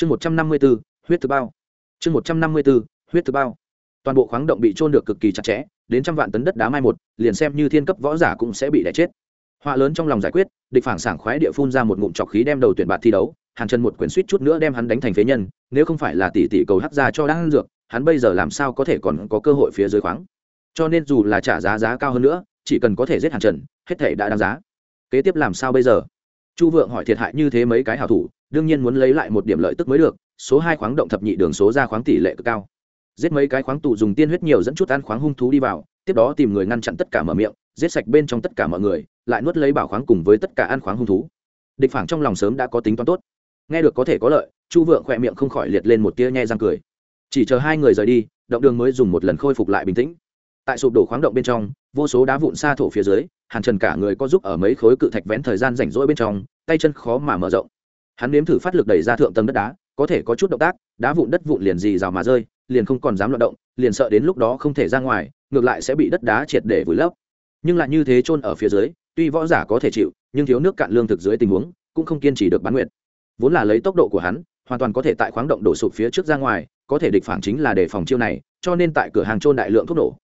chương một trăm năm mươi b ố huyết thứ bao. Chương một trăm năm mươi b ố huyết thứ bao. Toàn bộ khoáng động bị trôn được cực kỳ chặt chẽ, đến trăm vạn tấn đất đá mai một, liền xem như thiên cấp võ giả cũng sẽ bị đẻ chết. Họa lớn trong lòng giải quyết, địch phản sảng khoái địa phun ra một ngụm trọc khí đem đầu tuyển bạt thi đấu, hàn chân một quyển suýt chút nữa đem hắn đánh thành phế nhân, nếu không phải là tỷ tỷ cầu hắc ra cho đang dược, hắn bây giờ làm sao có thể còn có cơ hội phía dưới khoáng. Cho nên dù là trả giá giá cao hơn nữa, chỉ cần có thể giết hàn trần, hết thể đã đáng giá. Kế tiếp làm sao bây giờ? Chu vượng hỏi thiệt hại như thế mấy cái hảo thủ đương nhiên muốn lấy lại một điểm lợi tức mới được, số hai khoáng động thập nhị đường số ra khoáng tỷ lệ cực cao. Giết mấy cái khoáng tụ dùng tiên huyết nhiều dẫn chút ăn khoáng hung thú đi vào, tiếp đó tìm người ngăn chặn tất cả mở miệng, giết sạch bên trong tất cả mọi người, lại nuốt lấy bảo khoáng cùng với tất cả ăn khoáng hung thú. Địch phản trong lòng sớm đã có tính toán tốt. Nghe được có thể có lợi, chu vượng khỏe miệng không khỏi liệt lên một tia nhe răng cười. Chỉ chờ hai người rời đi, động đường mới dùng một lần khôi phục lại bình tĩnh. Tại sụp đổ khoáng động bên trong, vô số đá vụn xa thổ phía dưới, hàn trần cả người có giúp ở mấy khối cự thạch vén thời gian rảnh rỗi bên trong, tay chân khó mà mở rộng hắn nếm thử phát lực đẩy ra thượng tầng đất đá, có thể có chút động tác, đá vụn đất vụn liền gì rào mà rơi, liền không còn dám loạt động, liền sợ đến lúc đó không thể ra ngoài, ngược lại sẽ bị đất đá triệt để vùi lấp. Nhưng lại như thế chôn ở phía dưới, tuy võ giả có thể chịu, nhưng thiếu nước cạn lương thực dưới tình huống, cũng không kiên trì được bán nguyện vốn là lấy tốc độ của hắn, hoàn toàn có thể tại khoáng động đổ sụp phía trước ra ngoài, có thể địch phản chính là đề phòng chiêu này, cho nên tại cửa hàng trôn đại lượng thuốc nổ.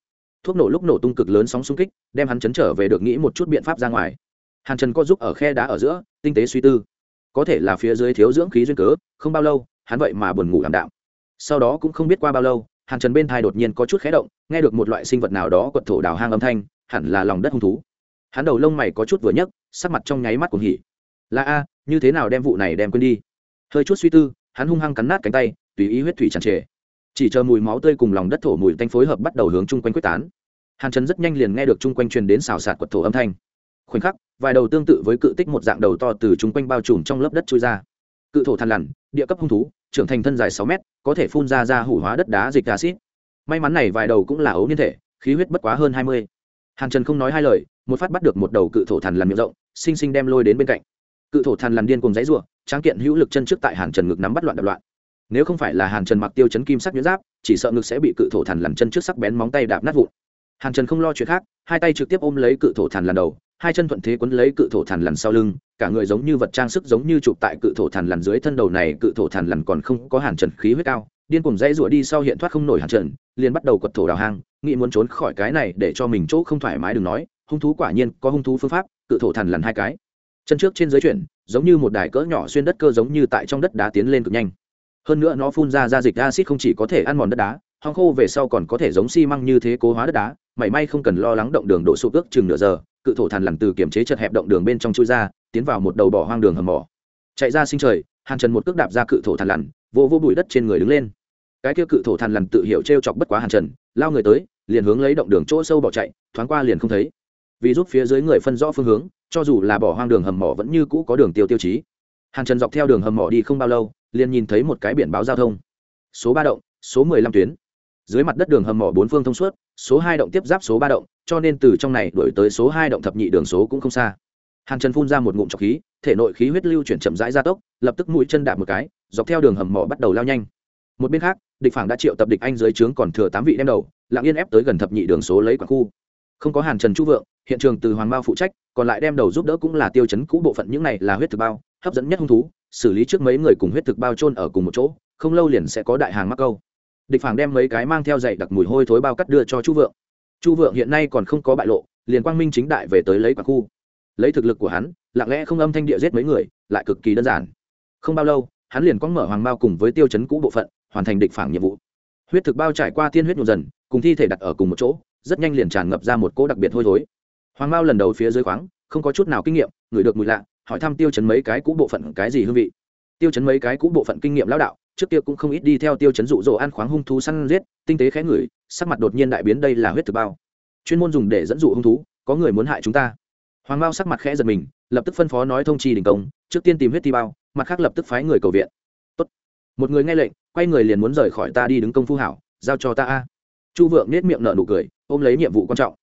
Thuốc nổ lúc nổ tung cực lớn sóng xung kích, đem hắn chấn trở về được nghĩ một chút biện pháp ra ngoài. Hàn trần có giúp ở khe đá ở giữa, tinh tế suy tư có thể là phía dưới thiếu dưỡng khí duyên cớ, không bao lâu, hắn vậy mà buồn ngủ làm đạm. Sau đó cũng không biết qua bao lâu, hàn trần bên thai đột nhiên có chút khé động, nghe được một loại sinh vật nào đó quật thổ đào hang âm thanh, hẳn là lòng đất hung thú. Hắn đầu lông mày có chút vừa nhấc, sắc mặt trong nháy mắt cuồng hỉ. Là a, như thế nào đem vụ này đem quên đi? Hơi chút suy tư, hắn hung hăng cắn nát cánh tay, tùy ý huyết thủy tràn trề. Chỉ chờ mùi máu tươi cùng lòng đất thổ mùi tanh phối hợp bắt đầu hướng chung quanh quyết tán. Hàn trần rất nhanh liền nghe được chung quanh truyền đến xào xạc quật thổ âm thanh khoảnh khắc, vài đầu tương tự với cự tích một dạng đầu to từ chúng quanh bao trùm trong lớp đất trôi ra. Cự thổ thằn lằn, địa cấp hung thú, trưởng thành thân dài sáu mét, có thể phun ra ra hủ hóa đất đá dịch acid may mắn này vài đầu cũng là ấu niên thể, khí huyết bất quá hơn hai mươi. Hàn trần không nói hai lời, một phát bắt được một đầu cự thổ thằn lằn miệng rộng, xinh xinh đem lôi đến bên cạnh. Cự thổ thằn lằn điên cùng dãy ruộng tráng kiện hữu lực chân trước tại hàn trần ngực nắm bắt loạn đập loạn. Nếu không phải là hàn trần mặc tiêu chấn kim sắc nhuyễn giáp, chỉ sợ ngực sẽ bị cự thổ thằn lằn chân trước sắc bén móng tay đạp nát vụn. Hàn trần không lo chuyện khác, hai tay trực tiếp ôm lấy cự thổ thằn lằn đầu hai chân thuận thế quấn lấy cự thổ thằn lằn sau lưng, cả người giống như vật trang sức giống như chụp tại cự thổ thằn lằn dưới thân đầu này, cự thổ thằn lằn còn không có hàn trần khí huyết cao, điên cùng dãy rủa đi sau hiện thoát không nổi hàn trần, liền bắt đầu quật thổ đào hang, nghĩ muốn trốn khỏi cái này để cho mình chỗ không thoải mái đừng nói, hung thú quả nhiên có hung thú phương pháp, cự thổ thằn lằn hai cái. Chân trước trên dưới chuyển, giống như một đài cỡ nhỏ xuyên đất cơ giống như tại trong đất đá tiến lên cực nhanh. Hơn nữa nó phun ra ra dịch acid không chỉ có thể ăn mòn đất đá hoang khô về sau còn có thể giống xi măng như thế cố hóa đất đá, mảy may không cần lo lắng động đường độ sụp ước chừng nửa giờ cự thổ thằn lằn từ kiểm chế chật hẹp động đường bên trong chui ra, tiến vào một đầu bỏ hoang đường hầm mỏ. Chạy ra sinh trời, hàn trần một cước đạp ra cự thổ thằn lằn vô vô bụi đất trên người đứng lên. Cái kia cự thổ thằn lằn tự hiểu t r e o chọc bất quá hàn trần, lao người tới, liền hướng lấy động đường chỗ sâu bỏ chạy, thoáng qua liền không thấy. Vì giúp phía dưới người phân rõ phương hướng, cho dù là bỏ hoang đường hầm mỏ vẫn như cũ có đường tiêu tiêu chí. Hàn trần dọc theo đường hầm mỏ đi không bao lâu, liền nhìn thấy một cái biển báo giao thông. Số ba động, số mười lăm tuyến. Dưới mặt đất đường hầm mỏ bốn phương thông suốt, số hai động tiếp giáp số ba động cho nên từ trong này đổi tới số hai động thập nhị đường số cũng không xa. Hàn trần phun ra một ngụm trọc khí, thể nội khí huyết lưu chuyển chậm rãi gia tốc, lập tức mũi chân đạp một cái, dọc theo đường hầm mỏ bắt đầu lao nhanh. Một bên khác, địch phảng đã triệu tập địch anh dưới trướng còn thừa tám vị đem đầu, lặng yên ép tới gần thập nhị đường số lấy quả khu. Không có hàn trần chu vượng, hiện trường từ hoàng bao phụ trách, còn lại đem đầu giúp đỡ cũng là tiêu chấn cũ bộ phận những này là huyết thực bao, hấp dẫn nhất hung thú, xử lý trước mấy người cùng huyết thực bao trôn ở cùng một chỗ, không lâu liền sẽ có đại hàng mắc câu. Địch phảng đem mấy cái mang theo dậy đặc mùi hôi thối bao cắt đưa cho chu vượng chu vượng hiện nay còn không có bại lộ, liền quang minh chính đại về tới lấy quả khu. Lấy thực lực của hắn, lặng lẽ không âm thanh địa giết mấy người, lại cực kỳ đơn giản. Không bao lâu, hắn liền quăng mở hoàng bao cùng với tiêu chấn cũ bộ phận, hoàn thành địch phản nhiệm vụ. Huyết thực bao trải qua tiên huyết nhộn dần, cùng thi thể đặt ở cùng một chỗ, rất nhanh liền tràn ngập ra một cỗ đặc biệt hôi thối. Hoàng bao lần đầu phía dưới khoáng, không có chút nào kinh nghiệm ngửi được mùi lạ, hỏi thăm tiêu chấn mấy cái cũ bộ phận cái gì hương vị. Tiêu chấn mấy cái cũ bộ phận kinh nghiệm lão đạo trước kia cũng không ít đi theo tiêu chấn dụ dỗ ăn khoáng hung thú săn giết, tinh tế khẽ ngửi, sắc mặt đột nhiên đại biến đây là huyết thực bao. Chuyên môn dùng để dẫn dụ hung thú, có người muốn hại chúng ta. Hoàng bao sắc mặt khẽ giật mình, lập tức phân phó nói thông chi đình công, trước tiên tìm huyết ti bao, mặt khác lập tức phái người cầu viện. Tốt. một người nghe lệnh, quay người liền muốn rời khỏi ta đi đứng công phu hảo, giao cho ta a. Chu vượng nết miệng nở nụ cười, ôm lấy nhiệm vụ quan trọng.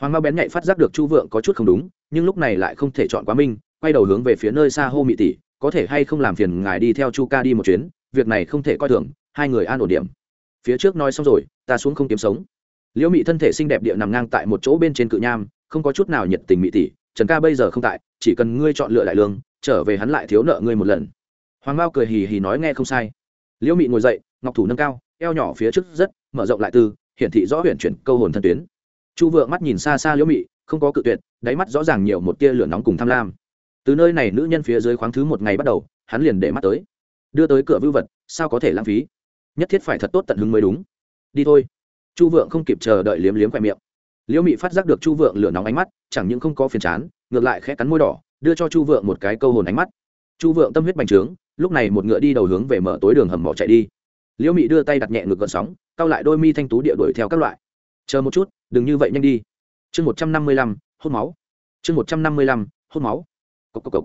Hoàng mao bén nhạy phát giác được chu vượng có chút không đúng, nhưng lúc này lại không thể chọn quá minh, quay đầu hướng về phía nơi xa hô mị tỷ, có thể hay không làm phiền ngài đi theo chu ca đi một chuyến việc này không thể coi thường, hai người an ổn điểm. Phía trước nói xong rồi, ta xuống không kiếm sống. Liễu mị thân thể xinh đẹp địa nằm ngang tại một chỗ bên trên cự nham, không có chút nào nhiệt tình mị tỷ, trần ca bây giờ không tại, chỉ cần ngươi chọn lựa đại lương, trở về hắn lại thiếu nợ ngươi một lần. Hoàng mao cười hì hì nói nghe không sai. Liễu mị ngồi dậy, ngọc thủ nâng cao, eo nhỏ phía trước rất, mở rộng lại từ, hiển thị rõ huyện chuyển câu hồn thân tuyến. Chu vượng mắt nhìn xa xa liễu mị, không có cự tuyệt, đáy mắt rõ ràng nhiều một tia lửa nóng cùng tham lam. Từ nơi này nữ nhân phía dưới khoáng thứ một ngày bắt đầu, hắn liền để mắt tới đưa tới cửa vưu vật, sao có thể lãng phí? Nhất thiết phải thật tốt tận hứng mới đúng. Đi thôi. Chu vượng không kịp chờ đợi liếm liếm khoe miệng. Liễu mị phát giác được chu vượng lửa nóng ánh mắt, chẳng những không có phiền chán, ngược lại khẽ cắn môi đỏ, đưa cho chu vượng một cái câu hồn ánh mắt. Chu vượng tâm huyết bành trướng, lúc này một ngựa đi đầu hướng về mở tối đường hầm mỏ chạy đi. Liễu mị đưa tay đặt nhẹ ngược gợn sóng cao lại đôi mi thanh tú địa đuổi theo các loại. Chờ một chút, đừng như vậy nhanh đi. Chương một trăm năm mươi lăm, hút máu. Chương một trăm năm mươi lăm, hút máu. Cốc cốc cốc.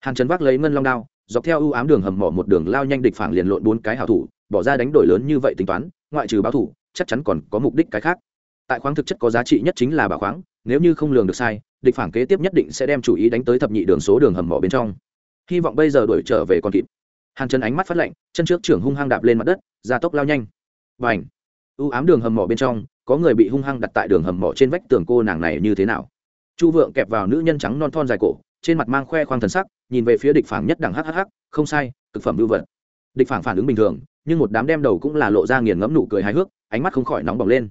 hàn trần vác lấy ngân long đao dọc theo ưu ám đường hầm mỏ một đường lao nhanh địch phản liền lộn bốn cái hảo thủ, bỏ ra đánh đổi lớn như vậy tính toán, ngoại trừ báo thủ, chắc chắn còn có mục đích cái khác. Tại khoáng thực chất có giá trị nhất chính là bảo khoáng, nếu như không lường được sai, địch phản kế tiếp nhất định sẽ đem chủ ý đánh tới thập nhị đường số đường hầm mỏ bên trong. Hy vọng bây giờ đuổi trở về còn kịp. Hàn chân ánh mắt phát lạnh, chân trước trưởng hung hăng đạp lên mặt đất gia tốc lao nhanh. Và ảnh ưu ám đường hầm mỏ bên trong, có người bị hung hăng đặt tại đường hầm mỏ trên vách tường cô nàng này như thế nào? Chu vượng kẹp vào nữ nhân trắng non thon dài cổ trên mặt mang khoe khoang thần sắc, nhìn về phía địch phản nhất đẳng hhh không sai thực phẩm lưu vật. Địch phản phản ứng bình thường, nhưng một đám đem đầu cũng là lộ ra nghiền ngẫm nụ cười hài hước, ánh mắt không khỏi nóng bỏng lên.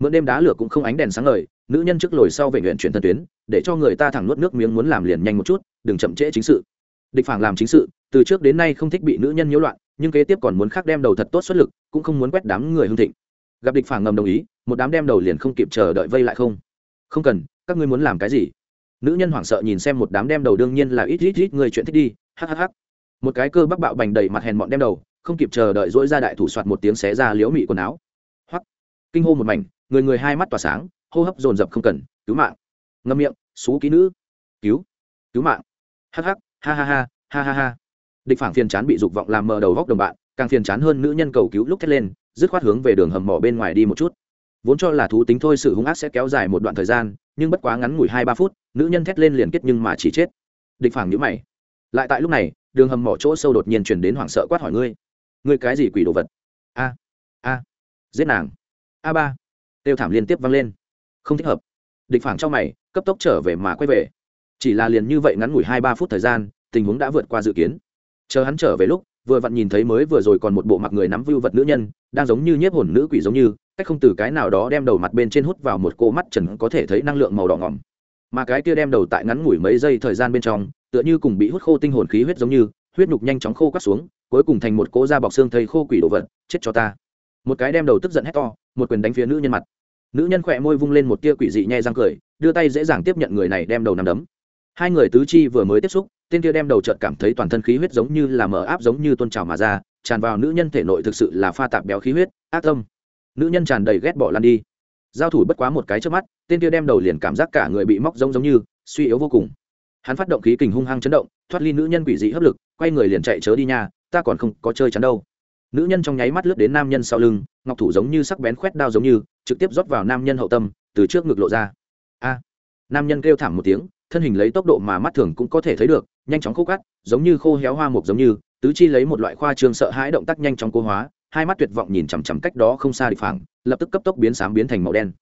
Mượn đêm đá lửa cũng không ánh đèn sáng ngời, nữ nhân trước lồi sau về nguyện chuyển thân tuyến, để cho người ta thẳng nuốt nước miếng muốn làm liền nhanh một chút, đừng chậm trễ chính sự. Địch phản làm chính sự, từ trước đến nay không thích bị nữ nhân nhiễu loạn, nhưng kế tiếp còn muốn khắc đem đầu thật tốt xuất lực, cũng không muốn quét đám người hưng thịnh. Gặp địch phản ngầm đồng ý, một đám đem đầu liền không kịp chờ đợi vây lại không? Không cần, các ngươi muốn làm cái gì? Nữ nhân hoảng sợ nhìn xem một đám đem đầu đương nhiên là ít ít ít người chuyện thích đi hhh một cái cơ bắc bạo bành đầy mặt hèn mọn đem đầu, không kịp chờ đợi dỗi ra đại thủ soạt một tiếng xé ra liễu mị quần áo. Hoắc. Kinh hô một mảnh, người người hai mắt tỏa sáng, hô hấp dồn dập không cần, cứu mạng. Ngâm miệng, xú ký nữ. Cứu. Cứu mạng. Hắc hắc ha ha ha ha ha ha. Địch phản phiền chán bị dục vọng làm mờ đầu góc đồng bạn, càng phiền chán hơn nữ nhân cầu cứu lúc thét lên, dứt khoát hướng về đường hầm mỏ bên ngoài đi một chút. Vốn cho là thú tính thôi sự hung ác sẽ kéo dài một đoạn thời gian nhưng bất quá ngắn ngủi hai ba phút, nữ nhân thét lên liền kết nhưng mà chỉ chết. Địch phản nhữ mày. Lại tại lúc này, đường hầm mỏ chỗ sâu đột nhiên chuyển đến hoảng sợ quát hỏi ngươi. Ngươi cái gì quỷ đồ vật? A a, giết nàng. A ba. Tiêu thảm liên tiếp vang lên. Không thích hợp. Địch phản trong mày, cấp tốc trở về mà quay về. Chỉ là liền như vậy ngắn ngủi hai ba phút thời gian, tình huống đã vượt qua dự kiến. Chờ hắn trở về lúc, vừa vặn nhìn thấy mới vừa rồi còn một bộ mặt người nắm vưu vật nữ nhân, đang giống như nhiếp hồn nữ quỷ giống như cách không từ cái nào đó đem đầu mặt bên trên hút vào một cô mắt trần có thể thấy năng lượng màu đỏ ngỏm. Mà cái kia đem đầu tại ngắn ngủi mấy giây thời gian bên trong, tựa như cùng bị hút khô tinh hồn khí huyết giống như, huyết nhục nhanh chóng khô cắt xuống, cuối cùng thành một cỗ da bọc xương thây khô quỷ đồ vật, chết cho ta. Một cái đem đầu tức giận hét to, một quyền đánh phía nữ nhân mặt. Nữ nhân khỏe môi vung lên một tia quỷ dị nhai răng cười, đưa tay dễ dàng tiếp nhận người này đem đầu nằm đấm. Hai người tứ chi vừa mới tiếp xúc, tên kia đem đầu chợt cảm thấy toàn thân khí huyết giống như là mở áp giống như tôn trào mà ra, tràn vào nữ nhân thể nội thực sự là pha tạp béo khí huyết, ác tâm nữ nhân tràn đầy ghét bỏ lan đi. Giao thủ bất quá một cái trước mắt, tên kia đem đầu liền cảm giác cả người bị móc giống giống như, suy yếu vô cùng. Hắn phát động khí kình hung hăng chấn động, thoát ly nữ nhân quỷ dị hấp lực, quay người liền chạy chớ đi nhà ta còn không có chơi chắn đâu. Nữ nhân trong nháy mắt lướt đến nam nhân sau lưng, ngọc thủ giống như sắc bén khoét đao giống như, trực tiếp rót vào nam nhân hậu tâm, từ trước ngực lộ ra. A! Nam nhân kêu thảm một tiếng, thân hình lấy tốc độ mà mắt thường cũng có thể thấy được, nhanh chóng khô cắt giống như khô héo hoa mục giống như, tứ chi lấy một loại khoa trương sợ hãi động tác nhanh chóng cố hóa hai mắt tuyệt vọng nhìn chằm chằm cách đó không xa địch phẳng lập tức cấp tốc biến xám biến thành màu đen.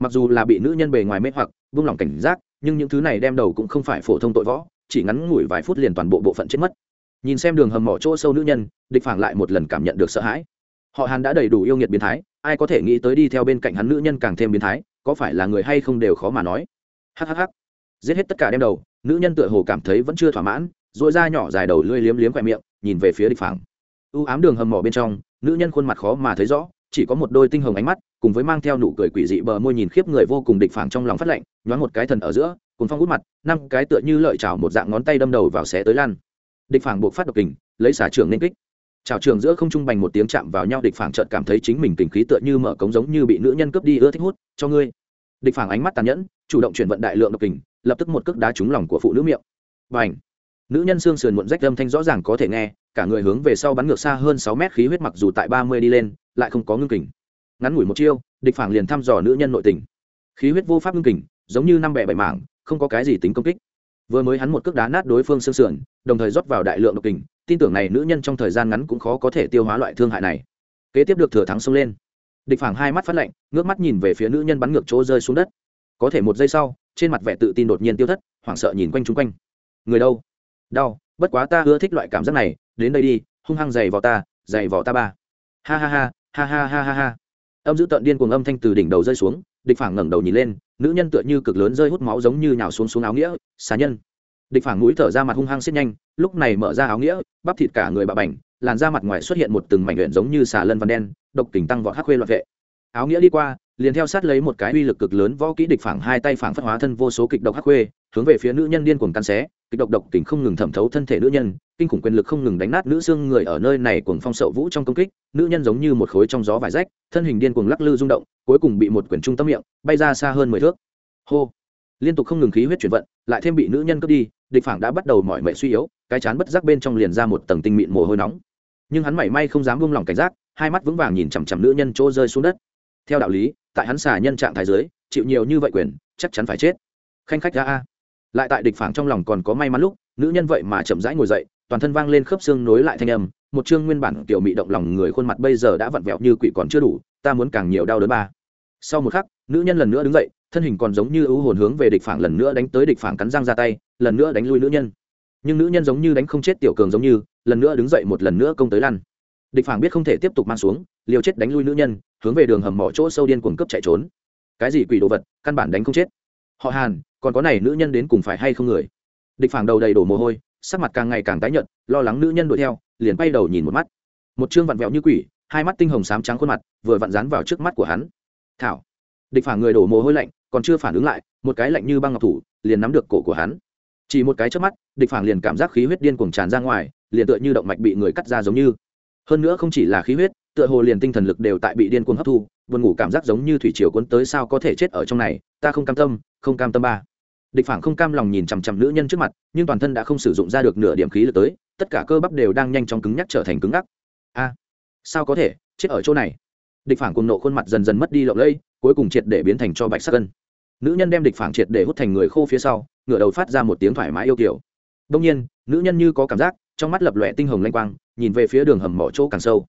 Mặc dù là bị nữ nhân bề ngoài mê hoặc, buông lỏng cảnh giác, nhưng những thứ này đem đầu cũng không phải phổ thông tội võ, chỉ ngắn ngủi vài phút liền toàn bộ bộ phận chết mất. Nhìn xem đường hầm mỏ chỗ sâu nữ nhân, địch phảng lại một lần cảm nhận được sợ hãi. Họ hàn đã đầy đủ yêu nghiệt biến thái, ai có thể nghĩ tới đi theo bên cạnh hắn nữ nhân càng thêm biến thái, có phải là người hay không đều khó mà nói. Hhh giết hết tất cả đem đầu, nữ nhân tựa hồ cảm thấy vẫn chưa thỏa mãn dội ra nhỏ dài đầu lưỡi liếm liếm khoe miệng, nhìn về phía địch phảng. U ám đường hầm mỏ bên trong nữ nhân khuôn mặt khó mà thấy rõ, chỉ có một đôi tinh hồng ánh mắt, cùng với mang theo nụ cười quỷ dị bờ môi nhìn khiếp người vô cùng địch phản trong lòng phát lạnh, nhoáng một cái thần ở giữa cùng phong út mặt, năm cái tựa như lợi chảo một dạng ngón tay đâm đầu vào xé tới lan địch phản buộc phát độc kình, lấy xả trường nên kích. Trào trường giữa không trung bành một tiếng chạm vào nhau, địch phản chợt cảm thấy chính mình tình khí tựa như mở cống giống như bị nữ nhân cướp đi ưa thích hút, cho ngươi. Địch phản ánh mắt tàn nhẫn, chủ động chuyển vận đại lượng độc kình, lập tức một cước đá trúng lòng của phụ nữ miệng. Và ảnh nữ nhân xương sườn muộn rách âm thanh rõ ràng có thể nghe, cả người hướng về sau bắn ngược xa hơn sáu mét khí huyết mặc dù tại ba mươi đi lên, lại không có ngưng kình. Ngắn ngủi một chiêu, địch phản liền thăm dò nữ nhân nội tình. Khí huyết vô pháp ngưng kình, giống như năm bẻ bảy mảng, không có cái gì tính công kích. Vừa mới hắn một cước đá nát đối phương xương sườn, đồng thời rót vào đại lượng độc kình, tin tưởng này nữ nhân trong thời gian ngắn cũng khó có thể tiêu hóa loại thương hại này. Kế tiếp được thừa thắng xông lên. Địch phản hai mắt phát lạnh, ngước mắt nhìn về phía nữ nhân bắn ngược chỗ rơi xuống đất. Có thể một giây sau, trên mặt vẻ tự tin đột nhiên tiêu thất, hoảng sợ nhìn quanh chung quanh. Người đâu? Đau, bất quá ta ưa thích loại cảm giác này, đến đây đi, hung hăng dày vào ta dày vào ta ba. Ha ha ha ha ha ha ha ha. Âm giữ tận điên cuồng âm thanh từ đỉnh đầu rơi xuống, địch phảng ngẩng đầu nhìn lên, nữ nhân tựa như cực lớn rơi hút máu giống như nhào xuống xuống áo nghĩa, xà nhân. Địch phảng mũi thở ra mặt hung hăng xiết nhanh, lúc này mở ra áo nghĩa, bắp thịt cả người bạo bảnh làn da mặt ngoài xuất hiện một từng mảnh luyện giống như xà lân văn đen, độc kình tăng vọt hắc khuê loạn vệ. Áo nghĩa đi qua liền theo sát lấy một cái uy lực cực lớn võ kỹ địch phảng hai tay phảng phất hóa thân vô số kịch độc hắc khuê, hướng về phía nữ nhân điên cuồng căn xé, kịch độc độc kình không ngừng thẩm thấu thân thể nữ nhân, kinh khủng quyền lực không ngừng đánh nát nữ xương người ở nơi này cuồng phong sậu vũ trong công kích, nữ nhân giống như một khối trong gió vải rách, thân hình điên cuồng lắc lư rung động, cuối cùng bị một quyển trung tâm miệng, bay ra xa hơn mười thước. Hô! Liên tục không ngừng khí huyết chuyển vận, lại thêm bị nữ nhân cướp đi, địch phảng đã bắt đầu mỏi mệt suy yếu, cái chán bất giác bên trong liền ra một tầng tinh mịn mồ hôi nóng. Nhưng hắn mảy may không dám buông lỏng cảnh giác, hai mắt vững vàng nhìn chằm chằm nữ nhân chỗ rơi xuống đất. Theo đạo lý tại hắn xả nhân trạng thái dưới, chịu nhiều như vậy quyền, chắc chắn phải chết. Khanh khách ra a. Lại tại địch phảng trong lòng còn có may mắn lúc, nữ nhân vậy mà chậm rãi ngồi dậy, toàn thân vang lên khớp xương nối lại thanh âm, một chương nguyên bản tiểu mị động lòng người khuôn mặt bây giờ đã vặn vẹo như quỷ còn chưa đủ, ta muốn càng nhiều đau đớn ba. Sau một khắc, nữ nhân lần nữa đứng dậy, thân hình còn giống như ưu hồn hướng về địch phảng lần nữa đánh tới địch phảng cắn răng ra tay, lần nữa đánh lui nữ nhân. Nhưng nữ nhân giống như đánh không chết tiểu cường giống như, lần nữa đứng dậy một lần nữa công tới lăn. Địch phảng biết không thể tiếp tục mang xuống liều chết đánh lui nữ nhân, hướng về đường hầm mỏ chỗ sâu điên cuồng cấp chạy trốn. Cái gì quỷ đồ vật, căn bản đánh không chết. Họ hàn, còn có này nữ nhân đến cùng phải hay không người? Địch phảng đầu đầy đổ mồ hôi, sắc mặt càng ngày càng tái nhợt, lo lắng nữ nhân đuổi theo, liền bay đầu nhìn một mắt. Một trương vặn vẹo như quỷ, hai mắt tinh hồng xám trắng khuôn mặt, vừa vặn dán vào trước mắt của hắn. Thảo. Địch phảng người đổ mồ hôi lạnh, còn chưa phản ứng lại, một cái lạnh như băng ngọc thủ, liền nắm được cổ của hắn. Chỉ một cái trước mắt, địch phảng liền cảm giác khí huyết điên cuồng tràn ra ngoài, liền tựa như động mạch bị người cắt ra giống như. Hơn nữa không chỉ là khí huyết tựa hồ liền tinh thần lực đều tại bị điên cuồng hấp thu, buồn ngủ cảm giác giống như thủy triều cuốn tới sao có thể chết ở trong này, ta không cam tâm, không cam tâm ba. Địch phảng không cam lòng nhìn chằm chằm nữ nhân trước mặt, nhưng toàn thân đã không sử dụng ra được nửa điểm khí lực tới, tất cả cơ bắp đều đang nhanh chóng cứng nhắc trở thành cứng ngắc. A, sao có thể, chết ở chỗ này. Địch phảng cùng nộ khuôn mặt dần dần mất đi lộng lẫy, cuối cùng triệt để biến thành cho bạch sắc cân nữ nhân đem địch phảng triệt để hút thành người khô phía sau, ngửa đầu phát ra một tiếng thoải mái yêu kiểu. Đông nhiên, nữ nhân như có cảm giác, trong mắt lập lòe tinh hồng lanh quang, nhìn về phía đường hầm mỏ chỗ càng sâu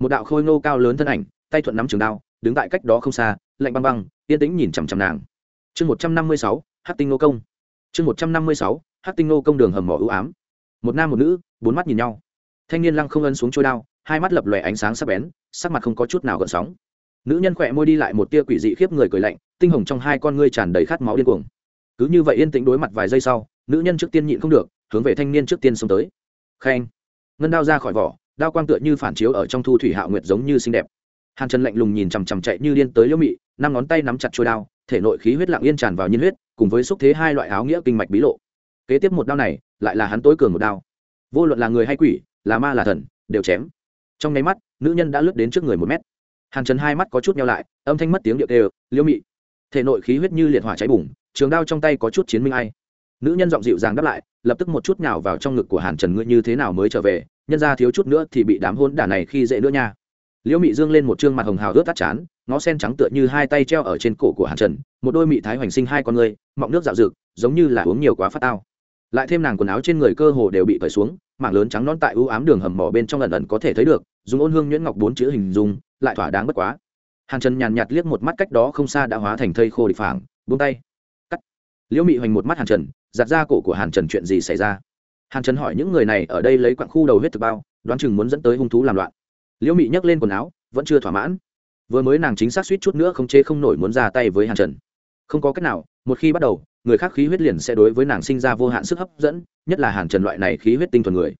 một đạo khôi ngô cao lớn thân ảnh, tay thuận nắm trường đao, đứng tại cách đó không xa, lạnh băng băng, yên tĩnh nhìn chằm chằm nàng. Chương một trăm năm mươi sáu hát tinh nô công. Chương một trăm năm mươi sáu hát tinh nô công đường hầm mỏ ưu ám. Một nam một nữ, bốn mắt nhìn nhau. Thanh niên lăng không ân xuống trôi đao, hai mắt lập lòe ánh sáng sắc bén, sắc mặt không có chút nào gợn sóng. Nữ nhân khỏe môi đi lại một tia quỷ dị khiếp người cười lạnh, tinh hồng trong hai con ngươi tràn đầy khát máu điên cuồng. Cứ như vậy yên tĩnh đối mặt vài giây sau, nữ nhân trước tiên nhịn không được, hướng về thanh niên trước tiên xông tới. Khen. Ngân đao ra khỏi vỏ đao quang tựa như phản chiếu ở trong thu thủy hạo nguyệt giống như xinh đẹp. Hàn trần lạnh lùng nhìn chằm chằm chạy như điên tới liễu mị, năm ngón tay nắm chặt trôi đao, thể nội khí huyết lặng yên tràn vào nhiên huyết, cùng với xúc thế hai loại áo nghĩa kinh mạch bí lộ. Kế tiếp một đao này, lại là hắn tối cường một đao. Vô luận là người hay quỷ, là ma là thần, đều chém. Trong nháy mắt, nữ nhân đã lướt đến trước người một mét. Hàn trần hai mắt có chút nhau lại, âm thanh mất tiếng điệu đều liễu mị. Thể nội khí huyết như liệt hỏa cháy bùng, trường đao trong tay có chút chiến minh ai. Nữ nhân giọng dịu dàng đáp lại, lập tức một chút nhào vào trong ngực của hàn trần, ngươi như thế nào mới trở về? Nhân ra thiếu chút nữa thì bị đám hôn đả này khi dễ nữa nha. Liễu mị dương lên một chương mặt hồng hào ướt tắt chán, ngó sen trắng tựa như hai tay treo ở trên cổ của hàn trần, một đôi mị thái hoành sinh hai con người, mọng nước dạo rực giống như là uống nhiều quá phát tao. Lại thêm nàng quần áo trên người cơ hồ đều bị cởi xuống, mảng lớn trắng non tại ưu ám đường hầm mỏ bên trong lần lần có thể thấy được, dùng ôn hương nhuyễn ngọc bốn chữ hình dung, lại thỏa đáng bất quá. Hàn trần nhàn nhạt liếc một mắt cách đó không xa đã hóa thành thây khô địch phảng, buông tay. Cắt. Liễu mị hoành một mắt hàn trần giặt ra cổ của hàn trần chuyện gì xảy ra? Hàn trần hỏi những người này ở đây lấy quặng khu đầu huyết thực bao, đoán chừng muốn dẫn tới hung thú làm loạn. Liễu mị nhấc lên quần áo, vẫn chưa thỏa mãn. Vừa mới nàng chính xác suýt chút nữa không chế không nổi muốn ra tay với hàn trần. Không có cách nào, một khi bắt đầu, người khác khí huyết liền sẽ đối với nàng sinh ra vô hạn sức hấp dẫn, nhất là hàn trần loại này khí huyết tinh thuần người.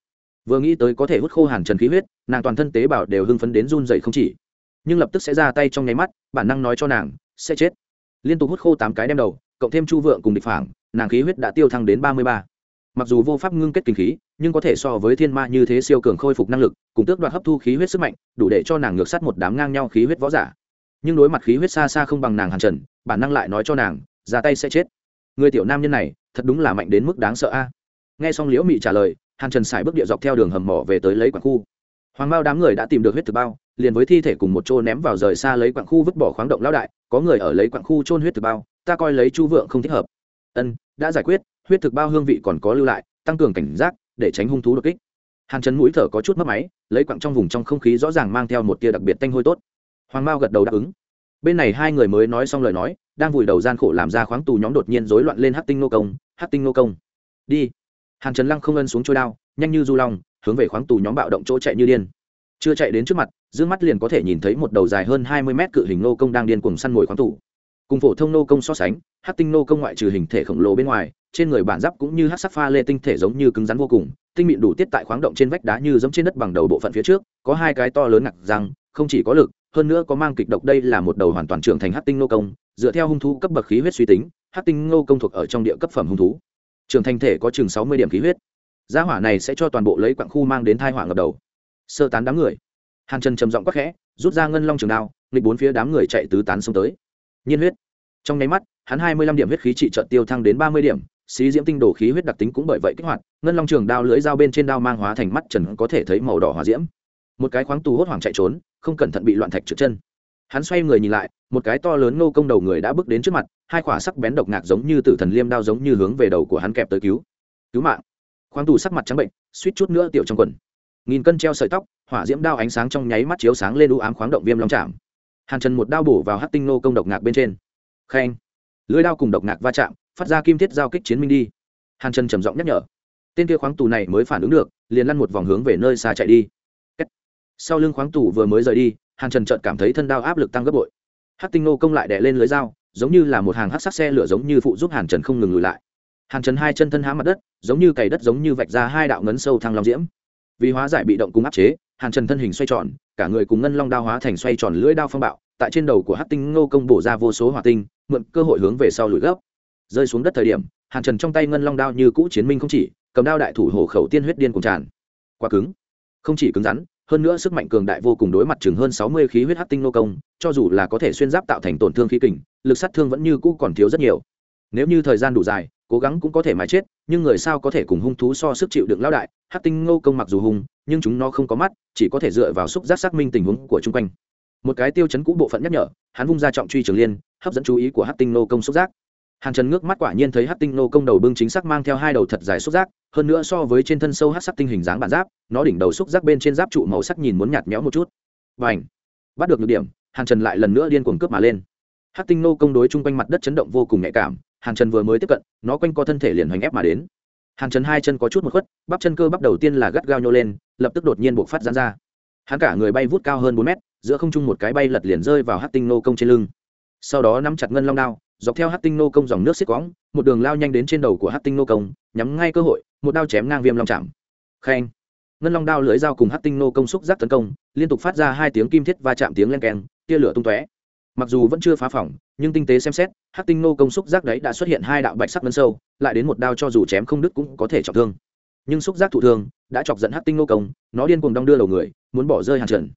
Vừa nghĩ tới có thể hút khô hàn trần khí huyết, nàng toàn thân tế bào đều hưng phấn đến run dậy không chỉ. Nhưng lập tức sẽ ra tay trong nháy mắt, bản năng nói cho nàng, sẽ chết. Liên tục hút khô tám cái đem đầu, cộng thêm chu vượng cùng địch phảng, nàng khí huyết đã tiêu thăng đến ba mươi ba mặc dù vô pháp ngưng kết kinh khí, nhưng có thể so với thiên ma như thế siêu cường khôi phục năng lực, cùng tước đoạt hấp thu khí huyết sức mạnh, đủ để cho nàng ngược sát một đám ngang nhau khí huyết võ giả. Nhưng đối mặt khí huyết xa xa không bằng nàng hàn trần, bản năng lại nói cho nàng, ra tay sẽ chết. Người tiểu nam nhân này, thật đúng là mạnh đến mức đáng sợ a. Nghe xong liễu mị trả lời, hàn trần xài bước địa dọc theo đường hầm mỏ về tới lấy quảng khu. Hoàng bao đám người đã tìm được huyết thực bao, liền với thi thể cùng một chỗ ném vào rời xa lấy quảng khu vứt bỏ khoáng động lão đại, có người ở lấy quảng khu trôn huyết thực bao, ta coi lấy chu vượng không thích hợp. Ân, đã giải quyết huyết thực bao hương vị còn có lưu lại, tăng cường cảnh giác, để tránh hung thú đột kích. Hàn chấn mũi thở có chút mất máy, lấy quặng trong vùng trong không khí rõ ràng mang theo một tia đặc biệt tanh hôi tốt. Hoàng mao gật đầu đáp ứng. Bên này hai người mới nói xong lời nói, đang vùi đầu gian khổ làm ra khoáng tù nhóm đột nhiên rối loạn lên hát tinh nô công hát tinh nô công. Đi. Hàn trần lăng không ân xuống trôi đao, nhanh như du long, hướng về khoáng tù nhóm bạo động chỗ chạy như điên. Chưa chạy đến trước mặt d mắt liền có thể nhìn thấy một đầu dài hơn hai mươi mét cự hình nô công đang điên cuồng săn mồi khoáng tù. Cùng phổ thông nô công so sánh hát tinh nô công ngoại trừ hình thể khổng lồ bên ngoài trên người bản giáp cũng như hát sắc pha lê tinh thể giống như cứng rắn vô cùng, tinh mịn đủ tiết tại khoáng động trên vách đá như giống trên đất bằng đầu bộ phận phía trước, có hai cái to lớn ngặt răng, không chỉ có lực, hơn nữa có mang kịch độc đây là một đầu hoàn toàn trưởng thành hát tinh nô công, dựa theo hung thú cấp bậc khí huyết suy tính, hát tinh nô công thuộc ở trong địa cấp phẩm hung thú. Trưởng thành thể có chừng sáu mươi điểm khí huyết. Gia hỏa này sẽ cho toàn bộ lấy quặng khu mang đến thai hỏa ngập đầu. Sơ tán đám người. Hàn trần trầm giọng quắc khẽ, rút ra ngân long trường đao, nghịch bốn phía đám người chạy tứ tán xông tới. Nhiên huyết. Trong nháy mắt, hắn hai mươi lăm điểm huyết khí trị trợ tiêu thăng đến ba mươi điểm xí diễm tinh đồ khí huyết đặc tính cũng bởi vậy kích hoạt, ngân long trường đao lưỡi dao bên trên đao mang hóa thành mắt trần có thể thấy màu đỏ hòa diễm. Một cái khoáng tù hốt hoảng chạy trốn, không cẩn thận bị loạn thạch trượt chân. Hắn xoay người nhìn lại, một cái to lớn nô công đầu người đã bước đến trước mặt, hai quả sắc bén độc ngạc giống như tử thần liêm đao giống như hướng về đầu của hắn kẹp tới cứu. Cứu mạng. Khoáng tù sắc mặt trắng bệnh, suýt chút nữa tiểu trong quần. Nghìn cân treo sợi tóc, hỏa diễm đao ánh sáng trong nháy mắt chiếu sáng lên u ám khoáng động viêm long chạm. Hàn trần một đao bổ vào hát tinh nô công độc ngạc bên trên. Khen. Lưới đao cùng độc ngạc va chạm phát ra kim thiết giao kích chiến minh đi. Hàn trần trầm giọng nhắc nhở. Tên kia khoáng tù này mới phản ứng được, liền lăn một vòng hướng về nơi xa chạy đi. Sau lưng khoáng tù vừa mới rời đi, hàn trần trợt cảm thấy thân đao áp lực tăng gấp bội. Hát tinh nô công lại đè lên lưới dao, giống như là một hàng hát sắc xe lửa giống như phụ giúp hàn trần không ngừng lùi lại. Hàn trần hai chân thân há mặt đất, giống như cày đất giống như vạch ra hai đạo ngấn sâu thăng long diễm. Vì hóa giải bị động cùng áp chế, hàn trần thân hình xoay tròn, cả người cùng ngân long đao hóa thành xoay tròn lưỡi đao phong bạo, tại trên đầu của hát tinh ngô công bổ ra vô số hỏa tinh, mượn cơ hội hướng về sau lùi gấp rơi xuống đất thời điểm, hàn trần trong tay ngân long đao như cũ chiến minh không chỉ, cầm đao đại thủ hổ khẩu tiên huyết điên cùng tràn. Quá cứng. Không chỉ cứng rắn, hơn nữa sức mạnh cường đại vô cùng đối mặt chừng hơn sáu mươi khí huyết hát tinh nô công, cho dù là có thể xuyên giáp tạo thành tổn thương khí kình, lực sát thương vẫn như cũ còn thiếu rất nhiều. Nếu như thời gian đủ dài, cố gắng cũng có thể mãi chết, nhưng người sao có thể cùng hung thú so sức chịu đựng lao đại hát tinh ngô công mặc dù hung, nhưng chúng nó không có mắt, chỉ có thể dựa vào xúc giác xác minh tình huống của chung quanh. Một cái tiêu chấn cũ bộ phận nhắc nhở, hắn vung ra trọng truy trường liên, hấp dẫn chú ý của hát tinh nô công xúc giác hàn trần ngước mắt quả nhiên thấy hát tinh nô công đầu bưng chính xác mang theo hai đầu thật dài xúc giác, hơn nữa so với trên thân sâu hát sắc tinh hình dáng bản giáp, nó đỉnh đầu xúc giác bên trên giáp trụ màu sắc nhìn muốn nhạt nhẽo một chút. Và ảnh bắt được nhược điểm, hàn trần lại lần nữa điên cuồng cướp mà lên. Hát tinh nô công đối chung quanh mặt đất chấn động vô cùng nhạy cảm, hàn trần vừa mới tiếp cận, nó quanh co thân thể liền hoành ép mà đến. Hàn trần hai chân có chút một khuất, bắp chân cơ bắp đầu tiên là gắt gao nhô lên, lập tức đột nhiên buộc phát gián ra. Hắn cả người bay vút cao hơn bốn mét, giữa không trung một cái bay lật liền rơi vào hát tinh nô công trên lưng sau đó nắm chặt ngân long đao, dọc theo hát tinh nô công dòng nước xích quõng, một đường lao nhanh đến trên đầu của hát tinh nô công, nhắm ngay cơ hội, một đao chém ngang viêm long chạm. Khen. Ngân long đao lưỡi dao cùng hát tinh nô công xúc giác tấn công, liên tục phát ra hai tiếng kim thiết va chạm tiếng len keng, tia lửa tung tóe. Mặc dù vẫn chưa phá phỏng nhưng tinh tế xem xét hát tinh nô công xúc giác đấy đã xuất hiện hai đạo bạch sắc ngân sâu, lại đến một đao cho dù chém không đứt cũng có thể trọng thương. Nhưng xúc giác thụ thương đã chọc giận hát tinh nô công, nó điên cuồng đong đưa đầu người, muốn bỏ rơi hàng trần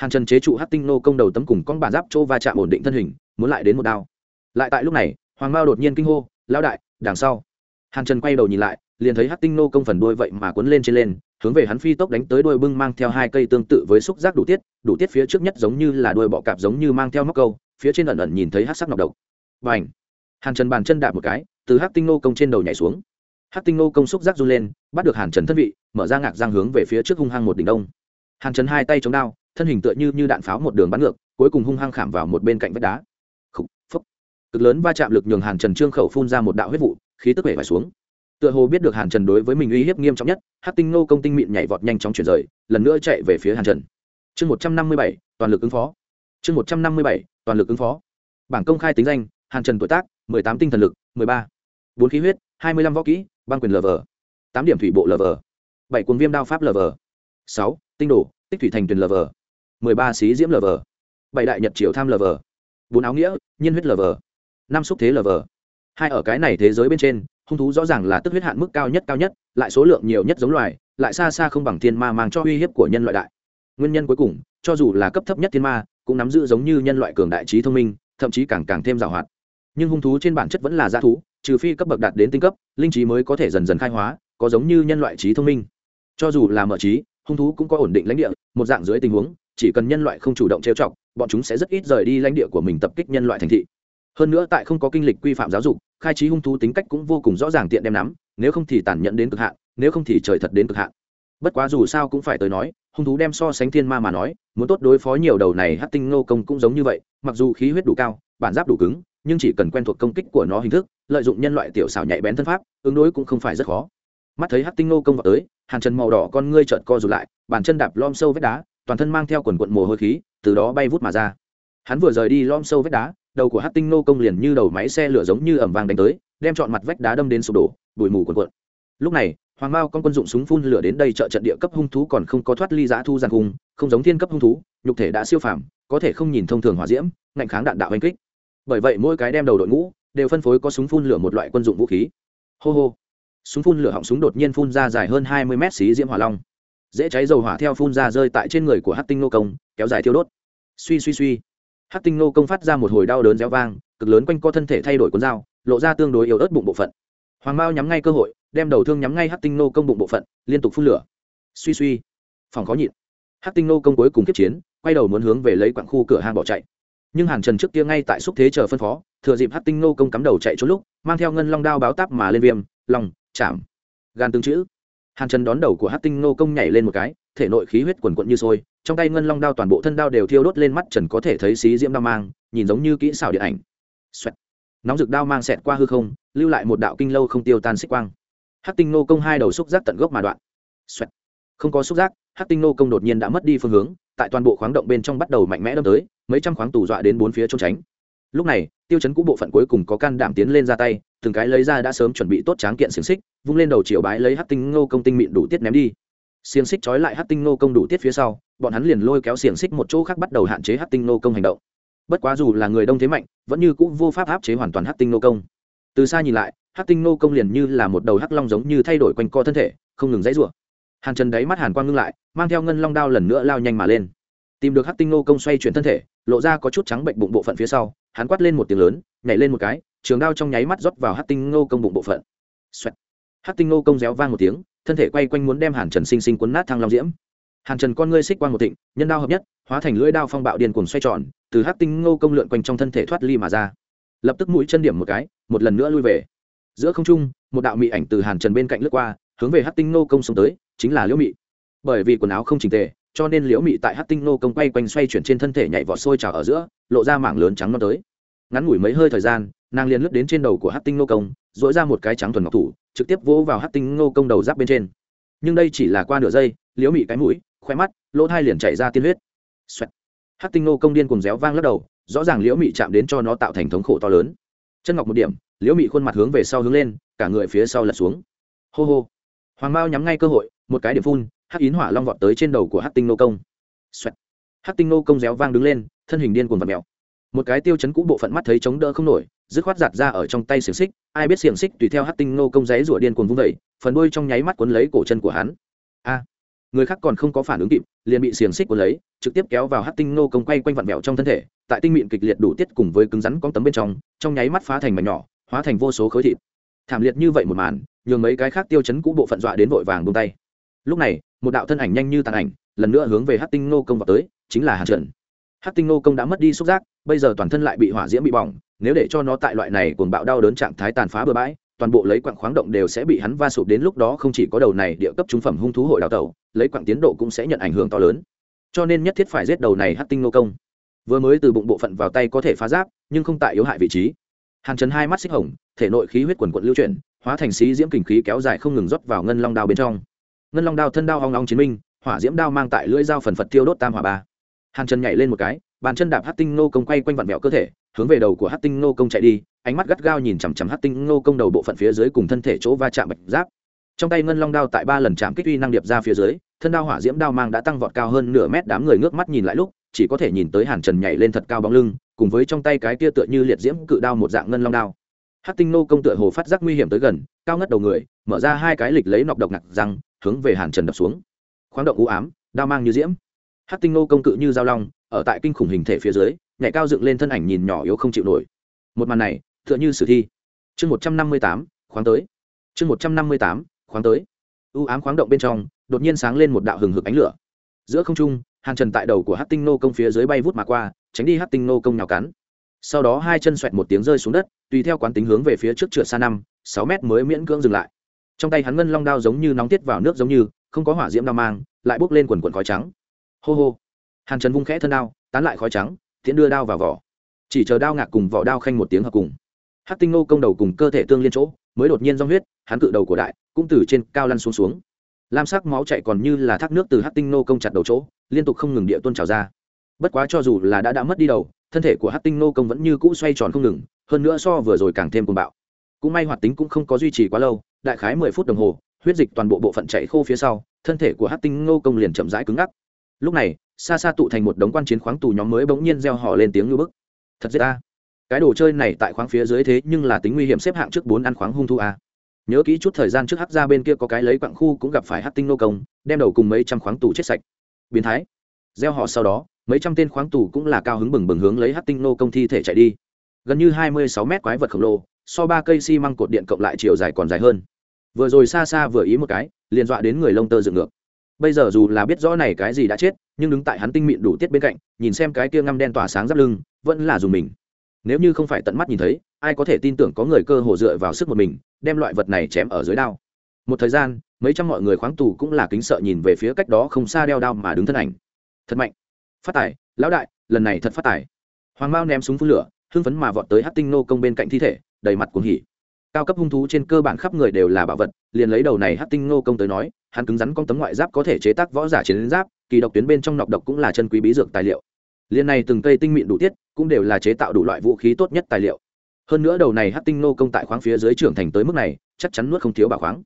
hàn trần chế trụ hát tinh nô công đầu tấm cùng con bản giáp chỗ va chạm ổn định thân hình, muốn lại đến một đao. Lại tại lúc này, hoàng mao đột nhiên kinh hô lao đại, đằng sau. Hàn trần quay đầu nhìn lại, liền thấy hát tinh nô công phần đuôi vậy mà quấn lên trên lên, hướng về hắn phi tốc đánh tới đuôi bưng mang theo hai cây tương tự với xúc giác đủ tiết đủ tiết phía trước nhất giống như là đuôi bọ cạp giống như mang theo móc câu, phía trên ẩn ẩn nhìn thấy hát sắc nọc độc. Và ảnh hàn trần bàn chân đạp một cái, từ hát tinh nô công trên đầu nhảy xuống. Hát tinh nô công xúc giác run lên, bắt được hàn trần thân vị, mở ra ngạc giang hướng về phía trước hung hăng một đỉnh đông. Hàn trần hai tay chống đao thân hình tựa như như đạn pháo một đường bắn ngược cuối cùng hung hăng khảm vào một bên cạnh vách đá. Khúc, phúc. cực lớn va chạm lực nhường hàn trần trương khẩu phun ra một đạo huyết vụ khí tức vẻ phải xuống. Tựa hồ biết được hàn trần đối với mình uy hiếp nghiêm trọng nhất hát tinh nô công tinh mịn nhảy vọt nhanh chóng chuyển rời lần nữa chạy về phía hàn trần. Chương một trăm năm mươi bảy toàn lực ứng phó. Chương một trăm năm mươi bảy toàn lực ứng phó. Bảng công khai tính danh hàn trần tuổi tác mười tám tinh thần lực mười ba. Bốn khí huyết hai mươi lăm võ kỹ ban quyền lv tám điểm thủy bộ lv bảy cuốn viêm đao pháp lv sáu tinh đồ tích thủy thành tuyền lv mười ba xí diễm lờ vờ, bảy đại nhật triều tham lờ vờ, bốn áo nghĩa nhiên huyết lờ vờ, năm xúc thế lờ vờ, hai ở cái này thế giới bên trên hung thú rõ ràng là tức huyết hạn mức cao nhất cao nhất lại số lượng nhiều nhất giống loài lại xa xa không bằng thiên ma mang cho uy hiếp của nhân loại đại. Nguyên nhân cuối cùng cho dù là cấp thấp nhất thiên ma cũng nắm giữ giống như nhân loại cường đại trí thông minh thậm chí càng càng thêm giàu hoạt nhưng hung thú trên bản chất vẫn là g thú trừ phi cấp bậc đạt đến tinh cấp linh trí mới có thể dần dần khai hóa có giống như nhân loại trí thông minh. Cho dù là mở trí hung thú cũng có ổn định lãnh địa một dạng dưới tình huống chỉ cần nhân loại không chủ động trêu chọc, bọn chúng sẽ rất ít rời đi lãnh địa của mình tập kích nhân loại thành thị. Hơn nữa tại không có kinh lịch quy phạm giáo dục, khai trí hung thú tính cách cũng vô cùng rõ ràng tiện đem nắm, nếu không thì tàn nhẫn đến cực hạn, nếu không thì trời thật đến cực hạn. Bất quá dù sao cũng phải tới nói, hung thú đem so sánh thiên ma mà nói, muốn tốt đối phó nhiều đầu này hát tinh ngô công cũng giống như vậy, mặc dù khí huyết đủ cao, bản giáp đủ cứng, nhưng chỉ cần quen thuộc công kích của nó hình thức, lợi dụng nhân loại tiểu xảo nhạy bén thân pháp, ứng đối cũng không phải rất khó. Mắt thấy hát tinh ngô công vào tới hàng chân màu đỏ con ngươi trợn co rụt lại, bàn chân đạp lom sâu vết đá toàn thân mang theo quần quận mồ hôi khí, từ đó bay vút mà ra. Hắn vừa rời đi lom sâu vách đá, đầu của hát tinh nô công liền như đầu máy xe lửa giống như ẩm vàng đánh tới, đem chọn mặt vách đá đâm đến sụp đổ, bụi mù quần quận lúc này, hoàng mao con quân dụng súng phun lửa đến đây trợ trận địa cấp hung thú còn không có thoát ly giã thu giàn hùng, không giống thiên cấp hung thú, nhục thể đã siêu phàm, có thể không nhìn thông thường hỏa diễm, ngạnh kháng đạn đạo oanh kích. Bởi vậy mỗi cái đem đầu đội ngũ đều phân phối có súng phun lửa một loại quân dụng vũ khí. Hô hô. Súng phun lửa họng súng đột nhiên phun ra dài hơn hai mươi mét xí diễm hỏa long dễ cháy dầu hỏa theo phun ra rơi tại trên người của hát tinh nô công, kéo dài thiêu đốt. Suy suy suy. Hát tinh nô công phát ra một hồi đau đớn réo vang, cực lớn quanh co thân thể thay đổi cuốn dao, lộ ra tương đối yếu ớt bụng bộ phận. Hoàng mao nhắm ngay cơ hội, đem đầu thương nhắm ngay hát tinh nô công bụng bộ phận, liên tục phun lửa. Suy suy. Phòng khó nhịn. Hát tinh nô công cuối cùng kiếp chiến, quay đầu muốn hướng về lấy quặng khu cửa hàng bỏ chạy. Nhưng hàn trần trước kia ngay tại xúc thế chờ phân phó, thừa dịp hát tinh nô công cắm đầu chạy trốn lúc, mang theo ngân long đao báo táp mà lên viêm lòng chạm. Gan tương chữ hàn trần đón đầu của hát tinh nô công nhảy lên một cái, thể nội khí huyết quần quận như sôi, trong tay ngân long đao toàn bộ thân đao đều thiêu đốt lên mắt trần có thể thấy xí diễm đao mang, nhìn giống như kỹ xảo điện ảnh Xoẹt. nóng rực đao mang xẹt qua hư không, lưu lại một đạo kinh lâu không tiêu tan xích quang hát tinh nô công hai đầu xúc giác tận gốc mà đoạn Xoẹt. không có xúc giác, hát tinh nô công đột nhiên đã mất đi phương hướng, tại toàn bộ khoáng động bên trong bắt đầu mạnh mẽ đâm tới, mấy trăm khoáng tù dọa đến bốn phía trốn tránh lúc này, tiêu chấn cũ bộ phận cuối cùng có can đảm tiến lên ra tay từng cái lấy ra đã sớm chuẩn bị tốt tráng kiện xiềng xích, vung lên đầu chiều bái lấy hát tinh ngô công tinh mịn đủ tiết ném đi. Xiềng xích trói lại hát tinh ngô công đủ tiết phía sau, bọn hắn liền lôi kéo xiềng xích một chỗ khác bắt đầu hạn chế hát tinh ngô công hành động. Bất quá dù là người đông thế mạnh, vẫn như c ũ vô pháp áp chế hoàn toàn hát tinh ngô công. Từ xa nhìn lại hát tinh ngô công liền như là một đầu hắc long giống như thay đổi quanh co thân thể, không ngừng dãy rủa. Hàn trần đáy mắt hàn quang ngưng lại, mang theo ngân long đao lần nữa lao nhanh mà lên. Tìm được hát tinh ngô công xoay chuyển thân thể, lộ ra có chút trắng bệnh bụng bộ phận phía sau, hắn quát lên một tiếng lớn, nhảy lên một cái trường đao trong nháy mắt rót vào hát tinh ngô công bụng bộ phận. Xoẹt. hát tinh ngô công réo vang một tiếng, thân thể quay quanh muốn đem hàn trần sinh sinh cuốn nát thang long diễm. Hàn trần con ngươi xích quang một thịnh, nhân đao hợp nhất, hóa thành lưỡi đao phong bạo điên cuồng xoay tròn, từ hát tinh ngô công lượn quanh trong thân thể thoát ly mà ra. Lập tức mũi chân điểm một cái, một lần nữa lui về. Giữa không trung, một đạo mị ảnh từ hàn trần bên cạnh lướt qua, hướng về hát tinh ngô công xông tới, chính là liễu mị. Bởi vì quần áo không chỉnh tề, cho nên liễu mị tại hát tinh nô công quay quanh xoay chuyển trên thân thể nhảy vọt sôi trào ở giữa, lộ ra mảng lớn trắng non tới. Ngắn ngủi mấy hơi thời gian nàng liền lướt đến trên đầu của hát tinh nô công dỗi ra một cái trắng thuần ngọc thủ, trực tiếp vỗ vào hát tinh nô công đầu giáp bên trên. Nhưng đây chỉ là qua nửa giây, liễu mị cái mũi khoe mắt, lỗ thai liền chảy ra tiên huyết. Hát tinh nô công điên cùng réo vang lắc đầu, rõ ràng liễu mị chạm đến cho nó tạo thành thống khổ to lớn. Chân ngọc một điểm, liễu mị khuôn mặt hướng về sau hướng lên, cả người phía sau lật xuống. Hô hô. Hoàng mao nhắm ngay cơ hội, một cái điểm phun, hắc yến hỏa long vọt tới trên đầu của hắc tinh nô công. Xoẹt. hắc tinh nô công réo vang đứng lên, thân hình điên cuồng vật mèo một cái tiêu chấn cũ bộ phận mắt thấy chống đỡ không nổi, dứt khoát giạt ra ở trong tay xiềng xích, ai biết xiềng xích tùy theo hát tinh nô công giấy rủa điên cuồng vung vẩy phần đuôi trong nháy mắt cuốn lấy cổ chân của hắn. A! Người khác còn không có phản ứng kịp, liền bị xiềng xích cuốn lấy, trực tiếp kéo vào hát tinh nô công quay quanh vặn vẹo trong thân thể, tại tinh mịn kịch liệt đủ tiết cùng với cứng rắn con tấm bên trong trong nháy mắt phá thành mảnh nhỏ, hóa thành vô số khối thịt. Thảm liệt như vậy một màn, nhường mấy cái khác tiêu chấn cũ bộ phận dọa đến vội vàng buông tay. Lúc này, một đạo thân ảnh nhanh như tàn ảnh, lần nữa hướng về hát tinh nô công vào tới, chính là hàn trần. Hát tinh nô công đã mất đi xúc giác bây giờ toàn thân lại bị hỏa diễm bị bỏng, nếu để cho nó tại loại này cuồng bạo đau đớn trạng thái tàn phá bừa bãi, toàn bộ lấy quặng khoáng động đều sẽ bị hắn va sụp đến lúc đó không chỉ có đầu này địa cấp trung phẩm hung thú hội đào tẩu, lấy quặng tiến độ cũng sẽ nhận ảnh hưởng to lớn. Cho nên nhất thiết phải giết đầu này hát tinh nô công. Vừa mới từ bụng bộ phận vào tay có thể phá giáp, nhưng không tại yếu hại vị trí. Hàn trần hai mắt xích hồng, thể nội khí huyết quần quận lưu chuyển, hóa thành xí diễm kình khí kéo dài không ngừng rót vào ngân long đao bên trong. Ngân long đao thân đao hong long chiến minh, hỏa diễm đao mang tại lưỡi dao phần phật tiêu đốt tam hỏa ba. Hàn trần nhảy lên một cái bàn chân đạp hát tinh nô công quay quanh vặn vẹo cơ thể, hướng về đầu của hát tinh nô công chạy đi, ánh mắt gắt gao nhìn chằm chằm hát tinh nô công đầu bộ phận phía dưới cùng thân thể chỗ va chạm bạch giáp. Trong tay ngân long đao tại ba lần chạm kích uy năng điệp ra phía dưới, thân đao hỏa diễm đao mang đã tăng vọt cao hơn nửa mét đám người ngước mắt nhìn lại lúc, chỉ có thể nhìn tới hàn trần nhảy lên thật cao bóng lưng, cùng với trong tay cái kia tựa như liệt diễm cự đao một dạng ngân long đao. Hát tinh nô công tựa hồ phát giác nguy hiểm tới gần, cao ngất đầu người, mở ra hai cái lịch lấy nọc độc nặc răng, hướng về hàn trần đập xuống. Khoáng động u ám, đao mang như diễm. Hát tinh nô công cự như giao long ở tại kinh khủng hình thể phía dưới, nhảy cao dựng lên thân ảnh nhìn nhỏ yếu không chịu nổi. Một màn này, tựa như sử thi. Chương một trăm năm mươi tám, khoáng tới. Chương một trăm năm mươi tám, khoáng tới. U ám khoáng động bên trong, đột nhiên sáng lên một đạo hừng hực ánh lửa. Giữa không trung, hàn trần tại đầu của hát tinh nô công phía dưới bay vút mà qua, tránh đi hát tinh nô công nhào cắn. Sau đó hai chân xoẹt một tiếng rơi xuống đất, tùy theo quán tính hướng về phía trước trượt xa năm, sáu mét mới miễn cưỡng dừng lại. Trong tay hắn ngân long đao giống như nóng tiết vào nước giống như, không có hỏa diễm đao mang, lại bốc lên quần quần khói trắng. Hô hô hàn trần vung khẽ thân đao, tán lại khói trắng, tiễn đưa đao vào vỏ. Chỉ chờ đao ngạc cùng vỏ đao khanh một tiếng hợp cùng. Hát tinh nô công đầu cùng cơ thể tương liên chỗ, mới đột nhiên do huyết, hắn cự đầu của đại, cũng từ trên cao lăn xuống xuống. Lam sắc máu chạy còn như là thác nước từ hát tinh nô công chặt đầu chỗ, liên tục không ngừng địa tuôn trào ra. Bất quá cho dù là đã đã mất đi đầu, thân thể của hát tinh nô công vẫn như cũ xoay tròn không ngừng, hơn nữa so vừa rồi càng thêm cuồng bạo. Cũng may hoạt tính cũng không có duy trì quá lâu, đại khái mười phút đồng hồ, huyết dịch toàn bộ bộ phận chạy khô phía sau, thân thể của hát tinh nô công liền chậm rãi cứng ngắc lúc này xa xa tụ thành một đống quan chiến khoáng tù nhóm mới bỗng nhiên reo họ lên tiếng ngư bức. Thật giết ta. Cái đồ chơi này tại khoáng phía dưới thế nhưng là tính nguy hiểm xếp hạng trước bốn ăn khoáng hung thu a. Nhớ kỹ chút thời gian trước hắc ra bên kia có cái lấy quặng khu cũng gặp phải hắc tinh nô công, đem đầu cùng mấy trăm khoáng tù chết sạch. Biến thái. Gieo họ sau đó, mấy trăm tên khoáng tù cũng là cao hứng bừng bừng hướng lấy hắc tinh nô công thi thể chạy đi. Gần như hai mươi sáu mét quái vật khổng lồ, so ba cây xi măng cột điện cộng lại chiều dài còn dài hơn. Vừa rồi xa xa vừa ý một cái, liền dọa đến người lông tơ dựng ngược bây giờ dù là biết rõ này cái gì đã chết, nhưng đứng tại hắn tinh mịn đủ tiết bên cạnh, nhìn xem cái kia ngăm đen tỏa sáng giáp lưng, vẫn là dùng mình. Nếu như không phải tận mắt nhìn thấy, ai có thể tin tưởng có người cơ hồ dựa vào sức một mình, đem loại vật này chém ở dưới đao. Một thời gian, mấy trăm mọi người khoáng tù cũng là kính sợ nhìn về phía cách đó không xa đeo đao mà đứng thân ảnh. Thật mạnh. Phát tài, lão đại, lần này thật phát tài. Hoàng mao ném súng phun lửa, hưng phấn mà vọt tới hát tinh nô công bên cạnh thi thể, đầy mặt cuồng hỉ cao cấp hung thú trên cơ bản khắp người đều là bảo vật, liền lấy đầu này hát tinh ngô công tới nói, hắn cứng rắn con tấm ngoại giáp có thể chế tác võ giả chiến giáp, kỳ độc tuyến bên trong nọc độc cũng là chân quý bí dược tài liệu. Liền này từng cây tinh mịn đủ tiết, cũng đều là chế tạo đủ loại vũ khí tốt nhất tài liệu. Hơn nữa đầu này hát tinh ngô công tại khoáng phía dưới trưởng thành tới mức này, chắc chắn nuốt không thiếu bà khoáng.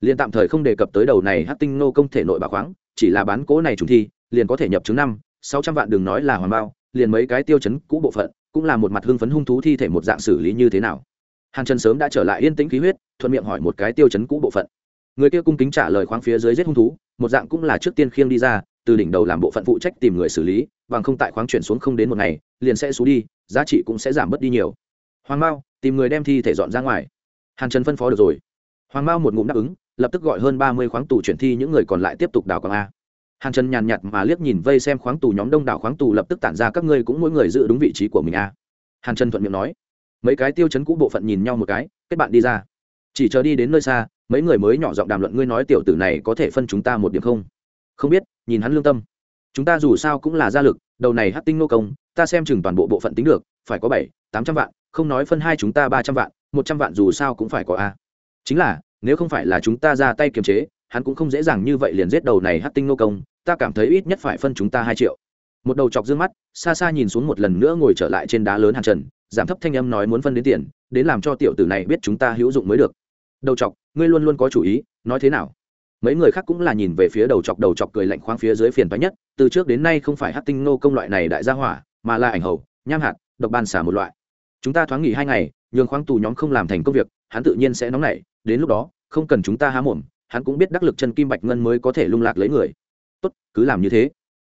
Liền tạm thời không đề cập tới đầu này hát tinh ngô công thể nội bà khoáng, chỉ là bán cố này trùng thi, liền có thể nhập chứng năm, sáu trăm vạn đường nói là hoàn bao, liền mấy cái tiêu chấn cũ bộ phận, cũng là một mặt hưng phấn hung thú thi thể một dạng xử lý như thế nào hàn trần sớm đã trở lại yên tĩnh khí huyết, thuận miệng hỏi một cái tiêu chấn cũ bộ phận. Người kia cung kính trả lời khoáng phía dưới giết hung thú, một dạng cũng là trước tiên khiêng đi ra, từ đỉnh đầu làm bộ phận phụ trách tìm người xử lý, bằng không tại khoáng chuyển xuống không đến một ngày, liền sẽ xuống đi, giá trị cũng sẽ giảm bớt đi nhiều. Hoàng mao, tìm người đem thi thể dọn ra ngoài. Hàn trần phân phó được rồi. Hoàng mao một ngụm đáp ứng, lập tức gọi hơn ba mươi khoáng tù chuyển thi những người còn lại tiếp tục đào quảng a. Hàn trần nhàn nhạt mà liếc nhìn vây xem khoáng tù nhóm đông đảo khoáng tù lập tức tản ra các ngươi cũng mỗi người giữ đúng vị trí của mình a. Hàn trần thuận miệng nói mấy cái tiêu chấn cũ bộ phận nhìn nhau một cái, kết bạn đi ra. Chỉ chờ đi đến nơi xa, mấy người mới nhỏ giọng đàm luận ngươi nói tiểu tử này có thể phân chúng ta một điểm không? Không biết, nhìn hắn lương tâm. Chúng ta dù sao cũng là gia lực, đầu này hát tinh nô công, ta xem chừng toàn bộ bộ phận tính được, phải có bảy, tám trăm vạn, không nói phân hai chúng ta ba trăm vạn, một trăm vạn dù sao cũng phải có a. Chính là, nếu không phải là chúng ta ra tay kiềm chế, hắn cũng không dễ dàng như vậy liền giết đầu này hát tinh nô công, ta cảm thấy ít nhất phải phân chúng ta hai triệu. Một đầu chọc d ư ơ n g mắt, xa xa nhìn xuống một lần nữa ngồi trở lại trên đá lớn hàn trần giảm thấp thanh âm nói muốn phân đến tiền, đến làm cho tiểu tử này biết chúng ta hữu dụng mới được. Đầu chọc, ngươi luôn luôn có chủ ý, nói thế nào? Mấy người khác cũng là nhìn về phía đầu chọc đầu chọc cười lạnh khoáng phía dưới phiền toái nhất, từ trước đến nay không phải hát tinh nô công loại này đại gia hỏa, mà là ảnh hầu, nham hạt, độc ban xả một loại. Chúng ta thoáng nghỉ hai ngày, nhường khoáng tù nhóm không làm thành công việc, hắn tự nhiên sẽ nóng nảy, đến lúc đó, không cần chúng ta há mồm, hắn cũng biết đắc lực chân kim bạch ngân mới có thể lung lạc lấy người. Tốt, cứ làm như thế.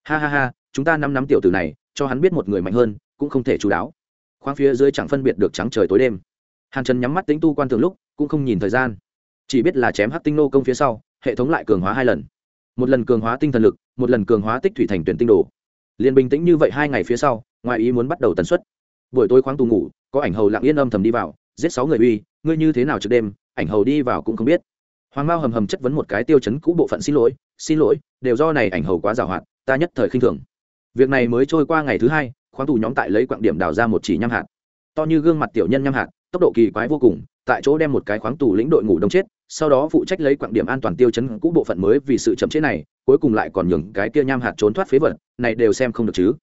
Ha ha ha, chúng ta năm năm tiểu tử này, cho hắn biết một người mạnh hơn, cũng không thể chú đáo khoang phía dưới chẳng phân biệt được trắng trời tối đêm. Hàn trần nhắm mắt tính tu quan thường lúc, cũng không nhìn thời gian. Chỉ biết là chém hát tinh nô công phía sau, hệ thống lại cường hóa hai lần. Một lần cường hóa tinh thần lực, một lần cường hóa tích thủy thành tuyển tinh đồ. Liền bình tĩnh như vậy hai ngày phía sau ngoài ý muốn bắt đầu tần suất. Buổi tối khoáng tù ngủ, có ảnh hầu lặng yên âm thầm đi vào, giết sáu người uy, ngươi như thế nào trước đêm, ảnh hầu đi vào cũng không biết. Hoàng mao hầm hầm chất vấn một cái tiêu chấn cũ bộ phận xin lỗi xin lỗi, đều do này ảnh hầu quá giàu hạn, ta nhất thời khinh thường. Việc này mới trôi qua ngày thứ hai khoáng tù nhóm tại lấy quặng điểm đào ra một chỉ nham hạt. To như gương mặt tiểu nhân nham hạt, tốc độ kỳ quái vô cùng, tại chỗ đem một cái khoáng tù lĩnh đội ngủ đông chết, sau đó phụ trách lấy quặng điểm an toàn tiêu chấn cũ bộ phận mới vì sự chậm chế này, cuối cùng lại còn nhường cái kia nham hạt trốn thoát phế vật, này đều xem không được chứ.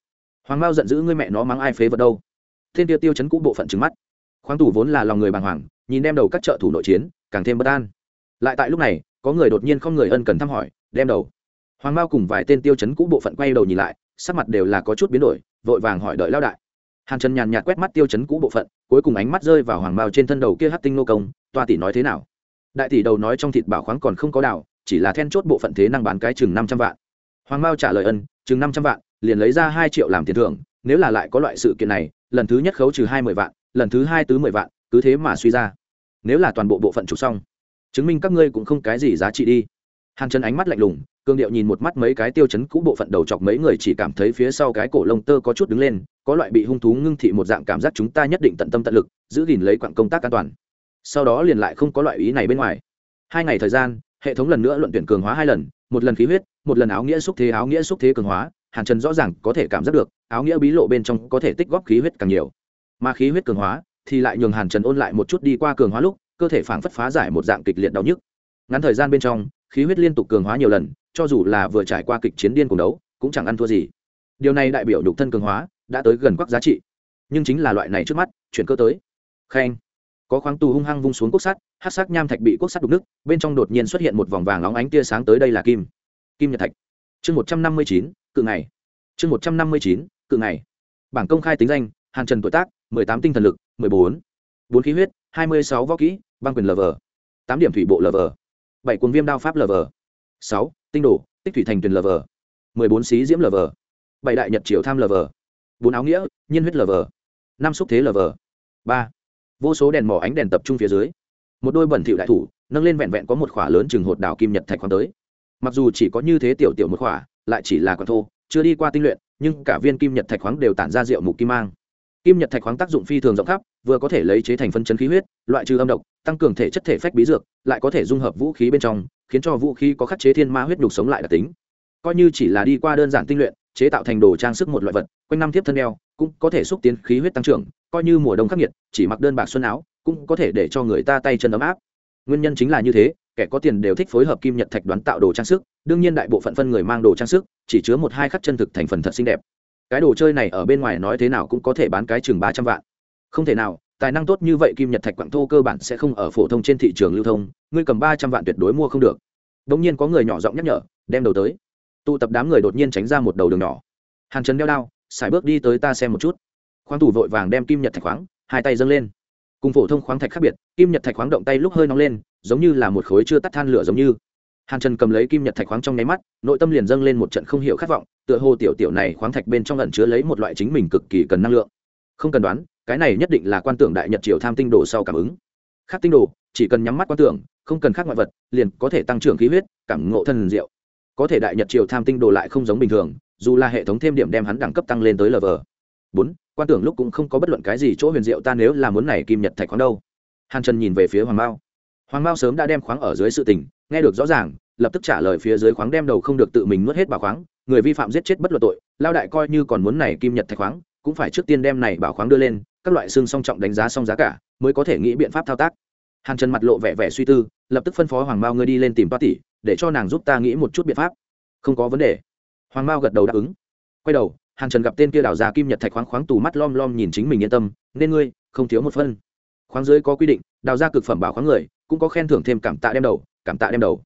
Hoàng mao giận dữ, ngươi mẹ nó mắng ai phế vật đâu? Thiên tiêu tiêu chấn cũ bộ phận trứng mắt. Khoáng tù vốn là lòng người bàng hoàng, nhìn đem đầu các trợ thủ nội chiến, càng thêm bất an. Lại tại lúc này, có người đột nhiên không người ân cần thăm hỏi, đem đầu. Hoàng mao cùng vài tên tiêu chấn cũ bộ phận quay đầu nhìn lại, sắc mặt đều là có chút biến đổi vội vàng hỏi đợi lao đại. Hàn trần nhàn nhạt quét mắt tiêu chấn cũ bộ phận, cuối cùng ánh mắt rơi vào hoàng mao trên thân đầu kia hát tinh nô công, toa tỷ nói thế nào? Đại tỷ đầu nói trong thịt bảo khoáng còn không có đảo chỉ là then chốt bộ phận thế năng bán cái chừng năm trăm vạn. Hoàng mao trả lời ân, chừng năm trăm vạn, liền lấy ra hai triệu làm tiền thưởng, nếu là lại có loại sự kiện này, lần thứ nhất khấu trừ hai mươi vạn, lần thứ hai tứ mười vạn, cứ thế mà suy ra. Nếu là toàn bộ bộ phận trục xong, chứng minh các ngươi cũng không cái gì giá trị đi. Hàn chân ánh mắt lạnh lùng cương điệu nhìn một mắt mấy cái tiêu chấn cũ bộ phận đầu chọc mấy người chỉ cảm thấy phía sau cái cổ lông tơ có chút đứng lên, có loại bị hung thú ngưng thị một dạng cảm giác chúng ta nhất định tận tâm tận lực, giữ gìn lấy quặng công tác an toàn. Sau đó liền lại không có loại ý này bên ngoài. Hai ngày thời gian, hệ thống lần nữa luận tuyển cường hóa hai lần, một lần khí huyết, một lần áo nghĩa xúc thế, áo nghĩa xúc thế cường hóa, hàn trần rõ ràng có thể cảm giác được, áo nghĩa bí lộ bên trong có thể tích góp khí huyết càng nhiều. Mà khí huyết cường hóa thì lại nhường hàn trần ôn lại một chút đi qua cường hóa lúc, cơ thể phảng phất phá giải một dạng kịch liệt đau nhức. Ngắn thời gian bên trong, khí huyết liên tục cường hóa nhiều lần cho dù là vừa trải qua kịch chiến điên cùng đấu, cũng chẳng ăn thua gì. Điều này đại biểu nhục thân cường hóa đã tới gần quắc giá trị. Nhưng chính là loại này trước mắt, chuyển cơ tới. Khen. Có khoáng tù hung hăng vung xuống cốt sắt hát sắc nham thạch bị cốt sắt đục nước bên trong đột nhiên xuất hiện một vòng vàng óng ánh tia sáng tới đây là kim. Kim nhật thạch. Chương một trăm năm mươi chín, cự ngày. Chương một trăm năm mươi chín, cự ngày. Bảng công khai tính danh, hàn trần tuổi tác, mười tám tinh thần lực, mười bốn. Bốn khí huyết, hai mươi sáu võ kỹ, băng quyền lv tám điểm thủy bộ lv bảy cuồng viêm đao pháp lv sáu tinh đồ tích thủy thành tuyển lờ vờ, mười bốn xí diễm lv bảy đại nhật triều tham lv bốn áo nghĩa nhiên huyết lv năm xúc thế lv ba vô số đèn mỏ ánh đèn tập trung phía dưới. Một đôi bẩn thỉu đại thủ nâng lên vẹn vẹn có một khỏa lớn chừng hột đào kim nhật thạch khoáng tới. Mặc dù chỉ có như thế tiểu tiểu một khỏa lại chỉ là quả thô chưa đi qua tinh luyện nhưng cả viên kim nhật thạch khoáng đều tản ra rượu mục kim mang. Kim nhật thạch khoáng tác dụng phi thường rộng khắp vừa có thể lấy chế thành phân chấn khí huyết loại trừ âm độc tăng cường thể chất thể phách bí dược lại có thể dung hợp vũ khí bên trong khiến cho vũ khí có khắc chế thiên ma huyết đục sống lại đặc tính. Coi như chỉ là đi qua đơn giản tinh luyện, chế tạo thành đồ trang sức một loại vật, quanh năm tiếp thân đeo, cũng có thể xúc tiến khí huyết tăng trưởng, coi như mùa đông khắc nghiệt, chỉ mặc đơn bạc xuân áo, cũng có thể để cho người ta tay chân ấm áp. Nguyên nhân chính là như thế, kẻ có tiền đều thích phối hợp kim nhật thạch đoán tạo đồ trang sức, đương nhiên đại bộ phận phân người mang đồ trang sức, chỉ chứa một hai khắc chân thực thành phần thật xinh đẹp. Cái đồ chơi này ở bên ngoài nói thế nào cũng có thể bán cái chừng ba trăm vạn. Không thể nào tài năng tốt như vậy kim nhật thạch quặng thô cơ bản sẽ không ở phổ thông trên thị trường lưu thông, ngươi cầm ba trăm vạn tuyệt đối mua không được. Đ ỗ n g nhiên có người nhỏ giọng nhắc nhở, đem đầu tới. Tụ tập đám người đột nhiên tránh ra một đầu đường nhỏ. Hàn trần đeo đao xài bước đi tới ta xem một chút. Khoáng thủ vội vàng đem kim nhật thạch khoáng, hai tay dâng lên. Cùng phổ thông khoáng thạch khác biệt, kim nhật thạch khoáng động tay lúc hơi nóng lên, giống như là một khối chưa tắt than lửa giống như. Hàn trần cầm lấy kim nhật thạch khoáng trong nháy mắt, nội tâm liền dâng lên một trận không hiểu khát vọng, tựa hồ tiểu tiểu này khoáng thạch bên trong lẩn chứa lấy một loại chính mình cực kỳ cần năng lượng. Không cần đoán cái này nhất định là quan tưởng đại nhật triều tham tinh đồ sau cảm ứng. Khác tinh đồ, chỉ cần nhắm mắt quan tưởng, không cần khác ngoại vật, liền có thể tăng trưởng khí huyết, cảm ngộ thân diệu. Có thể đại nhật triều tham tinh đồ lại không giống bình thường, dù là hệ thống thêm điểm đem hắn đẳng cấp tăng lên tới lv bốn, quan tưởng lúc cũng không có bất luận cái gì chỗ huyền diệu, ta nếu là muốn này kim nhật thạch khoáng đâu? Hàn trần nhìn về phía hoàng mao. Hoàng mao sớm đã đem khoáng ở dưới sự tình, nghe được rõ ràng, lập tức trả lời phía dưới khoáng đem đầu không được tự mình nuốt hết bảo khoáng, người vi phạm giết chết bất luận tội lao đại coi như còn muốn này kim nhật thạch khoáng, cũng phải trước tiên đem này bảo khoáng đưa lên các loại xương song trọng đánh giá xong giá cả, mới có thể nghĩ biện pháp thao tác. Hàn trần mặt lộ vẻ vẻ suy tư, lập tức phân phó hoàng mao ngươi đi lên tìm toa tỷ, để cho nàng giúp ta nghĩ một chút biện pháp. Không có vấn đề. Hoàng mao gật đầu đáp ứng. Quay đầu, hàn trần gặp tên kia đào ra kim nhật thạch khoáng khoáng tù mắt lom lom nhìn chính mình yên tâm, nên ngươi, không thiếu một phân. Khoáng dưới có quy định, đào ra cực phẩm bảo khoáng người, cũng có khen thưởng thêm cảm tạ đem đầu, cảm tạ đem đầu.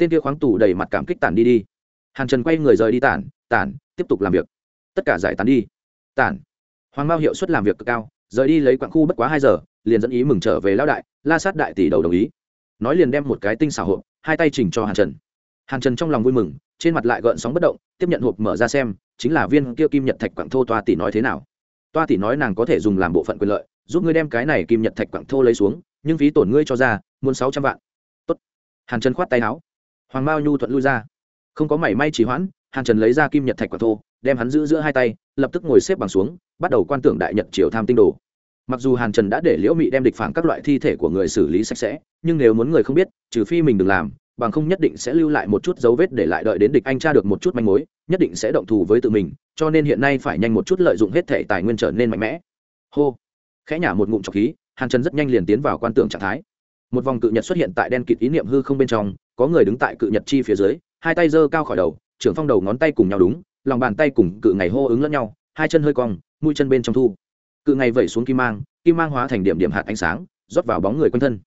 Tên kia khoáng tù đầy mặt cảm kích tản đi đi. Hàn trần quay người rời đi tản tản, tiếp tục làm việc. Tất cả giải tán đi. Tản. Hoàng mao hiệu suất làm việc cực cao rời đi lấy quãng khu bất quá hai giờ, liền dẫn ý mừng trở về lão đại, la sát đại tỷ đầu đồng ý. Nói liền đem một cái tinh xảo hộp, hai tay chỉnh cho hàn trần. Hàn trần trong lòng vui mừng, trên mặt lại gợn sóng bất động, tiếp nhận hộp mở ra xem, chính là viên kia kim nhật thạch quảng thô toa tỷ nói thế nào. Toa tỷ nói nàng có thể dùng làm bộ phận quyền lợi, giúp ngươi đem cái này kim nhật thạch quảng thô lấy xuống, nhưng phí tổn ngươi cho ra, muốn sáu trăm vạn. Tốt. hàn trần khoát tay áo. Hoàng mao nhu thuận lui ra. Không có mảy may trì hoãn, hàn trần lấy ra kim nhật thạch quảng thô, đem hắn giữ giữa hai tay lập tức ngồi xếp bằng xuống, bắt đầu quan tưởng đại nhật triều tham tinh đồ. Mặc dù hàn trần đã để liễu mị đem địch phản các loại thi thể của người xử lý sạch sẽ, nhưng nếu muốn người không biết, trừ phi mình đừng làm, bằng không nhất định sẽ lưu lại một chút dấu vết để lại đợi đến địch anh tra được một chút manh mối, nhất định sẽ động thù với tự mình, cho nên hiện nay phải nhanh một chút lợi dụng hết thể tài nguyên trở nên mạnh mẽ. Hô! Khẽ nhả một ngụm trọc khí, hàn trần rất nhanh liền tiến vào quan tưởng trạng thái. Một vòng cự nhật xuất hiện tại đen kịt ý niệm hư không bên trong, có người đứng tại cự nhật chi phía dưới, hai tay giơ cao khỏi đầu trưởng phong đầu ngón tay cùng nhau đúng, lòng bàn tay cùng cự ngày hô ứng lẫn nhau, hai chân hơi cong, mũi chân bên trong thu. Cự ngày vẩy xuống kim mang kim mang hóa thành điểm điểm hạt ánh sáng, rót vào bóng người quanh thân.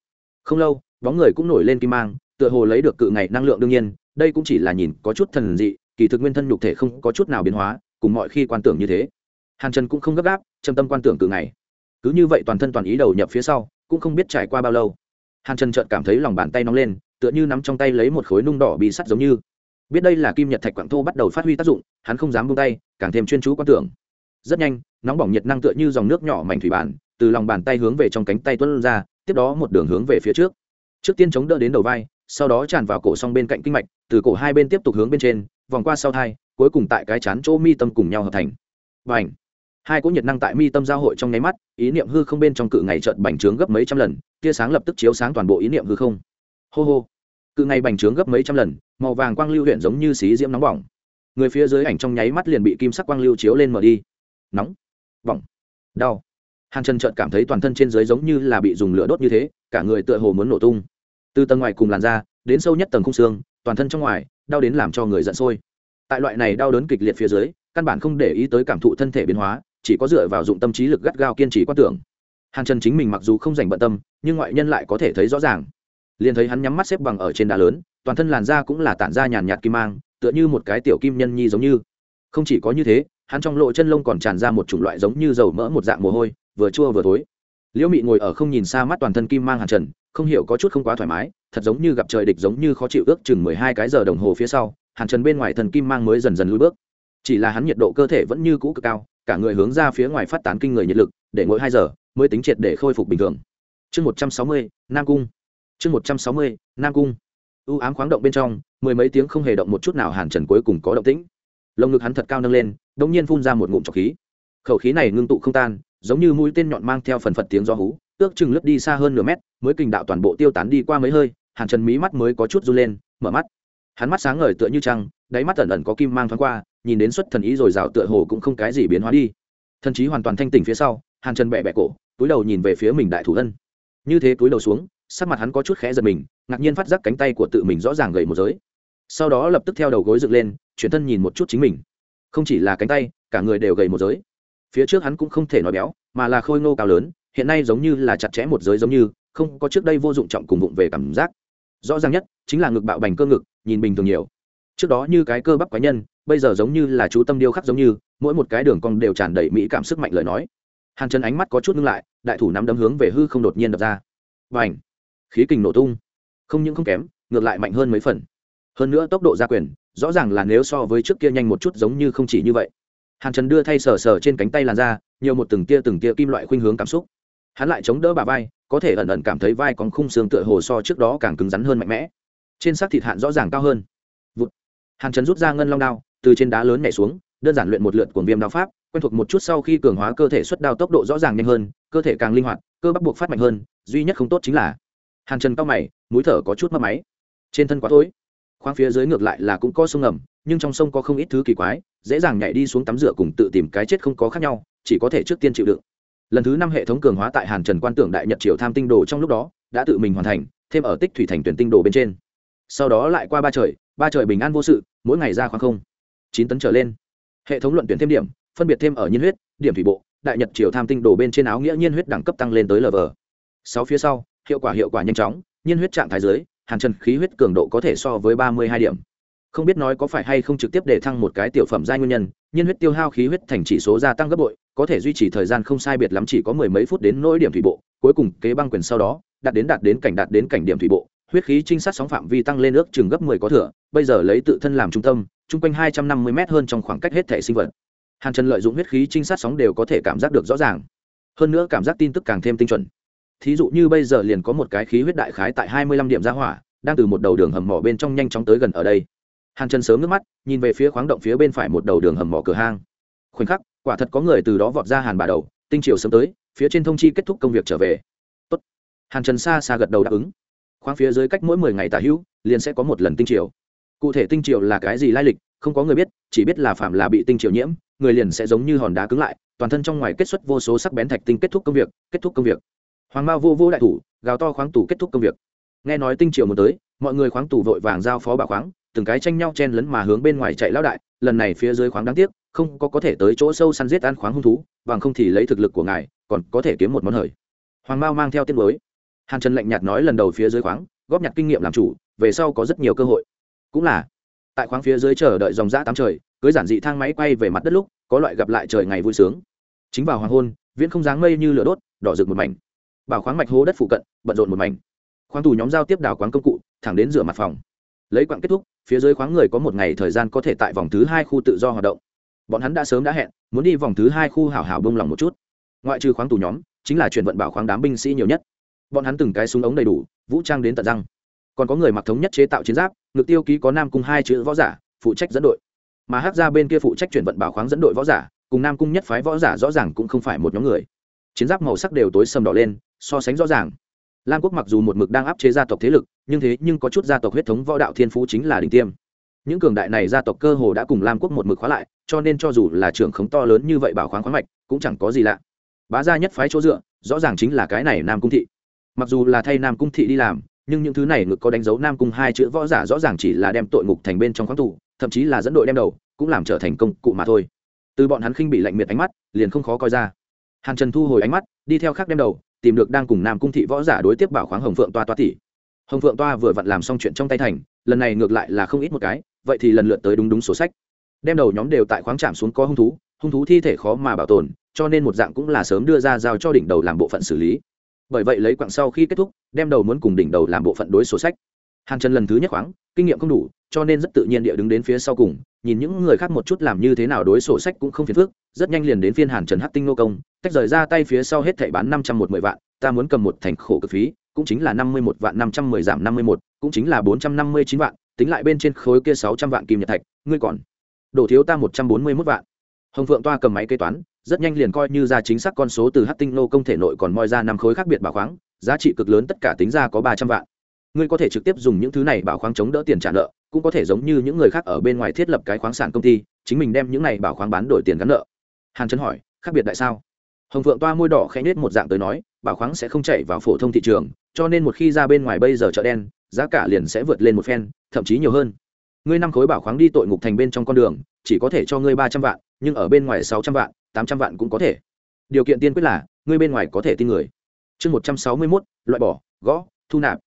Không lâu, bóng người cũng nổi lên kim mang, tựa hồ lấy được cự ngày năng lượng đương nhiên, đây cũng chỉ là nhìn có chút thần dị, kỳ thực nguyên thân nhục thể không có chút nào biến hóa, cùng mọi khi quan tưởng như thế. Hàn trần cũng không gấp gáp châm tâm quan tưởng cự ngày. Cứ như vậy toàn thân toàn ý đầu nhập phía sau, cũng không biết trải qua bao lâu. Hàn trần trợt cảm thấy lòng bàn tay nóng lên, tựa như nắm trong tay lấy một khối nung đỏ bị sắt giống như biết đây là kim nhật thạch quảng thô bắt đầu phát huy tác dụng, hắn không dám buông tay, càng thêm chuyên chú quan tưởng. Rất nhanh, nóng bỏng nhiệt năng tựa như dòng nước nhỏ mảnh thủy bản, từ lòng bàn tay hướng về trong cánh tay tuân ra, tiếp đó một đường hướng về phía trước. Trước tiên chống đỡ đến đầu vai, sau đó tràn vào cổ song bên cạnh kinh mạch, từ cổ hai bên tiếp tục hướng bên trên, vòng qua sau thai, cuối cùng tại cái chán chỗ mi tâm cùng nhau hợp thành. Và ảnh hai cỗ nhiệt năng tại mi tâm giao hội trong nháy mắt, ý niệm hư không bên trong cự ngày trợn bành trướng gấp mấy trăm lần, tia sáng lập tức chiếu sáng toàn bộ ý niệm hư không. Hô hô! Cự ngày bành trướng gấp mấy trăm lần màu vàng quang lưu huyện giống như xí diễm nóng bỏng. Người phía dưới ảnh trong nháy mắt liền bị kim sắc quang lưu chiếu lên mở đi. Nóng, bỏng, đau. Hàn trần trợt cảm thấy toàn thân trên dưới giống như là bị dùng lửa đốt như thế, cả người tựa hồ muốn nổ tung. Từ tầng ngoài cùng làn da, đến sâu nhất tầng khung xương, toàn thân trong ngoài, đau đến làm cho người giận sôi. Tại loại này đau đớn kịch liệt phía dưới, căn bản không để ý tới cảm thụ thân thể biến hóa, chỉ có dựa vào dụng tâm trí lực gắt gao kiên trì quan tưởng. Hàn trần chính mình mặc dù không dành bận tâm, nhưng ngoại nhân lại có thể thấy rõ ràng. Liền thấy hắn nhắm mắt xếp bằng ở trên đá lớn toàn thân làn da cũng là tản ra nhàn nhạt kim mang, tựa như một cái tiểu kim nhân nhi giống như. Không chỉ có như thế, hắn trong lộ chân lông còn tràn ra một chủng loại giống như dầu mỡ một dạng mồ hôi, vừa chua vừa thối. Liễu mị ngồi ở không nhìn xa mắt toàn thân kim mang hàn trần, không hiểu có chút không quá thoải mái, thật giống như gặp trời địch giống như khó chịu ước chừng mười hai cái giờ đồng hồ phía sau, hàn trần bên ngoài thần kim mang mới dần dần lùi bước. Chỉ là hắn nhiệt độ cơ thể vẫn như cũ cực cao, cả người hướng ra phía ngoài phát tán kinh người nhiệt lực, để ngồi hai giờ mới tính triệt để khôi phục bình thường. Chương một trăm sáu mươi, nam cung. Chương một trăm sáu mươi, nam cung u ám khoáng động bên trong, mười mấy tiếng không hề động một chút nào hàn trần cuối cùng có động tĩnh. Lồng ngực hắn thật cao nâng lên đ ỗ n g nhiên phun ra một ngụm trọc khí. Khẩu khí này ngưng tụ không tan, giống như mũi tên nhọn mang theo phần phật tiếng do hú, ước chừng lướt đi xa hơn nửa mét, mới kình đạo toàn bộ tiêu tán đi qua mấy hơi, hàn trần mí mắt mới có chút run lên, mở mắt. Hắn mắt sáng ngời tựa như trăng, đáy mắt ẩn ẩn có kim mang thoáng qua, nhìn đến xuất thần ý rồi rào tựa hồ cũng không cái gì biến hóa đi. Thần chí hoàn toàn thanh tỉnh phía sau, hàn trần bẹ bẹ cổ, túi đầu nhìn về phía mình đại thủ thân như thế túi đầu xuống, sắc mặt hắn có chút khẽ giật mình ngạc nhiên phát giác cánh tay của tự mình rõ ràng gầy một giới. Sau đó lập tức theo đầu gối dựng lên, chuyển thân nhìn một chút chính mình. Không chỉ là cánh tay, cả người đều gầy một giới. Phía trước hắn cũng không thể nói béo, mà là khôi ngô cao lớn, hiện nay giống như là chặt chẽ một giới giống như, không có trước đây vô dụng trọng cùng vụng về cảm giác. Rõ ràng nhất, chính là ngực bạo bành cơ ngực, nhìn bình thường nhiều. Trước đó như cái cơ bắp quái nhân, bây giờ giống như là chú tâm điêu khắc giống như, mỗi một cái đường cong đều tràn đầy mỹ cảm sức mạnh lời nói. Hàn chân ánh mắt có chút ngưng lại, đại thủ nắm đấm hướng về hư không đột nhiên đập ra. Và ảnh khí kình nổ tung không những không kém, ngược lại mạnh hơn mấy phần. Hơn nữa tốc độ gia quyền, rõ ràng là nếu so với trước kia nhanh một chút giống như không chỉ như vậy. Hàn trần đưa thay sờ sờ trên cánh tay làn ra nhiều một từng tia từng tia kim loại khuynh hướng cảm xúc. Hắn lại chống đỡ bà vai, có thể ẩn ẩn cảm thấy vai còn khung xương tựa hồ so trước đó càng cứng rắn hơn mạnh mẽ. Trên xác thịt hạn rõ ràng cao hơn. Vụt. hàn trần rút ra ngân long đao, từ trên đá lớn nhảy xuống, đơn giản luyện một lượt cuồng viêm đao pháp, quen thuộc một chút sau khi cường hóa cơ thể xuất đao tốc độ rõ ràng nhanh hơn, cơ thể càng linh hoạt, cơ bắp buộc phát mạnh hơn, duy nhất không tốt chính là hàn trần cao mày mũi thở có chút mất máy. Trên thân quá thối, khoang phía dưới ngược lại là cũng có sông ngầm nhưng trong sông có không ít thứ kỳ quái dễ dàng nhảy đi xuống tắm rửa cùng tự tìm cái chết không có khác nhau chỉ có thể trước tiên chịu đựng. Lần thứ năm hệ thống cường hóa tại hàn trần quan tưởng đại nhật triều tham tinh đồ trong lúc đó đã tự mình hoàn thành thêm ở tích thủy thành tuyển tinh đồ bên trên. Sau đó lại qua ba trời ba trời bình an vô sự mỗi ngày ra khoáng không chín tấn trở lên. Hệ thống luận tuyển thêm điểm phân biệt thêm ở nhiên huyết điểm thủy bộ đại nhật triều tham tinh đồ bên trên áo nghĩa nhiên huyết đẳng cấp tăng lên tới lv sáu phía sau hiệu quả hiệu quả nhanh chóng, nhiên huyết trạng thái dưới, hàn trần khí huyết cường độ có thể so với ba mươi hai điểm. Không biết nói có phải hay không trực tiếp để thăng một cái tiểu phẩm giai nguyên nhân, nhiên huyết tiêu hao khí huyết thành chỉ số gia tăng gấp bội, có thể duy trì thời gian không sai biệt lắm chỉ có mười mấy phút đến nỗi điểm thủy bộ, cuối cùng kế băng quyền sau đó, đạt đến đạt đến cảnh đạt đến cảnh điểm thủy bộ, huyết khí trinh sát sóng phạm vi tăng lên ước chừng gấp mười có thừa, bây giờ lấy tự thân làm trung tâm, chung quanh hai trăm năm mươi m hơn trong khoảng cách hết thể sinh vật. Hàn trần lợi dụng huyết khí trinh sát sóng đều có thể cảm giác được rõ ràng. Hơn nữa cảm giác tin tức càng thêm tinh chuẩn thí dụ như bây giờ liền có một cái khí huyết đại khái tại hai mươi lăm điểm ra hỏa, đang từ một đầu đường hầm mỏ bên trong nhanh chóng tới gần ở đây. Hàn trần sớm nước mắt, nhìn về phía khoáng động phía bên phải một đầu đường hầm mỏ cửa hang. Khoảnh khắc, quả thật có người từ đó vọt ra hàn bà đầu, tinh triều sớm tới, phía trên thông chi kết thúc công việc trở về. Tốt. hàn trần xa xa gật đầu đáp ứng. Khoáng phía dưới cách mỗi mười ngày tả hữu, liền sẽ có một lần tinh triều. Cụ thể tinh triều là cái gì lai lịch, không có người biết, chỉ biết là phạm là bị tinh triều nhiễm, người liền sẽ giống như hòn đá cứng lại, toàn thân trong ngoài kết xuất vô số sắc bén thạch tinh kết thúc công việc, kết thúc công việc hoàng mao vô vô đại thủ, gào to khoáng tủ kết thúc công việc. Nghe nói tinh triều muốn tới, mọi người khoáng tủ vội vàng giao phó bà khoáng, từng cái tranh nhau chen lấn mà hướng bên ngoài chạy lao đại, lần này phía dưới khoáng đáng tiếc, không có có thể tới chỗ sâu săn giết ăn khoáng hung thú, bằng không thì lấy thực lực của ngài, còn có thể kiếm một món hời. Hoàng mao mang theo tiết mới. Hàn trần lạnh nhạt nói lần đầu phía dưới khoáng, góp nhặt kinh nghiệm làm chủ, về sau có rất nhiều cơ hội. Cũng là, tại khoáng phía dưới chờ đợi dòng dã tám trời, cưới giản dị thang máy quay về mặt đất lúc, có loại gặp lại trời ngày vui sướng. Chính vào hoàng hôn, viễn không dáng mây như lửa đốt, đỏ rực một mảnh bảo khoáng mạch hố đất phụ cận, bận rộn một mảnh. Khoáng tù nhóm giao tiếp đào quán công cụ, thẳng đến rửa mặt phòng. Lấy quặng kết thúc, phía dưới khoáng người có một ngày thời gian có thể tại vòng thứ hai khu tự do hoạt động. Bọn hắn đã sớm đã hẹn, muốn đi vòng thứ hai khu hảo hảo bông lòng một chút. Ngoại trừ khoáng tù nhóm, chính là chuyển vận bảo khoáng đám binh sĩ nhiều nhất. Bọn hắn từng cái súng ống đầy đủ, vũ trang đến tận răng. Còn có người mặc thống nhất chế tạo chiến giáp, ngực tiêu ký có nam cung hai chữ võ giả, phụ trách dẫn đội. Mà hát ra bên kia phụ trách chuyển vận bảo khoáng dẫn đội võ giả, cùng nam cung nhất phái võ giả rõ ràng cũng không phải một nhóm người. Chiến giáp màu sắc đều tối sầm đỏ lên so sánh rõ ràng. Lam quốc mặc dù một mực đang áp chế gia tộc thế lực, nhưng thế nhưng có chút gia tộc huyết thống võ đạo thiên phú chính là đỉnh tiêm. Những cường đại này gia tộc cơ hồ đã cùng lam quốc một mực khóa lại, cho nên cho dù là trưởng khống to lớn như vậy bảo khoáng khoáng mạch, cũng chẳng có gì lạ. Bá gia nhất phái chỗ dựa, rõ ràng chính là cái này nam cung thị. Mặc dù là thay nam cung thị đi làm, nhưng những thứ này ngực có đánh dấu nam cung hai chữ võ giả rõ ràng chỉ là đem tội ngục thành bên trong khoáng tù, thậm chí là dẫn đội đem đầu, cũng làm trở thành công cụ mà thôi. Từ bọn hắn khinh bị lạnh miệt ánh mắt, liền không khó coi ra. Hàn trần thu hồi ánh mắt, đi theo khác đem đầu tìm được đang cùng nam cung thị võ giả đối tiếp bảo khoáng hồng phượng toa toa tỷ hồng phượng toa vừa vặn làm xong chuyện trong tay thành, lần này ngược lại là không ít một cái, vậy thì lần lượt tới đúng đúng sổ sách. Đem đầu nhóm đều tại khoáng trạm xuống có hung thú hung thú thi thể khó mà bảo tồn, cho nên một dạng cũng là sớm đưa ra giao cho đỉnh đầu làm bộ phận xử lý. Bởi vậy lấy quặng sau khi kết thúc, đem đầu muốn cùng đỉnh đầu làm bộ phận đối sổ sách hàn trần lần thứ nhất khoáng, kinh nghiệm không đủ, cho nên rất tự nhiên địa đứng đến phía sau cùng, nhìn những người khác một chút làm như thế nào đối sổ sách cũng không phiền phức, rất nhanh liền đến phiên hàn trần hát tinh nô công, tách rời ra tay phía sau hết thảy bán năm trăm một mươi vạn, ta muốn cầm một thành khổ cực phí, cũng chính là năm mươi một vạn năm trăm mười giảm năm mươi một cũng chính là bốn trăm năm mươi chín vạn, tính lại bên trên khối kia sáu trăm vạn kim nhật thạch, ngươi còn đổ thiếu ta một trăm bốn mươi mốt vạn. Hồng phượng toa cầm máy kế toán, rất nhanh liền coi như ra chính xác con số từ hát tinh nô công thể nội còn moi ra năm khối khác biệt bảo khoáng, giá trị cực lớn tất cả tính ra có ba trăm vạn ngươi có thể trực tiếp dùng những thứ này bảo khoáng chống đỡ tiền trả nợ, cũng có thể giống như những người khác ở bên ngoài thiết lập cái khoáng sản công ty, chính mình đem những này bảo khoáng bán đổi tiền gắn nợ. Hàn trấn hỏi, khác biệt tại sao? Hồng phượng toa môi đỏ khẽ nhết một dạng tới nói, bảo khoáng sẽ không chạy vào phổ thông thị trường, cho nên một khi ra bên ngoài bây giờ chợ đen, giá cả liền sẽ vượt lên một phen, thậm chí nhiều hơn. Ngươi năm khối bảo khoáng đi tội ngục thành bên trong con đường, chỉ có thể cho ngươi ba trăm vạn, nhưng ở bên ngoài sáu trăm vạn, tám trăm vạn cũng có thể. Điều kiện tiên quyết là, ngươi bên ngoài có thể tin người. Chương một trăm sáu mươi mốt, loại bỏ, gõ, thu nạp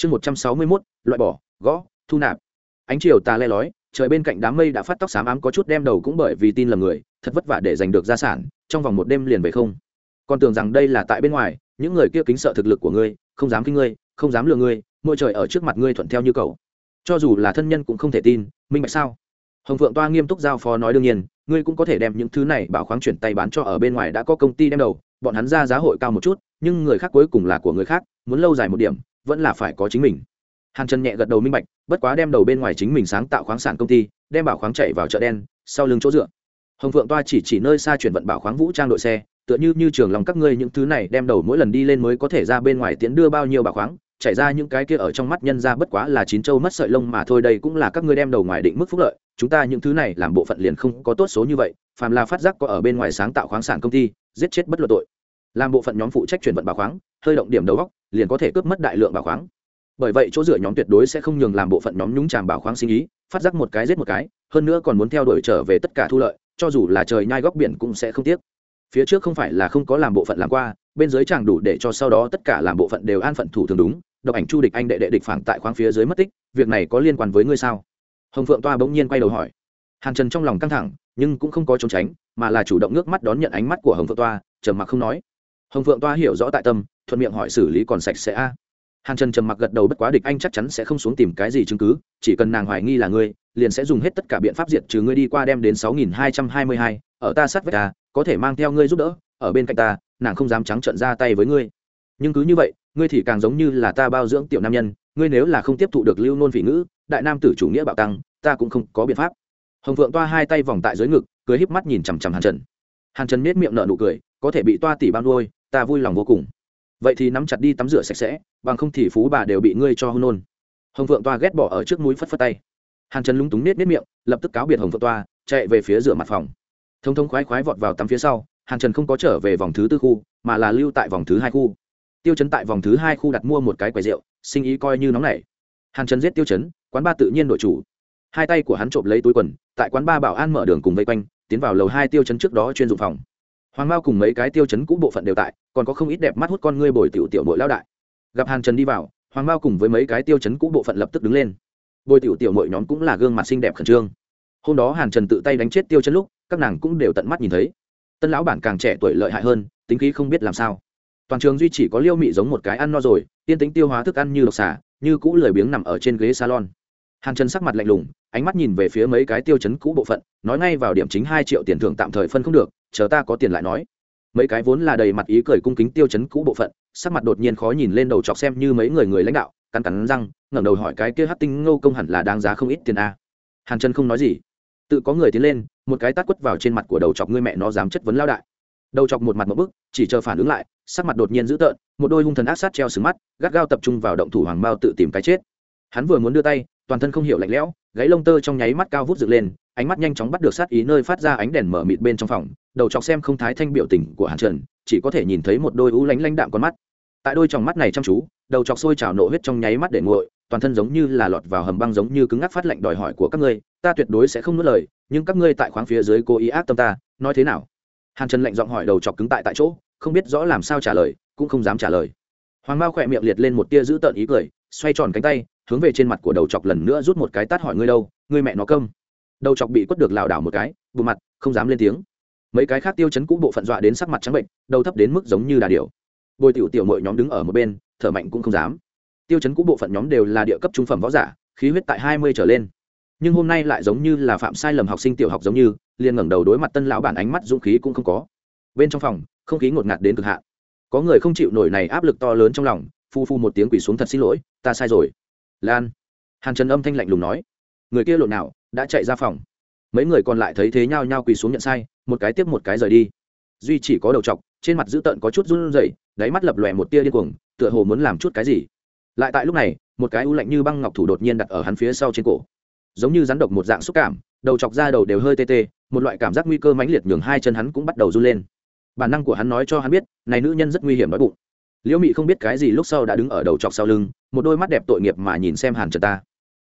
chương một trăm sáu mươi mốt, loại bỏ, gõ, thu nạp. Ánh chiều tà le lói, trời bên cạnh đám mây đã phát tóc xám ám có chút đem đầu cũng bởi vì tin lầm người, thật vất vả để giành được gia sản, trong vòng một đêm liền về không. Còn tưởng rằng đây là tại bên ngoài, những người kia kính sợ thực lực của ngươi, không dám kinh ngươi, không dám lừa ngươi môi trời ở trước mặt ngươi thuận theo như cầu cho dù là thân nhân cũng không thể tin, minh bạch sao? Hồng phượng toa nghiêm túc giao phó nói đương nhiên, ngươi cũng có thể đem những thứ này bảo khoáng chuyển tay bán cho ở bên ngoài đã có công ty đem đầu, bọn hắn ra giá hội cao một chút, nhưng người khác cuối cùng là của người khác, muốn lâu dài một điểm vẫn là phải có chính mình. Hàn trần nhẹ gật đầu minh bạch, bất quá đem đầu bên ngoài chính mình sáng tạo khoáng sản công ty, đem bảo khoáng chạy vào chợ đen, sau lưng chỗ dựa. Hồng phượng toa chỉ chỉ nơi xa chuyển vận bảo khoáng vũ trang đội xe, tựa như như trường lòng các ngươi những thứ này đem đầu mỗi lần đi lên mới có thể ra bên ngoài tiến đưa bao nhiêu bảo khoáng chạy ra những cái kia ở trong mắt nhân ra bất quá là chín châu mất sợi lông mà thôi, đây cũng là các ngươi đem đầu ngoài định mức phúc lợi, chúng ta những thứ này làm bộ phận liền không có tốt số như vậy, phàm là phát giác có ở bên ngoài sáng tạo khoáng sản công ty, giết chết bất luận tội. Làm bộ phận nhóm phụ trách chuyển vận bảo khoáng, hơi động điểm đầu góc liền có thể cướp mất đại lượng bảo khoáng. Bởi vậy chỗ dựa nhóm tuyệt đối sẽ không nhường làm bộ phận nhóm nhúng tràm bảo khoáng sinh ý, phát giác một cái giết một cái, hơn nữa còn muốn theo đuổi trở về tất cả thu lợi, cho dù là trời nhai góc biển cũng sẽ không tiếc. Phía trước không phải là không có làm bộ phận làm qua, bên dưới chẳng đủ để cho sau đó tất cả làm bộ phận đều an phận thủ thường đúng, độc ảnh chu địch anh đệ đệ địch phản tại khoáng phía dưới mất tích, việc này có liên quan với ngươi sao? Hồng phượng toa bỗng nhiên quay đầu hỏi. Hàn trần trong lòng căng thẳng, nhưng cũng không có trốn tránh, mà là chủ động nước mắt đón nhận ánh mắt của hồng phượng toa, trầm mặc không nói. Hồng phượng toa hiểu rõ tại tâm thuận miệng hỏi xử lý còn sạch sẽ a. Hàn trần trầm mặc gật đầu bất quá địch anh chắc chắn sẽ không xuống tìm cái gì chứng cứ, chỉ cần nàng hoài nghi là ngươi, liền sẽ dùng hết tất cả biện pháp diệt trừ ngươi đi qua đem đến sáu nghìn hai trăm hai mươi hai, ở ta sát vách ta, có thể mang theo ngươi giúp đỡ, ở bên cạnh ta, nàng không dám trắng trợn ra tay với ngươi. Nhưng cứ như vậy, ngươi thì càng giống như là ta bao dưỡng tiểu nam nhân, ngươi nếu là không tiếp thụ được lưu nôn vị ngữ, đại nam tử chủ nghĩa bạo tăng, ta cũng không có biện pháp. Hồng phượng toa hai tay vòng tại dưới ngực, cười híp mắt nhìn chằm chằm hàn trần. Hàn trần miết miệng nở nụ cười, có thể bị toa tỷ bao nuôi, ta vui lòng vô cùng vậy thì nắm chặt đi tắm rửa sạch sẽ, bằng không thì phú bà đều bị ngươi cho hôn nôn hồng phượng toa ghét bỏ ở trước mũi phất phất tay. Hàn trần lúng túng nết nết miệng, lập tức cáo biệt hồng phượng toa, chạy về phía rửa mặt phòng. Thông thông khoái khoái vọt vào tắm phía sau, hàn trần không có trở về vòng thứ tư khu, mà là lưu tại vòng thứ hai khu. Tiêu chấn tại vòng thứ hai khu đặt mua một cái quầy rượu, sinh ý coi như nóng nảy. Hàn trần giết tiêu chấn, quán ba tự nhiên đội chủ. Hai tay của hắn trộm lấy túi quần, tại quán ba bảo an mở đường cùng vây quanh, tiến vào lầu hai tiêu chấn trước đó chuyên dụng phòng hoàng mao cùng mấy cái tiêu chấn cũ bộ phận đều tại, còn có không ít đẹp mắt hút con ngươi bồi tiểu tiểu mội lao đại. Gặp hàn trần đi vào, hoàng mao cùng với mấy cái tiêu chấn cũ bộ phận lập tức đứng lên. Bồi tiểu tiểu mội nhóm cũng là gương mặt xinh đẹp khẩn trương. Hôm đó hàn trần tự tay đánh chết tiêu chấn lúc, các nàng cũng đều tận mắt nhìn thấy. Tân lão bản càng trẻ tuổi lợi hại hơn, tính khí không biết làm sao. Toàn trường duy chỉ có liêu mị giống một cái ăn no rồi tiên tính tiêu hóa thức ăn như độc xả như cũ lười biếng nằm ở trên ghế salon hàn trần sắc mặt lạnh lùng, ánh mắt nhìn về phía mấy cái tiêu chấn cũ bộ phận, nói ngay vào điểm chính hai triệu tiền thưởng tạm thời phân không được, chờ ta có tiền lại nói. Mấy cái vốn là đầy mặt ý cười cung kính tiêu chấn cũ bộ phận, sắc mặt đột nhiên khó nhìn lên đầu chọc xem như mấy người người lãnh đạo, cắn cắn răng, ngẩng đầu hỏi cái kia hát tinh ngô công hẳn là đáng giá không ít tiền a. Hàn trần không nói gì. Tự có người tiến lên, một cái tát quất vào trên mặt của đầu chọc ngươi mẹ nó dám chất vấn lao đại. Đầu chọc một mặt một bức, chỉ chờ phản ứng lại, sắc mặt đột nhiên dữ tợn, một đôi hung thần ác sát treo sừng mắt, gắt gao tập trung vào động thủ hoàng mao tự tìm cái chết. Hắn vừa muốn đưa tay toàn thân không hiểu lạnh lẽo, gáy lông tơ trong nháy mắt cao vút dựng lên, ánh mắt nhanh chóng bắt được sát ý nơi phát ra ánh đèn mở mịt bên trong phòng, đầu chọc xem không thái thanh biểu tình của hàn trần, chỉ có thể nhìn thấy một đôi u lánh lánh đạm con mắt. Tại đôi tròng mắt này chăm chú, đầu chọc sôi trào nộ huyết trong nháy mắt để nguội, toàn thân giống như là lọt vào hầm băng giống như cứng ngắc phát lệnh đòi hỏi của các ngươi, ta tuyệt đối sẽ không nuốt lời, nhưng các ngươi tại khoáng phía dưới cố ý ác tâm ta, nói thế nào? Hàn trần lệnh giọng hỏi đầu chọc cứng tại tại chỗ, không biết rõ làm sao trả lời, cũng không dám trả lời. Hoàng mao khỏe miệng liệt lên một tia giữ tợn ý cười, xoay tròn cánh tay hướng về trên mặt của đầu chọc lần nữa rút một cái tát hỏi ngươi đâu, ngươi mẹ nó câm. Đầu chọc bị quất được lảo đảo một cái, bù mặt, không dám lên tiếng. Mấy cái khác tiêu chấn cũ bộ phận dọa đến sắc mặt trắng bệnh, đầu thấp đến mức giống như đà điều bồi tiểu tiểu mọi nhóm đứng ở một bên, thở mạnh cũng không dám. Tiêu chấn cũ bộ phận nhóm đều là địa cấp trung phẩm võ giả, khí huyết tại hai mươi trở lên. Nhưng hôm nay lại giống như là phạm sai lầm học sinh tiểu học giống như, liền ngẩng đầu đối mặt tân lão bản ánh mắt dũng khí cũng không có. Bên trong phòng, không khí ngột ngạt đến cực hạn. Có người không chịu nổi này áp lực to lớn trong lòng, phu phu một tiếng quỳ xuống thật xin lỗi, ta sai rồi lan. Hàn trần âm thanh lạnh lùng nói, người kia lộn nào, đã chạy ra phòng. Mấy người còn lại thấy thế nhao nhao quỳ xuống nhận sai, một cái tiếp một cái rời đi. Duy chỉ có đầu t trên mặt dữ tợn có chút run rẩy, đáy mắt lập lòe một tia điên cuồng, tựa hồ muốn làm chút cái gì. Lại tại lúc này, một cái u lạnh như băng ngọc thủ đột nhiên đặt ở hắn phía sau trên cổ. Giống như rắn độc một dạng xúc cảm, đầu chọc ra đầu đều hơi tê tê, một loại cảm giác nguy cơ mãnh liệt nhường hai chân hắn cũng bắt đầu run lên. Bản năng của hắn nói cho hắn biết, này nữ nhân rất nguy hiểm đói bụng liễu mị không biết cái gì lúc sau đã đứng ở đầu chọc sau lưng, một đôi mắt đẹp tội nghiệp mà nhìn xem hàn trần ta.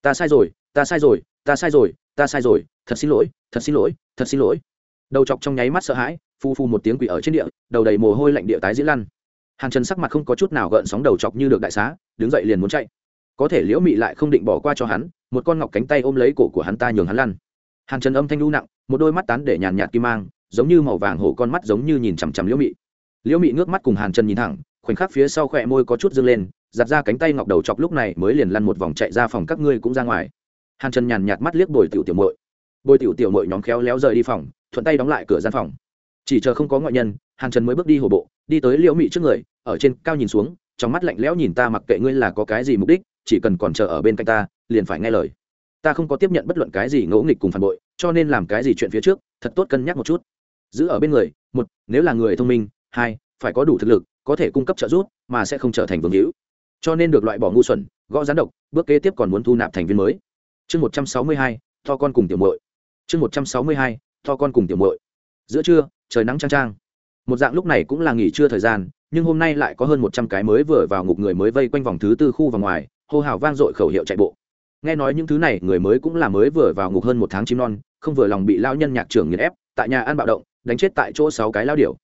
Ta sai rồi, ta sai rồi, ta sai rồi, ta sai rồi, thật xin lỗi, thật xin lỗi, thật xin lỗi. Đầu chọc trong nháy mắt sợ hãi, phu phu một tiếng quỷ ở trên địa, đầu đầy mồ hôi lạnh địa tái diễn lăn. Hàn trần sắc mặt không có chút nào gợn sóng đầu chọc như được đại xá, đứng dậy liền muốn chạy. Có thể liễu mị lại không định bỏ qua cho hắn, một con ngọc cánh tay ôm lấy cổ của hắn ta nhường hắn lăn. Hàn trần âm thanh lưu nặng, một đôi mắt tán để nhàn nhạt kim mang, giống như màu vàng hổ con mắt giống như nhìn chằm chằm liễu mị. Liễu mị ngước mắt cùng hàn trần nhìn thẳng khoảnh khắc phía sau khỏe môi có chút dâng lên, giặt ra cánh tay ngọc đầu chọc lúc này mới liền lăn một vòng chạy ra phòng các ngươi cũng ra ngoài. Hàn trần nhàn nhạt mắt liếc bồi tiểu tiểu mội bồi tiểu tiểu mội nhóm khéo léo rời đi phòng, thuận tay đóng lại cửa gian phòng. Chỉ chờ không có ngoại nhân, hàn trần mới bước đi hổ bộ, đi tới liễu mị trước người, ở trên cao nhìn xuống, trong mắt lạnh lẽo nhìn ta mặc kệ ngươi là có cái gì mục đích, chỉ cần còn chờ ở bên cạnh ta, liền phải nghe lời. Ta không có tiếp nhận bất luận cái gì ngỗ nghịch cùng phản bội, cho nên làm cái gì chuyện phía trước, thật tốt cân nhắc một chút. Giữ ở bên người, một, nếu là người thông minh, hai, phải có đủ thực lực có thể cung cấp trợ giúp, mà sẽ không trở thành vương hữu. Cho nên được loại bỏ ngu xuẩn, gõ gián độc, bước kế tiếp còn muốn thu nạp thành viên mới. Chương một trăm sáu mươi hai, to con cùng tiểu muội. Chương một trăm sáu mươi hai, to con cùng tiểu muội. Giữa trưa, trời nắng trang trang một dạng lúc này cũng là nghỉ trưa thời gian, nhưng hôm nay lại có hơn một trăm cái mới vừa vào ngục người mới vây quanh vòng thứ tư khu và ngoài, hô hào vang dội khẩu hiệu chạy bộ. Nghe nói những thứ này, người mới cũng là mới vừa vào ngục hơn một tháng chim non, không vừa lòng bị lao nhân nhạc trưởng nghiền ép, tại nhà ăn bạo động, đánh chết tại chỗ sáu cái lao điểu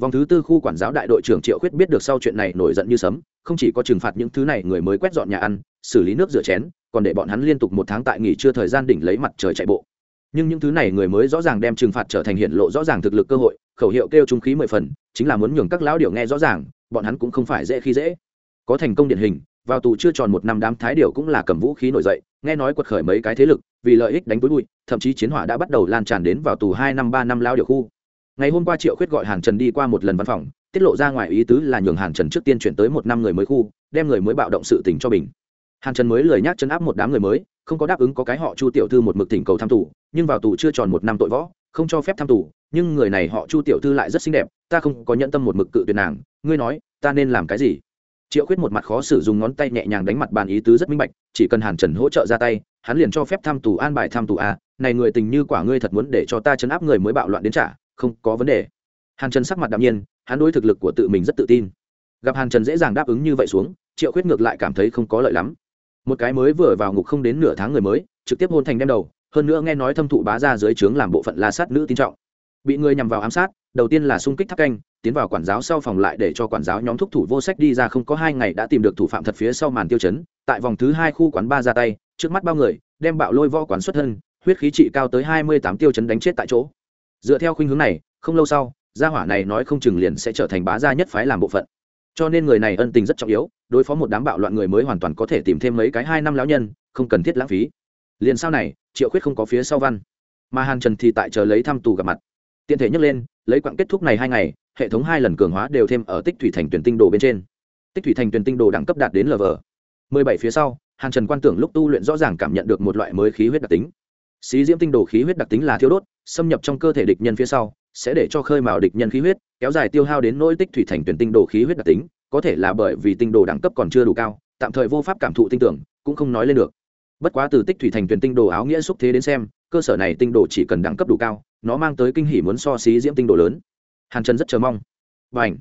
vòng thứ tư khu quản giáo đại đội trưởng triệu khuyết biết được sau chuyện này nổi giận như sấm, không chỉ có trừng phạt những thứ này người mới quét dọn nhà ăn, xử lý nước rửa chén, còn để bọn hắn liên tục một tháng tại nghỉ trưa thời gian đỉnh lấy mặt trời chạy bộ. Nhưng những thứ này người mới rõ ràng đem trừng phạt trở thành hiện lộ rõ ràng thực lực cơ hội, khẩu hiệu kêu trung khí mười phần, chính là muốn nhường các lão điều nghe rõ ràng, bọn hắn cũng không phải dễ khi dễ. Có thành công điển hình, vào tù chưa tròn một năm đám thái điều cũng là cầm vũ khí nổi dậy, nghe nói quật khởi mấy cái thế lực, vì lợi ích đánh túi bụi, thậm chí chiến hỏa đã bắt đầu lan tràn đến vào tù hai năm, ba năm lao điều khu ngày hôm qua triệu khuyết gọi hàn trần đi qua một lần văn phòng, tiết lộ ra ngoài ý tứ là nhường hàn trần trước tiên chuyển tới một năm người mới khu, đem người mới bạo động sự tình cho bình hàn trần mới lời nhắc chấn áp một đám người mới, không có đáp ứng có cái họ chu tiểu thư một mực thỉnh cầu tham tù, nhưng vào tù chưa tròn một năm tội võ, không cho phép tham tù, nhưng người này họ chu tiểu thư lại rất xinh đẹp, ta không có nhận tâm một mực cự tuyệt nàng, ngươi nói, ta nên làm cái gì? Triệu khuyết một mặt khó xử dùng ngón tay nhẹ nhàng đánh mặt bàn ý tứ rất minh bạch, chỉ cần hàn trần hỗ trợ ra tay, hắn liền cho phép tham tù an bài tham tù a, này người tình như quả ngươi thật muốn để cho ta chấn áp người mới bạo loạn đến trả không có vấn đề. Hàn trần sắc mặt đạm nhiên, hắn đối thực lực của tự mình rất tự tin. Gặp hàn trần dễ dàng đáp ứng như vậy xuống, triệu khuyết ngược lại cảm thấy không có lợi lắm. Một cái mới vừa vào ngục không đến nửa tháng người mới, trực tiếp hôn thành đem đầu, hơn nữa nghe nói thâm thụ bá ra dưới trướng làm bộ phận la sát nữ tin trọng. Bị người nhằm vào ám sát, đầu tiên là xung kích tháp canh, tiến vào quản giáo sau phòng lại để cho quản giáo nhóm thúc thủ vô sách đi ra không có hai ngày đã tìm được thủ phạm thật phía sau màn tiêu chấn, tại vòng thứ hai khu quán ba ra tay, trước mắt bao người, đem bạo lôi võ quán xuất thân, huyết khí trị cao tới hai mươi tám tiêu chấn đánh chết tại chỗ dựa theo khuynh hướng này, không lâu sau, gia hỏa này nói không chừng liền sẽ trở thành bá gia nhất phái làm bộ phận. Cho nên người này ân tình rất trọng yếu, đối phó một đám bạo loạn người mới hoàn toàn có thể tìm thêm mấy cái hai năm lão nhân, không cần thiết lãng phí. Liền sau này, triệu khuyết không có phía sau văn. Mà hàn trần thì tại chờ lấy thăm tù gặp mặt. Tiện thể nhắc lên, lấy quãng kết thúc này hai ngày, hệ thống hai lần cường hóa đều thêm ở tích thủy thành tuyển tinh đồ bên trên. Tích thủy thành tuyển tinh đồ đẳng cấp đạt đến lv mười bảy phía sau, hàn trần quan tưởng lúc tu luyện rõ ràng cảm nhận được một loại mới khí huyết đặc tính. Xí diễm tinh đồ khí huyết đặc tính là thiêu đốt xâm nhập trong cơ thể địch nhân phía sau, sẽ để cho khơi mào địch nhân khí huyết, kéo dài tiêu hao đến nỗi tích thủy thành tuyển tinh đồ khí huyết đặc tính, có thể là bởi vì tinh đồ đẳng cấp còn chưa đủ cao, tạm thời vô pháp cảm thụ tinh tưởng, cũng không nói lên được. Bất quá từ tích thủy thành tuyển tinh đồ áo nghĩa xúc thế đến xem, cơ sở này tinh đồ chỉ cần đẳng cấp đủ cao, nó mang tới kinh hỉ muốn so xí diễm tinh đồ lớn. Hàn trần rất chờ mong. Và ảnh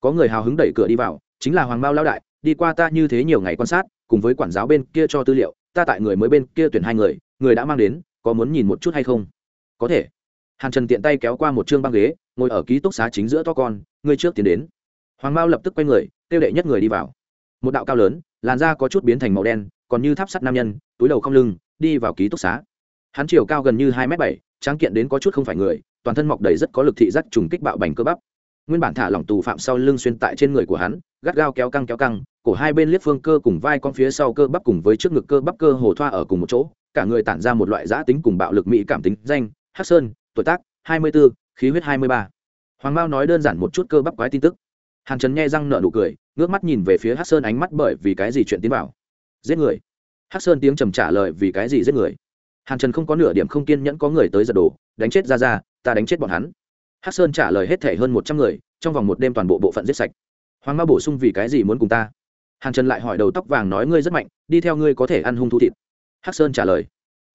có người hào hứng đẩy cửa đi vào, chính là hoàng mao lao đại, đi qua ta như thế nhiều ngày quan sát, cùng với quản giáo bên kia cho tư liệu, ta tại người mới bên kia tuyển hai người người đã mang đến, có muốn nhìn một chút hay không? Có thể. Hàn trần tiện tay kéo qua một chương băng ghế, ngồi ở ký túc xá chính giữa to con, ngươi trước tiến đến. Hoàng mao lập tức quay người tiêu đệ nhất người đi vào. Một đạo cao lớn, làn da có chút biến thành màu đen, còn như tháp sắt nam nhân, túi đầu không lưng, đi vào ký túc xá. Hắn chiều cao gần như hai m bảy, tráng kiện đến có chút không phải người, toàn thân mọc đầy rất có lực thị giác trùng kích bạo bành cơ bắp. Nguyên bản thả lỏng tù phạm sau lưng xuyên tại trên người của hắn, gắt gao kéo căng kéo căng, cổ hai bên liếc phương cơ cùng vai con phía sau cơ bắp cùng với trước ngực cơ bắp cơ hồ thoa ở cùng một chỗ, cả người tản ra một loại giã tính cùng bạo lực mỹ cảm tính danh hắc sơn tuổi tác hai mươi 24, khí huyết hai mươi ba. Hoàng mao nói đơn giản một chút cơ bắp quái tin tức. Hàn trần nghe răng nợ nụ cười ngước mắt nhìn về phía hắc sơn ánh mắt bởi vì cái gì chuyện tiến vào. Giết người. Hắc sơn tiếng trầm trả lời vì cái gì giết người. Hàn trần không có nửa điểm không kiên nhẫn có người tới giật đồ đánh chết ra ra ta đánh chết bọn hắn. Hắc sơn trả lời hết thể hơn một trăm người trong vòng một đêm toàn bộ bộ phận giết sạch. Hoàng mao bổ sung vì cái gì muốn cùng ta? Hàn trần lại hỏi đầu tóc vàng nói ngươi rất mạnh đi theo ngươi có thể ăn hung thu thịt. Hắc sơn trả lời.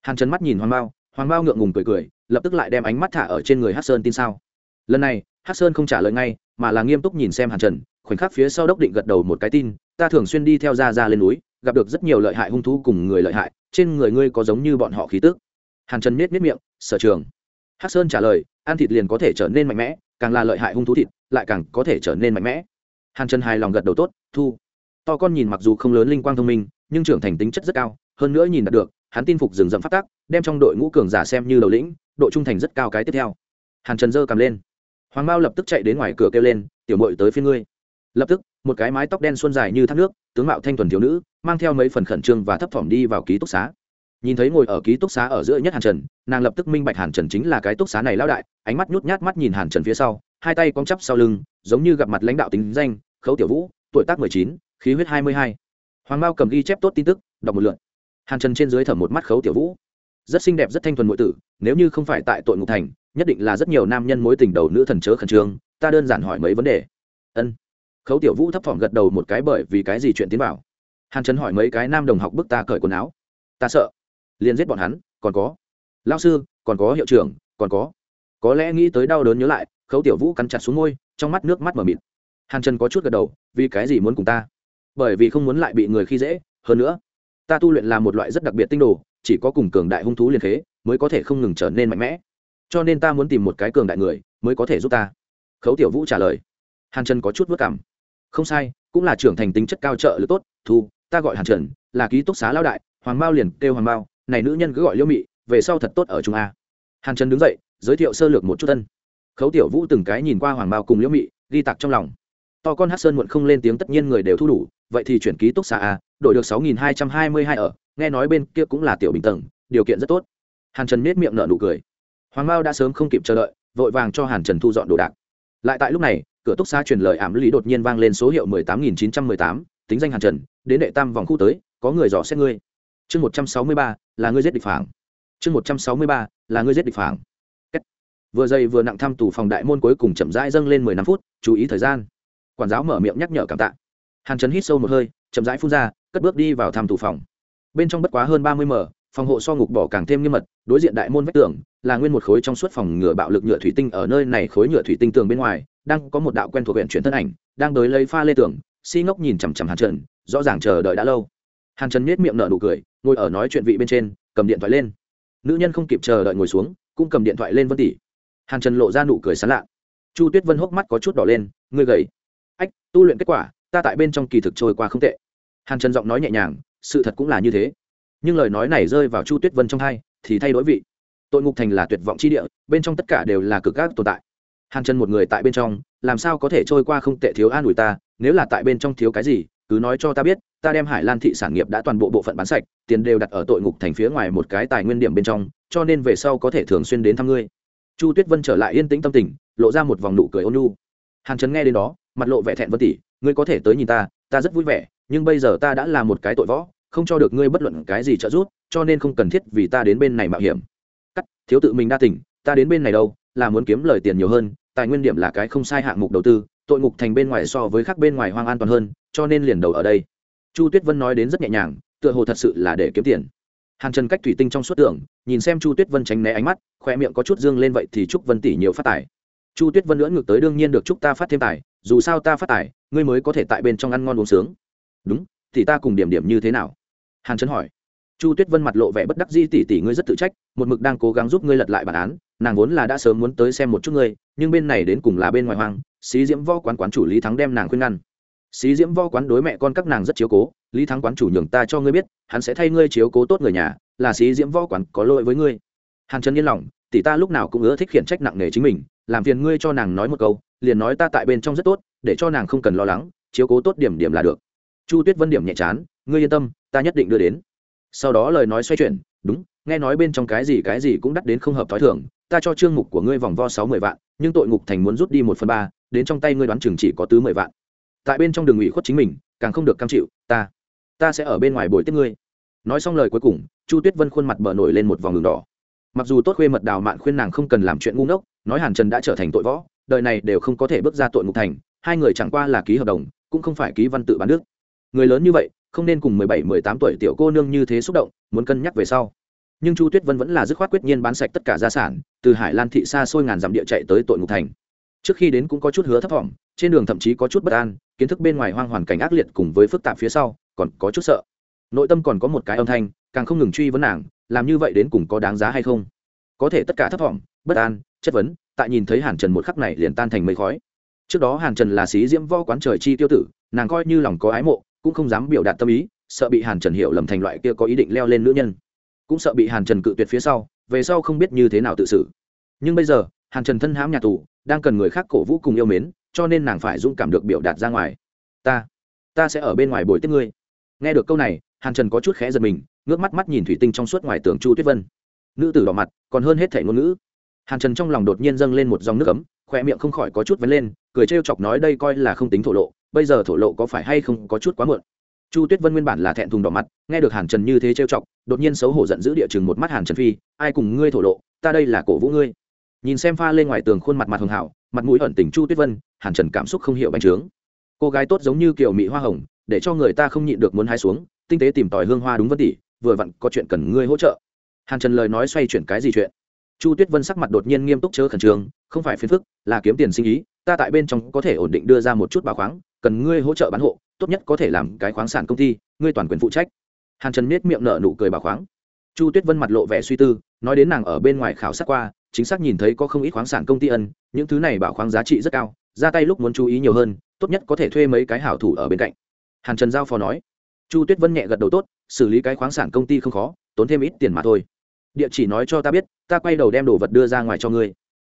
Hàn trần mắt nhìn hoàng mao hoàng mao ngượng ngùng cười cười lập tức lại đem ánh mắt thả ở trên người hắc sơn tin sao. Lần này hắc sơn không trả lời ngay, mà là nghiêm túc nhìn xem hàn trần, khoảnh khắc phía sau đốc định gật đầu một cái tin, ta thường xuyên đi theo ra ra lên núi, gặp được rất nhiều lợi hại hung thú cùng người lợi hại, trên người ngươi có giống như bọn họ khí tức. Hàn trần miết miết miệng, sở trường. Hắc sơn trả lời, ăn thịt liền có thể trở nên mạnh mẽ, càng là lợi hại hung thú thịt, lại càng có thể trở nên mạnh mẽ. Hàn trần hài lòng gật đầu tốt, thu. To con nhìn mặc dù không lớn linh quang thông minh, nhưng trưởng thành tính chất rất cao, hơn nữa nhìn đạt được, hắn tin phục rừng rậm phát tác đem trong đội ngũ cường giả xem như đầu lĩnh độ trung thành rất cao cái tiếp theo. Hàn trần dơ cầm lên. Hoàng mao lập tức chạy đến ngoài cửa kêu lên, tiểu mội tới phía ngươi. Lập tức, một cái mái tóc đen xuân dài như thác nước, tướng mạo thanh thuần thiếu nữ, mang theo mấy phần khẩn trương và thấp thỏm đi vào ký túc xá. Nhìn thấy ngồi ở ký túc xá ở giữa nhất hàn trần, nàng lập tức minh bạch hàn trần chính là cái túc xá này lao đại, ánh mắt nhút nhát mắt nhìn hàn trần phía sau, hai tay cong chắp sau lưng, giống như gặp mặt lãnh đạo tính danh, khấu tiểu vũ, tuổi tác mười chín, khí huyết hai mươi hai. Hoàng mao cầm ghi chép tốt tin tức, đọc một lượt. Hàn trần trên dưới thở một mắt khấu tiểu vũ rất xinh đẹp, rất thanh thuần nội tử, nếu như không phải tại tội ngục thành, nhất định là rất nhiều nam nhân mối tình đầu nữ thần chớ khẩn trương, ta đơn giản hỏi mấy vấn đề. Ân. Khấu tiểu vũ thấp thỏm gật đầu một cái bởi vì cái gì chuyện tiến vào. Hàn trần hỏi mấy cái nam đồng học bức ta cởi quần áo. Ta sợ. Liền giết bọn hắn, còn có. Lao sư, còn có hiệu trưởng, còn có. Có lẽ nghĩ tới đau đớn nhớ lại, khấu tiểu vũ cắn chặt xuống môi, trong mắt nước mắt m ở mịt. Hàn trần có chút gật đầu, vì cái gì muốn cùng ta? Bởi vì không muốn lại bị người khi dễ, hơn nữa, ta tu luyện là một loại rất đặc biệt tinh đồ chỉ có cùng cường đại hung thú liên khế mới có thể không ngừng trở nên mạnh mẽ. Cho nên ta muốn tìm một cái cường đại người mới có thể giúp ta. Khấu tiểu vũ trả lời. Hàn trần có chút vất cảm. Không sai, cũng là trưởng thành tính chất cao trợ lực tốt, thu, ta gọi hàn trần, là ký túc xá lao đại, hoàng mao liền kêu hoàng mao, này nữ nhân cứ gọi liễu mị, về sau thật tốt ở trung a. Hàn trần đứng dậy, giới thiệu sơ lược một chút tân khấu tiểu vũ từng cái nhìn qua hoàng mao cùng liễu mị, ghi tặc trong lòng. To con hát sơn muộn không lên tiếng tất nhiên người đều thu đủ, vậy thì chuyển ký túc xá a, đổi được sáu nghìn hai trăm hai mươi hai ở nghe nói bên kia cũng là tiểu bình tầng, điều kiện rất tốt. Hàn trần nết miệng nở nụ cười. Hoàng mao đã sớm không kịp chờ đợi, vội vàng cho hàn trần thu dọn đồ đạc. Lại tại lúc này, cửa túc xa truyền lời ảm lý đột nhiên vang lên số hiệu mười tám nghìn chín trăm mười tám, tính danh hàn trần, đến đệ tam vòng khu tới, có người dò xét ngươi. Chương một trăm sáu mươi ba, là ngươi giết địch phảng chương một trăm sáu mươi ba, là ngươi giết địch phảng vừa dày vừa nặng thăm tù phòng đại môn cuối cùng chậm rãi dâng lên mười năm phút, chú ý thời gian. Quản giáo mở miệng nhắc nhở cảm tạ. Hàn trần hít sâu một hơi, chậm rãi phun ra, cất bước đi vào thăm tù phòng bên trong bất quá hơn ba mươi m, phòng hộ so ngục bỏ càng thêm nghiêm mật đối diện đại môn vách tường là nguyên một khối trong suốt phòng ngừa bạo lực nhựa thủy tinh ở nơi này khối nhựa thủy tinh tường bên ngoài đang có một đạo quen thuộc huyện chuyển thân ảnh đang tới lấy pha lê tường si ngốc nhìn chằm chằm hàn trần rõ ràng chờ đợi đã lâu. Hàn trần nhếch miệng nở nụ cười ngồi ở nói chuyện vị bên trên cầm điện thoại lên. Nữ nhân không kịp chờ đợi ngồi xuống cũng cầm điện thoại lên vân tỷ. Hàn trần lộ ra nụ cười sán lạ. Chu tuyết vân hốc mắt có chút đỏ lên ngươi gầy. Ách tu luyện kết quả ta tại bên trong kỳ thực trôi qua không tệ. Hàn trần giọng nói nhẹ nhàng sự thật cũng là như thế. Nhưng lời nói này rơi vào chu tuyết vân trong hai, thì thay đổi vị. Tội ngục thành là tuyệt vọng chi địa, bên trong tất cả đều là cực gác tồn tại. Hàn chân một người tại bên trong, làm sao có thể trôi qua không tệ thiếu an ủi ta, nếu là tại bên trong thiếu cái gì, cứ nói cho ta biết, ta đem hải lan thị sản nghiệp đã toàn bộ bộ phận bán sạch, tiền đều đặt ở tội ngục thành phía ngoài một cái tài nguyên điểm bên trong, cho nên về sau có thể thường xuyên đến thăm ngươi. Chu tuyết vân trở lại yên tĩnh tâm tình, lộ ra một vòng nụ cười ôn nhu. Hàn Trấn nghe đến đó, mặt lộ vẻ thẹn vân tỷ ngươi có thể tới nhìn ta ta rất vui vẻ nhưng bây giờ ta đã là một cái tội võ, không cho được ngươi bất luận cái gì trợ giúp, cho nên không cần thiết vì ta đến bên này mạo hiểm. Cắt, thiếu tự mình đa tỉnh ta đến bên này đâu, là muốn kiếm lời tiền nhiều hơn, tài nguyên điểm là cái không sai hạng mục đầu tư, tội ngục thành bên ngoài so với khác bên ngoài hoang an toàn hơn, cho nên liền đầu ở đây. Chu tuyết vân nói đến rất nhẹ nhàng, tựa hồ thật sự là để kiếm tiền. Hàn trần cách thủy tinh trong suốt tưởng, nhìn xem chu tuyết vân tránh né ánh mắt, khoe miệng có chút dương lên vậy thì chúc vân tỷ nhiều phát tài. Chu tuyết vân lưỡng ngược tới đương nhiên được chúc ta phát thêm tài, dù sao ta phát tài, ngươi mới có thể tại bên trong ăn ngon uống sướng đúng, thì ta cùng điểm điểm như thế nào? Hàn trấn hỏi. Chu tuyết vân mặt lộ vẻ bất đắc di tỉ tỉ ngươi rất tự trách, một mực đang cố gắng giúp ngươi lật lại bản án, nàng vốn là đã sớm muốn tới xem một chút ngươi, nhưng bên này đến cùng là bên ngoài hoang, xí diễm võ quán quán chủ lý thắng đem nàng khuyên ngăn. Xí diễm võ quán đối mẹ con các nàng rất chiếu cố, lý thắng quán chủ nhường ta cho ngươi biết, hắn sẽ thay ngươi chiếu cố tốt người nhà, là xí diễm võ quán có lỗi với ngươi. Hàn Trấn yên lòng, tỷ ta lúc nào cũng ưa thích khiển trách nặng nề chính mình, làm phiền ngươi cho nàng nói một câu, liền nói ta tại bên trong rất tốt, để cho nàng không cần lo lắng, chiếu cố tốt điểm điểm là được chu tuyết vân điểm nhẹ chán, ngươi yên tâm, ta nhất định đưa đến. Sau đó lời nói xoay chuyển, đúng, nghe nói bên trong cái gì cái gì cũng đắt đến không hợp t h ó i thưởng ta cho trương mục của ngươi vòng vo sáu mươi vạn, nhưng tội ngục thành muốn rút đi một phần ba, đến trong tay ngươi đoán chừng chỉ có tứ mười vạn. Tại bên trong đường ủy khuất chính mình, càng không được cam chịu, ta ta sẽ ở bên ngoài bồi tiếp ngươi. Nói xong lời cuối cùng, chu tuyết vân khuôn mặt bờ nổi lên một vòng đường đỏ. Mặc dù tốt khuê mật đào mạn khuyên nàng không cần làm chuyện ngu ngốc, nói hàn trần đã trở thành tội võ, đời này đều không có thể bước ra tội ngục thành, hai người chẳng qua là ký hợp đồng, cũng không phải ký văn tự bán nước người lớn như vậy, không nên cùng mười bảy, mười tám tuổi tiểu cô nương như thế xúc động, muốn cân nhắc về sau. Nhưng chu tuyết vân vẫn là dứt khoát quyết nhiên bán sạch tất cả gia sản, từ hải lan thị xa xôi ngàn dặm địa chạy tới tội ngục thành. Trước khi đến cũng có chút hứa thấp thỏm trên đường thậm chí có chút bất an, kiến thức bên ngoài hoang hoàn cảnh ác liệt cùng với phức tạp phía sau, còn có chút sợ. Nội tâm còn có một cái âm thanh, càng không ngừng truy vấn nàng, làm như vậy đến cùng có đáng giá hay không? Có thể tất cả thấp thỏm bất an, chất vấn, tại nhìn thấy hàn trần một khắc này liền tan thành mây khói. Trước đó hàn trần là xí diễm vo quán trời chi tiêu tử, nàng coi như lòng có ái mộ cũng không dám biểu đạt tâm ý, sợ bị hàn trần hiểu lầm thành loại kia có ý định leo lên nữ nhân. Cũng sợ bị hàn trần cự tuyệt phía sau, về sau không biết như thế nào tự xử. Nhưng bây giờ, hàn trần thân hãm nhà tù, đang cần người khác cổ vũ cùng yêu mến, cho nên nàng phải dũng cảm được biểu đạt ra ngoài. Ta ta sẽ ở bên ngoài bồi tiếp ngươi. Nghe được câu này, hàn trần có chút khẽ giật mình, ngước mắt mắt nhìn thủy tinh trong suốt ngoài tường chu tuyết vân. Nữ tử đỏ mặt, còn hơn hết thể ngôn ngữ. Hàn trần trong lòng đột nhiên dâng lên một dòng nước ấm, khoe miệng không khỏi có chút vấn lên, cười trêu chọc nói đây coi là không tính thổ lộ bây giờ thổ lộ có phải hay không có chút quá muộn. Chu tuyết vân nguyên bản là thẹn thùng đỏ mặt, nghe được hàn trần như thế trêu chọc, đột nhiên xấu hổ giận dữ địa chừng một mắt hàn trần phi, ai cùng ngươi thổ lộ, ta đây là cổ vũ ngươi. Nhìn xem pha lên ngoài tường khuôn mặt mặt hường hảo, mặt mũi ẩn tình chu tuyết vân, hàn trần cảm xúc không hiểu bành trướng. Cô gái tốt giống như kiểu mỹ hoa hồng, để cho người ta không nhịn được muốn hái xuống, tinh tế tìm tòi hương hoa đúng vân tỷ, vừa vặn có chuyện cần ngươi hỗ trợ. Hàn trần lời nói xoay chuyển cái gì chuyện? Chu tuyết vân sắc mặt đột nhiên nghiêm túc chớ khẩn trương, không phải phiền phức, là kiếm tiền sinh ý, ta tại bên trong có thể ổn định đưa ra một chút bảo khoáng cần ngươi hỗ trợ bán hộ, tốt nhất có thể làm cái khoáng sản công ty, ngươi toàn quyền phụ trách. Hàn trần miết miệng nở nụ cười bảo khoáng. Chu tuyết vân mặt lộ vẻ suy tư, nói đến nàng ở bên ngoài khảo sát qua, chính xác nhìn thấy có không ít khoáng sản công ty ân, những thứ này bảo khoáng giá trị rất cao, ra tay lúc muốn chú ý nhiều hơn, tốt nhất có thể thuê mấy cái hảo thủ ở bên cạnh. Hàn trần giao phó nói. Chu tuyết vân nhẹ gật đầu tốt, xử lý cái khoáng sản công ty không khó, tốn thêm ít tiền mà thôi. Địa chỉ nói cho ta biết, ta quay đầu đem đồ vật đưa ra ngoài cho ngươi.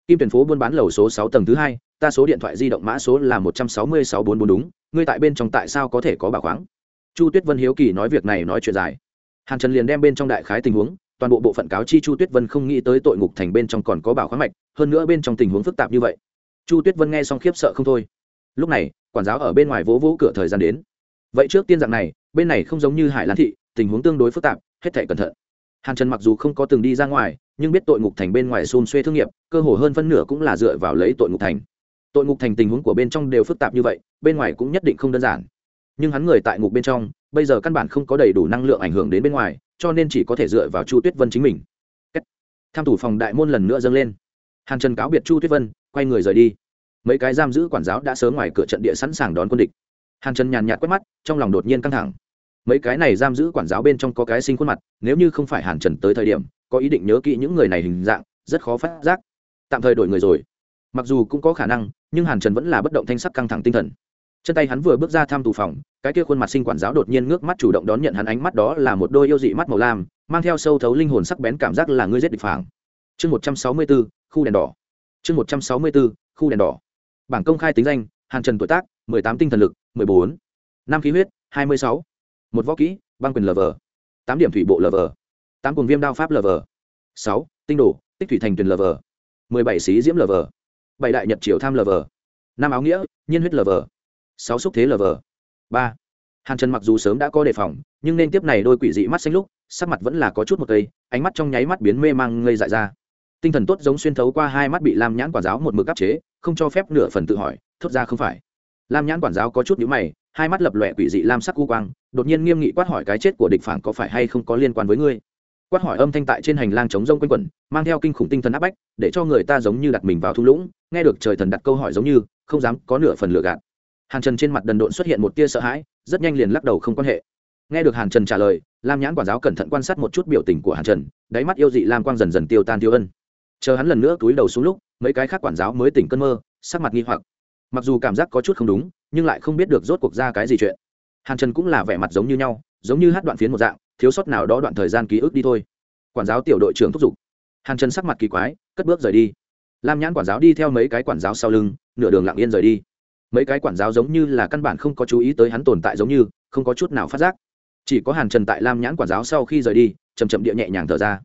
Kim tuyển phố buôn bán lầu số sáu tầng thứ hai ta số điện thoại di động mã số là một trăm sáu mươi sáu bốn bốn đúng, ngươi tại bên trong tại sao có thể có bảo khoáng? Chu tuyết vân hiếu kỳ nói việc này nói chuyện dài. Hàn trần liền đem bên trong đại khái tình huống, toàn bộ bộ phận cáo chi chu tuyết vân không nghĩ tới tội ngục thành bên trong còn có bảo khoáng mạch, hơn nữa bên trong tình huống phức tạp như vậy. Chu tuyết vân nghe xong khiếp sợ không thôi. Lúc này, quản giáo ở bên ngoài vỗ vỗ cửa thời gian đến. Vậy trước tiên dạng này, bên này không giống như hải lan thị, tình huống tương đối phức tạp, hết thể cẩn thận. Hàn trần mặc dù không có từng đi ra ngoài, nhưng biết tội ngục thành bên ngoài xôn xuê thương nghiệp, cơ hồ hơn phân nửa cũng là dựa vào lấy tội ngục thành tội ngục thành tình huống của bên trong đều phức tạp như vậy, bên ngoài cũng nhất định không đơn giản. Nhưng hắn người tại ngục bên trong, bây giờ căn bản không có đầy đủ năng lượng ảnh hưởng đến bên ngoài, cho nên chỉ có thể dựa vào chu tuyết vân chính mình. Tham thủ phòng đại môn lần nữa dâng lên. Hàn trần cáo biệt chu tuyết vân, quay người rời đi. Mấy cái giam giữ quản giáo đã sớm ngoài cửa trận địa sẵn sàng đón quân địch. Hàn trần nhàn nhạt quét mắt, trong lòng đột nhiên căng thẳng. Mấy cái này giam giữ quản giáo bên trong có cái sinh khuôn mặt, nếu như không phải hàn trần tới thời điểm, có ý định nhớ kỹ những người này hình dạng, rất khó phát giác. Tạm thời đổi người rồi mặc dù cũng có khả năng, nhưng hàn trần vẫn là bất động thanh sắc căng thẳng tinh thần. Chân tay hắn vừa bước ra thăm tù phòng, cái kia khuôn mặt sinh quản giáo đột nhiên ngước mắt chủ động đón nhận hắn ánh mắt đó là một đôi yêu dị mắt màu lam, mang theo sâu thấu linh hồn sắc bén cảm giác là ngươi giết địch phảng chương một trăm sáu mươi bốn khu đèn đỏ. Chương một trăm sáu mươi bốn khu đèn đỏ. Bảng công khai tính danh, hàn trần tuổi tác, mười tám tinh thần lực, mười bốn. Năm khí huyết, hai mươi sáu. Một võ kỹ, băng quyền lv tám điểm thủy bộ lv tám cùng viêm đao pháp lv sáu, tinh đồ, tích thủy thành tuyển lv mười bảy xí diễm lv bảy đại nhật triều tham lv năm áo nghĩa, nhiên huyết lv sáu xúc thế lv ba. Hàn trần mặc dù sớm đã có đề phòng, nhưng nên tiếp này đôi quỷ dị mắt xanh lúc, sắc mặt vẫn là có chút một cây ánh mắt trong nháy mắt biến mê mang ngây dại ra. Tinh thần tốt giống xuyên thấu qua hai mắt bị lam nhãn quản giáo một mực áp chế, không cho phép nửa phần tự hỏi, thốt ra không phải. Lam nhãn quản giáo có chút nhữ mày, hai mắt lập lòe quỷ dị lam sắc u quang, đột nhiên nghiêm nghị quát hỏi cái chết của địch phản có phải hay không có liên quan với ngươi? Quát hỏi âm thanh tại trên hành lang chống rông quanh quẩn, mang theo kinh khủng tinh thần áp bách, để cho người ta giống như đặt mình vào thung lũng nghe được trời thần đặt câu hỏi giống như, không dám có nửa phần lừa gạt. Hàn trần trên mặt đần độn xuất hiện một tia sợ hãi, rất nhanh liền lắc đầu không quan hệ. Nghe được hàn trần trả lời, lam nhãn quản giáo cẩn thận quan sát một chút biểu tình của hàn trần, đáy mắt yêu dị lam quang dần dần tiêu tan tiêu ân. Chờ hắn lần nữa túi đầu xuống lúc, mấy cái khác quản giáo mới tỉnh cơn mơ, sắc mặt nghi hoặc. Mặc dù cảm giác có chút không đúng, nhưng lại không biết được rốt cuộc ra cái gì chuyện. Hàn trần cũng là vẻ mặt giống như nhau, giống như hát đoạn phiến một dạng, thiếu sót nào đó đoạn thời gian ký ức đi thôi. Quản giáo tiểu đội trưởng thúc giục. Hàn trần sắc mặt kỳ quái, cất bước rời đi lam nhãn quản giáo đi theo mấy cái quản giáo sau lưng, nửa đường lặng yên rời đi. Mấy cái quản giáo giống như là căn bản không có chú ý tới hắn tồn tại giống như, không có chút nào phát giác. Chỉ có hàn trần tại lam nhãn quản giáo sau khi rời đi chầm chậm địa nhẹ nhàng thở ra.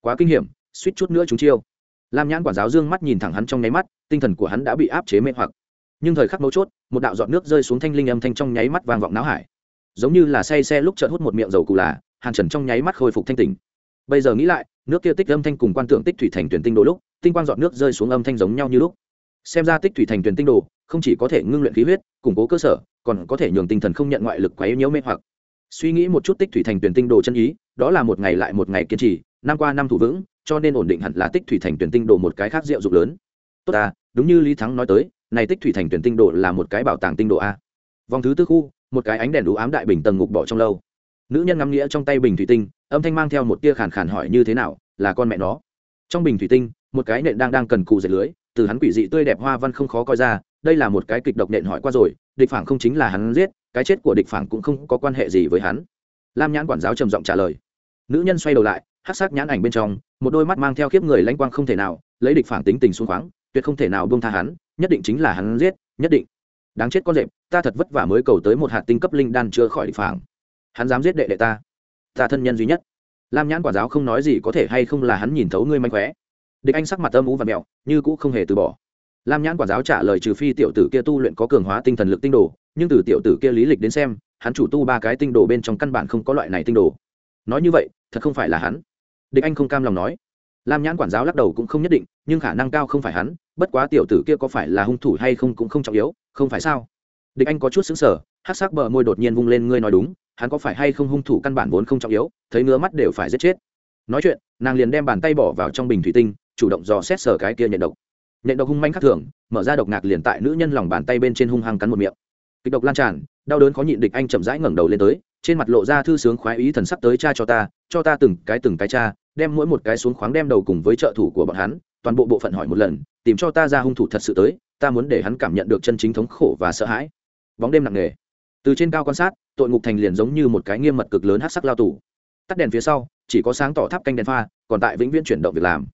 Quá kinh hiểm, suýt chút nữa chúng chiêu. Lam nhãn quản giáo d ư ơ n g mắt nhìn thẳng hắn trong nháy mắt, tinh thần của hắn đã bị áp chế mê hoặc. Nhưng thời khắc mấu chốt, một đạo giọt nước rơi xuống thanh linh âm thanh trong nháy mắt vang vọng não hải. Giống như là say xe lúc chợt hút một miệng dầu cù là, hàn trần trong nháy mắt khôi phục thanh tỉnh. Bây giờ nghĩ lại nước kia tích âm thanh cùng quan tượng tích thủy thành tuyển tinh đồ lúc, tinh quang giọt nước rơi xuống âm thanh giống nhau như lúc. Xem ra tích thủy thành tuyển tinh đồ, không chỉ có thể ngưng luyện khí huyết, củng cố cơ sở, còn có thể nhường tinh thần không nhận ngoại lực quá yếu nhiễu mê hoặc. Suy nghĩ một chút tích thủy thành tuyển tinh đồ chân ý, đó là một ngày lại một ngày kiên trì, năm qua năm thủ vững, cho nên ổn định hẳn là tích thủy thành tuyển tinh đồ một cái khác diệu dụng lớn. Tốt à đúng như lý thắng nói tới, này tích thủy thành tuyển tinh đồ là một cái bảo tàng tinh đồ a. Vòng thứ tư khu, một cái ánh đèn đủ ám đại bình tầng ngục bỏ trong lâu. Nữ nhân ngắm nghĩa trong tay bình thủy tinh âm thanh mang theo một tia khàn khàn hỏi như thế nào, là con mẹ nó. Trong bình thủy tinh, một cái nện đang đang cần cù dệt lưới, từ hắn quỷ dị tươi đẹp hoa văn không khó coi ra, đây là một cái kịch độc nện hỏi qua rồi, địch phản không chính là hắn giết, cái chết của địch phản cũng không có quan hệ gì với hắn. Lam nhãn quản giáo trầm giọng trả lời. Nữ nhân xoay đầu lại hát sắc nhãn ảnh bên trong, một đôi mắt mang theo khiếp người lãnh quang không thể nào, lấy địch phản tính tình xuống khoáng, tuyệt không thể nào buông tha hắn, nhất định chính là hắn giết, nhất định. Đáng chết con rệp, ta thật vất vả mới cầu tới một hạt tinh cấp linh đan chưa khỏi địch phản hắn dám giết đệ đệ ta ta thân nhân duy nhất. Lam nhãn quản giáo không nói gì có thể hay không là hắn nhìn thấu ngươi manh khóe. Địch anh sắc mặt âm ú và mẹo, như cũ không hề từ bỏ. Lam nhãn quản giáo trả lời trừ phi tiểu tử kia tu luyện có cường hóa tinh thần lực tinh đồ, nhưng từ tiểu tử kia lý lịch đến xem, hắn chủ tu ba cái tinh đồ bên trong căn bản không có loại này tinh đồ. Nói như vậy, thật không phải là hắn. Địch anh không cam lòng nói. Lam nhãn quản giáo lắc đầu cũng không nhất định, nhưng khả năng cao không phải hắn, bất quá tiểu tử kia có phải là hung thủ hay không cũng không trọng yếu, không phải sao? Địch anh có chút xứng sở hát sắc bờ môi đột nhiên vung lên, ngươi nói đúng hắn có phải hay không hung thủ căn bản vốn không trọng yếu, thấy ngứa mắt đều phải giết chết. Nói chuyện, nàng liền đem bàn tay bỏ vào trong bình thủy tinh, chủ động dò xét sở cái kia nhận độc. Nhận độc hung manh khắc thường, mở ra độc ngạc liền tại nữ nhân lòng bàn tay bên trên hung hăng cắn một miệng. Kịch độc lan tràn, đau đớn khó nhịn địch anh chậm rãi ngẩng đầu lên tới, trên mặt lộ ra thư sướng khoái ý thần sắc tới cha cho ta cho ta từng cái từng cái cha, đem mỗi một cái xuống khoáng đem đầu cùng với trợ thủ của bọn hắn, toàn bộ bộ phận hỏi một lần, tìm cho ta ra hung thủ thật sự tới, ta muốn để hắn cảm nhận được chân chính thống khổ và sợ hãi. Bóng đêm nặng nề từ trên cao quan sát, tội ngục thành liền giống như một cái nghiêm mật cực lớn hát sắc lao tù. Tắt đèn phía sau, chỉ có sáng tỏ tháp canh đèn pha, còn tại vĩnh viễn chuyển động việc làm.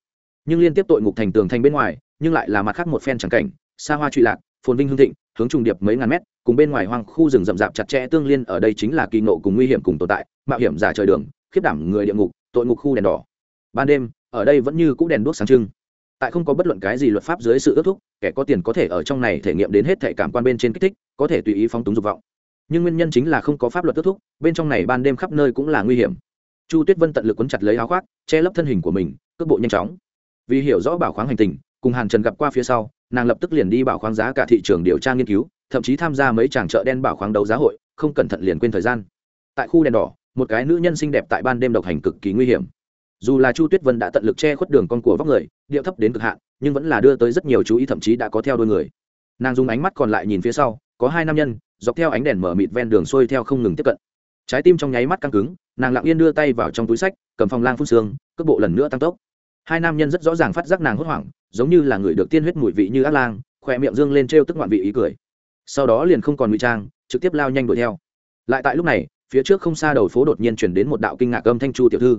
Nhưng liên tiếp tội ngục thành tường thành bên ngoài, nhưng lại là mặt khác một phen trắng cảnh, xa hoa trụy lạc, phồn vinh hương thịnh, hướng trùng điệp mấy ngàn mét, cùng bên ngoài hoang khu rừng rậm rạp chặt chẽ tương liên, ở đây chính là kỳ nộ cùng nguy hiểm cùng tồn tại, mạo hiểm giả trời đường, khiếp đảm người địa ngục, tội ngục khu đèn đỏ. Ban đêm, ở đây vẫn như cũ đèn đuốc sáng trưng. Tại không có bất luận cái gì luật pháp dưới sự ước thúc, kẻ có tiền có thể ở trong này thể nghiệm đến hết thể cảm quan bên trên kích thích, có thể tùy ý phóng túng dục vọng nhưng nguyên nhân chính là không có pháp luật kết thúc, bên trong này ban đêm khắp nơi cũng là nguy hiểm. Chu tuyết vân tận lực quấn chặt lấy áo khoác, che lấp thân hình của mình, cước bộ nhanh chóng. Vì hiểu rõ bảo khoáng hành tình, cùng hàn trần gặp qua phía sau, nàng lập tức liền đi bảo khoáng giá cả thị trường điều tra nghiên cứu, thậm chí tham gia mấy tràng chợ đen bảo khoáng đấu giá hội, không cẩn thận liền quên thời gian. Tại khu đèn đỏ, một cái nữ nhân xinh đẹp tại ban đêm độc hành cực kỳ nguy hiểm. Dù là chu tuyết vân đã tận lực che khuất đường con của vóc người, điệu thấp đến cực hạn, nhưng vẫn là đưa tới rất nhiều chú ý, thậm chí đã có theo đôi người. Nàng dùng ánh mắt còn lại nhìn phía sau, có hai nam nhân dọc theo ánh đèn mở mịt ven đường xuôi theo không ngừng tiếp cận. Trái tim trong nháy mắt căng cứng, nàng lặng yên đưa tay vào trong túi sách, cầm phòng lang phun xương, cước bộ lần nữa tăng tốc. Hai nam nhân rất rõ ràng phát giác nàng hốt hoảng, giống như là người được tiên huyết mùi vị như ác lang khỏe miệng dương lên t r e o tức ngoạn vị ý cười. Sau đó liền không còn ngụy trang, trực tiếp lao nhanh đuổi theo. Lại tại lúc này, phía trước không xa đầu phố đột nhiên chuyển đến một đạo kinh ngạc âm thanh chu tiểu thư.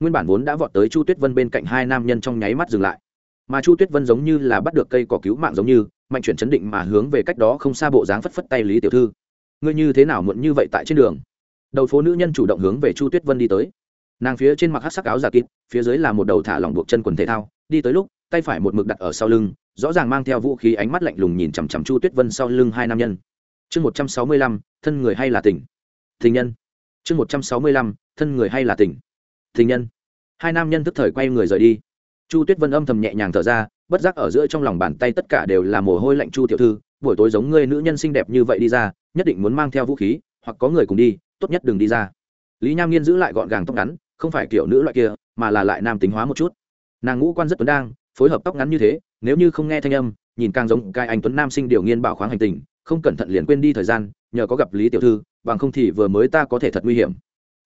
Nguyên bản vốn đã vọt tới chu tuyết vân bên cạnh hai nam nhân trong nháy mắt dừng lại. Mà chu tuyết vân giống như là bắt được cây cỏ cứu mạng giống như mạnh chuyển chấn định mà hướng về cách đó không xa bộ dáng phất phất tay lý tiểu thư. Ngươi như thế nào muộn như vậy tại trên đường? Đầu phố nữ nhân chủ động hướng về chu tuyết vân đi tới. Nàng phía trên mặc hát sắc áo giả kịp, phía dưới là một đầu thả lỏng buộc chân quần thể thao. Đi tới lúc, tay phải một mực đặt ở sau lưng, rõ ràng mang theo vũ khí ánh mắt lạnh lùng nhìn chằm chằm chu tuyết vân sau lưng hai nam nhân. Chương một trăm sáu mươi lăm, thân người hay là tỉnh tình nhân. Chương một trăm sáu mươi lăm, thân người hay là tỉnh tình nhân. Hai nam nhân tức thời quay người rời đi. Chu tuyết vân âm thầm nhẹ nhàng thở ra bất giác ở giữa trong lòng bàn tay tất cả đều là mồ hôi lạnh chu tiểu thư, buổi tối giống ngươi nữ nhân xinh đẹp như vậy đi ra, nhất định muốn mang theo vũ khí, hoặc có người cùng đi, tốt nhất đừng đi ra. Lý nham nghiên giữ lại gọn gàng tóc ngắn, không phải kiểu nữ loại kia, mà là lại nam tính hóa một chút. Nàng ngũ quan rất tuấn đang, phối hợp tóc ngắn như thế, nếu như không nghe thanh âm, nhìn càng giống cái anh tuấn nam sinh điều nghiên bảo khoáng hành tình, không cẩn thận liền quên đi thời gian, nhờ có gặp lý tiểu thư, bằng không thì vừa mới ta có thể thật nguy hiểm.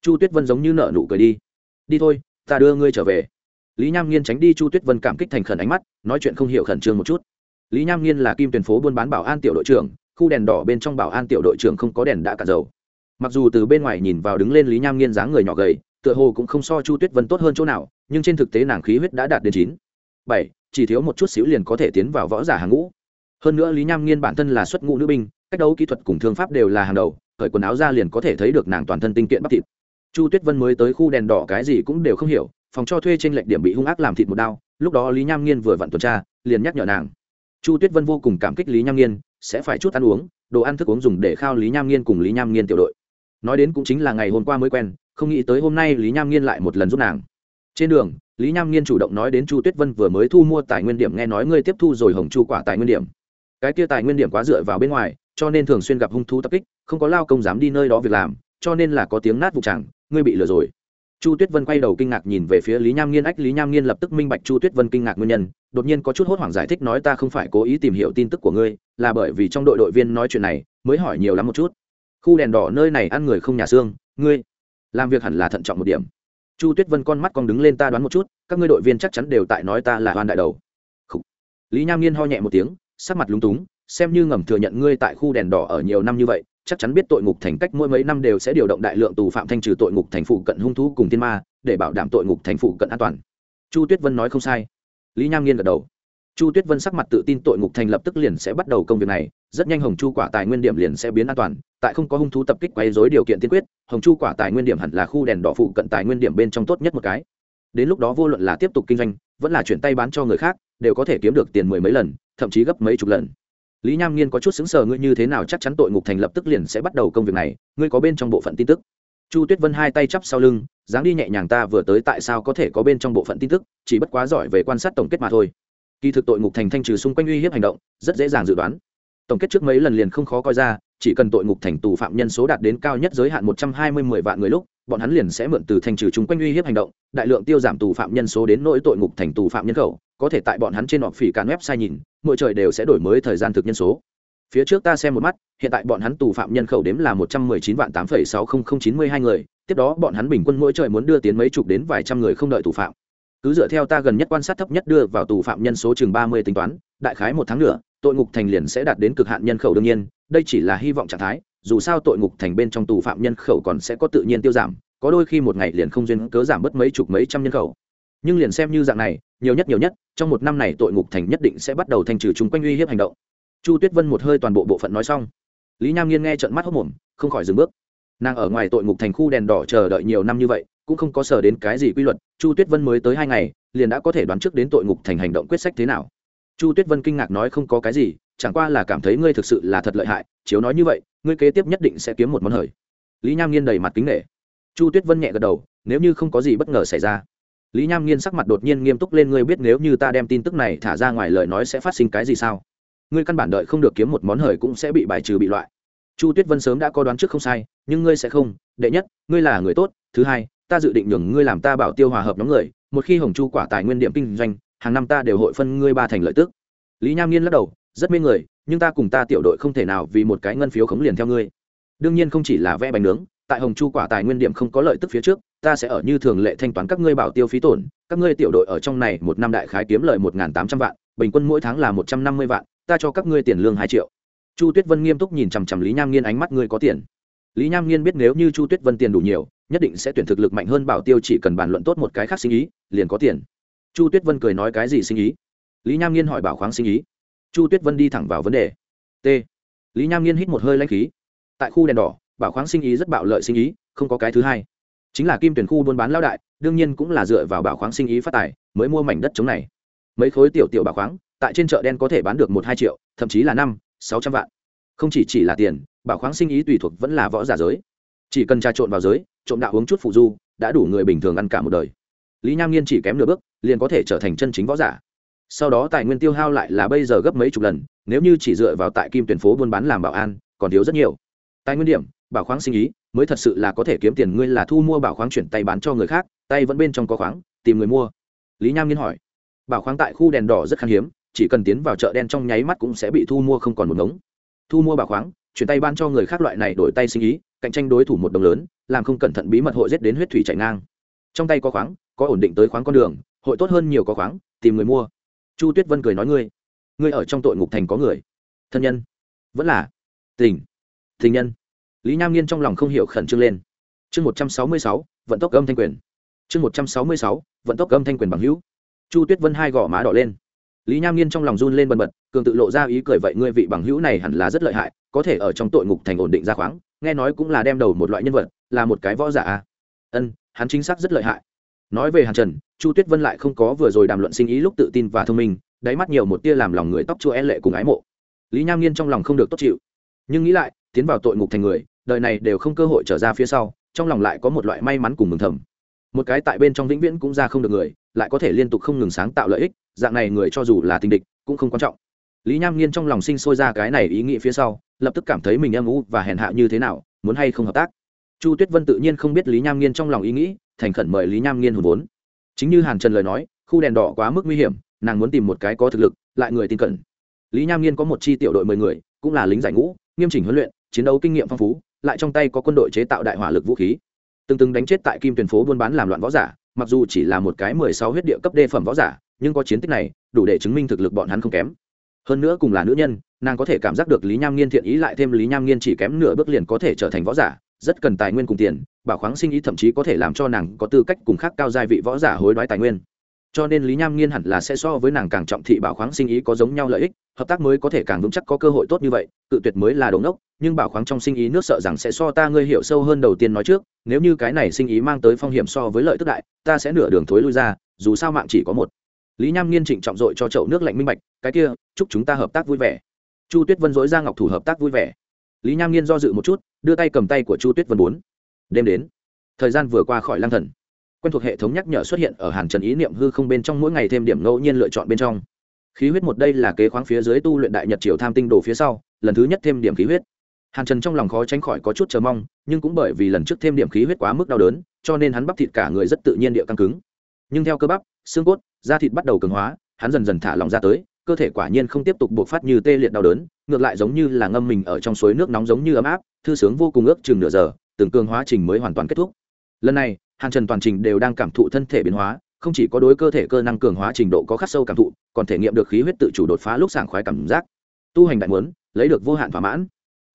Chu tuyết vân giống như nợ nụ cười đi. Đi thôi, ta đưa ngươi trở về lý nham nghiên tránh đi chu tuyết vân cảm kích thành khẩn ánh mắt, nói chuyện không hiểu khẩn trương một chút. Lý nham nghiên là kim tuyển phố buôn bán bảo an tiểu đội trưởng, khu đèn đỏ bên trong bảo an tiểu đội trưởng không có đèn đã cả dầu. Mặc dù từ bên ngoài nhìn vào đứng lên lý nham nghiên dáng người nhỏ gầy, tựa hồ cũng không so chu tuyết vân tốt hơn chỗ nào, nhưng trên thực tế nàng khí huyết đã đạt đến chín. Bảy, chỉ thiếu một chút xíu liền có thể tiến vào võ giả hàng ngũ. Hơn nữa lý nham nghiên bản thân là xuất ngũ nữ binh, cách đấu kỹ thuật cùng thương pháp đều là hàng đầu khởi quần áo ra liền có thể thấy được nàng toàn thân tinh kiện bắp thịt. Chu tuyết vân mới tới khu đèn đỏ cái gì cũng đều không hiểu phòng cho thuê trên lệnh điểm bị hung ác làm thịt một đao, lúc đó lý nham nghiên vừa vặn tuần tra, liền nhắc nhở nàng. Chu tuyết vân vô cùng cảm kích lý nham nghiên, sẽ phải chút ăn uống, đồ ăn thức uống dùng để khao lý nham nghiên cùng lý nham nghiên tiểu đội. Nói đến cũng chính là ngày hôm qua mới quen, không nghĩ tới hôm nay lý nham nghiên lại một lần giúp nàng. Trên đường, lý nham nghiên chủ động nói đến chu tuyết vân vừa mới thu mua tài nguyên điểm nghe nói ngươi tiếp thu rồi hồng chu quả tài nguyên điểm. Cái kia tài nguyên điểm quá dựa vào bên ngoài, cho nên thường xuyên gặp hung thú tập kích, không có lao công dám đi nơi đó việc làm, cho nên là có tiếng nát vụ chẳng, ngươi bị lừa rồi chu tuyết vân quay đầu kinh ngạc nhìn về phía lý nham nghiên, ách, lý nham nghiên lập tức minh bạch chu tuyết vân kinh ngạc nguyên nhân, đột nhiên có chút hốt hoảng giải thích nói ta không phải cố ý tìm hiểu tin tức của ngươi, là bởi vì trong đội đội viên nói chuyện này, mới hỏi nhiều lắm một chút. Khu đèn đỏ nơi này ăn người không nhà xương, ngươi làm việc hẳn là thận trọng một điểm. Chu tuyết vân con mắt con đứng lên ta đoán một chút, các ngươi đội viên chắc chắn đều tại nói ta là hoan đại đầu. Khủ. lý nham nghiên ho nhẹ một tiếng, sắc mặt lúng túng, xem như ngầm thừa nhận ngươi tại khu đèn đỏ ở nhiều năm như vậy chắc chắn biết tội ngục thành cách mỗi mấy năm đều sẽ điều động đại lượng tù phạm thanh trừ tội ngục thành phụ cận hung thú cùng thiên ma, để bảo đảm tội ngục thành phụ cận an toàn. Chu tuyết vân nói không sai. Lý nham nghiên gật đầu. Chu tuyết vân sắc mặt tự tin tội ngục thành lập tức liền sẽ bắt đầu công việc này, rất nhanh hồng chu quả tài nguyên điểm liền sẽ biến an toàn, tại không có hung thú tập kích quấy dối điều kiện tiên quyết, hồng chu quả tài nguyên điểm hẳn là khu đèn đỏ phụ cận tài nguyên điểm bên trong tốt nhất một cái. Đến lúc đó vô luận là tiếp tục kinh doanh, vẫn là chuyển tay bán cho người khác, đều có thể kiếm được tiền mười mấy lần, thậm chí gấp mấy chục lần lý nham nghiên có chút xứng sờ, ngươi như thế nào chắc chắn tội ngục thành lập tức liền sẽ bắt đầu công việc này, ngươi có bên trong bộ phận tin tức. Chu tuyết vân hai tay chắp sau lưng, dáng đi nhẹ nhàng ta vừa tới tại sao có thể có bên trong bộ phận tin tức, chỉ bất quá giỏi về quan sát tổng kết mà thôi. Kỳ thực tội ngục thành thanh trừ xung quanh uy hiếp hành động, rất dễ dàng dự đoán. Tổng kết trước mấy lần liền không khó coi ra, chỉ cần tội ngục thành tù phạm nhân số đạt đến cao nhất giới hạn một trăm hai mươi mười vạn người lúc, bọn hắn liền sẽ mượn từ thanh trừ chung quanh uy hiếp hành động, đại lượng tiêu giảm tù phạm nhân số đến nỗi tội ngục thành tù phạm nhân khẩu, có thể tại bọn hắn trên họ phỉ càn website nhìn mỗi trời đều sẽ đổi mới thời gian thực nhân số. Phía trước ta xem một mắt, hiện tại bọn hắn tù phạm nhân khẩu đếm là một trăm mười chín vạn tám phẩy sáu không không chín mươi hai người, tiếp đó bọn hắn bình quân mỗi trời muốn đưa tiến mấy chục đến vài trăm người không đợi tù phạm. Cứ dựa theo ta gần nhất quan sát thấp nhất đưa vào tù phạm nhân số chừng ba mươi tính toán, đại khái một tháng nữa, tội ngục thành liền sẽ đạt đến cực hạn nhân khẩu đương nhiên, đây chỉ là hy vọng trạng thái, dù sao tội ngục thành bên trong tù phạm nhân khẩu còn sẽ có tự nhiên tiêu giảm, có đôi khi một ngày liền không duyên cớ giảm bớt mấy chục mấy trăm nhân khẩu. Nhưng liền xem như dạng này nhiều nhất nhiều nhất, trong một năm này tội ngục thành nhất định sẽ bắt đầu thanh trừ chúng quanh uy hiếp hành động. Chu tuyết vân một hơi toàn bộ bộ phận nói xong. Lý nham nghiên nghe trận mắt hốc mồm, không khỏi dừng bước. Nàng ở ngoài tội ngục thành khu đèn đỏ chờ đợi nhiều năm như vậy, cũng không có sở đến cái gì quy luật, chu tuyết vân mới tới hai ngày, liền đã có thể đoán trước đến tội ngục thành hành động quyết sách thế nào. Chu tuyết vân kinh ngạc nói không có cái gì, chẳng qua là cảm thấy ngươi thực sự là thật lợi hại, chiếu nói như vậy, ngươi kế tiếp nhất định sẽ kiếm một món hời. Lý nham nghiên đầy mặt kính nghệ chu tuyết vân nhẹ gật đầu, nếu như không có gì bất ngờ xảy ra lý nham nghiên sắc mặt đột nhiên nghiêm túc lên, ngươi biết nếu như ta đem tin tức này thả ra ngoài lời nói sẽ phát sinh cái gì sao? Ngươi căn bản đợi không được kiếm một món hời cũng sẽ bị bài trừ bị loại. Chu tuyết vân sớm đã có đoán trước không sai, nhưng ngươi sẽ không, đệ nhất, ngươi là người tốt, thứ hai, ta dự định nhường ngươi làm ta bảo tiêu hòa hợp nhóm người, một khi hồng chu quả tài nguyên điểm kinh doanh, hàng năm ta đều hội phân ngươi ba thành lợi tức. Lý nham nghiên lắc đầu, rất mê người, nhưng ta cùng ta tiểu đội không thể nào vì một cái ngân phiếu khống liền theo ngươi. Đương nhiên không chỉ là vẽ bánh nướng, tại hồng chu quả tài nguyên điểm không có lợi tức phía trước ta sẽ ở như thường lệ thanh toán các ngươi bảo tiêu phí tổn, các ngươi tiểu đội ở trong này một năm đại khái kiếm lợi một tám trăm vạn, bình quân mỗi tháng là một trăm năm mươi vạn, ta cho các ngươi tiền lương hai triệu. Chu tuyết vân nghiêm túc nhìn chằm chằm lý nham nghiên ánh mắt ngươi có tiền. Lý nham nghiên biết nếu như chu tuyết vân tiền đủ nhiều, nhất định sẽ tuyển thực lực mạnh hơn bảo tiêu chỉ cần bàn luận tốt một cái khác sinh ý, liền có tiền. Chu tuyết vân cười nói cái gì sinh ý? Lý nham nghiên hỏi bảo khoáng sinh ý. Chu tuyết vân đi thẳng vào vấn đề. T. Lý nham nghiên hít một hơi lãnh khí. Tại khu đèn đỏ, bảo khoáng sinh ý rất bạo lợi sinh ý, không có cái thứ hai chính là kim tuyển khu buôn bán lao đại, đương nhiên cũng là dựa vào bảo khoáng sinh ý phát tài, mới mua mảnh đất chống này. Mấy khối tiểu tiểu bảo khoáng, tại trên chợ đen có thể bán được một hai triệu, thậm chí là năm, sáu trăm vạn. Không chỉ chỉ là tiền, bảo khoáng sinh ý tùy thuộc vẫn là võ giả giới. Chỉ cần trà trộn vào giới, trộm đạo uống chút phụ du, đã đủ người bình thường ăn cả một đời. Lý nham nghiên chỉ kém nửa bước, liền có thể trở thành chân chính võ giả. Sau đó tài nguyên tiêu hao lại là bây giờ gấp mấy chục lần, nếu như chỉ dựa vào tại kim tuyển phố buôn bán làm bảo an, còn thiếu rất nhiều. Tài nguyên điểm, bảo khoáng sinh ý mới thật sự là có thể kiếm tiền ngươi là thu mua bảo khoáng chuyển tay bán cho người khác, tay vẫn bên trong có khoáng, tìm người mua. Lý nham nghiên hỏi. Bảo khoáng tại khu đèn đỏ rất khan hiếm, chỉ cần tiến vào chợ đen trong nháy mắt cũng sẽ bị thu mua không còn một ngống. Thu mua bảo khoáng, chuyển tay ban cho người khác loại này đổi tay sinh ý, cạnh tranh đối thủ một đồng lớn, làm không cẩn thận bí mật hội giết đến huyết thủy chạy ngang. Trong tay có khoáng, có ổn định tới khoáng con đường, hội tốt hơn nhiều có khoáng, tìm người mua. Chu tuyết vân cười nói ngươi ngươi ở trong tội ngục thành có người. Thân nhân. Vẫn là. Tình. Tình nhân lý nham nghiên trong lòng không hiểu khẩn trương lên. Chương một trăm sáu mươi sáu, vận tốc âm thanh quyền. Chương một trăm sáu mươi sáu, vận tốc âm thanh quyền bằng hữu. Chu tuyết vân hai gò má đỏ lên. Lý nham nghiên trong lòng run lên bần bật, cường tự lộ ra ý cười vậy ngươi vị bằng hữu này hẳn là rất lợi hại, có thể ở trong tội ngục thành ổn định ra khoáng, nghe nói cũng là đem đầu một loại nhân vật, là một cái võ giả ân, hắn chính xác rất lợi hại. Nói về hàn trần, chu tuyết vân lại không có vừa rồi đàm luận sinh ý lúc tự tin và thông minh, đáy mắt nhiều một tia làm lòng người tóc chua e lệ cùng ái mộ. Lý nham nghiên trong lòng không được tốt chịu. Nhưng nghĩ lại, tiến vào tội ngục thành người đời này đều không cơ hội trở ra phía sau, trong lòng lại có một loại may mắn cùng mừng thầm. Một cái tại bên trong vĩnh viễn cũng ra không được người, lại có thể liên tục không ngừng sáng tạo lợi ích, dạng này người cho dù là tình địch, cũng không quan trọng. Lý nham nghiên trong lòng sinh sôi ra cái này ý nghĩ phía sau, lập tức cảm thấy mình âm u và hèn hạ như thế nào, muốn hay không hợp tác. Chu tuyết vân tự nhiên không biết lý nham nghiên trong lòng ý nghĩ, thành khẩn mời lý nham nghiên hùn vốn. Chính như hàn trần lời nói, khu đèn đỏ quá mức nguy hiểm, nàng muốn tìm một cái có thực lực, lại người tin cẩn. Lý nham nghiên có một chi tiểu đội mười người, cũng là lính giải ngũ, nghiêm chỉnh huấn luyện, chiến đấu kinh nghiệm phong phú lại trong tay có quân đội chế tạo đại hỏa lực vũ khí. Từng từng đánh chết tại kim tuyển phố buôn bán làm loạn võ giả, mặc dù chỉ là một cái mười sáu huyết địa cấp đê phẩm võ giả, nhưng có chiến tích này, đủ để chứng minh thực lực bọn hắn không kém. Hơn nữa cùng là nữ nhân, nàng có thể cảm giác được lý nham nghiên thiện ý lại thêm lý nham nghiên chỉ kém nửa bước liền có thể trở thành võ giả, rất cần tài nguyên cùng tiền, bảo khoáng sinh ý thậm chí có thể làm cho nàng có tư cách cùng khác cao gia vị võ giả hối đoái tài nguyên cho nên lý nham nghiên hẳn là sẽ so với nàng càng trọng thị bảo khoáng sinh ý có giống nhau lợi ích, hợp tác mới có thể càng vững chắc có cơ hội tốt như vậy, cự tuyệt mới là đống ốc nhưng bảo khoáng trong sinh ý nước sợ rằng sẽ so ta ngươi hiểu sâu hơn đầu tiên nói trước, nếu như cái này sinh ý mang tới phong hiểm so với lợi tức đại, ta sẽ nửa đường thối lui ra, dù sao mạng chỉ có một. Lý nham nghiên trịnh trọng dội cho chậu nước lạnh minh bạch, cái kia, chúc chúng ta hợp tác vui vẻ. Chu tuyết vân dối ra ngọc thủ hợp tác vui vẻ. Lý nham nghiên do dự một chút, đưa tay cầm tay của chu tuyết vân bốn. Đêm đến, thời gian vừa qua khỏi lang thần quen thuộc hệ thống nhắc nhở xuất hiện ở hàn trần ý niệm hư không bên trong mỗi ngày thêm điểm ngẫu nhiên lựa chọn bên trong. Khí huyết một đây là kế khoáng phía dưới tu luyện đại nhật triều tham tinh đồ phía sau, lần thứ nhất thêm điểm khí huyết. Hàn trần trong lòng khó tránh khỏi có chút chờ mong, nhưng cũng bởi vì lần trước thêm điểm khí huyết quá mức đau đớn, cho nên hắn bắp thịt cả người rất tự nhiên địa căng cứng. Nhưng theo cơ bắp, xương cốt, da thịt bắt đầu cường hóa, hắn dần dần thả lòng ra tới, cơ thể quả nhiên không tiếp tục buộc phát như tê liệt đau đớn, ngược lại giống như là ngâm mình ở trong suối nước nóng giống như ấm áp, thư sướng vô cùng ước chừng nửa giờ, từng cường hóa trình mới hoàn toàn kết thúc. Lần này hàn trần toàn trình đều đang cảm thụ thân thể biến hóa, không chỉ có đối cơ thể cơ năng cường hóa trình độ có khắc sâu cảm thụ, còn thể nghiệm được khí huyết tự chủ đột phá lúc sảng khoái cảm giác. Tu hành đại muốn, lấy được vô hạn thỏa mãn.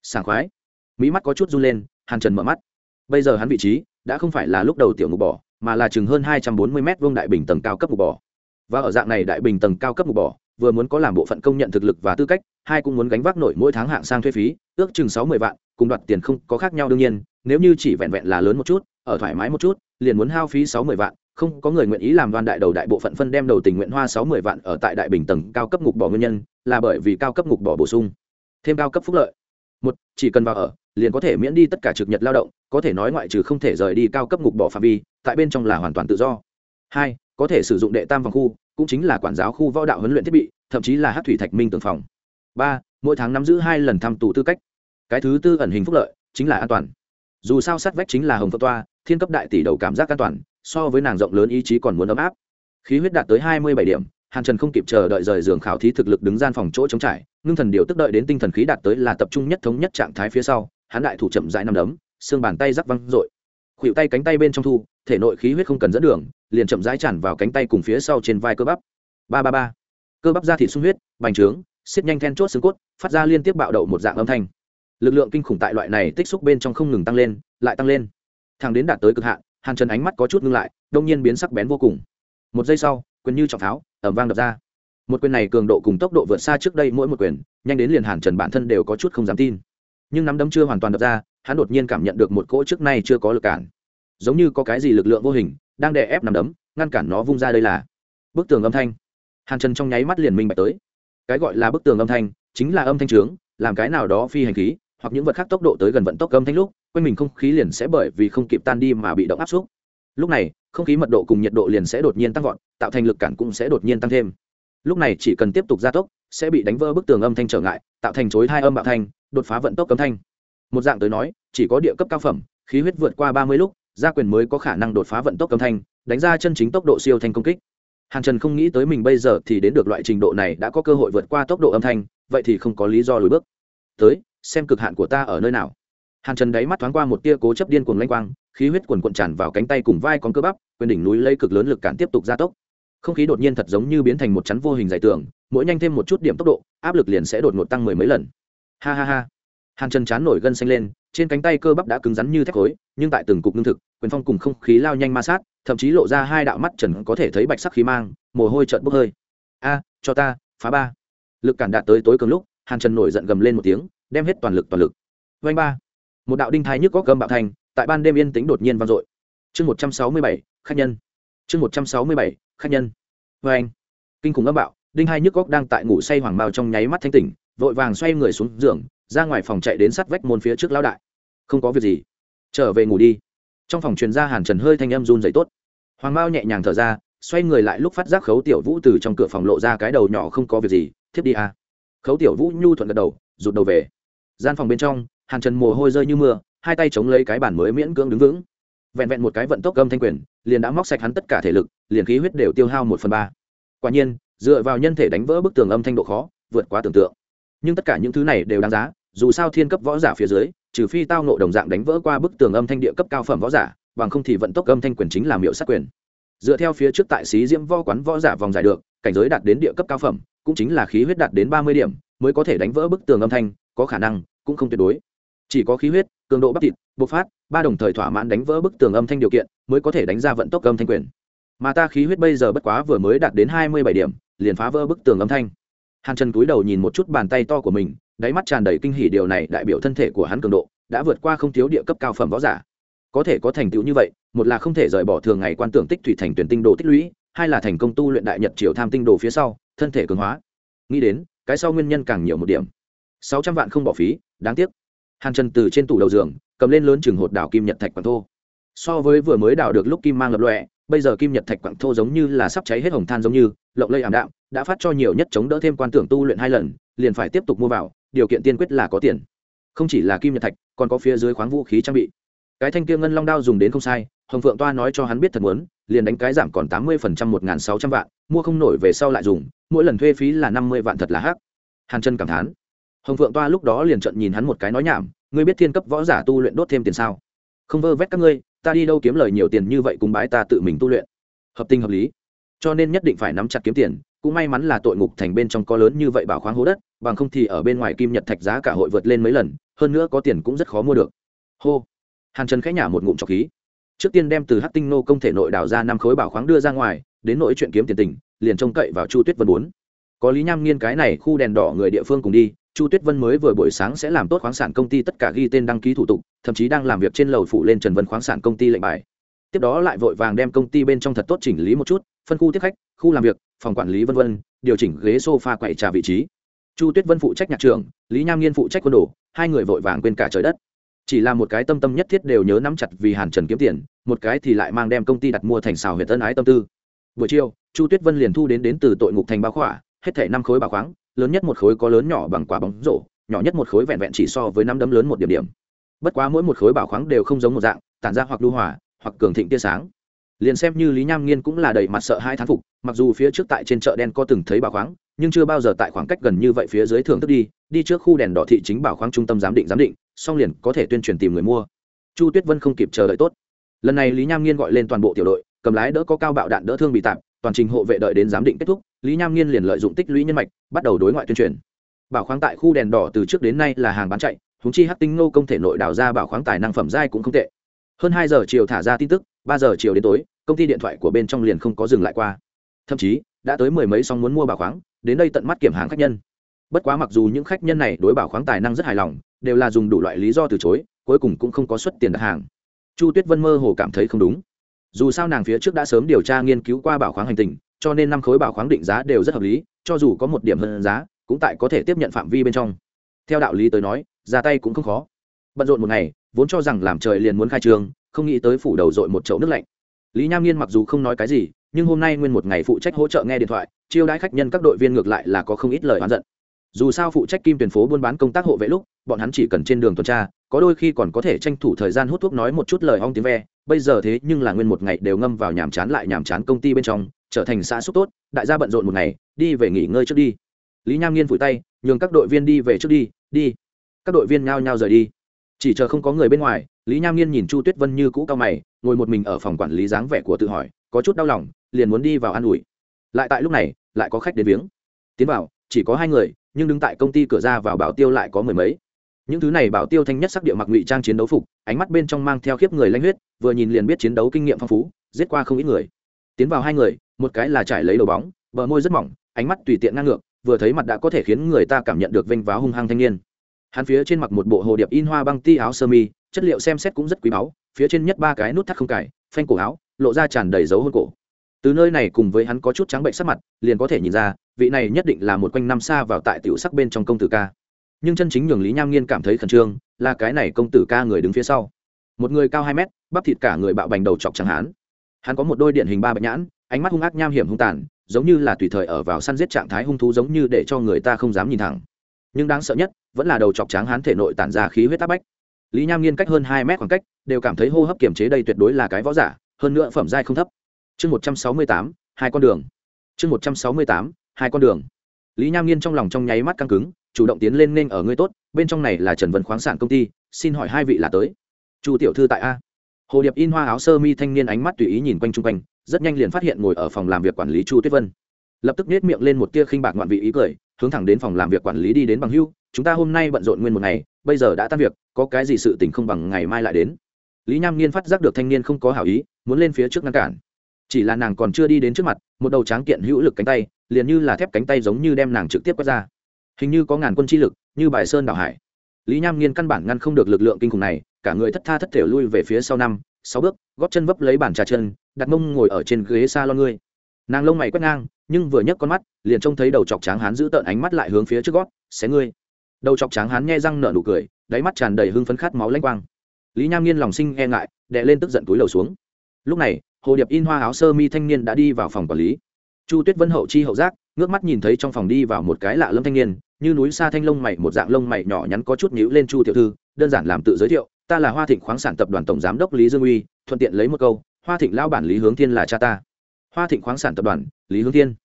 Sảng khoái. Mỹ mắt có chút run lên, hàn trần mở mắt. Bây giờ hắn vị trí, đã không phải là lúc đầu tiểu ngục bỏ mà là chừng hơn hai trăm bốn mươi m vông đại bình tầng cao cấp ngục bỏ và ở dạng này đại bình tầng cao cấp ngục bỏ vừa muốn có làm bộ phận công nhận thực lực và tư cách, hai cũng muốn gánh vác nổi mỗi tháng hạng sang thuế phí, ước chừng sáu mươi vạn, cùng đoạt tiền không có khác nhau đương nhiên, nếu như chỉ vẹn vẹn là lớn một chút, ở thoải mái một chút liền muốn hao phí sáu mươi vạn, không có người nguyện ý làm đoan đại đầu đại bộ phận phân đem đầu tình nguyện hoa sáu mươi vạn ở tại đại bình tầng cao cấp ngục bỏ nguyên nhân, là bởi vì cao cấp ngục bỏ bổ sung. Thêm cao cấp phúc lợi. Một, chỉ cần vào ở, liền có thể miễn đi tất cả trực nhật lao động, có thể nói ngoại trừ không thể rời đi cao cấp ngục bỏ phạm vi, tại bên trong là hoàn toàn tự do. Hai, có thể sử dụng đệ tam vòng khu, cũng chính là quản giáo khu võ đạo huấn luyện thiết bị, thậm chí là hát thủy thạch minh tường phòng. Ba, mỗi tháng nắm giữ hai lần thăm tù tư cách. Cái thứ tư ẩn hình phúc lợi, chính là an toàn. Dù sao sát vách chính là hồng phật toa thiên cấp đại tỷ đầu cảm giác an toàn, so với nàng rộng lớn ý chí còn muốn ấm áp. Khí huyết đạt tới hai mươi bảy điểm, hàn trần không kịp chờ đợi rời giường khảo thí thực lực đứng gian phòng chỗ chống trải, ngưng thần điều tức đợi đến tinh thần khí đạt tới là tập trung nhất thống nhất trạng thái phía sau, hắn đại thủ chậm rãi nằm đấm, xương bàn tay rắc văng r ộ i khuỵu tay cánh tay bên trong thu, thể nội khí huyết không cần dẫn đường, liền chậm rãi tràn vào cánh tay cùng phía sau trên vai cơ bắp. Ba ba ba. Cơ bắp da thịt sung huyết, bành trướng xiết nhanh then chốt xương cốt, phát ra liên tiếp bạo đậu một dạng âm thanh. Lực lượng kinh khủng tại loại này tích xúc bên trong không ngừng tăng lên, lại tăng lên thằng đến đạt tới cực hạn, hàn trần ánh mắt có chút ngưng lại, đông nhiên biến sắc bén vô cùng. Một giây sau, quyền như trọng pháo ẩm vang đập ra. Một quyền này cường độ cùng tốc độ vượt xa trước đây mỗi một quyền, nhanh đến liền hàn trần bản thân đều có chút không dám tin. Nhưng nắm đấm chưa hoàn toàn đập ra, hắn đột nhiên cảm nhận được một cỗ trước nay chưa có lực cản. Giống như có cái gì lực lượng vô hình, đang đè ép nắm đấm, ngăn cản nó vung ra đây là. Bức tường âm thanh. Hàn trần trong nháy mắt liền minh bạch tới. Cái gọi là bức tường âm thanh, chính là âm thanh trướng làm cái nào đó phi hành khí, hoặc những vật khác tốc độ tới gần vận tốc âm thanh lúc quanh mình không khí liền sẽ bởi vì không kịp tan đi mà bị động áp suất. Lúc này, không khí mật độ cùng nhiệt độ liền sẽ đột nhiên tăng vọt, tạo thành lực cản cũng sẽ đột nhiên tăng thêm. Lúc này chỉ cần tiếp tục gia tốc, sẽ bị đánh vỡ bức tường âm thanh trở ngại, tạo thành chối hai âm bạo thanh, đột phá vận tốc âm thanh. Một dạng tới nói, chỉ có địa cấp cao phẩm, khí huyết vượt qua ba mươi lúc, gia quyền mới có khả năng đột phá vận tốc âm thanh, đánh ra chân chính tốc độ siêu thanh công kích. Hàn trần không nghĩ tới mình bây giờ thì đến được loại trình độ này đã có cơ hội vượt qua tốc độ âm thanh, vậy thì không có lý do lùi bước. Tới, xem cực hạn của ta ở nơi nào hàn trần đáy mắt thoáng qua một tia cố chấp điên cuồng lanh quang, khí huyết quần cuộn tràn vào cánh tay cùng vai con cơ bắp, quyền đỉnh núi lấy cực lớn lực cản tiếp tục gia tốc. Không khí đột nhiên thật giống như biến thành một chắn vô hình dày tường, mỗi nhanh thêm một chút điểm tốc độ, áp lực liền sẽ đột ngột tăng mười mấy lần. Ha ha ha. Hàn trần chán nổi gân xanh lên, trên cánh tay cơ bắp đã cứng rắn như thép khối, nhưng tại từng cục lương thực, quyền phong cùng không khí lao nhanh ma sát, thậm chí lộ ra hai đạo mắt trần có thể thấy bạch sắc khí mang, mồ hôi trợn bốc hơi. A, cho ta, phá ba. Lực cản đạt tới tối cường lúc, hàn trần nổi giận gầm lên một tiếng, đem hết toàn lực toàn lực. Vanh ba một đạo đinh thái nhức góc gầm bạo thành, tại ban đêm yên tĩnh đột nhiên vang dội. Chương một trăm sáu mươi bảy, khách nhân. Chương một trăm sáu mươi bảy, khách nhân. Vanh kinh khủng âm bạo, đinh hai nhức góc đang tại ngủ say hoàng mao trong nháy mắt thanh tỉnh, vội vàng xoay người xuống giường, ra ngoài phòng chạy đến sát vách môn phía trước lão đại. Không có việc gì. Trở về ngủ đi. Trong phòng truyền ra hàn trần hơi thanh âm run dậy tốt. Hoàng mao nhẹ nhàng thở ra, xoay người lại lúc phát giác khấu tiểu vũ từ trong cửa phòng lộ ra cái đầu nhỏ không có việc gì, thiếp đi à. khấu tiểu vũ nhu thuận gật đầu, rụt đầu về. Gian phòng bên trong hàn trần mồ hôi rơi như mưa, hai tay chống lấy cái bản mới miễn cưỡng đứng vững. Vẹn vẹn một cái vận tốc gâm thanh quyền, liền đã móc sạch hắn tất cả thể lực, liền khí huyết đều tiêu hao một phần ba. Quả nhiên, dựa vào nhân thể đánh vỡ bức tường âm thanh độ khó, vượt quá tưởng tượng. Nhưng tất cả những thứ này đều đáng giá, dù sao thiên cấp võ giả phía dưới, trừ phi tao nộ đồng dạng đánh vỡ qua bức tường âm thanh địa cấp cao phẩm võ giả, bằng không thì vận tốc âm thanh quyền chính là miệu sát quyền. Dựa theo phía trước tại xí diễm võ quán võ giả vòng giải được, cảnh giới đạt đến địa cấp cao phẩm, cũng chính là khí huyết đạt đến ba mươi điểm, mới có thể đánh vỡ bức tường âm thanh, có khả năng, cũng không tuyệt đối chỉ có khí huyết, cường độ bắp thịt, bộc phát, ba đồng thời thỏa mãn đánh vỡ bức tường âm thanh điều kiện, mới có thể đánh ra vận tốc âm thanh quyền. Mà ta khí huyết bây giờ bất quá vừa mới đạt đến hai mươi bảy điểm, liền phá vỡ bức tường âm thanh. Hàn trần cúi đầu nhìn một chút bàn tay to của mình, đáy mắt tràn đầy kinh hỉ điều này đại biểu thân thể của hắn cường độ đã vượt qua không thiếu địa cấp cao phẩm võ giả. Có thể có thành tựu như vậy, một là không thể rời bỏ thường ngày quan tưởng tích thủy thành tuyển tinh đồ tích lũy, hai là thành công tu luyện đại nhật triều tham tinh đồ phía sau, thân thể cường hóa. Nghĩ đến, cái sau nguyên nhân càng nhiều một điểm. sáu trăm vạn không bỏ phí, đáng tiếc hàn trần từ trên tủ đầu giường, cầm lên lớn chừng hột đảo kim nhật thạch quảng thô. So với vừa mới đào được lúc kim mang lập lọe bây giờ kim nhật thạch quảng thô giống như là sắp cháy hết hồng than giống như, lộng lây ảm đạm, đã phát cho nhiều nhất chống đỡ thêm quan tưởng tu luyện hai lần, liền phải tiếp tục mua vào, điều kiện tiên quyết là có tiền. Không chỉ là kim nhật thạch, còn có phía dưới khoáng vũ khí trang bị. Cái thanh kia ngân long đao dùng đến không sai, hồng phượng toa nói cho hắn biết thật muốn, liền đánh cái giảm còn tám mươi phần trăm một n g h n sáu trăm vạn, mua không nổi về sau lại dùng, mỗi lần thuê phí là năm mươi vạn thật là hắc. Hàn chân cảm thán hồng phượng toa lúc đó liền trận nhìn hắn một cái nói nhảm, ngươi biết thiên cấp võ giả tu luyện đốt thêm tiền sao? Không vơ vét các ngươi, ta đi đâu kiếm lời nhiều tiền như vậy cùng bái ta tự mình tu luyện. Hợp tình hợp lý. Cho nên nhất định phải nắm chặt kiếm tiền, cũng may mắn là tội ngục thành bên trong có lớn như vậy bảo khoáng hố đất, bằng không thì ở bên ngoài kim nhật thạch giá cả hội vượt lên mấy lần, hơn nữa có tiền cũng rất khó mua được. Hô. Hàn trần khẽ nhả một ngụm trọc khí. Trước tiên đem từ hát tinh nô công thể nội đào ra năm khối bảo khoáng đưa ra ngoài, đến nỗi chuyện kiếm tiền tình, liền trông cậy vào chu tuyết vân bốn. Có lý nham nghiên cái này khu đèn đỏ người địa phương cùng đi chu tuyết vân mới vừa buổi sáng sẽ làm tốt khoáng sản công ty tất cả ghi tên đăng ký thủ tục, thậm chí đang làm việc trên lầu phủ lên trần vân khoáng sản công ty lệnh bài. Tiếp đó lại vội vàng đem công ty bên trong thật tốt chỉnh lý một chút, phân khu tiếp khách, khu làm việc, phòng quản lý v v điều chỉnh ghế s o f a quậy trà vị trí. Chu tuyết vân phụ trách nhạc trường lý nham nghiên phụ trách quân đồ, hai người vội vàng quên cả trời đất. Chỉ là một cái tâm tâm nhất thiết đều nhớ nắm chặt vì hàn trần kiếm tiền, một cái thì lại mang đem công ty đặt mua thành xào huyện tân ái tâm tư. Buổi chiều, chu tuyết vân liền thu đến đến từ tội ngục thành báo khỏa, hết thể năm khối bảo khoáng lớn nhất một khối có lớn nhỏ bằng quả bóng rổ, nhỏ nhất một khối vẹn vẹn chỉ so với năm đấm lớn một điểm điểm. Bất quá mỗi một khối bảo khoáng đều không giống một dạng, tản ra hoặc lưu hỏa hoặc cường thịnh tia sáng. Liền xem như lý nham nghiên cũng là đầy mặt sợ hai thán phục, mặc dù phía trước tại trên chợ đen có từng thấy bảo khoáng, nhưng chưa bao giờ tại khoảng cách gần như vậy phía dưới thường thức đi đi trước khu đèn đỏ thị chính bảo khoáng trung tâm giám định giám định, xong liền có thể tuyên truyền tìm người mua. Chu tuyết vân không kịp chờ đợi tốt. Lần này lý nham nghiên gọi lên toàn bộ tiểu đội, cầm lái đỡ có cao bạo đạn đỡ thương bị tạm, toàn trình hộ vệ đợi đến giám định kết thúc lý nham nghiên liền lợi dụng tích lũy nhân mạch, bắt đầu đối ngoại tuyên truyền. Bảo khoáng tại khu đèn đỏ từ trước đến nay là hàng bán chạy húng chi hát tinh ngô công thể nội đào ra bảo khoáng tài năng phẩm dai cũng không tệ. Hơn hai giờ chiều thả ra tin tức, ba giờ chiều đến tối, công ty điện thoại của bên trong liền không có dừng lại qua. Thậm chí, đã tới mười mấy xong muốn mua bảo khoáng, đến đây tận mắt kiểm hàng khách nhân. Bất quá mặc dù những khách nhân này đối bảo khoáng tài năng rất hài lòng, đều là dùng đủ loại lý do từ chối, cuối cùng cũng không có xuất tiền đặt hàng. Chu tuyết vân mơ hồ cảm thấy không đúng. Dù sao nàng phía trước đã sớm điều tra nghiên cứu qua bảo khoáng hành tình cho nên năm khối bảo khoáng định giá đều rất hợp lý, cho dù có một điểm hơn giá, cũng tại có thể tiếp nhận phạm vi bên trong. Theo đạo lý tới nói, ra tay cũng không khó. Bận rộn một ngày, vốn cho rằng làm trời liền muốn khai trường, không nghĩ tới phủ đầu dội một chậu nước lạnh. Lý nham nghiên mặc dù không nói cái gì, nhưng hôm nay nguyên một ngày phụ trách hỗ trợ nghe điện thoại, chiêu đãi khách nhân các đội viên ngược lại là có không ít lời oán giận. Dù sao phụ trách kim tuyển phố buôn bán công tác hộ vệ lúc, bọn hắn chỉ cần trên đường tuần tra, có đôi khi còn có thể tranh thủ thời gian hút thuốc nói một chút lời hong tiếng ve bây giờ thế nhưng là nguyên một ngày đều ngâm vào nhàm chán lại nhàm chán công ty bên trong, trở thành xã xúc tốt, đại gia bận rộn một ngày, đi về nghỉ ngơi trước đi. Lý nham nghiên phủi tay, nhường các đội viên đi về trước đi đi. Các đội viên nhao nhao rời đi. Chỉ chờ không có người bên ngoài, lý nham nghiên nhìn chu tuyết vân như cũ cao mày, ngồi một mình ở phòng quản lý dáng vẻ của tự hỏi, có chút đau lòng, liền muốn đi vào an ủi. Lại tại lúc này, lại có khách đến viếng. Tiến vào, chỉ có hai người, nhưng đứng tại công ty cửa ra vào bảo tiêu lại có mười mấy những thứ này bảo tiêu thanh nhất sắc địa mặc ngụy trang chiến đấu phục, ánh mắt bên trong mang theo khiếp người lanh huyết, vừa nhìn liền biết chiến đấu kinh nghiệm phong phú, giết qua không ít người. Tiến vào hai người, một cái là trải lấy đầu bóng, bờ môi rất mỏng, ánh mắt tùy tiện ngang ngược, vừa thấy mặt đã có thể khiến người ta cảm nhận được vênh váo hung hăng thanh niên. Hắn phía trên mặc một bộ hồ điệp in hoa băng ti áo sơ mi, chất liệu xem xét cũng rất quý báu, phía trên nhất ba cái nút thắt không cải phanh cổ áo, lộ ra tràn đầy dấu hôn cổ. Từ nơi này cùng với hắn có chút trắng bệnh sắc mặt, liền có thể nhìn ra, vị này nhất định là một quanh năm xa vào tại tiểu sắc bên trong công tử ca nhưng chân chính nhường lý nham nghiên cảm thấy khẩn trương là cái này công tử ca người đứng phía sau. Một người cao hai mét, bắp thịt cả người bạo bành đầu chọc chẳng hán. Hắn có một đôi điện hình ba bạch nhãn, ánh mắt hung ác nham hiểm hung tàn, giống như là tùy thời ở vào săn giết trạng thái hung thú giống như để cho người ta không dám nhìn thẳng. Nhưng đáng sợ nhất, vẫn là đầu chọc tráng hán thể nội tản ra khí huyết áp bách. Lý nham nghiên cách hơn hai mét khoảng cách, đều cảm thấy hô hấp kiềm chế đây tuyệt đối là cái võ giả, hơn nữa phẩm giai không thấp. Chương một trăm sáu mươi tám, hai con đường. Chương một trăm sáu mươi tám, hai con đường. Lý nham nghiên trong lòng trong nháy mắt căng cứng chủ động tiến lên nên ở ngươi tốt, bên trong này là trần vân khoáng sản công ty, xin hỏi hai vị là tới. Chu tiểu thư tại a. Hồ điệp in hoa áo sơ mi thanh niên ánh mắt tùy ý nhìn quanh chung quanh, rất nhanh liền phát hiện ngồi ở phòng làm việc quản lý chu tuyết vân. Lập tức nết miệng lên một tia khinh bạc ngoạn vị ý cười, hướng thẳng đến phòng làm việc quản lý đi đến bằng hưu, chúng ta hôm nay bận rộn nguyên một ngày, bây giờ đã tan việc, có cái gì sự tình không bằng ngày mai lại đến. Lý nham nghiên phát giác được thanh niên không có hảo ý, muốn lên phía trước ngăn cản. Chỉ là nàng còn chưa đi đến trước mặt, một đầu tráng kiện hữu lực cánh tay, liền như là thép cánh tay giống như đem nàng trực tiếp quét ra hình như có ngàn quân chi lực, như bài sơn đảo hải. Lý nham nghiên căn bản ngăn không được lực lượng kinh khủng này, cả người thất tha thất thể lui về phía sau năm, sáu bước, góp chân vấp lấy bàn trà chân, đặt mông ngồi ở trên ghế xa lo ngươi. Nàng lông mày quét ngang, nhưng vừa nhấc con mắt, liền trông thấy đầu chọc tráng hán giữ tợn ánh mắt lại hướng phía trước gót, xé ngươi. Đầu chọc tráng hán nghe răng nở nụ cười, đáy mắt tràn đầy hưng phấn khát máu lanh quang. Lý nham nghiên lòng sinh e ngại đệ lên tức giận túi lầu xuống. Lúc này, hồ điệp in hoa áo sơ mi thanh niên đã đi vào phòng quản lý. Chu tuyết vân hậu chi hậu giác ngước mắt nhìn thấy trong phòng đi vào một cái lạ lâm thanh niên, như núi xa thanh lông mày, một dạng lông mày nhỏ nhắn có chút nhíu lên chu tiểu thư, đơn giản làm tự giới thiệu, ta là hoa thịnh khoáng sản tập đoàn tổng giám đốc lý dương uy, thuận tiện lấy một câu, hoa thịnh lao bản lý hướng thiên là cha ta. Hoa thịnh khoáng sản tập đoàn, lý hướng thiên.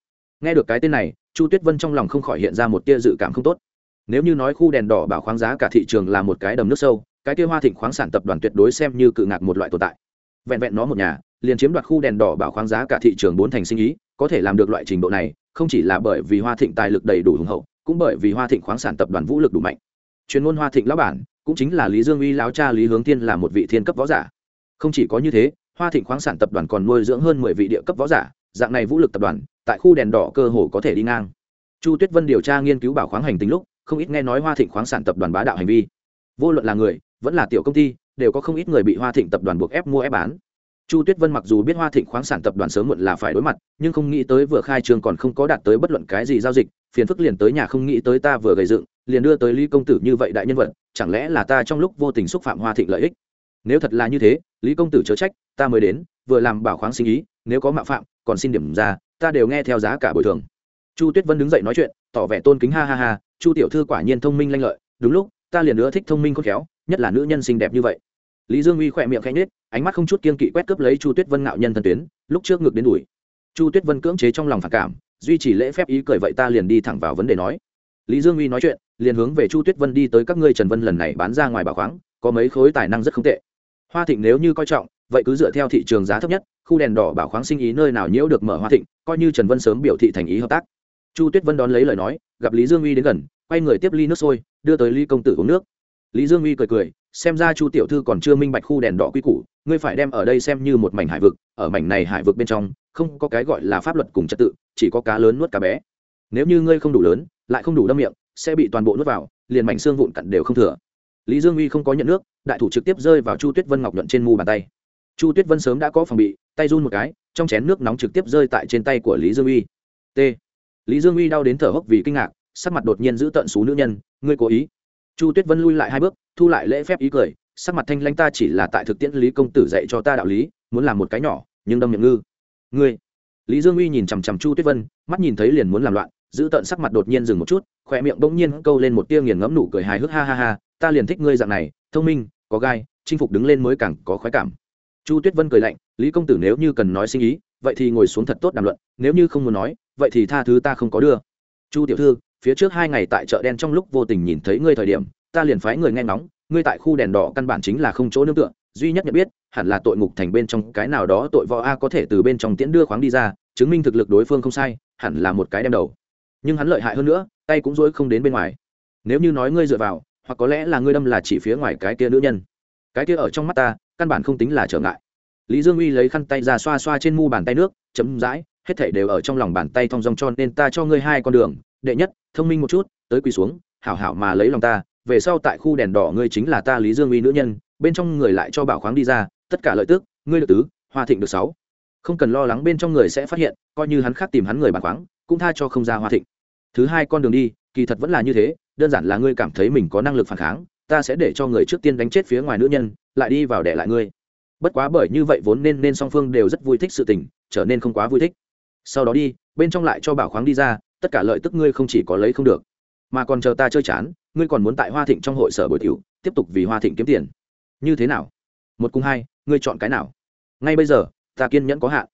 Nghe được cái tên này, chu tuyết vân trong lòng không khỏi hiện ra một tia dự cảm không tốt. Nếu như nói khu đèn đỏ bảo khoáng giá cả thị trường là một cái đầm nước sâu, cái tia hoa thịnh khoáng sản tập đoàn tuyệt đối xem như cự ngạc một loại tồn tại. Vẹn vẹn nó một nhà liền chiếm đoạt khu đèn đỏ bảo khoáng giá cả thị trường bốn thành sinh ý, có thể làm được loại trình độ này, không chỉ là bởi vì hoa thịnh tài lực đầy đủ hùng hậu, cũng bởi vì hoa thịnh khoáng sản tập đoàn vũ lực đủ mạnh. Chuyên môn hoa thịnh lão bản, cũng chính là lý dương uy lão cha lý hướng tiên là một vị thiên cấp võ giả. Không chỉ có như thế, hoa thịnh khoáng sản tập đoàn còn nuôi dưỡng hơn mười vị địa cấp võ giả, dạng này vũ lực tập đoàn, tại khu đèn đỏ cơ hồ có thể đi ngang. Chu tuyết vân điều tra nghiên cứu bảo khoáng hành tính lúc, không ít nghe nói hoa thịnh khoáng sản tập đoàn bá đạo hành vi. Vô luận là người, vẫn là tiểu công ty, đều có không ít người bị hoa thịnh tập đoàn buộc ép mua ép bán chu tuyết vân mặc dù biết hoa thịnh khoáng sản tập đoàn sớm muộn là phải đối mặt, nhưng không nghĩ tới vừa khai trương còn không có đạt tới bất luận cái gì giao dịch, phiền phức liền tới nhà không nghĩ tới ta vừa gầy dựng, liền đưa tới lý công tử như vậy đại nhân vật, chẳng lẽ là ta trong lúc vô tình xúc phạm hoa thịnh lợi ích? Nếu thật là như thế, lý công tử chớ trách, ta mới đến, vừa làm bảo khoáng sinh ý, nếu có mạo phạm, còn xin điểm ra, ta đều nghe theo giá cả bồi thường. Chu tuyết vân đứng dậy nói chuyện, tỏ vẻ tôn kính, ha ha ha, chu tiểu thư quả nhiên thông minh lanh lợi, đúng lúc, ta liền nữa thích thông minh khôn khéo, nhất là nữ nhân xinh đẹp như vậy lý dương uy khỏe miệng khẽ nhết ánh mắt không chút kiên kỵ quét cướp lấy chu tuyết vân ngạo nhân thân tuyến, lúc trước ngược đến đuổi. Chu tuyết vân cưỡng chế trong lòng phản cảm, duy trì lễ phép ý cười vậy ta liền đi thẳng vào vấn đề nói. Lý dương uy nói chuyện, liền hướng về chu tuyết vân đi tới các ngươi trần vân lần này bán ra ngoài bảo khoáng, có mấy khối tài năng rất không tệ. Hoa thịnh nếu như coi trọng, vậy cứ dựa theo thị trường giá thấp nhất, khu đèn đỏ bảo khoáng sinh ý nơi nào nhiễu được mở hoa thịnh, coi như trần vân sớm biểu thị thành ý hợp tác. Chu tuyết vân đón lấy lời nói, gặp lý dương uy đến gần, quay người tiếp ly nước sôi, đưa tới ly công tử uống nước. Lý dương uy cười cười xem ra chu tiểu thư còn chưa minh bạch khu đèn đỏ quy củ, ngươi phải đem ở đây xem như một mảnh hải vực, ở mảnh này hải vực bên trong, không có cái gọi là pháp luật cùng trật tự, chỉ có cá lớn nuốt cá bé. Nếu như ngươi không đủ lớn, lại không đủ đâm miệng, sẽ bị toàn bộ nuốt vào, liền mảnh xương vụn cặn đều không thừa. Lý dương uy không có nhận nước, đại thủ trực tiếp rơi vào chu tuyết vân ngọc nhuận trên mu bàn tay. Chu tuyết vân sớm đã có phòng bị, tay run một cái, trong chén nước nóng trực tiếp rơi tại trên tay của lý dương uy. T. Lý dương uy đau đến thở hốc vì kinh ngạc, sắc mặt đột nhiên giữ tận xú nữ nhân, ngươi cố ý? Chu tuyết vân lui lại hai bước thu lại lễ phép ý cười, sắc mặt thanh lãnh ta chỉ là tại thực tiễn lý công tử dạy cho ta đạo lý, muốn làm một cái nhỏ, nhưng đâm miệng ngư. Ngươi. Lý dương uy nhìn chằm chằm chu tuyết vân, mắt nhìn thấy liền muốn làm loạn, giữ tận sắc mặt đột nhiên dừng một chút khỏe miệng bỗng nhiên câu lên một tia nghiền ngẫm nụ cười hài hước, ha ha ha, ta liền thích ngươi dạng này, thông minh, có gai, chinh phục đứng lên mới càng có khoái cảm. Chu tuyết vân cười lạnh, lý công tử nếu như cần nói sinh ý, vậy thì ngồi xuống thật tốt đàm luận, nếu như không muốn nói, vậy thì tha thứ ta không có đưa. Chu tiểu thư, phía trước hai ngày tại chợ đen trong lúc vô tình nhìn thấy ngươi thời điểm ta liền phái người nghe ngóng, ngươi tại khu đèn đỏ căn bản chính là không chỗ nương tựa, duy nhất nhận biết, hẳn là tội ngục thành bên trong, cái nào đó tội võ a có thể từ bên trong tiễn đưa khoáng đi ra, chứng minh thực lực đối phương không sai, hẳn là một cái đem đầu. Nhưng hắn lợi hại hơn nữa, tay cũng dối không đến bên ngoài. Nếu như nói ngươi dựa vào, hoặc có lẽ là ngươi đâm là chỉ phía ngoài cái kia nữ nhân. Cái kia ở trong mắt ta, căn bản không tính là trở ngại. Lý dương uy lấy khăn tay ra xoa xoa trên mu bàn tay nước, chấm dãi, hết thảy đều ở trong lòng bàn tay thong dong cho nên ta cho ngươi hai con đường, đệ nhất, thông minh một chút, tới quỳ xuống, hảo hảo mà lấy lòng ta về sau tại khu đèn đỏ ngươi chính là ta lý dương uy nữ nhân, bên trong người lại cho bảo khoáng đi ra, tất cả lợi tức, ngươi được tứ, hoa thịnh được sáu. Không cần lo lắng bên trong người sẽ phát hiện, coi như hắn khác tìm hắn người bàn khoáng, cũng tha cho không ra hoa thịnh. Thứ hai con đường đi, kỳ thật vẫn là như thế, đơn giản là ngươi cảm thấy mình có năng lực phản kháng, ta sẽ để cho người trước tiên đánh chết phía ngoài nữ nhân, lại đi vào để lại ngươi. Bất quá bởi như vậy vốn nên nên song phương đều rất vui thích sự tình, trở nên không quá vui thích. Sau đó đi, bên trong lại cho bảo khoáng đi ra, tất cả lợi tức ngươi không chỉ có lấy không được, mà còn chờ ta chơi chán ngươi còn muốn tại hoa thịnh trong hội sở bồi tiểu, tiếp tục vì hoa thịnh kiếm tiền. Như thế nào? Một cùng hai, ngươi chọn cái nào? Ngay bây giờ, ta kiên nhẫn có hạn.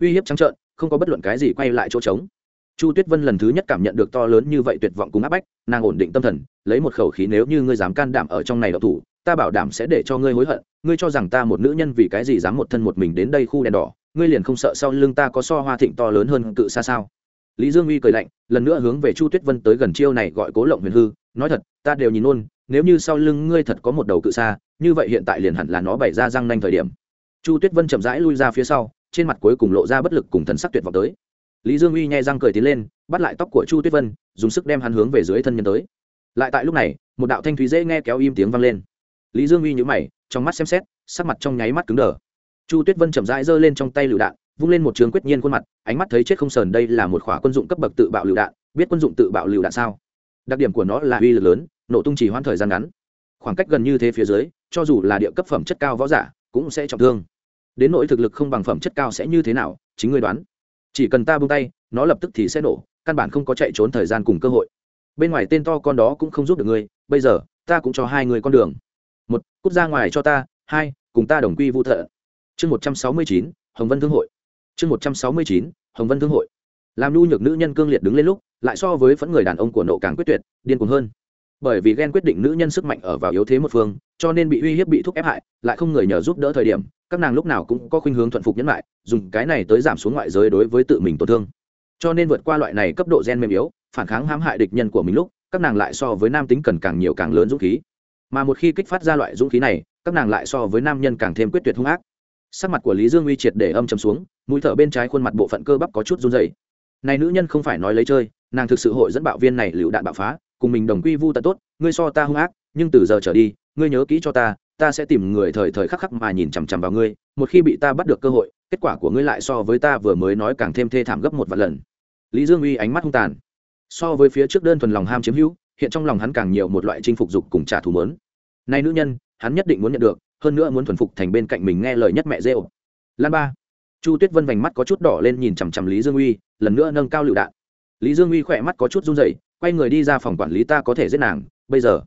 Uy hiếp trắng trợn, không có bất luận cái gì quay lại chỗ trống. Chu tuyết vân lần thứ nhất cảm nhận được to lớn như vậy tuyệt vọng cùng áp bách, nàng ổn định tâm thần, lấy một khẩu khí nếu như ngươi dám can đảm ở trong này đậu thủ, ta bảo đảm sẽ để cho ngươi hối hận, ngươi cho rằng ta một nữ nhân vì cái gì dám một thân một mình đến đây khu đèn đỏ, ngươi liền không sợ sau lưng ta có so hoa thịnh to lớn hơn cự xa sao? Lý dương uy cười lạnh, lần nữa hướng về chu tuyết vân tới gần chiêu này gọi cố lộng huyền hư nói thật, ta đều nhìn luôn, nếu như sau lưng ngươi thật có một đầu cự xa như vậy hiện tại liền hẳn là nó bày ra răng nanh thời điểm. Chu tuyết vân chậm rãi lui ra phía sau, trên mặt cuối cùng lộ ra bất lực cùng thần sắc tuyệt vọng tới. Lý dương uy nhai răng cười tiến lên, bắt lại tóc của chu tuyết vân, dùng sức đem hắn hướng về dưới thân nhân tới. Lại tại lúc này, một đạo thanh thúy dễ nghe kéo im tiếng vang lên. Lý dương uy nhữ mày, trong mắt xem xét, sắc mặt trong nháy mắt cứng đờ. Chu tuyết vân chậm rãi giơ lên trong tay lựu đạn, vung lên một trường quyết nhiên khuôn mặt, ánh mắt thấy chết không sờn đây là một khỏa quân dụng cấp bậc tự bạo lựu đạn. Biết quân dụng tự bạo lựu đạn sao? Đặc điểm của nó là uy lực lớn, nổ tung chỉ hoãn thời gian ngắn. Khoảng cách gần như thế phía dưới, cho dù là địa cấp phẩm chất cao võ giả, cũng sẽ trọng thương. Đến nỗi thực lực không bằng phẩm chất cao sẽ như thế nào, chính ngươi đoán. Chỉ cần ta buông tay, nó lập tức thì sẽ nổ, căn bản không có chạy trốn thời gian cùng cơ hội. Bên ngoài tên to con đó cũng không giúp được ngươi, bây giờ, ta cũng cho hai người con đường. Một, cút ra ngoài cho ta, hai, cùng ta đồng quy vũ thợ. Chương một trăm sáu mươi chín, hồng vân thương hội. Chương một trăm sáu mươi chín, hồng vân thương hội làm nhu nhược nữ nhân cương liệt đứng lên lúc, lại so với phẫn người đàn ông của nộ càng quyết tuyệt, điên cuồng hơn. Bởi vì ghen quyết định nữ nhân sức mạnh ở vào yếu thế một phương, cho nên bị uy hiếp bị thúc ép hại, lại không người nhờ giúp đỡ thời điểm, các nàng lúc nào cũng có khuynh hướng thuận phục nhẫn lại, dùng cái này tới giảm xuống ngoại giới đối với tự mình tổn thương. Cho nên vượt qua loại này cấp độ gen mềm yếu, phản kháng hãm hại địch nhân của mình lúc, các nàng lại so với nam tính cần càng nhiều càng lớn dũng khí. Mà một khi kích phát ra loại dũng khí này, các nàng lại so với nam nhân càng thêm quyết tuyệt hung ác. Sắc mặt của lý dương uy triệt để âm chầm xuống, mũi thở bên trái khuôn mặt bộ phận cơ bắp có chút run dày này nữ nhân không phải nói lấy chơi, nàng thực sự hội dẫn bạo viên này lựu đạn bạo phá, cùng mình đồng quy vu tận tốt, ngươi so ta hung ác, nhưng từ giờ trở đi, ngươi nhớ kỹ cho ta ta sẽ tìm người thời thời khắc khắc mà nhìn chằm chằm vào ngươi, một khi bị ta bắt được cơ hội, kết quả của ngươi lại so với ta vừa mới nói càng thêm thê thảm gấp một vạn lần. Lý dương uy ánh mắt hung tàn. So với phía trước đơn thuần lòng ham chiếm hữu, hiện trong lòng hắn càng nhiều một loại chinh phục dục cùng trả thù mớn nay nữ nhân, hắn nhất định muốn nhận được, hơn nữa muốn thuần phục thành bên cạnh mình nghe lời nhất mẹ rêu. Lan ba chu tuyết vân vành mắt có chút đỏ lên nhìn chằm chằm lý dương uy, lần nữa nâng cao lựu đạn. Lý dương uy khỏe mắt có chút run rẩy, quay người đi ra phòng quản lý ta có thể giết nàng, bây giờ.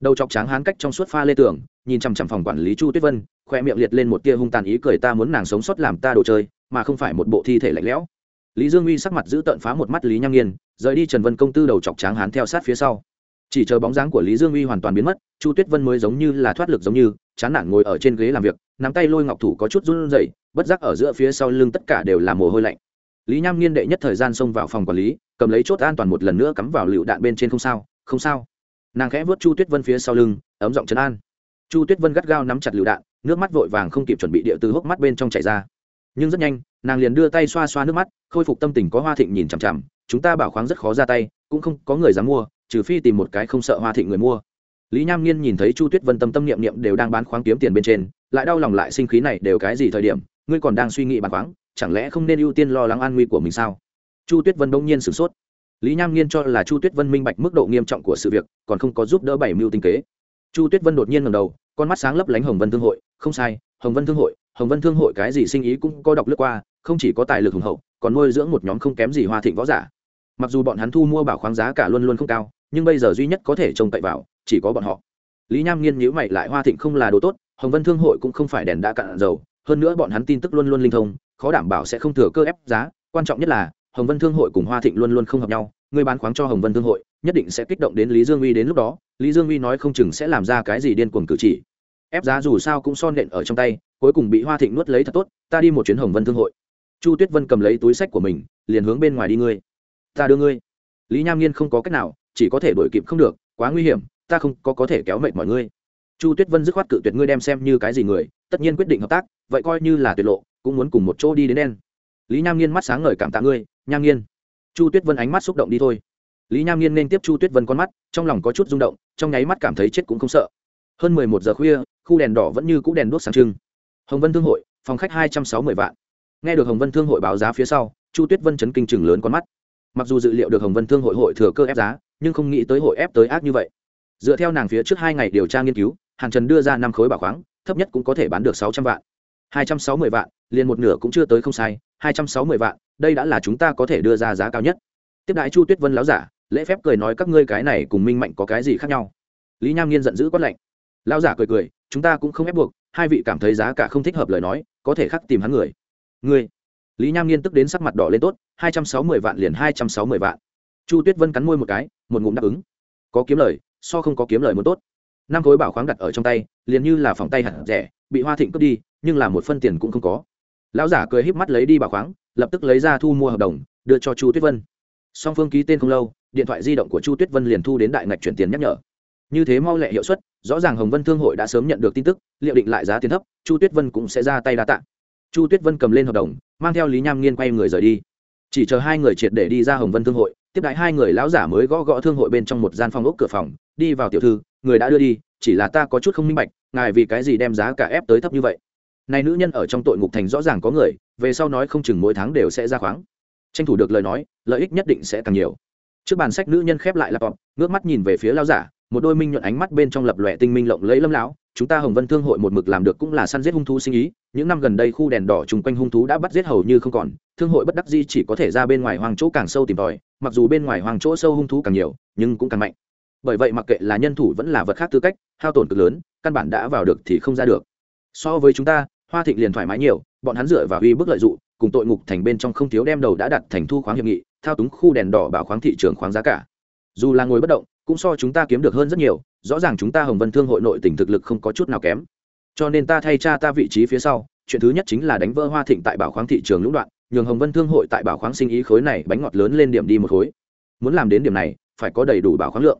Đầu chọc tráng hán cách trong suốt pha lê tường, nhìn chằm chằm phòng quản lý chu tuyết vân khoe miệng liệt lên một tia hung tàn ý cười ta muốn nàng sống sót làm ta đồ chơi, mà không phải một bộ thi thể lạnh lẽo. Lý dương uy sắc mặt giữ tợn phá một mắt lý nham nghiên, rời đi trần vân công tư đầu chọc tráng hán theo sát phía sau. Chỉ chờ bóng dáng của lý dương uy hoàn toàn biến mất, chu tuyết vân mới giống như là thoát lực giống như, chán nản ngồi ở trên ghế làm việc, nắm tay lôi ngọc thủ có chút run rẩy bất giác ở giữa phía sau lưng tất cả đều là mồ hôi lạnh. Lý nham nghiên đệ nhất thời gian xông vào phòng quản lý, cầm lấy chốt an toàn một lần nữa cắm vào lựu đạn bên trên không sao không sao. Nàng khẽ vớt chu tuyết vân phía sau lưng, ấm giọng trấn an. Chu tuyết vân gắt gao nắm chặt lựu đạn, nước mắt vội vàng không kịp chuẩn bị địa từ hốc mắt bên trong chảy ra. Nhưng rất nhanh, nàng liền đưa tay xoa xoa nước mắt, khôi phục tâm tình có hoa thịnh nhìn chằm chằm, chúng ta bảo khoáng rất khó ra tay, cũng không có người dám mua, trừ phi tìm một cái không sợ hoa thịnh người mua. Lý nham nghiên nhìn thấy chu tuyết vân tâm tâm niệm niệm đều đang bán khoáng kiếm tiền bên trên, lại đau lòng lại sinh khí này đều cái gì thời điểm ngươi còn đang suy nghĩ bàn khoáng, chẳng lẽ không nên ưu tiên lo lắng an nguy của mình sao? Chu tuyết vân bỗng nhiên sửng sốt. Lý nham nghiên cho là chu tuyết vân minh bạch mức độ nghiêm trọng của sự việc, còn không có giúp đỡ bảy mưu tinh kế. Chu tuyết vân đột nhiên ngầm đầu, con mắt sáng lấp lánh hồng vân thương hội. Không sai, hồng vân thương hội, hồng vân thương hội cái gì sinh ý cũng có đọc lướt qua, không chỉ có tài lực hùng hậu, còn nuôi dưỡng một nhóm không kém gì hoa thịnh võ giả. Mặc dù bọn hắn thu mua bảo khoáng giá cả luôn luôn không cao, nhưng bây giờ duy nhất có thể trông cậy vào, chỉ có bọn họ. Lý nham nghiên nhữ mày lại hoa thịnh không là đồ tốt, hồng vân thương hội cũng không phải đèn đã cạn dầu hơn nữa bọn hắn tin tức luôn luôn linh thông, khó đảm bảo sẽ không thừa cơ ép giá. Quan trọng nhất là, hồng vân thương hội cùng hoa thịnh luôn luôn không hợp nhau. Người bán khoáng cho hồng vân thương hội, nhất định sẽ kích động đến lý dương uy đến lúc đó. Lý dương uy nói không chừng sẽ làm ra cái gì điên cuồng cử chỉ. Ép giá dù sao cũng son nện ở trong tay, cuối cùng bị hoa thịnh nuốt lấy thật tốt. Ta đi một chuyến hồng vân thương hội. Chu tuyết vân cầm lấy túi sách của mình, liền hướng bên ngoài đi ngươi. Ta đưa ngươi. Lý nham nghiên không có cách nào, chỉ có thể đổi kịp không được. Quá nguy hiểm, ta không có có thể kéo mệt mọi ngươi. Chu tuyết vân dứt khoát cự tuyệt ngươi đem xem như cái gì người tất nhiên quyết định hợp tác, vậy coi như là tuyệt lộ, cũng muốn cùng một chỗ đi đến đen. Lý nham nghiên mắt sáng ngời cảm tạ ngươi, nham nghiên. Chu tuyết vân ánh mắt xúc động đi thôi. Lý nham nghiên nên tiếp chu tuyết vân con mắt, trong lòng có chút rung động, trong nháy mắt cảm thấy chết cũng không sợ. Hơn mười một giờ khuya, khu đèn đỏ vẫn như cũ đèn đuốc sáng trưng. Hồng vân thương hội, phòng khách hai trăm sáu mươi vạn. Nghe được hồng vân thương hội báo giá phía sau, chu tuyết vân chấn kinh chừng lớn con mắt. Mặc dù dự liệu được hồng vân thương hội hội thừa cơ ép giá, nhưng không nghĩ tới hội ép tới ác như vậy. Dựa theo nàng phía trước hai ngày điều tra nghiên cứu hàng trần đưa ra năm khối bảo khoáng thấp nhất cũng có thể bán được sáu trăm vạn. Hai trăm sáu mươi vạn, liền một nửa cũng chưa tới không sai, hai trăm sáu mươi vạn, đây đã là chúng ta có thể đưa ra giá cao nhất. Tiếp đãi chu tuyết vân láo giả, lễ phép cười nói các ngươi cái này cùng minh mạnh có cái gì khác nhau? Lý nham nghiên giận dữ quát lạnh. Lão giả cười cười, chúng ta cũng không ép buộc, hai vị cảm thấy giá cả không thích hợp lời nói, có thể khắc tìm hắn người. Ngươi? Lý nham nghiên tức đến sắc mặt đỏ lên tốt, hai trăm sáu mươi vạn liền hai trăm sáu mươi vạn. Chu tuyết vân cắn môi một cái, một ngụm đáp ứng. Có kiếm lời, so không có kiếm lời muốn tốt năm khối bảo khoáng đặt ở trong tay, liền như là phòng tay hẳn rẻ, bị hoa thịnh cướp đi, nhưng là một phân tiền cũng không có. Lão giả cười híp mắt lấy đi bảo khoáng, lập tức lấy ra thu mua hợp đồng, đưa cho chu tuyết vân. Song phương ký tên không lâu, điện thoại di động của chu tuyết vân liền thu đến đại ngạch chuyển tiền nhắc nhở. Như thế mau lẹ hiệu suất, rõ ràng hồng vân thương hội đã sớm nhận được tin tức, liệu định lại giá tiền thấp, chu tuyết vân cũng sẽ ra tay đa tạ. Chu tuyết vân cầm lên hợp đồng, mang theo lý nham nghiên quay người rời đi. Chỉ chờ hai người triệt để đi ra hồng vân thương hội, tiếp đại hai người lão giả mới gõ gõ thương hội bên trong một gian phòng ốc cửa phòng, đi vào tiểu thư người đã đưa đi, chỉ là ta có chút không minh bạch, ngài vì cái gì đem giá cả ép tới thấp như vậy? Này nữ nhân ở trong tội ngục thành rõ ràng có người, về sau nói không chừng mỗi tháng đều sẽ ra khoáng. Tranh thủ được lời nói, lợi ích nhất định sẽ càng nhiều. Trước bàn sách nữ nhân khép lại laptop, ngước mắt nhìn về phía lao giả, một đôi minh nhuận ánh mắt bên trong lập lòe tinh minh lộng lẫy lâm lão. Chúng ta hồng vân thương hội một mực làm được cũng là săn giết hung thú sinh ý, những năm gần đây khu đèn đỏ chung quanh hung thú đã bắt giết hầu như không còn, thương hội bất đắc di chỉ có thể ra bên ngoài hoàng chỗ càng sâu tìm tòi, mặc dù bên ngoài hoàng chỗ sâu hung thú càng nhiều, nhưng cũng càng mạnh bởi vậy mặc kệ là nhân thủ vẫn là vật khác tư cách, hao tổn cực lớn, căn bản đã vào được thì không ra được. So với chúng ta, hoa thịnh liền thoải mái nhiều, bọn hắn dựa vào uy bức lợi dụng, cùng tội ngục thành bên trong không thiếu đem đầu đã đặt thành thu khoáng hiệp nghị, thao túng khu đèn đỏ bảo khoáng thị trường khoáng giá cả. Dù là ngồi bất động, cũng so chúng ta kiếm được hơn rất nhiều, rõ ràng chúng ta hồng vân thương hội nội tỉnh thực lực không có chút nào kém. Cho nên ta thay cha ta vị trí phía sau, chuyện thứ nhất chính là đánh vỡ hoa thịnh tại bảo khoáng thị trường lũng đoạn, nhường hồng vân thương hội tại bảo khoáng sinh ý khối này bánh ngọt lớn lên điểm đi một khối. Muốn làm đến điểm này, phải có đầy đủ bảo khoáng lượng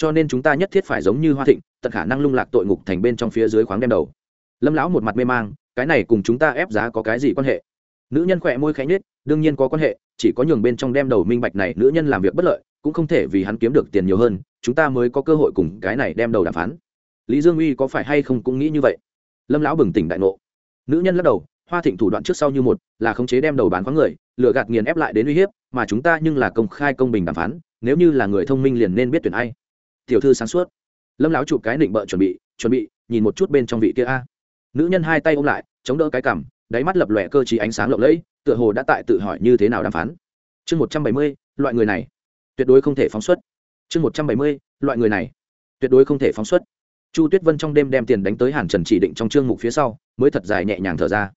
cho nên chúng ta nhất thiết phải giống như hoa thịnh, tận khả năng lung lạc tội ngục thành bên trong phía dưới khoáng đem đầu. Lâm lão một mặt mê mang, cái này cùng chúng ta ép giá có cái gì quan hệ? Nữ nhân khỏe môi khẽ nhết đương nhiên có quan hệ, chỉ có nhường bên trong đem đầu minh bạch này nữ nhân làm việc bất lợi, cũng không thể vì hắn kiếm được tiền nhiều hơn, chúng ta mới có cơ hội cùng cái này đem đầu đàm phán. Lý dương uy có phải hay không cũng nghĩ như vậy. Lâm lão bừng tỉnh đại ngộ. Nữ nhân lắc đầu, hoa thịnh thủ đoạn trước sau như một, là khống chế đem đầu bán khoáng người lựa gạt nghiền ép lại đến uy hiếp, mà chúng ta nhưng là công khai công bình đàm phán, nếu như là người thông minh liền nên biết tuyển ai tiểu thư sáng suốt. Lâm lão chụp cái nịnh bợ chuẩn bị chuẩn bị, nhìn một chút bên trong vị kia a. Nữ nhân hai tay ôm lại, chống đỡ cái cằm, đáy mắt lập lòe cơ chí ánh sáng lộng lẫy, tựa hồ đã tại tự hỏi như thế nào đàm phán. Chương một trăm bảy mươi, loại người này. Tuyệt đối không thể phóng xuất. Chương một trăm bảy mươi, loại người này. Tuyệt đối không thể phóng xuất. Chu tuyết vân trong đêm đem tiền đánh tới hàn trần chỉ định trong chương mục phía sau, mới thật dài nhẹ nhàng thở ra.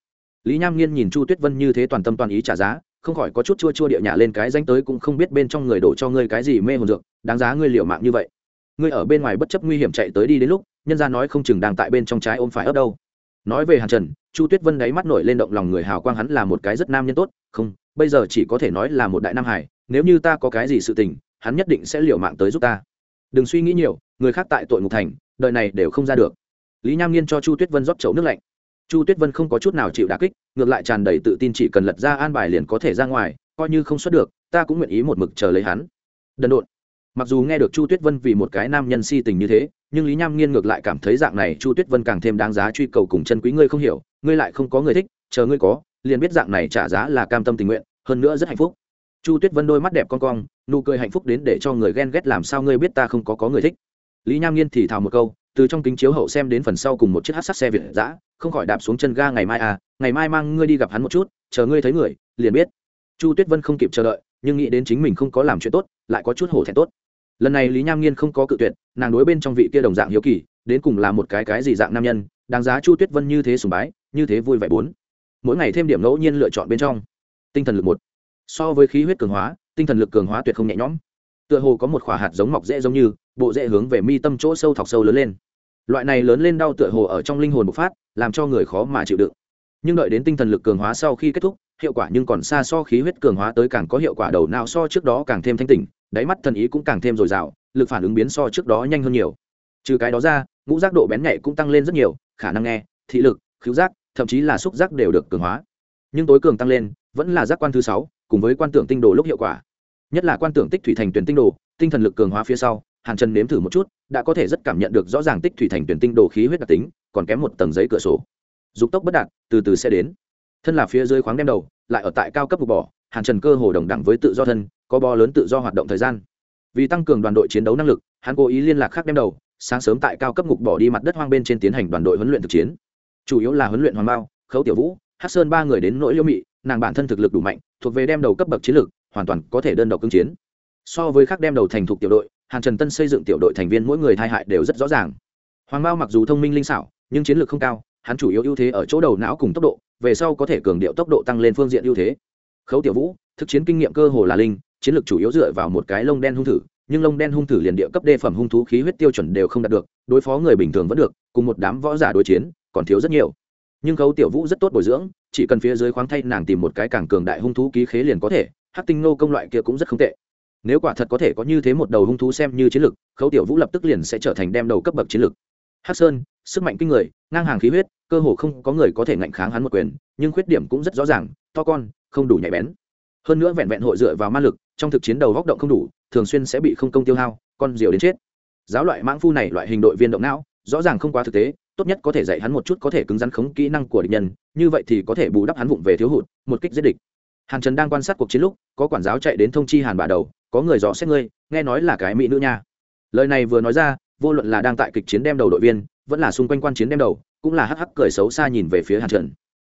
Lý nham nghiên nhìn chu tuyết vân như thế toàn tâm toàn ý trả giá, không khỏi có chút chua chua địa nhả lên cái danh tới cũng không biết bên trong người đổ cho ngươi cái gì mê hồn dược, đáng giá ngươi liệu mạng như vậy ngươi ở bên ngoài bất chấp nguy hiểm chạy tới đi đến lúc, nhân ra nói không chừng đang tại bên trong trái ôm phải ấp đâu. Nói về hàn trần, chu tuyết vân đáy mắt nổi lên động lòng người hào quang hắn là một cái rất nam nhân tốt, không, bây giờ chỉ có thể nói là một đại nam hải nếu như ta có cái gì sự tình, hắn nhất định sẽ liều mạng tới giúp ta. Đừng suy nghĩ nhiều, người khác tại tội ngục thành, đời này đều không ra được. Lý nham nghiên cho chu tuyết vân rót chậu nước lạnh. Chu tuyết vân không có chút nào chịu đà kích, ngược lại tràn đầy tự tin chỉ cần lật ra an bài liền có thể ra ngoài, coi như không xuất được, ta cũng nguyện ý một mực chờ lấy hắn. Đần độn mặc dù nghe được chu tuyết vân vì một cái nam nhân si tình như thế, nhưng lý nham nghiên ngược lại cảm thấy dạng này chu tuyết vân càng thêm đáng giá truy cầu cùng chân quý ngươi không hiểu, ngươi lại không có người thích, chờ ngươi có, liền biết dạng này trả giá là cam tâm tình nguyện, hơn nữa rất hạnh phúc. Chu tuyết vân đôi mắt đẹp con cong, nụ cười hạnh phúc đến để cho người ghen ghét làm sao ngươi biết ta không có có người thích. Lý nham nghiên thì thào một câu, từ trong kính chiếu hậu xem đến phần sau cùng một chiếc hát sắt xe việt giã không khỏi đạp xuống chân ga ngày mai à ngày mai mang ngươi đi gặp hắn một chút, chờ ngươi thấy người, liền biết. Chu tuyết vân không kịp chờ đợi, nhưng nghĩ đến chính mình không có làm chuyện tốt, lại có chút hổ thẹn tốt lần này lý nham nghiên không có cự tuyệt, nàng đối bên trong vị kia đồng dạng hiếu kỳ, đến cùng là một cái cái gì dạng nam nhân, đáng giá chu tuyết vân như thế sùng bái, như thế vui vẻ bốn. Mỗi ngày thêm điểm ngẫu nhiên lựa chọn bên trong. Tinh thần lực một. So với khí huyết cường hóa, tinh thần lực cường hóa tuyệt không nhẹ nhõm. Tựa hồ có một khỏa hạt giống mọc dễ giống như, bộ dễ hướng về mi tâm chỗ sâu thọc sâu lớn lên. Loại này lớn lên đau tựa hồ ở trong linh hồn bộc phát, làm cho người khó mà chịu đựng. Nhưng đợi đến tinh thần lực cường hóa sau khi kết thúc, hiệu quả nhưng còn xa so khí huyết cường hóa tới càng có hiệu quả đầu nào so trước đó càng thêm thanh tỉnh đáy mắt thần ý cũng càng thêm dồi dào, lực phản ứng biến so trước đó nhanh hơn nhiều. Trừ cái đó ra, ngũ giác độ bén nhạy cũng tăng lên rất nhiều, khả năng nghe, thị lực, khứu giác, thậm chí là xúc giác đều được cường hóa. Nhưng tối cường tăng lên, vẫn là giác quan thứ sáu, cùng với quan tưởng tinh đồ lúc hiệu quả. Nhất là quan tưởng tích thủy thành tuyển tinh đồ, tinh thần lực cường hóa phía sau, hàn trần nếm thử một chút, đã có thể rất cảm nhận được rõ ràng tích thủy thành tuyển tinh đồ khí huyết đặc tính, còn kém một tầng giấy cửa sổ. Dục tốc bất đạt, từ từ sẽ đến. Thân là phía dưới khoáng đem đầu, lại ở tại cao cấp bục bỏ hàn trần cơ hồ đồng đẳng với tự do thân, có bo lớn tự do hoạt động thời gian. Vì tăng cường đoàn đội chiến đấu năng lực, hắn cố ý liên lạc khác đem đầu, sáng sớm tại cao cấp ngục bỏ đi mặt đất hoang bên trên tiến hành đoàn đội huấn luyện thực chiến. Chủ yếu là huấn luyện hoàng bao khấu tiểu vũ, hát sơn ba người đến nỗi liễu mị, nàng bản thân thực lực đủ mạnh, thuộc về đem đầu cấp bậc chiến lược, hoàn toàn có thể đơn độc cứng chiến. So với khác đem đầu thành thục tiểu đội, hàn trần tân xây dựng tiểu đội thành viên mỗi người thai hại đều rất rõ ràng. Hoàng bao mặc dù thông minh linh xảo, nhưng chiến lược không cao, hắn chủ yếu ưu thế ở chỗ đầu não cùng tốc độ, về sau có thể cường điệu tốc độ tăng lên phương diện ưu thế khấu tiểu vũ, thực chiến kinh nghiệm cơ hồ là linh, chiến lược chủ yếu dựa vào một cái lông đen hung thử, nhưng lông đen hung thử liền địa cấp đê phẩm hung thú khí huyết tiêu chuẩn đều không đạt được, đối phó người bình thường vẫn được, cùng một đám võ giả đối chiến, còn thiếu rất nhiều. Nhưng khấu tiểu vũ rất tốt bồi dưỡng, chỉ cần phía dưới khoáng thay nàng tìm một cái càng cường đại hung thú ký khế liền có thể hát tinh nô công loại kia cũng rất không tệ. Nếu quả thật có thể có như thế một đầu hung thú xem như chiến lược, khấu tiểu vũ lập tức liền sẽ trở thành đem đầu cấp bậc chiến lược. Hát sơn, sức mạnh kinh người, ngang hàng khí huyết, cơ hồ không có người có thể ngạnh kháng hắn một quyền, nhưng khuyết điểm cũng rất rõ ràng, to con không đủ nhạy bén. Hơn nữa vẹn vẹn hội dựa vào ma lực, trong thực chiến đầu góc động không đủ, thường xuyên sẽ bị không công tiêu hao, con diều đến chết. Giáo loại mãng phu này loại hình đội viên động não, rõ ràng không quá thực tế, tốt nhất có thể dạy hắn một chút có thể cứng rắn khống kỹ năng của địch nhân, như vậy thì có thể bù đắp hắn vụng về thiếu hụt, một kích giết địch. Hàn trần đang quan sát cuộc chiến lúc, có quản giáo chạy đến thông chi hàn bà đầu, có người dò xét ngươi, nghe nói là cái mỹ nữ nha. Lời này vừa nói ra, vô luận là đang tại kịch chiến đem đầu đội viên, vẫn là xung quanh quan chiến đem đầu, cũng là hắc hắc cười xấu xa nhìn về phía hàn trần.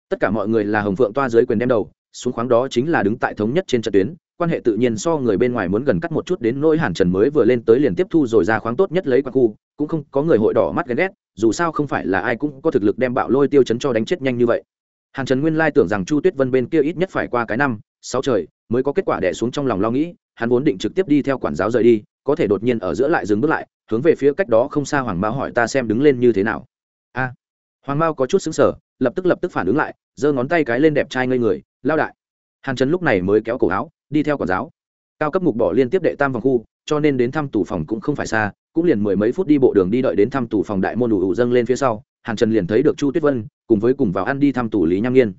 Tất cả mọi người là hồng phượng toa dưới quyền đem đầu xuống khoáng đó chính là đứng tại thống nhất trên trận tuyến, quan hệ tự nhiên so người bên ngoài muốn gần cắt một chút đến nỗi hàn trần mới vừa lên tới liền tiếp thu rồi ra khoáng tốt nhất lấy qua khu, cũng không có người hội đỏ mắt ghen ghét, dù sao không phải là ai cũng có thực lực đem bạo lôi tiêu chấn cho đánh chết nhanh như vậy. Hàn trần nguyên lai tưởng rằng chu tuyết vân bên kia ít nhất phải qua cái năm, sáu trời mới có kết quả đẻ xuống trong lòng lo nghĩ, hắn vốn định trực tiếp đi theo quản giáo rời đi, có thể đột nhiên ở giữa lại dừng bước lại, hướng về phía cách đó không xa hoàng mao hỏi ta xem đứng lên như thế nào. A, hoàng mao có chút xứng sở lập tức lập tức phản ứng lại, giơ ngón tay cái lên đẹp trai ngây người, lao đại. Hàn trần lúc này mới kéo cổ áo, đi theo quản giáo. Cao cấp mục bỏ liên tiếp đệ tam vòng khu, cho nên đến thăm tủ phòng cũng không phải xa, cũng liền mười mấy phút đi bộ đường đi đợi đến thăm tủ phòng đại môn đủ ủ dâng lên phía sau, hàn trần liền thấy được chu tuyết vân, cùng với cùng vào ăn đi thăm tủ lý nham nghiên.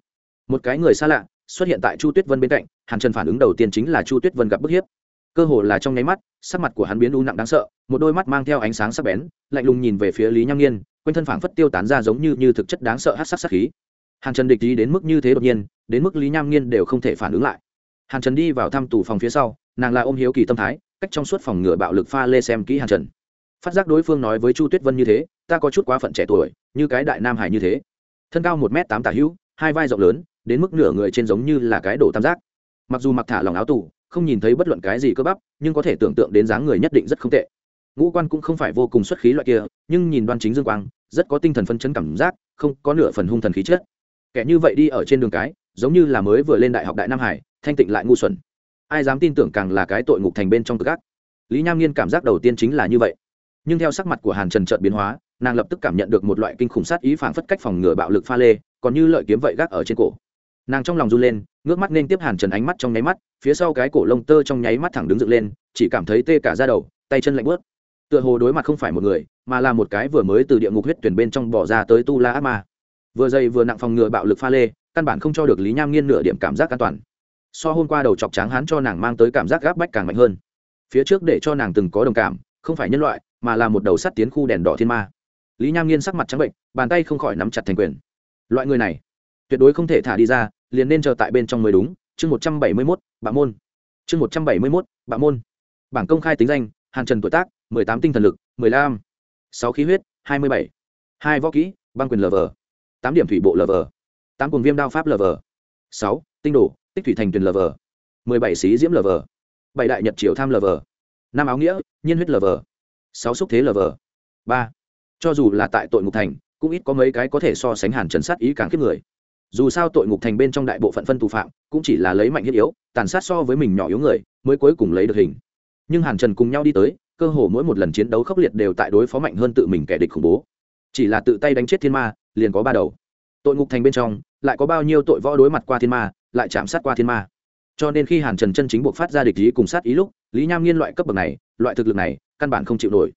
Một cái người xa lạ, xuất hiện tại chu tuyết vân bên cạnh, hàn trần phản ứng đầu tiên chính là chu tuyết vân gặp bức hiếp cơ hồ là trong nháy mắt, sắc mặt của hắn biến u nặng đáng sợ, một đôi mắt mang theo ánh sáng sắc bén, lạnh lùng nhìn về phía lý nham nghiên, quanh thân phảng phất tiêu tán ra giống như như thực chất đáng sợ hát sắc sắc khí. Hàn trần địch ý đến mức như thế đột nhiên, đến mức lý nham nghiên đều không thể phản ứng lại. Hàn trần đi vào thăm tù phòng phía sau, nàng là ôm hiếu kỳ tâm thái, cách trong suốt phòng ngựa bạo lực pha lê xem kỹ hàn trần. Phát giác đối phương nói với chu tuyết vân như thế, ta có chút quá phận trẻ tuổi, như cái đại nam hải như thế. Thân cao một m tám tả hữu, hai vai rộng lớn, đến mức nửa người trên giống như là cái đổ tam giác. Mặc dù mặc thả lòng áo tù không nhìn thấy bất luận cái gì cơ bắp, nhưng có thể tưởng tượng đến dáng người nhất định rất không tệ. Ngũ quan cũng không phải vô cùng xuất khí loại kia, nhưng nhìn đoan chính dương quang, rất có tinh thần phân chấn cảm giác, không có nửa phần hung thần khí chết. kẻ như vậy đi ở trên đường cái, giống như là mới vừa lên đại học đại nam hải, thanh tịnh lại ngu xuẩn. Ai dám tin tưởng càng là cái tội ngục thành bên trong cực ác. Lý nham nghiên cảm giác đầu tiên chính là như vậy. Nhưng theo sắc mặt của hàn trần trợt biến hóa, nàng lập tức cảm nhận được một loại kinh khủng sát ý phản phất cách phòng ngừa bạo lực pha lê, còn như lợi kiếm vậy gác ở trên cổ nàng trong lòng run lên, ngước mắt nên tiếp hàn trần ánh mắt trong nháy mắt, phía sau cái cổ lông tơ trong nháy mắt thẳng đứng dựng lên, chỉ cảm thấy tê cả ra đầu, tay chân lạnh bớt tựa hồ đối mặt không phải một người, mà là một cái vừa mới từ địa ngục huyết tuyển bên trong bỏ ra tới tu la ác ma. Vừa dày vừa nặng phòng ngừa bạo lực pha lê, căn bản không cho được lý nham nghiên nửa điểm cảm giác an toàn. So hôm qua đầu chọc tráng hắn cho nàng mang tới cảm giác gáp bách càng mạnh hơn. Phía trước để cho nàng từng có đồng cảm, không phải nhân loại, mà là một đầu sắt tiến khu đèn đỏ thiên ma. Lý nham nghiên sắc mặt trắng bệnh, bàn tay không khỏi nắm chặt thành quyền. Loại người này, tuyệt đối không thể thả đi ra liền nên chờ tại bên trong mới đúng. Chương một trăm bảy mươi mốt bạ môn. Chương một trăm bảy mươi mốt bạ môn. Bảng công khai tính danh, hàn trần tuổi tác, mười tám tinh thần lực, mười lăm. Sáu khí huyết, hai mươi bảy. Hai võ kỹ, băng quyền lv tám điểm thủy bộ lv tám cùng viêm đao pháp lv sáu, tinh đồ, tích thủy thành tuyền lv mười bảy xí diễm lv bảy đại nhật triều tham lv năm áo nghĩa, nhiên huyết lv sáu xúc thế lv ba, cho dù là tại tội ngục thành, cũng ít có mấy cái có thể so sánh hàn trần sát ý càng kiếp người dù sao tội ngục thành bên trong đại bộ phận phân tù phạm cũng chỉ là lấy mạnh thiết yếu, tàn sát so với mình nhỏ yếu người mới cuối cùng lấy được hình. Nhưng hàn trần cùng nhau đi tới, cơ hồ mỗi một lần chiến đấu khốc liệt đều tại đối phó mạnh hơn tự mình kẻ địch khủng bố. Chỉ là tự tay đánh chết thiên ma, liền có ba đầu. Tội ngục thành bên trong, lại có bao nhiêu tội võ đối mặt qua thiên ma, lại chạm sát qua thiên ma. Cho nên khi hàn trần chân chính buộc phát ra địch ý cùng sát ý lúc, lý nham nghiên loại cấp bậc này, loại thực lực này, căn bản không chịu nổi.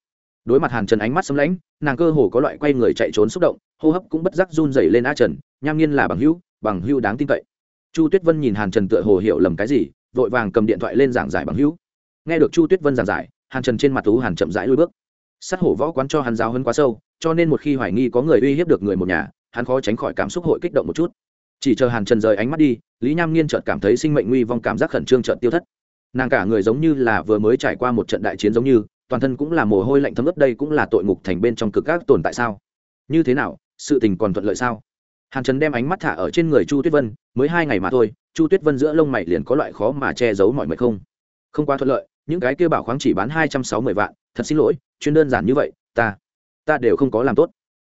Đối mặt hàn trần ánh mắt xâm lãnh nàng cơ hồ có loại quay người chạy trốn xúc động hô hấp cũng bất giác run rẩy lên a trần, nham nghiên là bằng hữu bằng hữu đáng tin cậy. Chu tuyết vân nhìn hàn trần tựa hồ hiểu lầm cái gì, vội vàng cầm điện thoại lên giảng giải bằng hữu. Nghe được chu tuyết vân giảng giải, hàn trần trên mặt tú hàn chậm rãi lui bước. Sát hổ võ quán cho hắn giáo hơn quá sâu, cho nên một khi hoài nghi có người uy hiếp được người một nhà, hắn khó tránh khỏi cảm xúc hội kích động một chút. Chỉ chờ hàn trần rời ánh mắt đi, lý nham nghiên chợt cảm thấy sinh mệnh nguy vong cảm giác khẩn trương chợt tiêu thất. Nàng cả người giống như là vừa mới trải qua một trận đại chiến giống như, toàn thân cũng là mồ hôi lạnh thấm ướt đây cũng là tội ngục thành bên trong cực các tồn tại sao? Như thế nào sự tình còn thuận lợi sao? Hàn trần đem ánh mắt thả ở trên người chu tuyết vân, mới hai ngày mà thôi, chu tuyết vân giữa lông mày liền có loại khó mà che giấu mọi mệt không. Không quá thuận lợi, những cái kia bảo khoáng chỉ bán hai trăm sáu mươi vạn, thật xin lỗi, chuyên đơn giản như vậy, ta ta đều không có làm tốt.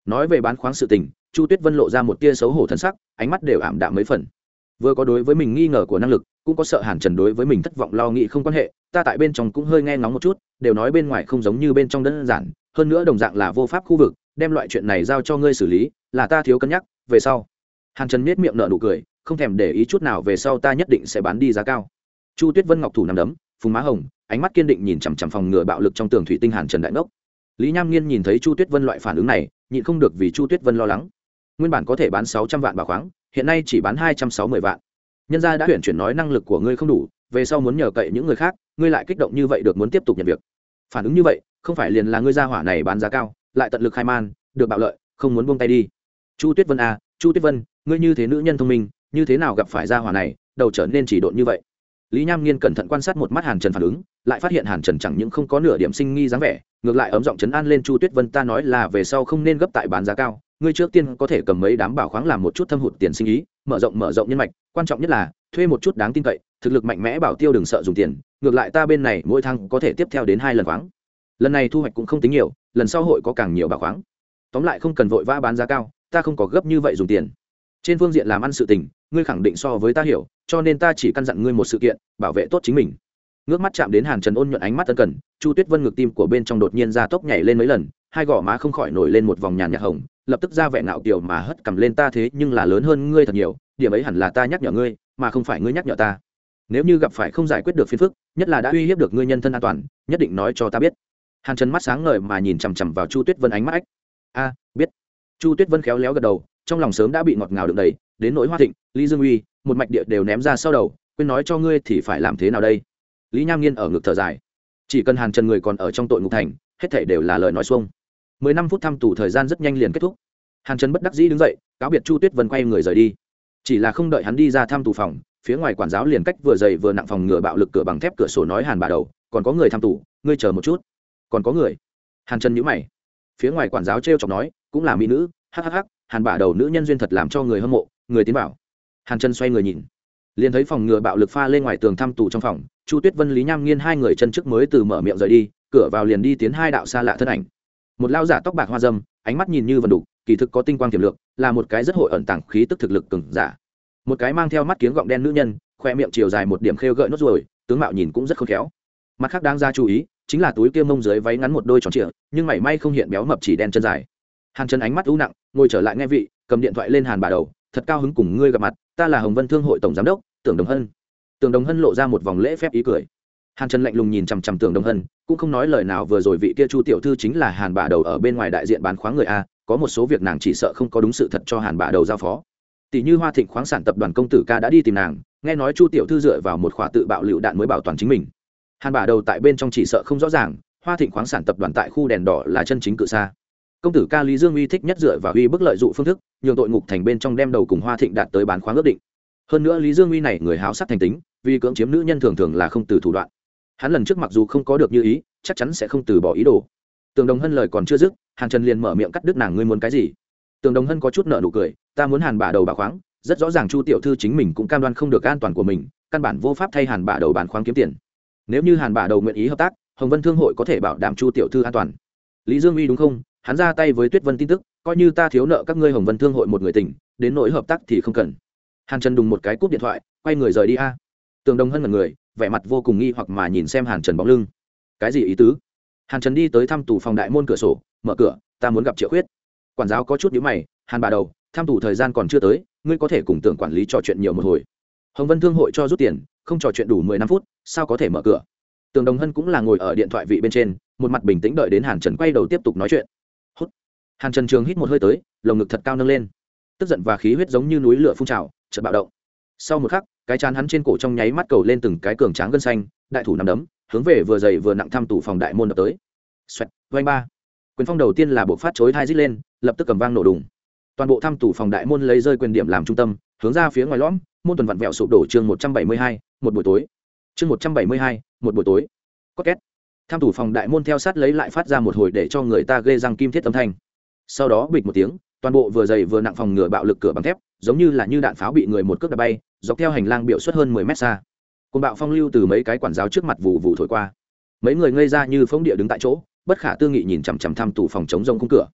Nói về bán khoáng sự tình, chu tuyết vân lộ ra một tia xấu hổ thân sắc, ánh mắt đều ảm đạm mấy phần. Vừa có đối với mình nghi ngờ của năng lực, cũng có sợ hàn trần đối với mình thất vọng lo nghĩ không quan hệ, ta tại bên trong cũng hơi nghe ngóng một chút, đều nói bên ngoài không giống như bên trong đơn giản, hơn nữa đồng dạng là vô pháp khu vực đem loại chuyện này giao cho ngươi xử lý, là ta thiếu cân nhắc, về sau. Hàn trần miết miệng nợ nụ cười, không thèm để ý chút nào về sau ta nhất định sẽ bán đi giá cao. Chu tuyết vân ngọc thủ nằm đấm, phùng má hồng, ánh mắt kiên định nhìn chằm chằm phòng ngừa bạo lực trong tường thủy tinh hàn trần đại ngốc. Lý nham nghiên nhìn thấy chu tuyết vân loại phản ứng này, nhịn không được vì chu tuyết vân lo lắng. Nguyên bản có thể bán sáu trăm vạn bảo khoáng, hiện nay chỉ bán hai trăm sáu mươi vạn. Nhân gia đã tuyển chuyển nói năng lực của ngươi không đủ, về sau muốn nhờ cậy những người khác, ngươi lại kích động như vậy được muốn tiếp tục nhận việc. Phản ứng như vậy, không phải liền là ngươi gia hỏa này bán giá cao lại tận lực khai man, được bạo lợi, không muốn buông tay đi. Chu tuyết vân à chu tuyết vân, ngươi như thế nữ nhân thông minh, như thế nào gặp phải gia hỏa này, đầu trở nên chỉ độn như vậy? Lý nham nghiên cẩn thận quan sát một mắt hàn trần phản ứng, lại phát hiện hàn trần chẳng những không có nửa điểm sinh nghi dáng vẻ, ngược lại ấm giọng chấn an lên chu tuyết vân, ta nói là về sau không nên gấp tại bán giá cao, ngươi trước tiên có thể cầm mấy đám bảo khoáng làm một chút thâm hụt tiền sinh ý, mở rộng mở rộng nhân mạch, quan trọng nhất là, thuê một chút đáng tin cậy, thực lực mạnh mẽ bảo tiêu đừng sợ dùng tiền, ngược lại ta bên này mỗi tháng có thể tiếp theo đến hai lần khoáng lần này thu hoạch cũng không tính nhiều, lần sau hội có càng nhiều bảo khoáng. Tóm lại không cần vội vã bán giá cao, ta không có gấp như vậy dùng tiền. Trên phương diện làm ăn sự tình, ngươi khẳng định so với ta hiểu, cho nên ta chỉ căn dặn ngươi một sự kiện, bảo vệ tốt chính mình. Ngước mắt chạm đến hàn trần ôn nhuận ánh mắt tân cần, chu tuyết vân ngực tim của bên trong đột nhiên ra tốc nhảy lên mấy lần, hai gò má không khỏi nổi lên một vòng nhàn nhạt hồng, lập tức ra vẻ ngạo kiểu mà hất cầm lên ta thế nhưng là lớn hơn ngươi thật nhiều, điểm ấy hẳn là ta nhắc nhở ngươi, mà không phải ngươi nhắc nhở ta. Nếu như gặp phải không giải quyết được phiền phức, nhất là đã uy hiếp được ngươi nhân thân an toàn, nhất định nói cho ta biết hàn trần mắt sáng ngời mà nhìn chằm chằm vào chu tuyết vân ánh mắt ách. A, biết. Chu tuyết vân khéo léo gật đầu, trong lòng sớm đã bị ngọt ngào đựng đầy, đến nỗi hoa thịnh, lý dương uy, một mạch địa đều ném ra sau đầu, quên nói cho ngươi thì phải làm thế nào đây? Lý nham nghiên ở ngực thở dài. Chỉ cần hàn trần người còn ở trong tội ngục thành, hết thể đều là lời nói xuông. Mười năm phút thăm tù thời gian rất nhanh liền kết thúc. Hàn trần bất đắc dĩ đứng dậy, cáo biệt chu tuyết vân quay người rời đi. Chỉ là không đợi hắn đi ra thăm tù phòng, phía ngoài quản giáo liền cách vừa dày vừa nặng phòng ngừa bạo lực cửa bằng thép cửa sổ nói hàn bà đầu, còn có người thăm tù, ngươi chờ một chút còn có người. Hàn trần nhữ mày. Phía ngoài quản giáo t r e o chọc nói cũng là mỹ nữ hhh hàn bà đầu nữ nhân duyên thật làm cho người hâm mộ người tiến bảo hàn trần xoay người nhìn. Liền thấy phòng ngừa bạo lực pha lên ngoài tường thăm tù trong phòng chu tuyết vân lý nham nghiên hai người chân trước mới từ mở miệng rời đi cửa vào liền đi tiến hai đạo xa lạ thân ảnh. Một lao giả tóc bạc hoa dâm ánh mắt nhìn như vần đục kỳ thực có tinh quang tiềm lực, là một cái rất hội ẩn tàng khí tức thực lực cừng giả. Một cái mang theo mắt kiếng gọng đen nữ nhân khoe miệng chiều dài một điểm khêu gợi nốt ruồi tướng mạo nhìn cũng rất khôn khéo. Mặt khác đáng ra chú ý chính là túi kia mông dưới váy ngắn một đôi tròn trịa, nhưng mảy may không hiện béo mập chỉ đen chân dài. Hàn chân ánh mắt u nặng, ngồi trở lại nghe vị, cầm điện thoại lên hàn bà đầu, thật cao hứng cùng ngươi gặp mặt, ta là hồng vân thương hội tổng giám đốc, tưởng đồng hân. Tưởng đồng hân lộ ra một vòng lễ phép ý cười. Hàn trần lạnh lùng nhìn chằm chằm tưởng đồng hân, cũng không nói lời nào vừa rồi vị kia chu tiểu thư chính là hàn bà đầu ở bên ngoài đại diện bán khoáng người a, có một số việc nàng chỉ sợ không có đúng sự thật cho hàn bà đầu giao phó. Tỷ như hoa thịnh khoáng sản tập đoàn công tử ca đã đi tìm nàng, nghe nói chu tiểu thư dựa vào một khỏa tự bạo lựu đạn mới bảo toàn chính mình hàn bà đầu tại bên trong chỉ sợ không rõ ràng, hoa thịnh khoáng sản tập đoàn tại khu đèn đỏ là chân chính cự xa công tử ca lý dương uy thích nhất dựa và uy bức lợi dụng phương thức, nhường tội ngục thành bên trong đem đầu cùng hoa thịnh đạt tới bán khoáng ước định. Hơn nữa lý dương uy này người háo sắc thành tính, vì cưỡng chiếm nữ nhân thường thường là không từ thủ đoạn. Hắn lần trước mặc dù không có được như ý, chắc chắn sẽ không từ bỏ ý đồ. Tường đồng hân lời còn chưa dứt, hàn trần liền mở miệng cắt đứt nàng ngươi muốn cái gì. Tường đồng hân có chút nợ nụ cười, ta muốn hàn bà đầu bà khoáng, rất rõ ràng chu tiểu thư chính mình cũng cam đoan không được an toàn của mình, căn bản vô pháp thay hàn bà đầu bán khoáng kiếm tiền nếu như hàn bà đầu nguyện ý hợp tác, hồng vân thương hội có thể bảo đảm chu tiểu thư an toàn. Lý dương uy đúng không? Hắn ra tay với tuyết vân tin tức, coi như ta thiếu nợ các ngươi hồng vân thương hội một người tình đến nỗi hợp tác thì không cần. Hàn trần đùng một cái cúp điện thoại, quay người rời đi a. Tường đồng hơn một người, vẻ mặt vô cùng nghi hoặc mà nhìn xem hàn trần bóng lưng. Cái gì ý tứ? Hàn trần đi tới thăm tù phòng đại môn cửa sổ, mở cửa, ta muốn gặp triệu khuyết. Quản giáo có chút nhữ mày, hàn bà đầu, thăm tù thời gian còn chưa tới, ngươi có thể cùng tưởng quản lý trò chuyện nhiều một hồi. Hồng vân thương hội cho rút tiền không trò chuyện đủ mười năm phút, sao có thể mở cửa? Tường đồng hân cũng là ngồi ở điện thoại vị bên trên, một mặt bình tĩnh đợi đến hàn trần quay đầu tiếp tục nói chuyện. Hút. Hàn trần trường hít một hơi tới, lồng ngực thật cao nâng lên. Tức giận và khí huyết giống như núi lửa phun trào, chợt bạo động. Sau một khắc, cái chán hắn trên cổ trong nháy mắt cầu lên từng cái cường tráng gân xanh, đại thủ nằm đấm, hướng về vừa dày vừa nặng thăm tủ phòng đại môn đập tới. Xoẹt vanh ba. Quyền phong đầu tiên là bộ phát chối thai dít lên, lập tức cầm vang nổ đùng. Toàn bộ thăm tủ phòng đại môn lấy rơi quyền điểm làm trung tâm hướng ra phía ngoài lõm, môn tuần vặn vẹo sụp đổ chương một trăm bảy mươi hai, một buổi tối. Chương một trăm bảy mươi hai, một buổi tối. Có két. Tham thủ phòng đại môn theo sát lấy lại phát ra một hồi để cho người ta ghê răng kim thiết âm thanh. Sau đó bịch một tiếng, toàn bộ vừa dày vừa nặng phòng ngừa bạo lực cửa bằng thép, giống như là như đạn pháo bị người một cước đập bay, dọc theo hành lang biểu suất hơn mười mét xa. Côn bạo phong lưu từ mấy cái quản giáo trước mặt vụ vụ thổi qua. Mấy người ngây ra như phóng địa đứng tại chỗ, bất khả tư nghị nhìn chằm chằm tham tù phòng chống rông khung cửa.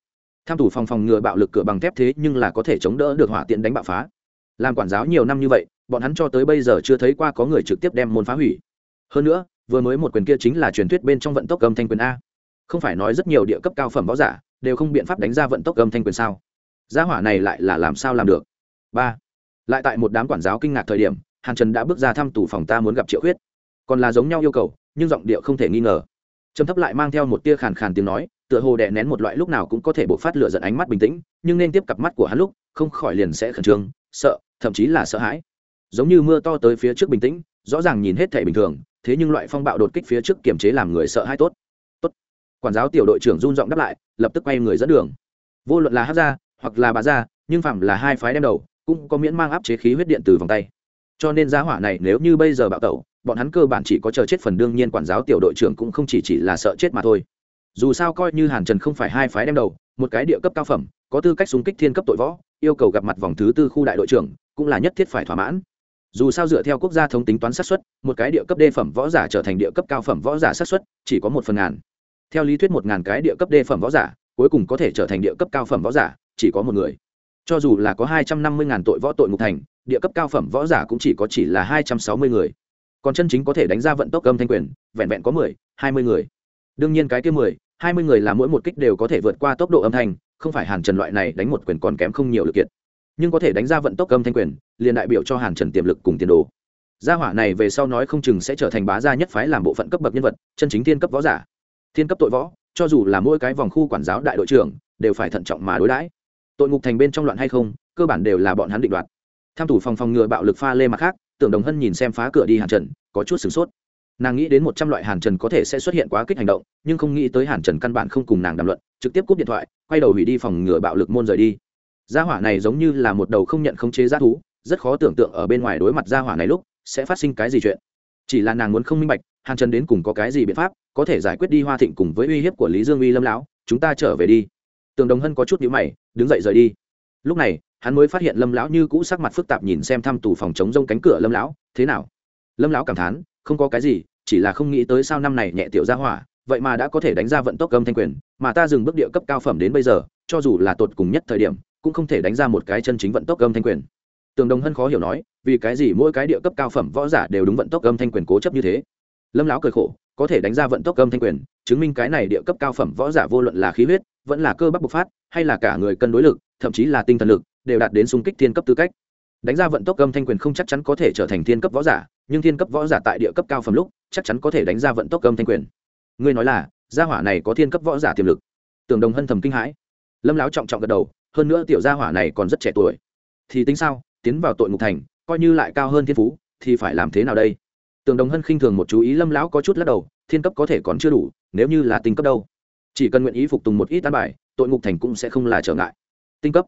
Tham tù phòng phòng ngừa bạo lực cửa bằng thép thế nhưng là có thể chống đỡ được hỏa tiện đánh bạo phá làm quản giáo nhiều năm như vậy, bọn hắn cho tới bây giờ chưa thấy qua có người trực tiếp đem môn phá hủy. Hơn nữa, vừa mới một quyền kia chính là truyền thuyết bên trong vận tốc âm thanh quyền a. Không phải nói rất nhiều địa cấp cao phẩm võ giả đều không biện pháp đánh ra vận tốc âm thanh quyền sao? Gia hỏa này lại là làm sao làm được? Ba. Lại tại một đám quản giáo kinh ngạc thời điểm, hàn trần đã bước ra thăm tủ phòng ta muốn gặp triệu khuyết. Còn là giống nhau yêu cầu, nhưng giọng điệu không thể nghi ngờ. Trầm thấp lại mang theo một tia khàn khàn tiếng nói, tựa hồ đè nén một loại lúc nào cũng có thể bộc phát lửa giận ánh mắt bình tĩnh, nhưng nên tiếp cặp mắt của hắn lúc, không khỏi liền sẽ khẩn trương, sợ thậm chí là sợ hãi. Giống như mưa to tới phía trước bình tĩnh, rõ ràng nhìn hết thể bình thường, thế nhưng loại phong bạo đột kích phía trước kiềm chế làm người sợ hãi tốt. Tốt. Quản giáo tiểu đội trưởng run giọng đáp lại, lập tức quay người dẫn đường. Vô luận là hát gia hoặc là bà gia, nhưng phạm là hai phái đem đầu, cũng có miễn mang áp chế khí huyết điện từ vòng tay. Cho nên giá hỏa này nếu như bây giờ bạo tẩu, bọn hắn cơ bản chỉ có chờ chết phần đương nhiên quản giáo tiểu đội trưởng cũng không chỉ chỉ là sợ chết mà thôi. Dù sao coi như hàn trần không phải hai phái đem đầu, một cái địa cấp cao phẩm, có tư cách xung kích thiên cấp tội võ, yêu cầu gặp mặt vòng thứ tư khu đại đội trưởng cũng là nhất thiết phải thỏa mãn. Dù sao dựa theo quốc gia thống tính toán sát xuất một cái địa cấp đê phẩm võ giả trở thành địa cấp cao phẩm võ giả sát xuất chỉ có một phần ngàn. Theo lý thuyết một ngàn cái địa cấp đê phẩm võ giả, cuối cùng có thể trở thành địa cấp cao phẩm võ giả, chỉ có một người. Cho dù là có hai trăm năm mươi ngàn tội võ tội ngục thành, địa cấp cao phẩm võ giả cũng chỉ có chỉ là hai trăm sáu mươi người. Còn chân chính có thể đánh ra vận tốc âm thanh quyền, vẹn vẹn có mười, hai mươi người. Đương nhiên cái kia mười, hai mươi người là mỗi một kích đều có thể vượt qua tốc độ âm thanh, không phải hàn trần loại này đánh một quyền còn kém không nhiều lực kiện nhưng có thể đánh ra vận tốc âm thanh quyền, liền đại biểu cho hàn trần tiềm lực cùng tiền đồ. Gia hỏa này về sau nói không chừng sẽ trở thành bá gia nhất phái làm bộ phận cấp bậc nhân vật, chân chính thiên cấp võ giả. Thiên cấp tội võ, cho dù là mỗi cái vòng khu quản giáo đại đội trưởng, đều phải thận trọng mà đối đãi. Tội ngục thành bên trong loạn hay không, cơ bản đều là bọn hắn định đoạt. Tham thủ phòng phòng ngừa bạo lực pha lê mặt khác, tưởng đồng hân nhìn xem phá cửa đi hàn trần, có chút sửng sốt. Nàng nghĩ đến một trăm loại hàn trần có thể sẽ xuất hiện quá kích hành động, nhưng không nghĩ tới hàn trần căn bản không cùng nàng đàm luận, trực tiếp cúp điện thoại, quay đầu hủy đi phòng ngừa bạo lực môn rời đi gia hỏa này giống như là một đầu không nhận khống chế g thú, rất khó tưởng tượng ở bên ngoài đối mặt gia hỏa này lúc sẽ phát sinh cái gì chuyện. Chỉ là nàng muốn không minh bạch, hàn trần đến cùng có cái gì biện pháp có thể giải quyết đi hoa thịnh cùng với uy hiếp của lý dương uy lâm lão, chúng ta trở về đi. Tường đồng hân có chút nhữ mày, đứng dậy rời đi. Lúc này, hắn mới phát hiện lâm lão như cũ sắc mặt phức tạp nhìn xem thăm tù phòng chống rông cánh cửa lâm lão, thế nào? Lâm lão cảm thán, không có cái gì, chỉ là không nghĩ tới sao năm này nhẹ tiểu ra hỏa, vậy mà đã có thể đánh ra vận tốc âm thanh quyền, mà ta dừng bước địa cấp cao phẩm đến bây giờ, cho dù là tột cùng nhất thời điểm cũng không thể đánh ra một cái chân chính vận tốc âm thanh quyền. Tường đồng hân khó hiểu nói, vì cái gì mỗi cái địa cấp cao phẩm võ giả đều đúng vận tốc âm thanh quyền cố chấp như thế? Lâm lão cười khổ, có thể đánh ra vận tốc âm thanh quyền, chứng minh cái này địa cấp cao phẩm võ giả vô luận là khí huyết, vẫn là cơ bắp bộc phát, hay là cả người cân đối lực, thậm chí là tinh thần lực, đều đạt đến xung kích thiên cấp tư cách. Đánh ra vận tốc âm thanh quyền không chắc chắn có thể trở thành thiên cấp võ giả, nhưng thiên cấp võ giả tại địa cấp cao phẩm lúc, chắc chắn có thể đánh ra vận tốc âm thanh quyền. Ngươi nói là, gia hỏa này có thiên cấp võ giả tiềm lực. Tưởng đồng hân thầm kinh hãi. Lâm Lão trọng trọng gật đầu hơn nữa tiểu gia hỏa này còn rất trẻ tuổi. Thì tính sao? Tiến vào tội ngục thành, coi như lại cao hơn thiên phú, thì phải làm thế nào đây? Tường đồng hân khinh thường một chú ý lâm lão có chút lắc đầu, thiên cấp có thể còn chưa đủ, nếu như là tinh cấp đâu. Chỉ cần nguyện ý phục tùng một ít tán bài, tội ngục thành cũng sẽ không là trở ngại. Tinh cấp?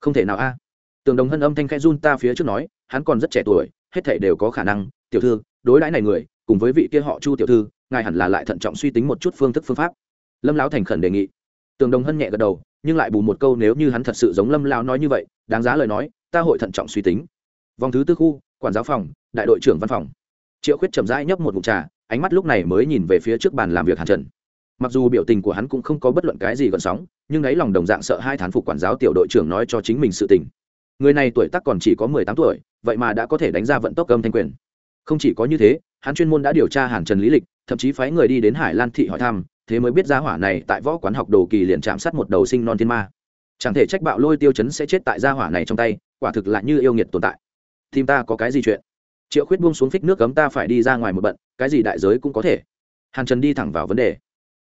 Không thể nào a. Tường đồng hân âm thanh khẽ run ta phía trước nói, hắn còn rất trẻ tuổi, hết thảy đều có khả năng. Tiểu thư, đối đãi này người, cùng với vị kia họ chu tiểu thư, ngài hẳn là lại thận trọng suy tính một chút phương thức phương pháp. Lâm lão thành khẩn đề nghị. Tường đồng hân nhẹ gật đầu nhưng lại bù một câu nếu như hắn thật sự giống lâm lão nói như vậy, đáng giá lời nói, ta hội thận trọng suy tính. Vòng thứ tư khu, quản giáo phòng, đại đội trưởng văn phòng. Triệu khuyết chậm rãi nhấp một mục trà, ánh mắt lúc này mới nhìn về phía trước bàn làm việc hàn trần. Mặc dù biểu tình của hắn cũng không có bất luận cái gì gần sóng, nhưng ấy lòng đồng dạng sợ hai thán phục quản giáo tiểu đội trưởng nói cho chính mình sự tình. Người này tuổi tác còn chỉ có mười tám tuổi, vậy mà đã có thể đánh ra vận tốc âm thanh quyền. Không chỉ có như thế, hắn chuyên môn đã điều tra hàn trần lý lịch, thậm chí phái người đi đến hải lan thị hỏi thăm thế mới biết ra hỏa này tại võ quán học đồ kỳ liền chạm sát một đầu sinh non thiên ma. Chẳng thể trách bạo lôi tiêu chấn sẽ chết tại gia hỏa này trong tay, quả thực là như yêu nghiệt tồn tại. Tim ta có cái gì chuyện? Triệu khuyết buông xuống phích nước cấm ta phải đi ra ngoài một bận, cái gì đại giới cũng có thể. Hàn trần đi thẳng vào vấn đề.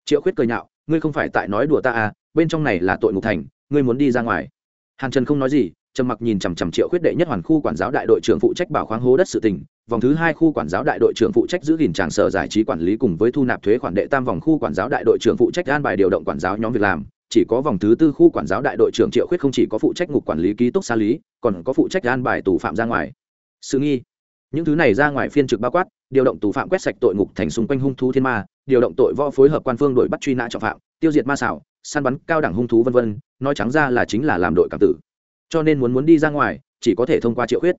Triệu khuyết cười nhạo, ngươi không phải tại nói đùa ta à bên trong này là tội ngục thành, ngươi muốn đi ra ngoài. Hàn trần không nói gì, trầm mặc nhìn chằm chằm triệu khuyết đệ nhất hoàn khu quản giáo đại đội trưởng phụ trách bảo khoáng hố đất sự tình vòng thứ hai khu quản giáo đại đội trưởng phụ trách giữ gìn tràng sở giải trí quản lý cùng với thu nạp thuế khoản đệ tam vòng khu quản giáo đại đội trưởng phụ trách an bài điều động quản giáo nhóm việc làm. Chỉ có vòng thứ tư khu quản giáo đại đội trưởng triệu khuyết không chỉ có phụ trách ngục quản lý ký túc xa lý, còn có phụ trách an bài tù phạm ra ngoài. Sự nghi. Những thứ này ra ngoài phiên trực bao quát, điều động tù phạm quét sạch tội ngục thành xung quanh hung thú thiên ma, điều động tội võ phối hợp quan phương đội bắt truy nã trọng phạm, tiêu diệt ma xảo, săn bắn cao đẳng hung thú vân vân, nói trắng ra là chính là làm đội cảm tử. Cho nên muốn muốn đi ra ngoài, chỉ có thể thông qua triệu khuyết.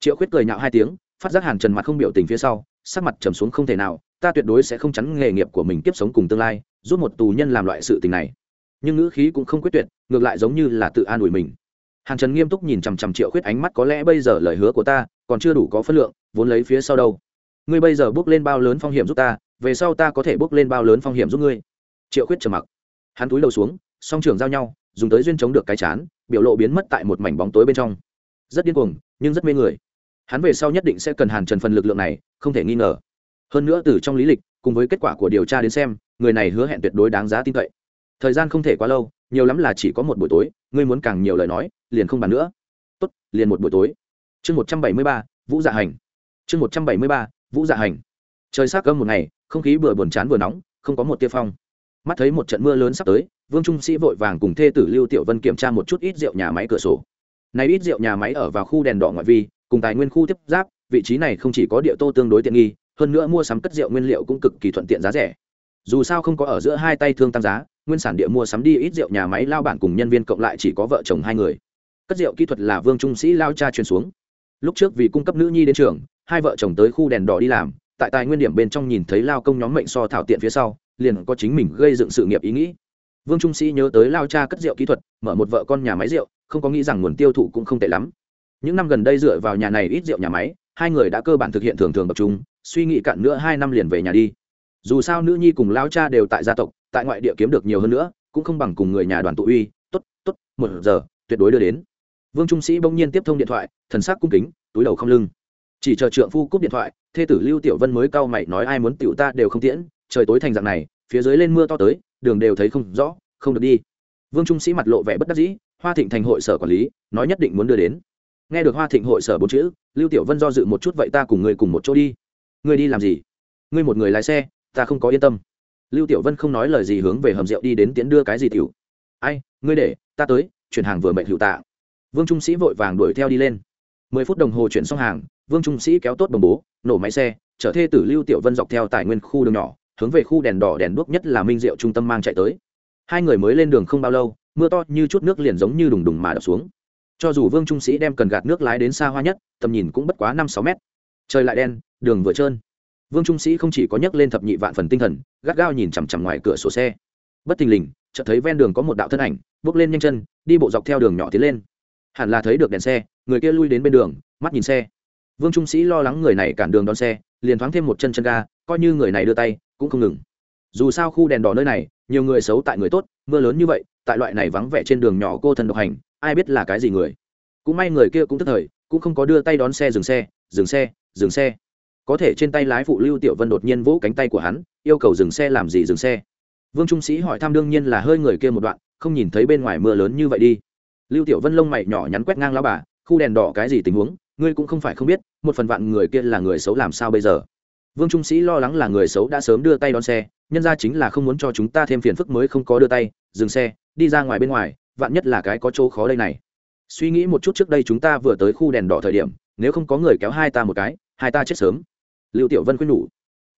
Triệu khuyết cười nhạo hai tiếng phát giác hàn trần mặt không biểu tình phía sau, sắc mặt trầm xuống không thể nào, ta tuyệt đối sẽ không chắn nghề nghiệp của mình tiếp sống cùng tương lai giúp một tù nhân làm loại sự tình này. Nhưng ngữ khí cũng không quyết tuyệt, ngược lại giống như là tự an ủi mình. Hàn trần nghiêm túc nhìn chằm chằm triệu khuyết ánh mắt có lẽ bây giờ lời hứa của ta, còn chưa đủ có phân lượng, vốn lấy phía sau đâu. Ngươi bây giờ bước lên bao lớn phong hiểm giúp ta, về sau ta có thể bước lên bao lớn phong hiểm giúp ngươi. Triệu khuyết trầm mặc. Hắn túi đầu xuống, song trường giao nhau, dùng tới duyên chống được cái chán, biểu lộ biến mất tại một mảnh bóng tối bên trong. Rất điên cuồng, nhưng rất mê người hắn về sau nhất định sẽ cần hàn trần phần lực lượng này, không thể nghi ngờ. Hơn nữa từ trong lý lịch, cùng với kết quả của điều tra đến xem, người này hứa hẹn tuyệt đối đáng giá tin cậy. Thời gian không thể quá lâu, nhiều lắm là chỉ có một buổi tối, ngươi muốn càng nhiều lời nói, liền không bàn nữa. Tốt, liền một buổi tối. Chương một trăm bảy mươi ba, vũ dạ hành. Chương một trăm bảy mươi ba, vũ dạ hành. Trời s á c cơm một ngày, không khí vừa buồn chán vừa nóng, không có một tia phong. Mắt thấy một trận mưa lớn sắp tới, vương trung sĩ vội vàng cùng thê tử lưu tiểu vân kiểm tra một chút ít rượu nhà máy cửa sổ. Này ít rượu nhà máy ở vào khu đèn đỏ ngoại vi cùng tài nguyên khu tiếp giáp, vị trí này không chỉ có địa tô tương đối tiện nghi, hơn nữa mua sắm cất rượu nguyên liệu cũng cực kỳ thuận tiện giá rẻ. Dù sao không có ở giữa hai tay thương tăng giá, nguyên sản địa mua sắm đi ít rượu nhà máy lao bản cùng nhân viên cộng lại chỉ có vợ chồng hai người. Cất rượu kỹ thuật là vương trung sĩ lao cha truyền xuống. Lúc trước vì cung cấp nữ nhi đến trường, hai vợ chồng tới khu đèn đỏ đi làm, tại tài nguyên điểm bên trong nhìn thấy lao công nhóm mệnh so thảo tiện phía sau, liền có chính mình gây dựng sự nghiệp ý nghĩ. Vương trung sĩ nhớ tới lao cha cất rượu kỹ thuật, mở một vợ con nhà máy rượu, không có nghĩ rằng nguồn tiêu thụ cũng không tệ lắm những năm gần đây dựa vào nhà này ít rượu nhà máy, hai người đã cơ bản thực hiện thường thường tập trung, suy nghĩ cạn nữa hai năm liền về nhà đi. Dù sao nữ nhi cùng lao cha đều tại gia tộc, tại ngoại địa kiếm được nhiều hơn nữa, cũng không bằng cùng người nhà đoàn tụ uy t ố t t ố t một giờ, tuyệt đối đưa đến. Vương trung sĩ bỗng nhiên tiếp thông điện thoại, thần sắc cung kính, túi đầu không lưng. Chỉ chờ trượng phu cúp điện thoại, thê tử lưu tiểu vân mới cau mày nói, ai muốn tiểu ta đều không tiễn, trời tối thành dạng này, phía dưới lên mưa to tới, đường đều thấy không rõ, không được đi. Vương trung sĩ mặt lộ vẻ bất đắc dĩ, hoa thịnh thành hội sở quản lý, nói nhất định muốn đưa đến nghe được hoa thịnh hội sở bốn chữ, lưu tiểu vân do dự một chút, vậy ta cùng người cùng một chỗ đi. Ngươi đi làm gì? Ngươi một người lái xe, ta không có yên tâm. Lưu tiểu vân không nói lời gì, hướng về hầm rượu đi đến tiễn đưa cái gì tiểu. Ai, ngươi để, ta tới, chuyển hàng vừa mệnh hữu tạ. Vương trung sĩ vội vàng đuổi theo đi lên. Mười phút đồng hồ chuyển xong hàng, vương trung sĩ kéo tốt đồng bố, nổ máy xe, chở thê tử lưu tiểu vân dọc theo tài nguyên khu đường nhỏ, hướng về khu đèn đỏ đèn đuốc nhất là minh diệu trung tâm mang chạy tới. Hai người mới lên đường không bao lâu, mưa to như chút nước liền giống như đùng đùng mà đập xuống cho dù vương trung sĩ đem cần gạt nước lái đến xa hoa nhất, tầm nhìn cũng bất quá năm sáu mét. Trời lại đen, đường vừa trơn. Vương trung sĩ không chỉ có nhấc lên thập nhị vạn phần tinh thần, gắt gao nhìn chằm chằm ngoài cửa sổ xe. Bất thình lình, chợt thấy ven đường có một đạo thân ảnh, bước lên nhanh chân, đi bộ dọc theo đường nhỏ tiến lên. Hẳn là thấy được đèn xe, người kia lui đến bên đường, mắt nhìn xe. Vương trung sĩ lo lắng người này cản đường đón xe, liền thoáng thêm một chân chân ga, coi như người này đưa tay, cũng không ngừng. Dù sao khu đèn đỏ nơi này, nhiều người xấu tại người tốt, mưa lớn như vậy, tại loại này vắng vẻ trên đường nhỏ cô thân độc hành ai biết là cái gì người. Cũng may người kia cũng tức thời, cũng không có đưa tay đón xe dừng xe dừng xe dừng xe. Có thể trên tay lái phụ lưu tiểu vân đột nhiên vỗ cánh tay của hắn, yêu cầu dừng xe làm gì dừng xe. Vương trung sĩ hỏi thăm đương nhiên là hơi người kia một đoạn, không nhìn thấy bên ngoài mưa lớn như vậy đi. Lưu tiểu vân lông mày nhỏ nhắn quét ngang lao bà, khu đèn đỏ cái gì tình huống, ngươi cũng không phải không biết, một phần vạn người kia là người xấu làm sao bây giờ? Vương trung sĩ lo lắng là người xấu đã sớm đưa tay đón xe, nhân ra chính là không muốn cho chúng ta thêm phiền phức mới không có đưa tay, dừng xe, đi ra ngoài bên ngoài vạn nhất là cái có chỗ khó đây này. Suy nghĩ một chút trước đây chúng ta vừa tới khu đèn đỏ thời điểm, nếu không có người kéo hai ta một cái, hai ta chết sớm. Lưu tiểu vân khuyên nhủ.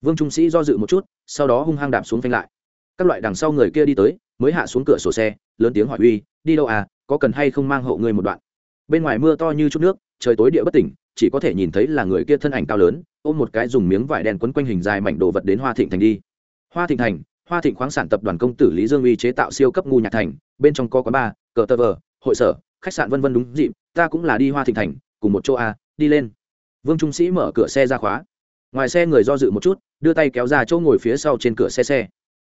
Vương trung sĩ do dự một chút, sau đó hung hăng đạp xuống phanh lại. Các loại đằng sau người kia đi tới, mới hạ xuống cửa sổ xe, lớn tiếng hỏi uy, đi đâu à có cần hay không mang hộ ngươi một đoạn? Bên ngoài mưa to như chút nước, trời tối địa bất tỉnh, chỉ có thể nhìn thấy là người kia thân ảnh cao lớn, ôm một cái dùng miếng vải đen quấn quanh hình dài mảnh đồ vật đến hoa thịnh thành đi. Hoa thịnh thành hoa thịnh khoáng sản tập đoàn công tử lý dương uy chế tạo siêu cấp ngu nhạc thành, bên trong có quán bar, cờ tờ vờ, hội sở, khách sạn vân vân đúng dịp, ta cũng là đi hoa thịnh thành, cùng một chỗ a, đi lên. Vương trung sĩ mở cửa xe ra khóa. Ngoài xe người do dự một chút, đưa tay kéo ra chỗ ngồi phía sau trên cửa xe xe.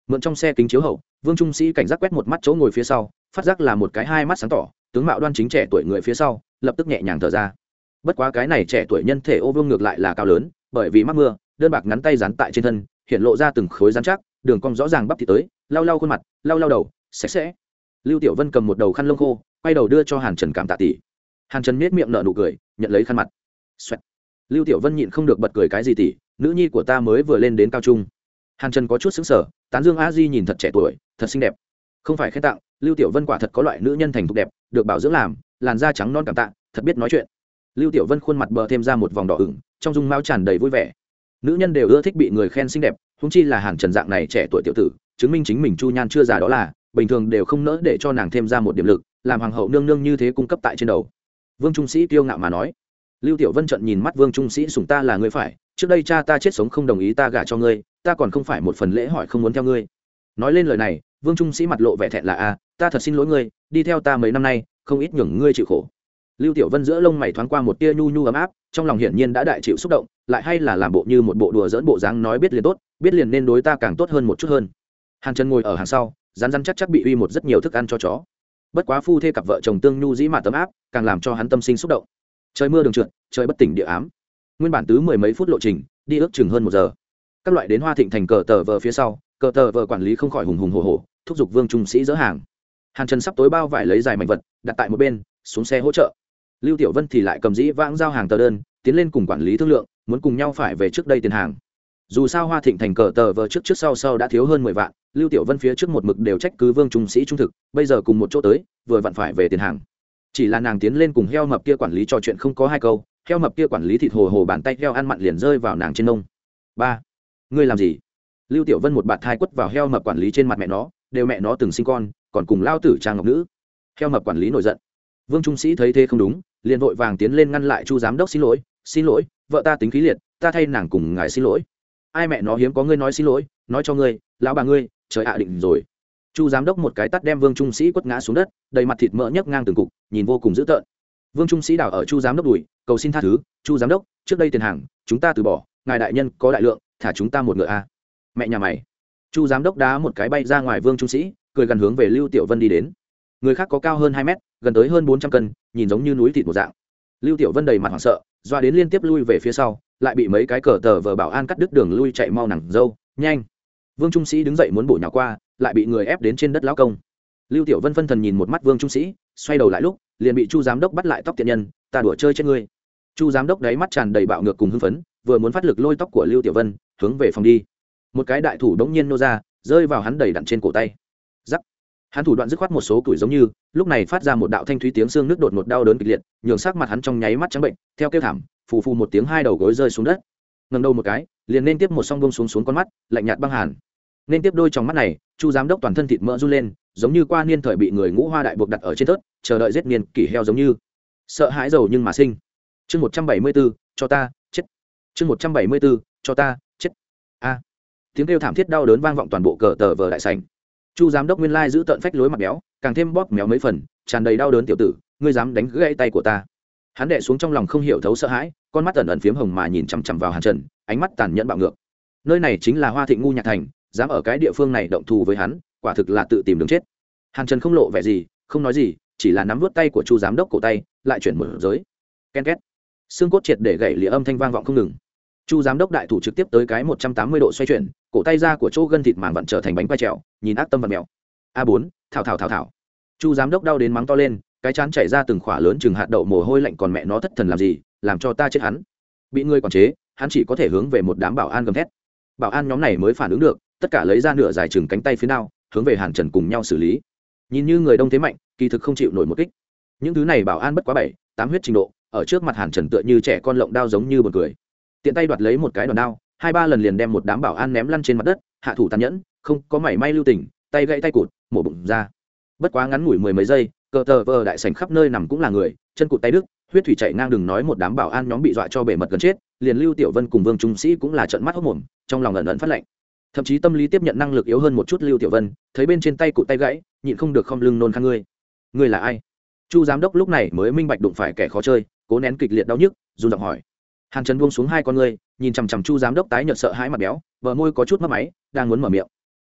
Mượn trong xe kính chiếu hậu, vương trung sĩ cảnh giác quét một mắt chỗ ngồi phía sau, phát giác là một cái hai mắt sáng tỏ, tướng mạo đoan chính trẻ tuổi người phía sau, lập tức nhẹ nhàng thở ra. Bất quá cái này trẻ tuổi nhân thể ô vương ngược lại là cao lớn, bởi vì mắc mưa, đơn bạc ngắn tay dán tại trên thân, hiện lộ ra từng khối rắn chắc đường cong rõ ràng bắp thịt tới, lau lau khuôn mặt, lau lau đầu, sạch sẽ. Lưu tiểu vân cầm một đầu khăn lông khô, quay đầu đưa cho hàn trần cảm tạ tỷ. Hàn trần miết miệng nở nụ cười, nhận lấy khăn mặt、Xoẹt. Lưu tiểu vân nhịn không được bật cười cái gì tỷ, nữ nhi của ta mới vừa lên đến cao trung. Hàn trần có chút xứng sở tán dương a di nhìn thật trẻ tuổi, thật xinh đẹp. Không phải khen tặng, lưu tiểu vân quả thật có loại nữ nhân thành thục đẹp, được bảo dưỡng làm, làn da trắng non cảm tạ, thật biết nói chuyện. Lưu tiểu vân khuôn mặt bờ thêm ra một vòng đỏ ửng, trong dung mao tràn đầy vui vẻ nữ nhân đều ưa thích bị người khen xinh đẹp húng chi là hàng trần dạng này trẻ tuổi tiểu tử, chứng minh chính mình chu nhan chưa già đó là, bình thường đều không nỡ để cho nàng thêm ra một điểm lực, làm hoàng hậu nương nương như thế cung cấp tại trên đầu. Vương trung sĩ kiêu ngạo mà nói, lưu tiểu vân trận nhìn mắt vương trung sĩ sùng ta là người phải, trước đây cha ta chết sống không đồng ý ta gả cho ngươi, ta còn không phải một phần lễ hỏi không muốn theo ngươi. Nói lên lời này, vương trung sĩ mặt lộ vẻ thẹn là a ta thật xin lỗi ngươi, đi theo ta mấy năm nay, không ít nhường ngươi chịu khổ lưu tiểu vân giữa lông mày thoáng qua một tia nhu nhu ấm áp, trong lòng hiển nhiên đã đại chịu xúc động, lại hay là làm bộ như một bộ đùa dỡn bộ dáng nói biết liền tốt, biết liền nên đối ta càng tốt hơn một chút hơn. Hàn trần ngồi ở hàng sau rán rán chắc chắc bị uy một rất nhiều thức ăn cho chó. Bất quá phu thê cặp vợ chồng tương nhu dĩ mà tấm áp, càng làm cho hắn tâm sinh xúc động. Trời mưa đường trượt, trời bất tỉnh địa ám. Nguyên bản tứ mười mấy phút lộ trình, đi ước chừng hơn một giờ. Các loại đến hoa thịnh thành cờ tờ vờ phía sau, cờ tờ vờ quản lý không khỏi hùng hùng hồ hồ thúc giục vương trung sĩ dỡ hàng. Hàn trần sắp tối bao vải lấy dài mảnh vật, đặt tại một bên, xuống xe hỗ trợ lưu tiểu vân thì lại cầm dĩ vãng giao hàng tờ đơn, tiến lên cùng quản lý thương lượng, muốn cùng nhau phải về trước đây tiền hàng. Dù sao hoa thịnh thành cờ tờ vờ trước trước sau sau đã thiếu hơn mười vạn, lưu tiểu vân phía trước một mực đều trách cứ vương trung sĩ trung thực, bây giờ cùng một chỗ tới, vừa vặn phải về tiền hàng. Chỉ là nàng tiến lên cùng heo mập kia quản lý trò chuyện không có hai câu, heo mập kia quản lý thịt hồ hồ bàn tay heo ăn mặn liền rơi vào nàng trên nông. Ba, ngươi làm gì? Lưu tiểu vân một bạt thai quất vào heo mập quản lý trên mặt mẹ nó, đều mẹ nó từng sinh con, còn cùng lao tử trang ngọc nữ. Heo mập quản lý nổi giận. Vương trung sĩ thấy thế không đúng liền vội vàng tiến lên ngăn lại chu giám đốc xin lỗi xin lỗi, vợ ta tính khí liệt, ta thay nàng cùng ngài xin lỗi. Ai mẹ nó hiếm có ngươi nói xin lỗi, nói cho ngươi, lão bà ngươi, trời ạ định rồi. Chu giám đốc một cái tắt đem vương trung sĩ quất ngã xuống đất, đầy mặt thịt mỡ nhấc ngang từng cục, nhìn vô cùng dữ tợn. Vương trung sĩ đảo ở chu giám đốc đùi cầu xin tha thứ, chu giám đốc, trước đây tiền hàng, chúng ta từ bỏ, ngài đại nhân có đại lượng, thả chúng ta một ngựa a. Mẹ nhà mày. Chu giám đốc đá một cái bay ra ngoài vương trung sĩ, cười gần hướng về lưu tiểu vân đi đến. Người khác có cao hơn hai mét gần tới hơn bốn trăm cân, nhìn giống như núi thịt một dạng. Lưu tiểu vân đầy mặt hoảng sợ, doa đến liên tiếp lui về phía sau, lại bị mấy cái cờ tờ vờ bảo an cắt đứt đường lui chạy mau nặng dâu, nhanh. Vương trung sĩ đứng dậy muốn bổ nhỏ qua, lại bị người ép đến trên đất lão công. Lưu tiểu vân phân thần nhìn một mắt vương trung sĩ, xoay đầu lại lúc, liền bị chu giám đốc bắt lại tóc tiện nhân, ta đùa chơi chết ngươi. Chu giám đốc đáy mắt tràn đầy bạo ngược cùng hưng phấn, vừa muốn phát lực lôi tóc của lưu tiểu vân, hướng về phòng đi. Một cái đại thủ đống nhiên nô ra, rơi vào hắn đầy đặn trên cổ tay hắn thủ đoạn dứt khoát một số tuổi giống như, lúc này phát ra một đạo thanh thúy tiếng xương nước đột một đau đớn kịch liệt, nhường sắc mặt hắn trong nháy mắt trắng bệnh, theo kêu thảm, phù phù một tiếng hai đầu gối rơi xuống đất. Ngần đầu một cái, liền nên tiếp một song bông xuống xuống con mắt, lạnh nhạt băng hàn. Nên tiếp đôi trong mắt này, chu giám đốc toàn thân thịt mỡ run lên, giống như qua niên thời bị người ngũ hoa đại buộc đặt ở trên tớt chờ đợi giết niên kỷ heo giống như. Sợ hãi giàu nhưng mà sinh. Chương một trăm bảy mươi bốn cho ta, chết. Chương một trăm bảy mươi bốn cho ta, chết. A. Tiếng kêu thảm thiết đau đớn vang vọng toàn bộ cờ tờ vờ đại sành chu giám đốc nguyên lai giữ tận phách lối mặt béo, càng thêm bóp méo mấy phần, tràn đầy đau đớn tiểu tử, ngươi dám đánh gãy tay của ta. Hắn đệ xuống trong lòng không hiểu thấu sợ hãi, con mắt ẩn ẩn phiếm hồng mà nhìn chằm chằm vào hàn trần, ánh mắt tàn nhẫn bạo ngược. Nơi này chính là hoa thịnh ngu nhạc thành, dám ở cái địa phương này động thù với hắn, quả thực là tự tìm đường chết. Hàn trần không lộ vẻ gì, không nói gì, chỉ là nắm vút tay của chu giám đốc cổ tay, lại chuyển mở giới. Ken két. Xương cốt triệt để gậy lìa âm thanh vang vọng không ngừng chu giám đốc đại thủ trực tiếp tới cái một trăm tám mươi độ xoay chuyển, cổ tay ra của chỗ gân thịt màng vặn trở thành bánh quay trèo, nhìn ác tâm vật mèo. A bốn, thảo thảo thảo thảo. Chu giám đốc đau đến mắng to lên, cái chán chảy ra từng khỏa lớn chừng hạt đậu mồ hôi lạnh còn mẹ nó thất thần làm gì, làm cho ta chết hắn. Bị người quản chế, hắn chỉ có thể hướng về một đám bảo an gầm thét. Bảo an nhóm này mới phản ứng được, tất cả lấy ra nửa dài chừng cánh tay phía nào, hướng về hàn trần cùng nhau xử lý. Nhìn như người đông thế mạnh, kỳ thực không chịu nổi một kích. Những thứ này bảo an bất quá bảy, tám huyết trình độ, ở trước mặt hàn trần tựa như trẻ con lộng đao giống như buồn cười tiện tay đoạt lấy một cái đòn đao, hai ba lần liền đem một đám bảo an ném lăn trên mặt đất, hạ thủ tàn nhẫn, không có mảy may lưu tình, tay gãy tay cụt, mổ bụng ra. Bất quá ngắn ngủi mười mấy giây, cờ tờ vờ đại sành khắp nơi nằm cũng là người, chân cụt tay đức huyết thủy chạy ngang đừng nói một đám bảo an nhóm bị dọa cho bể mật gần chết, liền lưu tiểu vân cùng vương trung sĩ cũng là trận mắt hốc mồm, trong lòng ẩn ẩn phát lệnh. Thậm chí tâm lý tiếp nhận năng lực yếu hơn một chút lưu tiểu vân, thấy bên trên tay cụt tay gãy, nhịn không được không lưng nôn khăn ngươi. Ngươi là ai? Chu giám đốc lúc này mới minh bạch đụng phải kẻ khó chơi, cố nén kịch liệt đau nhức, run giọng hỏi hàn trần buông xuống hai con ngươi, nhìn chằm chằm chu giám đốc tái nhợt sợ hãi mặt béo, bờ môi có chút mất máy, đang muốn mở miệng.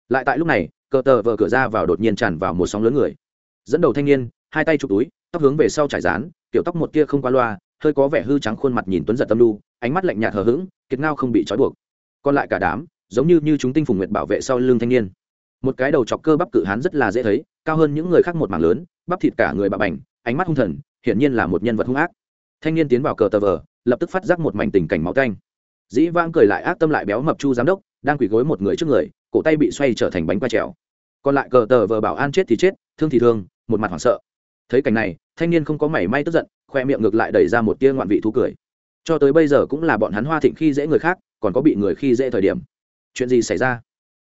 Lại tại lúc này, cờ tờ vờ cửa ra vào đột nhiên tràn vào một sóng lớn người. Dẫn đầu thanh niên, hai tay chụp túi, tóc hướng về sau trải rán kiểu tóc một kia không qua loa, hơi có vẻ hư trắng khuôn mặt nhìn tuấn giật tâm lu, ánh mắt lạnh nhạt hờ hững, kiệt ngao không bị trói buộc. Còn lại cả đám, giống như như chúng tinh phùng nguyệt bảo vệ sau lưng thanh niên. Một cái đầu chọc cơ bắp cự hán rất là dễ thấy, cao hơn những người khác một mảng lớn, bắp thịt cả người bạo bành, ánh mắt hung thần, hiển nhiên là một nhân vật hung ác. Thanh niên tiến vào cờ tờ vờ lập tức phát giác một mảnh tình cảnh máu canh. Dĩ vãng cười lại ác tâm lại béo mập chu giám đốc, đang quỳ gối một người trước người, cổ tay bị xoay trở thành bánh quay trèo. Còn lại cờ tờ vờ bảo an chết thì chết, thương thì thương, một mặt hoảng sợ. Thấy cảnh này, thanh niên không có mảy may tức giận, khoe miệng ngược lại đẩy ra một tia ngoạn vị thú cười. Cho tới bây giờ cũng là bọn hắn hoa thịnh khi dễ người khác, còn có bị người khi dễ thời điểm. Chuyện gì xảy ra?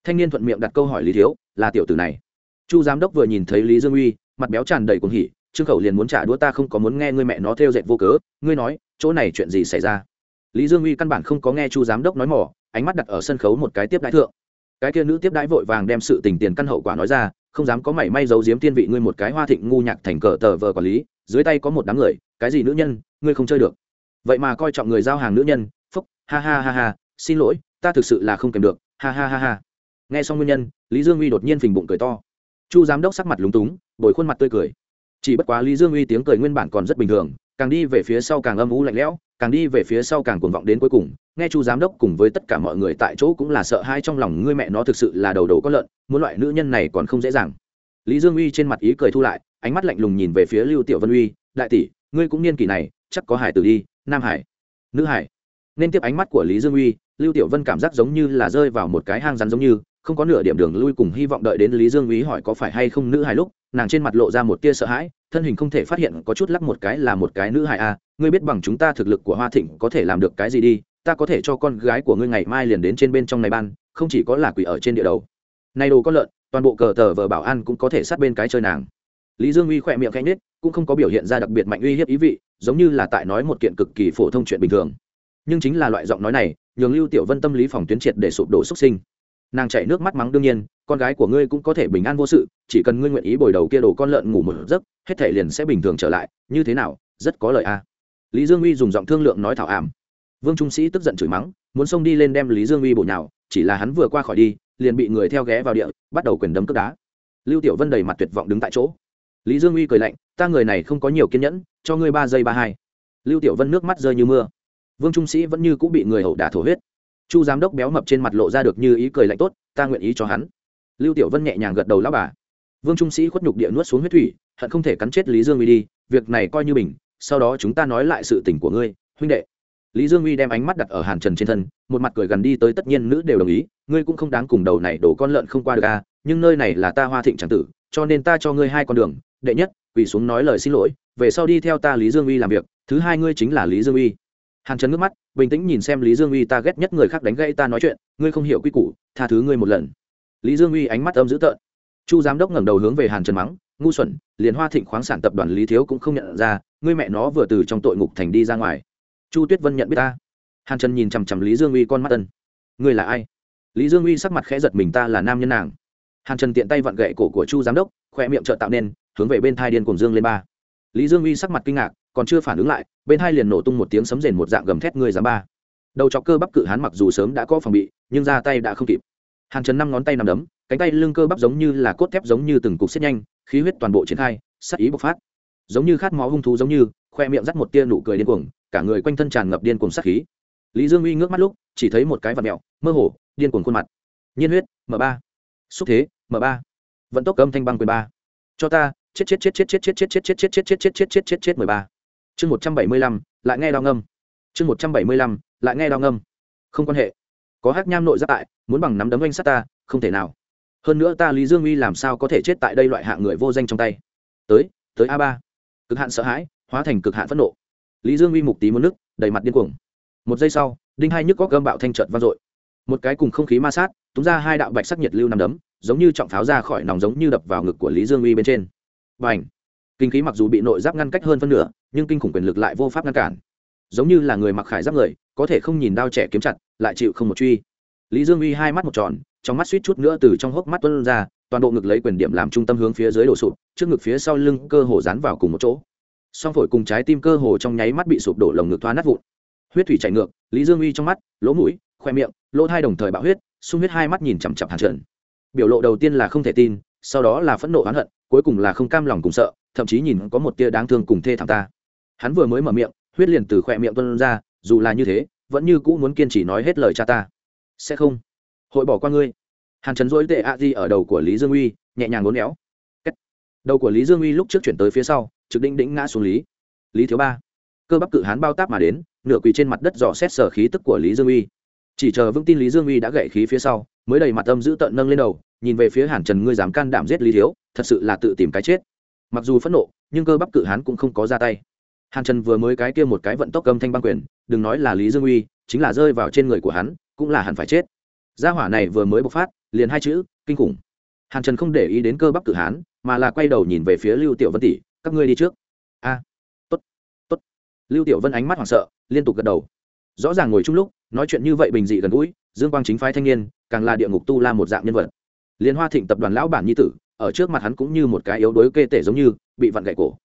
Thanh niên thuận miệng đặt câu hỏi lý thiếu, là tiểu tử này. Chu giám đốc vừa nhìn thấy lý dương uy, mặt béo tràn đầy cuồng hỉ, trương khẩu liền muốn trả đũa ta không có muốn nghe ngươi mẹ nó theo dệt vô cớ, ngươi nói chỗ này chuyện gì xảy ra? Lý dương uy căn bản không có nghe chu giám đốc nói mỏ, ánh mắt đặt ở sân khấu một cái tiếp đái thượng. Cái kia nữ tiếp đái vội vàng đem sự tình tiền căn hậu quả nói ra, không dám có mảy may giấu giếm tiên vị ngươi một cái hoa thịnh ngu nhạc thành cờ tờ vờ quản lý, dưới tay có một đám người, cái gì nữ nhân, ngươi không chơi được. Vậy mà coi trọng người giao hàng nữ nhân, phúc, ha ha ha ha, xin lỗi, ta thực sự là không kèm được, ha ha ha ha. Nghe xong nguyên nhân, lý dương uy đột nhiên phình bụng cười to. Chu giám đốc sắc mặt lúng túng, bồi khuôn mặt tươi cười. Chỉ bất quá lý dương uy tiếng cười nguyên bản còn rất bình thường càng đi về phía sau càng âm u lạnh lẽo, càng đi về phía sau càng cuồng vọng đến cuối cùng. Nghe chu giám đốc cùng với tất cả mọi người tại chỗ cũng là sợ hai trong lòng ngươi mẹ nó thực sự là đầu đầu có lợn, muốn loại nữ nhân này còn không dễ dàng. Lý dương uy trên mặt ý cười thu lại, ánh mắt lạnh lùng nhìn về phía lưu tiểu vân uy, đại tỷ, ngươi cũng niên kỷ này, chắc có hải tử đi, nam hải, nữ hải. Nên tiếp ánh mắt của lý dương uy, lưu tiểu vân cảm giác giống như là rơi vào một cái hang rắn giống như không có nửa điểm đường lui cùng hy vọng đợi đến lý dương uy hỏi có phải hay không nữ hài lúc, nàng trên mặt lộ ra một tia sợ hãi, thân hình không thể phát hiện, có chút lắc một cái là một cái nữ hài a à. ngươi biết bằng chúng ta thực lực của hoa thịnh có thể làm được cái gì đi, ta có thể cho con gái của ngươi ngày mai liền đến trên bên trong này ban, không chỉ có là quỷ ở trên địa đầu. Này đồ con lợn, toàn bộ cờ tờ vờ bảo an cũng có thể sát bên cái chơi nàng. Lý dương uy khỏe miệng khẽ nết cũng không có biểu hiện ra đặc biệt mạnh uy hiếp ý vị, giống như là tại nói một kiện cực kỳ phổ thông chuyện bình thường. Nhưng chính là loại giọng nói này, nhường lưu tiểu vân tâm lý phòng tuyến triệt để sụp đổ xuất sinh nàng chạy nước mắt mắng đương nhiên, con gái của ngươi cũng có thể bình an vô sự, chỉ cần ngươi nguyện ý bồi đầu kia đổ con lợn ngủ một giấc, hết thể liền sẽ bình thường trở lại, như thế nào, rất có lợi a. Lý dương uy dùng giọng thương lượng nói thảo ảm. Vương trung sĩ tức giận chửi mắng, muốn xông đi lên đem lý dương uy bổ nhào, chỉ là hắn vừa qua khỏi đi, liền bị người theo ghé vào địa, bắt đầu quyền đấm cướp đá. Lưu tiểu vân đầy mặt tuyệt vọng đứng tại chỗ. Lý dương uy cười lạnh, ta người này không có nhiều kiên nhẫn, cho ngươi ba giây ba hai. Lưu tiểu vân nước mắt rơi như mưa. Vương trung sĩ vẫn như cũng bị người hậu đả thổ huyết chu giám đốc béo mập trên mặt lộ ra được như ý cười lạnh tốt, ta nguyện ý cho hắn. Lưu tiểu vân nhẹ nhàng gật đầu lao bà. Vương trung sĩ khuất nhục địa nuốt xuống huyết thủy, hận không thể cắn chết lý dương uy đi, việc này coi như bình, sau đó chúng ta nói lại sự tình của ngươi, huynh đệ. Lý dương uy đem ánh mắt đặt ở hàn trần trên thân, một mặt cười gần đi tới tất nhiên nữ đều đồng ý, ngươi cũng không đáng cùng đầu này đổ con lợn không qua được à nhưng nơi này là ta hoa thịnh tràng tử, cho nên ta cho ngươi hai con đường, đệ nhất, quỳ xuống nói lời xin lỗi, về sau đi theo ta lý dương uy làm việc, thứ hai ngươi chính là lý dương uy hàn trần ngước mắt, bình tĩnh nhìn xem lý dương uy, ta ghét nhất người khác đánh gãy ta nói chuyện, ngươi không hiểu quy củ, tha thứ ngươi một lần. Lý dương uy ánh mắt âm dữ tợn. Chu giám đốc ngẩng đầu hướng về hàn trần mắng, ngu xuẩn, liền hoa thịnh khoáng sản tập đoàn lý thiếu cũng không nhận ra, ngươi mẹ nó vừa từ trong tội ngục thành đi ra ngoài. Chu tuyết vân nhận biết ta. Hàn trần nhìn chằm chằm lý dương uy con mắt tân ngươi là ai? Lý dương uy sắc mặt khẽ giật mình, ta là nam nhân nàng. Hàn trần tiện tay vặn gậy cổ của chu giám đốc khoe miệng trợ tạo nên, hướng về bên thai điên cùng dương lên ba. Lý dương uy sắc mặt kinh ngạc, còn chưa phản ứng lại bên hai liền nổ tung một tiếng sấm rền một dạng gầm thét người dám ba đầu chọc cơ bắp cự hán mặc dù sớm đã có phòng bị nhưng ra tay đã không kịp hàn trần năm ngón tay nằm đấm cánh tay lưng cơ bắp giống như là cốt thép giống như từng cục xếp nhanh khí huyết toàn bộ triển khai sắc ý bộc phát giống như khát máu hung thú giống như khoe miệng dắt một tia nụ cười điên cuồng cả người quanh thân tràn ngập điên cuồng sát khí lý dương uy ngước mắt lúc chỉ thấy một cái vật mẹo mơ hồ điên cuồng khuôn mặt nhiên huyết m ba xúc thế m ba vận tốc âm thanh băng quyền ba cho ta chết chết chết chết chết chết chết chết chết chết chết chết chết chết chết chết mười ba chương một trăm bảy mươi lăm, lại nghe đau ngâm. Chương một trăm bảy mươi lăm, lại nghe đau ngâm. Không quan hệ. Có hát nham nội giáp tại, muốn bằng nắm đấm anh sát ta, không thể nào. Hơn nữa ta lý dương uy làm sao có thể chết tại đây loại hạng người vô danh trong tay? Tới tới a ba. Cực hạn sợ hãi, hóa thành cực hạn phẫn nộ. Lý dương uy mục tí muốn nước đầy mặt điên cuồng. Một giây sau, đinh hai nhức có gâm bạo thanh trợt vang dội. Một cái cùng không khí ma sát, túng ra hai đạo bạch sắc nhiệt lưu nằm đấm, giống như trọng pháo ra khỏi nòng giống như đập vào ngực của lý dương uy bên trên. Và h kinh khí mặc dù bị nội giáp ngăn cách hơn phân nửa, nhưng kinh khủng quyền lực lại vô pháp ngăn cản. Giống như là người mặc khải giáp người, có thể không nhìn đao trẻ kiếm chặt, lại chịu không một truy. Lý dương uy hai mắt một tròn, trong mắt suýt chút nữa từ trong hốc mắt tuân ra, toàn bộ ngực lấy quyền điểm làm trung tâm hướng phía dưới đổ sụp, trước ngực phía sau lưng cơ hồ dán vào cùng một chỗ. Song phổi cùng trái tim cơ hồ trong nháy mắt bị sụp đổ lồng ngực thoa nát vụn. Huyết thủy chảy ngược, lý dương uy trong mắt, lỗ mũi, khoe miệng, lỗ thai đồng thời bạo huyết, sung huyết hai mắt nhìn chằm chặp hàn trần. Biểu lộ đầu tiên là không thể tin, sau đó là phẫn nộ oán hận cuối cùng là không cam lòng cùng sợ, thậm chí nhìn có một tia đáng thương cùng thê thảm ta. Hắn vừa mới mở miệng, huyết liền từ khỏe miệng tuân ra, dù là như thế, vẫn như cũ muốn kiên trì nói hết lời cha ta. Sẽ không. Hội bỏ qua ngươi. Hàn trần dỗi tệ a di ở đầu của lý dương uy, nhẹ nhàng ngốn éo. Đầu của lý dương uy lúc trước chuyển tới phía sau, trực đĩnh đĩnh ngã xuống lý. Lý thiếu ba. Cơ bắp cự hán bao táp mà đến, nửa quỳ trên mặt đất dò xét sở khí tức của lý dương uy. Chỉ chờ vững tin lý dương uy đã gậy khí phía sau, mới đầy mặt âm giữ tợn nâng lên đầu nhìn về phía hàn trần ngươi dám can đảm giết lý thiếu, thật sự là tự tìm cái chết. Mặc dù phẫn nộ, nhưng cơ bắp cự hán cũng không có ra tay. Hàn trần vừa mới cái kia một cái vận tốc cầm thanh băng quyền, đừng nói là lý dương uy, chính là rơi vào trên người của hắn, cũng là hẳn phải chết. Gia hỏa này vừa mới bộc phát, liền hai chữ, kinh khủng. Hàn trần không để ý đến cơ bắp cự hán, mà là quay đầu nhìn về phía lưu tiểu vân tỷ, các ngươi đi trước. A, tốt tốt. Lưu tiểu vân ánh mắt hoảng sợ, liên tục gật đầu. Rõ ràng ngồi chung lúc, nói chuyện như vậy bình dị gần gũi, dương quang chính phái thanh niên, càng là địa ngục tu la một dạng nhân vật liên hoa thịnh tập đoàn lão bản nhi tử, ở trước mặt hắn cũng như một cái yếu đuối kê tể giống như, bị vặn gậy cổ.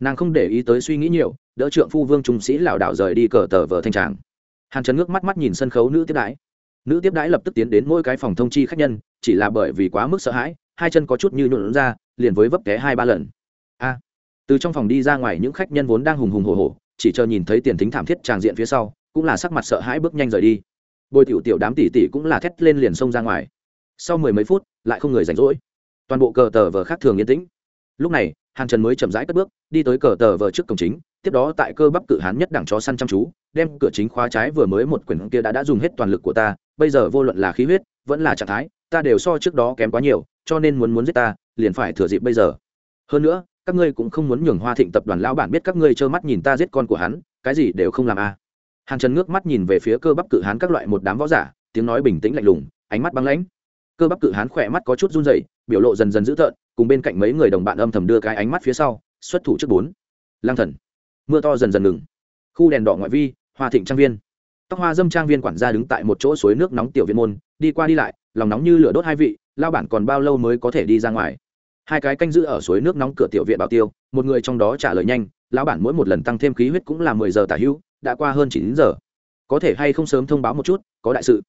Nàng không để ý tới suy nghĩ nhiều, đỡ trượng phu vương trung sĩ lảo đảo rời đi cờ tờ vờ thanh tràng. Hàn trần ngước mắt mắt nhìn sân khấu nữ tiếp đãi. Nữ tiếp đãi lập tức tiến đến mỗi cái phòng thông chi khách nhân, chỉ là bởi vì quá mức sợ hãi, hai chân có chút như nhuộn ra, liền với vấp té hai ba lần. A! Từ trong phòng đi ra ngoài những khách nhân vốn đang hùng hùng hồ hồ chỉ chờ nhìn thấy tiền thính thảm thiết tràng diện phía sau, cũng là sắc mặt sợ hãi bước nhanh rời đi. Bồi tiểu tiểu đám tỷ tỷ cũng là thét lên liền xông ra ngoài sau mười mấy phút, lại không người rảnh rỗi. Toàn bộ cờ tờ vờ khác thường yên tĩnh. Lúc này, hàn trần mới chậm rãi cất bước, đi tới cờ tờ vờ trước cổng chính, tiếp đó tại cơ bắp cự hán nhất đẳng chó săn chăm chú, đem cửa chính khóa trái vừa mới một quyển kia đã đã dùng hết toàn lực của ta, bây giờ vô luận là khí huyết, vẫn là trạng thái, ta đều so trước đó kém quá nhiều, cho nên muốn muốn giết ta, liền phải thừa dịp bây giờ. Hơn nữa, các ngươi cũng không muốn nhường hoa thịnh tập đoàn lão bản biết các ngươi trơ mắt nhìn ta giết con của hắn, cái gì đều không làm a à. hàn trần ngước mắt nhìn về phía cơ bắp cự hán các loại một đám võ giả, tiếng nói bình tĩnh lạnh lùng, ánh mắt băng lãnh cơ bắp cự hán khỏe mắt có chút run rẩy, biểu lộ dần dần dữ tợn, cùng bên cạnh mấy người đồng bạn âm thầm đưa cái ánh mắt phía sau, xuất thủ trước bốn. Lang thần. Mưa to dần dần ngừng. Khu đèn đỏ ngoại vi, hoa thịnh trang viên. Tóc hoa dâm trang viên quản gia đứng tại một chỗ suối nước nóng tiểu viên môn, đi qua đi lại, lòng nóng như lửa đốt hai vị, lao bản còn bao lâu mới có thể đi ra ngoài? Hai cái canh giữ ở suối nước nóng cửa tiểu viện bảo tiêu, một người trong đó trả lời nhanh, lão bản mỗi một lần tăng thêm khí huyết cũng là mười giờ tả hữu đã qua hơn chín giờ. Có thể hay không sớm thông báo một chút, có đại sự.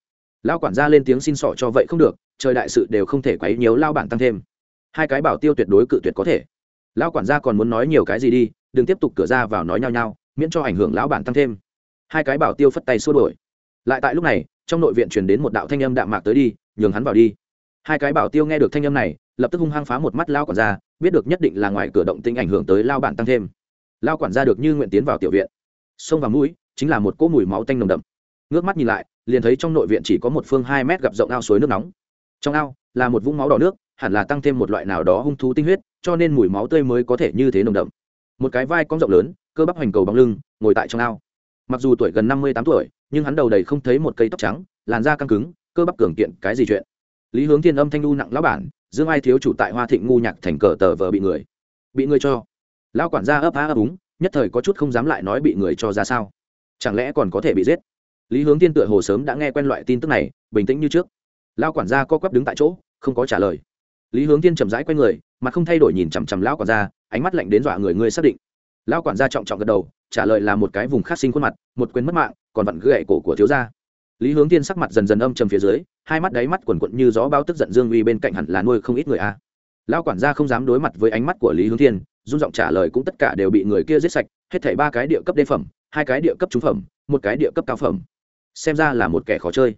Lao quản gia lên tiếng xin sỏ cho vậy không được trời đại sự đều không thể quấy nhiều lao bản tăng thêm. Hai cái bảo tiêu tuyệt đối cự tuyệt có thể. Lao quản gia còn muốn nói nhiều cái gì đi, đừng tiếp tục cửa ra vào nói nhau nhau miễn cho ảnh hưởng lão bản tăng thêm. Hai cái bảo tiêu phất tay xua đổi lại tại lúc này, trong nội viện truyền đến một đạo thanh âm đạm mạc tới đi, nhường hắn vào đi. Hai cái bảo tiêu nghe được thanh âm này, lập tức hung hăng phá một mắt lao quản gia, biết được nhất định là ngoài cửa động tinh ảnh hưởng tới lao bản tăng thêm. Lao quản gia được như nguyện tiến vào tiểu viện. Xông vào mũi, chính là một cỗ mùi máu tanh nồng đậm. Ngước mắt nhìn lại, liền thấy trong nội viện chỉ có một phương hai mét gặp rộng ao suối nước nóng trong ao, là một vũng máu đỏ nước, hẳn là tăng thêm một loại nào đó hung thú tinh huyết, cho nên mùi máu tươi mới có thể như thế nồng đậm. Một cái vai cong rộng lớn, cơ bắp hoành cầu bóng lưng, ngồi tại trong ao. Mặc dù tuổi gần năm mươi tám tuổi, nhưng hắn đầu đầy không thấy một cây tóc trắng, làn da căng cứng, cơ bắp cường kiện, cái gì chuyện? Lý hướng thiên âm thanh nu nặng lão bản, dương ai thiếu chủ tại hoa thịnh ngu nhạc thành cờ tờ vờ bị người. Bị người cho. Lão quản gia ấp á ấp úng, nhất thời có chút không dám lại nói bị người cho ra sao. Chẳng lẽ còn có thể bị giết? Lý hướng thiên tựa hồ sớm đã nghe quen loại tin tức này, bình tĩnh như trước lão quản gia co quắp đứng tại chỗ, không có trả lời. Lý hướng thiên chậm rãi q u a y người, mà không thay đổi nhìn chằm chằm lão quản gia, ánh mắt lạnh đến dọa người ngươi xác định. Lão quản gia trọng trọng gật đầu, trả lời là một cái vùng khắc sinh khuôn mặt, một quyền mất mạng, còn vặn gậy cổ của thiếu gia. Lý hướng tiên sắc mặt dần dần âm trầm phía dưới, hai mắt đáy mắt quần quận như gió bao tức giận dương uy bên cạnh hẳn là nuôi không ít người a. À. lao quản gia không dám đối mặt với ánh mắt của lý hướng thiên dung giọng trả lời cũng tất cả đều bị người kia giết sạch, hết thảy ba cái địa cấp đê phẩm, hai cái địa cấp trúng phẩm, một cái địa cấp cao phẩm. Xem ra là một kẻ khó chơi.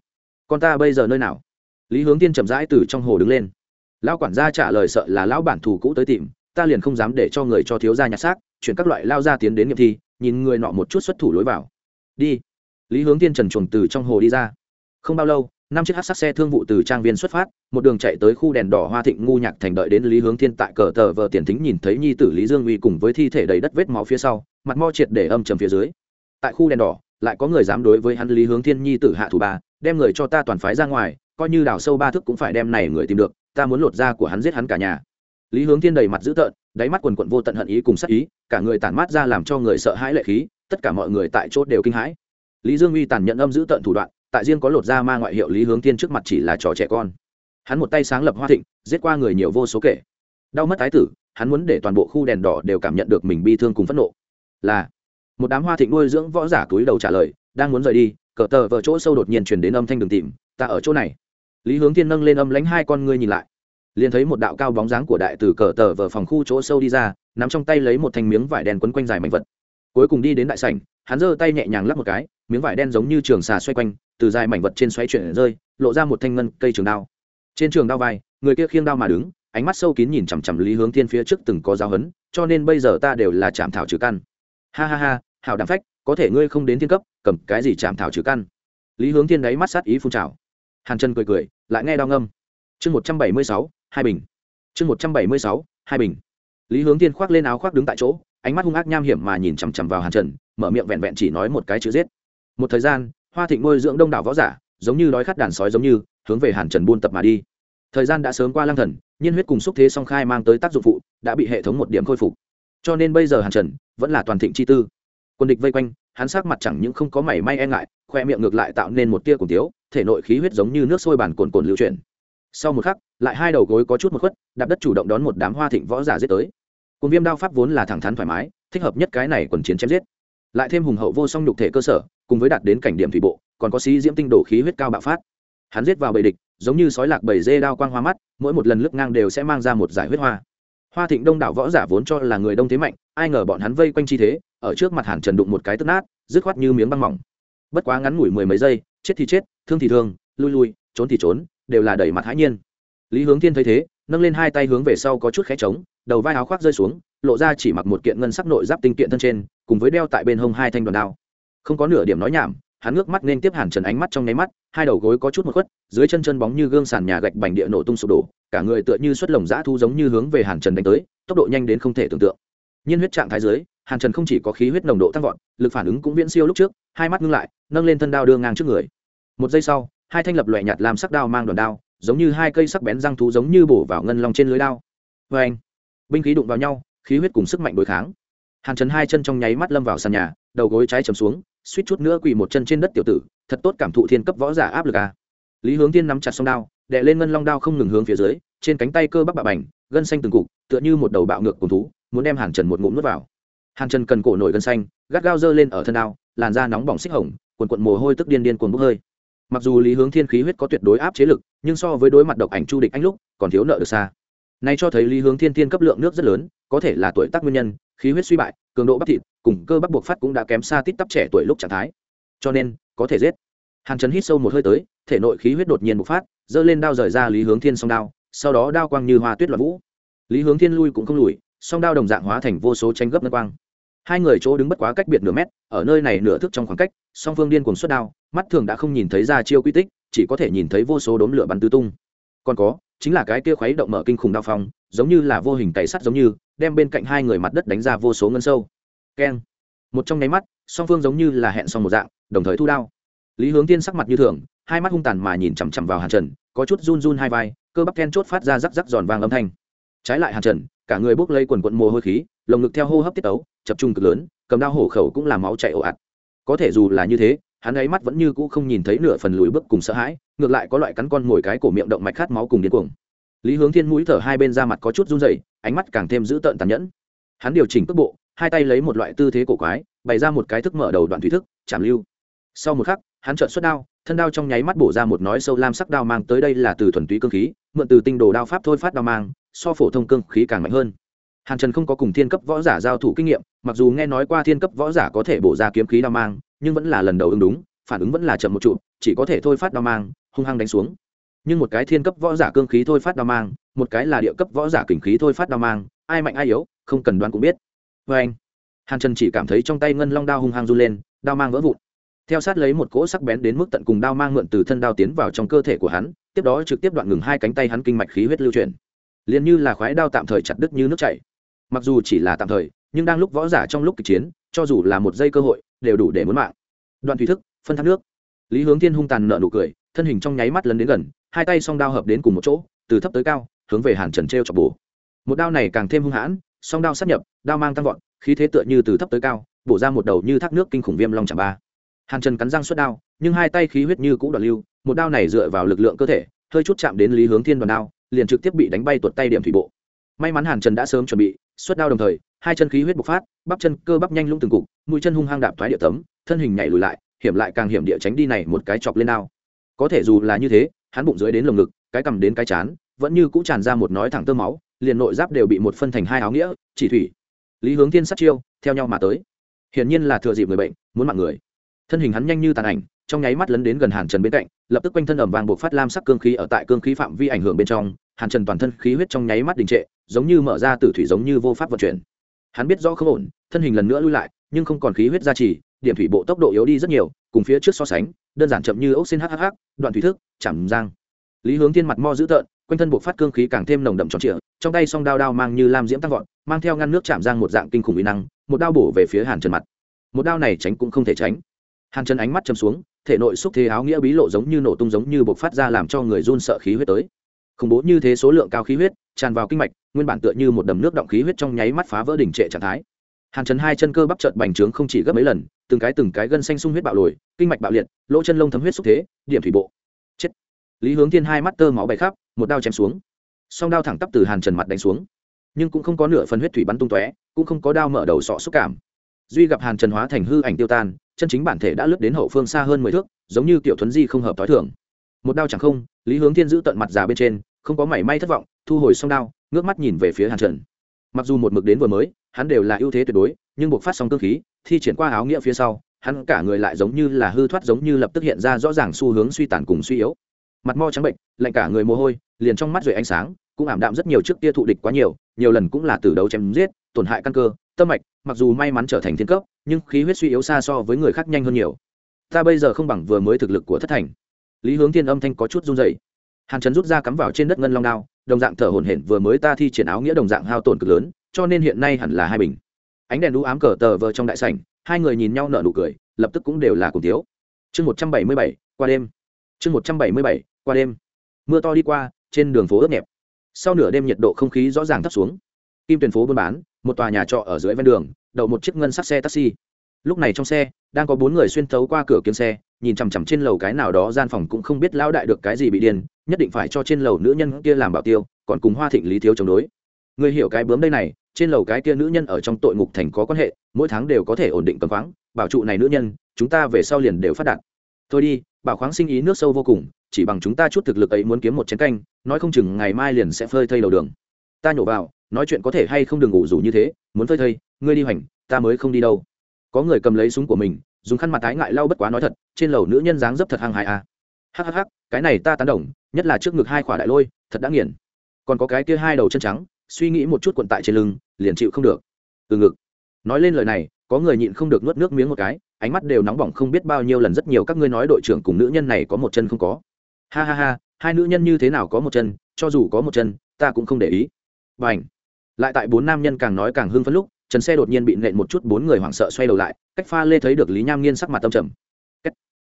Con ta bây giờ nơi nào? Lý hướng tiên chậm rãi từ trong hồ đứng lên. Lão quản gia trả lời sợ là lão bản thù cũ tới tìm, ta liền không dám để cho người cho thiếu gia nhặt xác, chuyển các loại lao ra tiến đến nghiệm thi, nhìn người nọ một chút xuất thủ lối vào. Đi. Lý hướng tiên trần chuồng từ trong hồ đi ra. Không bao lâu, năm chiếc hát sắc xe thương vụ từ trang viên xuất phát, một đường chạy tới khu đèn đỏ hoa thịnh ngu nhạc thành đợi đến lý hướng thiên tại cờ tờ vờ tiền thính nhìn thấy nhi tử lý dương uy cùng với thi thể đầy đất vết máu phía sau, mặt mo triệt để âm trầm phía dưới. Tại khu đèn đỏ, lại có người dám đối với hắn lý hướng thiên nhi tử hạ thủ ba, đem người cho ta toàn phái ra ngoài coi như đào sâu ba thước cũng phải đem này người tìm được, ta muốn lột da của hắn giết hắn cả nhà. Lý hướng thiên đầy mặt dữ tợn, đáy mắt quần quận vô tận hận ý cùng sắc ý, cả người tản mát ra làm cho người sợ hãi lệ khí, tất cả mọi người tại chốt đều kinh hãi. Lý dương uy tàn nhận âm dữ tợn thủ đoạn, tại riêng có lột da ma ngoại hiệu lý hướng Thiên trước mặt chỉ là trò trẻ con. Hắn một tay sáng lập hoa thịnh, giết qua người nhiều vô số kể. Đau mất thái tử, hắn muốn để toàn bộ khu đèn đỏ đều cảm nhận được mình bi thương cùng phẫn nộ. Là, một đám hoa thịnh nuôi dưỡng võ giả túi đầu trả lời, đang muốn rời đi, cờ tờ vợ chỗ sâu đột nhiên chuyển đến âm thanh đường tìm, ta ở chỗ này lý hướng thiên nâng lên âm lánh hai con ngươi nhìn lại. Liền thấy một đạo cao bóng dáng của đại từ cờ tờ vờ phòng khu chỗ sâu đi ra, nắm trong tay lấy một thanh miếng vải đen quấn quanh dài mảnh vật. Cuối cùng đi đến đại sảnh, hắn giơ tay nhẹ nhàng lắp một cái, miếng vải đen giống như trường xà xoay quanh, từ dài mảnh vật trên xoay chuyển rơi, lộ ra một thanh ngân cây trường đao. Trên trường đao vai, người kia khiêng đao mà đứng, ánh mắt sâu kín nhìn chằm chằm lý hướng thiên phía trước từng có giáo hấn cho nên bây giờ ta đều là chạm thảo trừ căn. Ha ha ha, hảo đạm phách, có thể ngươi không đến thiên cấp, cầm cái gì chạm thảo trừ căn? Lý hướng thiên đáy mắt sát ý phun trào. Hàn chân cười cười lại nghe đau ngâm. Chương một trăm bảy mươi sáu, hai bình. Chương một trăm bảy mươi sáu, hai bình. Lý hướng thiên khoác lên áo khoác đứng tại chỗ, ánh mắt hung ác nham hiểm mà nhìn chằm chằm vào hàn trần, mở miệng vẹn vẹn chỉ nói một cái chữ giết. Một thời gian, hoa thịnh nuôi dưỡng đông đảo võ giả, giống như đói khát đàn sói giống như, hướng về hàn trần buôn tập mà đi. Thời gian đã sớm qua lang thần, nhiên huyết cùng xúc thế song khai mang tới tác dụng phụ, đã bị hệ thống một điểm khôi phục. Cho nên bây giờ hàn trần vẫn là toàn thịnh chi tư. Quân địch vây quanh, hắn sát mặt chẳng những không có mảy may e ngại, khoe miệng ngược lại tạo nên một tia cùng tiếu thể nội khí huyết giống như nước sôi bàn cồn cồn lưu chuyển. Sau một khắc, lại hai đầu gối có chút một khuất, đạp đất chủ động đón một đám hoa thịnh võ giả giết tới. Cùng viêm đao pháp vốn là thẳng thắn thoải mái, thích hợp nhất cái này quần chiến chém giết. Lại thêm hùng hậu vô song nhục thể cơ sở, cùng với đạt đến cảnh điểm thủy bộ, còn có sĩ diễm tinh đổ khí huyết cao bạo phát. Hắn giết vào bầy địch, giống như sói lạc bầy dê đao quang hoa mắt, mỗi một lần lướt ngang đều sẽ mang ra một giải huyết hoa. Hoa thịnh đông đảo võ giả vốn cho là người đông thế mạnh, ai ngờ bọn hắn vây quanh chi thế, ở trước mặt hàn trần đụng một cái tức nát, dứt khoát như miếng băng mỏng. Bất quá ngắn ngủi mười mấy giây chết thì chết, thương thì thương, lui lui, trốn thì trốn, đều là đẩy mặt hãi nhiên. Lý hướng thiên thấy thế, nâng lên hai tay hướng về sau có chút khẽ trống, đầu vai áo khoác rơi xuống, lộ ra chỉ mặc một kiện ngân sắc nội giáp tinh kiện thân trên, cùng với đeo tại bên hông hai thanh đoàn đao. Không có nửa điểm nói nhảm, hắn ngước mắt nên tiếp hàn trần ánh mắt trong nháy mắt, hai đầu gối có chút một khuất, dưới chân chân bóng như gương sàn nhà gạch bành địa nổ tung sụp đổ, cả người tựa như xuất lồng dã thu giống như hướng về hàn trần đánh tới, tốc độ nhanh đến không thể tưởng tượng. Nhiên huyết trạng thái dưới hàn trần không chỉ có khí huyết nồng độ tăng vọt, lực phản ứng cũng viễn siêu lúc trước, hai mắt ngưng lại, nâng lên thân đao đưa ngang trước người. Một giây sau, hai thanh lập loại nhạt làm sắc đao mang đoàn đao, giống như hai cây sắc bén răng thú giống như bổ vào ngân lòng trên lưới đao. Vê anh, binh khí đụng vào nhau, khí huyết cùng sức mạnh đối kháng. Hàn trần hai chân trong nháy mắt lâm vào sàn nhà, đầu gối trái chầm xuống, suýt chút nữa quỳ một chân trên đất tiểu tử, thật tốt cảm thụ thiên cấp võ giả áp lực à. lý hướng tiên nắm chặt song đao đệ lên ngân long đao không ngừng hướng phía dưới, trên cánh tay cơ bắp bạo bành, gân xanh từng cục, tựa như một đầu bạo ngược cùng thú, muốn đem hàn trần một ngụm nuốt vào hàn trần cần cổ nổi gân xanh, gắt gao dơ lên ở thân đao làn da nóng bỏng xích hồng quần quận mồ hôi tức điên điên cuồng bốc hơi. Mặc dù lý hướng thiên khí huyết có tuyệt đối áp chế lực, nhưng so với đối mặt độc ảnh chu địch anh lúc, còn thiếu nợ được xa. Nay cho thấy lý hướng thiên thiên cấp lượng nước rất lớn, có thể là tuổi tác nguyên nhân, khí huyết suy bại, cường độ bắp thịt, cùng cơ bắp buộc phát cũng đã kém xa tít tắp trẻ tuổi lúc trạng thái. Cho nên, có thể giết. Hàn trần hít sâu một hơi tới, thể nội khí huyết đột nhiên bộc phát, giơ lên đao rời ra lý hướng thiên song đao, sau đó đao quang như hoa tuyết loạn vũ. Lý hướng thiên lui cũng không lùi, song đao đồng dạng hóa thành vô số tranh gấp ngân quang hai người chỗ đứng bất quá cách biệt nửa mét, ở nơi này nửa thước trong khoảng cách, song phương điên cuồng xuất đao, mắt thường đã không nhìn thấy ra chiêu quy tích, chỉ có thể nhìn thấy vô số đốm lửa bắn tứ tung. Còn có, chính là cái kia khuấy động mở kinh khủng đao phong, giống như là vô hình tẩy sắt giống như, đem bên cạnh hai người mặt đất đánh ra vô số ngân sâu. Keng. Một trong nháy mắt, song phương giống như là hẹn xong một dạng, đồng thời thu đao. Lý hướng tiên sắc mặt như thường, hai mắt hung tàn mà nhìn chằm chằm vào hàn trần, có chút run run hai vai, cơ bắp then chốt phát ra rắc rắc giòn vàng âm thanh. Trái lại hàn trần, cả người bốc lây quần quận mồ hôi khí lồng ngực theo hô hấp tiết tấu, chập trung cực lớn, cầm đao hổ khẩu cũng làm máu chạy ồ ạt. Có thể dù là như thế, hắn ấy mắt vẫn như cũ không nhìn thấy nửa phần lùi bước cùng sợ hãi, ngược lại có loại cắn con ngồi cái cổ miệng động mạch khát máu cùng điên cuồng. Lý hướng thiên mũi thở hai bên ra mặt có chút run dày ánh mắt càng thêm dữ tợn tàn nhẫn. Hắn điều chỉnh cước bộ, hai tay lấy một loại tư thế cổ quái, bày ra một cái thức mở đầu đoạn thủy thức, chạm lưu. Sau một khắc, hắn trợn xuất đao, thân đao trong nháy mắt bổ ra một nói sâu lam sắc đao mang, tới đây là từ thuần túy cương khí, mượn từ tinh đồ đao pháp thôi phát đao mang, so phổ thông cương khí càng mạnh hơn hàn trần không có cùng thiên cấp võ giả giao thủ kinh nghiệm, mặc dù nghe nói qua thiên cấp võ giả có thể bổ ra kiếm khí đao mang, nhưng vẫn là lần đầu ứng đúng, phản ứng vẫn là chậm một trụ chỉ có thể thôi phát đao mang, hung hăng đánh xuống. Nhưng một cái thiên cấp võ giả cương khí thôi phát đao mang, một cái là địa cấp võ giả kình khí thôi phát đao mang, ai mạnh ai yếu, không cần đoán cũng biết. Vê anh, hàn trần chỉ cảm thấy trong tay ngân long đao hung hăng run lên, đao mang vỡ vụn. Theo sát lấy một cỗ sắc bén đến mức tận cùng đao mang mượn từ thân đao tiến vào trong cơ thể của hắn, tiếp đó trực tiếp đoạn ngừng hai cánh tay hắn kinh mạch khí huyết lưu chuyển. Liền như là khoái đao tạm thời chặt đứt như nước chảy mặc dù chỉ là tạm thời, nhưng đang lúc võ giả trong lúc kịch chiến, cho dù là một giây cơ hội, đều đủ để muốn mạng. Đoạn thủy thức, phân thác nước. Lý hướng thiên hung tàn nợ nụ cười, thân hình trong nháy mắt lấn đến gần, hai tay song đao hợp đến cùng một chỗ, từ thấp tới cao, hướng về hàn trần t r e o chọc bổ. Một đao này càng thêm hung hãn, song đao sắp nhập, đao mang tăng vọt, khí thế tựa như từ thấp tới cao, bổ ra một đầu như thác nước kinh khủng viêm long chạm ba. Hàn trần cắn răng suốt đao, nhưng hai tay khí huyết như cũng đoạn lưu, một đao này dựa vào lực lượng cơ thể, hơi chút chạm đến lý hướng thiên đoàn đao, liền trực tiếp bị đánh bay tuột tay điểm thủy bộ may mắn hàn trần đã sớm chuẩn bị xuất đao đồng thời, hai chân khí huyết bộc phát, bắp chân cơ bắp nhanh lung từng cục, mũi chân hung hăng đạp thoái địa tấm, thân hình nhảy lùi lại, hiểm lại càng hiểm địa tránh đi này một cái chọc lên đao. Có thể dù là như thế, hắn bụng dưới đến lồng ngực, cái cầm đến cái chán, vẫn như cũ tràn ra một nói thẳng tơ máu, liền nội giáp đều bị một phân thành hai áo nghĩa, chỉ thủy. Lý hướng thiên sát chiêu, theo nhau mà tới. Hiển nhiên là thừa dịp người bệnh, muốn mạng người. Thân hình hắn nhanh như tàn ảnh, trong nháy mắt lấn đến gần hàn trần bên cạnh, lập tức quanh thân ẩm vàng buộc phát lam sắc cương khí ở tại cương khí phạm vi ảnh hưởng bên trong hàn trần toàn thân khí huyết trong nháy mắt đình trệ, giống như mở ra tử thủy giống như vô pháp vận chuyển. Hắn biết rõ không ổn, thân hình lần nữa lui lại, nhưng không còn khí huyết gia trì, điểm thủy bộ tốc độ yếu đi rất nhiều, cùng phía trước so sánh, đơn giản chậm như ốc xin hhh đoạn thủy thức chảm giang. Lý hướng thiên mặt mo dữ tợn, quanh thân buộc phát cương khí càng thêm nồng đậm tròn trịa, trong tay song đao đao mang như lam diễm tăng vọt, mang theo ngăn nước chạm giang một dạng kinh khủng uy năng, một đao bổ về phía hàn trần mặt. Một đao này tránh cũng không thể tránh. Hàn trần ánh mắt châm xuống, thể nội xúc thế áo nghĩa bí lộ giống như nổ tung giống như bộc phát ra làm cho người run sợ khí huyết tới khủng bố như thế số lượng cao khí huyết, tràn vào kinh mạch, nguyên bản tựa như một đầm nước động khí huyết trong nháy mắt phá vỡ đỉnh trệ trạng thái. Hàn trần hai chân cơ bắp trợt bành trướng không chỉ gấp mấy lần, từng cái từng cái gân xanh sung huyết bạo lồi, kinh mạch bạo liệt, lỗ chân lông thấm huyết xúc thế, điểm thủy bộ. Chết. Lý hướng thiên hai mắt tơ máu bay khắp, một đao chém xuống. Song đao thẳng tắp từ hàn trần mặt đánh xuống. Nhưng cũng không có nửa phần huyết thủy bắn tung tóe, cũng không có đao mở đầu sọ xúc cảm. Duy gặp hàn trần hóa thành hư ảnh tiêu tan, chân chính bản thể đã lướt đến hậu phương xa hơn mười thước, giống như tiểu thuấn di không hợp t h o i thường một đao chẳng không, lý hướng thiên giữ tận mặt già bên trên, không có mảy may thất vọng, thu hồi song đao, ngước mắt nhìn về phía hàn trần. Mặc dù một mực đến vừa mới, hắn đều là ưu thế tuyệt đối, nhưng buộc phát xong cơ khí, thi triển qua áo nghĩa phía sau, hắn cả người lại giống như là hư thoát giống như lập tức hiện ra rõ ràng xu hướng suy tàn cùng suy yếu. Mặt mo trắng bệnh, lạnh cả người mồ hôi, liền trong mắt rời ánh sáng, cũng ảm đạm rất nhiều trước kia thụ địch quá nhiều nhiều lần cũng là từ đấu chém giết, tổn hại căn cơ, tâm mạch, mặc dù may mắn trở thành thiên cấp, nhưng khí huyết suy yếu xa so với người khác nhanh hơn nhiều. Ta bây giờ không bằng vừa mới thực lực của thất thành lý hướng thiên âm thanh có chút run dày hàn trấn rút ra cắm vào trên đất ngân long đao, đồng dạng thở hổn hển, vừa mới ta thi triển áo nghĩa đồng dạng hao tổn cực lớn, cho nên hiện nay hẳn là hai bình. Ánh đèn đũ ám cờ tờ vờ trong đại sảnh, hai người nhìn nhau nở nụ cười, lập tức cũng đều là cùng thiếu. chương một trăm bảy mươi bảy, qua đêm. Chương một trăm bảy mươi bảy, qua đêm. Mưa to đi qua, trên đường phố ướt nhẹp. Sau nửa đêm nhiệt độ không khí rõ ràng thấp xuống. Kim tuyển phố buôn bán, một tòa nhà trọ ở dưới ven đường, đậu một chiếc ngân sắc xe taxi. Lúc này trong xe, đang có bốn người xuyên thấu qua cửa kiếm xe nhìn chằm chằm trên lầu cái nào đó, gian phòng cũng không biết lão đại được cái gì bị điên, nhất định phải cho trên lầu nữ nhân kia làm bảo tiêu, còn cùng hoa thịnh lý thiếu chống đối. Người hiểu cái bướm đây này, trên lầu cái kia nữ nhân ở trong tội ngục thành có quan hệ, mỗi tháng đều có thể ổn định cầm khoáng, bảo trụ này nữ nhân, chúng ta về sau liền đều phát đạt. Thôi đi, bảo khoáng sinh ý nước sâu vô cùng, chỉ bằng chúng ta chút thực lực ấy muốn kiếm một chén canh, nói không chừng ngày mai liền sẽ phơi thây đầu đường. Ta nhổ vào, nói chuyện có thể hay không đừng ngủ rủ như thế, muốn phơi thây, ngươi đi hoành, ta mới không đi đâu. Có người cầm lấy súng của mình dùng khăn mặt tái ngại lau bất quá nói thật, trên lầu nữ nhân dáng dấp thật hăng hại à. Hhh cái này ta tán đồng, nhất là trước ngực hai khỏa đại lôi, thật đã nghiền. Còn có cái kia hai đầu chân trắng, suy nghĩ một chút quận tại trên lưng, liền chịu không được. Từ ngực. Nói lên lời này, có người nhịn không được nuốt nước miếng một cái, ánh mắt đều nóng bỏng không biết bao nhiêu lần rất nhiều các ngươi nói đội trưởng cùng nữ nhân này có một chân không có. Ha ha ha, hai nữ nhân như thế nào có một chân, cho dù có một chân, ta cũng không để ý. Và ảnh lại tại bốn nam nhân càng nói càng hưng phấn lúc trần xe đột nhiên bị nện một chút, bốn người hoảng sợ xoay đầu lại, cách pha lê thấy được lý nham nghiên sắc mặt tâm trầm.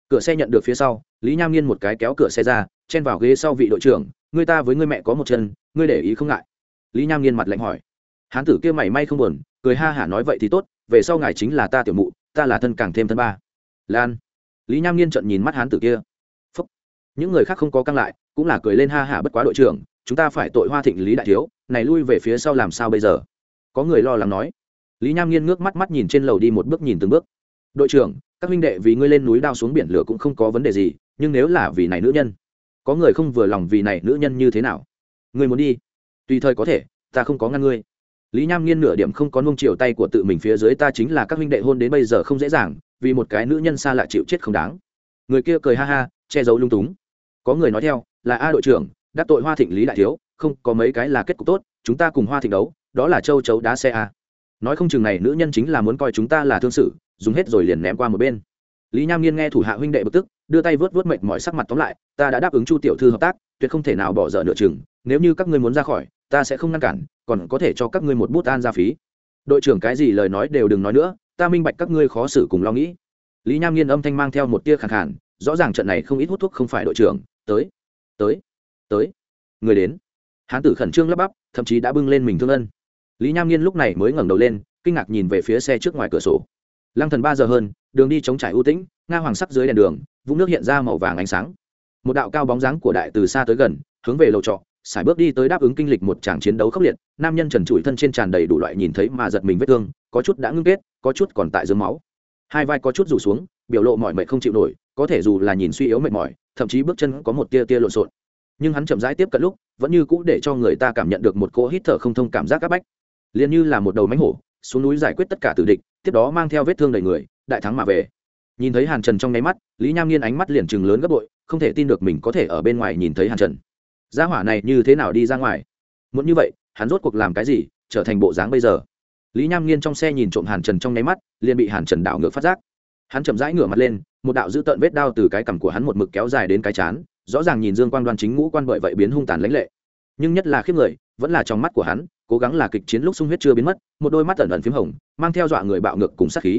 Cửa xe nhận được phía sau, lý nham nghiên một cái kéo cửa xe ra, chen vào ghế sau vị đội trưởng người ta với người mẹ có một chân, ngươi để ý không ngại. Lý nham nghiên mặt lạnh hỏi. Hán tử kia mảy may không buồn, cười ha hả nói, vậy thì tốt, về sau ngài chính là ta tiểu mụ, ta là thân càng thêm thân ba. Lan. Lý nham nghiên trận nhìn mắt hán tử kia. Phúc. những người khác không có căng lại, cũng là cười lên ha hả bất quá đội trưởng, chúng ta phải tội hoa thịnh lý đại thiếu, này lui về phía sau làm sao bây giờ? Có người lo lắng nói lý nham nghiên ngước mắt mắt nhìn trên lầu đi một bước nhìn từng bước. Đội trưởng, các huynh đệ vì ngươi lên núi đao xuống biển lửa cũng không có vấn đề gì, nhưng nếu là vì này nữ nhân, có người không vừa lòng vì này nữ nhân như thế nào? Ngươi muốn đi? Tùy thời có thể, ta không có ngăn ngươi. Lý nham nghiên nửa điểm không có nung chiều tay của tự mình phía dưới, ta chính là các huynh đệ hôn đến bây giờ không dễ dàng, vì một cái nữ nhân xa lạ chịu chết không đáng. Người kia cười ha ha, che giấu lung túng. Có người nói theo, là a đội trưởng, đắc tội hoa thịnh lý đại thiếu, không có mấy cái là kết cục tốt, chúng ta cùng hoa thịnh đấu, đó là châu chấu đá xe a nói không chừng này nữ nhân chính là muốn coi chúng ta là thương sự, dùng hết rồi liền ném qua một bên. Lý nham nghiên nghe thủ hạ huynh đệ bực tức, đưa tay vớt vớt mệt mọi sắc mặt tóm lại, ta đã đáp ứng chu tiểu thư hợp tác, tuyệt không thể nào bỏ dở nửa chừng, nếu như các ngươi muốn ra khỏi, ta sẽ không ngăn cản, còn có thể cho các ngươi một bút an ra phí. Đội trưởng cái gì lời nói đều đừng nói nữa, ta minh bạch các ngươi khó xử cùng lo nghĩ. Lý nham nghiên âm thanh mang theo một tia khẳng khản rõ ràng trận này không ít hút thuốc không phải đội trưởng, tới tới tới, người đến. Hán tử khẩn trương lắp bắp, thậm chí đã bưng lên mình thương ân lý nham nghiên lúc này mới ngẩng đầu lên, kinh ngạc nhìn về phía xe trước ngoài cửa sổ. Lăng thần ba giờ hơn, đường đi chống trải ưu tĩnh, nga hoàng sắc dưới đèn đường, vũng nước hiện ra màu vàng ánh sáng. Một đạo cao bóng dáng của đại từ xa tới gần, hướng về lầu trọ, sải bước đi tới đáp ứng kinh lịch một tràng chiến đấu khốc liệt, nam nhân trần trụi thân trên tràn đầy đủ loại nhìn thấy mà giật mình vết thương, có chút đã ngưng kết, có chút còn tại dưới máu. Hai vai có chút rủ xuống, biểu lộ mọi mệt không chịu nổi, có thể dù là nhìn suy yếu mệt mỏi, thậm chí bước chân có một tia tia lộn xộn. Nhưng hắn chậm rãi tiếp cận lúc, vẫn như cũ để cho người ta cảm nhận được một cỗ hít thở không thông cảm giác áp bách liền như là một đầu mánh hổ, xuống núi giải quyết tất cả tử địch, tiếp đó mang theo vết thương đầy người, đại thắng mà về. Nhìn thấy hàn trần trong nháy mắt, lý nham nghiên ánh mắt liền chừng lớn gấp bội, không thể tin được mình có thể ở bên ngoài nhìn thấy hàn trần. Gia hỏa này như thế nào đi ra ngoài? Muốn như vậy, hắn rốt cuộc làm cái gì, trở thành bộ dáng bây giờ? Lý nham nghiên trong xe nhìn trộm hàn trần trong nháy mắt, liền bị hàn trần đảo ngược phát giác. Hắn chậm rãi ngửa mặt lên, một đạo dữ tợn vết đao từ cái cằm của hắn một mực kéo dài đến cái chán, rõ ràng nhìn dương quan đoan chính ngũ quan bởi vậy biến hung tàn lãnh lệ. Nhưng nhất là khiếp người, vẫn là trong mắt của hắn cố gắng là kịch chiến lúc sung huyết chưa biến mất, một đôi mắt ẩn ẩn p h í m hồng, mang theo dọa người bạo ngược cùng sát khí.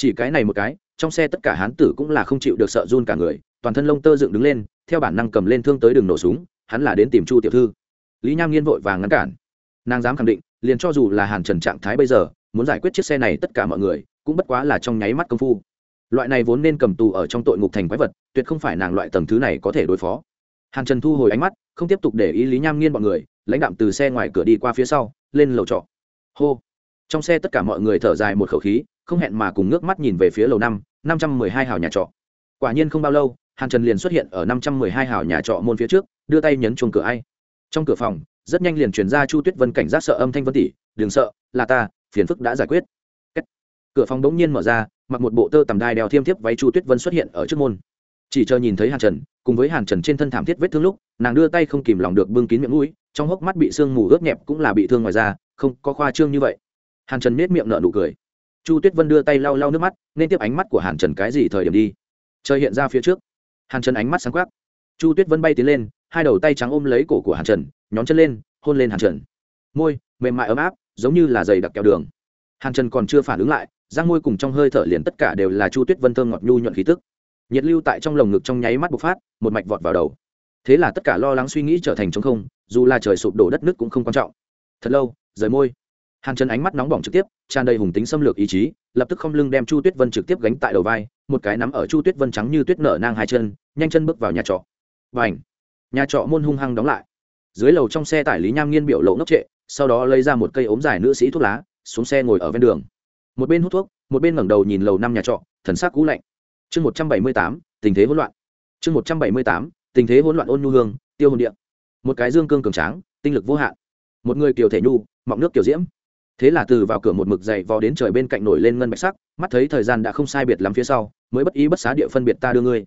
Chỉ cái này một cái, trong xe tất cả hán tử cũng là không chịu được sợ run cả người, toàn thân lông tơ dựng đứng lên, theo bản năng cầm lên thương tới đường nổ súng, hắn là đến tìm chu tiểu thư. Lý nham nghiên vội vàng ngăn cản. Nàng dám khẳng định, liền cho dù là hàn trần trạng thái bây giờ, muốn giải quyết chiếc xe này tất cả mọi người, cũng bất quá là trong nháy mắt công phu. Loại này vốn nên cầm tù ở trong tội ngục thành quái vật, tuyệt không phải nàng loại tầng thứ này có thể đối phó. Hàn trần thu hồi ánh mắt, không tiếp tục để ý lý nham nghiên b ọ n người lãnh đạm từ xe ngoài cửa đi qua phía sau, lên lầu trọ. Hô. Trong xe tất cả mọi người thở dài một khẩu khí, không hẹn mà cùng nước mắt nhìn về phía lầu năm năm trăm mười hai hào nhà trọ. Quả nhiên không bao lâu, hàn trần liền xuất hiện ở năm trăm mười hai hào nhà trọ môn phía trước, đưa tay nhấn chuồng cửa ai. Trong cửa phòng, rất nhanh liền chuyển ra chu tuyết vân cảnh giác sợ âm thanh vân tỷ đừng sợ, là ta, phiền phức đã giải quyết. Cửa phòng đống nhiên mở ra, mặc một bộ tơ tằm đai đeo thiêm thiếp váy chu tuyết vân xuất hiện ở trước môn. Chỉ chờ nhìn thấy hàn trần, cùng với hàn trần trên thân thảm thiết vết thương lúc, nàng đưa tay không kìm lòng được bưng kín miệng mũi trong hốc mắt bị sương mù ướt nhẹp cũng là bị thương ngoài da, không có khoa trương như vậy. Hàn trần nết miệng nở nụ cười. Chu tuyết vân đưa tay lau lau nước mắt, nên tiếp ánh mắt của hàn trần cái gì thời điểm đi. Trời hiện ra phía trước. Hàn trần ánh mắt sáng quắc. Chu tuyết vân bay tiến lên, hai đầu tay trắng ôm lấy cổ của hàn trần, nhón chân lên, hôn lên hàn trần. Môi, mềm mại ấm áp, giống như là giày đặc kẹo đường. Hàn trần còn chưa phản ứng lại, răng môi cùng trong hơi thở liền tất cả đều là chu tuyết vân thơm ngọt nhu nhuận khí tức. Nhiệt lưu tại trong lồng ngực trong nháy mắt bộc phát, một mạch vọt vào đầu. Thế là tất cả lo lắng suy nghĩ trở thành t không dù là trời sụp đổ đất nước cũng không quan trọng. Thật lâu, rời môi. Hàn chân ánh mắt nóng bỏng trực tiếp, tràn đầy hùng tính xâm lược ý chí, lập tức không lưng đem chu tuyết vân trực tiếp gánh tại đầu vai, một cái nắm ở chu tuyết vân trắng như tuyết nở nang hai chân, nhanh chân bước vào nhà trọ. Và ảnh nhà trọ môn hung hăng đóng lại. Dưới lầu trong xe tải lý nham nghiên biểu lộ ngốc trệ, sau đó lấy ra một cây ốm dài nữ sĩ thuốc lá, xuống xe ngồi ở ven đường. Một bên hút thuốc, một bên ngẩng đầu nhìn lầu năm nhà trọ, thần sắc cũ lạnh. Chương một trăm bảy mươi tám, tình thế hỗn loạn. Chương một trăm bảy mươi tám, tình thế hỗn loạn ôn nhu hương, tiêu hồn điện một cái dương cương cường tráng, tinh lực vô hạn. Một người kiều thể nhu, mọng nước kiều diễm. Thế là từ vào cửa một mực dậy vò đến trời bên cạnh nổi lên ngân bạch sắc, mắt thấy thời gian đã không sai biệt lắm phía sau, mới bất ý bất xá địa phân biệt ta đưa ngươi.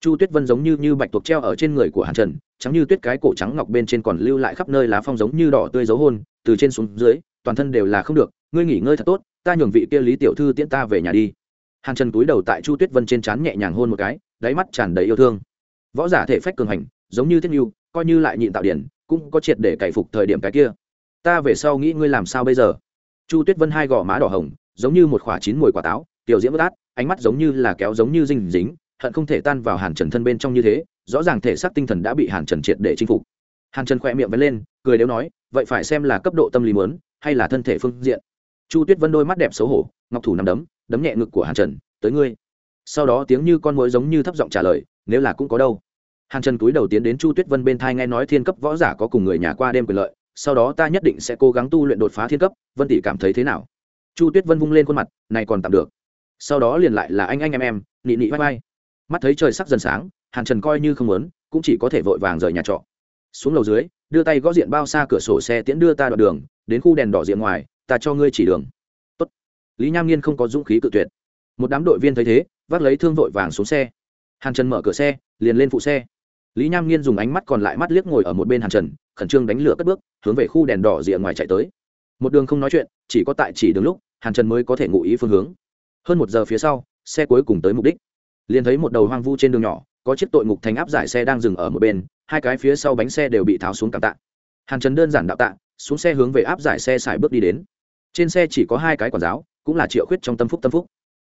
Chu tuyết vân giống như như bạch tuộc treo ở trên người của hàn trần, trắng như tuyết cái cổ trắng ngọc bên trên còn lưu lại khắp nơi lá phong giống như đỏ tươi dấu hôn, từ trên xuống dưới, toàn thân đều là không được, ngươi nghỉ ngơi thật tốt, ta nhường vị kia lý tiểu thư tiễn ta về nhà đi. Hàn trần cúi đầu tại chu tuyết vân trên trán nhẹ nhàng hôn một cái, đáy mắt tràn đầy yêu thương. Võ giả thể phách cường hành, giống như thiết n coi như lại nhịn tạo điển, cũng có triệt để cải phục thời điểm cái kia. Ta về sau nghĩ ngươi làm sao bây giờ? Chu tuyết vân hai gò má đỏ hồng, giống như một khoả chín mùi quả táo, tiểu diễm bất át, ánh mắt giống như là kéo giống như dinh dính, hận không thể tan vào hàn trần thân bên trong như thế, rõ ràng thể xác tinh thần đã bị hàn trần triệt để chinh phục. Hàn trần khỏe miệng vẫn lên, cười nếu nói, vậy phải xem là cấp độ tâm lý mớn hay là thân thể phương diện. Chu tuyết vân đôi mắt đẹp xấu hổ, ngọc thủ nằm đấm đấm nhẹ ngực của hàn trần, tới ngươi. Sau đó tiếng như con mối giống như thấp giọng trả lời, nếu là cũng có đâu hàn trần túi đầu tiến đến chu tuyết vân bên thai nghe nói thiên cấp võ giả có cùng người nhà qua đêm quyền lợi, sau đó ta nhất định sẽ cố gắng tu luyện đột phá thiên cấp, vân tỷ cảm thấy thế nào? Chu tuyết vân vung lên khuôn mặt, này còn tạm được. Sau đó liền lại là anh anh em em, nị nị vai vai. Mắt thấy trời sắc dần sáng, hàn trần coi như không muốn, cũng chỉ có thể vội vàng rời nhà trọ. Xuống lầu dưới, đưa tay gõ diện bao xa cửa sổ xe tiễn đưa ta đoạn đường, đến khu đèn đỏ diện ngoài, ta cho ngươi chỉ đường. Tốt. lý nham nghiên không có dũng khí cự tuyệt. Một đám đội viên thấy thế, vác lấy thương vội vàng xuống xe. Hàn trần mở cửa xe, liền lên phụ xe lý nham nghiên dùng ánh mắt còn lại mắt liếc ngồi ở một bên hàn trần, khẩn trương đánh lửa cất bước, hướng về khu đèn đỏ rìa ngoài chạy tới. Một đường không nói chuyện, chỉ có tại chỉ đường lúc, hàn trần mới có thể ngụ ý phương hướng. Hơn một giờ phía sau, xe cuối cùng tới mục đích. Liền thấy một đầu hoang vu trên đường nhỏ, có chiếc tội ngục thành áp giải xe đang dừng ở một bên, hai cái phía sau bánh xe đều bị tháo xuống cảm tạ. Hàn trần đơn giản đạo tạ, xuống xe hướng về áp giải xe xài bước đi đến. Trên xe chỉ có hai cái quản giáo, cũng là triệu khuyết trong tâm phúc tâm phúc.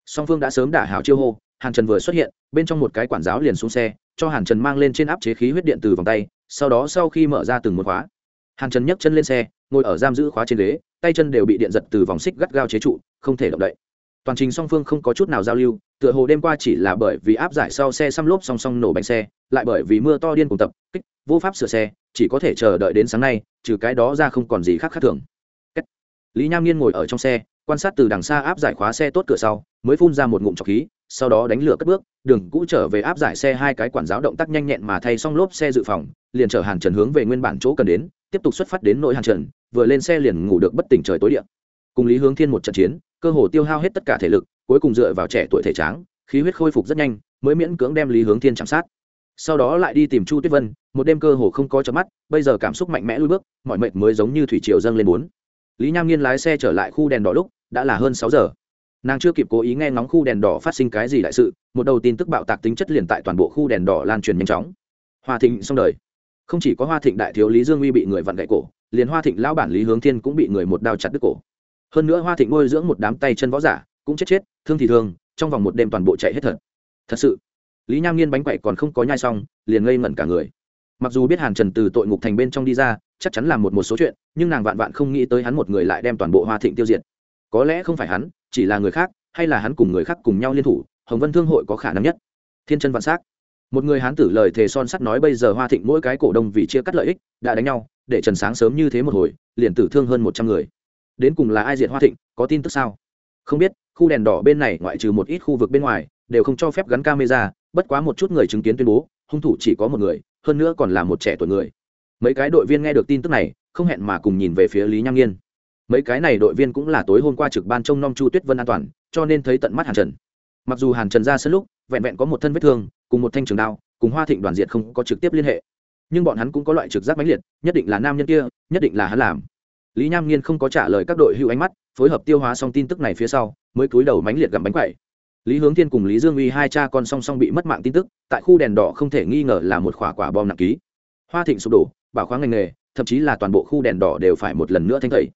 Song phương đã sớm đả hảo chiêu hô, hàn trần vừa xuất hiện, bên trong một cái quản giáo liền xuống xe cho hàn trần mang lên trên áp chế khí huyết điện từ vòng tay, sau đó sau khi mở ra từng một khóa, hàn trần nhấc chân lên xe, ngồi ở giam giữ khóa trên ghế, tay chân đều bị điện giật từ vòng xích gắt gao chế trụ, không thể động đậy. Toàn trình song phương không có chút nào giao lưu, tựa hồ đêm qua chỉ là bởi vì áp giải sau xe xăm lốp song song nổ bánh xe, lại bởi vì mưa to điên cùng tập, kích, vô pháp sửa xe, chỉ có thể chờ đợi đến sáng nay, trừ cái đó ra không còn gì khác khác thường. Lý nham nghiên ngồi ở trong xe, quan sát từ đằng xa áp giải khóa xe tốt cửa sau, mới phun ra một ngụm trọc khí sau đó đánh lửa cất bước, đường cũ trở về áp giải xe hai cái quản giáo động tác nhanh nhẹn mà thay xong lốp xe dự phòng, liền chở hàn trần hướng về nguyên bản chỗ cần đến, tiếp tục xuất phát đến nội hàn trần, vừa lên xe liền ngủ được bất tỉnh trời tối điện cùng lý hướng thiên một trận chiến, cơ hồ tiêu hao hết tất cả thể lực, cuối cùng dựa vào trẻ tuổi thể tráng, khí huyết khôi phục rất nhanh, mới miễn cưỡng đem lý hướng thiên chạm sát. Sau đó lại đi tìm chu tuyết vân, một đêm cơ hồ không có chớp mắt, bây giờ cảm xúc mạnh mẽ lui bước, mọi mệt mới giống như thủy triều dâng lên bốn. Lý nham nghiên lái xe trở lại khu đèn đỏ lúc, đã là hơn sáu giờ nàng chưa kịp cố ý nghe ngóng khu đèn đỏ phát sinh cái gì đại sự, một đầu tin tức bạo tạc tính chất liền tại toàn bộ khu đèn đỏ lan truyền nhanh chóng. Hoa thịnh xong đời. Không chỉ có hoa thịnh đại thiếu lý dương uy bị người vặn gãy cổ, liền hoa thịnh lão bản lý hướng thiên cũng bị người một đao chặt đứt cổ. Hơn nữa hoa thịnh nuôi dưỡng một đám tay chân võ giả, cũng chết chết, thương thì thương, trong vòng một đêm toàn bộ chạy hết thật. Thật sự, lý nham nghiên bánh quậy còn không có nhai xong, liền ngây ngẩn cả người. Mặc dù biết hàn trần từ tội ngục thành bên trong đi ra, chắc chắn là một một số chuyện, nhưng nàng vạn vạn không nghĩ tới hắn một người lại đem toàn bộ hoa thịnh tiêu diệt. Có lẽ không phải hắn chỉ là người khác, hay là hắn cùng người khác cùng nhau liên thủ, hồng vân thương hội có khả năng nhất. Thiên chân vạn s á c một người hán tử lời thề son sắt nói bây giờ hoa thịnh mỗi cái cổ đông vì chia cắt lợi ích, đã đánh nhau, để trần sáng sớm như thế một hồi, liền tử thương hơn một trăm người. Đến cùng là ai diện hoa thịnh, có tin tức sao? Không biết, khu đèn đỏ bên này ngoại trừ một ít khu vực bên ngoài, đều không cho phép gắn camera, bất quá một chút người chứng kiến tuyên bố, hung thủ chỉ có một người, hơn nữa còn là một trẻ tuổi người. Mấy cái đội viên nghe được tin tức này, không hẹn mà cùng nhìn về phía lý nham nghiên mấy cái này đội viên cũng là tối hôm qua trực ban trông nom chu tuyết vân an toàn, cho nên thấy tận mắt hàn trần. Mặc dù hàn trần ra sân lúc, vẹn vẹn có một thân vết thương, cùng một thanh trường đao, cùng hoa thịnh đoàn diệt không có trực tiếp liên hệ. Nhưng bọn hắn cũng có loại trực giác mãnh liệt, nhất định là nam nhân kia, nhất định là hắn làm. Lý nham nghiên không có trả lời các đội hữu ánh mắt, phối hợp tiêu hóa xong tin tức này phía sau, mới cúi đầu mãnh liệt gặm bánh quậy lý hướng thiên cùng lý dương uy hai cha con song song bị mất mạng tin tức, tại khu đèn đỏ không thể nghi ngờ là một khỏa quả bom nặng ký. Hoa thịnh sụp đổ, bảo khoáng ngành nghề, thậm chí là toàn bộ khu đèn đỏ đều phải một lần nữa thanh tẩy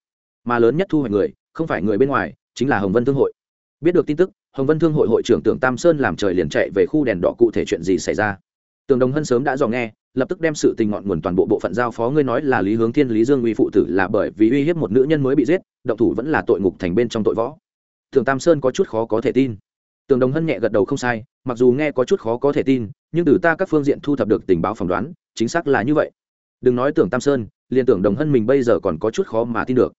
mà lớn nhất thu hoạch người, không phải người bên ngoài, chính là hồng vân thương hội. Biết được tin tức, hồng vân thương hội hội trưởng tưởng tam sơn làm trời liền chạy về khu đèn đỏ cụ thể chuyện gì xảy ra. Tường đồng hân sớm đã dò nghe, lập tức đem sự tình ngọn nguồn toàn bộ bộ phận giao phó ngươi nói là lý hướng thiên, lý dương uy phụ tử là bởi vì uy hiếp một nữ nhân mới bị giết, động thủ vẫn là tội ngục thành bên trong tội võ. Tường tam sơn có chút khó có thể tin. Tường đồng hân nhẹ gật đầu không sai, mặc dù nghe có chút khó có thể tin, nhưng từ ta các phương diện thu thập được tình báo phỏng đoán, chính xác là như vậy. Đừng nói tưởng tam sơn, liền tưởng đồng hân mình bây giờ còn có chút khó mà tin được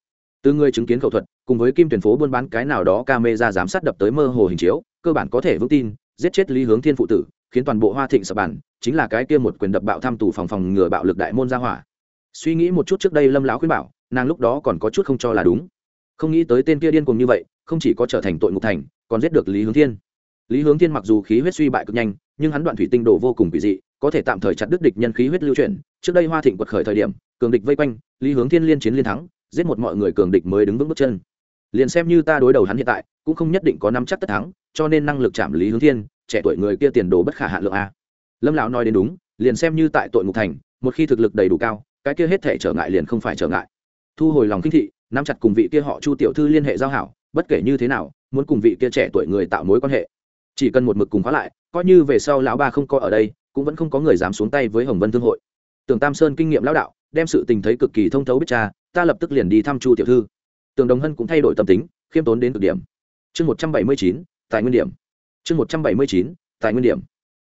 từ người chứng kiến khẩu thuật, cùng với kim tuyển phố buôn bán cái nào đó camera giám sát đập tới mơ hồ hình chiếu, cơ bản có thể vững tin, giết chết lý hướng thiên phụ tử, khiến toàn bộ hoa thịnh sập bản chính là cái kia một quyền đập bạo tham tù phòng phòng ngừa bạo lực đại môn ra hỏa. Suy nghĩ một chút trước đây lâm lão khuyên bảo, nàng lúc đó còn có chút không cho là đúng. Không nghĩ tới tên kia điên cùng như vậy, không chỉ có trở thành tội ngục thành, còn giết được lý hướng thiên. Lý hướng thiên mặc dù khí huyết suy bại cực nhanh, nhưng hắn đoạn thủy tinh đồ vô cùng kỳ dị, có thể tạm thời chặt đứt địch nhân khí huyết lưu chuyển. Trước đây hoa thịnh quật khởi thời điểm, cường địch vây quanh, lý hướng thiên liên chiến liên thắng giết một mọi người cường địch mới đứng vững bước chân. Liền xem như ta đối đầu hắn hiện tại, cũng không nhất định có năm chắc tất thắng, cho nên năng lực chạm lý hướng thiên, trẻ tuổi người kia tiền đồ bất khả hạ lượng a. Lâm lão nói đến đúng, liền xem như tại tội ngục thành, một khi thực lực đầy đủ cao, cái kia hết thể trở ngại liền không phải trở ngại. Thu hồi lòng kinh thị, nắm chặt cùng vị kia họ chu tiểu thư liên hệ giao hảo, bất kể như thế nào, muốn cùng vị kia trẻ tuổi người tạo mối quan hệ. Chỉ cần một mực cùng khóa lại, coi như về sau lão ba không có ở đây, cũng vẫn không có người dám xuống tay với hồng vân thương hội. Tưởng tam sơn kinh nghiệm lão đạo, đem sự tình thấy cực kỳ thông thấu biết cha ta lập tức liền đi thăm chu tiểu thư. Tường đồng hân cũng thay đổi tâm tính, khiêm tốn đến cực điểm. Chương một trăm bảy mươi chín tại nguyên điểm. Chương một trăm bảy mươi chín tại nguyên điểm.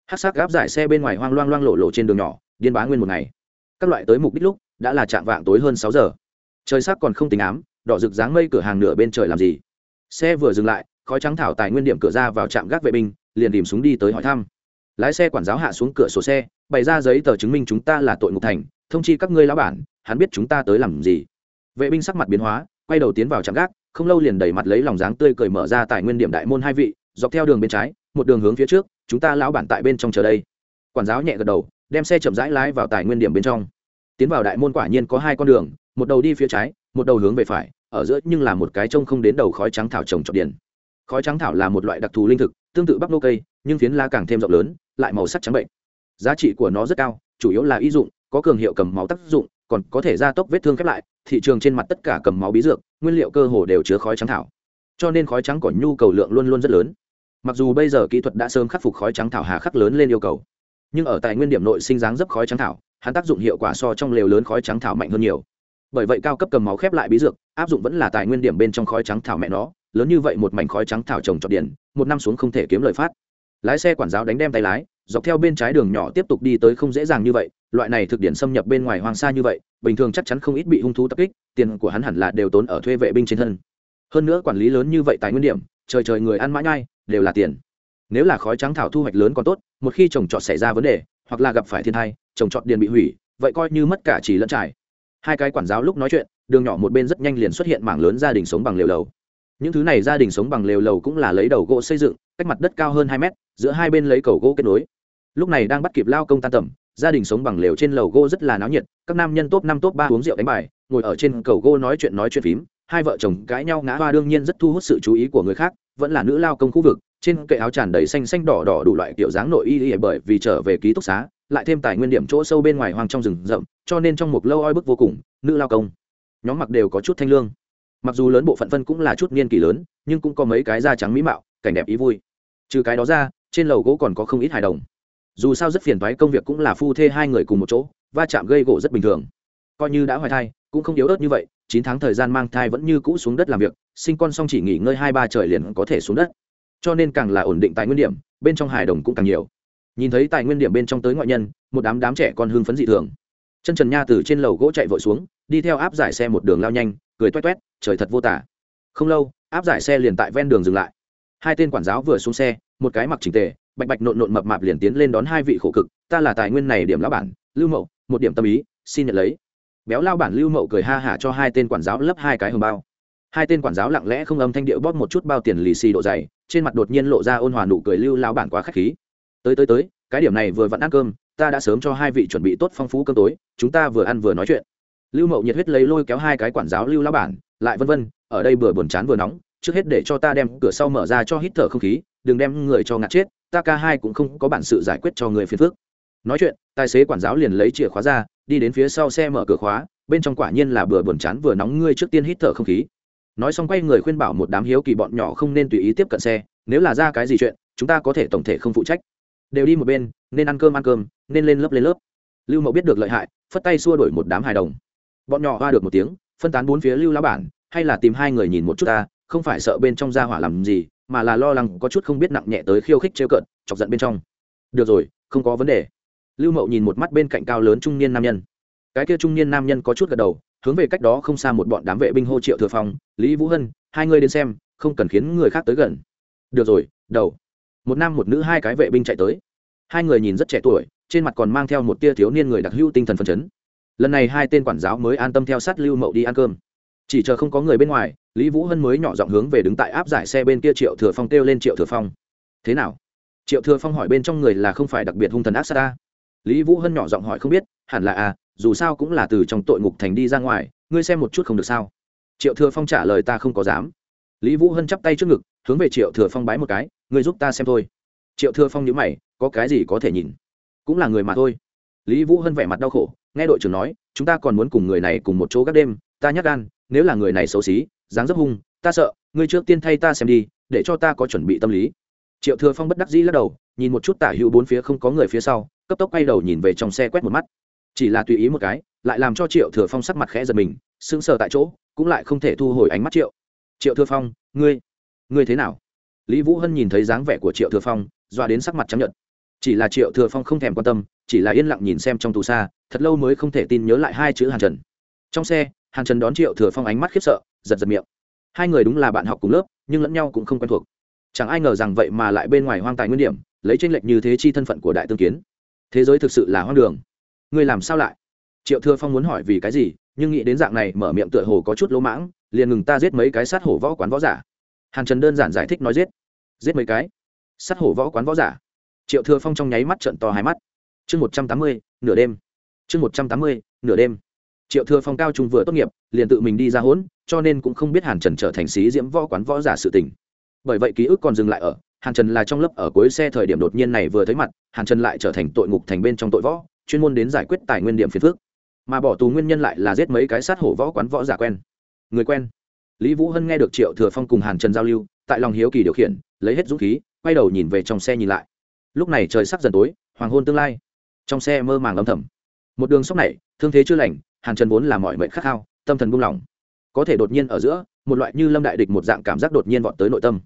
Hát sắc gáp giải xe bên ngoài hoang loang loang lộ lộ trên đường nhỏ, điên bá nguyên một ngày. Các loại tới mục đích lúc, đã là chạm vạng tối hơn sáu giờ. Trời sắc còn không tính ám, đỏ rực dáng mây cửa hàng nửa bên trời làm gì? Xe vừa dừng lại, khói trắng thảo tại nguyên điểm cửa ra vào trạm gác vệ binh, liền tìm súng đi tới hỏi thăm. Lái xe quản giáo hạ xuống cửa sổ xe, bày ra giấy tờ chứng minh chúng ta là tội ngục thành, thông chi các ngươi lão bản, hắn biết chúng ta tới làm gì vệ binh sắc mặt biến hóa, quay đầu tiến vào trạm gác, không lâu liền đẩy mặt lấy lòng dáng tươi cười mở ra tại nguyên điểm đại môn hai vị, dọc theo đường bên trái, một đường hướng phía trước, chúng ta lão bản tại bên trong chờ đây. Quản giáo nhẹ gật đầu, đem xe chậm rãi lái vào tài nguyên điểm bên trong. Tiến vào đại môn quả nhiên có hai con đường, một đầu đi phía trái, một đầu hướng về phải, ở giữa nhưng là một cái trông không đến đầu khói trắng thảo trồng trọt điển khói trắng thảo là một loại đặc thù linh thực, tương tự bắp nô cây, nhưng phiến lá càng thêm rộng lớn, lại màu sắc trắng bệnh. Giá trị của nó rất cao, chủ yếu là y dụng, có cường hiệu cầm máu tác dụng còn có thể gia tốc vết thương khép lại, thị trường trên mặt tất cả cầm máu bí dược, nguyên liệu cơ hồ đều chứa khói trắng thảo. Cho nên khói trắng có nhu cầu lượng luôn luôn rất lớn. Mặc dù bây giờ kỹ thuật đã sớm khắc phục khói trắng thảo hà khắc lớn lên yêu cầu, nhưng ở tại nguyên điểm nội sinh dáng dấp khói trắng thảo, hắn tác dụng hiệu quả so trong lều lớn khói trắng thảo mạnh hơn nhiều. Bởi vậy cao cấp cầm máu khép lại bí dược, áp dụng vẫn là tài nguyên điểm bên trong khói trắng thảo mẹ nó, lớn như vậy một mảnh khói trắng thảo trồng trọt điển một năm xuống không thể kiếm lời phát. Lái xe quản giáo đánh đem tay lái dọc theo bên trái đường nhỏ tiếp tục đi tới không dễ dàng như vậy, loại này thực điển xâm nhập bên ngoài hoàng sa như vậy, bình thường chắc chắn không ít bị hung thú tập kích, tiền của hắn hẳn là đều tốn ở thuê vệ binh trên thân. Hơn nữa quản lý lớn như vậy tại nguyên điểm, trời trời người ăn mã nhai, đều là tiền. Nếu là khói trắng thảo thu hoạch lớn còn tốt, một khi trồng trọt xảy ra vấn đề, hoặc là gặp phải thiên thai trồng trọt điền bị hủy, vậy coi như mất cả chỉ lẫn trải. Hai cái quản giáo lúc nói chuyện, đường nhỏ một bên rất nhanh liền xuất hiện mảng lớn gia đình sống bằng lều lầu. Những thứ này gia đình sống bằng lều lầu cũng là lấy đầu gỗ xây dựng, cách mặt đất cao hơn hai mét, giữa hai bên lấy cầu gỗ kết nối lúc này đang bắt kịp lao công tan tầm, gia đình sống bằng lều trên lầu gỗ rất là náo nhiệt, các nam nhân top năm top ba uống rượu đánh bài, ngồi ở trên cầu gỗ nói chuyện nói chuyện phím, hai vợ chồng cãi nhau ngã hoa đương nhiên rất thu hút sự chú ý của người khác, vẫn là nữ lao công khu vực, trên kệ áo tràn đầy xanh xanh đỏ đỏ đủ loại kiểu dáng nội y y bởi vì trở về ký túc xá, lại thêm tài nguyên điểm chỗ sâu bên ngoài hoang trong rừng rậm, cho nên trong một lâu oi bức vô cùng, nữ lao công. Nhóm mặc đều có chút thanh lương. Mặc dù lớn bộ phận phân cũng là chút niên kỷ lớn, nhưng cũng có mấy cái da trắng mỹ mạo, cảnh đẹp ý vui. Trừ cái đó ra, trên lầu gỗ còn có không ít hài đồng dù sao rất phiền toái công việc cũng là phu thê hai người cùng một chỗ, va chạm gây gỗ rất bình thường. Coi như đã hoài thai, cũng không yếu ớt như vậy, chín tháng thời gian mang thai vẫn như cũ xuống đất làm việc, sinh con xong chỉ nghỉ ngơi hai ba trời liền có thể xuống đất. Cho nên càng là ổn định tài nguyên điểm, bên trong hài đồng cũng càng nhiều. Nhìn thấy tài nguyên điểm bên trong tới ngoại nhân, một đám đám trẻ con hưng phấn dị thường. Chân trần nha từ trên lầu gỗ chạy vội xuống, đi theo áp giải xe một đường lao nhanh, cười toét toét, trời thật vô tả. Không lâu, áp giải xe liền tại ven đường dừng lại. Hai tên quản giáo vừa xuống xe, một cái mặc trình tề bạch bạch nộn nộn mập mạp liền tiến lên đón hai vị khổ cực, ta là tài nguyên này điểm lão bản, lưu mậu, một điểm tâm ý, xin nhận lấy. Béo lao bản lưu mậu cười ha hả cho hai tên quản giáo lấp hai cái hồng bao. Hai tên quản giáo lặng lẽ không âm thanh điệu bóp một chút bao tiền lì xì độ dày, trên mặt đột nhiên lộ ra ôn hòa nụ cười lưu lao bản quá k h á c h khí. Tới tới tới, cái điểm này vừa vặn ăn cơm, ta đã sớm cho hai vị chuẩn bị tốt phong phú cơm tối, chúng ta vừa ăn vừa nói chuyện. Lưu mậu nhiệt huyết lấy lôi kéo hai cái quản giáo lưu lao bản, lại vân vân, ở đây vừa buồn chán vừa nóng, trước hết để cho ta đem cửa sau mở ra cho hít thở không khí, đừng đem người cho ngạt chết ta ca hai cũng không có bản sự giải quyết cho người phiền phước nói chuyện, tài xế quản giáo liền lấy chìa khóa ra, đi đến phía sau xe mở cửa khóa, bên trong quả nhiên là vừa buồn chán vừa nóng ngươi trước tiên hít thở không khí. Nói xong quay người khuyên bảo một đám hiếu kỳ bọn nhỏ không nên tùy ý tiếp cận xe, nếu là ra cái gì chuyện, chúng ta có thể tổng thể không phụ trách. Đều đi một bên, nên ăn cơm ăn cơm, nên lên lớp lên lớp. Lưu mậu biết được lợi hại, phất tay xua đổi một đám hài đồng. Bọn nhỏ hoa được một tiếng, phân tán bốn phía lưu lão bản, hay là tìm hai người nhìn một chút ta, không phải sợ bên trong ra hỏa làm gì mà là lo lắng có chút không biết nặng nhẹ tới khiêu khích trêu cợt, chọc giận bên trong. Được rồi, không có vấn đề. Lưu mậu nhìn một mắt bên cạnh cao lớn trung niên nam nhân. Cái kia trung niên nam nhân có chút gật đầu, hướng về cách đó không xa một bọn đám vệ binh hô triệu thừa phong, lý vũ hân, hai người đến xem, không cần khiến người khác tới gần. Được rồi, đầu. Một nam một nữ hai cái vệ binh chạy tới. Hai người nhìn rất trẻ tuổi, trên mặt còn mang theo một tia thiếu niên người đặc hữu tinh thần phấn chấn. Lần này hai tên quản giáo mới an tâm theo sát lưu mậu đi ăn cơm. Chỉ chờ không có người bên ngoài lý vũ hân mới nhỏ giọng hướng về đứng tại áp giải xe bên kia triệu thừa phong kêu lên, triệu thừa phong, thế nào? Triệu thừa phong hỏi bên trong người là không phải đặc biệt hung thần ác xa ta lý vũ hân nhỏ giọng hỏi, không biết, hẳn là à dù sao cũng là từ trong tội ngục thành đi ra ngoài, ngươi xem một chút không được sao? Triệu thừa phong trả lời, ta không có dám. Lý vũ hân chắp tay trước ngực, hướng về triệu thừa phong bái một cái, ngươi giúp ta xem thôi. Triệu thừa phong nhớ mày, có cái gì có thể nhìn? Cũng là người mà thôi. Lý vũ hân vẻ mặt đau khổ, nghe đội trưởng nói, chúng ta còn muốn cùng người này cùng một chỗ các đêm, ta nhắc gan nếu là người này xấu xí, dáng dấp hung, ta sợ, ngươi trước tiên thay ta xem đi, để cho ta có chuẩn bị tâm lý. Triệu thừa phong bất đắc dĩ lắc đầu, nhìn một chút tả hữu bốn phía không có người phía sau, cấp tốc quay đầu nhìn về trong xe quét một mắt. Chỉ là tùy ý một cái, lại làm cho triệu thừa phong sắc mặt khẽ giật mình, sững sờ tại chỗ, cũng lại không thể thu hồi ánh mắt triệu. Triệu thừa phong, ngươi ngươi thế nào? Lý vũ hân nhìn thấy dáng vẻ của triệu thừa phong, doa đến sắc mặt trắng nhợt. Chỉ là triệu thừa phong không thèm quan tâm, chỉ là yên lặng nhìn xem trong tù xa, thật lâu mới không thể tin nhớ lại hai chữ hàn trần. Trong xe hàn trần đón triệu thừa phong ánh mắt khiếp sợ, giật giật miệng. Hai người đúng là bạn học cùng lớp, nhưng lẫn nhau cũng không quen thuộc. Chẳng ai ngờ rằng vậy mà lại bên ngoài hoang tài nguyên điểm, lấy tranh lệch như thế chi thân phận của đại tương kiến. Thế giới thực sự là hoang đường. Ngươi làm sao lại? Triệu thừa phong muốn hỏi vì cái gì, nhưng nghĩ đến dạng này mở miệng tựa hồ có chút lỗ mãng, liền ngừng ta giết mấy cái sát hổ võ quán võ giả. Hàn trần đơn giản giải thích nói giết. Giết mấy cái? Sát hổ võ quán võ giả. Triệu thừa phong trong nháy mắt trận to hai mắt. Chương một trăm tám mươi, nửa đêm. Chương một trăm tám mươi, nửa đêm triệu thừa phong cao trung vừa tốt nghiệp, liền tự mình đi ra hỗn cho nên cũng không biết hàn trần trở thành sĩ diễm võ quán võ giả sự tình. Bởi vậy ký ức còn dừng lại ở, hàn trần là trong lớp ở cuối xe thời điểm đột nhiên này vừa thấy mặt, hàn trần lại trở thành tội ngục thành bên trong tội võ, chuyên môn đến giải quyết tài nguyên điểm phiền phước mà bỏ tù nguyên nhân lại là giết mấy cái sát hổ võ quán võ giả quen. Người quen. Lý vũ hân nghe được triệu thừa phong cùng hàn trần giao lưu, tại lòng hiếu kỳ điều khiển, lấy hết dũng khí, quay đầu nhìn về trong xe nhìn lại. Lúc này trời sắp dần tối, hoàng hôn tương lai. Trong xe mơ màng âm thầm một đường sóc này, thương thế chưa lành, hàn trần vốn là mọi mệnh khát khao, tâm thần buông lỏng. Có thể đột nhiên ở giữa, một loại như lâm đại địch một dạng cảm giác đột nhiên vọt tới nội tâm.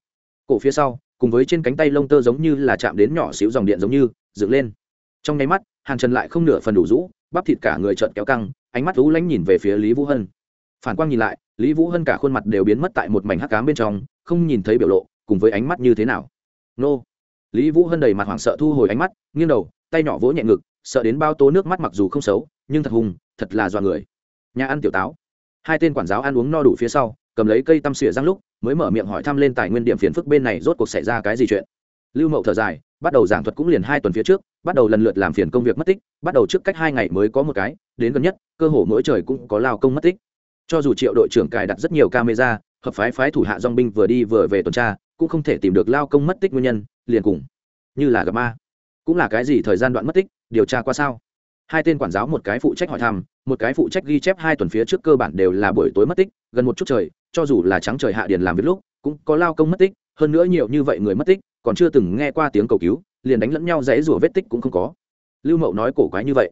Cổ phía sau, cùng với trên cánh tay lông tơ giống như là chạm đến nhỏ xíu dòng điện giống như, dựng lên. Trong nháy mắt, hàn trần lại không nửa phần đủ rũ, bắp thịt cả người trợn kéo căng, ánh mắt lũ lánh nhìn về phía lý vũ hân. Phản quang nhìn lại, lý vũ hân cả khuôn mặt đều biến mất tại một mảnh hắc cám bên trong, không nhìn thấy biểu lộ, cùng với ánh mắt như thế nào. Nô! Lý vũ hân đầy mặt hoảng sợ thu hồi ánh mắt, nghiêng đầu, tay nhỏ vỗ nhẹ ngực sợ đến bao tố nước mắt mặc dù không xấu, nhưng thật hùng, thật là dọa người. Nhà ăn tiểu táo. Hai tên quản giáo ăn uống no đủ phía sau, cầm lấy cây tăm xỉa răng lúc, mới mở miệng hỏi thăm lên tài nguyên điểm phiền phức bên này rốt cuộc xảy ra cái gì chuyện. Lưu mậu thở dài, bắt đầu giảng thuật cũng liền hai tuần phía trước, bắt đầu lần lượt làm phiền công việc mất tích, bắt đầu trước cách hai ngày mới có một cái, đến gần nhất, cơ hồ mỗi trời cũng có lao công mất tích. Cho dù triệu đội trưởng cài đặt rất nhiều camera, hợp phái phái thủ hạ dong binh vừa đi vừa về tuần tra, cũng không thể tìm được lao công mất tích nguyên nhân, liền cùng như là gặp ma. Cũng là cái gì thời gian đoạn mất tích điều tra qua sao? Hai tên quản giáo một cái phụ trách hỏi thăm, một cái phụ trách ghi chép hai tuần phía trước cơ bản đều là buổi tối mất tích, gần một chút trời, cho dù là trắng trời hạ điền làm việc lúc, cũng có lao công mất tích, hơn nữa nhiều như vậy người mất tích, còn chưa từng nghe qua tiếng cầu cứu, liền đánh lẫn nhau dãy rủa vết tích cũng không có. Lưu mậu nói cổ quái như vậy.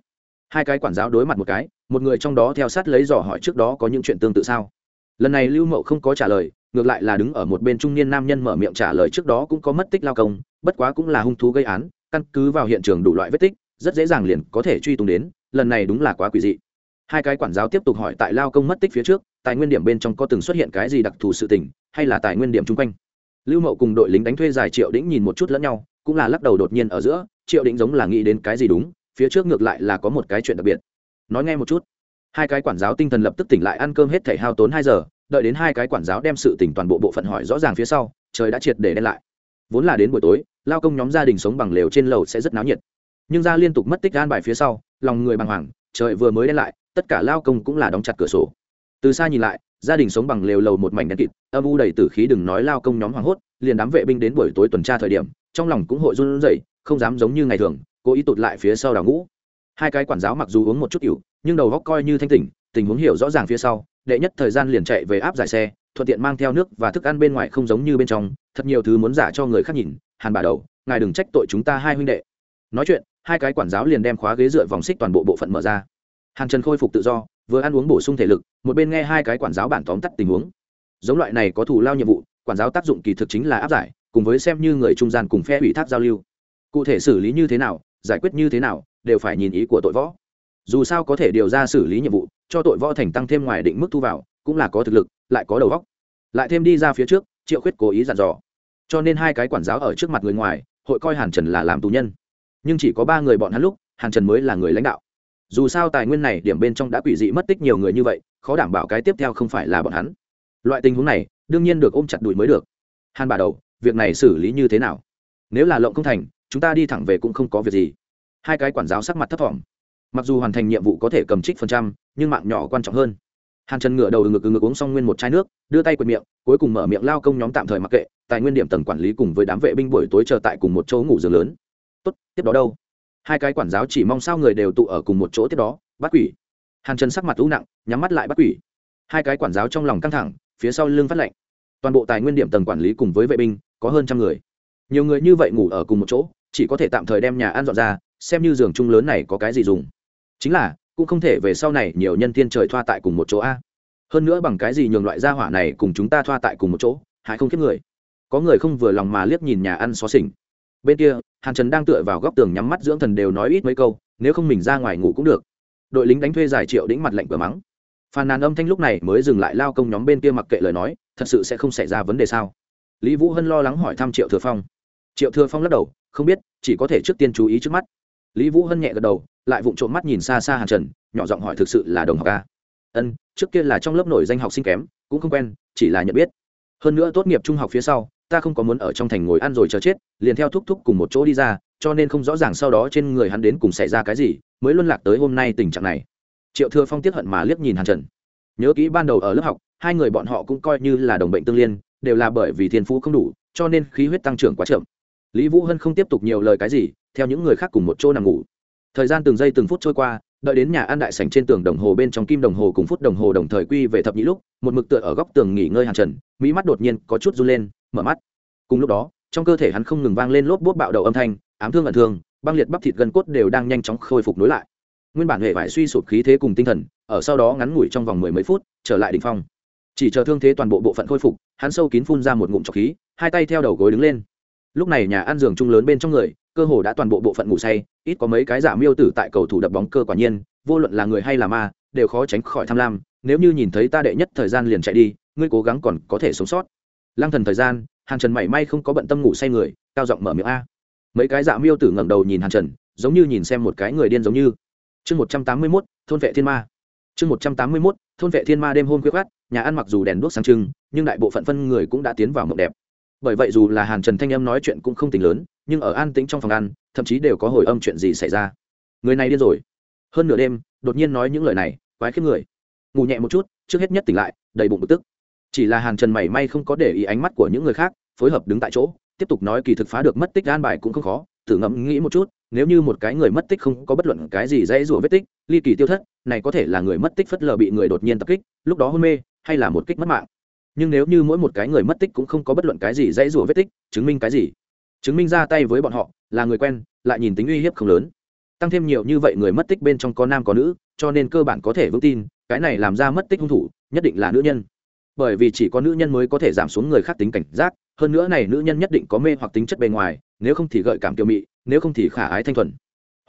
Hai cái quản giáo đối mặt một cái, một người trong đó theo sát lấy dò hỏi trước đó có những chuyện tương tự sao? Lần này lưu mậu không có trả lời, ngược lại là đứng ở một bên trung niên nam nhân mở miệng trả lời trước đó cũng có mất tích lao công, bất quá cũng là hung thú gây án, căn cứ vào hiện trường đủ loại vết tích rất dễ dàng liền có thể truy tung đến, lần này đúng là quá quỷ dị. Hai cái quản giáo tiếp tục hỏi tại lao công mất tích phía trước, tài nguyên điểm bên trong có từng xuất hiện cái gì đặc thù sự tình, hay là tài nguyên điểm chung quanh. Lưu mậu cùng đội lính đánh thuê dài triệu đĩnh nhìn một chút lẫn nhau, cũng là lắc đầu đột nhiên ở giữa, triệu đĩnh giống là nghĩ đến cái gì đúng, phía trước ngược lại là có một cái chuyện đặc biệt. Nói nghe một chút. Hai cái quản giáo tinh thần lập tức tỉnh lại ăn cơm hết thể hao tốn hai giờ, đợi đến hai cái quản giáo đem sự tỉnh toàn bộ bộ phận hỏi rõ ràng phía sau, trời đã triệt để đen lại. Vốn là đến buổi tối, lao công nhóm gia đình sống bằng lều trên lầu sẽ rất náo nhiệt nhưng ra liên tục mất tích gan bài phía sau, lòng người bàng hoàng, trời vừa mới đen lại, tất cả lao công cũng là đóng chặt cửa sổ. Từ xa nhìn lại, gia đình sống bằng lều lầu một mảnh đen kịt, âm u đầy tử khí đừng nói lao công nhóm hoảng hốt, liền đám vệ binh đến buổi tối tuần tra thời điểm, trong lòng cũng hội run rẩy, không dám giống như ngày thường, cố ý tụt lại phía sau đào ngũ. Hai cái quản giáo mặc dù uống một chút cựu nhưng đầu góc coi như thanh tỉnh, tình huống hiểu rõ ràng phía sau, đệ nhất thời gian liền chạy về áp giải xe, thuận tiện mang theo nước và thức ăn bên ngoài không giống như bên trong, thật nhiều thứ muốn giả cho người khác nhìn, hàn bà đầu, ngài đừng trách tội chúng ta hai huynh đệ. Nói chuyện hai cái quản giáo liền đem khóa ghế dựa vòng xích toàn bộ bộ phận mở ra. Hàn trần khôi phục tự do, vừa ăn uống bổ sung thể lực, một bên nghe hai cái quản giáo bản tóm tắt tình huống. Giống loại này có thủ lao nhiệm vụ, quản giáo tác dụng kỳ thực chính là áp giải, cùng với xem như người trung gian cùng phe ủy thác giao lưu. Cụ thể xử lý như thế nào, giải quyết như thế nào, đều phải nhìn ý của tội võ. Dù sao có thể điều ra xử lý nhiệm vụ, cho tội võ thành tăng thêm ngoài định mức thu vào, cũng là có thực lực, lại có đầu vóc lại thêm đi ra phía trước, triệu khuyết cố ý dặn dò. Cho nên hai cái quản giáo ở trước mặt người ngoài, hội coi hàn trần là làm tù nhân nhưng chỉ có ba người bọn hắn lúc, hàn trần mới là người lãnh đạo. Dù sao tài nguyên này điểm bên trong đã quỷ dị mất tích nhiều người như vậy, khó đảm bảo cái tiếp theo không phải là bọn hắn. Loại tình huống này, đương nhiên được ôm chặt đùi mới được. Hàn bà đầu, việc này xử lý như thế nào? Nếu là lộng không thành, chúng ta đi thẳng về cũng không có việc gì. Hai cái quản giáo sắc mặt thấp t mặc dù hoàn thành nhiệm vụ có thể cầm trích phần trăm, nhưng mạng nhỏ quan trọng hơn. Hàn trần ngửa đầu ngực ngực uống xong nguyên một chai nước, đưa tay quệt miệng, cuối cùng mở miệng lao công nhóm tạm thời mặc kệ, tài nguyên điểm tầng quản lý cùng với đám vệ binh buổi tối chờ tại cùng một chỗ ngủ giường lớn tốt, tiếp đó đâu? Hai cái quản giáo chỉ mong sao người đều tụ ở cùng một chỗ tiếp đó, bắt quỷ. Hàn trần sắc mặt u nặng, nhắm mắt lại bắt quỷ. Hai cái quản giáo trong lòng căng thẳng, phía sau lưng phát lạnh toàn bộ tài nguyên điểm tầng quản lý cùng với vệ binh, có hơn trăm người. Nhiều người như vậy ngủ ở cùng một chỗ, chỉ có thể tạm thời đem nhà ăn dọn ra, xem như giường chung lớn này có cái gì dùng. Chính là, cũng không thể về sau này nhiều nhân tiên trời thoa tại cùng một chỗ a. Hơn nữa bằng cái gì nhường loại gia hỏa này cùng chúng ta thoa tại cùng một chỗ, hại không kiếp người. Có người không vừa lòng mà liếc nhìn nhà ăn xó xỉnh bên kia, hàn trần đang tựa vào góc tường nhắm mắt dưỡng thần đều nói ít mấy câu, nếu không mình ra ngoài ngủ cũng được. Đội lính đánh thuê giải triệu đĩnh mặt lạnh cửa mắng. Phàn nàn âm thanh lúc này mới dừng lại lao công nhóm bên kia mặc kệ lời nói, thật sự sẽ không xảy ra vấn đề sao? Lý vũ hân lo lắng hỏi thăm triệu thừa phong. Triệu thừa phong lắc đầu, không biết, chỉ có thể trước tiên chú ý trước mắt. Lý vũ hân nhẹ gật đầu, lại vụng trộm mắt nhìn xa xa hàn trần, nhỏ giọng hỏi thực sự là đồng học ca ân, trước kia là trong lớp nổi danh học sinh kém, cũng không quen, chỉ là nhận biết. Hơn nữa tốt nghiệp trung học phía sau ta không có muốn ở trong thành ngồi ăn rồi chờ chết, liền theo thúc thúc cùng một chỗ đi ra, cho nên không rõ ràng sau đó trên người hắn đến cùng xảy ra cái gì, mới luân lạc tới hôm nay tình trạng này. Triệu thừa phong tiếp hận mà liếc nhìn hàn trần. Nhớ kỹ ban đầu ở lớp học, hai người bọn họ cũng coi như là đồng bệnh tương liên, đều là bởi vì thiên phú không đủ, cho nên khí huyết tăng trưởng quá chậm. Lý vũ hân không tiếp tục nhiều lời cái gì, theo những người khác cùng một chỗ nằm ngủ. Thời gian từng giây từng phút trôi qua, đợi đến nhà ăn đại sảnh trên tường đồng hồ bên trong kim đồng hồ cùng phút đồng hồ đồng thời quy về thập nhị lúc, một mực tựa ở góc tường nghỉ ngơi hàn trần, mỹ mắt đột nhiên có chút run lên mở mắt. Cùng lúc đó, trong cơ thể hắn không ngừng vang lên lốp bút bạo đầu âm thanh, ám thương ẩn thương, băng liệt bắp thịt gân cốt đều đang nhanh chóng khôi phục nối lại. Nguyên bản hệ vải suy sụp khí thế cùng tinh thần, ở sau đó ngắn ngủi trong vòng mười mấy phút, trở lại đỉnh phong. Chỉ chờ thương thế toàn bộ bộ phận khôi phục, hắn sâu kín phun ra một ngụm trọc khí, hai tay theo đầu gối đứng lên. Lúc này nhà ăn giường chung lớn bên trong người, cơ hồ đã toàn bộ bộ phận ngủ say, ít có mấy cái giả miêu tử tại cầu thủ đập bóng cơ quả nhiên, vô luận là người hay là ma, đều khó tránh khỏi tham lam. Nếu như nhìn thấy ta đệ nhất thời gian liền chạy đi, ngươi cố gắng còn có thể sống sót lăng thần thời gian, hàn trần mảy may không có bận tâm ngủ say người, cao giọng mở miệng a. Mấy cái dạ miêu tử ngẩng đầu nhìn hàn trần, giống như nhìn xem một cái người điên giống như. Chương một trăm tám mươi mốt, thôn vệ thiên ma. Chương một trăm tám mươi mốt, thôn vệ thiên ma đêm hôm khuya khát nhà ăn mặc dù đèn đuốc sáng trưng, nhưng đại bộ phận phân người cũng đã tiến vào mộng đẹp. Bởi vậy dù là hàn trần thanh âm nói chuyện cũng không tính lớn, nhưng ở an tĩnh trong phòng ăn, thậm chí đều có hồi âm chuyện gì xảy ra. Người này điên rồi. Hơn nửa đêm, đột nhiên nói những lời này, quái khiếp người. Ngủ nhẹ một chút, trước hết nhất tỉnh lại, đầy bụng bực tức chỉ là hàn trần mảy may không có để ý ánh mắt của những người khác, phối hợp đứng tại chỗ, tiếp tục nói kỳ thực phá được mất tích an bài cũng không khó. Thử ngẫm nghĩ một chút, nếu như một cái người mất tích không có bất luận cái gì dễ rủa vết tích, ly kỳ tiêu thất, này có thể là người mất tích phất lờ bị người đột nhiên tập kích, lúc đó hôn mê, hay là một kích mất mạng. Nhưng nếu như mỗi một cái người mất tích cũng không có bất luận cái gì dễ rủa vết tích, chứng minh cái gì? Chứng minh ra tay với bọn họ, là người quen, lại nhìn tính uy hiếp không lớn. Tăng thêm nhiều như vậy người mất tích bên trong có nam có nữ, cho nên cơ bản có thể vững tin, cái này làm ra mất tích hung thủ, nhất định là nữ nhân bởi vì chỉ có nữ nhân mới có thể giảm xuống người khác tính cảnh giác, hơn nữa này nữ nhân nhất định có mê hoặc tính chất bề ngoài, nếu không thì gợi cảm kiều mị, nếu không thì khả ái thanh thuần.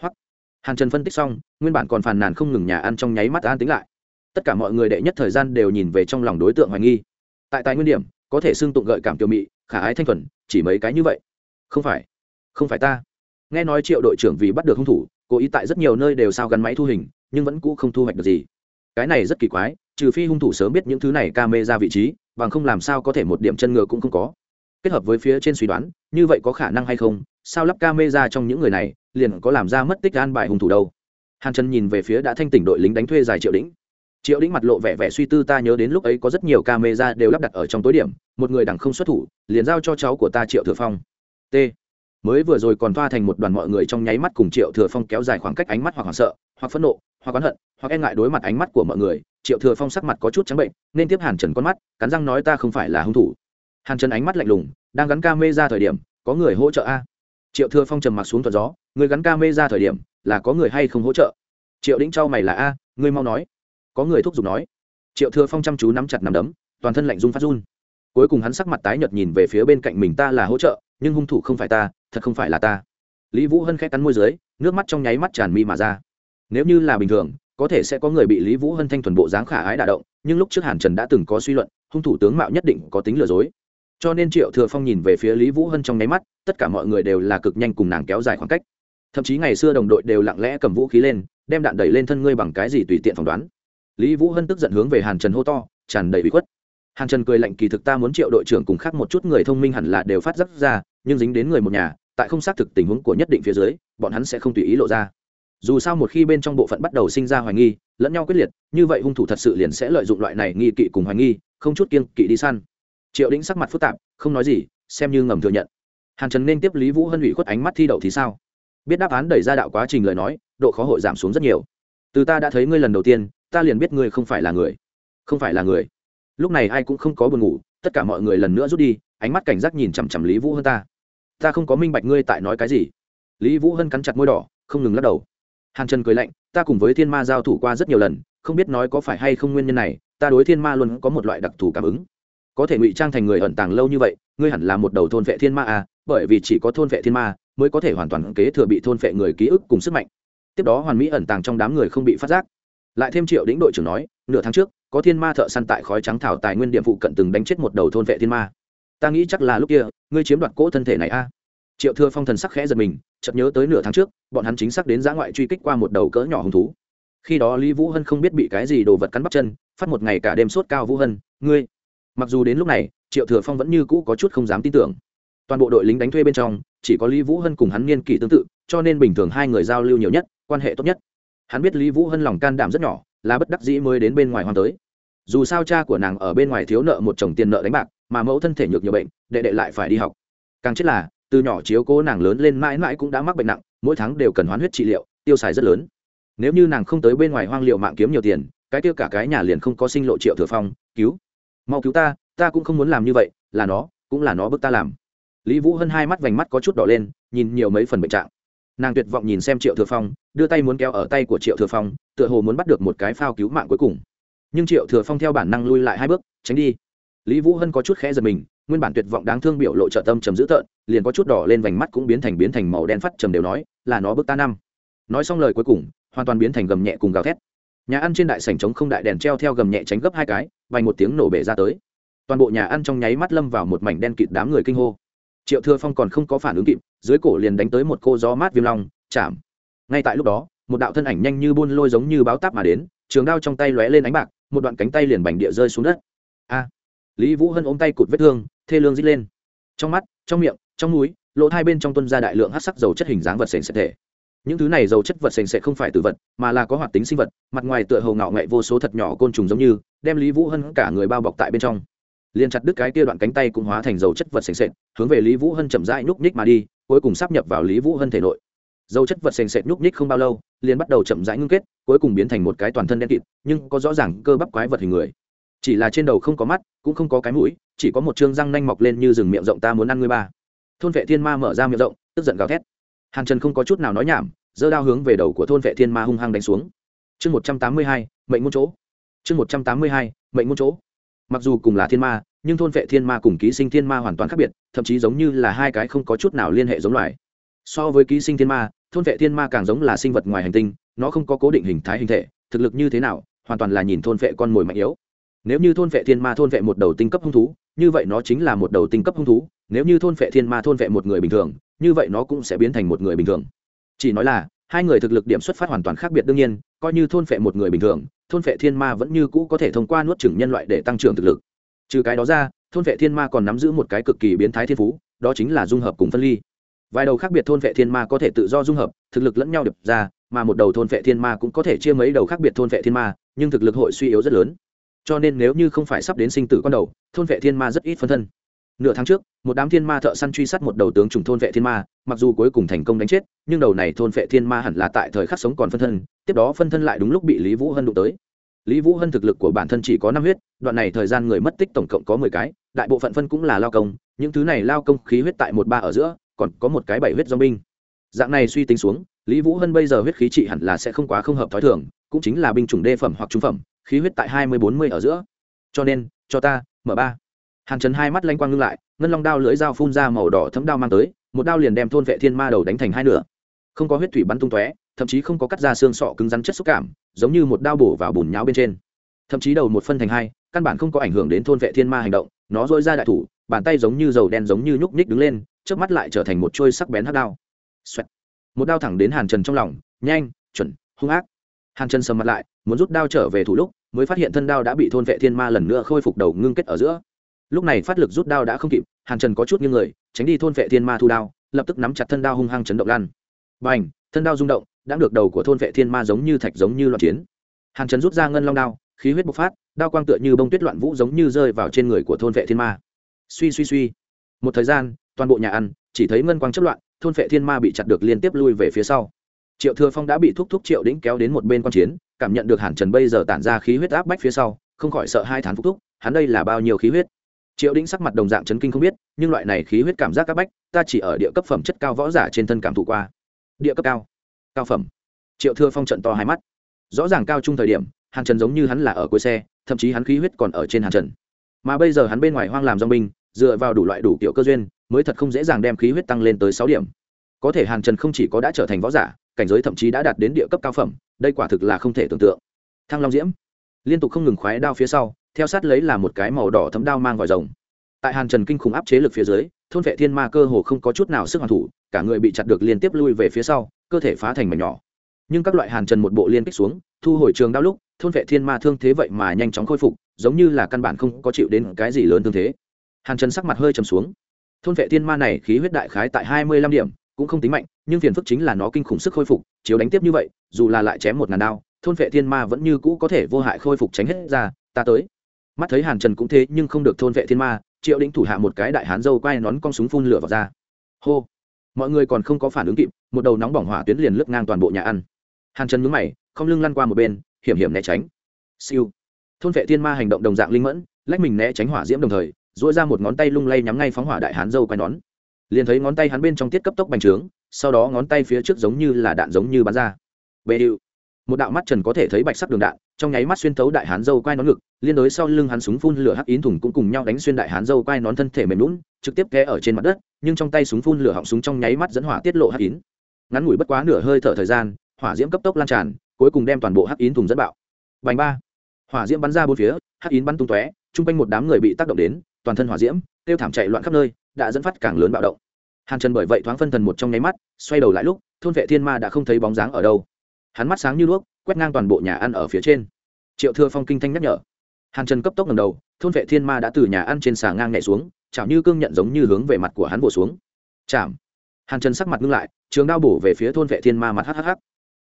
Hoặc, hàn trần phân tích xong, nguyên bản còn phàn nàn không ngừng nhà ăn trong nháy mắt an tính lại. Tất cả mọi người đệ nhất thời gian đều nhìn về trong lòng đối tượng hoài nghi. Tại tài nguyên điểm, có thể xưng tụng gợi cảm kiều mị, khả ái thanh thuần, chỉ mấy cái như vậy. Không phải không phải ta. Nghe nói triệu đội trưởng vì bắt được hung thủ, cố ý tại rất nhiều nơi đều sao gắn máy thu hình, nhưng vẫn cũ không thu hoạch được gì. Cái này rất kỳ quái trừ phi hung thủ sớm biết những thứ này ca mê ra vị trí, bằng không làm sao có thể một điểm chân ngựa cũng không có. Kết hợp với phía trên suy đoán, như vậy có khả năng hay không, sao lắp ca mê ra trong những người này, liền có làm ra mất tích an bài hung thủ đâu? Hàn trần nhìn về phía đã thanh tỉnh đội lính đánh thuê dài triệu đĩnh. Triệu đĩnh mặt lộ vẻ vẻ suy tư, ta nhớ đến lúc ấy có rất nhiều ca mê ra đều lắp đặt ở trong tối điểm, một người đằng không xuất thủ, liền giao cho cháu của ta triệu thừa phong. T. Mới vừa rồi còn thoa thành một đoàn mọi người trong nháy mắt cùng triệu thừa phong kéo dài khoảng cách ánh mắt hoặc hoảng sợ, hoặc phẫn nộ, hoặc oán hận, hoặc e ngại đối mặt ánh mắt của mọi người triệu thừa phong sắc mặt có chút trắng bệnh, nên tiếp hàn trần con mắt, cắn răng nói ta không phải là hung thủ. Hàn trần ánh mắt lạnh lùng, đang gắn ca mê ra thời điểm, có người hỗ trợ a? Triệu thừa phong trầm mặc xuống thuận gió, người gắn ca mê ra thời điểm, là có người hay không hỗ trợ? Triệu đĩnh trao mày là a, ngươi mau nói. Có người thúc giục nói. Triệu thừa phong chăm chú nắm chặt nắm đấm, toàn thân lạnh run phát run. Cuối cùng hắn sắc mặt tái nhợt nhìn về phía bên cạnh mình ta là hỗ trợ, nhưng hung thủ không phải ta, thật không phải là ta. Lý vũ hân khẽ cắn môi dưới, nước mắt trong nháy mắt tràn mi mà ra. Nếu như là bình thường có thể sẽ có người bị lý vũ hân thanh thuần bộ dáng khả ái đả động, nhưng lúc trước hàn trần đã từng có suy luận, hung thủ tướng mạo nhất định có tính lừa dối. Cho nên triệu thừa phong nhìn về phía lý vũ hân trong nháy mắt, tất cả mọi người đều là cực nhanh cùng nàng kéo dài khoảng cách. Thậm chí ngày xưa đồng đội đều lặng lẽ cầm vũ khí lên, đem đạn đẩy lên thân ngươi bằng cái gì tùy tiện phỏng đoán. Lý vũ hân tức giận hướng về hàn trần hô to, tràn đầy bị khuất. Hàn trần cười lạnh kỳ thực ta muốn triệu đội trưởng cùng khác một chút người thông minh hẳn là đều phát giác ra, nhưng dính đến người một nhà, tại không xác thực tình huống của nhất định phía dưới, bọn hắn sẽ không tùy ý lộ ra dù sao một khi bên trong bộ phận bắt đầu sinh ra hoài nghi, lẫn nhau quyết liệt, như vậy hung thủ thật sự liền sẽ lợi dụng loại này nghi kỵ cùng hoài nghi, không chút kiên kỵ đi săn. Triệu đĩnh sắc mặt phức tạp, không nói gì, xem như ngầm thừa nhận. Hàn trần nên tiếp lý vũ hân ủy khuất ánh mắt thi đậu thì sao? Biết đáp án đẩy ra đạo quá trình lời nói, độ khó hội giảm xuống rất nhiều. Từ ta đã thấy ngươi lần đầu tiên, ta liền biết ngươi không phải là người. Không phải là người. Lúc này ai cũng không có buồn ngủ, tất cả mọi người lần nữa rút đi, ánh mắt cảnh giác nhìn chằm chằm lý vũ Hân ta. Ta không có minh bạch ngươi tại nói cái gì. Lý vũ hân cắn chặt môi đỏ, không ngừng lắc đầu hàn trần cười lạnh, ta cùng với thiên ma giao thủ qua rất nhiều lần, không biết nói có phải hay không nguyên nhân này, ta đối thiên ma luôn có một loại đặc thù cảm ứng. Có thể ngụy trang thành người ẩn tàng lâu như vậy, ngươi hẳn là một đầu thôn vệ thiên ma à bởi vì chỉ có thôn vệ thiên ma mới có thể hoàn toàn kế thừa bị thôn vệ người ký ức cùng sức mạnh. Tiếp đó hoàn mỹ ẩn tàng trong đám người không bị phát giác. Lại thêm triệu đĩnh đội trưởng nói, nửa tháng trước, có thiên ma thợ săn tại khói trắng thảo tài nguyên điểm phụ cận từng đánh chết một đầu thôn vệ thiên ma. Ta nghĩ chắc là lúc kia, ngươi chiếm đoạt cỗ thân thể này a triệu thừa phong thần sắc khẽ giật mình, chợt nhớ tới nửa tháng trước, bọn hắn chính xác đến giã ngoại truy kích qua một đầu cỡ nhỏ hứng thú. Khi đó lý vũ hân không biết bị cái gì đồ vật cắn bắp chân, phát một ngày cả đêm sốt cao vũ hân, ngươi. Mặc dù đến lúc này, triệu thừa phong vẫn như cũ có chút không dám tin tưởng. Toàn bộ đội lính đánh thuê bên trong, chỉ có lý vũ hân cùng hắn niên kỷ tương tự, cho nên bình thường hai người giao lưu nhiều nhất, quan hệ tốt nhất. Hắn biết lý vũ hân lòng can đảm rất nhỏ, là bất đắc dĩ mới đến bên ngoài hoàng tới. Dù sao cha của nàng ở bên ngoài thiếu nợ một chồng tiền nợ đánh bạc, mà mẫu thân thể nhược nhiều bệnh, đệ đệ lại phải đi học. Càng chết là từ nhỏ chiếu cố nàng lớn lên mãi mãi cũng đã mắc bệnh nặng, mỗi tháng đều cần hoán huyết trị liệu, tiêu xài rất lớn. Nếu như nàng không tới bên ngoài hoang liệu mạng kiếm nhiều tiền, cái tiêu cả cái nhà liền không có sinh lộ triệu thừa phong, cứu. Mau cứu ta ta cũng không muốn làm như vậy, là nó, cũng là nó bức ta làm. Lý vũ hân hai mắt vành mắt có chút đỏ lên, nhìn nhiều mấy phần bệnh trạng. Nàng tuyệt vọng nhìn xem triệu thừa phong, đưa tay muốn kéo ở tay của triệu thừa phong, tựa hồ muốn bắt được một cái phao cứu mạng cuối cùng. Nhưng triệu thừa phong theo bản năng lui lại hai bước, tránh đi lý vũ hân có chút khẽ giật mình, nguyên bản tuyệt vọng đáng thương biểu lộ trợ tâm trầm dữ tợn, liền có chút đỏ lên vành mắt cũng biến thành biến thành màu đen phát trầm đều nói, là nó bước ta năm. Nói xong lời cuối cùng, hoàn toàn biến thành gầm nhẹ cùng gào thét. Nhà ăn trên đại sảnh trống không đại đèn treo theo gầm nhẹ tránh gấp hai cái, vành một tiếng nổ bể ra tới. Toàn bộ nhà ăn trong nháy mắt lâm vào một mảnh đen kịt đám người kinh hô. Triệu thừa phong còn không có phản ứng kịp, dưới cổ liền đánh tới một cô gió mát viêm long, chạm. Ngay tại lúc đó, một đạo thân ảnh nhanh như buôn lôi giống như báo táp mà đến, trường đao trong tay lóe lên ánh bạc, một đoạn cánh tay liền bành địa rơi xuống đất. A! Lý vũ hân ôm tay cụt vết thương, thê lương dít lên. Trong mắt, trong miệng, trong núi lỗ hai bên trong tuân ra đại lượng hát sắc dầu chất hình dáng vật sền sệt thể. Những thứ này dầu chất vật sền sệt không phải từ vật, mà là có hoạt tính sinh vật, mặt ngoài tựa hầu ngạo nghệ vô số thật nhỏ côn trùng giống như, đem lý vũ hân cả người bao bọc tại bên trong. Liền chặt đứt cái kia đoạn cánh tay cũng hóa thành dầu chất vật sền sệt, hướng về lý vũ hân chậm rãi núp ních mà đi, cuối cùng sắp nhập vào lý vũ hân thể nội. Dầu chất vật sền sệt núp ních không bao lâu, liền bắt đầu chậm rãi ngưng kết, cuối cùng biến thành một cái toàn thân đen kịt, nhưng có rõ ràng cơ bắp quái vật hình người chỉ là trên đầu không có mắt, cũng không có cái mũi, chỉ có một chương răng nanh mọc lên như rừng miệng rộng ta muốn ăn ngươi ba. Thôn vệ thiên ma mở ra miệng rộng, tức giận gào thét. Hàn trần không có chút nào nói nhảm, giơ đao hướng về đầu của thôn vệ thiên ma hung hăng đánh xuống. Chương một trăm tám mươi hai, mệnh môn chỗ. Chương một trăm tám mươi hai, mệnh môn chỗ. Mặc dù cùng là thiên ma, nhưng thôn vệ thiên ma cùng ký sinh thiên ma hoàn toàn khác biệt, thậm chí giống như là hai cái không có chút nào liên hệ giống loài. So với ký sinh thiên ma, thôn vệ thiên ma càng giống là sinh vật ngoài hành tinh, nó không có cố định hình thái hình thể, thực lực như thế nào, hoàn toàn là nhìn thôn vệ con mồi mạnh yếu nếu như thôn vệ thiên ma thôn vệ một đầu tinh cấp hung thú như vậy nó chính là một đầu tinh cấp hung thú nếu như thôn vệ thiên ma thôn vệ một người bình thường như vậy nó cũng sẽ biến thành một người bình thường chỉ nói là hai người thực lực điểm xuất phát hoàn toàn khác biệt đương nhiên coi như thôn vệ một người bình thường thôn vệ thiên ma vẫn như cũ có thể thông qua nuốt chửng nhân loại để tăng trưởng thực lực trừ cái đó ra thôn vệ thiên ma còn nắm giữ một cái cực kỳ biến thái thiên phú đó chính là dung hợp cùng phân ly vài đầu khác biệt thôn vệ thiên ma có thể tự do dung hợp thực lực lẫn nhau đập ra mà một đầu thôn vệ thiên ma cũng có thể chia mấy đầu khác biệt thôn vệ thiên ma nhưng thực lực hội suy yếu rất lớn cho nên nếu như không phải sắp đến sinh tử con đầu, thôn vệ thiên ma rất ít phân thân. Nửa tháng trước, một đám thiên ma thợ săn truy sát một đầu tướng trùng thôn vệ thiên ma, mặc dù cuối cùng thành công đánh chết, nhưng đầu này thôn vệ thiên ma hẳn là tại thời khắc sống còn phân thân, tiếp đó phân thân lại đúng lúc bị lý vũ hân đụng tới. Lý vũ hân thực lực của bản thân chỉ có năm huyết, đoạn này thời gian người mất tích tổng cộng có mười cái, đại bộ phận phân cũng là lao công, những thứ này lao công khí huyết tại một ba ở giữa, còn có một cái bảy huyết do binh. Dạng này suy tính xuống, lý vũ hân bây giờ huyết khí trị hẳn là sẽ không quá không hợp t h ó i thường, cũng chính là binh chủng đê phẩm hoặc trung phẩm khí huyết tại hai mươi bốn mươi ở giữa. Cho nên, cho ta, mở ba. Hàn trần hai mắt lanh quang ngưng lại, ngân long đao lưỡi dao phun ra màu đỏ thấm đao mang tới, một đao liền đem thôn vệ thiên ma đầu đánh thành hai nửa. Không có huyết thủy bắn tung tóe, thậm chí không có cắt ra xương sọ cứng rắn chất xúc cảm, giống như một đao bổ vào bùn nháo bên trên. Thậm chí đầu một phân thành hai, căn bản không có ảnh hưởng đến thôn vệ thiên ma hành động, nó dội ra đại thủ, bàn tay giống như dầu đen giống như nhúc nhích đứng lên trước mắt lại trở thành một chuôi sắc bén hắc đao. Xoẹt. một đao thẳng đến hàn trần trong lòng, nhanh, chuẩn, hung ác hàn trần sầm mặt lại, muốn rút đao trở về thủ lúc, mới phát hiện thân đao đã bị thôn vệ thiên ma lần nữa khôi phục đầu ngưng kết ở giữa. Lúc này phát lực rút đao đã không kịp, hàn trần có chút như người, tránh đi thôn vệ thiên ma thu đao, lập tức nắm chặt thân đao hung hăng chấn động lan. B à n h thân đao rung động, đã được đầu của thôn vệ thiên ma giống như thạch giống như loạn chiến. Hàn trần rút ra ngân long đao, khí huyết bộc phát, đao quang tựa như bông tuyết loạn vũ giống như rơi vào trên người của thôn vệ thiên ma. Suy suy suy. Một thời gian, toàn bộ nhà ăn, chỉ thấy ngân quang chất loạn, thôn vệ thiên ma bị chặt được liên tiếp lui về phía sau triệu thừa phong đã bị thúc thúc triệu đĩnh kéo đến một bên q u a n chiến, cảm nhận được hàn trần bây giờ tản ra khí huyết áp bách phía sau, không khỏi sợ hai thán phúc thúc, hắn đây là bao nhiêu khí huyết? Triệu đĩnh sắc mặt đồng dạng chấn kinh không biết, nhưng loại này khí huyết cảm giác áp bách, ta chỉ ở địa cấp phẩm chất cao võ giả trên thân cảm thụ qua. Địa cấp cao? Cao phẩm. Triệu thừa phong trận to hai mắt. Rõ ràng cao trung thời điểm, hàn trần giống như hắn là ở cuối xe, thậm chí hắn khí huyết còn ở trên hàn trần. Mà bây giờ hắn bên ngoài hoang làm dong binh, dựa vào đủ loại đủ kiểu cơ duyên, mới thật không dễ dàng đem khí huyết tăng lên tới sáu điểm có thể hàn trần không chỉ có đã trở thành võ giả, cảnh giới thậm chí đã đạt đến địa cấp cao phẩm, đây quả thực là không thể tưởng tượng. Thăng long diễm liên tục không ngừng khoái đao phía sau, theo sát lấy là một cái màu đỏ thấm đao mang vòi rồng. Tại hàn trần kinh khủng áp chế lực phía dưới, thôn vệ thiên ma cơ hồ không có chút nào sức hoàn thủ, cả người bị chặt được liên tiếp lui về phía sau, cơ thể phá thành mảnh nhỏ. Nhưng các loại hàn trần một bộ liên kích xuống, thu hồi trường đao lúc, thôn vệ thiên ma thương thế vậy mà nhanh chóng khôi phục, giống như là căn bản không có chịu đến cái gì lớn thương thế. Hàn trần sắc mặt hơi trầm xuống. Thôn vệ thiên ma này khí huyết đại khái tại hai mươi lăm điểm cũng không tính mạnh, nhưng phiền phức chính là nó kinh khủng sức khôi phục, chiếu đánh tiếp như vậy, dù là lại chém một ngàn đao, thôn vệ thiên ma vẫn như cũ có thể vô hại khôi phục tránh hết ra, ta tới. Mắt thấy hàn trần cũng thế, nhưng không được thôn vệ thiên ma, triệu đĩnh thủ hạ một cái đại hán dâu quay nón con súng phun lửa vào ra hô. Mọi người còn không có phản ứng kịp, một đầu nóng bỏng hỏa tuyến liền lướt ngang toàn bộ nhà ăn. Hàn trần nhướng mày, không lưng lăn qua một bên, hiểm hiểm né tránh. Siêu. Thôn vệ thiên ma hành động đồng dạng linh mẫn, lách mình né tránh hỏa diễm đồng thời dỗi ra một ngón tay lung lay nhắm ngay phóng hỏa đại hán dâu quay nón liền thấy ngón tay hắn bên trong tiết cấp tốc bành trướng, sau đó ngón tay phía trước giống như là đạn giống như bắn ra. Bệ hiệu một đạo mắt trần có thể thấy bạch sắc đường đạn, trong nháy mắt xuyên thấu đại hán dâu quai nón ngực, liên đối sau lưng hắn súng phun lửa hắc yến thùng cũng cùng nhau đánh xuyên đại hán dâu quai nón thân thể mềm lún trực tiếp té ở trên mặt đất, nhưng trong tay súng phun lửa họng súng trong nháy mắt dẫn hỏa tiết lộ hắc yến. Ngắn ngủi bất quá nửa hơi thở thời gian, hỏa diễm cấp tốc lan tràn, cuối cùng đem toàn bộ hắc yến thùng dẫn bạo. Bành ba, hỏa diễm bắn ra bốn phía, hắc yến bắn tung tóe, chung quanh một đám người bị tác động đến toàn thân hỏa diễm, tiêu thảm chạy loạn khắp nơi, đã dẫn phát càng lớn bạo động. Hàn trần bởi vậy thoáng phân thần một trong nháy mắt, xoay đầu lại lúc, thôn vệ thiên ma đã không thấy bóng dáng ở đâu. Hắn mắt sáng như đuốc, quét ngang toàn bộ nhà ăn ở phía trên. Triệu thừa phong kinh thanh nhắc nhở. Hàn trần cấp tốc ngầm đầu, thôn vệ thiên ma đã từ nhà ăn trên xà ngang nhảy xuống, chảo như cương nhận giống như hướng về mặt của hắn bổ xuống. Chạm. Hàn trần sắc mặt ngưng lại, trường đao bổ về phía thôn vệ thiên ma mặt hhh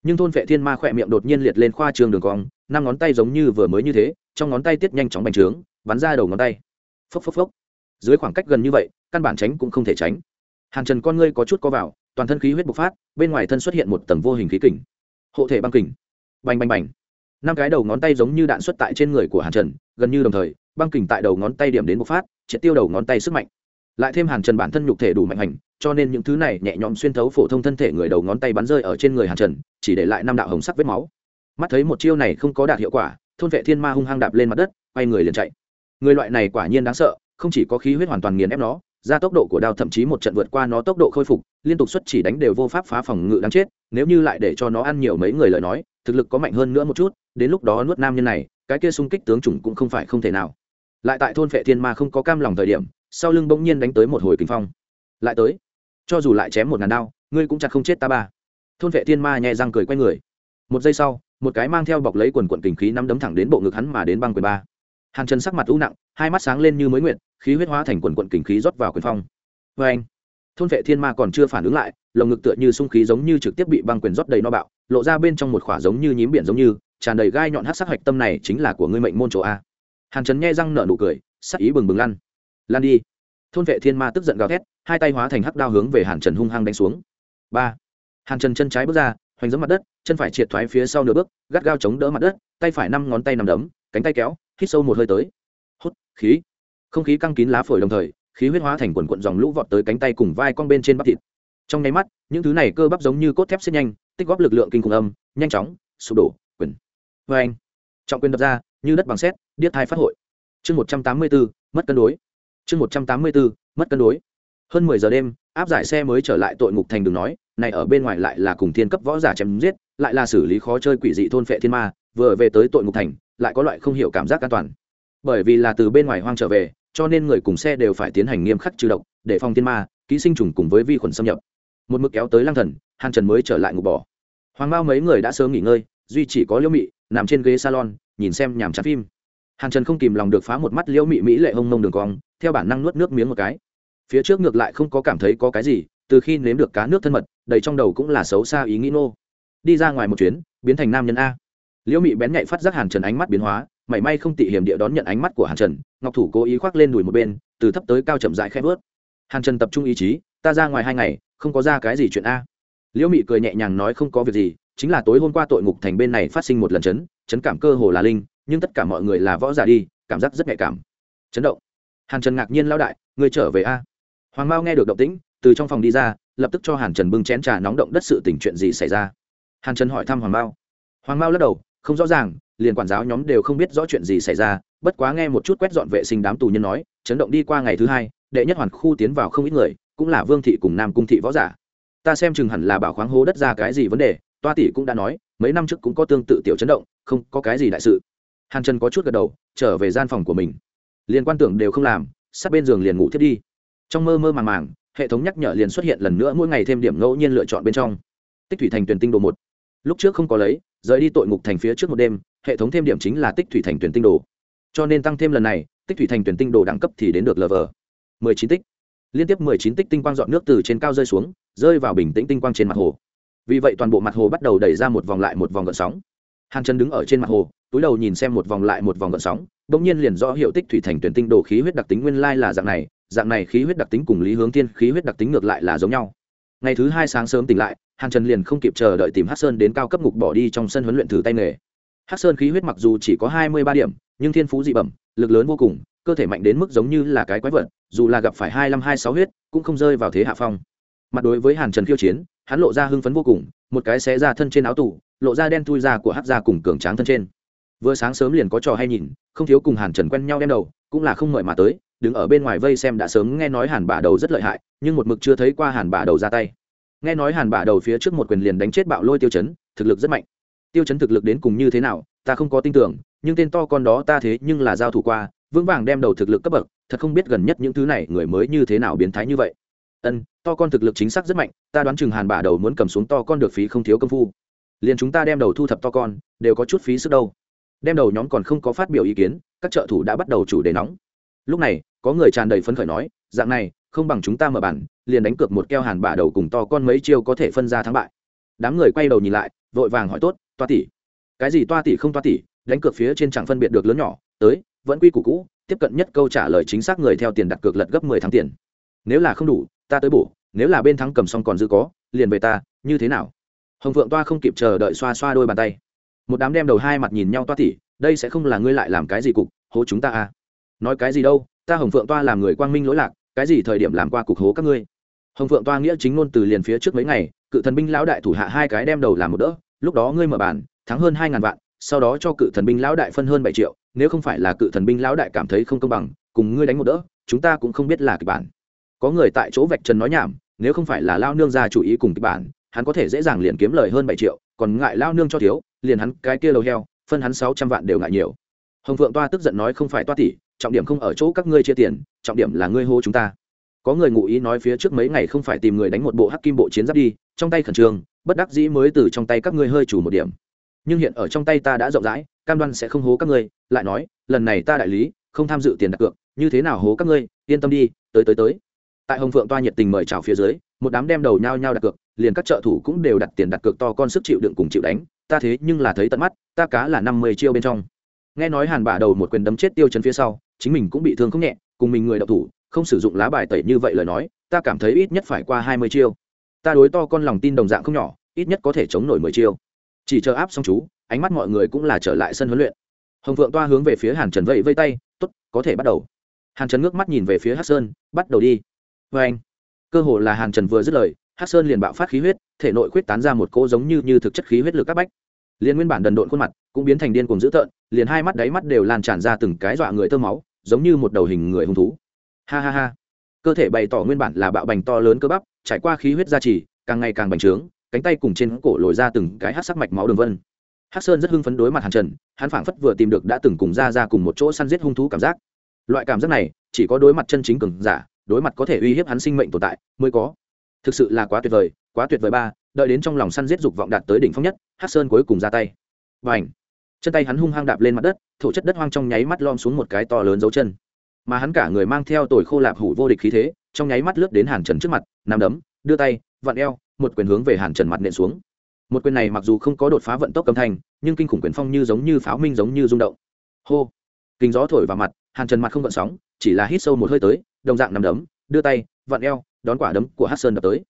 nhưng thôn vệ thiên ma khỏe miệng đột nhiên liệt lên khoa trường đường cong, năm ngón tay giống như vừa mới như thế, trong ngón tay tiết nhanh chóng bành trướng, bắn ra đầu ngón tay phốc phốc phốc. Dưới khoảng cách gần như vậy, căn bản tránh cũng không thể tránh. Hàn trần con ngươi có chút co vào, toàn thân khí huyết bộc phát, bên ngoài thân xuất hiện một tầng vô hình khí kình. Hộ thể băng kình. Bành bành bành. Năm cái đầu ngón tay giống như đạn xuất tại trên người của hàn trần, gần như đồng thời, băng kình tại đầu ngón tay điểm đến bộc phát, triệt tiêu đầu ngón tay sức mạnh. Lại thêm hàn trần bản thân nhục thể đủ mạnh hành, cho nên những thứ này nhẹ nhõm xuyên thấu phổ thông thân thể người đầu ngón tay bắn rơi ở trên người hàn trần, chỉ để lại năm đạo hồng sắc vết máu. Mắt thấy một chiêu này không có đạt hiệu quả, thôn vệ thiên ma hung hăng đạp lên mặt đất, quay người liền chạy người loại này quả nhiên đáng sợ, không chỉ có khí huyết hoàn toàn nghiền ép nó, ra tốc độ của đao thậm chí một trận vượt qua nó tốc độ khôi phục, liên tục xuất chỉ đánh đều vô pháp phá phòng ngự đáng chết, nếu như lại để cho nó ăn nhiều mấy người lời nói, thực lực có mạnh hơn nữa một chút, đến lúc đó nuốt nam nhân này, cái kia xung kích tướng chủng cũng không phải không thể nào. Lại tại thôn phệ thiên ma không có cam lòng thời điểm, sau lưng bỗng nhiên đánh tới một hồi kinh phong. Lại tới. Cho dù lại chém một ngàn đao, ngươi cũng chặt không chết ta ba. Thôn vệ thiên ma nhẹ răng cười quay người. Một giây sau, một cái mang theo bọc lấy quần quận kình khí nắm đấm thẳng đến bộ ngực hắn mà đến băng quyền ba hàn trần sắc mặt u nặng, hai mắt sáng lên như mới nguyện khí huyết hóa thành quần quận kình khí rót vào quyền phong. Vê anh, thôn vệ thiên ma còn chưa phản ứng lại, lồng ngực tựa như sung khí giống như trực tiếp bị băng quyền rót đầy no bạo, lộ ra bên trong một khỏa giống như nhím biển giống như, tràn đầy gai nhọn hát sắc hạch tâm này chính là của ngươi mệnh môn chỗ a. Hàn trần nghe răng nở nụ cười, sắc ý bừng bừng lăn. Lan đi. Thôn vệ thiên ma tức giận gào thét, hai tay hóa thành hắc đao hướng về hàn trần hung hăng đánh xuống. Ba. Hàn trần chân trái bước ra, hoành giấm mặt đất, chân phải triệt thoái phía sau nửa bước, gắt gao chống đỡ mặt đất, tay phải năm ngón tay nằm đấm, cánh tay kéo hít sâu một hơi tới. Hút, khí. Không khí căng kín lá phổi đồng thời, khí huyết hóa thành quần quận dòng lũ vọt tới cánh tay cùng vai con bên trên bắp thịt. Trong nháy mắt, những thứ này cơ bắp giống như cốt thép xếp nhanh, tích góp lực lượng kinh khủng âm, nhanh chóng, sụp đổ, quyền. Vê anh. Trọng quyền đập ra, như đất bằng xét điếc thai phát hội. Chương một trăm tám mươi bốn, mất cân đối. Chương một trăm tám mươi bốn, mất cân đối. Hơn mười giờ đêm, áp giải xe mới trở lại tội ngục thành đường nói, này ở bên ngoài lại là cùng thiên cấp võ giả chém giết, lại là xử lý khó chơi quỷ dị thôn phệ thiên ma, vừa về tới tội ngục thành lại có loại không hiểu cảm giác an toàn. Bởi vì là từ bên ngoài hoang trở về, cho nên người cùng xe đều phải tiến hành nghiêm khắc trừ độc, để phòng tiên ma, ký sinh trùng cùng với vi khuẩn xâm nhập. Một mực kéo tới lang thần, hàn trần mới trở lại ngủ bỏ. Hoàng bao mấy người đã sớm nghỉ ngơi, duy chỉ có liễu mị nằm trên ghế salon, nhìn xem nhàm chán phim. Hàn trần không kìm lòng được phá một mắt liễu mị mỹ lệ hông mông đường cong, theo bản năng nuốt nước miếng một cái. Phía trước ngược lại không có cảm thấy có cái gì, từ khi nếm được cá nước thân mật, đầy trong đầu cũng là xấu xa ý nghĩ nô. Đi ra ngoài một chuyến, biến thành nam nhân a liễu mị bén nhạy phát giác hàn trần ánh mắt biến hóa, mảy may không tị hiểm địa đón nhận ánh mắt của hàn trần, ngọc thủ cố ý khoác lên đùi một bên, từ thấp tới cao chậm dại khẽ vớt hàn trần tập trung ý chí, ta ra ngoài hai ngày, không có ra cái gì chuyện a. Liễu mị cười nhẹ nhàng nói không có việc gì, chính là tối hôm qua tội ngục thành bên này phát sinh một lần chấn chấn cảm cơ hồ là linh, nhưng tất cả mọi người là võ giả đi, cảm giác rất nhạy cảm. Chấn động. Hàn trần ngạc nhiên lao đại người trở về a? Hoàng mao nghe được động tĩnh, từ trong phòng đi ra, lập tức cho hàn trần bưng chén trà nóng động đất sự tình chuyện gì xảy ra. Hàn trần hỏi thăm hoàng mao. Hoàng mao lắc đầu không rõ ràng, liền quản giáo nhóm đều không biết rõ chuyện gì xảy ra, bất quá nghe một chút quét dọn vệ sinh đám tù nhân nói, chấn động đi qua ngày thứ hai, đệ nhất hoàn khu tiến vào không ít người, cũng là vương thị cùng nam cung thị võ giả. Ta xem chừng hẳn là bảo khoáng hố đất ra cái gì vấn đề, toa tỷ cũng đã nói, mấy năm trước cũng có tương tự tiểu chấn động, không có cái gì đại sự. Hàn trần có chút gật đầu, trở về gian phòng của mình. Liền quan tưởng đều không làm, sát bên giường liền ngủ thiết đi. Trong mơ mơ màng màng, hệ thống nhắc nhở liền xuất hiện lần nữa mỗi ngày thêm điểm ngẫu nhiên lựa chọn bên trong. Tích thủy thành tuyển tinh đồ một. Lúc trước không có lấy rời đi tội ngục thành phía trước một đêm, hệ thống thêm điểm chính là tích thủy thành tuyển tinh đồ. Cho nên tăng thêm lần này, tích thủy thành tuyển tinh đồ đẳng cấp thì đến được lv mười chín tích. Liên tiếp mười chín tích tinh quang dọn nước từ trên cao rơi xuống, rơi vào bình tĩnh tinh quang trên mặt hồ. Vì vậy toàn bộ mặt hồ bắt đầu đẩy ra một vòng lại một vòng gợn sóng. Hàn chân đứng ở trên mặt hồ, túi đầu nhìn xem một vòng lại một vòng gợn sóng đ ỗ n g nhiên liền rõ hiệu tích thủy thành tuyển tinh đồ khí huyết đặc tính nguyên lai là dạng này dạng này khí huyết đặc tính cùng lý hướng thiên khí huyết đặc tính ngược lại là giống nhau. Ngày thứ hai sáng sớm tỉnh lại hàn trần liền không kịp chờ đợi tìm hát sơn đến cao cấp ngục bỏ đi trong sân huấn luyện thử tay nghề. Hát sơn khí huyết mặc dù chỉ có hai mươi ba điểm, nhưng thiên phú dị bẩm, lực lớn vô cùng, cơ thể mạnh đến mức giống như là cái quái vật, dù là gặp phải hai năm hai sáu huyết, cũng không rơi vào thế hạ phong. Mặt đối với hàn trần khiêu chiến, hắn lộ ra hưng phấn vô cùng, một cái xé ra thân trên áo tủ lộ ra đen thui ra của hát ra cùng cường tráng thân trên. Vừa sáng sớm liền có trò hay nhìn, không thiếu cùng hàn trần quen nhau đem đầu, cũng là không mời mà tới, đứng ở bên ngoài vây xem đã sớm nghe nói hàn Bà đầu rất lợi hại, nhưng một mực chưa thấy qua hàn Bà đầu ra tay nghe nói hàn bả đầu phía trước một quyền liền đánh chết bạo lôi tiêu chấn, thực lực rất mạnh. Tiêu chấn thực lực đến cùng như thế nào, ta không có tin tưởng, nhưng tên to con đó ta thế nhưng là giao thủ qua, vững vàng đem đầu thực lực cấp bậc, thật không biết gần nhất những thứ này người mới như thế nào biến thái như vậy. Ân, to con thực lực chính xác rất mạnh, ta đoán chừng hàn bả đầu muốn cầm xuống to con được phí không thiếu công phu. Liền chúng ta đem đầu thu thập to con, đều có chút phí sức đâu. Đem đầu nhóm còn không có phát biểu ý kiến, các trợ thủ đã bắt đầu chủ đề nóng. Lúc này có người tràn đầy phấn khởi nói, dạng này, không bằng chúng ta mở bản, liền đánh cược một keo hàn bả đầu cùng to con mấy chiêu có thể phân ra thắng bại. Đám người quay đầu nhìn lại, vội vàng hỏi tốt, toa tỷ. Cái gì toa tỷ không toa tỷ, đánh cược phía trên chẳng phân biệt được lớn nhỏ, tới, vẫn quy củ cũ, tiếp cận nhất câu trả lời chính xác người theo tiền đặt cược lật gấp mười tháng tiền. Nếu là không đủ, ta tới bổ, nếu là bên thắng cầm xong còn dư có, liền về ta, như thế nào? Hồng phượng toa không kịp chờ đợi xoa xoa đôi bàn tay. Một đám đem đầu hai mặt nhìn nhau toa tỉ đây sẽ không là ngươi lại làm cái gì cục, hố chúng ta à? Nói cái gì đâu ta hồng phượng toa làm người quang minh lỗi lạc, cái gì thời điểm làm qua cục hố các ngươi? Hồng phượng toa nghĩa chính ngôn từ liền phía trước mấy ngày, cự thần binh lão đại thủ hạ hai cái đem đầu làm một đỡ, lúc đó ngươi mở bàn thắng hơn hai ngàn vạn, sau đó cho cự thần binh lão đại phân hơn bảy triệu, nếu không phải là cự thần binh lão đại cảm thấy không công bằng, cùng ngươi đánh một đỡ, chúng ta cũng không biết là kịch bản. Có người tại chỗ vạch trần nói nhảm, nếu không phải là lao nương ra chủ ý cùng kịch bản, hắn có thể dễ dàng liền kiếm lời hơn bảy triệu, còn ngại lao nương cho thiếu, liền hắn cái kia lầu heo, phân hắn sáu trăm vạn đều ngại nhiều. Hồng phượng toa tức giận nói không phải toa tỷ trọng điểm không ở chỗ các ngươi chia tiền, trọng điểm là ngươi hô chúng ta. Có người ngụ ý nói phía trước mấy ngày không phải tìm người đánh một bộ hắc kim bộ chiến giáp đi, trong tay khẩn trương, bất đắc dĩ mới từ trong tay các ngươi hơi chủ một điểm. Nhưng hiện ở trong tay ta đã rộng rãi, cam đoan sẽ không hố các ngươi, lại nói, lần này ta đại lý, không tham dự tiền đặt cược, như thế nào hố các ngươi, yên tâm đi, tới tới tới. Tại hồng phượng toa nhiệt tình mời chào phía dưới, một đám đem đầu nhao nhao đặt cược, liền các trợ thủ cũng đều đặt tiền đặt cược to con sức chịu đựng cùng chịu đánh, ta thế nhưng là thấy tận mắt, ta cá là năm mươi chiêu bên trong. Nghe nói hàn bả đầu một quyền đấm chết tiêu chấn phía sau chính mình cũng bị thương không nhẹ cùng mình người đậu thủ không sử dụng lá bài tẩy như vậy lời nói ta cảm thấy ít nhất phải qua hai mươi chiêu. Ta đối to con lòng tin đồng dạng không nhỏ ít nhất có thể chống nổi mười chiêu. Chỉ chờ áp xong chú ánh mắt mọi người cũng là trở lại sân huấn luyện. Hồng phượng toa hướng về phía hàn trần vẫy vây tay t ố t có thể bắt đầu. Hàn trần ngước mắt nhìn về phía hát sơn bắt đầu đi. Vê anh. Cơ hồ là hàn trần vừa dứt lời hát sơn liền bạo phát khí huyết thể nội khuyết tán ra một cỗ giống như, như thực chất khí huyết lực các bách. Liền nguyên bản đần độn khuôn mặt cũng biến thành điên cùng dữ tợn liền hai mắt đáy mắt đều lan tràn ra từng cái dọa người thơ máu giống như một đầu hình người hung thú. Ha ha ha. Cơ thể bày tỏ nguyên bản là bạo bành to lớn cơ bắp, trải qua khí huyết gia trì, càng ngày càng bành trướng, cánh tay cùng trên cổ lồi ra từng cái hát sắc mạch máu đường vân. Hát sơn rất hưng phấn đối mặt hàn trần, hắn phảng phất vừa tìm được đã từng cùng ra ra cùng một chỗ săn giết hung thú cảm giác. Loại cảm giác này, chỉ có đối mặt chân chính cường giả, đối mặt có thể uy hiếp hắn sinh mệnh tồn tại, mới có. Thực sự là quá tuyệt vời, quá tuyệt vời ba, đợi đến trong lòng săn giết dục vọng đạt tới đỉnh phong nhất hát sơn cuối cùng ra tay. Và ảnh chân tay hắn hung hăng đạp lên mặt đất, thổ chất đất hoang trong nháy mắt lom xuống một cái to lớn dấu chân. Mà hắn cả người mang theo tồi khô lạp hủ vô địch khí thế, trong nháy mắt lướt đến hàn trần trước mặt nằm đấm, đưa tay, vặn eo, một quyền hướng về hàn trần mặt nện xuống. Một quyền này mặc dù không có đột phá vận tốc âm thanh, nhưng kinh khủng quyền phong như giống như pháo minh giống như rung động. Hô! Kinh gió thổi vào mặt, hàn trần mặt không gợn sóng, chỉ là hít sâu một hơi tới, đồng dạng nằm đấm, đưa tay, vặn eo, đón quả đấm của hát sơn đập tới.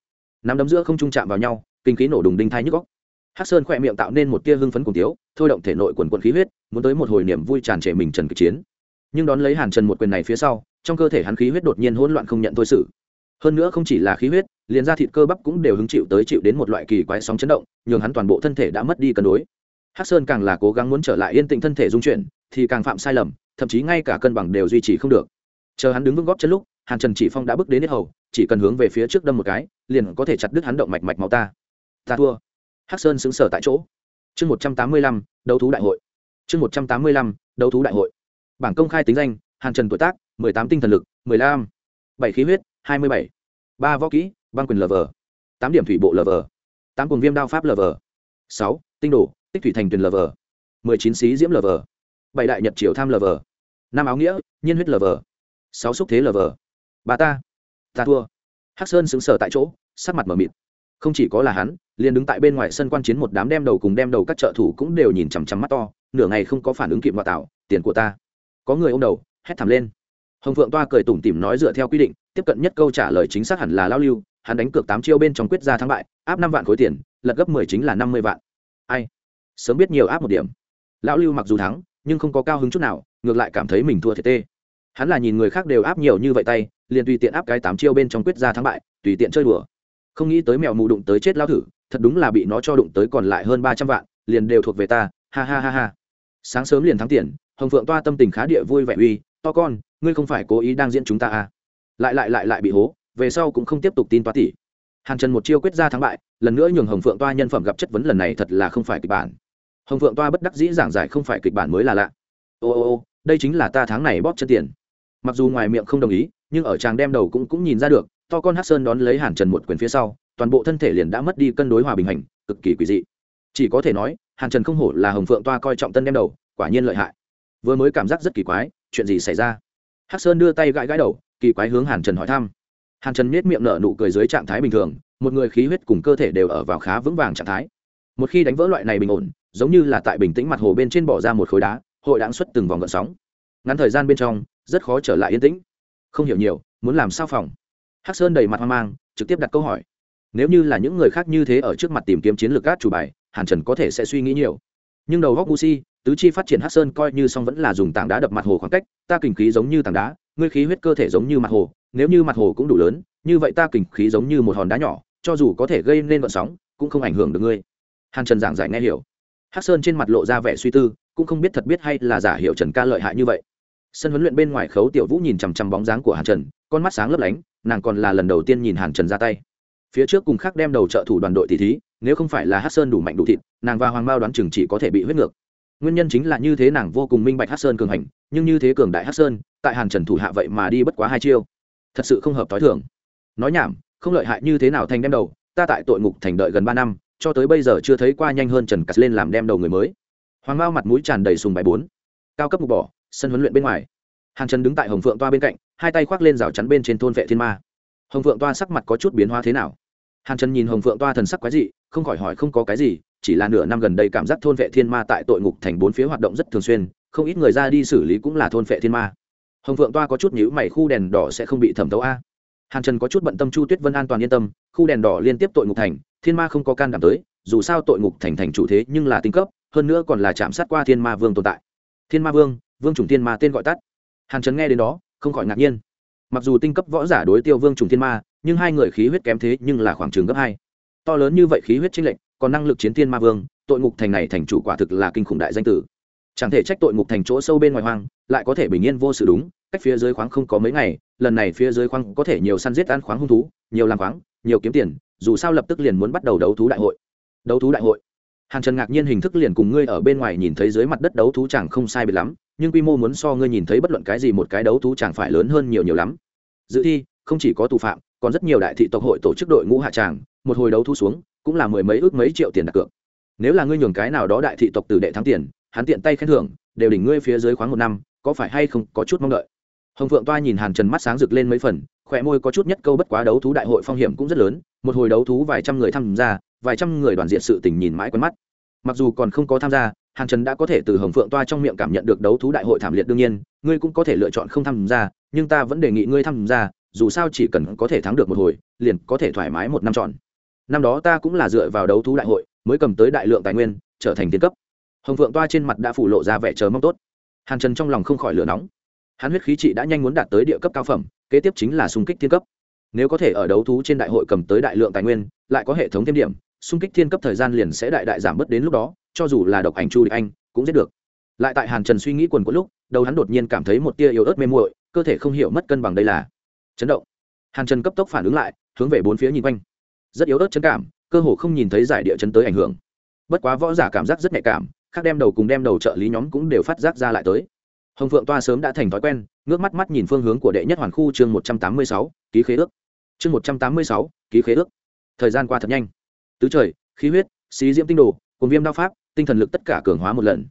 Nằm đấm giữa không trung chạm vào nhau, kinh khí nổ đùng đinh thai nhức góc hát sơn khỏe miệng tạo nên một tia hưng phấn cùng tiếu thôi động thể nội quần quần khí huyết, muốn tới một hồi niềm vui tràn trề mình trần kịch chiến. Nhưng đón lấy hàn trần một quyền này phía sau, trong cơ thể hắn khí huyết đột nhiên hỗn loạn không nhận thôi sự. Hơn nữa không chỉ là khí huyết, liền ra thịt cơ bắp cũng đều hứng chịu tới chịu đến một loại kỳ quái sóng chấn động, nhường hắn toàn bộ thân thể đã mất đi cân đối. Hắc sơn càng là cố gắng muốn trở lại yên tĩnh thân thể dung chuyển, thì càng phạm sai lầm, thậm chí ngay cả cân bằng đều duy trì không được. Chờ hắn đứng vững góp chân lúc, hàn trần chỉ phong đã bước đến hết hầu, chỉ cần hướng về phía trước đâm một cái, liền có thể chặt đứt hắn động mạch mạch máu ta. Ta thua. Hắc sơn xứng sở tại chỗ chương một trăm tám mươi lăm, đấu thú đại hội. Chương một trăm tám mươi lăm, đấu thú đại hội. Bảng công khai tính danh, hàn trần tuổi tác, mười tám tinh thần lực, mười lăm. Bảy khí huyết, hai mươi bảy. Ba võ kỹ, băng quyền lờ vờ. Tám điểm thủy bộ lờ vờ. Tám cùng viêm đao pháp lờ vờ. Sáu, tinh đồ, tích thủy thành tuyền vờ. mười chín xí diễm lờ vờ. Bảy đại nhật triều tham lờ vờ. Năm áo nghĩa, nhiên huyết lờ vờ. Sáu xúc thế lờ vờ. Ba ta. Ta thua. Hắc sơn xứng sở tại chỗ, sắc mặt m ở mịt không chỉ có là hắn, liền đứng tại bên ngoài sân quan chiến một đám đem đầu cùng đem đầu các trợ thủ cũng đều nhìn chằm chằm mắt to, nửa ngày không có phản ứng kịp ngoại tạo, tiền của ta. Có người ô m đầu, hét thảm lên. Hồng phượng toa cười tủm tỉm nói dựa theo quy định, tiếp cận nhất câu trả lời chính xác hẳn là lao lưu, hắn đánh cược tám chiêu bên trong quyết ra thắng bại, áp năm vạn khối tiền, lật gấp mười chính là năm mươi vạn. Ai? Sớm biết nhiều áp một điểm. Lão lưu mặc dù thắng, nhưng không có cao hứng chút nào, ngược lại cảm thấy mình thua thiệt tê. Hắn là nhìn người khác đều áp nhiều như vậy tay, liền tùy tiện áp cái tám chiêu bên trong quyết ra thắng bại, tùy tiện chơi đùa không nghĩ tới mèo mù đụng tới chết lao thử, thật đúng là bị nó cho đụng tới còn lại hơn ba trăm vạn, liền đều thuộc về ta, ha ha ha ha. Sáng sớm liền thắng tiền, hồng phượng toa tâm tình khá địa vui vẻ uy, to con, ngươi không phải cố ý đang diễn chúng ta à? Lại lại lại lại bị hố, về sau cũng không tiếp tục tin toa tỷ. Hàn trần một chiêu quyết ra thắng bại, lần nữa nhường hồng phượng toa nhân phẩm gặp chất vấn lần này thật là không phải kịch bản. Hồng phượng toa bất đắc dĩ giảng giải không phải kịch bản mới là lạ. Ô ô ô, đây chính là ta tháng này bóp chân tiền. Mặc dù ngoài miệng không đồng ý, nhưng ở tràng đem đầu cũng cũng nhìn ra được to con hát sơn đón lấy hàn trần một quyền phía sau, toàn bộ thân thể liền đã mất đi cân đối hòa bình hành, cực kỳ quỷ dị. Chỉ có thể nói, hàn trần không hổ là hồng phượng toa coi trọng tân đem đầu, quả nhiên lợi hại. Vừa mới cảm giác rất kỳ quái, chuyện gì xảy ra? Hắc sơn đưa tay gãi gãi đầu, kỳ quái hướng hàn trần hỏi thăm. Hàn trần miết miệng nở nụ cười dưới trạng thái bình thường, một người khí huyết cùng cơ thể đều ở vào khá vững vàng trạng thái. Một khi đánh vỡ loại này bình ổn, giống như là tại bình tĩnh mặt hồ bên trên bỏ ra một khối đá, hội đáng xuất từng vòng gợn sóng. Ngắn thời gian bên trong, rất khó trở lại yên tĩnh. Không hiểu nhiều, muốn làm sao phòng? Hắc sơn đầy mặt hoang mang, trực tiếp đặt câu hỏi. Nếu như là những người khác như thế ở trước mặt tìm kiếm chiến lược gác chủ bài, hàn trần có thể sẽ suy nghĩ nhiều. Nhưng đầu góc gu tứ chi phát triển hắc sơn coi như song vẫn là dùng tảng đá đập mặt hồ khoảng cách, ta kình khí giống như tảng đá, ngươi khí huyết cơ thể giống như mặt hồ, nếu như mặt hồ cũng đủ lớn, như vậy ta kình khí giống như một hòn đá nhỏ, cho dù có thể gây nên vận sóng, cũng không ảnh hưởng được ngươi. Hàn trần giảng giải nghe hiểu. Hắc sơn trên mặt lộ ra vẻ suy tư, cũng không biết thật biết hay là giả hiệu trần ca lợi hại như vậy sân huấn luyện bên ngoài khấu tiểu vũ nhìn chằm chằm bóng dáng của hàn trần con mắt sáng lấp lánh nàng còn là lần đầu tiên nhìn hàn trần ra tay phía trước cùng khác đem đầu trợ thủ đoàn đội tỷ thí nếu không phải là hát sơn đủ mạnh đủ thịt nàng và hoàng mao đoán chừng chỉ có thể bị huyết ngược nguyên nhân chính là như thế nàng vô cùng minh bạch hát sơn cường hành nhưng như thế cường đại hát sơn tại hàn trần thủ hạ vậy mà đi bất quá hai chiêu thật sự không hợp t h o i thường nói nhảm không lợi hại như thế nào thành đem đầu ta tại tội ngục thành đợi gần ba năm cho tới bây giờ chưa thấy qua nhanh hơn trần cắt lên làm đem đầu người mới hoàng mao mặt mũi tràn đầy sùng bài bốn cao cấp mục bỏ sân huấn luyện bên ngoài. Hàn trần đứng tại hồng phượng toa bên cạnh, hai tay khoác lên rào chắn bên trên thôn vệ thiên ma. Hồng phượng toa sắc mặt có chút biến hóa thế nào? Hàn trần nhìn hồng phượng toa thần sắc quái dị, không khỏi hỏi không có cái gì, chỉ là nửa năm gần đây cảm giác thôn vệ thiên ma tại tội ngục thành bốn phía hoạt động rất thường xuyên, không ít người ra đi xử lý cũng là thôn vệ thiên ma. Hồng phượng toa có chút nhữ mày, khu đèn đỏ sẽ không bị thẩm thấu a. Hàn trần có chút bận tâm chu tuyết vân an toàn yên tâm, khu đèn đỏ liên tiếp tội ngục thành, thiên ma không có can đảm tới, dù sao tội ngục thành thành chủ thế nhưng là tinh cấp, hơn nữa còn là chạm sát qua thiên ma vương tồn tại. Thiên ma vương vương chủng thiên ma tên gọi tắt. Hàn trần nghe đến đó, không khỏi ngạc nhiên. Mặc dù tinh cấp võ giả đối tiêu vương trùng thiên ma, nhưng hai người khí huyết kém thế nhưng là khoảng trường gấp hai. To lớn như vậy khí huyết chênh lệnh còn năng lực chiến thiên ma vương, tội ngục thành này thành chủ quả thực là kinh khủng đại danh tử. Chẳng thể trách tội ngục thành chỗ sâu bên ngoài hoang, lại có thể bình yên vô sự đúng, cách phía dưới khoáng không có mấy ngày, lần này phía dưới khoáng có thể nhiều săn giết ăn khoáng hung thú, nhiều làm khoáng, nhiều kiếm tiền, dù sao lập tức liền muốn bắt đầu đấu thú đại hội. Đấu thú đại hội. Hàn trần ngạc nhiên hình thức liền cùng ngươi ở bên ngoài nhìn thấy dưới mặt đất đấu thú chẳng không sai biệt lắm nhưng quy mô muốn so ngươi nhìn thấy bất luận cái gì một cái đấu thú chẳng phải lớn hơn nhiều nhiều lắm. Dự thi, không chỉ có tù phạm, còn rất nhiều đại thị tộc hội tổ chức đội ngũ hạ tràng, một hồi đấu thú xuống, cũng là mười mấy ước mấy triệu tiền đặt cược. Nếu là ngươi nhường cái nào đó đại thị tộc từ đệ thắng tiền, hắn tiện tay khen thưởng, đều đỉnh ngươi phía dưới khoáng một năm, có phải hay không có chút mong đợi? Hồng phượng toa nhìn hàn trần mắt sáng rực lên mấy phần khỏe môi có chút nhất câu bất quá đấu thú đại hội phong hiểm cũng rất lớn, một hồi đấu thú vài trăm người tham gia, vài trăm người đoàn diện sự tình nhìn mãi quen mắt. Mặc dù còn không có tham gia hàn trần đã có thể từ hồng phượng toa trong miệng cảm nhận được đấu thú đại hội thảm liệt đương nhiên, ngươi cũng có thể lựa chọn không tham gia, nhưng ta vẫn đề nghị ngươi tham gia, dù sao chỉ cần có thể thắng được một hồi, liền có thể thoải mái một năm chọn năm đó ta cũng là dựa vào đấu thú đại hội, mới cầm tới đại lượng tài nguyên, trở thành tiến cấp. Hồng phượng toa trên mặt đã phủ lộ ra vẻ chờ mong tốt. Hàn trần trong lòng không khỏi lửa nóng. Hắn huyết khí trị đã nhanh muốn đạt tới địa cấp cao phẩm, kế tiếp chính là xung kích thiên cấp. Nếu có thể ở đấu thú trên đại hội cầm tới đại lượng tài nguyên, lại có hệ thống thêm điểm, xung kích thiên cấp thời gian liền sẽ đại đại giảm bớt đến lúc đó cho dù là độc ảnh chu địch anh, cũng giết được. Lại tại hàn trần suy nghĩ quần có lúc, đầu hắn đột nhiên cảm thấy một tia yếu ớt mê muội, cơ thể không hiểu mất cân bằng đây là chấn động. Hàn trần cấp tốc phản ứng lại, hướng về bốn phía nhìn quanh. Rất yếu ớt chấn cảm, cơ hồ không nhìn thấy giải địa chấn tới ảnh hưởng. Bất quá võ giả cảm giác rất nhạy cảm, khác đem đầu cùng đem đầu trợ lý nhóm cũng đều phát giác ra lại tới. Hồng phượng toa sớm đã thành thói quen, ngước mắt mắt nhìn phương hướng của đệ nhất hoàn khu chương một trăm tám mươi sáu, ký khế ước. Chương một trăm tám mươi sáu, ký khế ước. Thời gian qua thật nhanh. Tứ trời, khí huyết, xí diễm tinh đồ, cùng viêm đao pháp tinh thần lực tất cả cường hóa một lần.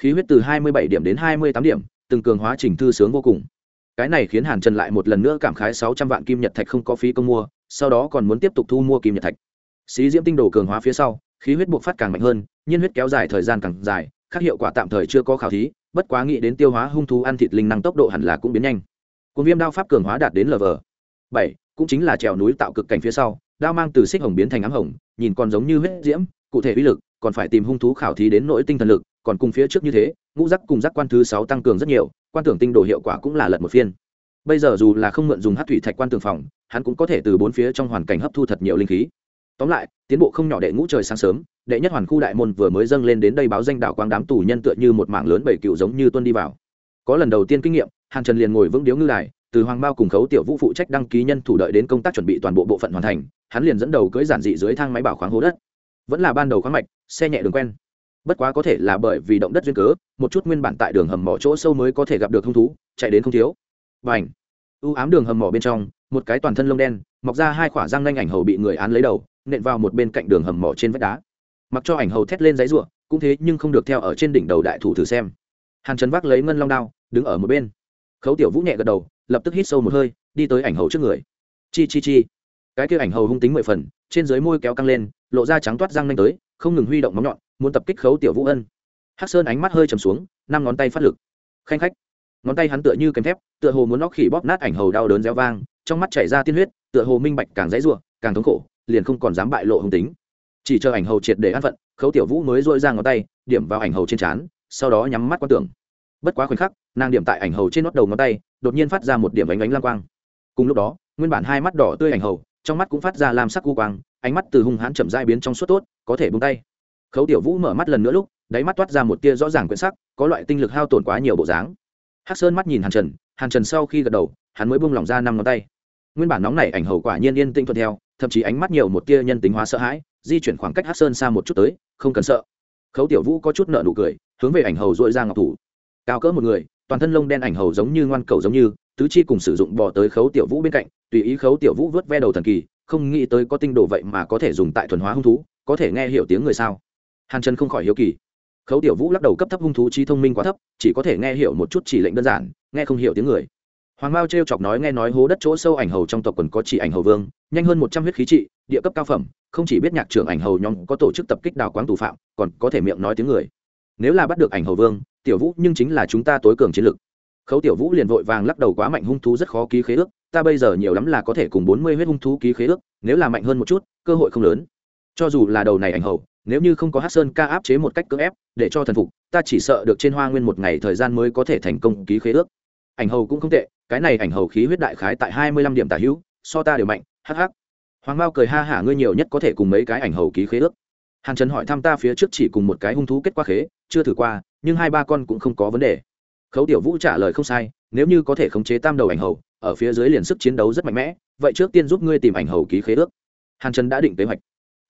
Khí huyết từ hai mươi bảy điểm đến hai mươi tám điểm, từng cường hóa trình thư sướng vô cùng. Cái này khiến hàn trần lại một lần nữa cảm khái sáu trăm vạn kim nhật thạch không có phí công mua, sau đó còn muốn tiếp tục thu mua kim nhật thạch. Xí diễm tinh đồ cường hóa phía sau, khí huyết buộc phát càng mạnh hơn, nhiên huyết kéo dài thời gian càng dài, khác hiệu quả tạm thời chưa có khảo thí, bất quá nghĩ đến tiêu hóa hung thú ăn thịt linh năng tốc độ hẳn là cũng biến nhanh. Cuốn viêm đao pháp cường hóa đạt đến lv bảy, cũng chính là trèo núi tạo cực cảnh phía sau, đao mang từ xích hồng biến thành ám hồng, nhìn còn giống như huyết diễm, cụ thể uy lực còn phải tìm hung thú khảo thí đến nỗi tinh thần lực, còn cùng phía trước như thế, ngũ giác cùng giác quan thứ sáu tăng cường rất nhiều, quan tưởng tinh đồ hiệu quả cũng là lật một phiên. Bây giờ dù là không mượn dùng hát thủy thạch quan tường phòng, hắn cũng có thể từ bốn phía trong hoàn cảnh hấp thu thật nhiều linh khí. Tóm lại, tiến bộ không nhỏ đệ ngũ trời sáng sớm, đệ nhất hoàn khu đại môn vừa mới dâng lên đến đây báo danh đảo quang đám tù nhân tựa như một mảng lớn bảy cựu giống như tuân đi vào. Có lần đầu tiên kinh nghiệm, hàn trần liền ngồi vững điếu ngư đài, từ hoàng bao cùng khấu tiểu vũ phụ trách đăng ký nhân thủ đợi đến công tác chuẩn bị toàn bộ bộ phận hoàn thành, hắn liền dẫn đầu cưỡi giản dị dưới thang máy bảo khoáng hố đất. Vẫn là ban đầu khoáng mạch xe nhẹ đường quen. Bất quá có thể là bởi vì động đất duyên cớ, một chút nguyên bản tại đường hầm mỏ chỗ sâu mới có thể gặp được hung thú, chạy đến không thiếu. Và ảnh u ám đường hầm mỏ bên trong, một cái toàn thân lông đen, mọc ra hai khỏa răng nanh ảnh hầu bị người án lấy đầu, nện vào một bên cạnh đường hầm mỏ trên vách đá. Mặc cho ảnh hầu thét lên giấy ruộng cũng thế nhưng không được theo ở trên đỉnh đầu đại thủ thử xem. Hàn trần vác lấy ngân long đao, đứng ở một bên. Khấu tiểu vũ nhẹ gật đầu, lập tức hít sâu một hơi, đi tới ảnh hầu trước người. Chi chi chi. Cái kia ảnh hầu hung tính mười phần, trên dưới môi kéo căng lên, lộ ra trắng toát răng nanh tới không ngừng huy động móng nhọn, muốn tập kích khấu tiểu vũ ân. Hắc sơn ánh mắt hơi trầm xuống, năm ngón tay phát lực. Khanh khách. Ngón tay hắn tựa như kèm thép, tựa hồ muốn nóc khỉ bóp nát ảnh hầu đau đớn reo vang, trong mắt chảy ra tiên huyết, tựa hồ minh bạch càng dãy ruộng càng thống khổ, liền không còn dám bại lộ hung tính. Chỉ chờ ảnh hầu triệt để an phận, khấu tiểu vũ mới dội ra ngón tay, điểm vào ảnh hầu trên trán, sau đó nhắm mắt quan tưởng. Bất quá khoảnh khắc, nàng điểm tại ảnh hầu trên nót đầu ngón tay, đột nhiên phát ra một điểm ánh ánh lang quang. Cùng lúc đó, nguyên bản hai mắt đỏ tươi ảnh hầu trong mắt cũng phát ra lam sắc u quang, ánh mắt từ hung hãn chậm dai biến trong suốt tốt, có thể bung tay. Khấu tiểu vũ mở mắt lần nữa lúc, đáy mắt toát ra một tia rõ ràng quyển sắc, có loại tinh lực hao tổn quá nhiều bộ dáng. Hắc sơn mắt nhìn hàn trần hàn trần sau khi gật đầu, hắn mới bung lỏng ra năm ngón tay. Nguyên bản nóng này ảnh hầu quả nhiên yên tinh thuận theo, thậm chí ánh mắt nhiều một tia nhân tính hóa sợ hãi, di chuyển khoảng cách hắc sơn xa một chút tới, không cần sợ. Khấu tiểu vũ có chút nợ nụ cười, hướng về ảnh hầu dội ra ngọc thủ. Cao cỡ một người toàn thân lông đen ảnh hầu giống như ngoan cầu giống như, tứ chi cùng sử dụng bò tới khấu tiểu vũ bên cạnh, tùy ý khấu tiểu vũ vớt ve đầu thần kỳ, không nghĩ tới có tinh đồ vậy mà có thể dùng tại thuần hóa hung thú, có thể nghe hiểu tiếng người sao? Hàn trần không khỏi hiếu kỳ. Khấu tiểu vũ lắc đầu cấp thấp hung thú chi thông minh quá thấp, chỉ có thể nghe hiểu một chút chỉ lệnh đơn giản, nghe không hiểu tiếng người. Hoàng mao t r e o chọc nói nghe nói hố đất chỗ sâu ảnh hầu trong tộc quần có chỉ ảnh hầu vương, nhanh hơn một trăm huyết khí trị, địa cấp cao phẩm, không chỉ biết nhạc trưởng ảnh hầu nhóm có tổ chức tập kích đào quáng tù phạm, còn có thể miệng nói tiếng người. Nếu là bắt được ảnh hầu vương tiểu vũ, nhưng chính là chúng ta tối cường chiến lực. Khấu tiểu vũ liền vội vàng lắc đầu quá mạnh hung thú rất khó ký khế ước, ta bây giờ nhiều lắm là có thể cùng bốn mươi huyết hung thú ký khế ước, nếu là mạnh hơn một chút, cơ hội không lớn. Cho dù là đầu này ảnh hầu nếu như không có hát sơn ca áp chế một cách cưỡng ép, để cho thần phục, ta chỉ sợ được trên hoa nguyên một ngày thời gian mới có thể thành công ký khế ước. Ảnh hầu cũng không tệ, cái này ảnh hầu khí huyết đại khái tại hai mươi lăm điểm tả hữu, so ta đều mạnh hh hoàng mao cười ha hả, ngươi nhiều nhất có thể cùng mấy cái ảnh hầu ký khế ước. Hàn trần hỏi thăm ta phía trước chỉ cùng một cái hung thú kết qua khế, chưa thử qua nhưng hai ba con cũng không có vấn đề. Khấu tiểu vũ trả lời không sai, nếu như có thể khống chế tam đầu ảnh hầu, ở phía dưới liền sức chiến đấu rất mạnh mẽ, vậy trước tiên giúp ngươi tìm ảnh hầu ký khế ước. Hàn trần đã định kế hoạch.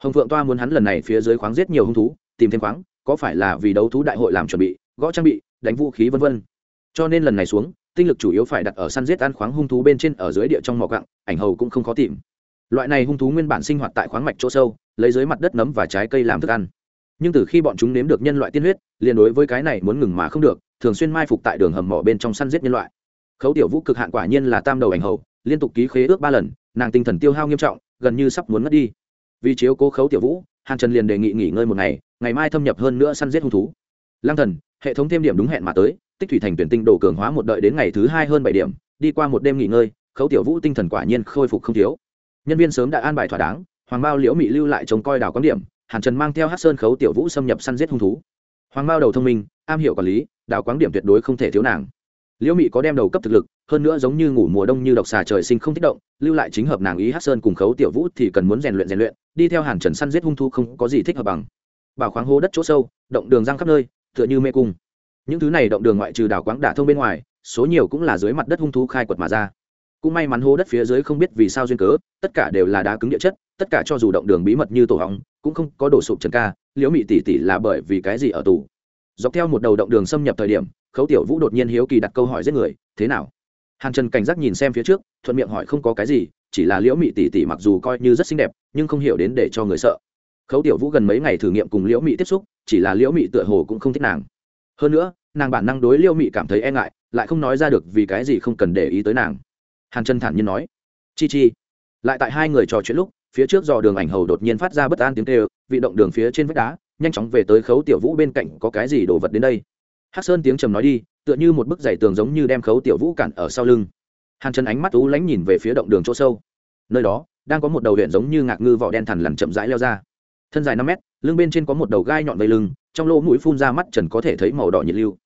Hồng phượng toa muốn hắn lần này phía dưới khoáng giết nhiều hung thú, tìm thêm khoáng, có phải là vì đấu thú đại hội làm chuẩn bị, gõ trang bị, đánh vũ khí v v cho nên lần này xuống, tinh lực chủ yếu phải đặt ở săn giết ăn khoáng hung thú bên trên ở dưới địa trong mỏ cặng ảnh hầu cũng không khó tìm. Loại này hung thú nguyên bản sinh hoạt tại khoáng mạch chỗ sâu, lấy dưới mặt đất nấm và trái cây làm thức ăn nhưng từ khi bọn chúng nếm được nhân loại tiên huyết, liền đối với cái này muốn ngừng mà không được, thường xuyên mai phục tại đường hầm mỏ bên trong săn giết nhân loại. Khấu tiểu vũ cực hạn quả nhiên là tam đầu ảnh hầu, liên tục ký khế ước ba lần, nàng tinh thần tiêu hao nghiêm trọng, gần như sắp muốn mất đi. Vì chiếu cố khấu tiểu vũ, hàn trần liền đề nghị nghỉ ngơi một ngày ngày mai thâm nhập hơn nữa săn giết hung thú. Lang thần, hệ thống thêm điểm đúng hẹn mà tới, tích thủy thành tuyển tinh đổ cường hóa một đợi đến ngày thứ hai hơn bảy điểm, đi qua một đêm nghỉ ngơi, khấu tiểu vũ tinh thần quả nhiên khôi phục không thiếu. Nhân viên sớm đã an bài thỏa đáng, hoàng bao liễu mị lưu lại trông coi đảo quán điểm hàn trần mang theo hát sơn khấu tiểu vũ xâm nhập săn giết hung thú. Hoàng Mao đầu thông minh, am hiểu quản lý, đào quáng điểm tuyệt đối không thể thiếu nàng. Liễu mị có đem đầu cấp thực lực, hơn nữa giống như ngủ mùa đông như độc xà trời sinh không thích động, lưu lại chính hợp nàng ý hát sơn cùng khấu tiểu vũ thì cần muốn rèn luyện rèn luyện, đi theo hàn trần săn giết hung thú không có gì thích hợp bằng. Bảo khoáng hố đất chỗ sâu, động đường răng khắp nơi, tựa như mê cung. Những thứ này động đường ngoại trừ đào quáng đả thông bên ngoài, số nhiều cũng là dưới mặt đất hung thú khai quật mà ra cũng may mắn hố đất phía dưới không biết vì sao duyên cớ, tất cả đều là đá cứng địa chất, tất cả cho dù động đường bí mật như tổ hóng cũng không có đổ sụp trần ca, liễu mị tỷ tỷ là bởi vì cái gì ở tù? Dọc theo một đầu động đường xâm nhập thời điểm, khấu tiểu vũ đột nhiên hiếu kỳ đặt câu hỏi giết người, thế nào? Hàn trần cảnh giác nhìn xem phía trước, thuận miệng hỏi không có cái gì, chỉ là liễu mị tỷ tỷ mặc dù coi như rất xinh đẹp, nhưng không hiểu đến để cho người sợ. Khấu tiểu vũ gần mấy ngày thử nghiệm cùng liễu mị tiếp xúc, chỉ là liễu mị tựa hồ cũng không thích nàng. Hơn nữa, nàng bản năng đối liễu mị cảm thấy e ngại, lại không nói ra được vì cái gì không cần để ý tới nàng hàn trần thản nhiên nói. Chi chi. Lại tại hai người trò chuyện lúc, phía trước dò đường ảnh hầu đột nhiên phát ra bất an tiếng kêu, vị động đường phía trên vách đá, nhanh chóng về tới khấu tiểu vũ bên cạnh, có cái gì đồ vật đến đây? Hắc sơn tiếng trầm nói đi, tựa như một bức giày tường giống như đem khấu tiểu vũ cản ở sau lưng. Hàn chân ánh mắt tú lánh nhìn về phía động đường chỗ sâu. Nơi đó, đang có một đầu huyện giống như ngạc ngư vỏ đen thằn lằn chậm rãi leo ra. Thân dài năm mét, lưng bên trên có một đầu gai nhọn vây lưng, trong lỗ mũi phun ra mắt trần có thể thấy màu đỏ nhiệt lưu.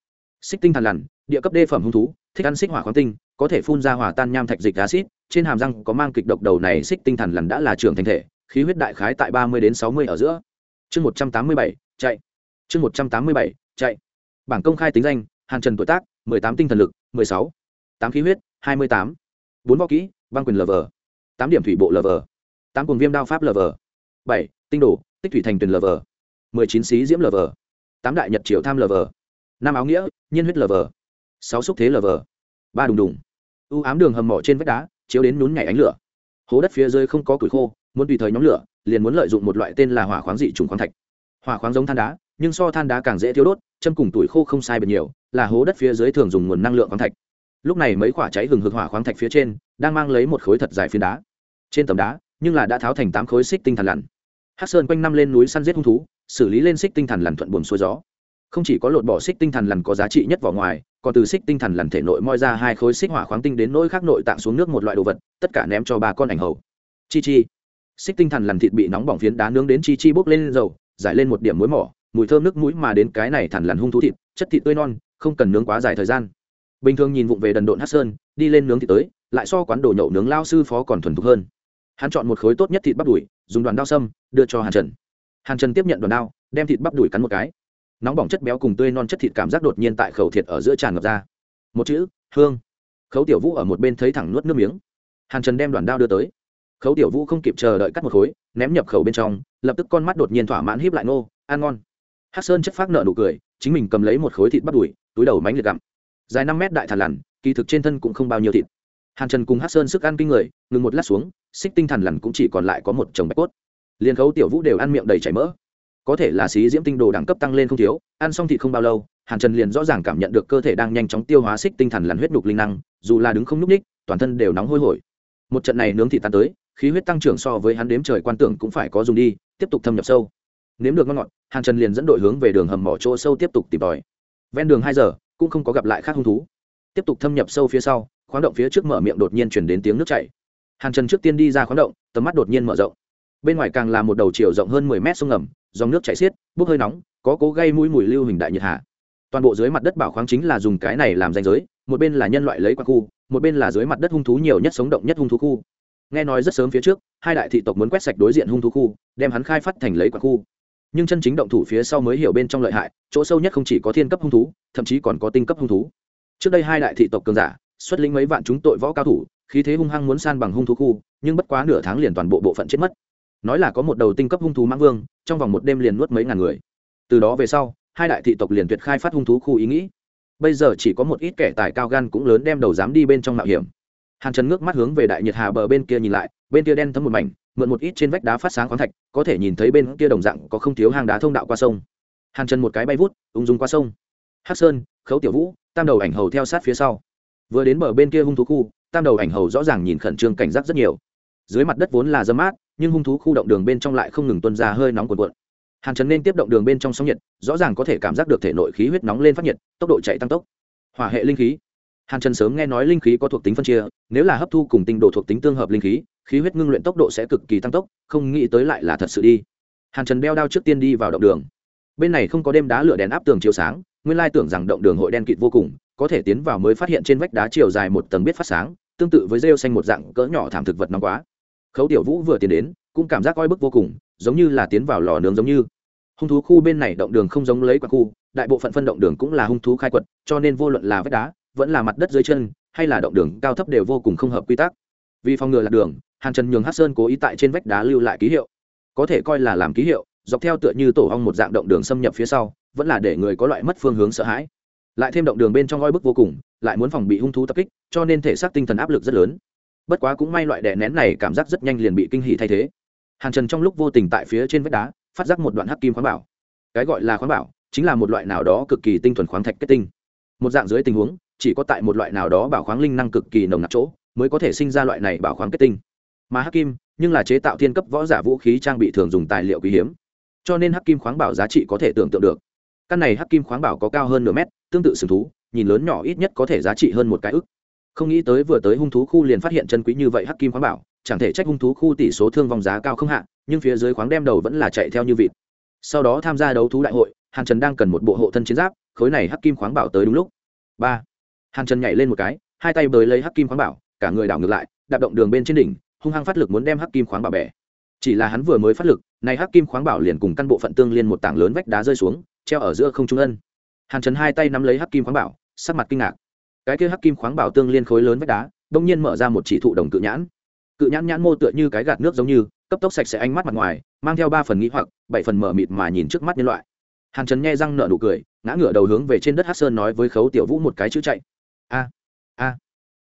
Xích tinh thằn lằn, địa cấp đê phẩm hung thú, thích ăn xích hỏa khoáng tinh có thể phun ra hòa tan nham thạch dịch acid trên hàm răng có mang kịch độc đầu này xích tinh thần lần đã là trưởng thành thể, khí huyết đại khái tại ba mươi đến sáu mươi ở giữa. Chương một trăm tám mươi bảy, chạy. Chương một trăm tám mươi bảy, chạy. Bảng công khai tính danh, hàn trần tuổi tác, mười tám tinh thần lực, mười sáu. Tám khí huyết, hai mươi tám. Bốn võ kỹ, băng quyền lv tám điểm thủy bộ lv tám cùng viêm đao pháp lv bảy, tinh đồ, tích thủy thành tuyển lv mười chín xí diễm lv tám đại nhật triều tham lv năm áo nghĩa, nhiên huyết lv sáu xúc thế lv ba đùng đùng u ám đường hầm mỏ trên vách đá, chiếu đến nhún nhảy ánh lửa. Hố đất phía dưới không có củi khô, muốn tùy thời nhóm lửa, liền muốn lợi dụng một loại tên là hỏa khoáng dị trùng khoáng thạch. Hỏa khoáng giống than đá, nhưng so than đá càng dễ thiếu đốt, châm cùng tuổi khô không sai bật nhiều, là hố đất phía dưới thường dùng nguồn năng lượng khoáng thạch. Lúc này mấy quả cháy hừng hực hỏa khoáng thạch phía trên, đang mang lấy một khối thật dài phiến đá. Trên tấm đá, nhưng là đã tháo thành tám khối xích tinh thần lằn Hắc sơn quanh năm lên núi săn giết hung thú, xử lý lên xích tinh thần lằn thuận buồm xuôi gió không chỉ có lột bỏ xích tinh thần lằn có giá trị nhất vào ngoài, còn từ xích tinh thần lằn thể nội moi ra hai khối xích hỏa khoáng tinh đến nỗi khác nội tạng xuống nước một loại đồ vật, tất cả ném cho ba con ảnh hầu. Chi chi. Xích tinh thần lằn thịt bị nóng bỏng phiến đá nướng đến chi chi bốc lên dầu, giải lên một điểm muối mỏ, mùi thơm nước mũi mà đến cái này thằn lằn hung thú thịt, chất thịt tươi non, không cần nướng quá dài thời gian. Bình thường nhìn vụng về đần độn hát sơn, đi lên nướng thịt tới, lại so quán đồ nhậu nướng lao sư phó còn thuần thục hơn. Hắn chọn một khối tốt nhất thịt bắp đùi, dùng đoàn đao sâm đưa cho hàn trần. Hàn trần tiếp nhận đoàn đao, đem thịt bắp đùi cắn một cái nóng bỏng chất béo cùng tươi non chất thịt cảm giác đột nhiên tại khẩu thịt ở giữa tràn ngập ra. Một chữ, hương. Khấu tiểu vũ ở một bên thấy thẳng nuốt nước miếng. Hàn trần đem đoàn đao đưa tới. Khấu tiểu vũ không kịp chờ đợi cắt một khối, ném nhập khẩu bên trong, lập tức con mắt đột nhiên thỏa mãn híp lại nô ăn ngon. Hát sơn chất phát nợ nụ cười, chính mình cầm lấy một khối thịt bắt đùi, túi đầu mánh liệt gặm. Dài năm mét đại thằn lằn, kỳ thực trên thân cũng không bao nhiêu thịt. Hàn trần cùng hát sơn sức ăn kinh người, ngừng một lát xuống, xích tinh thần lằn cũng chỉ còn lại có một chồng bạch cốt. Liền khấu tiểu vũ đều ăn miệng đầy chảy mỡ có thể là xí diễm tinh đồ đẳng cấp tăng lên không thiếu, ăn xong thịt không bao lâu, hàn trần liền rõ ràng cảm nhận được cơ thể đang nhanh chóng tiêu hóa xích tinh thần lằn huyết nhục linh năng, dù là đứng không nhúc ních toàn thân đều nóng hôi hổi. Một trận này nướng thịt tan tới, khí huyết tăng trưởng so với hắn đếm trời quan tưởng cũng phải có dùng đi, tiếp tục thâm nhập sâu. Nếm được ngon ngọt, hàn trần liền dẫn đội hướng về đường hầm mỏ chỗ sâu tiếp tục tìm tòi. Ven đường hai giờ, cũng không có gặp lại khác hung thú. Tiếp tục thâm nhập sâu phía sau, khoáng động phía trước mở miệng đột nhiên chuyển đến tiếng nước chảy. Hàn trần trước tiên đi ra khoáng động, tầm mắt đột nhiên mở rộng bên ngoài càng là một đầu chiều rộng hơn mười mét sông ngầm, dòng nước chảy xiết, bốc hơi nóng, có cố gây mũi mùi lưu hình đại nhiệt hạ. Toàn bộ dưới mặt đất bảo khoáng chính là dùng cái này làm danh giới, một bên là nhân loại lấy qua khu, một bên là dưới mặt đất hung thú nhiều nhất sống động nhất hung thú khu. Nghe nói rất sớm phía trước, hai đại thị tộc muốn quét sạch đối diện hung thú khu, đem hắn khai phát thành lấy quả khu. Nhưng chân chính động thủ phía sau mới hiểu bên trong lợi hại, chỗ sâu nhất không chỉ có thiên cấp hung thú, thậm chí còn có tinh cấp hung thú. Trước đây hai đại thị tộc cường giả, xuất lĩnh mấy vạn chúng tội võ cao thủ, khí thế hung hăng muốn san bằng hung thú khu, nhưng bất quá nửa tháng liền toàn bộ bộ phận chết mất nói là có một đầu tinh cấp hung thú mãng vương, trong vòng một đêm liền nuốt mấy ngàn người. Từ đó về sau, hai đại thị tộc liền tuyệt khai phát hung thú khu ý nghĩ. Bây giờ chỉ có một ít kẻ tài cao gan cũng lớn đem đầu dám đi bên trong mạo hiểm. Hàn trần ngước mắt hướng về đại nhiệt hà bờ bên kia nhìn lại, bên kia đen thấm một mảnh, mượn một ít trên vách đá phát sáng khoáng thạch, có thể nhìn thấy bên kia đồng dạng có không thiếu hang đá thông đạo qua sông. Hàn trần một cái bay vút, ung dung qua sông. Hắc sơn, khấu tiểu vũ, tam đầu ảnh hầu theo sát phía sau. Vừa đến bờ bên kia hung thú khu, tam đầu ảnh hầu rõ ràng nhìn khẩn trương cảnh giác rất nhiều. Dưới mặt đất vốn là dơ mát nhưng hung thú khu động đường bên trong lại không ngừng tuân ra hơi nóng cuồn cuộn. Hàn trần nên tiếp động đường bên trong sóng nhiệt, rõ ràng có thể cảm giác được thể nội khí huyết nóng lên phát nhiệt, tốc độ chạy tăng tốc, hỏa hệ linh khí. Hàn trần sớm nghe nói linh khí có thuộc tính phân chia, nếu là hấp thu cùng tinh độ thuộc tính tương hợp linh khí khí huyết ngưng luyện tốc độ sẽ cực kỳ tăng tốc, không nghĩ tới lại là thật sự đi. Hàn trần đeo đao trước tiên đi vào động đường. Bên này không có đêm đá lửa đèn áp tường chiếu sáng, nguyên lai tưởng rằng động đường hội đen kịt vô cùng, có thể tiến vào mới phát hiện trên vách đá chiều dài một tầng biết phát sáng, tương tự với rêu xanh một dạng cỡ nhỏ thảm thực vật nóng quá khấu tiểu vũ vừa tiến đến, cũng cảm giác oi bức vô cùng, giống như là tiến vào lò nướng giống như. Hung thú khu bên này động đường không giống lấy quạt khu, đại bộ phận phân động đường cũng là hung thú khai quật, cho nên vô luận là vách đá, vẫn là mặt đất dưới chân, hay là động đường cao thấp đều vô cùng không hợp quy tắc. Vì phòng ngừa lạc đường, hàn trần nhường hát sơn cố ý tại trên vách đá lưu lại ký hiệu. Có thể coi là làm ký hiệu, dọc theo tựa như tổ ong một dạng động đường xâm nhập phía sau, vẫn là để người có loại mất phương hướng sợ hãi. Lại thêm động đường bên trong oi bức vô cùng, lại muốn phòng bị hung thú tập kích, cho nên thể xác tinh thần áp lực rất lớn bất quá cũng may loại đè nén này cảm giác rất nhanh liền bị kinh hỉ thay thế. Hàn trần trong lúc vô tình tại phía trên vách đá, phát giác một đoạn hắc kim khoáng bảo. Cái gọi là khoáng bảo, chính là một loại nào đó cực kỳ tinh thuần khoáng thạch kết tinh. Một dạng dưới tình huống, chỉ có tại một loại nào đó bảo khoáng linh năng cực kỳ nồng nặc chỗ, mới có thể sinh ra loại này bảo khoáng kết tinh. Mà hắc kim, nhưng là chế tạo thiên cấp võ giả vũ khí trang bị thường dùng tài liệu quý hiếm. Cho nên hắc kim khoáng bảo giá trị có thể tưởng tượng được. Căn này hắc kim khoáng bảo có cao hơn nửa mét, tương tự sừng thú, nhìn lớn nhỏ ít nhất có thể giá trị hơn một cái ức không nghĩ tới vừa tới hung thú khu liền phát hiện chân quý như vậy hắc kim khoáng bảo, chẳng thể trách hung thú khu tỷ số thương vong giá cao không hạ, nhưng phía dưới khoáng đem đầu vẫn là chạy theo như vịt. Sau đó tham gia đấu thú đại hội, hàn trần đang cần một bộ hộ thân chiến giáp, khối này hắc kim khoáng bảo tới đúng lúc. Ba. Hàn trần nhảy lên một cái, hai tay bới lấy hắc kim khoáng bảo, cả người đảo ngược lại, đạp động đường bên trên đỉnh, hung hăng phát lực muốn đem hắc kim khoáng bảo bẻ. Chỉ là hắn vừa mới phát lực, này hắc kim khoáng bảo liền cùng căn bộ phận tương liên một tảng lớn vách đá rơi xuống, treo ở giữa không trung ân. Hàn trần hai tay nắm lấy hắc kim khoáng bảo, sắc mặt kinh ngạc cái kia hắc kim khoáng bảo tương liên khối lớn vách đá, đông nhiên mở ra một chỉ thụ đồng cự nhãn. Cự nhãn nhãn mô tựa như cái gạt nước giống như, cấp tốc sạch sẽ ánh mắt mặt ngoài, mang theo ba phần nghĩ hoặc, bảy phần mở mịt mà nhìn trước mắt nhân loại. Hàn trần nghe răng nợ nụ cười, ngã ngửa đầu hướng về trên đất hát sơn nói với khấu tiểu vũ một cái chữ chạy. A a.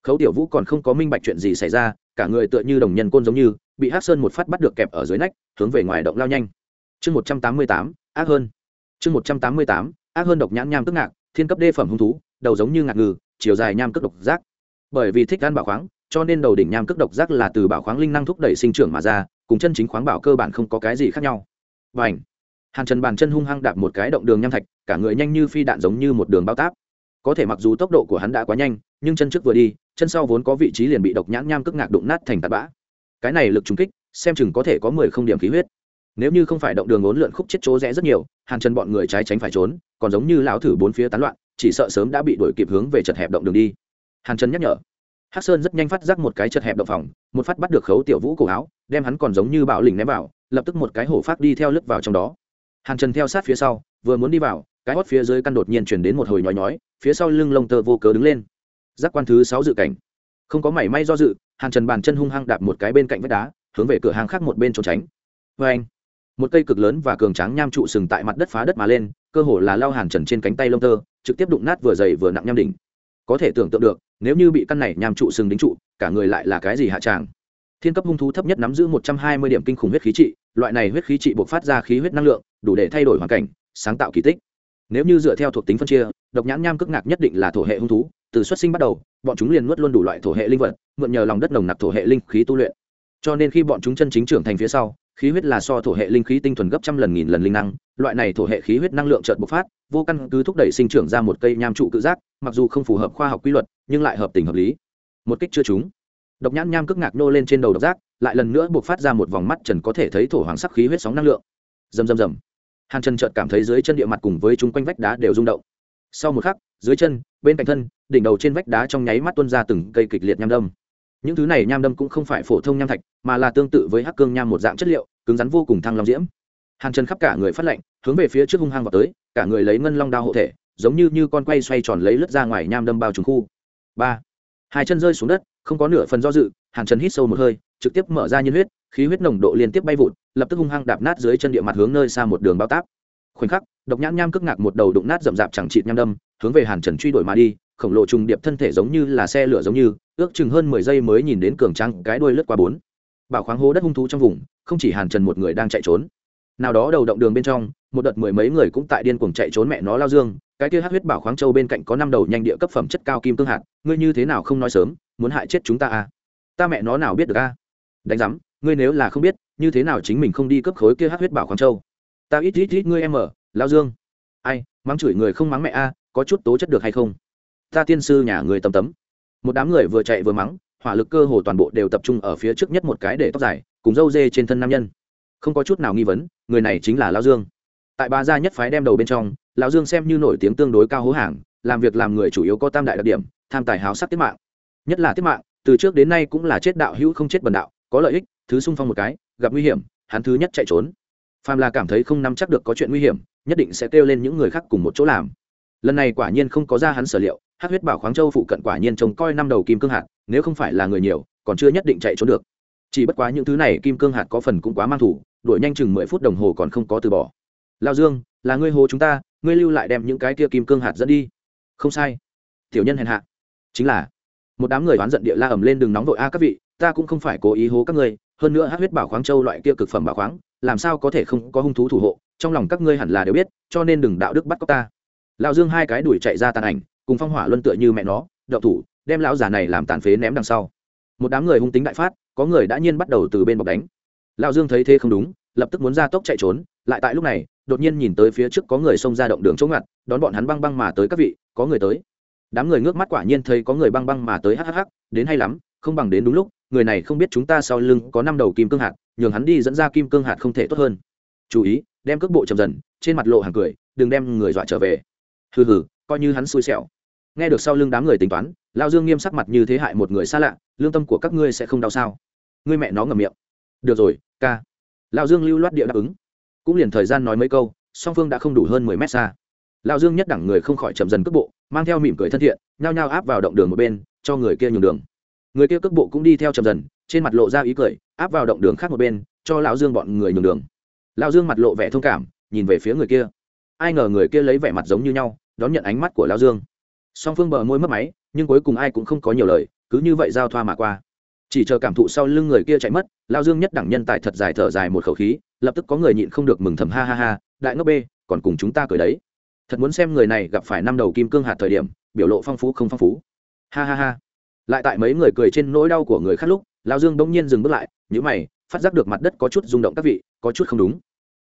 Khấu tiểu vũ còn không có minh bạch chuyện gì xảy ra, cả người tựa như đồng nhân côn giống như, bị hát sơn một phát bắt được kẹp ở dưới nách, hướng về ngoài động lao nhanh. Chương một trăm tám mươi tám, ác hơn. Chương một trăm tám mươi tám, ác hơn độc nhãn nham tức ngạc, thiên cấp đê phẩm hung thú, đầu giống như ngạc ngừ chiều dài nham cước độc giác. Bởi vì thích ăn bảo khoáng, cho nên đầu đỉnh nham cước độc giác là từ bảo khoáng linh năng thúc đẩy sinh trưởng mà ra, cùng chân chính khoáng bảo cơ bản không có cái gì khác nhau. Và ảnh hàn trần bàn chân hung hăng đạp một cái động đường nham thạch, cả người nhanh như phi đạn giống như một đường bao táp. Có thể mặc dù tốc độ của hắn đã quá nhanh, nhưng chân trước vừa đi, chân sau vốn có vị trí liền bị độc nhãn nham cước ngạc đụng nát thành tạt bã. Cái này lực trúng kích, xem chừng có thể có mười không điểm khí huyết. Nếu như không phải động đường ốn lượn khúc chết chỗ rẽ rất nhiều, hàn trần bọn người trái tránh phải trốn, còn giống như lão thử bốn phía tán loạn chỉ sợ sớm đã bị đuổi kịp hướng về chật hẹp động đường đi. Hàn trần nhắc nhở. Hắc sơn rất nhanh phát giác một cái chật hẹp động phòng, một phát bắt được khấu tiểu vũ cổ áo, đem hắn còn giống như bạo lình ném vào, lập tức một cái hổ phát đi theo lướt vào trong đó. Hàn trần theo sát phía sau, vừa muốn đi vào, cái hót phía dưới căn đột nhiên chuyển đến một hồi nhói nhói, phía sau lưng lông tơ vô cớ đứng lên. Giác quan thứ sáu dự cảnh. Không có mảy may do dự, hàn trần bàn chân hung hăng đạp một cái bên cạnh vách đá, hướng về cửa hàng khác một bên trốn tránh. Vê anh, một cây cực lớn và cường tráng nham trụ sừng tại mặt đất phá đất mà lên, cơ hồ là lao hàn trần trên cánh tay lông tơ trực tiếp đụng nát vừa dày vừa nặng nham đỉnh. Có thể tưởng tượng được, nếu như bị căn này nham trụ sừng đính trụ, cả người lại là cái gì hạ tràng. Thiên cấp hung thú thấp nhất nắm giữ một trăm hai mươi điểm kinh khủng huyết khí trị, loại này huyết khí trị buộc phát ra khí huyết năng lượng, đủ để thay đổi hoàn cảnh, sáng tạo kỳ tích. Nếu như dựa theo thuộc tính phân chia, độc nhãn nham cước ngạc nhất định là thổ hệ hung thú, từ xuất sinh bắt đầu, bọn chúng liền nuốt luôn đủ loại thổ hệ linh vật, mượn nhờ lòng đất nồng nặc thổ hệ linh khí tu luyện. Cho nên khi bọn chúng chân chính trưởng thành phía sau khí huyết là so thổ hệ linh khí tinh thuần gấp trăm lần nghìn lần linh năng, loại này thổ hệ khí huyết năng lượng chợt bộc phát, vô căn cứ thúc đẩy sinh trưởng ra một cây nham trụ cự giác, mặc dù không phù hợp khoa học quy luật, nhưng lại hợp tình hợp lý. Một kích chưa trúng. Độc nhãn nham cước ngạc nô lên trên đầu độc giác, lại lần nữa bộc phát ra một vòng mắt trần có thể thấy thổ hoàng sắc khí huyết sóng năng lượng. Rầm rầm rầm. Hàn trần chợt cảm thấy dưới chân địa mặt cùng với chung quanh vách đá đều rung động. Sau một khắc, dưới chân, bên cạnh thân, đỉnh đầu trên vách đá trong nháy mắt tuôn ra từng cây kịch liệt nham đâm những thứ này nham đâm cũng không phải phổ thông nham thạch, mà là tương tự với hắc cương nham một dạng chất liệu, cứng rắn vô cùng thăng long diễm. Hàn trần khắp cả người phát lạnh, hướng về phía trước hung hăng vào tới, cả người lấy ngân long đao hộ thể, giống như như con quay xoay tròn lấy lướt ra ngoài nham đâm bao trùng khu. Ba. Hai chân rơi xuống đất, không có nửa phần do dự, hàn trần hít sâu một hơi, trực tiếp mở ra nhiên huyết, khí huyết nồng độ liên tiếp bay vụt, lập tức hung hăng đạp nát dưới chân địa mặt hướng nơi xa một đường bao táp. Khoảnh khắc, độc nhãn nham cước ngạc một đầu đụng nát rậm rạp chẳng chịt nham đâm, hướng về hàn trần truy đuổi mà đi khổng lồ trùng điệp thân thể giống như là xe lửa giống như, ước chừng hơn mười giây mới nhìn đến cường trăng cái đuôi lướt qua bốn. Bảo khoáng hố đất hung thú trong vùng, không chỉ hàn trần một người đang chạy trốn. Nào đó đầu động đường bên trong, một đợt mười mấy người cũng tại điên cuồng chạy trốn mẹ nó lao dương, cái kia hát huyết bảo khoáng châu bên cạnh có năm đầu nhanh địa cấp phẩm chất cao kim cương hạt, ngươi như thế nào không nói sớm, muốn hại chết chúng ta à? Ta mẹ nó nào biết được à đánh giám, ngươi nếu là không biết, như thế nào chính mình không đi cấp khối kia hát huyết bảo khoáng châu? Ta ít ít ít, ngươi em ở, lao dương. Ai, mắng chửi người không mắng mẹ a, có chút tố chất được hay không? Ta tiên sư nhà người tầm tấm. Một đám người vừa chạy vừa mắng, hỏa lực cơ hồ toàn bộ đều tập trung ở phía trước nhất một cái để tóc dài, cùng dâu dê trên thân nam nhân. Không có chút nào nghi vấn, người này chính là lao dương. Tại ba gia nhất phái đem đầu bên trong, lão dương xem như nổi tiếng tương đối cao hố hàng, làm việc làm người chủ yếu có tam đại đặc điểm, tham tài háo sắc tiết mạng. Nhất là tiết mạng, từ trước đến nay cũng là chết đạo hữu không chết bần đạo, có lợi ích, thứ sung phong một cái, gặp nguy hiểm, hắn thứ nhất chạy trốn. Phàm là cảm thấy không nắm chắc được có chuyện nguy hiểm, nhất định sẽ kêu lên những người khác cùng một chỗ làm. Lần này quả nhiên không có ra hắn sở liệu hát huyết bảo khoáng châu phụ cận quả nhiên trông coi năm đầu kim cương hạt, nếu không phải là người nhiều, còn chưa nhất định chạy trốn được. Chỉ bất quá những thứ này kim cương hạt có phần cũng quá mang thủ, đuổi nhanh chừng mười phút đồng hồ còn không có từ bỏ. Lao dương, là ngươi hồ chúng ta, ngươi lưu lại đem những cái kia kim cương hạt dẫn đi. Không sai. Tiểu nhân hèn hạ. Chính là, một đám người oán giận địa la ẩm lên đường nóng vội a, các vị, ta cũng không phải cố ý hố các ngươi, hơn nữa hát huyết bảo khoáng châu loại kia cực phẩm bảo khoáng, làm sao có thể không có hung thú thủ hộ, trong lòng các ngươi hẳn là đều biết, cho nên đừng đạo đức bắt cóc ta. Lão dương hai cái đuổi chạy ra tàn ảnh cùng phong hỏa luân tựa như mẹ nó, đậu thủ, đem lão già này làm tàn phế ném đằng sau. Một đám người hung tính đại phát, có người đã nhiên bắt đầu từ bên bọc đánh. Lão dương thấy thế không đúng, lập tức muốn ra tốc chạy trốn, lại tại lúc này, đột nhiên nhìn tới phía trước có người xông ra động đường chống ngặt, đón bọn hắn băng băng mà tới các vị, có người tới. Đám người ngước mắt quả nhiên thấy có người băng băng mà tới hắc hắc, đến hay lắm, không bằng đến đúng lúc, người này không biết chúng ta sau lưng có năm đầu kim cương hạt, nhường hắn đi dẫn ra kim cương hạt không thể tốt hơn. Chú ý, đem cước bộ chậm dần, trên mặt lộ hàng cười, đừng đem người dọa trở về. Hừ hừ, coi như hắn xui xẻo nghe được sau lưng đám người tính toán, lao dương nghiêm sắc mặt như thế hại một người xa lạ, lương tâm của các ngươi sẽ không đau sao? Ngươi mẹ nó ngầm miệng. Được rồi, ca. Lão dương lưu loát địa đáp ứng. Cũng liền thời gian nói mấy câu, song phương đã không đủ hơn mười mét xa. Lão dương nhất đẳng người không khỏi chậm dần cước bộ, mang theo mỉm cười thân thiện, nhao nhao áp vào động đường một bên, cho người kia nhường đường. Người kia cước bộ cũng đi theo chậm dần, trên mặt lộ ra ý cười, áp vào động đường khác một bên, cho lão dương bọn người nhường đường. Lão dương mặt lộ vẻ thông cảm, nhìn về phía người kia. Ai ngờ người kia lấy vẻ mặt giống như nhau, đón nhận ánh mắt của lão dương song phương bờ môi mất máy, nhưng cuối cùng ai cũng không có nhiều lời, cứ như vậy giao thoa mà qua. Chỉ chờ cảm thụ sau lưng người kia chạy mất, lao dương nhất đẳng nhân tài thật dài thở dài một khẩu khí, lập tức có người nhịn không được mừng thầm ha ha ha, đại ngốc bê, còn cùng chúng ta cười đấy. Thật muốn xem người này gặp phải năm đầu kim cương hạt thời điểm, biểu lộ phong phú không phong phú. Ha ha ha. Lại tại mấy người cười trên nỗi đau của người khác lúc, lao dương bỗng nhiên dừng bước lại nhữ mày, phát giác được mặt đất có chút rung động các vị, có chút không đúng.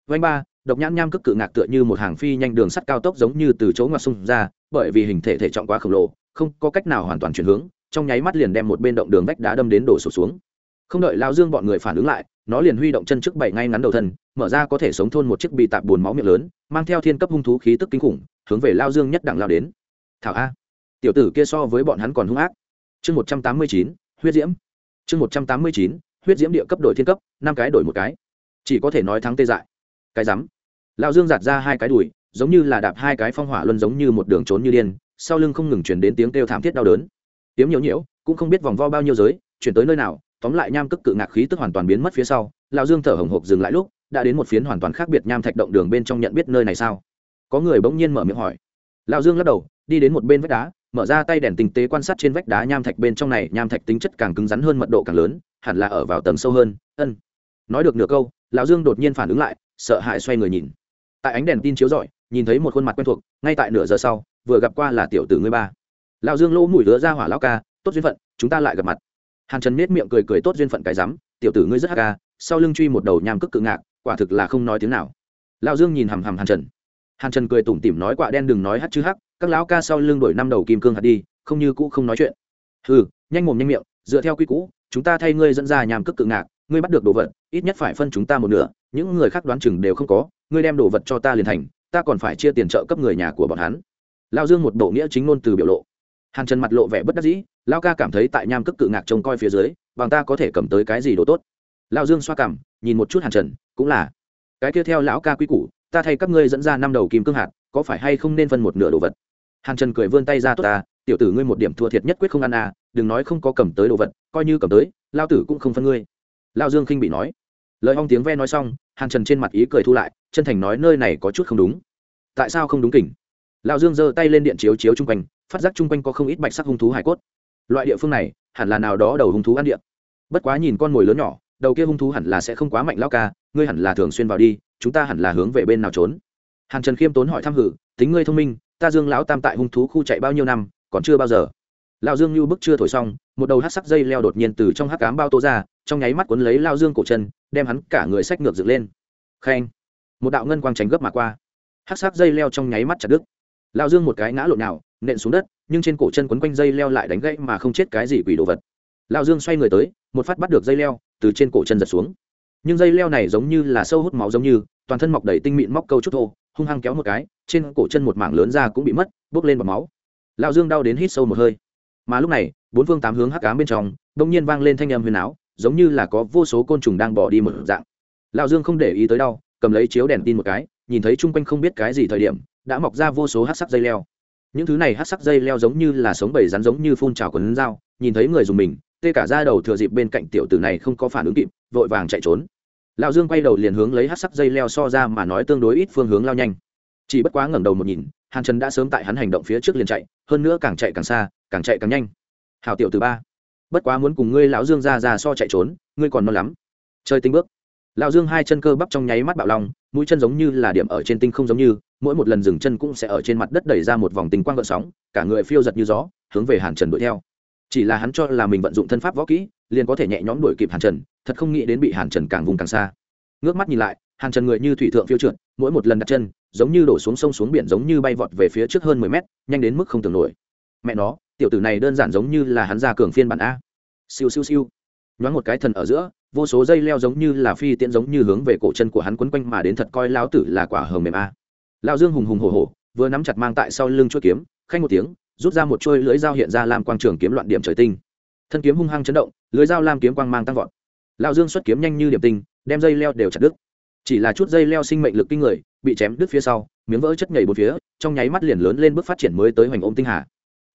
Vanh ba độc nhãn nham cước cự ngạc tựa như một hàng phi nhanh đường sắt cao tốc giống như từ chỗ ngoặt sung ra, bởi vì hình thể thể trọng quá khổng lồ, không có cách nào hoàn toàn chuyển hướng, trong nháy mắt liền đem một bên động đường vách đá đâm đến đổ sụp xuống. Không đợi lao dương bọn người phản ứng lại, nó liền huy động chân trước bảy ngay ngắn đầu thân, mở ra có thể sống thôn một chiếc bị tạp bùn máu miệng lớn, mang theo thiên cấp hung thú khí tức kinh khủng, hướng về lao dương nhất đẳng lao đến. Thảo a. Tiểu tử kia so với bọn hắn còn hung ác. Chương một trăm tám mươi chín, huyết diễm. Chương một trăm tám mươi chín, huyết diễm địa cấp đổi thiên cấp, năm cái đổi một cái. Chỉ có thể nói thắng tê dại. Cái rắm. Lão dương giạt ra hai cái đùi, giống như là đạp hai cái phong hỏa luân giống như một đường trốn như điên, sau lưng không ngừng chuyển đến tiếng kêu thảm thiết đau đớn. Tiếng nhiễu nhiễu, cũng không biết vòng vo bao nhiêu giới, chuyển tới nơi nào, tóm lại nham cức cự ngạc khí tức hoàn toàn biến mất phía sau, lão dương thở hồng hộc dừng lại lúc, đã đến một phiến hoàn toàn khác biệt nham thạch động đường bên trong nhận biết nơi này sao? Có người bỗng nhiên mở miệng hỏi. Lão dương lắc đầu, đi đến một bên vách đá, mở ra tay đèn tinh tế quan sát trên vách đá nham thạch bên trong này, nham thạch tính chất càng cứng rắn hơn mật độ càng lớn, hẳn là ở vào tầng sâu hơn. Ân. Nói được nửa câu, lão dương đột nhiên phản ứng lại, sợ hãi xoay người nhìn tại ánh đèn tin chiếu rọi, nhìn thấy một khuôn mặt quen thuộc, ngay tại nửa giờ sau, vừa gặp qua là tiểu tử ngươi ba. Lão dương lỗ mũi lứa ra hỏa lão ca, tốt duyên phận, chúng ta lại gặp mặt. Hàn trần nết miệng cười cười tốt duyên phận cái rắm, tiểu tử ngươi rất hắc ca, sau lưng truy một đầu nham cức cự ngạc, quả thực là không nói tiếng nào. Lão dương nhìn hằm hằm hàn trần. Hàn trần cười tủm tỉm nói quạ đen đừng nói hắt chứ hắc, các lão ca sau lưng đổi năm đầu kim cương hạt đi, không như cũ không nói chuyện. Hừ, nhanh mồm nhanh miệng, dựa theo quy cũ chúng ta thay ngươi dẫn ra nham cức cự ngạc, ngươi bắt được đồ vật, ít nhất phải phân chúng ta một nửa, những người khác đoán chừng đều không có ngươi đem đồ vật cho ta liền thành, ta còn phải chia tiền trợ cấp người nhà của bọn hắn. Lao dương một bộ nghĩa chính ngôn từ biểu lộ. Hàn trần mặt lộ vẻ bất đắc dĩ, lao ca cảm thấy tại nham cức cự ngạc trông coi phía dưới, bằng ta có thể cầm tới cái gì đồ tốt. Lao dương xoa cảm nhìn một chút hàn trần, cũng là. Cái kia theo lão ca quy củ, ta thay các ngươi dẫn ra năm đầu kim cương hạt, có phải hay không nên phân một nửa đồ vật? Hàn trần cười vươn tay ra tốt ta, tiểu tử ngươi một điểm thua thiệt nhất quyết không ăn à đừng nói không có cầm tới đồ vật, coi như cầm tới lao tử cũng không phân ngươi. Lao dương khinh bị nói. Lời hong tiếng ve nói xong hàn trần trên mặt ý cười thu lại, chân thành nói nơi này có chút không đúng. Tại sao không đúng kỉnh lão dương giơ tay lên điện chiếu chiếu chung quanh, phát giác chung quanh có không ít bạch sắc hung thú hải cốt. Loại địa phương này, hẳn là nào đó đầu hung thú ăn điện bất quá nhìn con mồi lớn nhỏ, đầu kia hung thú hẳn là sẽ không quá mạnh lao ca, ngươi hẳn là thường xuyên vào đi, chúng ta hẳn là hướng về bên nào trốn? Hàn trần khiêm tốn hỏi thăm hử, tính ngươi thông minh, ta dương lão tam tại hung thú khu chạy bao nhiêu năm, còn chưa bao giờ? Lão dương như bức chưa thổi xong, một đầu hát sắc dây leo đột nhiên từ trong hát cám bao tô ra, trong nháy mắt cuốn lấy lao dương cổ chân, đem hắn cả người sách ngược dựng lên. Khen. Một đạo ngân quang tránh gấp mà qua. Hát sắc dây leo trong nháy mắt chặt đứt. Lao dương một cái ngã lộn nào, nện xuống đất, nhưng trên cổ chân quấn quanh dây leo lại đánh gãy mà không chết cái gì quỷ đồ vật. Lao dương xoay người tới, một phát bắt được dây leo, từ trên cổ chân giật xuống. Nhưng dây leo này giống như là sâu hút máu giống như, toàn thân mọc đầy tinh mịn móc câu chút thô, hung hăng kéo một cái, trên cổ chân một mảng lớn ra cũng bị mất, bốc lên vào máu. Lao dương đau đến hít sâu một hơi mà lúc này, bốn phương tám hướng hắc cám bên trong đông nhiên vang lên thanh âm huyền áo, giống như là có vô số côn trùng đang bỏ đi một dạng. Lão dương không để ý tới đau, cầm lấy chiếu đèn tin một cái, nhìn thấy chung quanh không biết cái gì thời điểm, đã mọc ra vô số hát sắc dây leo. Những thứ này hát sắc dây leo giống như là sống bầy rắn giống như phun trào quần dao, nhìn thấy người dùng mình, tê cả ra đầu thừa dịp bên cạnh tiểu tử này không có phản ứng kịp, vội vàng chạy trốn. Lão dương quay đầu liền hướng lấy hát sắc dây leo so ra mà nói tương đối ít phương hướng lao nhanh chỉ bất quá ngẩng đầu một nhìn, hàn trần đã sớm tại hắn hành động phía trước liền chạy, hơn nữa càng chạy càng xa, càng chạy càng nhanh. Hào tiểu từ ba, bất quá muốn cùng ngươi lão dương ra ra so chạy trốn, ngươi còn non lắm. Chơi tinh bước. Lão dương hai chân cơ bắp trong nháy mắt bạo lòng mũi chân giống như là điểm ở trên tinh không giống như, mỗi một lần dừng chân cũng sẽ ở trên mặt đất đẩy ra một vòng tinh quang gợn sóng, cả người phiêu giật như gió, hướng về hàn trần đuổi theo. Chỉ là hắn cho là mình vận dụng thân pháp võ kỹ, liền có thể nhẹ nhõm đuổi kịp hàn trần, thật không nghĩ đến bị hàn trần càng vùng càng xa. Ngước mắt nhìn lại, hàn trần người như thủy thượng phiêu trượt, mỗi một lần đặt chân giống như đổ xuống sông xuống biển giống như bay vọt về phía trước hơn mười mét, nhanh đến mức không tưởng nổi. Mẹ nó, tiểu tử này đơn giản giống như là hắn ra cường phiên bản a. Siêu siêu siêu. Nhoáng một cái thần ở giữa, vô số dây leo giống như là phi tiễn giống như hướng về cổ chân của hắn quấn quanh mà đến thật coi lão tử là quả hờ mềm a. Lão dương hùng hùng hổ hổ, vừa nắm chặt mang tại sau lưng chuôi kiếm, khanh một tiếng, rút ra một chuôi lưỡi dao hiện ra làm quang trường kiếm loạn điểm trời tinh. Thân kiếm hung hăng chấn động, lưỡi dao lam kiếm quang mang tăng vọt. Lão dương xuất kiếm nhanh như điểm tinh, đem dây leo đều chặt đứt. Chỉ là chút dây leo sinh mệnh lực kinh người bị chém đứt phía sau, miếng vỡ chất nhảy bốn phía, trong nháy mắt liền lớn lên bước phát triển mới tới hoành ôm tinh hà.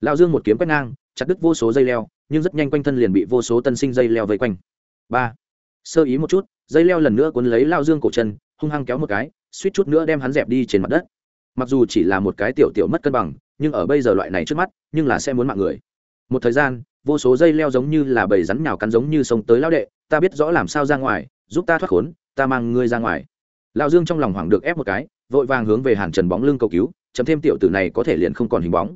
Lao dương một kiếm quét ngang, chặt đứt vô số dây leo, nhưng rất nhanh quanh thân liền bị vô số tân sinh dây leo vây quanh. Ba. Sơ ý một chút, dây leo lần nữa cuốn lấy lao dương cổ chân, hung hăng kéo một cái, suýt chút nữa đem hắn dẹp đi trên mặt đất. Mặc dù chỉ là một cái tiểu tiểu mất cân bằng, nhưng ở bây giờ loại này trước mắt, nhưng là sẽ muốn mạng người. Một thời gian, vô số dây leo giống như là bầy rắn nhào cắn giống như sông tới lao đệ, ta biết rõ làm sao ra ngoài, giúp ta thoát khốn, ta mang ngươi ra ngoài lao dương trong lòng hoảng được ép một cái, vội vàng hướng về hàn trần bóng lưng cầu cứu, chấm thêm tiểu tử này có thể liền không còn hình bóng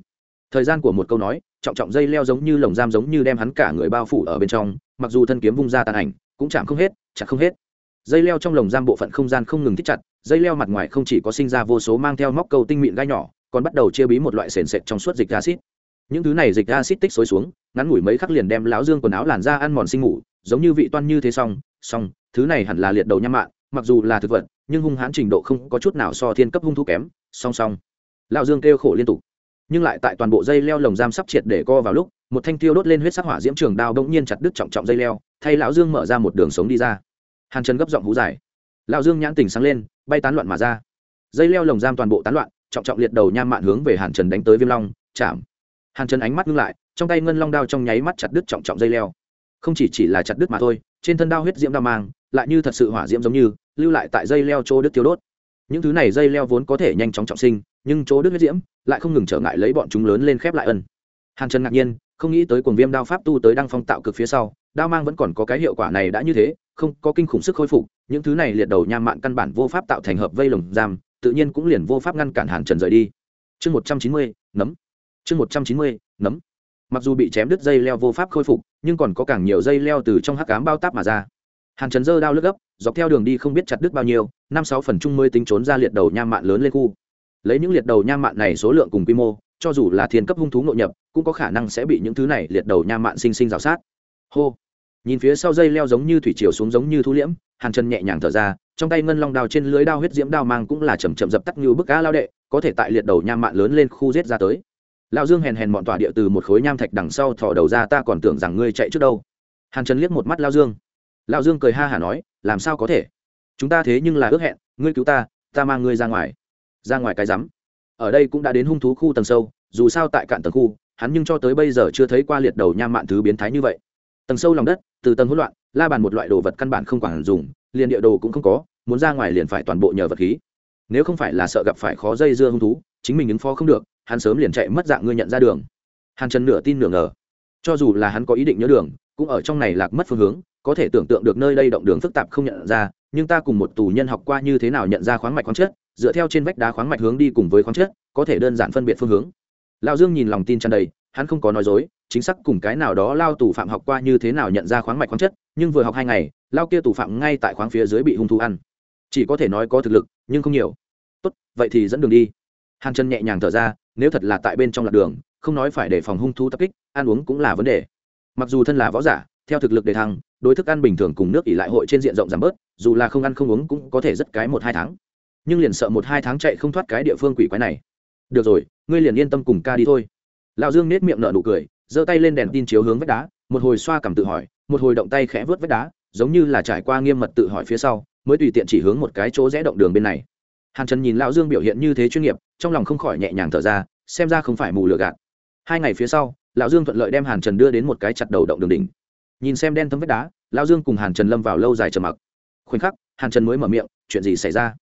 thời gian của một câu nói, trọng trọng dây leo giống như lồng giam giống như đem hắn cả người bao phủ ở bên trong, mặc dù thân kiếm vung ra tàn ảnh, cũng chạm không hết chặt không hết dây leo trong lồng giam bộ phận không gian không ngừng thích chặt, dây leo mặt ngoài không chỉ có sinh ra vô số mang theo móc câu tinh mịn gai nhỏ, còn bắt đầu chia bí một loại sền sệt trong suốt dịch acid những thứ này dịch acid tích xối xuống, ngắn ngủi mấy khắc liền đem láo dương quần áo làn da ăn mòn sinh ngủ giống như vị toan như thế xong xong, thứ này hẳn là liệt đầu nham mạ. mặc dù là thực vật nhưng hung hãn trình độ không có chút nào so thiên cấp hung thú kém, song song. Lão dương kêu khổ liên tục. Nhưng lại tại toàn bộ dây leo lồng giam sắp triệt để co vào lúc, một thanh tiêu đốt lên huyết sắc hỏa diễm trường đao bỗng nhiên chặt đứt trọng trọng dây leo, thay lão dương mở ra một đường sống đi ra. Hàn trần gấp giọng hú dài. Lão dương nhãn tình sáng lên, bay tán loạn mà ra. Dây leo lồng giam toàn bộ tán loạn, trọng trọng liệt đầu nham mạn hướng về hàn trần đánh tới viêm long, chạm. Hàn trần ánh mắt ngưng lại, trong tay ngân long đao trong nháy mắt chặt đứt trọng trọng dây leo. Không chỉ chỉ là chặt đứt mà thôi, trên thân đao huyết diễm đao mang, lại như thật sự hỏa diễm giống như lưu lại tại dây leo chỗ đứt thiếu đốt. Những thứ này dây leo vốn có thể nhanh chóng trọng sinh, nhưng chỗ đứt huyết diễm lại không ngừng trở ngại lấy bọn chúng lớn lên khép lại ân. Hàn trần ngạc nhiên, không nghĩ tới cuồng viêm đao pháp tu tới đăng phong tạo cực phía sau, đao mang vẫn còn có cái hiệu quả này đã như thế, không có kinh khủng sức khôi phục, những thứ này liệt đầu nham mạn căn bản vô pháp tạo thành hợp vây lồng giam, tự nhiên cũng liền vô pháp ngăn cản hàn trần rời đi. Chương một trăm chín mươi, nấm. Chương một trăm chín mươi, nấm. Mặc dù bị chém đứt dây leo vô pháp khôi phục, nhưng còn có càng nhiều dây leo từ trong hắc cám bao táp mà ra hàn trần dơ đao lướt gấp, dọc theo đường đi không biết chặt đứt bao nhiêu, năm sáu phần chung mới tính trốn ra liệt đầu nham mạn lớn lên khu. Lấy những liệt đầu nham mạn này số lượng cùng quy mô, cho dù là thiên cấp hung thú nội nhập, cũng có khả năng sẽ bị những thứ này liệt đầu nham mạn sinh sinh rào sát. Hô. Nhìn phía sau dây leo giống như thủy chiều xuống giống như thu liễm, hàn chân nhẹ nhàng thở ra, trong tay ngân long đao trên lưới đao huyết diễm đao mang cũng là chầm chậm dập tắt như bức cá lao đệ, có thể tại liệt đầu nham mạn lớn lên khu giết ra tới. Lão dương hèn hèn mọn tỏa địa từ một khối nham thạch đằng sau thò đầu ra, ta còn tưởng rằng ngươi chạy trước đâu. Hàn trần liếc một mắt lao dương. Lão dương cười ha hả nói, làm sao có thể? Chúng ta thế nhưng là ước hẹn, ngươi cứu ta ta mang ngươi ra ngoài. Ra ngoài cái rắm? Ở đây cũng đã đến hung thú khu tầng sâu, dù sao tại cạn tầng khu, hắn nhưng cho tới bây giờ chưa thấy qua liệt đầu nham mạn thứ biến thái như vậy. Tầng sâu lòng đất, từ tầng hỗn loạn, la bàn một loại đồ vật căn bản không quản dùng, liền địa đồ cũng không có, muốn ra ngoài liền phải toàn bộ nhờ vật khí. Nếu không phải là sợ gặp phải khó dây dưa hung thú, chính mình ứng phó không được, hắn sớm liền chạy mất dạng ngươi nhận ra đường. Hàn trần nửa tin nửa ngờ. Cho dù là hắn có ý định nhớ đường, cũng ở trong này lạc mất phương hướng có thể tưởng tượng được nơi đây động đường phức tạp không nhận ra, nhưng ta cùng một tù nhân học qua như thế nào nhận ra khoáng mạch khoáng chất, dựa theo trên vách đá khoáng mạch hướng đi cùng với khoáng chất, có thể đơn giản phân biệt phương hướng. Lão dương nhìn lòng tin tràn đầy, hắn không có nói dối, chính xác cùng cái nào đó lao tù phạm học qua như thế nào nhận ra khoáng mạch khoáng chất, nhưng vừa học hai ngày, lao kia tù phạm ngay tại khoáng phía dưới bị hung thú ăn. Chỉ có thể nói có thực lực, nhưng không nhiều. Tốt, vậy thì dẫn đường đi. Hàn chân nhẹ nhàng thở ra, nếu thật là tại bên trong lạc đường, không nói phải để phòng hung thú tập kích, ăn uống cũng là vấn đề. Mặc dù thân là võ giả, theo thực lực đề thăng đối thức ăn bình thường cùng nước ỉ lại hội trên diện rộng giảm bớt, dù là không ăn không uống cũng có thể rất cái một hai tháng. Nhưng liền sợ một hai tháng chạy không thoát cái địa phương quỷ quái này. Được rồi, ngươi liền yên tâm cùng ca đi thôi. Lão dương nết miệng nở nụ cười, giơ tay lên đèn tin chiếu hướng vách đá, một hồi xoa cảm tự hỏi, một hồi động tay khẽ vớt vách đá, giống như là trải qua nghiêm mật tự hỏi phía sau, mới tùy tiện chỉ hướng một cái chỗ rẽ động đường bên này. Hàn trần nhìn lão dương biểu hiện như thế chuyên nghiệp, trong lòng không khỏi nhẹ nhàng thở ra, xem ra không phải mù lừa gạt. Hai ngày phía sau, lão dương thuận lợi đem hàn trần đưa đến một cái chặt đầu động đường đỉnh nhìn xem đen thấm vết đá, lão dương cùng hàn trần lâm vào lâu dài trầm mặc. Khoảnh khắc, hàn trần mới mở miệng, chuyện gì xảy ra?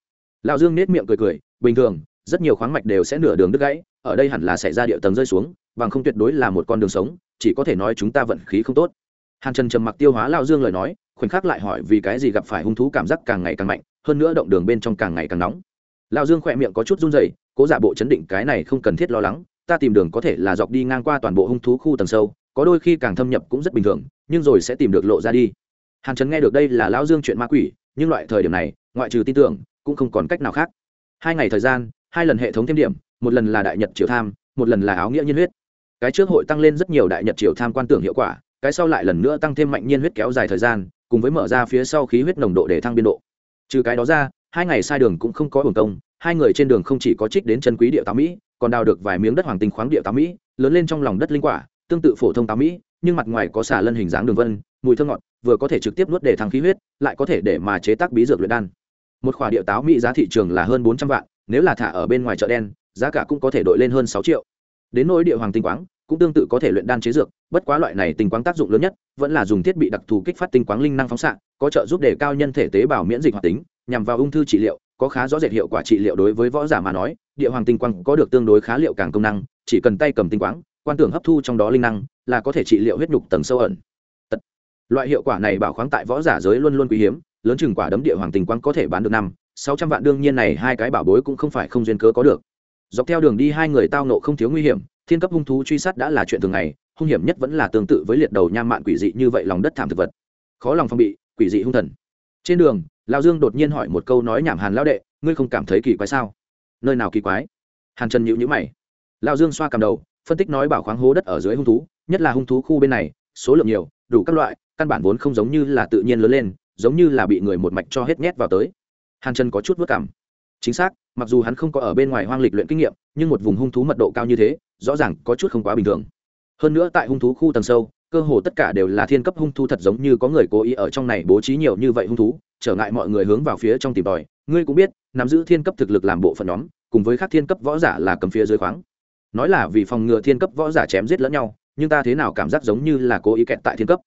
Lão dương nết miệng cười cười, bình thường, rất nhiều khoáng mạch đều sẽ nửa đường đứt gãy, ở đây hẳn là xảy ra địa tầng rơi xuống, bằng không tuyệt đối là một con đường sống, chỉ có thể nói chúng ta vận khí không tốt. Hàn trần trầm mặc tiêu hóa lão dương lời nói, khoảnh khắc lại hỏi vì cái gì gặp phải hung thú cảm giác càng ngày càng mạnh, hơn nữa động đường bên trong càng ngày càng nóng. Lão dương khỏe miệng có chút run rẩy, cố giả bộ chấn định cái này không cần thiết lo lắng, ta tìm đường có thể là dọc đi ngang qua toàn bộ hung thú khu tầng sâu có đôi khi càng thâm nhập cũng rất bình thường, nhưng rồi sẽ tìm được lộ ra đi. Hàn trần nghe được đây là lão dương chuyện ma quỷ, nhưng loại thời điểm này, ngoại trừ tin tưởng, cũng không còn cách nào khác. Hai ngày thời gian, hai lần hệ thống thêm điểm, một lần là đại nhật triều tham, một lần là áo nghĩa nhiên huyết. Cái trước hội tăng lên rất nhiều đại nhật triều tham quan tưởng hiệu quả, cái sau lại lần nữa tăng thêm mạnh nhiên huyết kéo dài thời gian, cùng với mở ra phía sau khí huyết nồng độ để thăng biên độ. Trừ cái đó ra, hai ngày sai đường cũng không có hưởng công, hai người trên đường không chỉ có trích đến chân quý địa tám mỹ, còn đào được vài miếng đất hoàng tinh khoáng địa tám mỹ, lớn lên trong lòng đất linh quả tương tự phổ thông táo mỹ, nhưng mặt ngoài có xả lân hình dáng đường vân, mùi thơm ngọt, vừa có thể trực tiếp nuốt để thăng khí huyết, lại có thể để mà chế tác bí dược luyện đan. Một khoả điệu táo mỹ giá thị trường là hơn bốn trăm vạn, nếu là thả ở bên ngoài chợ đen, giá cả cũng có thể đội lên hơn sáu triệu. Đến nỗi địa hoàng tinh quáng, cũng tương tự có thể luyện đan chế dược, bất quá loại này tinh quáng tác dụng lớn nhất, vẫn là dùng thiết bị đặc thù kích phát tinh quáng linh năng phóng xạ, có trợ giúp đề cao nhân thể tế bào miễn dịch hoạt tính, nhằm vào ung thư trị liệu, có khá rõ rệt hiệu quả trị liệu đối với võ giả mà nói, địa hoàng tinh quang có được tương đối khá liệu càng công năng, chỉ cần tay cầm tinh quáng quan tưởng hấp thu trong đó linh năng, là có thể trị liệu huyết nhục tầng sâu ẩn. Tật. loại hiệu quả này bảo khoáng tại võ giả giới luôn luôn quý hiếm, lớn chừng quả đấm địa hoàng tình quang có thể bán được năm, sáu trăm vạn đương nhiên này hai cái bảo bối cũng không phải không duyên cớ có được. Dọc theo đường đi hai người tao nộ không thiếu nguy hiểm, thiên cấp hung thú truy sát đã là chuyện thường ngày, hung hiểm nhất vẫn là tương tự với liệt đầu nham mạn quỷ dị như vậy lòng đất thảm thực vật. Khó lòng phong bị, quỷ dị hung thần. Trên đường lao dương đột nhiên hỏi một câu nói nhảm hàn lao đệ, ngươi không cảm thấy kỳ quái sao? Nơi nào kỳ quái? Hàn trần nhịu nhữ mày. Lao dương xoa cầm đầu phân tích nói bảo khoáng hố đất ở dưới hung thú, nhất là hung thú khu bên này, số lượng nhiều, đủ các loại, căn bản vốn không giống như là tự nhiên lớn lên, giống như là bị người một mạch cho hết nhét vào tới. Hàn trần có chút vất cảm chính xác, mặc dù hắn không có ở bên ngoài hoang lịch luyện kinh nghiệm, nhưng một vùng hung thú mật độ cao như thế, rõ ràng có chút không quá bình thường. Hơn nữa tại hung thú khu tầng sâu, cơ hồ tất cả đều là thiên cấp hung thú thật giống như có người cố ý ở trong này bố trí nhiều như vậy hung thú, trở ngại mọi người hướng vào phía trong tìm tòi. Ngươi cũng biết, nắm giữ thiên cấp thực lực làm bộ phận nhóm, cùng với các thiên cấp võ giả là cầm phía dưới khoáng nói là vì phòng ngừa thiên cấp võ giả chém giết lẫn nhau, nhưng ta thế nào cảm giác giống như là cố ý kẹt tại thiên cấp?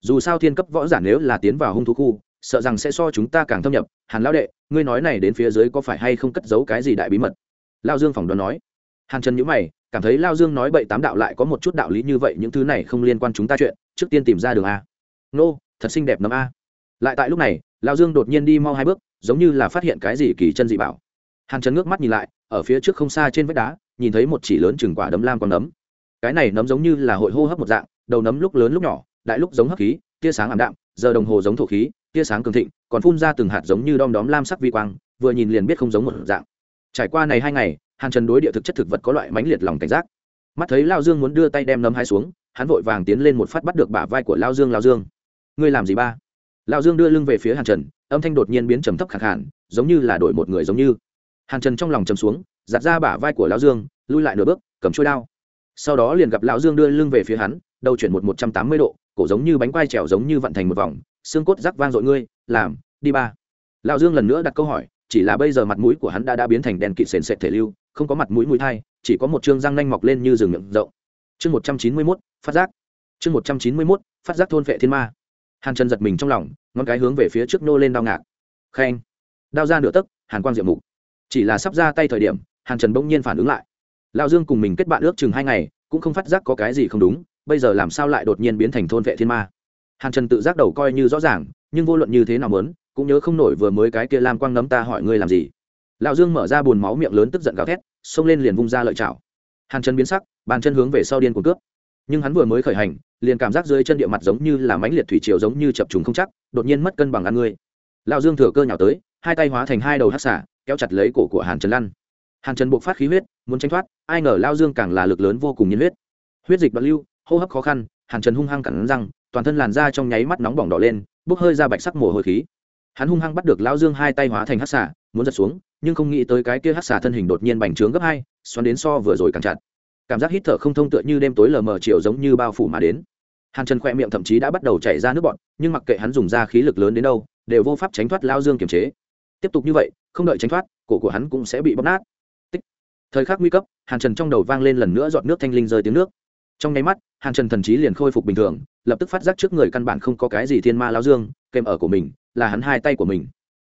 Dù sao thiên cấp võ giả nếu là tiến vào hung thú khu, sợ rằng sẽ so chúng ta càng thâm nhập. Hàn lão đệ, ngươi nói này đến phía dưới có phải hay không cất giấu cái gì đại bí mật? Lao dương phỏng đoán nói. Hàn trần nhữ mày, cảm thấy lao dương nói bậy tám đạo lại có một chút đạo lý như vậy, những thứ này không liên quan chúng ta chuyện, trước tiên tìm ra đường a. Nô, thật xinh đẹp nấm a. Lại tại lúc này, lao dương đột nhiên đi mau hai bước, giống như là phát hiện cái gì kỳ chân dị bảo. Hàn trần ngước mắt nhìn lại, ở phía trước không xa trên vách đá nhìn thấy một chỉ lớn chừng quả đấm lam con nấm. Cái này nấm giống như là hội hô hấp một dạng, đầu nấm lúc lớn lúc nhỏ, đại lúc giống hấp khí, tia sáng ảm đạm, giờ đồng hồ giống thổ khí, tia sáng cường thịnh, còn phun ra từng hạt giống như đom đóm lam sắc vi quang, vừa nhìn liền biết không giống một dạng. Trải qua này hai ngày, hàn trần đối địa thực chất thực vật có loại mãnh liệt lòng cảnh giác. Mắt thấy lao dương muốn đưa tay đem nấm hai xuống, hắn vội vàng tiến lên một phát bắt được bả vai của lao dương lao dương, ngươi làm gì ba? Lao dương đưa lưng về phía hàn trần, âm thanh đột nhiên biến trầm thấp khẳng hẳn giống như là đổi một người giống như. Hàn trần trong lòng trầm xuống giặt ra bả vai của lão dương, lui lại nửa bước, cầm trôi đao. Sau đó liền gặp lão dương đưa lưng về phía hắn, đầu chuyển một một trăm tám mươi độ, cổ giống như bánh quai trèo giống như vận thành một vòng, xương cốt rắc vang dội ngươi, làm, đi ba. Lão dương lần nữa đặt câu hỏi, chỉ là bây giờ mặt mũi của hắn đã đã biến thành đèn kịt sền sệt thể lưu, không có mặt mũi mũi thai, chỉ có một chương răng nanh mọc lên như rừng miệng rộng. Chương một trăm chín mươi mốt, phát giác. Chương một trăm chín mươi mốt, phát giác thôn vệ thiên ma. Hàn trần giật mình trong lòng, ngón cái hướng về phía trước nô lên đao ngạc. Khen. Đao ra nửa tấc, hàn quang diệm mục. Chỉ là sắp ra tay thời điểm hàn trần bỗng nhiên phản ứng lại. Lão dương cùng mình kết bạn ước chừng hai ngày, cũng không phát giác có cái gì không đúng, bây giờ làm sao lại đột nhiên biến thành thôn vệ thiên ma? Hàn trần tự giác đầu coi như rõ ràng, nhưng vô luận như thế nào mớn cũng nhớ không nổi vừa mới cái kia lam quang nấm ta hỏi ngươi làm gì. Lão dương mở ra bùn máu miệng lớn tức giận gào thét, xông lên liền vung ra lợi chảo. Hàn trần biến sắc, bàn chân hướng về sau điên cuồng cướp. Nhưng hắn vừa mới khởi hành, liền cảm giác dưới chân địa mặt giống như là mánh liệt thủy triều giống như chập trùng không chắc, đột nhiên mất cân bằng ăn ngươi. Lão dương thừa cơ nhào tới, hai tay hóa thành hai đầu hát xả, kéo chặt lấy cổ của hàn trần lăn hàn trần buộc phát khí huyết, muốn tranh thoát, ai ngờ lao dương càng là lực lớn vô cùng nhiệt huyết. Huyết dịch đoạn lưu, hô hấp khó khăn, hàn trần hung hăng cẳng răng, toàn thân làn da trong nháy mắt nóng bỏng đỏ lên, bốc hơi ra bạch sắc mồ hôi khí. Hắn hung hăng bắt được lao dương hai tay hóa thành hát xả muốn giật xuống, nhưng không nghĩ tới cái kia hát xả thân hình đột nhiên bành trướng gấp hai, xoắn đến so vừa rồi càng chặt. Cảm giác hít thở không thông tựa như đêm tối lờ mờ chiều giống như bao phủ mà đến. Hàn trần khoe miệng thậm chí đã bắt đầu chảy ra nước bọn nhưng mặc kệ hắn dùng ra khí lực lớn đến đâu, đều vô pháp tránh thoát lao dương kiềm chế. Tiếp tục như vậy, không đợi tránh thoát, cổ của hắn cũng sẽ bị bóp nát thời khắc nguy cấp, hàn trần trong đầu vang lên lần nữa giọt nước thanh linh rơi tiếng nước. Trong nháy mắt, hàn trần thần trí liền khôi phục bình thường, lập tức phát giác trước người căn bản không có cái gì thiên ma lao dương, kèm ở của mình, là hắn hai tay của mình.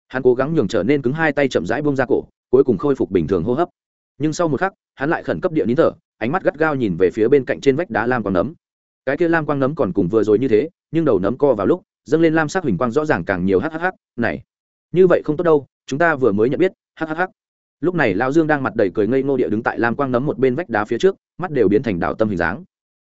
Hắn cố gắng nhường trở nên cứng hai tay chậm rãi bông ra cổ, cuối cùng khôi phục bình thường hô hấp. Nhưng sau một khắc, hắn lại khẩn cấp địa nín thở, ánh mắt gắt gao nhìn về phía bên cạnh trên vách đá lam quang nấm. Cái kia lam quang nấm còn cùng vừa rồi như thế, nhưng đầu nấm co vào lúc, dâng lên lam sắc huỳnh quang rõ ràng càng nhiều hhh này. Như vậy không tốt đâu, chúng ta vừa mới nhận biết hhh lúc này lão dương đang mặt đầy cười ngây ngô địa đứng tại lam quang nấm một bên vách đá phía trước, mắt đều biến thành đảo tâm hình dáng.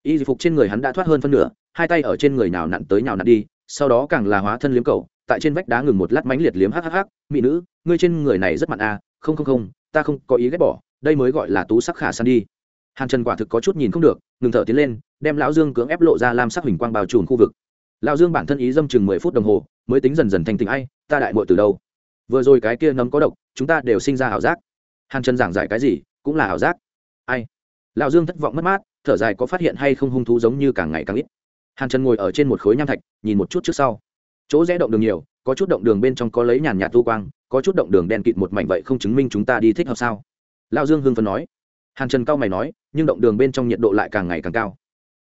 Y phục trên người hắn đã thoát hơn phân nửa, hai tay ở trên người nào nặn tới nào nặn đi, sau đó càng là hóa thân liếm cầu tại trên vách đá ngừng một lát mánh liệt liếm hhh mỹ nữ, ngươi trên người này rất mặn à không không không, ta không có ý ghét bỏ, đây mới gọi là tú sắc khả san đi. Hàn trần quả thực có chút nhìn không được, ngừng thở tiến lên, đem lão dương cưỡng ép lộ ra lam sắc hình quang bao trùm khu vực. Lão dương bản thân ý dâm chừng mười phút đồng hồ, mới tính dần dần thành tình ai, ta đại bội từ đâu? Vừa rồi cái kia nấm có độc, chúng ta đều sinh ra ảo giác. Hàn trần giảng giải cái gì, cũng là ảo giác. Ai? Lão dương thất vọng mất mát, thở dài có phát hiện hay không hung thú giống như càng ngày càng ít. Hàn trần ngồi ở trên một khối nham thạch, nhìn một chút trước sau. Chỗ rẽ động đường nhiều, có chút động đường bên trong có lấy nhàn nhạt tu quang, có chút động đường đen kịt một mảnh vậy không chứng minh chúng ta đi thích hợp sao? Lão dương hưng phấn nói. Hàn trần cao mày nói, nhưng động đường bên trong nhiệt độ lại càng ngày càng cao.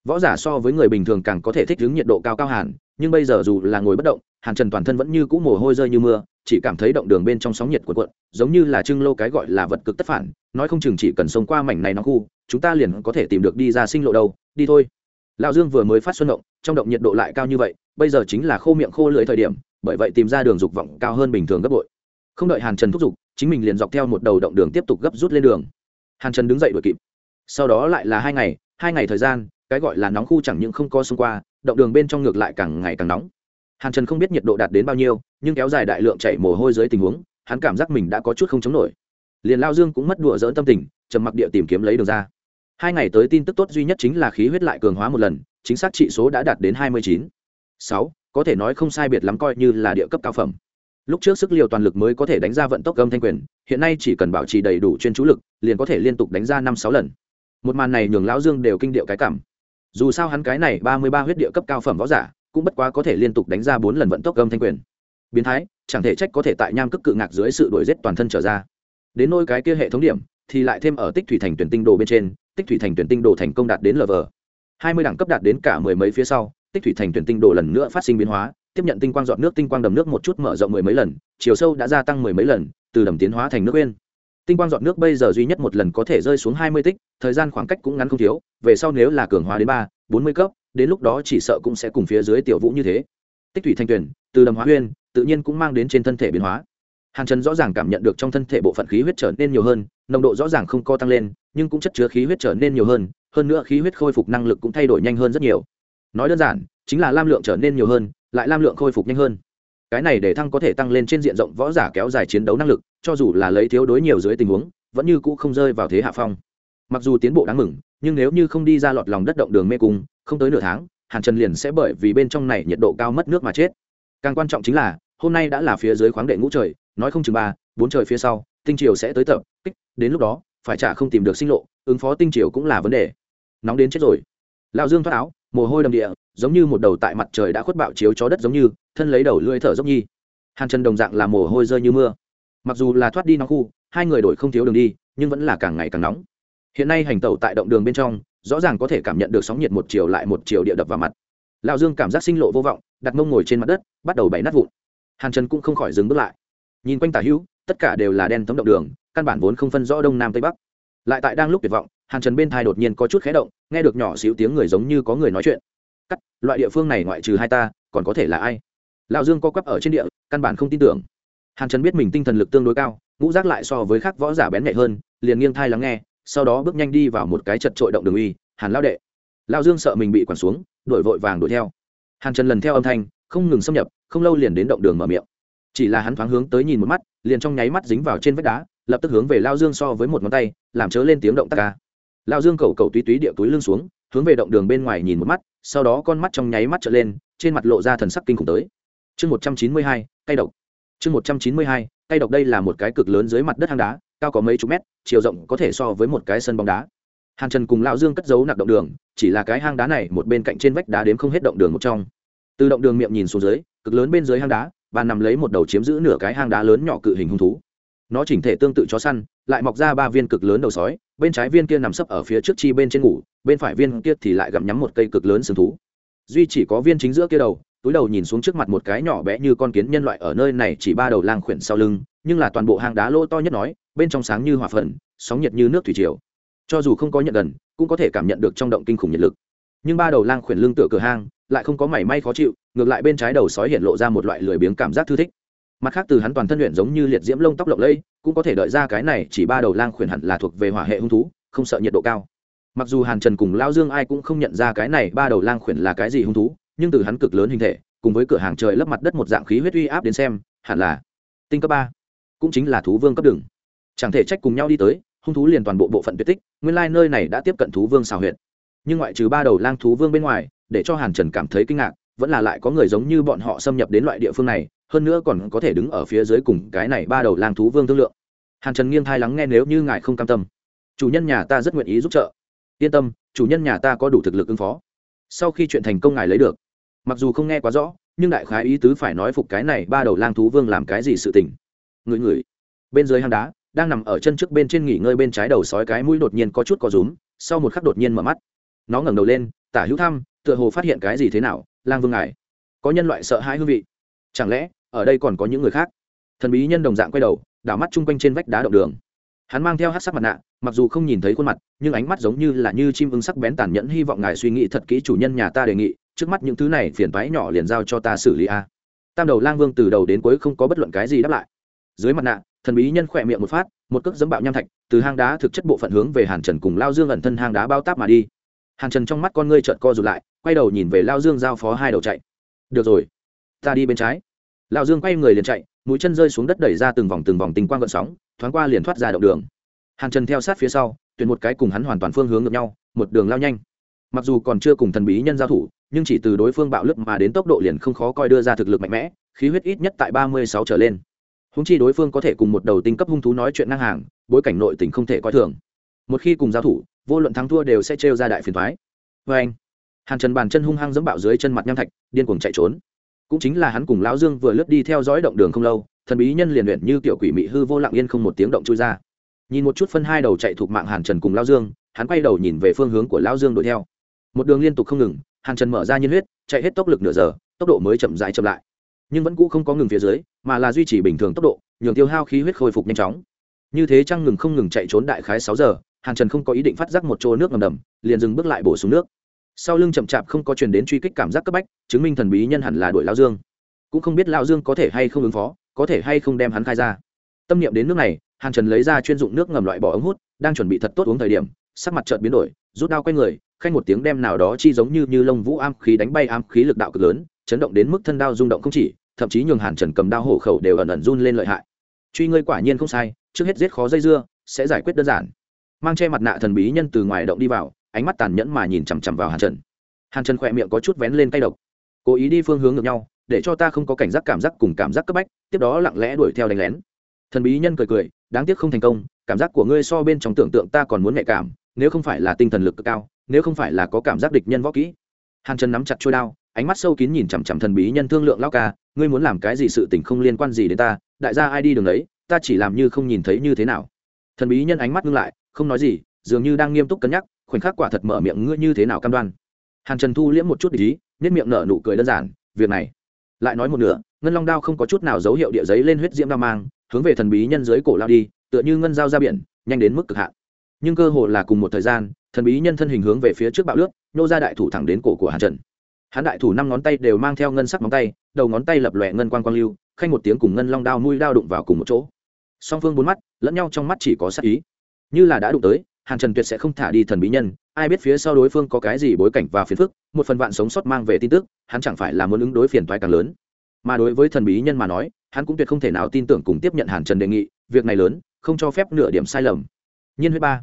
Võ giả so với người bình thường càng có thể thích ứng nhiệt độ cao cao hàn nhưng bây giờ dù là ngồi bất động hàn trần toàn thân vẫn như cũ mồ hôi rơi như mưa, chỉ cảm thấy động đường bên trong sóng nhiệt cuộn cuộn, giống như là trưng lô cái gọi là vật cực tất phản, nói không chừng chỉ cần sống qua mảnh này nó khu, chúng ta liền có thể tìm được đi ra sinh lộ đâu, đi thôi. Lão dương vừa mới phát xuân động, trong động nhiệt độ lại cao như vậy, bây giờ chính là khô miệng khô lưỡi thời điểm, bởi vậy tìm ra đường dục vọng cao hơn bình thường gấp bội. Không đợi hàn trần thúc giục, chính mình liền dọc theo một đầu động đường tiếp tục gấp rút lên đường. Hàn trần đứng dậy đuổi kịp. Sau đó lại là hai ngày hai ngày thời gian, cái gọi là nóng khu chẳng những không có xung qua, động đường bên trong ngược lại càng ngày càng nóng hàn trần không biết nhiệt độ đạt đến bao nhiêu, nhưng kéo dài đại lượng chảy mồ hôi dưới tình huống, hắn cảm giác mình đã có chút không chống nổi. Liền lao dương cũng mất đùa dỡn tâm tình, trầm mặc địa tìm kiếm lấy đường ra. Hai ngày tới tin tức tốt duy nhất chính là khí huyết lại cường hóa một lần, chính xác trị số đã đạt đến hai mươi chín. Sáu, có thể nói không sai biệt lắm coi như là địa cấp cao phẩm. Lúc trước sức liều toàn lực mới có thể đánh ra vận tốc gâm thanh quyền, hiện nay chỉ cần bảo trì đầy đủ chuyên chú lực, liền có thể liên tục đánh ra năm sáu lần. Một màn này nhường lão dương đều kinh điệu cái cảm. Dù sao hắn cái này ba mươi ba huyết địa cấp cao phẩm võ giả cũng bất quá có thể liên tục đánh ra bốn lần vận tốc gâm thanh quyền. Biến thái, chẳng thể trách có thể tại nham cức cự ngạc dưới sự đổi rét toàn thân trở ra. Đến nôi cái kia hệ thống điểm, thì lại thêm ở tích thủy thành tuyển tinh đồ bên trên, tích thủy thành tuyển tinh đồ thành công đạt đến lv hai mươi đẳng cấp đạt đến cả mười mấy phía sau, tích thủy thành tuyển tinh đồ lần nữa phát sinh biến hóa, tiếp nhận tinh quang dọn nước, tinh quang đầm nước một chút mở rộng mười mấy lần, chiều sâu đã gia tăng mười mấy lần, từ đầm tiến hóa thành nước bên tinh quang dọn nước bây giờ duy nhất một lần có thể rơi xuống hai mươi tích, thời gian khoảng cách cũng ngắn không thiếu, về sau nếu là cường hóa đến ba, bốn mươi cấp đến lúc đó chỉ sợ cũng sẽ cùng phía dưới tiểu vũ như thế. Tích thủy thanh tuyển từ đầm hóa huyên, tự nhiên cũng mang đến trên thân thể biến hóa. Hàn trần rõ ràng cảm nhận được trong thân thể bộ phận khí huyết trở nên nhiều hơn, nồng độ rõ ràng không co tăng lên, nhưng cũng chất chứa khí huyết trở nên nhiều hơn hơn nữa khí huyết khôi phục năng lực cũng thay đổi nhanh hơn rất nhiều. Nói đơn giản, chính là lam lượng trở nên nhiều hơn, lại lam lượng khôi phục nhanh hơn. Cái này để thăng có thể tăng lên trên diện rộng võ giả kéo dài chiến đấu năng lực, cho dù là lấy thiếu đối nhiều dưới tình huống, vẫn như cũ không rơi vào thế hạ phong. Mặc dù tiến bộ đáng mừng, nhưng nếu như không đi ra lọt lòng đất động đường mê cung không tới nửa tháng, hàn trần liền sẽ bởi vì bên trong này nhiệt độ cao mất nước mà chết. Càng quan trọng chính là, hôm nay đã là phía dưới khoáng đệ ngũ trời, nói không chừng ba, bốn trời phía sau, tinh triều sẽ tới tập, kích, đến lúc đó, phải trả không tìm được sinh lộ, ứng phó tinh triều cũng là vấn đề. Nóng đến chết rồi. Lao dương thoát áo, mồ hôi đầm địa, giống như một đầu tại mặt trời đã khuất bạo chiếu chó đất giống như, thân lấy đầu lưỡi thở dốc nhi. Hàn trần đồng dạng là mồ hôi rơi như mưa. Mặc dù là thoát đi nóng khu, hai người đổi không thiếu đường đi, nhưng vẫn là càng ngày càng nóng. Hiện nay hành tẩu tại động đường bên trong rõ ràng có thể cảm nhận được sóng nhiệt một chiều lại một chiều địa đập vào mặt. Lão dương cảm giác sinh lộ vô vọng, đặt mông ngồi trên mặt đất, bắt đầu bày nát vụn. Hàn trần cũng không khỏi dừng bước lại. Nhìn quanh tả hữu, tất cả đều là đen tấm động đường, căn bản vốn không phân rõ đông nam tây bắc. Lại tại đang lúc tuyệt vọng, hàn trần bên thai đột nhiên có chút khé động, nghe được nhỏ xíu tiếng người giống như có người nói chuyện. Cắt, loại địa phương này ngoại trừ hai ta, còn có thể là ai? Lão dương co quắp ở trên địa, căn bản không tin tưởng. Hàn trần biết mình tinh thần lực tương đối cao, ngũ giác lại so với khác võ giả bén nhạy hơn, liền nghiêng thai lắng nghe sau đó bước nhanh đi vào một cái chật trội động đường uy, hàn lao đệ. Lao dương sợ mình bị quản xuống, đuổi vội vàng đuổi theo. Hàn trần lần theo âm thanh, không ngừng xâm nhập, không lâu liền đến động đường mở miệng. Chỉ là hắn thoáng hướng tới nhìn một mắt, liền trong nháy mắt dính vào trên vách đá, lập tức hướng về lao dương so với một ngón tay, làm chớ lên tiếng động tác ca. Lao dương cầu cầu túy túy địa túi lưng xuống, hướng về động đường bên ngoài nhìn một mắt, sau đó con mắt trong nháy mắt trở lên, trên mặt lộ ra thần sắc kinh khủng tới. Chương một trăm chín mươi hai cây độc. Chương một trăm chín mươi hai cây độc đây là một cái cực lớn dưới mặt đất hang đá cao có mấy chục mét, chiều rộng có thể so với một cái sân bóng đá. Hàn trần cùng lão dương cất giấu nặng động đường, chỉ là cái hang đá này một bên cạnh trên vách đá đếm không hết động đường một trong. Từ động đường miệng nhìn xuống dưới, cực lớn bên dưới hang đá, và nằm lấy một đầu chiếm giữ nửa cái hang đá lớn nhỏ cự hình hung thú. Nó chỉnh thể tương tự chó săn, lại mọc ra ba viên cực lớn đầu sói, bên trái viên kia nằm sấp ở phía trước chi bên trên ngủ, bên phải viên kia thì lại gặm nhắm một cây cực lớn sừng thú. Duy chỉ có viên chính giữa kia đầu, túi đầu nhìn xuống trước mặt một cái nhỏ bé như con kiến nhân loại ở nơi này chỉ ba đầu lang khuyển sau lưng, nhưng là toàn bộ hang đá lỗ to nhất nói bên trong sáng như hỏa phần sóng nhiệt như nước thủy triều. Cho dù không có nhận gần, cũng có thể cảm nhận được trong động kinh khủng nhiệt lực. Nhưng ba đầu lang khuyển lưng tựa cửa hang, lại không có mảy may khó chịu, ngược lại bên trái đầu sói hiện lộ ra một loại lười biếng cảm giác thư thích. Mặt khác, từ hắn toàn thân luyện giống như liệt diễm lông tóc lộng lây cũng có thể đợi ra cái này, chỉ ba đầu lang khuyển hẳn là thuộc về hỏa hệ hung thú, không sợ nhiệt độ cao. Mặc dù hàn trần cùng lao dương ai cũng không nhận ra cái này ba đầu lang khuyển là cái gì hung thú, nhưng từ hắn cực lớn hình thể, cùng với cửa hàng trời lấp mặt đất một dạng khí huyết uy áp đến xem, hẳn là tinh cấp ba, cũng chính là thú vương cấp đường chẳng thể trách cùng nhau đi tới, hung thú liền toàn bộ bộ phận tuyệt tích, nguyên lai nơi này đã tiếp cận thú vương xào huyện nhưng ngoại trừ ba đầu lang thú vương bên ngoài, để cho hàn trần cảm thấy kinh ngạc, vẫn là lại có người giống như bọn họ xâm nhập đến loại địa phương này, hơn nữa còn có thể đứng ở phía dưới cùng cái này ba đầu lang thú vương thương lượng. Hàn trần nghiêng thai lắng nghe nếu như ngài không cam tâm. Chủ nhân nhà ta rất nguyện ý giúp trợ. Yên tâm, chủ nhân nhà ta có đủ thực lực ứng phó. Sau khi chuyện thành công ngài lấy được. Mặc dù không nghe quá rõ, nhưng đại khái ý tứ phải nói phục cái này ba đầu lang thú vương làm cái gì sự tình. Người người. Bên dưới hang đá đang nằm ở chân trước bên trên nghỉ ngơi bên trái đầu sói cái mũi đột nhiên có chút có rúm, sau một khắc đột nhiên mở mắt. Nó ngẩng đầu lên, tả hữu thăm, tựa hồ phát hiện cái gì thế nào, lang vương ngài. Có nhân loại sợ hãi hương vị. Chẳng lẽ, ở đây còn có những người khác? Thần bí nhân đồng dạng quay đầu, đảo mắt chung quanh trên vách đá động đường. Hắn mang theo hát sắc mặt nạ, mặc dù không nhìn thấy khuôn mặt, nhưng ánh mắt giống như là như chim ưng sắc bén tàn nhẫn hy vọng ngài suy nghĩ thật kỹ chủ nhân nhà ta đề nghị, trước mắt những thứ này phiền toái nhỏ liền giao cho ta xử lý a. Tam đầu lang vương từ đầu đến cuối không có bất luận cái gì đáp lại. Dưới mặt nạ thần bí nhân khỏe miệng một phát, một cước dẫm bạo nham thạch, từ hang đá thực chất bộ phận hướng về hàn trần cùng lao dương ẩn thân hang đá bao táp mà đi. Hàn trần trong mắt con ngươi trợn co rụt lại, quay đầu nhìn về lao dương giao phó hai đầu chạy. Được rồi, ta đi bên trái. Lao dương quay người liền chạy, mũi chân rơi xuống đất đẩy ra từng vòng từng vòng tình quang gợn sóng, thoáng qua liền thoát ra động đường. Hàn trần theo sát phía sau, tuyển một cái cùng hắn hoàn toàn phương hướng ngược nhau, một đường lao nhanh. Mặc dù còn chưa cùng thần bí nhân giao thủ, nhưng chỉ từ đối phương bạo lực mà đến tốc độ liền không khó coi đưa ra thực lực mạnh mẽ, khí huyết ít nhất tại ba mươi sáu trở lên húng chi đối phương có thể cùng một đầu tinh cấp hung thú nói chuyện ngang hàng, bối cảnh nội tình không thể coi thường. Một khi cùng giao thủ, vô luận thắng thua đều sẽ trêu ra đại phiền thoái vê anh, hàn trần bàn chân hung hăng dẫm bạo dưới chân mặt nham thạch, điên cuồng chạy trốn. Cũng chính là hắn cùng lão dương vừa lướt đi theo dõi động đường không lâu, thần bí nhân liền luyện như kiểu quỷ mị hư vô lặng yên không một tiếng động chui ra. Nhìn một chút phân hai đầu chạy thuộc mạng hàn trần cùng lao dương, hắn quay đầu nhìn về phương hướng của lao dương đuổi theo. Một đường liên tục không ngừng, hàn trần mở ra nhiên huyết, chạy hết tốc lực nửa giờ, tốc độ mới chậm rãi chậm lại nhưng vẫn cũ không có ngừng phía dưới, mà là duy trì bình thường tốc độ, nhường tiêu hao khí huyết khôi phục nhanh chóng. Như thế trăng ngừng không ngừng chạy trốn đại khái sáu giờ, hàn trần không có ý định phát giác một chỗ nước ngầm đầm, liền dừng bước lại bổ xuống nước. Sau lưng chậm chạp không có truyền đến truy kích cảm giác cấp bách, chứng minh thần bí nhân hẳn là đuổi lao dương. Cũng không biết lao dương có thể hay không ứng phó, có thể hay không đem hắn khai ra. Tâm niệm đến nước này, hàn trần lấy ra chuyên dụng nước ngầm loại bỏ ống hút, đang chuẩn bị thật tốt uống thời điểm, sắc mặt chợt biến đổi, rút đao quay người, khanh một tiếng đem nào đó chi giống như như lông vũ am khí đánh bay am khí lực đạo cực lớn, chấn động đến mức thân đao rung động không chỉ thậm chí nhường hàn trần cầm đao hổ khẩu đều ẩn ẩn run lên lợi hại. Truy ngươi quả nhiên không sai, trước hết giết khó dây dưa, sẽ giải quyết đơn giản. Mang che mặt nạ thần bí nhân từ ngoài động đi vào, ánh mắt tàn nhẫn mà nhìn chằm chằm vào hàn trần. Hàn trần khỏe miệng có chút vén lên tay độc. Cố ý đi phương hướng ngược nhau, để cho ta không có cảnh giác cảm giác cùng cảm giác cấp bách, tiếp đó lặng lẽ đuổi theo đánh lén. Thần bí nhân cười cười, đáng tiếc không thành công, cảm giác của ngươi so bên trong tưởng tượng ta còn muốn nhạy cảm, nếu không phải là tinh thần lực cực cao, nếu không phải là có cảm giác địch nhân võ kỹ. Hàn trần nắm chặt trôi đao, ánh mắt sâu kín nhìn chằm chằm thần bí nhân thương lượng lao ca ngươi muốn làm cái gì sự tình không liên quan gì đến ta, đại gia ai đi đường đấy, ta chỉ làm như không nhìn thấy như thế nào. Thần bí nhân ánh mắt ngưng lại, không nói gì, dường như đang nghiêm túc cân nhắc, khoảnh khắc quả thật mở miệng ngươi như thế nào cam đoan. Hàn trần thu liễm một chút ý nhất miệng nở nụ cười đơn giản, việc này. Lại nói một nửa, ngân long đao không có chút nào dấu hiệu địa giấy lên huyết diễm đao mang, hướng về thần bí nhân dưới cổ lao đi, tựa như ngân dao ra biển, nhanh đến mức cực hạn. Nhưng cơ hồ là cùng một thời gian, thần bí nhân thân hình hướng về phía trước bạo lướt, nô ra đại thủ thẳng đến cổ của hàn trần hắn đại thủ năm ngón tay đều mang theo ngân sắc móng tay, đầu ngón tay lập lòe ngân quang quang lưu, khanh một tiếng cùng ngân long đao mũi đao đụng vào cùng một chỗ. Song phương bốn mắt, lẫn nhau trong mắt chỉ có sắc ý. Như là đã đụng tới, hàn trần tuyệt sẽ không thả đi thần bí nhân, ai biết phía sau đối phương có cái gì bối cảnh và phiền phức, một phần vạn sống sót mang về tin tức, hắn chẳng phải là muốn ứng đối phiền toái càng lớn. Mà đối với thần bí nhân mà nói, hắn cũng tuyệt không thể nào tin tưởng cùng tiếp nhận hàn trần đề nghị, việc này lớn, không cho phép nửa điểm sai lầm. Nhiên huyết ba,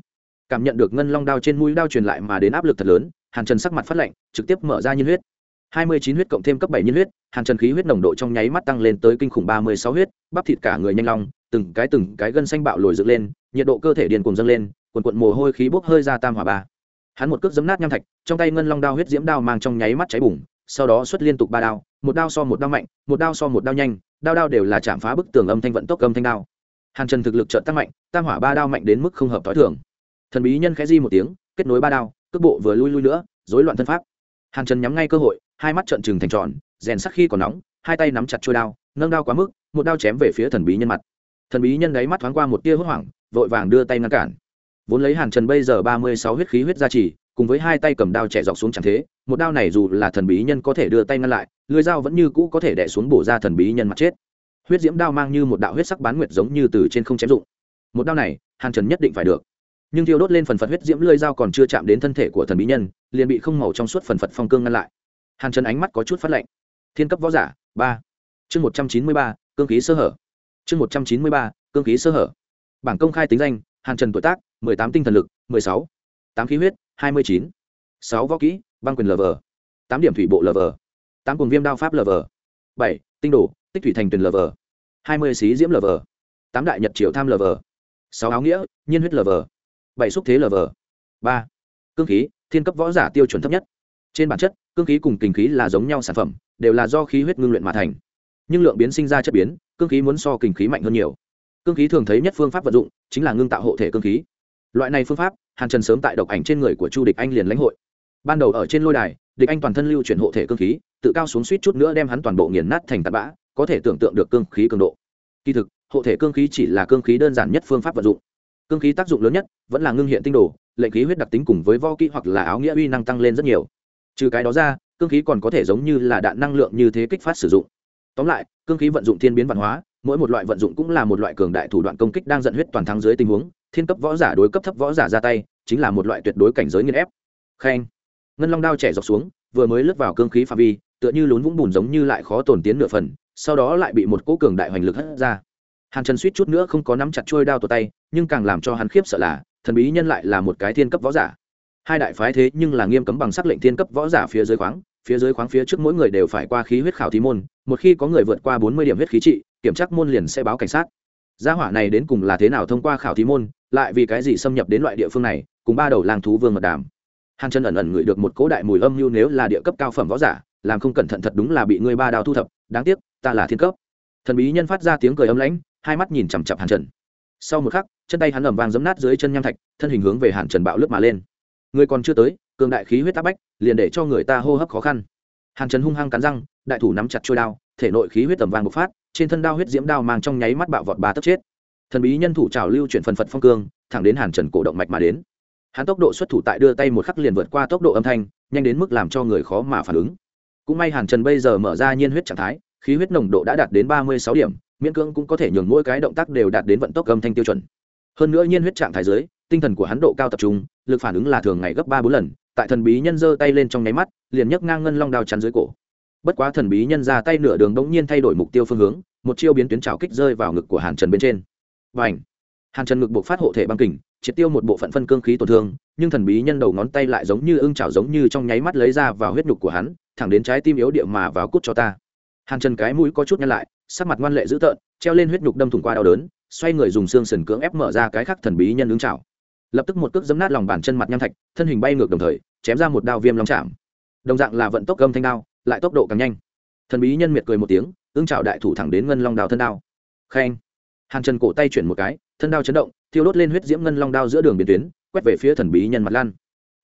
cảm nhận được ngân long đao trên mũi đao truyền lại mà đến áp lực thật lớn, hàn trần sắc mặt phát lạnh, trực tiếp mở ra nhiên huyết hai mươi chín huyết cộng thêm cấp bảy nhiên huyết, hàn trần khí huyết nồng độ trong nháy mắt tăng lên tới kinh khủng ba mươi sáu huyết, bắp thịt cả người nhanh long, từng cái từng cái gân xanh bạo lồi dựng lên, nhiệt độ cơ thể điền cùng dâng lên quần quận mồ hôi khí bốc hơi ra tam hỏa ba. Hắn một cước giấm nát nham thạch, trong tay ngân long đao huyết diễm đao mang trong nháy mắt cháy bùng, sau đó xuất liên tục ba đao, một đao so một đao mạnh, một đao so một đao nhanh, đao đao đều là chạm phá bức tường âm thanh vận tốc âm thanh đao. Hàn trần thực lực trợ tăng mạnh, tam hỏa ba đao mạnh đến mức không hợp t h o i thường. Thần bí nhân khẽ di một tiếng, kết nối ba đao, cước bộ vừa lui lui nữa dối loạn thân pháp. Hàn trần nhắm ngay cơ hội hai mắt trợn trừng thành tròn, rèn sắc khi còn nóng, hai tay nắm chặt trôi đao, nâng đao quá mức, một đao chém về phía thần bí nhân mặt. Thần bí nhân đáy mắt thoáng qua một tia hốt hoảng, vội vàng đưa tay ngăn cản. Vốn lấy hàn trần bây giờ ba mươi sáu huyết khí huyết gia trì, cùng với hai tay cầm đao chạy dọc xuống chẳng thế, một đao này dù là thần bí nhân có thể đưa tay ngăn lại lưới dao vẫn như cũ có thể đẻ xuống bổ ra thần bí nhân mặt chết. Huyết diễm đao mang như một đạo huyết sắc bán nguyệt giống như từ trên không chém dụng. Một đao này, hàn trần nhất định phải được. Nhưng thiêu đốt lên phần phật huyết diễm lưới dao còn chưa chạm đến thân thể của thần bí nhân, liền bị không màu trong suốt phần phật phong cương ngăn lại hàn trần ánh mắt có chút phát lệnh. thiên cấp võ giả, ba. Chương một trăm chín mươi ba, cương khí sơ hở. Chương một trăm chín mươi ba, cương khí sơ hở. Bảng công khai tính danh, hàn trần tuổi tác, mười tám tinh thần lực, mười sáu. Tám khí huyết, hai mươi chín. Sáu võ kỹ, băng quyền lv tám điểm thủy bộ lv tám cùng viêm đao pháp lv bảy, tinh đồ, tích thủy thành tuyển lv hai mươi xí diễm lv tám đại nhật triệu tham lv sáu áo nghĩa, nhiên huyết lv bảy xúc thế lv ba, cương khí, thiên cấp võ giả tiêu chuẩn thấp nhất. Trên bản chất cương khí cùng kinh khí là giống nhau sản phẩm, đều là do khí huyết ngưng luyện mà thành. Nhưng lượng biến sinh ra chất biến, cương khí muốn so kinh khí mạnh hơn nhiều. Cương khí thường thấy nhất phương pháp vận dụng, chính là ngưng tạo hộ thể cương khí. Loại này phương pháp, hàn trần sớm tại độc ảnh trên người của chu địch anh liền lãnh hội. Ban đầu ở trên lôi đài, địch anh toàn thân lưu chuyển hộ thể cương khí, tự cao xuống suýt chút nữa đem hắn toàn bộ nghiền nát thành tạt bã, có thể tưởng tượng được cương khí cường độ. Kỳ thực, hộ thể cương khí chỉ là cương khí đơn giản nhất phương pháp vận dụng. Cương khí tác dụng lớn nhất, vẫn là ngưng hiện tinh đồ, lệnh khí huyết đặc tính cùng với vo kỹ hoặc là áo nghĩa uy năng tăng lên rất nhiều trừ cái đó ra, cương khí còn có thể giống như là đạn năng lượng như thế kích phát sử dụng. Tóm lại, cương khí vận dụng thiên biến văn hóa, mỗi một loại vận dụng cũng là một loại cường đại thủ đoạn công kích đang dẫn huyết toàn thắng dưới tình huống, thiên cấp võ giả đối cấp thấp võ giả ra tay, chính là một loại tuyệt đối cảnh giới nghiên ép. Khen. Ngân long đao trẻ dọc xuống, vừa mới lướt vào cương khí phạm vi, tựa như lún vũng bùn giống như lại khó tổn tiến nửa phần, sau đó lại bị một cỗ cường đại hoành lực hất ra. Hàn trần suýt chút nữa không có nắm chặt trôi đao tột tay, nhưng càng làm cho hắn khiếp sợ là, thần bí nhân lại là một cái thiên cấp võ giả hai đại phái thế nhưng là nghiêm cấm bằng sắc lệnh thiên cấp võ giả phía dưới khoáng, phía dưới khoáng phía trước mỗi người đều phải qua khí huyết khảo thí môn, một khi có người vượt qua bốn mươi điểm huyết khí trị, kiểm tra môn liền sẽ báo cảnh sát. Gia hỏa này đến cùng là thế nào thông qua khảo thí môn, lại vì cái gì xâm nhập đến loại địa phương này, cùng ba đầu làng thú vương mật đàm. Hàn chân ẩn ẩn ngửi được một cỗ đại mùi âm mưu nếu là địa cấp cao phẩm võ giả, làm không cẩn thận thật đúng là bị ngươi ba đào thu thập, đáng tiếc, ta là thiên cấp. Thần bí nhân phát ra tiếng cười âm lãnh, hai mắt nhìn chằm chặp hàn trần. Sau một khắc, chân tay hắn ẩm vàng giấm nát dưới chân nham thạch, thân hình hướng về hàn trần bạo lướt mà lên người còn chưa tới, cường đại khí huyết áp bách, liền để cho người ta hô hấp khó khăn. Hàn trần hung hăng cắn răng, đại thủ nắm chặt trôi đao, thể nội khí huyết tầm vàng bộc phát, trên thân đao huyết diễm đao mang trong nháy mắt bạo vọt ba tấc chết. Thần bí nhân thủ trào lưu chuyển phần phật phong cương, thẳng đến hàn trần cổ động mạch mà đến. Hắn tốc độ xuất thủ tại đưa tay một khắc liền vượt qua tốc độ âm thanh, nhanh đến mức làm cho người khó mà phản ứng. Cũng may hàn trần bây giờ mở ra nhiên huyết trạng thái, khí huyết nồng độ đã đạt đến ba mươi sáu điểm, miễn cưỡng cũng có thể nhường mỗi cái động tác đều đạt đến vận tốc âm thanh tiêu chuẩn. Hơn nữa nhiên huyết trạng thái dưới tinh thần của hắn độ cao tập trung, lực phản ứng là thường ngày gấp ba bốn lần, tại thần bí nhân giơ tay lên trong nháy mắt, liền nhấc ngang ngân long đao chắn dưới cổ. Bất quá thần bí nhân ra tay nửa đường bỗng nhiên thay đổi mục tiêu phương hướng, một chiêu biến tuyến trào kích rơi vào ngực của hàn trần bên trên. Và ảnh hàn trần ngực buộc phát hộ thể băng kình, triệt tiêu một bộ phận phân cương khí tổn thương, nhưng thần bí nhân đầu ngón tay lại giống như ưng chảo giống như trong nháy mắt lấy ra vào huyết nhục của hắn, thẳng đến trái tim yếu địa mà vào cút cho ta. Hàn trần cái mũi có chút nhăn lại, sắc mặt ngoan lệ dữ tợn, treo lên huyết nhục đâm thủng qua đau đớn, xoay người dùng xương sần cưỡng ép mở ra cái khắc thần bí nhân ứng chảo lập tức một cước dấm nát lòng bàn chân mặt nham thạch, thân hình bay ngược đồng thời, chém ra một đao viêm long chạm. Đồng dạng là vận tốc gâm thanh đao, lại tốc độ càng nhanh. Thần bí nhân miệt cười một tiếng ứng chảo đại thủ thẳng đến ngân long đao thân đao. Khen. Hàn trần cổ tay chuyển một cái, thân đao chấn động, thiêu đốt lên huyết diễm ngân long đao giữa đường biển tuyến, quét về phía thần bí nhân mặt lan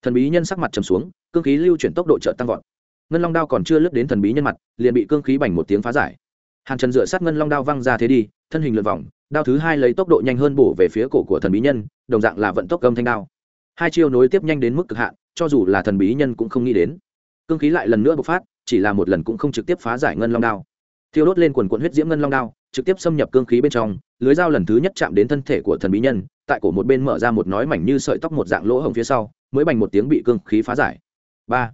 thần bí nhân sắc mặt trầm xuống, cương khí lưu chuyển tốc độ trợ tăng vọt. Ngân long đao còn chưa lướt đến thần bí nhân mặt, liền bị cương khí bành một tiếng phá giải hàn trần dựa sát ngân long đao văng ra thế đi, thân hình lượt vòng, đao thứ hai lấy tốc độ nhanh hơn bổ về phía cổ của thần bí nhân, đồng dạng là vận tốc gâm thanh đao. Hai chiêu nối tiếp nhanh đến mức cực hạn, cho dù là thần bí nhân cũng không nghĩ đến. Cương khí lại lần nữa bộc phát, chỉ là một lần cũng không trực tiếp phá giải ngân long đao. Thiêu đốt lên quần quận huyết diễm ngân long đao, trực tiếp xâm nhập cương khí bên trong, lưới dao lần thứ nhất chạm đến thân thể của thần bí nhân, tại cổ một bên mở ra một nói mảnh như sợi tóc một dạng lỗ hồng phía sau, mới bành một tiếng bị cương khí phá giải. Ba.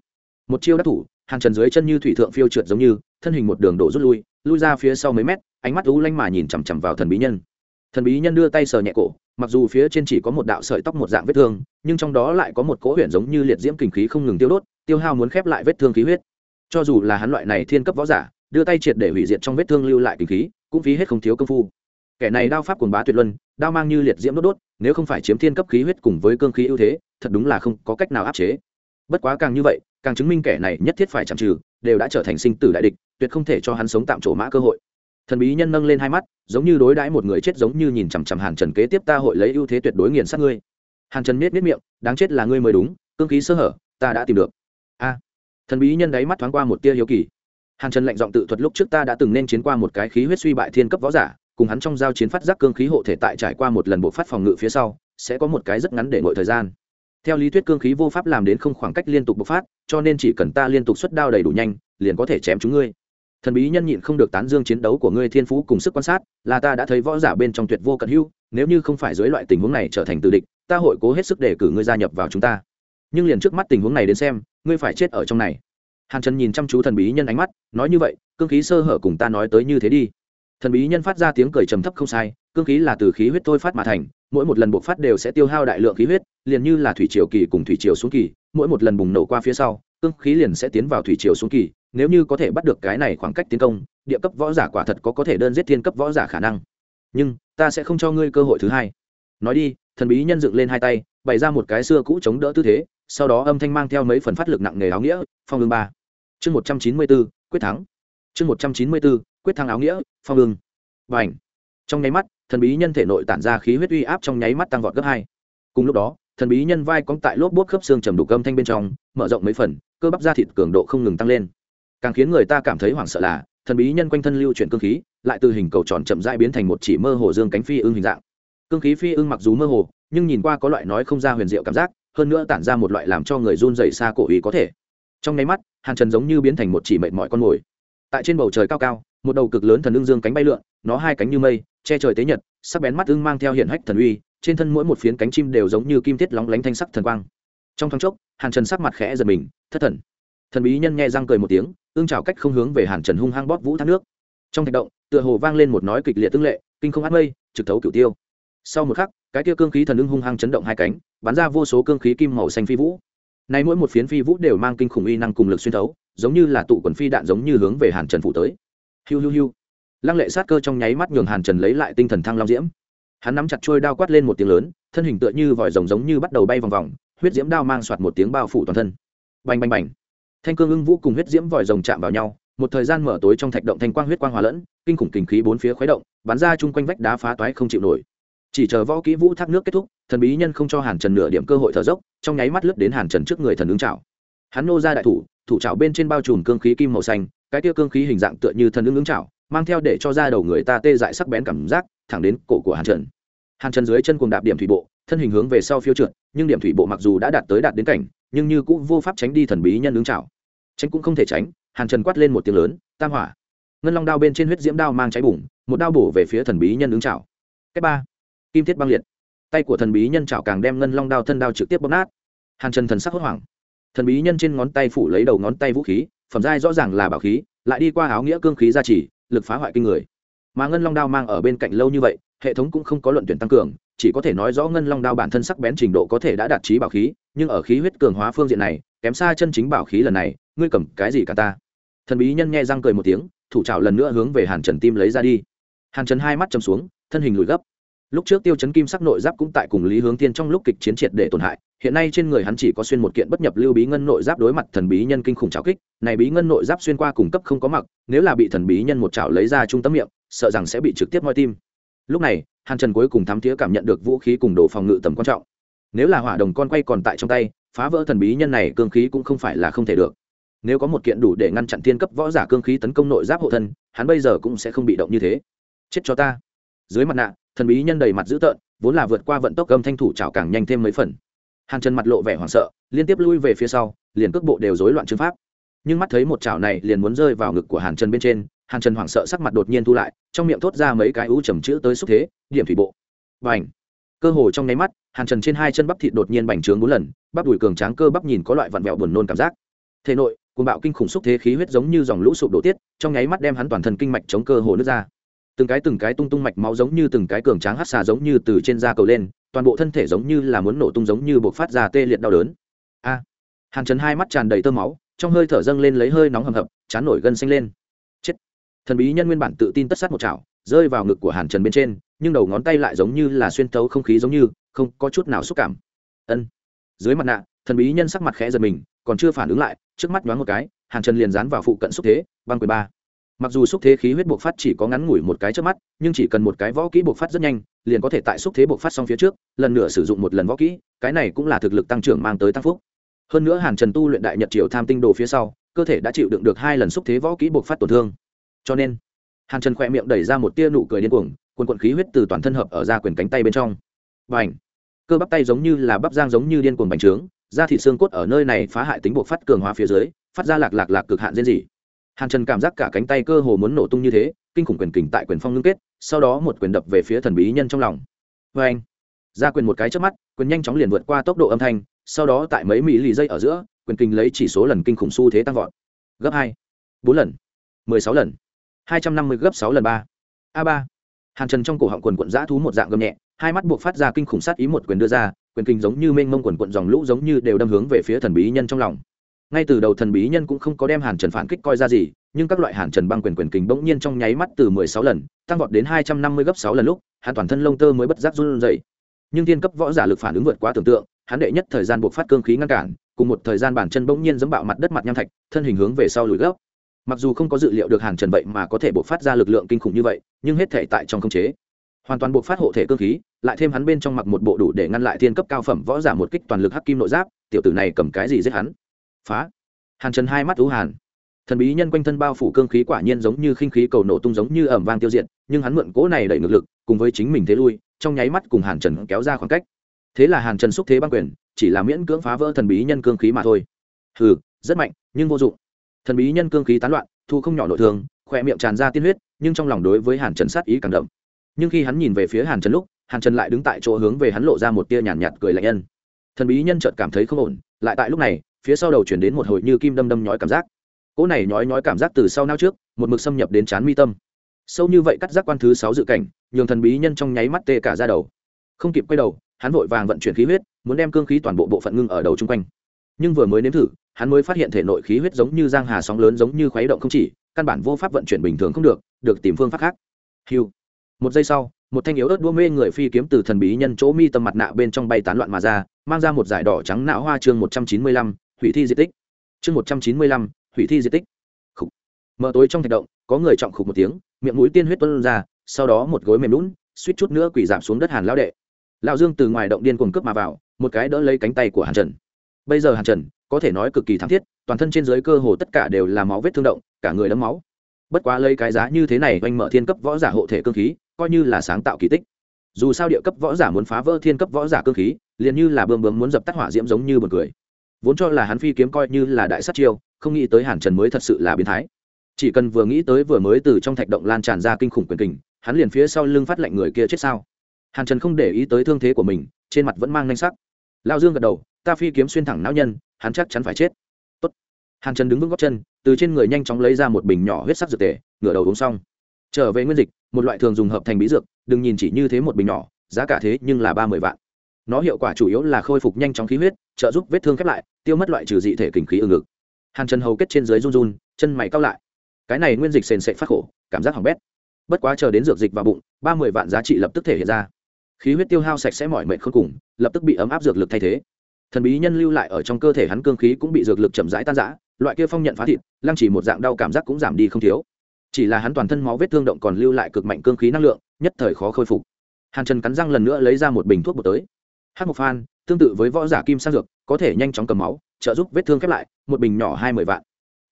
Một chiêu đắc thủ hàng trần dưới chân như thủy thượng phiêu trượt giống như, thân hình một đường đổ rút lui lui ra phía sau mấy mét, ánh mắt lú lanh mà nhìn chằm chằm vào thần bí nhân. Thần bí nhân đưa tay sờ nhẹ cổ, mặc dù phía trên chỉ có một đạo sợi tóc một dạng vết thương, nhưng trong đó lại có một cỗ huyện giống như liệt diễm kinh khí không ngừng tiêu đốt, tiêu hao muốn khép lại vết thương khí huyết. Cho dù là hắn loại này thiên cấp võ giả, đưa tay triệt để hủy diệt trong vết thương lưu lại kinh khí, cũng phí hết không thiếu công phu. Kẻ này đao pháp quần bá tuyệt luân, đao mang như liệt diễm đốt đốt, nếu không phải chiếm thiên cấp khí huyết cùng với cương khí ưu thế, thật đúng là không có cách nào áp chế. Bất quá càng như vậy, càng chứng minh kẻ này nhất thiết phải chạm trừ, đều đã trở thành sinh tử đại địch tuyệt không thể cho hắn sống tạm chỗ mã cơ hội. Thần bí nhân nâng lên hai mắt, giống như đối đãi một người chết giống như nhìn chằm chằm hàn trần kế tiếp ta hội lấy ưu thế tuyệt đối nghiền sát ngươi. Hàn trần miết miết miệng, đáng chết là ngươi mới đúng, cương khí sơ hở, ta đã tìm được. A. Thần bí nhân đáy mắt thoáng qua một tia hiếu kỳ. Hàn trần lạnh giọng tự thuật lúc trước ta đã từng nên chiến qua một cái khí huyết suy bại thiên cấp võ giả, cùng hắn trong giao chiến phát giác cương khí hộ thể tại trải qua một lần bộ phát phòng ngự phía sau, sẽ có một cái rất ngắn để ngồi thời gian. Theo lý thuyết cương khí vô pháp làm đến không khoảng cách liên tục bộc phát, cho nên chỉ cần ta liên tục xuất đao đầy đủ nhanh, liền có thể chém chúng ngươi thần bí nhân nhịn không được tán dương chiến đấu của ngươi thiên phú cùng sức quan sát, là ta đã thấy võ giả bên trong tuyệt vô cận hưu nếu như không phải dưới loại tình huống này trở thành tử địch, ta hội cố hết sức để cử ngươi gia nhập vào chúng ta. Nhưng liền trước mắt tình huống này đến xem, ngươi phải chết ở trong này. Hàn trần nhìn chăm chú thần bí nhân ánh mắt, nói như vậy, cương khí sơ hở cùng ta nói tới như thế đi. Thần bí nhân phát ra tiếng cười trầm thấp không sai, cương khí là từ khí huyết thôi phát mà thành, mỗi một lần bộc phát đều sẽ tiêu hao đại lượng khí huyết, liền như là thủy triều kỳ cùng thủy triều xuống kỳ, mỗi một lần bùng nổ qua phía sau, cương khí liền sẽ tiến vào thủy triều xuống kỳ nếu như có thể bắt được cái này khoảng cách tiến công, địa cấp võ giả quả thật có có thể đơn giết thiên cấp võ giả khả năng. Nhưng, ta sẽ không cho ngươi cơ hội thứ hai. Nói đi, thần bí nhân dựng lên hai tay, bày ra một cái xưa cũ chống đỡ tư thế, sau đó âm thanh mang theo mấy phần phát lực nặng nề áo nghĩa, phong ương ba. Chương một trăm chín mươi bốn, quyết thắng. Chương một trăm chín mươi bốn, quyết thắng áo nghĩa, phong ương và ảnh trong nháy mắt, thần bí nhân thể nội tản ra khí huyết uy áp trong nháy mắt tăng vọt gấp hai. Cùng lúc đó, thần bí nhân vai cong tại lốp bốt khớp xương trầm đục âm thanh bên trong, mở rộng mấy phần, cơ bắp da thịt cường độ không ngừng tăng lên càng khiến người ta cảm thấy hoảng sợ là, thần bí nhân quanh thân lưu chuyển cương khí, lại từ hình cầu tròn chậm rãi biến thành một chỉ mơ hồ dương cánh phi ưng hình dạng. Cương khí phi ưng mặc dù mơ hồ, nhưng nhìn qua có loại nói không ra huyền diệu cảm giác, hơn nữa tản ra một loại làm cho người run dày xa cổ ý có thể. Trong nháy mắt, hàn trần giống như biến thành một chỉ mệt mỏi con mồi. Tại trên bầu trời cao cao, một đầu cực lớn thần ưng dương cánh bay lượn, nó hai cánh như mây, che trời tế nhật, sắc bén mắt ưng mang theo hiện hách thần uy, trên thân mỗi một phiến cánh chim đều giống như kim thiết lóng lánh thanh sắc thần quang. Trong thoáng chốc, hàn trần sắc mặt khẽ giật mình, thất thần thần bí nhân nghe răng cười một tiếng, ương trào cách không hướng về hàn trần hung hăng bóp vũ thác nước. Trong thạch động, tựa hồ vang lên một nói kịch liệt tương lệ, kinh không át mây, trực thấu cửu tiêu. Sau một khắc, cái tia cương khí thần ưng hung hăng chấn động hai cánh, bắn ra vô số cương khí kim màu xanh phi vũ. Nay mỗi một phiến phi vũ đều mang kinh khủng uy năng cùng lực xuyên thấu, giống như là tụ quần phi đạn giống như hướng về hàn trần phủ tới. Hiu hiu hiu. Lăng lệ sát cơ trong nháy mắt nhường hàn trần lấy lại tinh thần thăng long diễm. Hắn nắm chặt trôi đao quát lên một tiếng lớn, thân hình tựa như vòi rồng giống như bắt đầu bay vòng vòng, huyết diễm đao mang soạt một tiếng bao phủ toàn thân. Bành bành bành thanh cương ưng vũ cùng huyết diễm vòi rồng chạm vào nhau, một thời gian mở tối trong thạch động thanh quang huyết quang hòa lẫn, kinh khủng kình khí bốn phía khuấy động, bắn ra chung quanh vách đá phá toái không chịu nổi. Chỉ chờ võ kỹ vũ thác nước kết thúc, thần bí nhân không cho hàn trần nửa điểm cơ hội thở dốc, trong nháy mắt lướt đến hàn trần trước người thần ứng trào hắn nô ra đại thủ thủ trào bên trên bao trùm cương khí kim màu xanh, cái tia cương khí hình dạng tựa như thần ứng ứng trào mang theo để cho ra đầu người ta tê dại sắc bén cảm giác, thẳng đến cổ của hàn trần. Hàn trần dưới chân cùng đạp điểm thủy bộ thân hình hướng về sau phiêu trượt, nhưng điểm thủy bộ mặc dù đã đạt tới đạt đến cảnh, nhưng như cũng vô pháp tránh đi thần bí nhân ứng trào tránh cũng không thể tránh, hàn trần quát lên một tiếng lớn, tam hỏa. Ngân long đao bên trên huyết diễm đao mang cháy bùng, một đao bổ về phía thần bí nhân ứng trào cách ba, kim thiết băng liệt. Tay của thần bí nhân trào càng đem ngân long đao thân đao trực tiếp bóp nát. Hàn trần thần sắc hốt hoảng. Thần bí nhân trên ngón tay phủ lấy đầu ngón tay vũ khí, phẩm giai rõ ràng là bảo khí, lại đi qua áo nghĩa cương khí gia trì, lực phá hoại kinh người. Mà ngân long đao mang ở bên cạnh lâu như vậy, hệ thống cũng không có luận tuyển tăng cường chỉ có thể nói rõ ngân long đao bản thân sắc bén trình độ có thể đã đạt trí bảo khí, nhưng ở khí huyết cường hóa phương diện này, kém xa chân chính bảo khí lần này, ngươi cầm cái gì cả ta? Thần bí nhân nghe răng cười một tiếng, thủ trào lần nữa hướng về hàn trần tim lấy ra đi. Hàn trần hai mắt chầm xuống, thân hình lùi gấp. Lúc trước tiêu chấn kim sắc nội giáp cũng tại cùng lý hướng tiên trong lúc kịch chiến triệt để tổn hại, hiện nay trên người hắn chỉ có xuyên một kiện bất nhập lưu bí ngân nội giáp đối mặt thần bí nhân kinh khủng trào kích, này bí ngân nội giáp xuyên qua cùng cấp không có mặc, nếu là bị thần bí nhân một trào lấy ra trung tâm miệng, sợ rằng sẽ bị trực tiếp moi tim. Lúc này hàn trần cuối cùng thám tía cảm nhận được vũ khí cùng đồ phòng ngự tầm quan trọng. Nếu là hỏa đồng con quay còn tại trong tay, phá vỡ thần bí nhân này, cương khí cũng không phải là không thể được. Nếu có một kiện đủ để ngăn chặn thiên cấp võ giả cương khí tấn công nội giáp hộ thân, hắn bây giờ cũng sẽ không bị động như thế. Chết cho ta. Dưới mặt nạ, thần bí nhân đầy mặt dữ tợn, vốn là vượt qua vận tốc gầm thanh thủ chảo càng nhanh thêm mấy phần. Hàn trần mặt lộ vẻ hoảng sợ, liên tiếp lui về phía sau, liền cước bộ đều rối loạn chứng pháp. Nhưng mắt thấy một chảo này liền muốn rơi vào ngực của hàn trần bên trên hàn trần hoảng sợ sắc mặt đột nhiên thu lại, trong miệng thốt ra mấy cái ú trầm chữ tới xúc thế, điểm thủy bộ. Và ảnh cơ hồ trong nháy mắt, hàn trần trên hai chân bắp thịt đột nhiên bành trướng bốn lần, bắp đùi cường tráng cơ bắp nhìn có loại vặn vẹo buồn nôn cảm giác. Thể nội, cuồng bạo kinh khủng xúc thế khí huyết giống như dòng lũ sụp đổ tiết, trong nháy mắt đem hắn toàn thân kinh mạch chống cơ hồ nước ra. Từng cái từng cái tung tung mạch máu giống như từng cái cường tráng hát xà giống như từ trên da cầu lên, toàn bộ thân thể giống như là muốn nổ tung giống như buộc phát ra tê liệt đau đớn. A! Hàn trần hai mắt tràn đầy tơ máu, trong hơi thở dâng lên lấy hơi nóng hầm hập, chán nổi gân xanh lên thần bí nhân nguyên bản tự tin tất sát một chảo, rơi vào ngực của hàn trần bên trên, nhưng đầu ngón tay lại giống như là xuyên thấu không khí giống như, không có chút nào xúc cảm. Ân. Dưới mặt nạ, thần bí nhân sắc mặt khẽ giật mình, còn chưa phản ứng lại, trước mắt nhoáng một cái, hàn trần liền dán vào phụ cận xúc thế, băng quyền ba. Mặc dù xúc thế khí huyết bộc phát chỉ có ngắn ngủi một cái trước mắt, nhưng chỉ cần một cái võ kỹ bộc phát rất nhanh, liền có thể tại xúc thế bộc phát xong phía trước, lần nữa sử dụng một lần võ kỹ, cái này cũng là thực lực tăng trưởng mang tới tăng phúc. Hơn nữa hàn trần tu luyện đại nhật triều tham tinh đồ phía sau, cơ thể đã chịu đựng được hai lần xúc thế võ kỹ bộc phát tổn thương cho nên, hàn trần khỏe miệng đẩy ra một tia nụ cười điên cuồng quần quận khí huyết từ toàn thân hợp ở ra quyền cánh tay bên trong. Và ảnh cơ bắp tay giống như là bắp giang giống như điên cuồng bành trướng, da thịt xương cốt ở nơi này phá hại tính buộc phát cường hóa phía dưới, phát ra lạc lạc lạc cực hạn diễn dị. hàn trần cảm giác cả cánh tay cơ hồ muốn nổ tung như thế, kinh khủng quyền kình tại quyền phong ngưng kết, sau đó một quyền đập về phía thần bí nhân trong lòng. Vê anh ra quyền một cái trước mắt, quyền nhanh chóng liền vượt qua tốc độ âm thanh, sau đó tại mấy mỹ lì dây ở giữa, quyền kinh lấy chỉ số lần kinh khủng xu thế tăng vọt. Gấp hai, bốn lần, mười sáu lần hai trăm năm mươi gấp sáu lần ba. A ba. Hàn trần trong cổ họng quần quận dã thú một dạng gầm nhẹ, hai mắt buộc phát ra kinh khủng sát ý một quyền đưa ra, quyền kinh giống như mênh mông quần quận dòng lũ giống như đều đâm hướng về phía thần bí nhân trong lòng. Ngay từ đầu thần bí nhân cũng không có đem hàn trần phản kích coi ra gì, nhưng các loại hàn trần băng quyền quyền kình bỗng nhiên trong nháy mắt từ mười sáu lần, tăng vọt đến hai trăm năm mươi gấp sáu lần lúc hàn toàn thân lông tơ mới bất giác run dậy nhưng thiên cấp võ giả lực phản ứng vượt quá tưởng tượng, hắn đệ nhất thời gian buộc phát cương khí ngăn cản, cùng một thời gian bản chân bỗng nhiên giẫm bạo mặt đất mặt nham thạch, thân hình hướng về sau lùi gấp mặc dù không có dự liệu được hàn trần vậy mà có thể buộc phát ra lực lượng kinh khủng như vậy, nhưng hết thể tại trong không chế. Hoàn toàn buộc phát hộ thể cương khí, lại thêm hắn bên trong mặc một bộ đủ để ngăn lại thiên cấp cao phẩm võ giả một kích toàn lực hắc kim nội giáp, tiểu tử này cầm cái gì giết hắn? Phá. Hàn trần hai mắt thú hàn. Thần bí nhân quanh thân bao phủ cương khí quả nhiên giống như khinh khí cầu nổ tung giống như ẩm vang tiêu diệt, nhưng hắn mượn cỗ này đẩy ngược lực, cùng với chính mình thế lui, trong nháy mắt cùng hàn trần kéo ra khoảng cách. Thế là hàn trần xúc thế băng quyền, chỉ là miễn cưỡng phá vỡ thần bí nhân cương khí mà thôi. Hừ, rất mạnh, nhưng vô dụng thần bí nhân cương khí tán loạn thu không nhỏ nội thương khỏe miệng tràn ra tiên huyết nhưng trong lòng đối với hàn trần sát ý càng đậm. Nhưng khi hắn nhìn về phía hàn trần lúc hàn trần lại đứng tại chỗ hướng về hắn lộ ra một tia nhàn nhạt, nhạt cười lạnh nhân. Thần bí nhân chợt cảm thấy không ổn lại tại lúc này phía sau đầu chuyển đến một hồi như kim đâm đâm nhói cảm giác. Cỗ này nhói nhói cảm giác từ sau nao trước một mực xâm nhập đến chán mi tâm. Sâu như vậy cắt giác quan thứ sáu dự cảnh nhường thần bí nhân trong nháy mắt tê cả ra đầu. Không kịp quay đầu hắn vội vàng vận chuyển khí huyết muốn đem cương khí toàn bộ bộ phận ngưng ở đầu chung quanh. Nhưng vừa mới nếm thử hắn mới phát hiện thể nội khí huyết giống như giang hà sóng lớn giống như khuấy động không chỉ, căn bản vô pháp vận chuyển bình thường không được được tìm phương pháp khác. Hiu một giây sau, một thanh yếu ớt đua mê người phi kiếm từ thần bí nhân chỗ mi tâm mặt nạ bên trong bay tán loạn mà ra, mang ra một giải đỏ trắng não hoa chương một trăm chín mươi lăm, hủy thi di tích. Chương một trăm chín mươi lăm, hủy thi di tích. Khúc. mở tối trong thạch động, có người trọng khục một tiếng, miệng mũi tiên huyết tuôn ra, sau đó một gối mềm lún, suýt chút nữa quỳ giảm xuống đất hàn lao đệ. Lão dương từ ngoài động điên cuồng cướp mà vào, một cái đỡ lấy cánh tay của hàn trần. Bây giờ hàn trần có thể nói cực kỳ thảm thiết, toàn thân trên dưới cơ hồ tất cả đều là máu vết thương động, cả người đấm máu. Bất quá lấy cái giá như thế này oanh mở thiên cấp võ giả hộ thể cơ khí, coi như là sáng tạo kỳ tích. Dù sao địa cấp võ giả muốn phá vỡ thiên cấp võ giả cơ khí, liền như là bơm bướm muốn dập tắt hỏa diễm giống như một người vốn cho là hắn phi kiếm coi như là đại sát chiêu, không nghĩ tới hàn trần mới thật sự là biến thái. Chỉ cần vừa nghĩ tới vừa mới từ trong thạch động lan tràn ra kinh khủng quyền kình, hắn liền phía sau lưng phát lệnh người kia chết sao? Hàn trần không để ý tới thương thế của mình, trên mặt vẫn mang nhanh sắc. Lao dương gật đầu, ta phi kiếm xuyên thẳng não nhân hắn chắc chắn phải chết. Tốt. hàn trần đứng vững góc chân, từ trên người nhanh chóng lấy ra một bình nhỏ huyết sắc dược tề, ngửa đầu uống xong. Trở về nguyên dịch, một loại thường dùng hợp thành bí dược, đừng nhìn chỉ như thế một bình nhỏ, giá cả thế nhưng là ba mươi vạn. Nó hiệu quả chủ yếu là khôi phục nhanh chóng khí huyết, trợ giúp vết thương khép lại, tiêu mất loại trừ dị thể kình khí ở ngực. Hàn trần hầu kết trên dưới run run, chân mày cao lại. Cái này nguyên dịch sền sệ phát khổ, cảm giác hỏng bét. Bất quá chờ đến dược dịch vào bụng, ba mươi vạn giá trị lập tức thể hiện ra. Khí huyết tiêu hao sạch sẽ mỏi mệt không cùng, lập tức bị ấm áp dược lực thay thế thần bí nhân lưu lại ở trong cơ thể hắn cương khí cũng bị dược lực chậm rãi tan rã, loại kia phong nhận phá thịt, lăng chỉ một dạng đau cảm giác cũng giảm đi không thiếu. Chỉ là hắn toàn thân máu vết thương động còn lưu lại cực mạnh cương khí năng lượng, nhất thời khó khôi phục. Hàn trần cắn răng lần nữa lấy ra một bình thuốc bột tới. Hát một phan, tương tự với võ giả kim sang dược, có thể nhanh chóng cầm máu, trợ giúp vết thương khép lại, một bình nhỏ hai mươi vạn.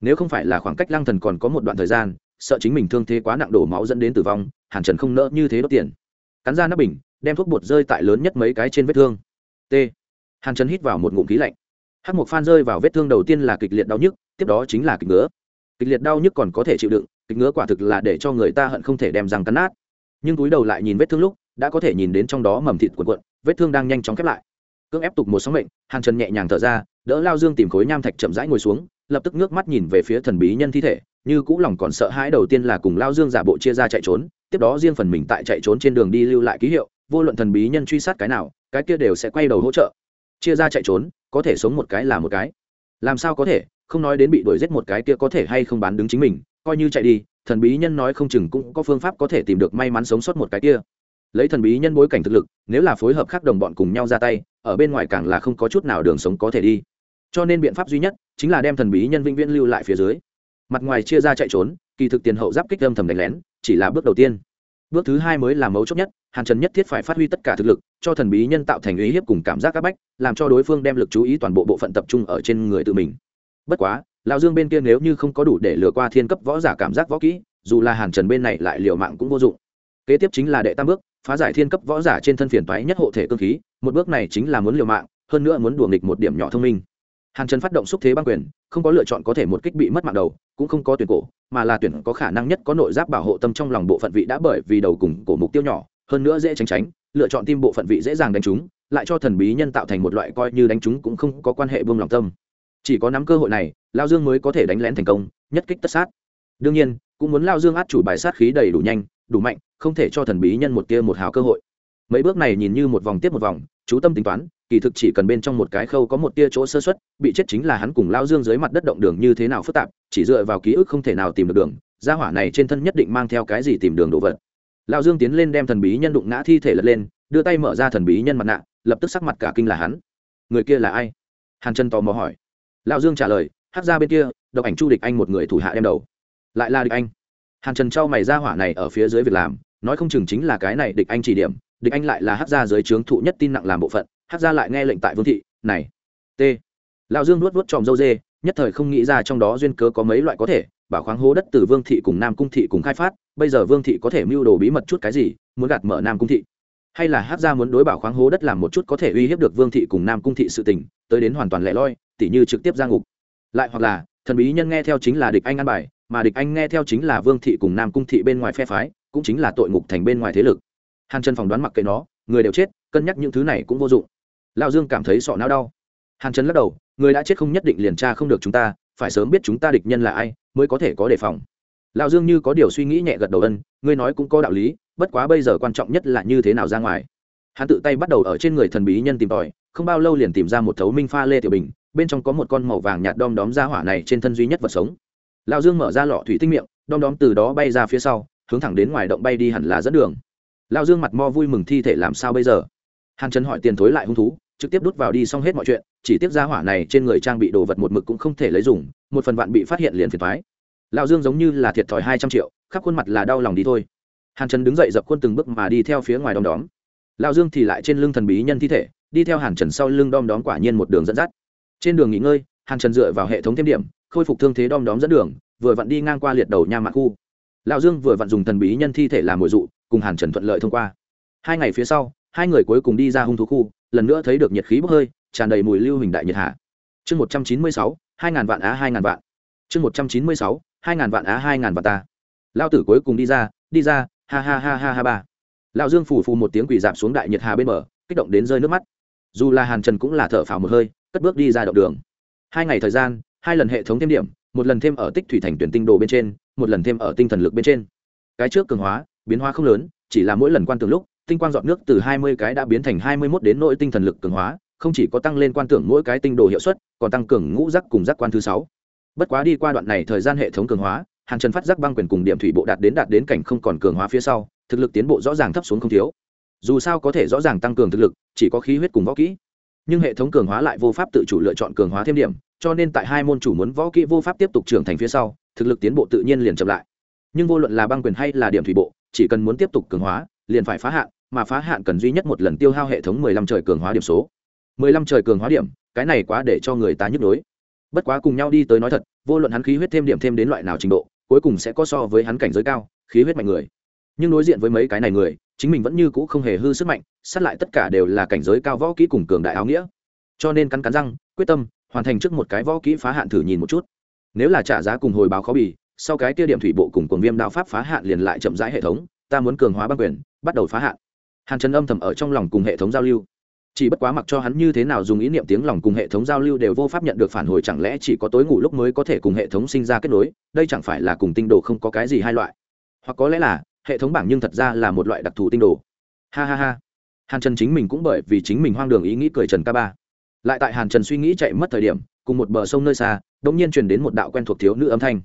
Nếu không phải là khoảng cách lăng thần còn có một đoạn thời gian, sợ chính mình thương thế quá nặng đổ máu dẫn đến tử vong, hàn trần không nỡ như thế đốt tiền. Cắn ra nắp bình, đem thuốc bột rơi tại lớn nhất mấy cái trên vết thương. T hàn trần hít vào một ngụm khí lạnh. Hát mộc phan rơi vào vết thương đầu tiên là kịch liệt đau nhức, tiếp đó chính là kịch ngứa. Kịch liệt đau nhức còn có thể chịu đựng, kịch ngứa quả thực là để cho người ta hận không thể đem răng cắn nát. Nhưng túi đầu lại nhìn vết thương lúc, đã có thể nhìn đến trong đó mầm thịt cuộn cuộn, vết thương đang nhanh chóng khép lại. Cưỡng ép tục một sóng mệnh, hàn trần nhẹ nhàng thở ra, đỡ lao dương tìm khối nham thạch chậm rãi ngồi xuống, lập tức nước mắt nhìn về phía thần bí nhân thi thể, như cũ lòng còn sợ hãi đầu tiên là cùng lao dương giả bộ chia ra chạy trốn, tiếp đó riêng phần mình tại chạy trốn trên đường đi lưu lại ký hiệu, vô luận thần bí nhân truy sát cái nào, cái kia đều sẽ quay đầu hỗ trợ chia ra chạy trốn, có thể sống một cái là một cái. Làm sao có thể, không nói đến bị đuổi giết một cái kia có thể hay không bán đứng chính mình, coi như chạy đi, thần bí nhân nói không chừng cũng có phương pháp có thể tìm được may mắn sống sót một cái kia. Lấy thần bí nhân bối cảnh thực lực, nếu là phối hợp khác đồng bọn cùng nhau ra tay, ở bên ngoài càng là không có chút nào đường sống có thể đi. Cho nên biện pháp duy nhất chính là đem thần bí nhân vĩnh viễn lưu lại phía dưới. Mặt ngoài chia ra chạy trốn, kỳ thực tiền hậu giáp kích âm thầm đánh lén, chỉ là bước đầu tiên bước thứ hai mới là mấu chốt nhất, hàn trần nhất thiết phải phát huy tất cả thực lực, cho thần bí nhân tạo thành uy hiếp cùng cảm giác áp bách, làm cho đối phương đem lực chú ý toàn bộ bộ phận tập trung ở trên người tự mình. Bất quá, lão dương bên kia nếu như không có đủ để lừa qua thiên cấp võ giả cảm giác võ kỹ, dù là hàn trần bên này lại liều mạng cũng vô dụng. Kế tiếp chính là đệ tam bước, phá giải thiên cấp võ giả trên thân phiền toái nhất hộ thể cơ khí, một bước này chính là muốn liều mạng, hơn nữa muốn đùa nghịch một điểm nhỏ thông minh hàn trần phát động xúc thế băng quyền, không có lựa chọn có thể một kích bị mất mạng đầu, cũng không có tuyển cổ, mà là tuyển có khả năng nhất có nội giáp bảo hộ tâm trong lòng bộ phận vị đã bởi vì đầu cùng cổ mục tiêu nhỏ, hơn nữa dễ tránh tránh, lựa chọn tim bộ phận vị dễ dàng đánh trúng, lại cho thần bí nhân tạo thành một loại coi như đánh trúng cũng không có quan hệ buông lòng tâm. Chỉ có nắm cơ hội này, lao dương mới có thể đánh lén thành công, nhất kích tất sát. Đương nhiên, cũng muốn lao dương át chủ bài sát khí đầy đủ nhanh, đủ mạnh, không thể cho thần bí nhân một tia một hào cơ hội. Mấy bước này nhìn như một vòng tiếp một vòng, chú tâm tính toán kỳ thực chỉ cần bên trong một cái khâu có một tia chỗ sơ xuất bị chết chính là hắn cùng lao dương dưới mặt đất động đường như thế nào phức tạp, chỉ dựa vào ký ức không thể nào tìm được đường, gia hỏa này trên thân nhất định mang theo cái gì tìm đường đồ vật. Lao dương tiến lên đem thần bí nhân đụng ngã thi thể lật lên, đưa tay mở ra thần bí nhân mặt nạ, lập tức sắc mặt cả kinh là hắn. Người kia là ai? Hàn trần tò mò hỏi. Lão dương trả lời, hát ra bên kia, độc ảnh chu địch anh một người thủ hạ đem đầu. Lại là địch anh. Hàn trần trao mày ra hỏa này ở phía dưới việc làm, nói không chừng chính là cái này địch anh chỉ điểm, địch anh lại là hát ra dưới trướng thụ nhất tin nặng làm bộ phận hát ra lại nghe lệnh tại vương thị, này, t. Lão dương nuốt nuốt tròm dâu dê, nhất thời không nghĩ ra trong đó duyên cớ có mấy loại có thể, bảo khoáng hố đất từ vương thị cùng nam cung thị cùng khai phát, bây giờ vương thị có thể mưu đồ bí mật chút cái gì, muốn gạt mở nam cung thị. Hay là hát ra muốn đối bảo khoáng hố đất làm một chút có thể uy hiếp được vương thị cùng nam cung thị sự tình, tới đến hoàn toàn lẻ loi, tỉ như trực tiếp ra ngục. Lại hoặc là, thần bí nhân nghe theo chính là địch anh ăn bài, mà địch anh nghe theo chính là vương thị cùng nam cung thị bên ngoài phe phái, cũng chính là tội ngục thành bên ngoài thế lực. Hàn trần phỏng đoán mặc kệ nó, người đều chết, cân nhắc những thứ này cũng vô dụng lao dương cảm thấy sọ não đau. Hàn trần lắc đầu, người đã chết không nhất định liền tra không được chúng ta, phải sớm biết chúng ta địch nhân là ai mới có thể có đề phòng. Lão dương như có điều suy nghĩ nhẹ gật đầu ân, ngươi nói cũng có đạo lý, bất quá bây giờ quan trọng nhất là như thế nào ra ngoài. Hắn tự tay bắt đầu ở trên người thần bí nhân tìm tòi, không bao lâu liền tìm ra một thấu minh pha lê tiểu bình, bên trong có một con màu vàng nhạt đom đóm ra hỏa này trên thân duy nhất vật sống. Lão dương mở ra lọ thủy tinh miệng, đom đóm từ đó bay ra phía sau, hướng thẳng đến ngoài động bay đi hẳn là dẫn đường. Lão dương mặt mo vui mừng thi thể làm sao bây giờ? Hàn trần hỏi tiền thối lại hung thú trực tiếp đút vào đi xong hết mọi chuyện, chỉ tiếp ra hỏa này trên người trang bị đồ vật một mực cũng không thể lấy dùng, một phần vạn bị phát hiện liền phiền thoái lão dương giống như là thiệt thòi hai trăm triệu, khắp khuôn mặt là đau lòng đi thôi. Hàn trần đứng dậy dập khuôn từng bước mà đi theo phía ngoài đom đóm. Lão dương thì lại trên lưng thần bí nhân thi thể, đi theo hàn trần sau lưng đom đóm quả nhiên một đường dẫn dắt. Trên đường nghỉ ngơi, hàn trần dựa vào hệ thống thêm điểm, khôi phục thương thế đom đóm dẫn đường, vừa vặn đi ngang qua liệt đầu nha mạc khu. Lão dương vừa vặn dùng thần bí nhân thi thể làm mồi dụ, cùng hàn trần thuận lợi thông qua. Hai ngày phía sau, hai người cuối cùng đi ra hung thú khu lần nữa thấy được nhiệt khí bốc hơi, tràn đầy mùi lưu hình đại nhiệt hạ. Chương một trăm chín mươi sáu, hai ngàn vạn á, hai ngàn vạn. Chương một trăm chín mươi sáu, hai ngàn vạn á, hai ngàn vạn ta. Lao tử cuối cùng đi ra đi ra, ha ha ha ha ha ba. Lão dương phủ phù một tiếng quỳ dạp xuống đại nhiệt hà bên bờ, kích động đến rơi nước mắt. Dù là hàn trần cũng là thở phào một hơi, cất bước đi ra động đường. Hai ngày thời gian, hai lần hệ thống thêm điểm, một lần thêm ở tích thủy thành tuyển tinh đồ bên trên, một lần thêm ở tinh thần lực bên trên. Cái trước cường hóa, biến hóa không lớn, chỉ là mỗi lần quan tưởng lúc tinh quang dọn nước từ hai mươi cái đã biến thành hai mươi 21 đến nội tinh thần lực cường hóa, không chỉ có tăng lên quan tưởng mỗi cái tinh đồ hiệu suất, còn tăng cường ngũ giác cùng giác quan thứ sáu. Bất quá đi qua đoạn này thời gian hệ thống cường hóa, Hàn Trần phát giác băng quyền cùng điểm thủy bộ đạt đến đạt đến cảnh không còn cường hóa phía sau, thực lực tiến bộ rõ ràng thấp xuống không thiếu. Dù sao có thể rõ ràng tăng cường thực lực, chỉ có khí huyết cùng võ kỹ. Nhưng hệ thống cường hóa lại vô pháp tự chủ lựa chọn cường hóa thêm điểm, cho nên tại hai môn chủ muốn võ kỹ vô pháp tiếp tục trưởng thành phía sau, thực lực tiến bộ tự nhiên liền chậm lại. Nhưng vô luận là băng quyền hay là điểm thủy bộ, chỉ cần muốn tiếp tục cường hóa, liền phải phá hạn, mà phá hạn cần duy nhất một lần tiêu hao hệ thống mười lăm trời cường hóa điểm số. mười lăm trời cường hóa điểm, cái này quá để cho người ta nhức nhối. Bất quá cùng nhau đi tới nói thật, vô luận hắn khí huyết thêm điểm thêm đến loại nào trình độ, cuối cùng sẽ có so với hắn cảnh giới cao, khí huyết mạnh người. Nhưng đối diện với mấy cái này người, chính mình vẫn như cũ không hề hư sức mạnh, sát lại tất cả đều là cảnh giới cao võ kỹ cùng cường đại áo nghĩa. Cho nên cắn cắn răng, quyết tâm, hoàn thành trước một cái võ kỹ phá hạn thử nhìn một chút. Nếu là trả giá cùng hồi báo khó bì, sau cái kia điểm thủy bộ cùng cuồng viêm đao pháp phá hạn liền lại chậm rãi hệ thống, ta muốn cường hóa băng quyền, bắt đầu phá hạn hàn trần âm thầm ở trong lòng cùng hệ thống giao lưu. Chỉ bất quá mặc cho hắn như thế nào dùng ý niệm tiếng lòng cùng hệ thống giao lưu đều vô pháp nhận được phản hồi, chẳng lẽ chỉ có tối ngủ lúc mới có thể cùng hệ thống sinh ra kết nối? Đây chẳng phải là cùng tinh đồ không có cái gì hai loại? Hoặc có lẽ là, hệ thống bảng nhưng thật ra là một loại đặc thù tinh đồ. Ha ha ha. Hàn trần chính mình cũng bởi vì chính mình hoang đường ý nghĩ cười trần ca ba. Lại tại hàn trần suy nghĩ chạy mất thời điểm, cùng một bờ sông nơi xa đ ỗ n g nhiên truyền đến một đạo quen thuộc thiếu nữ âm thanh.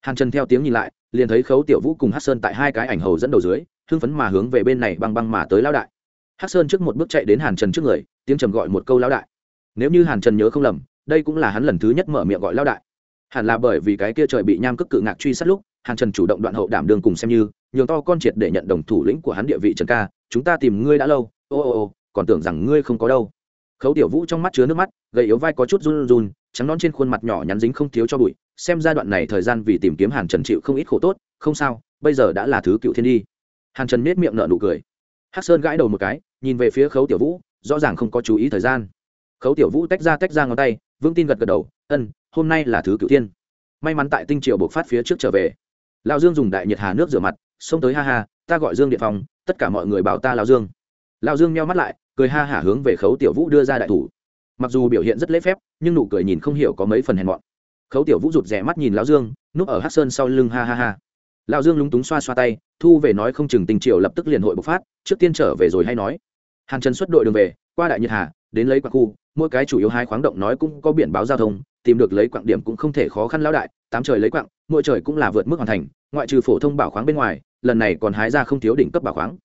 Hàn trần theo tiếng nhìn lại, liền thấy khấu tiểu vũ cùng hát sơn tại hai cái ảnh hầu dẫn đầu dưới hưng phấn mà hướng về bên này băng băng mà tới lão đại. Hắc sơn trước một bước chạy đến hàn trần trước người, tiếng trầm gọi một câu lão đại. Nếu như hàn trần nhớ không lầm, đây cũng là hắn lần thứ nhất mở miệng gọi lão đại. Hẳn là bởi vì cái kia trời bị nham cức cự ngạc truy sát lúc, hàn trần chủ động đoạn hậu đảm đường cùng xem như, nhường to con triệt để nhận đồng thủ lĩnh của hắn địa vị trần ca, chúng ta tìm ngươi đã lâu, ô ô ô, còn tưởng rằng ngươi không có đâu. Khấu tiểu vũ trong mắt chứa nước mắt, gầy yếu vai có chút run run, trắng non trên khuôn mặt nhỏ nhắn dính không thiếu cho bụi, xem giai đoạn này thời gian vì tìm kiếm hàn trần chịu không ít khổ tốt, không sao, bây giờ đã là thứ cựu thiên đi hàn trần nết miệng nở nụ cười. Hắc sơn gãi đầu một cái, nhìn về phía khấu tiểu vũ, rõ ràng không có chú ý thời gian. Khấu tiểu vũ tách ra tách ra ngón tay, vững tin gật gật đầu, ân, hôm nay là thứ cựu thiên. May mắn tại tinh triệu buộc phát phía trước trở về. Lão dương dùng đại nhiệt hà nước rửa mặt, xông tới ha ha, ta gọi dương điện phòng tất cả mọi người bảo ta lão dương. Lão dương meo mắt lại, cười ha hả hướng về khấu tiểu vũ đưa ra đại thủ. Mặc dù biểu hiện rất lễ phép, nhưng nụ cười nhìn không hiểu có mấy phần hèn mọn. Khấu tiểu vũ rụt rè mắt nhìn lão dương, núp ở hát sơn sau lưng ha ha ha. Lão dương lúng túng xoa xoa tay thu về nói không chừng tình triều lập tức liền hội bộc phát, trước tiên trở về rồi hay nói. Hàn trần xuất đội đường về, qua đại nhật hà, đến lấy quạng khu, mỗi cái chủ yếu hai khoáng động nói cũng có biển báo giao thông, tìm được lấy quạng điểm cũng không thể khó khăn lão đại, tám trời lấy quạng mỗi trời cũng là vượt mức hoàn thành, ngoại trừ phổ thông bảo khoáng bên ngoài, lần này còn hái ra không thiếu đỉnh cấp bảo khoáng.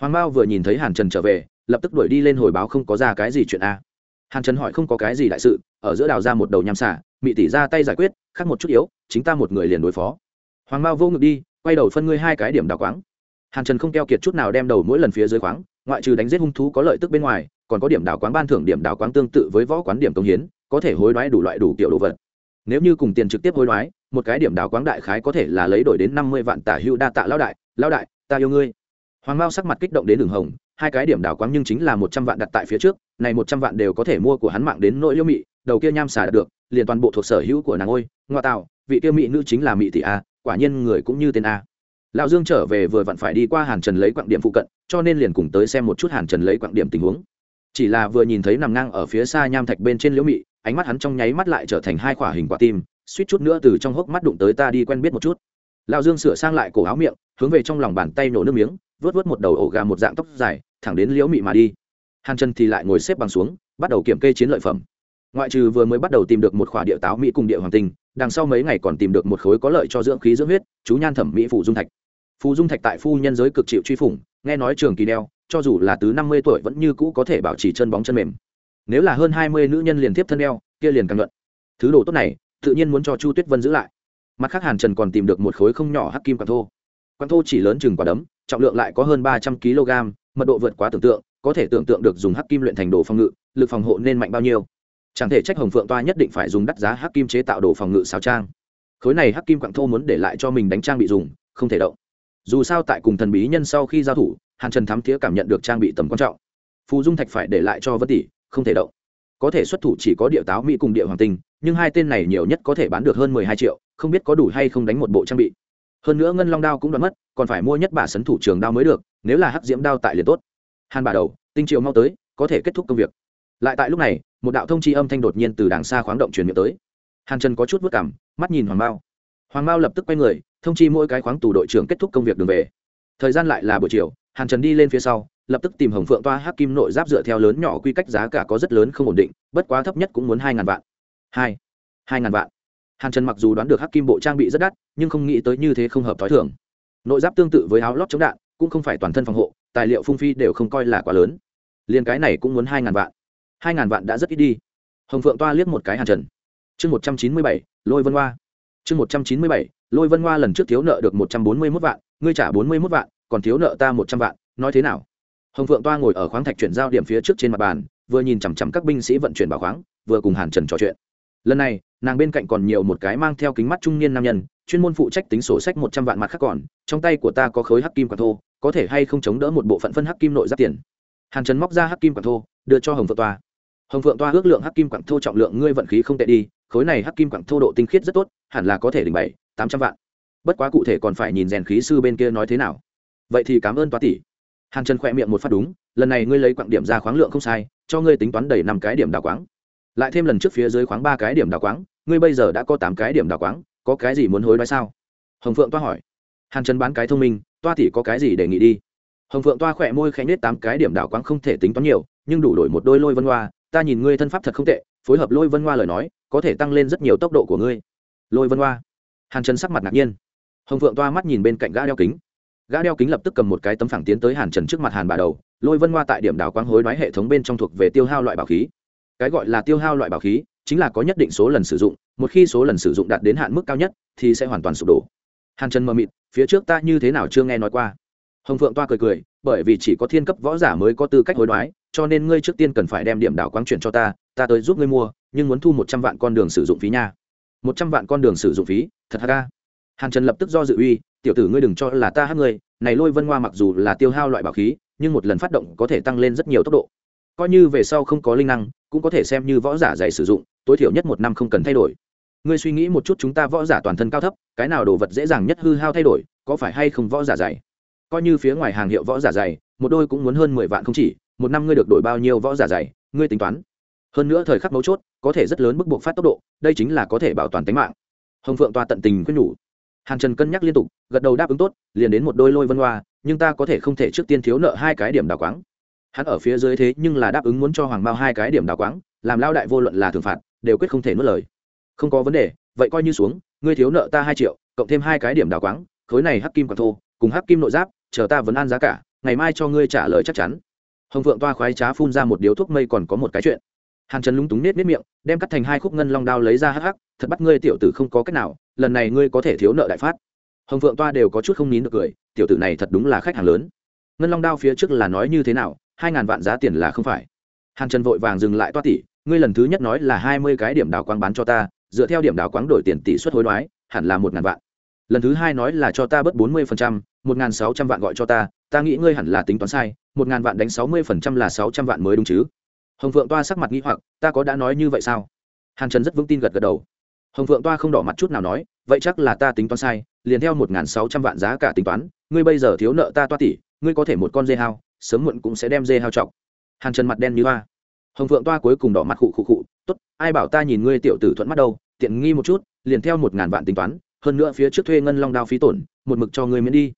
Hoàng mao vừa nhìn thấy hàn trần trở về, lập tức đuổi đi lên hồi báo không có ra cái gì chuyện a. Hàn trần hỏi không có cái gì đại sự, ở giữa đào ra một đầu nham xả, mị tỷ ra tay giải quyết, khác một chút yếu, chính ta một người liền đối phó. Hoàng mao vô ngực đi quay đầu phân ngươi hai cái điểm đào quáng. Hàn trần không keo kiệt chút nào đem đầu mỗi lần phía dưới khoáng, ngoại trừ đánh giết hung thú có lợi tức bên ngoài, còn có điểm đào quáng ban thưởng, điểm đào quáng tương tự với võ quán điểm công hiến, có thể hối đoái đủ loại đủ kiểu đồ vật. Nếu như cùng tiền trực tiếp hối đoái, một cái điểm đào quáng đại khái có thể là lấy đổi đến năm mươi vạn tả hưu đa tạ lao đại lao đại, ta yêu ngươi. Hoàng mao sắc mặt kích động đến đường hồng, hai cái điểm đào quáng nhưng chính là một trăm vạn đặt tại phía trước, này một trăm vạn đều có thể mua của hắn mạng đến nỗi liêu mị, đầu kia nham xả được, liền toàn bộ thuộc sở hữu của nàng ôi, ngoa tạo, vị kia mị nữ chính là mị tỷ a quả nhiên người cũng như tên a. Lão dương trở về vừa vặn phải đi qua hàn trần lấy quặng điểm phụ cận, cho nên liền cùng tới xem một chút hàn trần lấy quặng điểm tình huống. Chỉ là vừa nhìn thấy nằm ngang ở phía xa nham thạch bên trên liễu mị, ánh mắt hắn trong nháy mắt lại trở thành hai quả hình quả tim, suýt chút nữa từ trong hốc mắt đụng tới ta đi quen biết một chút. Lão dương sửa sang lại cổ áo miệng, hướng về trong lòng bàn tay nổ nước miếng, vớt vớt một đầu ổ gà một dạng tóc dài, thẳng đến liễu mị mà đi. Hàn trần thì lại ngồi xếp bằng xuống, bắt đầu kiểm kê chiến lợi phẩm. Ngoại trừ vừa mới bắt đầu tìm được một khỏa địa táo mỹ cùng địa hoàng tinh đằng sau mấy ngày còn tìm được một khối có lợi cho dưỡng khí dưỡng huyết, chú nhan thẩm mỹ phụ dung thạch. Phù dung thạch tại phu nhân giới cực chịu truy phủng, nghe nói trường kỳ đeo, cho dù là từ năm mươi tuổi vẫn như cũ có thể bảo trì chân bóng chân mềm. Nếu là hơn hai mươi nữ nhân liền tiếp thân đeo, kia liền càng luận. Thứ đồ tốt này, tự nhiên muốn cho chu tuyết vân giữ lại. Mặt khác hàn trần còn tìm được một khối không nhỏ hắc kim quảng thô. Quảng thô chỉ lớn chừng quả đấm, trọng lượng lại có hơn ba trăm kg mật độ vượt quá tưởng tượng, có thể tưởng tượng được dùng hắc kim luyện thành đồ phòng ngự, lực phòng hộ nên mạnh bao nhiêu chẳng thể trách hồng phượng toa nhất định phải dùng đắt giá hắc kim chế tạo đồ phòng ngự xáo trang. Khối này hắc kim quặng thô muốn để lại cho mình đánh trang bị dùng, không thể động. Dù sao tại cùng thần bí nhân sau khi giao thủ, hàn trần thám thiế cảm nhận được trang bị tầm quan trọng. Phù dung thạch phải để lại cho vân tỷ, không thể động. Có thể xuất thủ chỉ có địa táo mỹ cùng địa hoàng tinh, nhưng hai tên này nhiều nhất có thể bán được hơn mười hai triệu, không biết có đủ hay không đánh một bộ trang bị. Hơn nữa ngân long đao cũng đoán mất, còn phải mua nhất bà sấn thủ trường đao mới được, nếu là hắc diễm đao tại liền tốt. Hàn bà đầu, tinh triệu mau tới, có thể kết thúc công việc. Lại tại lúc này một đạo thông chi âm thanh đột nhiên từ đàng xa khoáng động truyền miệng tới. Hàn trần có chút vất cảm, mắt nhìn hoàng mao. Hoàng mao lập tức quay người, thông chi mỗi cái khoáng tù đội trưởng kết thúc công việc đường về. Thời gian lại là buổi chiều, hàn trần đi lên phía sau, lập tức tìm hồng phượng toa hắc kim nội giáp dựa theo lớn nhỏ quy cách giá cả có rất lớn không ổn định, bất quá thấp nhất cũng muốn hai ngàn vạn. Hai hai ngàn vạn. Hàn trần mặc dù đoán được hắc kim bộ trang bị rất đắt, nhưng không nghĩ tới như thế không hợp t h ó i thường. Nội giáp tương tự với áo lót chống đạn, cũng không phải toàn thân phòng hộ, tài liệu phung phi đều không coi là quá lớn. Liền cái này cũng muốn hai ngàn vạn hai ngàn vạn đã rất ít đi. Hồng phượng toa liếc một cái hàn trần. Chương một trăm chín mươi bảy, lôi vân hoa. Chương một trăm chín mươi bảy, lôi vân hoa lần trước thiếu nợ được một trăm bốn mươi mốt vạn, ngươi trả bốn mươi mốt vạn, còn thiếu nợ ta một trăm vạn, nói thế nào? Hồng phượng toa ngồi ở khoáng thạch chuyển giao điểm phía trước trên mặt bàn, vừa nhìn chằm chằm các binh sĩ vận chuyển bảo khoáng, vừa cùng hàn trần trò chuyện. Lần này, nàng bên cạnh còn nhiều một cái mang theo kính mắt trung niên nam nhân, chuyên môn phụ trách tính sổ sách một trăm vạn mặt khác còn, trong tay của ta có khối hắc kim quả thô, có thể hay không chống đỡ một bộ phận phân hắc kim nội giáp tiền. Hàn trần móc ra hắc kim quả thô, đưa cho hồng phượng toa hồng phượng toa ước lượng hắc kim quặng thô trọng lượng ngươi vận khí không tệ đi, khối này hắc kim quặng thô độ tinh khiết rất tốt, hẳn là có thể đỉnh bảy, tám trăm vạn. Bất quá cụ thể còn phải nhìn rèn khí sư bên kia nói thế nào. Vậy thì cảm ơn toa tỷ. Hàn trần khỏe miệng một phát đúng, lần này ngươi lấy quặng điểm ra khoáng lượng không sai, cho ngươi tính toán đầy năm cái điểm đào quáng. Lại thêm lần trước phía dưới khoáng ba cái điểm đào quáng, ngươi bây giờ đã có tám cái điểm đào quáng, có cái gì muốn hối đoái sao? Hồng phượng toa hỏi. Hàn trần bán cái thông minh, toa tỷ có cái gì để nghị đi? Hồng phượng toa khỏe môi khẽ nết tám cái điểm đào quáng không thể tính toán nhiều, nhưng đủ đổi một đôi lôi vân hoa ta nhìn ngươi thân pháp thật không tệ, phối hợp lôi vân hoa lời nói, có thể tăng lên rất nhiều tốc độ của ngươi. Lôi vân hoa. Hàn trần sắc mặt ngạc nhiên. Hồng phượng toa mắt nhìn bên cạnh gã đeo kính. Gã đeo kính lập tức cầm một cái tấm phẳng tiến tới hàn trần trước mặt hàn bà đầu. Lôi vân hoa tại điểm đảo quang hối đoái hệ thống bên trong thuộc về tiêu hao loại bảo khí. Cái gọi là tiêu hao loại bảo khí, chính là có nhất định số lần sử dụng, một khi số lần sử dụng đạt đến hạn mức cao nhất, thì sẽ hoàn toàn sụp đổ. Hàn trần mờ mịt, phía trước ta như thế nào chưa nghe nói qua. Hồng phượng toa cười cười, bởi vì chỉ có thiên cấp võ giả mới có tư cách hối đoái cho nên ngươi trước tiên cần phải đem điểm đảo quang chuyển cho ta ta tới giúp ngươi mua, nhưng muốn thu một trăm vạn con đường sử dụng phí nha. Một trăm vạn con đường sử dụng phí, thật ha ca hàn trần lập tức do dự uy, tiểu tử ngươi đừng cho là ta hát ngươi, này lôi vân hoa mặc dù là tiêu hao loại bảo khí, nhưng một lần phát động có thể tăng lên rất nhiều tốc độ. Coi như về sau không có linh năng, cũng có thể xem như võ giả dạy sử dụng, tối thiểu nhất một năm không cần thay đổi. Ngươi suy nghĩ một chút chúng ta võ giả toàn thân cao thấp, cái nào đồ vật dễ dàng nhất hư hao thay đổi, có phải hay không võ giả dạy? Coi như phía ngoài hàng hiệu võ giả dạy, một đôi cũng muốn hơn mười vạn không chỉ một năm ngươi được đổi bao nhiêu võ giả dày, ngươi tính toán. Hơn nữa thời khắc mấu chốt có thể rất lớn bức buộc phát tốc độ đây chính là có thể bảo toàn tính mạng. Hồng phượng toa tận tình quyết nhủ. Hàn trần cân nhắc liên tục gật đầu đáp ứng tốt liền đến một đôi lôi vân hoa nhưng ta có thể không thể trước tiên thiếu nợ hai cái điểm đào quáng. Hắn ở phía dưới thế nhưng là đáp ứng muốn cho hoàng Mao hai cái điểm đào quáng làm lao đại vô luận là thường phạt đều quyết không thể nuốt lời. Không có vấn đề vậy coi như xuống ngươi thiếu nợ ta hai triệu cộng thêm hai cái điểm đào quáng khối này hắc kim còn thô cùng hắc kim nội giáp chờ ta vấn an giá cả ngày mai cho ngươi trả lời chắc chắn hồng phượng toa khoái trá phun ra một điếu thuốc mây còn có một cái chuyện. Hàn trần lúng túng nết nết miệng, đem cắt thành hai khúc ngân long đao lấy ra hắc hắc, thật bắt ngươi tiểu tử không có cách nào, lần này ngươi có thể thiếu nợ đại phát. Hồng phượng toa đều có chút không nín được cười, tiểu tử này thật đúng là khách hàng lớn. Ngân long đao phía trước là nói như thế nào, hai ngàn vạn giá tiền là không phải. Hàn trần vội vàng dừng lại toa tỷ ngươi lần thứ nhất nói là hai mươi cái điểm đào quang bán cho ta, dựa theo điểm đào quáng đổi tiền tỷ suất hối đoái, hẳn là một ngàn vạn. Lần thứ hai nói là cho ta bớt bốn mươi phần trăm, một ngàn sáu trăm vạn gọi cho ta ta nghĩ ngươi hẳn là tính toán sai, một ngàn vạn đánh sáu mươi phần trăm là sáu trăm vạn mới đúng chứ. Hồng phượng toa sắc mặt nghĩ hoặc, ta có đã nói như vậy sao? Hàn trần rất vững tin gật gật đầu. Hồng phượng toa không đỏ mặt chút nào nói, vậy chắc là ta tính toán sai, liền theo một ngàn sáu trăm vạn giá cả tính toán, ngươi bây giờ thiếu nợ ta toa tỷ, ngươi có thể một con dê hao, sớm muộn cũng sẽ đem dê hao trọng. Hàn trần mặt đen như hoa. Hồng phượng toa cuối cùng đỏ mặt khụ khụ khụ, tốt, ai bảo ta nhìn ngươi tiểu tử thuận mắt đâu, tiện nghi một chút, liền theo một ngàn vạn tính toán, hơn nữa phía trước thuê ngân long đao phí tổn, một mực cho ngươi miễn đi.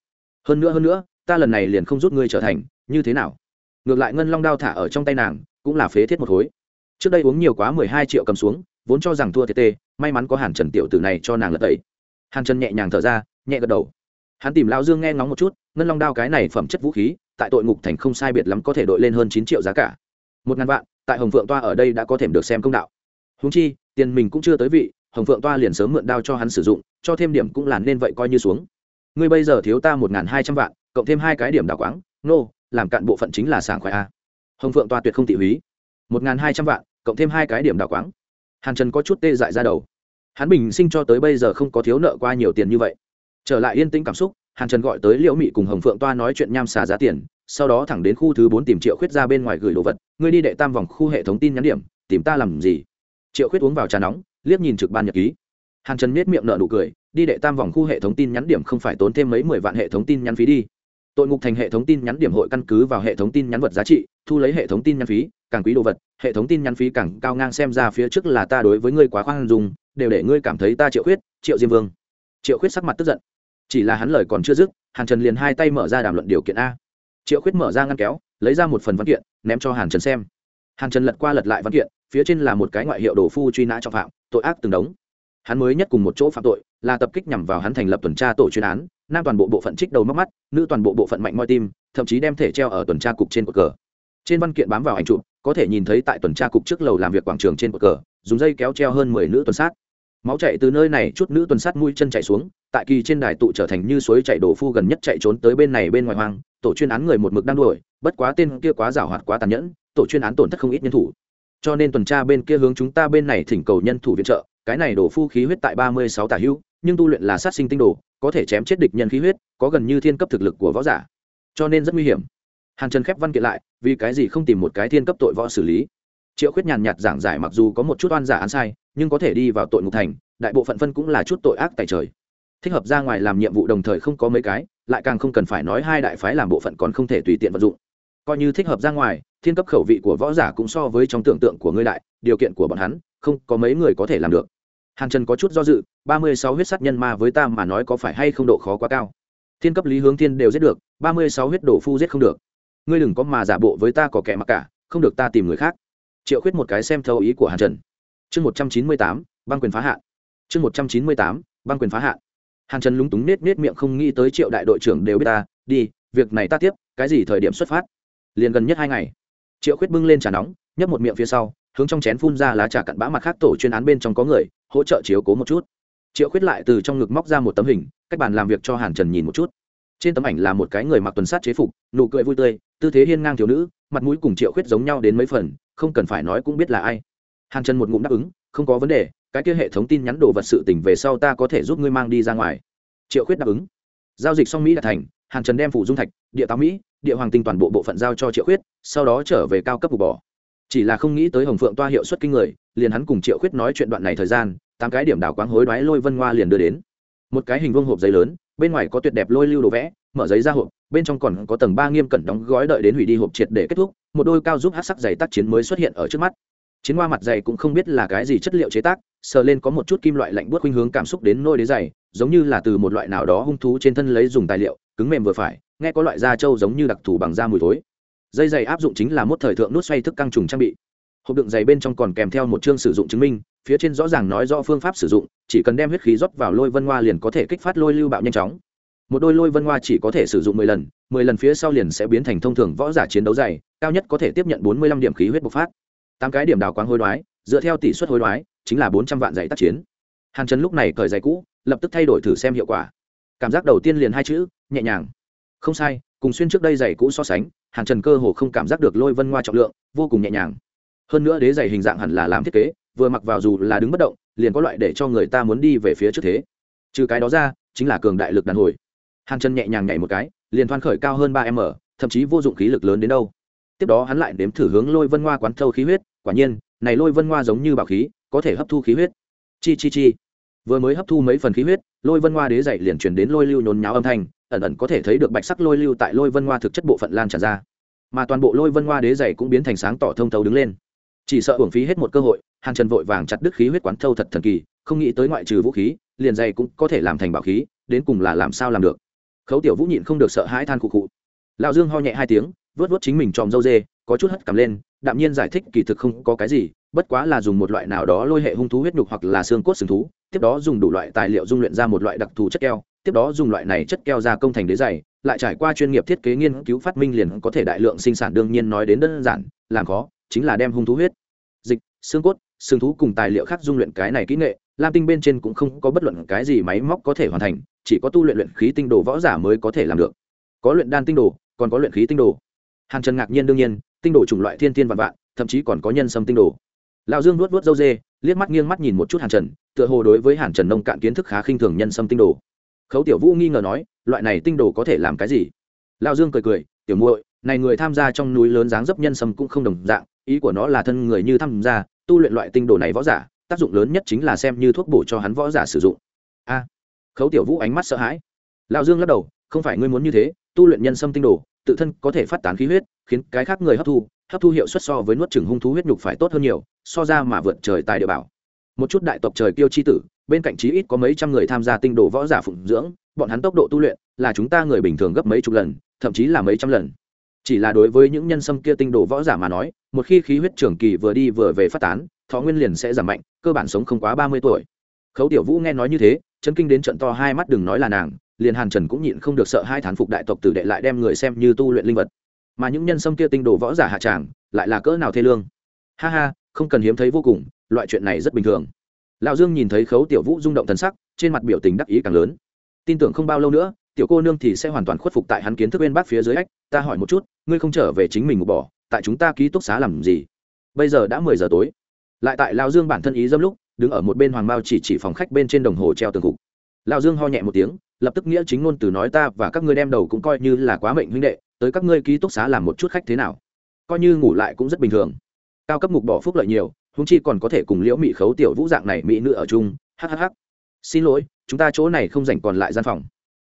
Hơn nữa hơn nữa ta lần này liền không rút ngươi trở thành, như thế nào? Ngược lại ngân long đao thả ở trong tay nàng, cũng là phế thiết một khối. Trước đây uống nhiều quá mười hai triệu cầm xuống, vốn cho rằng thua thiệt tê, may mắn có hàn trần tiểu tử này cho nàng lật tẩy. Hàn trần nhẹ nhàng thở ra, nhẹ gật đầu. Hắn tìm lao dương nghe ngóng một chút, ngân long đao cái này phẩm chất vũ khí, tại tội ngục thành không sai biệt lắm có thể đội lên hơn chín triệu giá cả. Một ngàn vạn, tại hồng phượng toa ở đây đã có thể được xem công đạo. Húng chi, tiền mình cũng chưa tới vị, hồng phượng toa liền sớm mượn đao cho hắn sử dụng, cho thêm điểm cũng là nên vậy coi như xuống ngươi bây giờ thiếu ta một n g h n hai trăm vạn cộng thêm hai cái điểm đào quáng nô、no, làm cạn bộ phận chính là sảng khoái a. Hồng phượng toa tuyệt không tị húy. Một n g h n hai trăm vạn cộng thêm hai cái điểm đào quáng. Hàn trần có chút tê dại ra đầu. Hắn bình sinh cho tới bây giờ không có thiếu nợ qua nhiều tiền như vậy. Trở lại yên tĩnh cảm xúc hàn trần gọi tới liễu mị cùng hồng phượng toa nói chuyện nham xà giá tiền sau đó thẳng đến khu thứ bốn tìm triệu khuyết ra bên ngoài gửi đồ vật. Ngươi đi đệ tam vòng khu hệ thống tin nhắn điểm tìm ta làm gì? Triệu khuyết uống vào trà nóng liếc nhìn trực ban nhật ký. Hàn trần miết miệng nợ nụ cười đi đệ tam vòng khu hệ thống tin nhắn điểm không phải tốn thêm mấy mười vạn hệ thống tin nhắn phí đi. Tội ngục thành hệ thống tin nhắn điểm hội căn cứ vào hệ thống tin nhắn vật giá trị, thu lấy hệ thống tin nhắn phí, càng quý đồ vật, hệ thống tin nhắn phí càng cao ngang xem ra phía trước là ta đối với ngươi quá khoan dung, đều để ngươi cảm thấy ta triệu khuyết, triệu diêm vương. Triệu khuyết sắc mặt tức giận. Chỉ là hắn lời còn chưa dứt, hàn trần liền hai tay mở ra đàm luận điều kiện a. Triệu khuyết mở ra ngăn kéo, lấy ra một phần văn kiện, ném cho hàn trần xem. Hàn trần lật qua lật lại văn kiện, phía trên là một cái ngoại hiệu đồ phu truy nã trọng phạm, tội ác từng đống hắn mới nhất cùng một chỗ phạm tội là tập kích nhằm vào hắn thành lập tuần tra tổ chuyên án, nam toàn bộ bộ phận trích đầu mắc mắt, nữ toàn bộ bộ phận mạnh moi tim, thậm chí đem thể treo ở tuần tra cục trên cột cờ. Trên văn kiện bám vào ảnh chụp, có thể nhìn thấy tại tuần tra cục trước lầu làm việc quảng trường trên cột cờ, dùng dây kéo treo hơn mười nữ tuần sát. Máu chạy từ nơi này, chút nữ tuần sát mũi chân chạy xuống, tại kỳ trên đài tụ trở thành như suối chạy đổ phu gần nhất chạy trốn tới bên này bên ngoài hoang, tổ chuyên án người một mực đang đuổi, bất quá tên kia quá giảo hoạt, quá tàn nhẫn, tổ chuyên án tổn thất không ít nhân thủ. Cho nên tuần tra bên kia hướng chúng ta bên này thỉnh cầu nhân thủ viện trợ cái này đổ phu khí huyết tại ba mươi sáu tả hữu, nhưng tu luyện là sát sinh tinh đồ, có thể chém chết địch nhân khí huyết, có gần như thiên cấp thực lực của võ giả. Cho nên rất nguy hiểm. Hàn trần khép văn kiện lại, vì cái gì không tìm một cái thiên cấp tội võ xử lý? Triệu khuyết nhàn nhạt giảng giải mặc dù có một chút oan giả án sai, nhưng có thể đi vào tội ngục thành, đại bộ phận phân cũng là chút tội ác tại trời. Thích hợp ra ngoài làm nhiệm vụ đồng thời không có mấy cái, lại càng không cần phải nói hai đại phái làm bộ phận còn không thể tùy tiện vận dụng. Coi như thích hợp ra ngoài, thiên cấp khẩu vị của võ giả cũng so với trong tưởng tượng của ngươi đại, điều kiện của bọn hắn, không có mấy người có thể làm được hàn trần có chút do dự, ba mươi sáu huyết sát nhân ma với ta mà nói có phải hay không độ khó quá cao? Thiên cấp lý hướng thiên đều giết được, ba mươi sáu huyết đổ phu giết không được. Ngươi đừng có mà giả bộ với ta có kẻ mặc cả, không được ta tìm người khác. Triệu khuyết một cái xem thấu ý của hàn trần. Chương một trăm chín mươi tám, băng quyền phá hạn. Chương một trăm chín mươi tám, băng quyền phá hạn. Hàn trần lúng túng nết nết miệng không nghĩ tới triệu đại đội trưởng đều biết ta. Đi, việc này ta tiếp, cái gì thời điểm xuất phát? Liền gần nhất hai ngày. Triệu khuyết bưng lên trà nóng, nhấp một miệng phía sau, hướng trong chén phun ra lá trà cặn bã mặt khác tổ chuyên án bên trong có người hỗ trợ chiếu cố một chút. Triệu khuyết lại từ trong ngực móc ra một tấm hình, cách bàn làm việc cho hàn trần nhìn một chút. Trên tấm ảnh là một cái người mặc tuần sát chế phục, nụ cười vui tươi, tư thế hiên ngang thiếu nữ, mặt mũi cùng triệu khuyết giống nhau đến mấy phần, không cần phải nói cũng biết là ai. Hàn trần một ngụm đáp ứng, không có vấn đề, cái kia hệ thống tin nhắn đồ vật sự tỉnh về sau ta có thể giúp ngươi mang đi ra ngoài. Triệu khuyết đáp ứng. Giao dịch xong mỹ đã thành, hàn trần đem phủ dung thạch, địa táo mỹ, địa hoàng tinh toàn bộ bộ phận giao cho triệu khuyết, sau đó trở về cao cấp cục bỏ chỉ là không nghĩ tới hồng phượng toa hiệu suất kinh người, liền hắn cùng triệu khuyết nói chuyện đoạn này thời gian, tám cái điểm đảo quáng hối đoái lôi vân hoa liền đưa đến. Một cái hình vuông hộp giấy lớn, bên ngoài có tuyệt đẹp lôi lưu đồ vẽ, mở giấy ra hộp, bên trong còn có tầng ba nghiêm cẩn đóng gói đợi đến hủy đi hộp triệt để kết thúc, một đôi cao giúp hát sắc giày tác chiến mới xuất hiện ở trước mắt. Chiến hoa mặt giày cũng không biết là cái gì chất liệu chế tác, sờ lên có một chút kim loại lạnh buốt khuynh hướng cảm xúc đến nôi đế giày, giống như là từ một loại nào đó hung thú trên thân lấy dùng tài liệu, cứng mềm vừa phải, nghe có loại da trâu giống như đặc thù bằng da mùi thối dây giày áp dụng chính là một thời thượng nút xoay thức căng trùng trang bị. Hộp đựng giày bên trong còn kèm theo một chương sử dụng chứng minh, phía trên rõ ràng nói rõ phương pháp sử dụng, chỉ cần đem huyết khí rót vào lôi vân hoa liền có thể kích phát lôi lưu bạo nhanh chóng. Một đôi lôi vân hoa chỉ có thể sử dụng mười lần mười lần phía sau liền sẽ biến thành thông thường võ giả chiến đấu dày, cao nhất có thể tiếp nhận bốn mươi lăm điểm khí huyết bộc phát. Tám cái điểm đào quáng hối đoái, dựa theo tỷ suất hối đoái, chính là bốn trăm vạn giày tác chiến. Hàn trần lúc này cởi giày cũ, lập tức thay đổi thử xem hiệu quả. Cảm giác đầu tiên liền hai chữ, nhẹ nhàng. Không sai cùng xuyên trước đây giày cũ so sánh, hàn trần cơ hồ không cảm giác được lôi vân ngoa trọng lượng, vô cùng nhẹ nhàng. Hơn nữa đế giày hình dạng hẳn là làm thiết kế, vừa mặc vào dù là đứng bất động, liền có loại để cho người ta muốn đi về phía trước thế. Trừ cái đó ra, chính là cường đại lực đàn hồi. Hàn trần nhẹ nhàng nhảy một cái, liền thoan khởi cao hơn ba m thậm chí vô dụng khí lực lớn đến đâu. Tiếp đó hắn lại đếm thử hướng lôi vân hoa quán thâu khí huyết, quả nhiên, này lôi vân hoa giống như bảo khí, có thể hấp thu khí huyết. Chi chi chi. Vừa mới hấp thu mấy phần khí huyết, lôi vân hoa đế dậy liền chuyển đến lôi lưu nhốn nháo âm thanh ẩn ẩn có thể thấy được bạch sắc lôi lưu tại lôi vân hoa thực chất bộ phận lan tràn ra. Mà toàn bộ lôi vân hoa đế dày cũng biến thành sáng tỏ thông thấu đứng lên. Chỉ sợ hưởng phí hết một cơ hội, hàn trần vội vàng chặt đứt khí huyết quán thâu thật thần kỳ, không nghĩ tới ngoại trừ vũ khí, liền dày cũng có thể làm thành bảo khí, đến cùng là làm sao làm được. Khấu tiểu vũ nhịn không được sợ hãi than khụ khụ. Lão dương ho nhẹ hai tiếng, vớt vớt chính mình tròm dâu dê, có chút hất cầm lên, đạm nhiên giải thích kỳ thực không có cái gì, bất quá là dùng một loại nào đó lôi hệ hung thú huyết nhục hoặc là xương cốt sừng thú, tiếp đó dùng đủ loại tài liệu dung luyện ra một loại đặc thù chất keo tiếp đó dùng loại này chất keo ra công thành đế dày lại trải qua chuyên nghiệp thiết kế nghiên cứu phát minh liền có thể đại lượng sinh sản đương nhiên nói đến đơn giản, làm khó, chính là đem hung thú huyết, dịch, xương cốt, xương thú cùng tài liệu khác dung luyện cái này kỹ nghệ, lam tinh bên trên cũng không có bất luận cái gì máy móc có thể hoàn thành, chỉ có tu luyện luyện khí tinh đồ võ giả mới có thể làm được. Có luyện đan tinh đồ, còn có luyện khí tinh đồ. Hàn trần ngạc nhiên đương nhiên, tinh đồ chủng loại thiên thiên vạn vạn, thậm chí còn có nhân sâm tinh đồ. Lão dương nuốt nuốt dâu dê, liếc mắt nghiêng mắt nhìn một chút hàn trần, tựa hồ đối với hàn trần nông cạn kiến thức khá khinh thường nhân sâm tinh đồ khấu tiểu vũ nghi ngờ nói, loại này tinh đồ có thể làm cái gì? Lão dương cười cười, tiểu muội, này người tham gia trong núi lớn dáng dấp nhân sâm cũng không đồng dạng, ý của nó là thân người như tham gia, tu luyện loại tinh đồ này võ giả, tác dụng lớn nhất chính là xem như thuốc bổ cho hắn võ giả sử dụng. A, khấu tiểu vũ ánh mắt sợ hãi. Lão dương lắc đầu, không phải ngươi muốn như thế, tu luyện nhân sâm tinh đồ, tự thân có thể phát tán khí huyết, khiến cái khác người hấp thu hấp thu hiệu suất so với nuốt trừng hung thú huyết nhục phải tốt hơn nhiều, so ra mà vượt trời tài địa bảo. Một chút đại tộc trời kiêu chi tử bên cạnh chí ít có mấy trăm người tham gia tinh đồ võ giả phụng dưỡng, bọn hắn tốc độ tu luyện là chúng ta người bình thường gấp mấy chục lần, thậm chí là mấy trăm lần. Chỉ là đối với những nhân sâm kia tinh đồ võ giả mà nói, một khi khí huyết trưởng kỳ vừa đi vừa về phát tán, thọ nguyên liền sẽ giảm mạnh, cơ bản sống không quá ba mươi tuổi. Khấu tiểu vũ nghe nói như thế chân kinh đến trận to hai mắt đừng nói là nàng, liền hàn trần cũng nhịn không được sợ hai thán phục đại tộc tử đệ lại đem người xem như tu luyện linh vật. Mà những nhân sâm kia tinh đồ võ giả hạ tràng, lại là cỡ nào thê lương. Ha ha, không cần hiếm thấy vô cùng, loại chuyện này rất bình thường lão dương nhìn thấy khấu tiểu vũ rung động thần sắc, trên mặt biểu tình đắc ý càng lớn. Tin tưởng không bao lâu nữa, tiểu cô nương thì sẽ hoàn toàn khuất phục tại hắn kiến thức bên bác phía dưới ách, ta hỏi một chút, ngươi không trở về chính mình ngủ bỏ, tại chúng ta ký túc xá làm gì? Bây giờ đã mười giờ tối. Lại tại lão dương bản thân ý dâm lúc, đứng ở một bên hoàng mao chỉ chỉ phòng khách bên trên đồng hồ treo tường cục. Lão dương ho nhẹ một tiếng, lập tức nghĩa chính ngôn từ nói ta và các ngươi đem đầu cũng coi như là quá mệnh huynh đệ, tới các ngươi ký túc xá làm một chút khách thế nào? Coi như ngủ lại cũng rất bình thường. Cao cấp mục bỏ phúc lợi nhiều húng chi còn có thể cùng liễu mỹ khấu tiểu vũ dạng này mỹ nữ ở chung. Hhh xin lỗi, chúng ta chỗ này không dành còn lại gian phòng.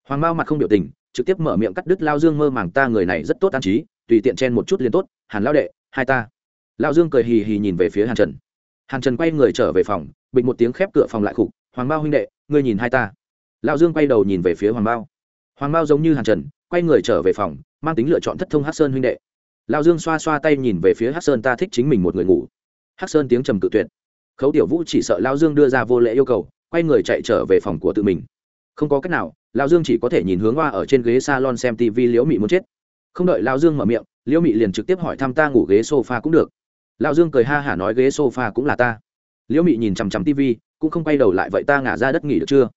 Hoàng mao mặt không biểu tình, trực tiếp mở miệng cắt đứt lao dương mơ màng ta người này rất tốt an trí, tùy tiện chen một chút liền tốt. Hàn lao đệ, hai ta. Lao dương cười hì hì nhìn về phía hàn trần. Hàn trần quay người trở về phòng bịch một tiếng khép cửa phòng lại khục, hoàng mao huynh đệ, ngươi nhìn hai ta. Lão dương quay đầu nhìn về phía hoàng bao hoàng bao giống như hàn trần, quay người trở về phòng, mang tính lựa chọn thất thông hát sơn huynh đệ. Lão dương xoa xoa tay nhìn về phía hát sơn, ta thích chính mình một người ngủ. Hắc sơn tiếng trầm cự tuyệt. Khấu tiểu vũ chỉ sợ lão dương đưa ra vô lễ yêu cầu, quay người chạy trở về phòng của tự mình. Không có cách nào lão dương chỉ có thể nhìn hướng hoa ở trên ghế salon xem tv liễu mị muốn chết. Không đợi lão dương mở miệng, liễu mị liền trực tiếp hỏi thăm ta ngủ ghế sofa cũng được. Lão dương cười ha hả nói ghế sofa cũng là ta. Liễu mị nhìn chằm chằm tv cũng không quay đầu lại vậy ta ngả ra đất nghỉ được chưa?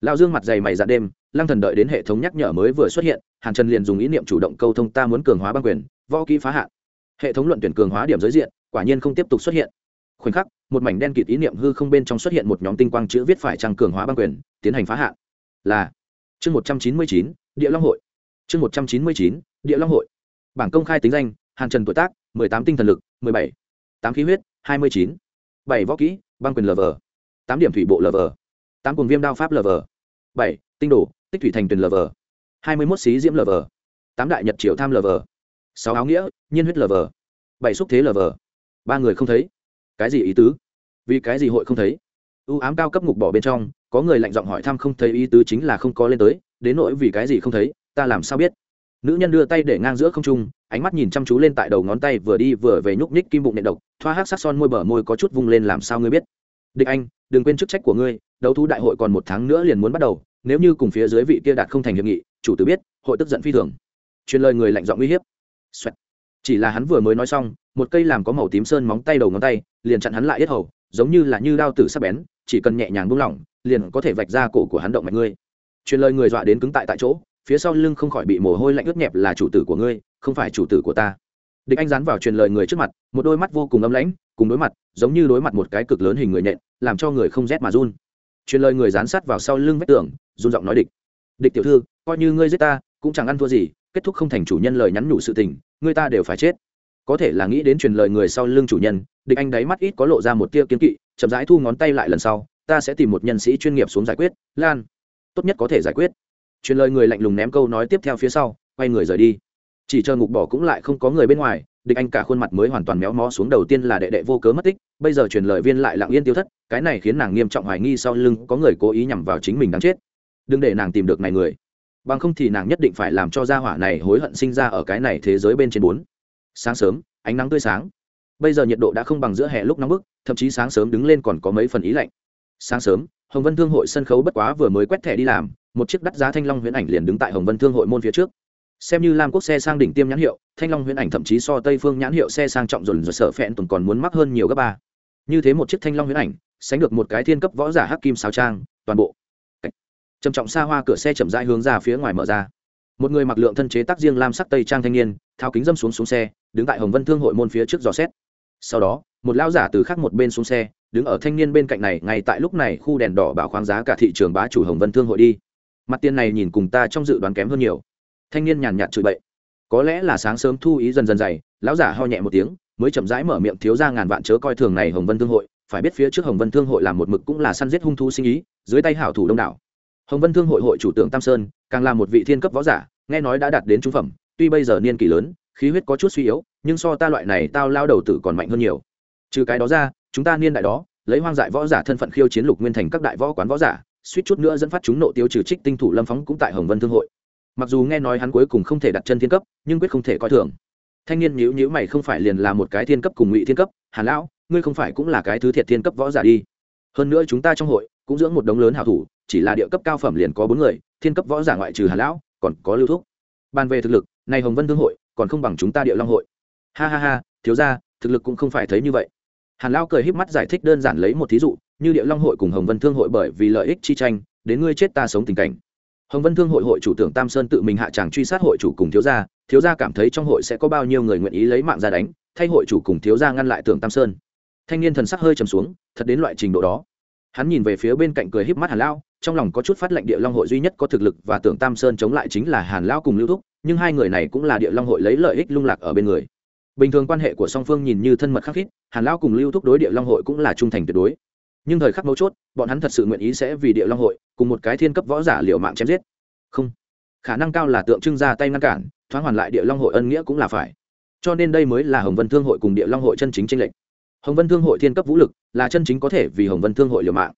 Lão dương mặt dày mày dạn đêm, lăng thần đợi đến hệ thống nhắc nhở mới vừa xuất hiện, hàn trần liền dùng ý niệm chủ động câu thông ta muốn cường hóa băng quyền, võ kỹ phá hạn. Hệ thống luận tuyển cường hóa điểm giới diện quả nhiên không tiếp tục xuất hiện. Khoảnh khắc, một mảnh đen kịt ý niệm hư không bên trong xuất hiện một nhóm tinh quang chữ viết phải trăng cường hóa băng quyền, tiến hành phá hạn. Là chương một trăm chín mươi chín, địa long hội. Chương một trăm chín mươi chín, địa long hội. Bảng công khai tính danh, hàn trần tuổi tác, mười tám tinh thần lực, mười bảy. Tám khí huyết, hai mươi chín. Bảy võ kỹ, băng quyền lv tám điểm thủy bộ lv tám cùng viêm đao pháp lv bảy, tinh đồ, tích thủy thành tuyền lv hai mươi mốt xí diễm lv tám đại nhật triều tham lv sáu áo nghĩa, nhiên huyết lv bảy xúc thế lv ba người không thấy. Cái gì ý tứ? Vì cái gì hội không thấy? Ưu ám cao cấp ngục bỏ bên trong, có người lạnh giọng hỏi thăm không thấy ý tứ chính là không có lên tới, đến nỗi vì cái gì không thấy, ta làm sao biết? Nữ nhân đưa tay để ngang giữa không trung, ánh mắt nhìn chăm chú lên tại đầu ngón tay vừa đi vừa về nhúc nhích kim bụng nện độc, thoa hát sắc son môi bờ môi có chút vung lên làm sao ngươi biết? Địch anh, đừng quên chức trách của ngươi, đấu thú đại hội còn một tháng nữa liền muốn bắt đầu, nếu như cùng phía dưới vị kia đạt không thành hiệp nghị, chủ tử biết, hội tức giận phi thường. Truyền lời người lạnh giọng uy hiếp. Xoẹt chỉ là hắn vừa mới nói xong một cây làm có màu tím sơn móng tay đầu ngón tay liền chặn hắn lại yết hầu giống như là như đao tử sắc bén chỉ cần nhẹ nhàng buông lỏng liền có thể vạch ra cổ của hắn động mạch ngươi. Truyền lời người dọa đến cứng tại tại chỗ phía sau lưng không khỏi bị mồ hôi lạnh ướt nhẹp là chủ tử của ngươi không phải chủ tử của ta. Địch anh dán vào truyền lời người trước mặt một đôi mắt vô cùng âm lãnh cùng đối mặt giống như đối mặt một cái cực lớn hình người nện, làm cho người không rét mà run. Truyền lời người dán sát vào sau lưng vách tường run giọng nói địch. Địch tiểu thư coi như ngươi giết ta cũng chẳng ăn thua gì kết thúc không thành chủ nhân lời nhắn nhủ sự tình người ta đều phải chết. Có thể là nghĩ đến truyền lời người sau lưng chủ nhân, địch anh đáy mắt ít có lộ ra một tia kiến kỵ, chậm rãi thu ngón tay lại lần sau, ta sẽ tìm một nhân sĩ chuyên nghiệp xuống giải quyết, lan. Tốt nhất có thể giải quyết. Truyền lời người lạnh lùng ném câu nói tiếp theo phía sau, quay người rời đi. Chỉ chờ ngục bỏ cũng lại không có người bên ngoài, địch anh cả khuôn mặt mới hoàn toàn méo mó xuống đầu tiên là đệ đệ vô cớ mất tích, bây giờ truyền lời viên lại lặng yên tiêu thất, cái này khiến nàng nghiêm trọng hoài nghi sau lưng có người cố ý nhằm vào chính mình đáng chết. Đừng để nàng tìm được này người bằng không thì nàng nhất định phải làm cho gia hỏa này hối hận sinh ra ở cái này thế giới bên trên bốn. Sáng sớm, ánh nắng tươi sáng. Bây giờ nhiệt độ đã không bằng giữa hè lúc nóng bức, thậm chí sáng sớm đứng lên còn có mấy phần ý lạnh. Sáng sớm, hồng vân thương hội sân khấu bất quá vừa mới quét thẻ đi làm, một chiếc đắt giá thanh long huyễn ảnh liền đứng tại hồng vân thương hội môn phía trước. Xem như lam quốc xe sang đỉnh tiêm nhãn hiệu, thanh long huyễn ảnh thậm chí so tây phương nhãn hiệu xe sang trọng dồn dồn sợ phẹn tùng còn muốn mắc hơn nhiều gấp ba. Như thế một chiếc thanh long huyễn ảnh, sánh được một cái thiên cấp võ giả hắc kim sao trang, toàn bộ trầm trọng xa hoa cửa xe chậm rãi hướng ra phía ngoài mở ra. Một người mặc lượng thân chế tác riêng lam sắc tây trang thanh niên thao kính dâm xuống xuống xe, đứng tại hồng vân thương hội môn phía trước dò xét. Sau đó, một lao giả từ khác một bên xuống xe, đứng ở thanh niên bên cạnh này, ngay tại lúc này khu đèn đỏ bảo khoáng giá cả thị trường bá chủ hồng vân thương hội đi. Mặt tiền này nhìn cùng ta trong dự đoán kém hơn nhiều. Thanh niên nhàn nhạt chửi bậy. Có lẽ là sáng sớm thu ý dần dần dày, lão giả ho nhẹ một tiếng, mới chậm rãi mở miệng thiếu ra ngàn vạn chớ coi thường này hồng vân thương hội, phải biết phía trước hồng vân thương hội làm một mực cũng là săn giết hung thú sinh ý, dưới tay hảo thủ đông đảo hồng vân thương hội hội chủ tượng tam sơn, càng là một vị thiên cấp võ giả, nghe nói đã đạt đến trung phẩm, tuy bây giờ niên kỷ lớn, khí huyết có chút suy yếu, nhưng so ta loại này tao lao đầu tử còn mạnh hơn nhiều. Trừ cái đó ra, chúng ta niên đại đó, lấy hoang dại võ giả thân phận khiêu chiến lục nguyên thành các đại võ quán võ giả, suýt chút nữa dẫn phát chúng nộ tiêu trừ trích tinh thủ lâm phóng cũng tại hồng vân thương hội. Mặc dù nghe nói hắn cuối cùng không thể đặt chân thiên cấp, nhưng quyết không thể coi thường. Thanh niên nhữ nhữ mày không phải liền là một cái thiên cấp cùng ngụy thiên cấp, hàn lão, ngươi không phải cũng là cái thứ thiệt thiên cấp võ giả đi. Hơn nữa chúng ta trong hội, cũng dưỡng một đống lớn hảo thủ chỉ là địa cấp cao phẩm liền có bốn người, thiên cấp võ giả ngoại trừ hàn lão, còn có lưu thúc. Bàn về thực lực, này hồng vân thương hội, còn không bằng chúng ta địa long hội. Ha ha ha, thiếu ra thực lực cũng không phải thấy như vậy. Hàn lão cười híp mắt giải thích đơn giản lấy một thí dụ, như địa long hội cùng hồng vân thương hội bởi vì lợi ích chi tranh, đến ngươi chết ta sống tình cảnh. Hồng vân thương hội hội chủ tưởng tam sơn tự mình hạ tràng truy sát hội chủ cùng thiếu gia thiếu gia cảm thấy trong hội sẽ có bao nhiêu người nguyện ý lấy mạng ra đánh, thay hội chủ cùng thiếu gia ngăn lại tưởng tam sơn. Thanh niên thần sắc hơi trầm xuống, thật đến loại trình độ đó hắn nhìn về phía bên cạnh cười híp mắt hàn lao, trong lòng có chút phát lệnh địa long hội duy nhất có thực lực và tưởng tam sơn chống lại chính là hàn lao cùng lưu thúc, nhưng hai người này cũng là địa long hội lấy lợi ích lung lạc ở bên người. Bình thường quan hệ của song phương nhìn như thân mật khắc khít, hàn lao cùng lưu thúc đối địa long hội cũng là trung thành tuyệt đối. Nhưng thời khắc mấu chốt, bọn hắn thật sự nguyện ý sẽ vì địa long hội cùng một cái thiên cấp võ giả liệu mạng chém giết. Không, khả năng cao là tượng trưng ra tay ngăn cản, thoáng hoàn lại địa long hội ân nghĩa cũng là phải. Cho nên đây mới là hồng vân thương hội cùng địa long hội chân chính tranh lệch hồng vân thương hội thiên cấp vũ lực là chân chính có thể vì hồng vân thương hội liều mạng.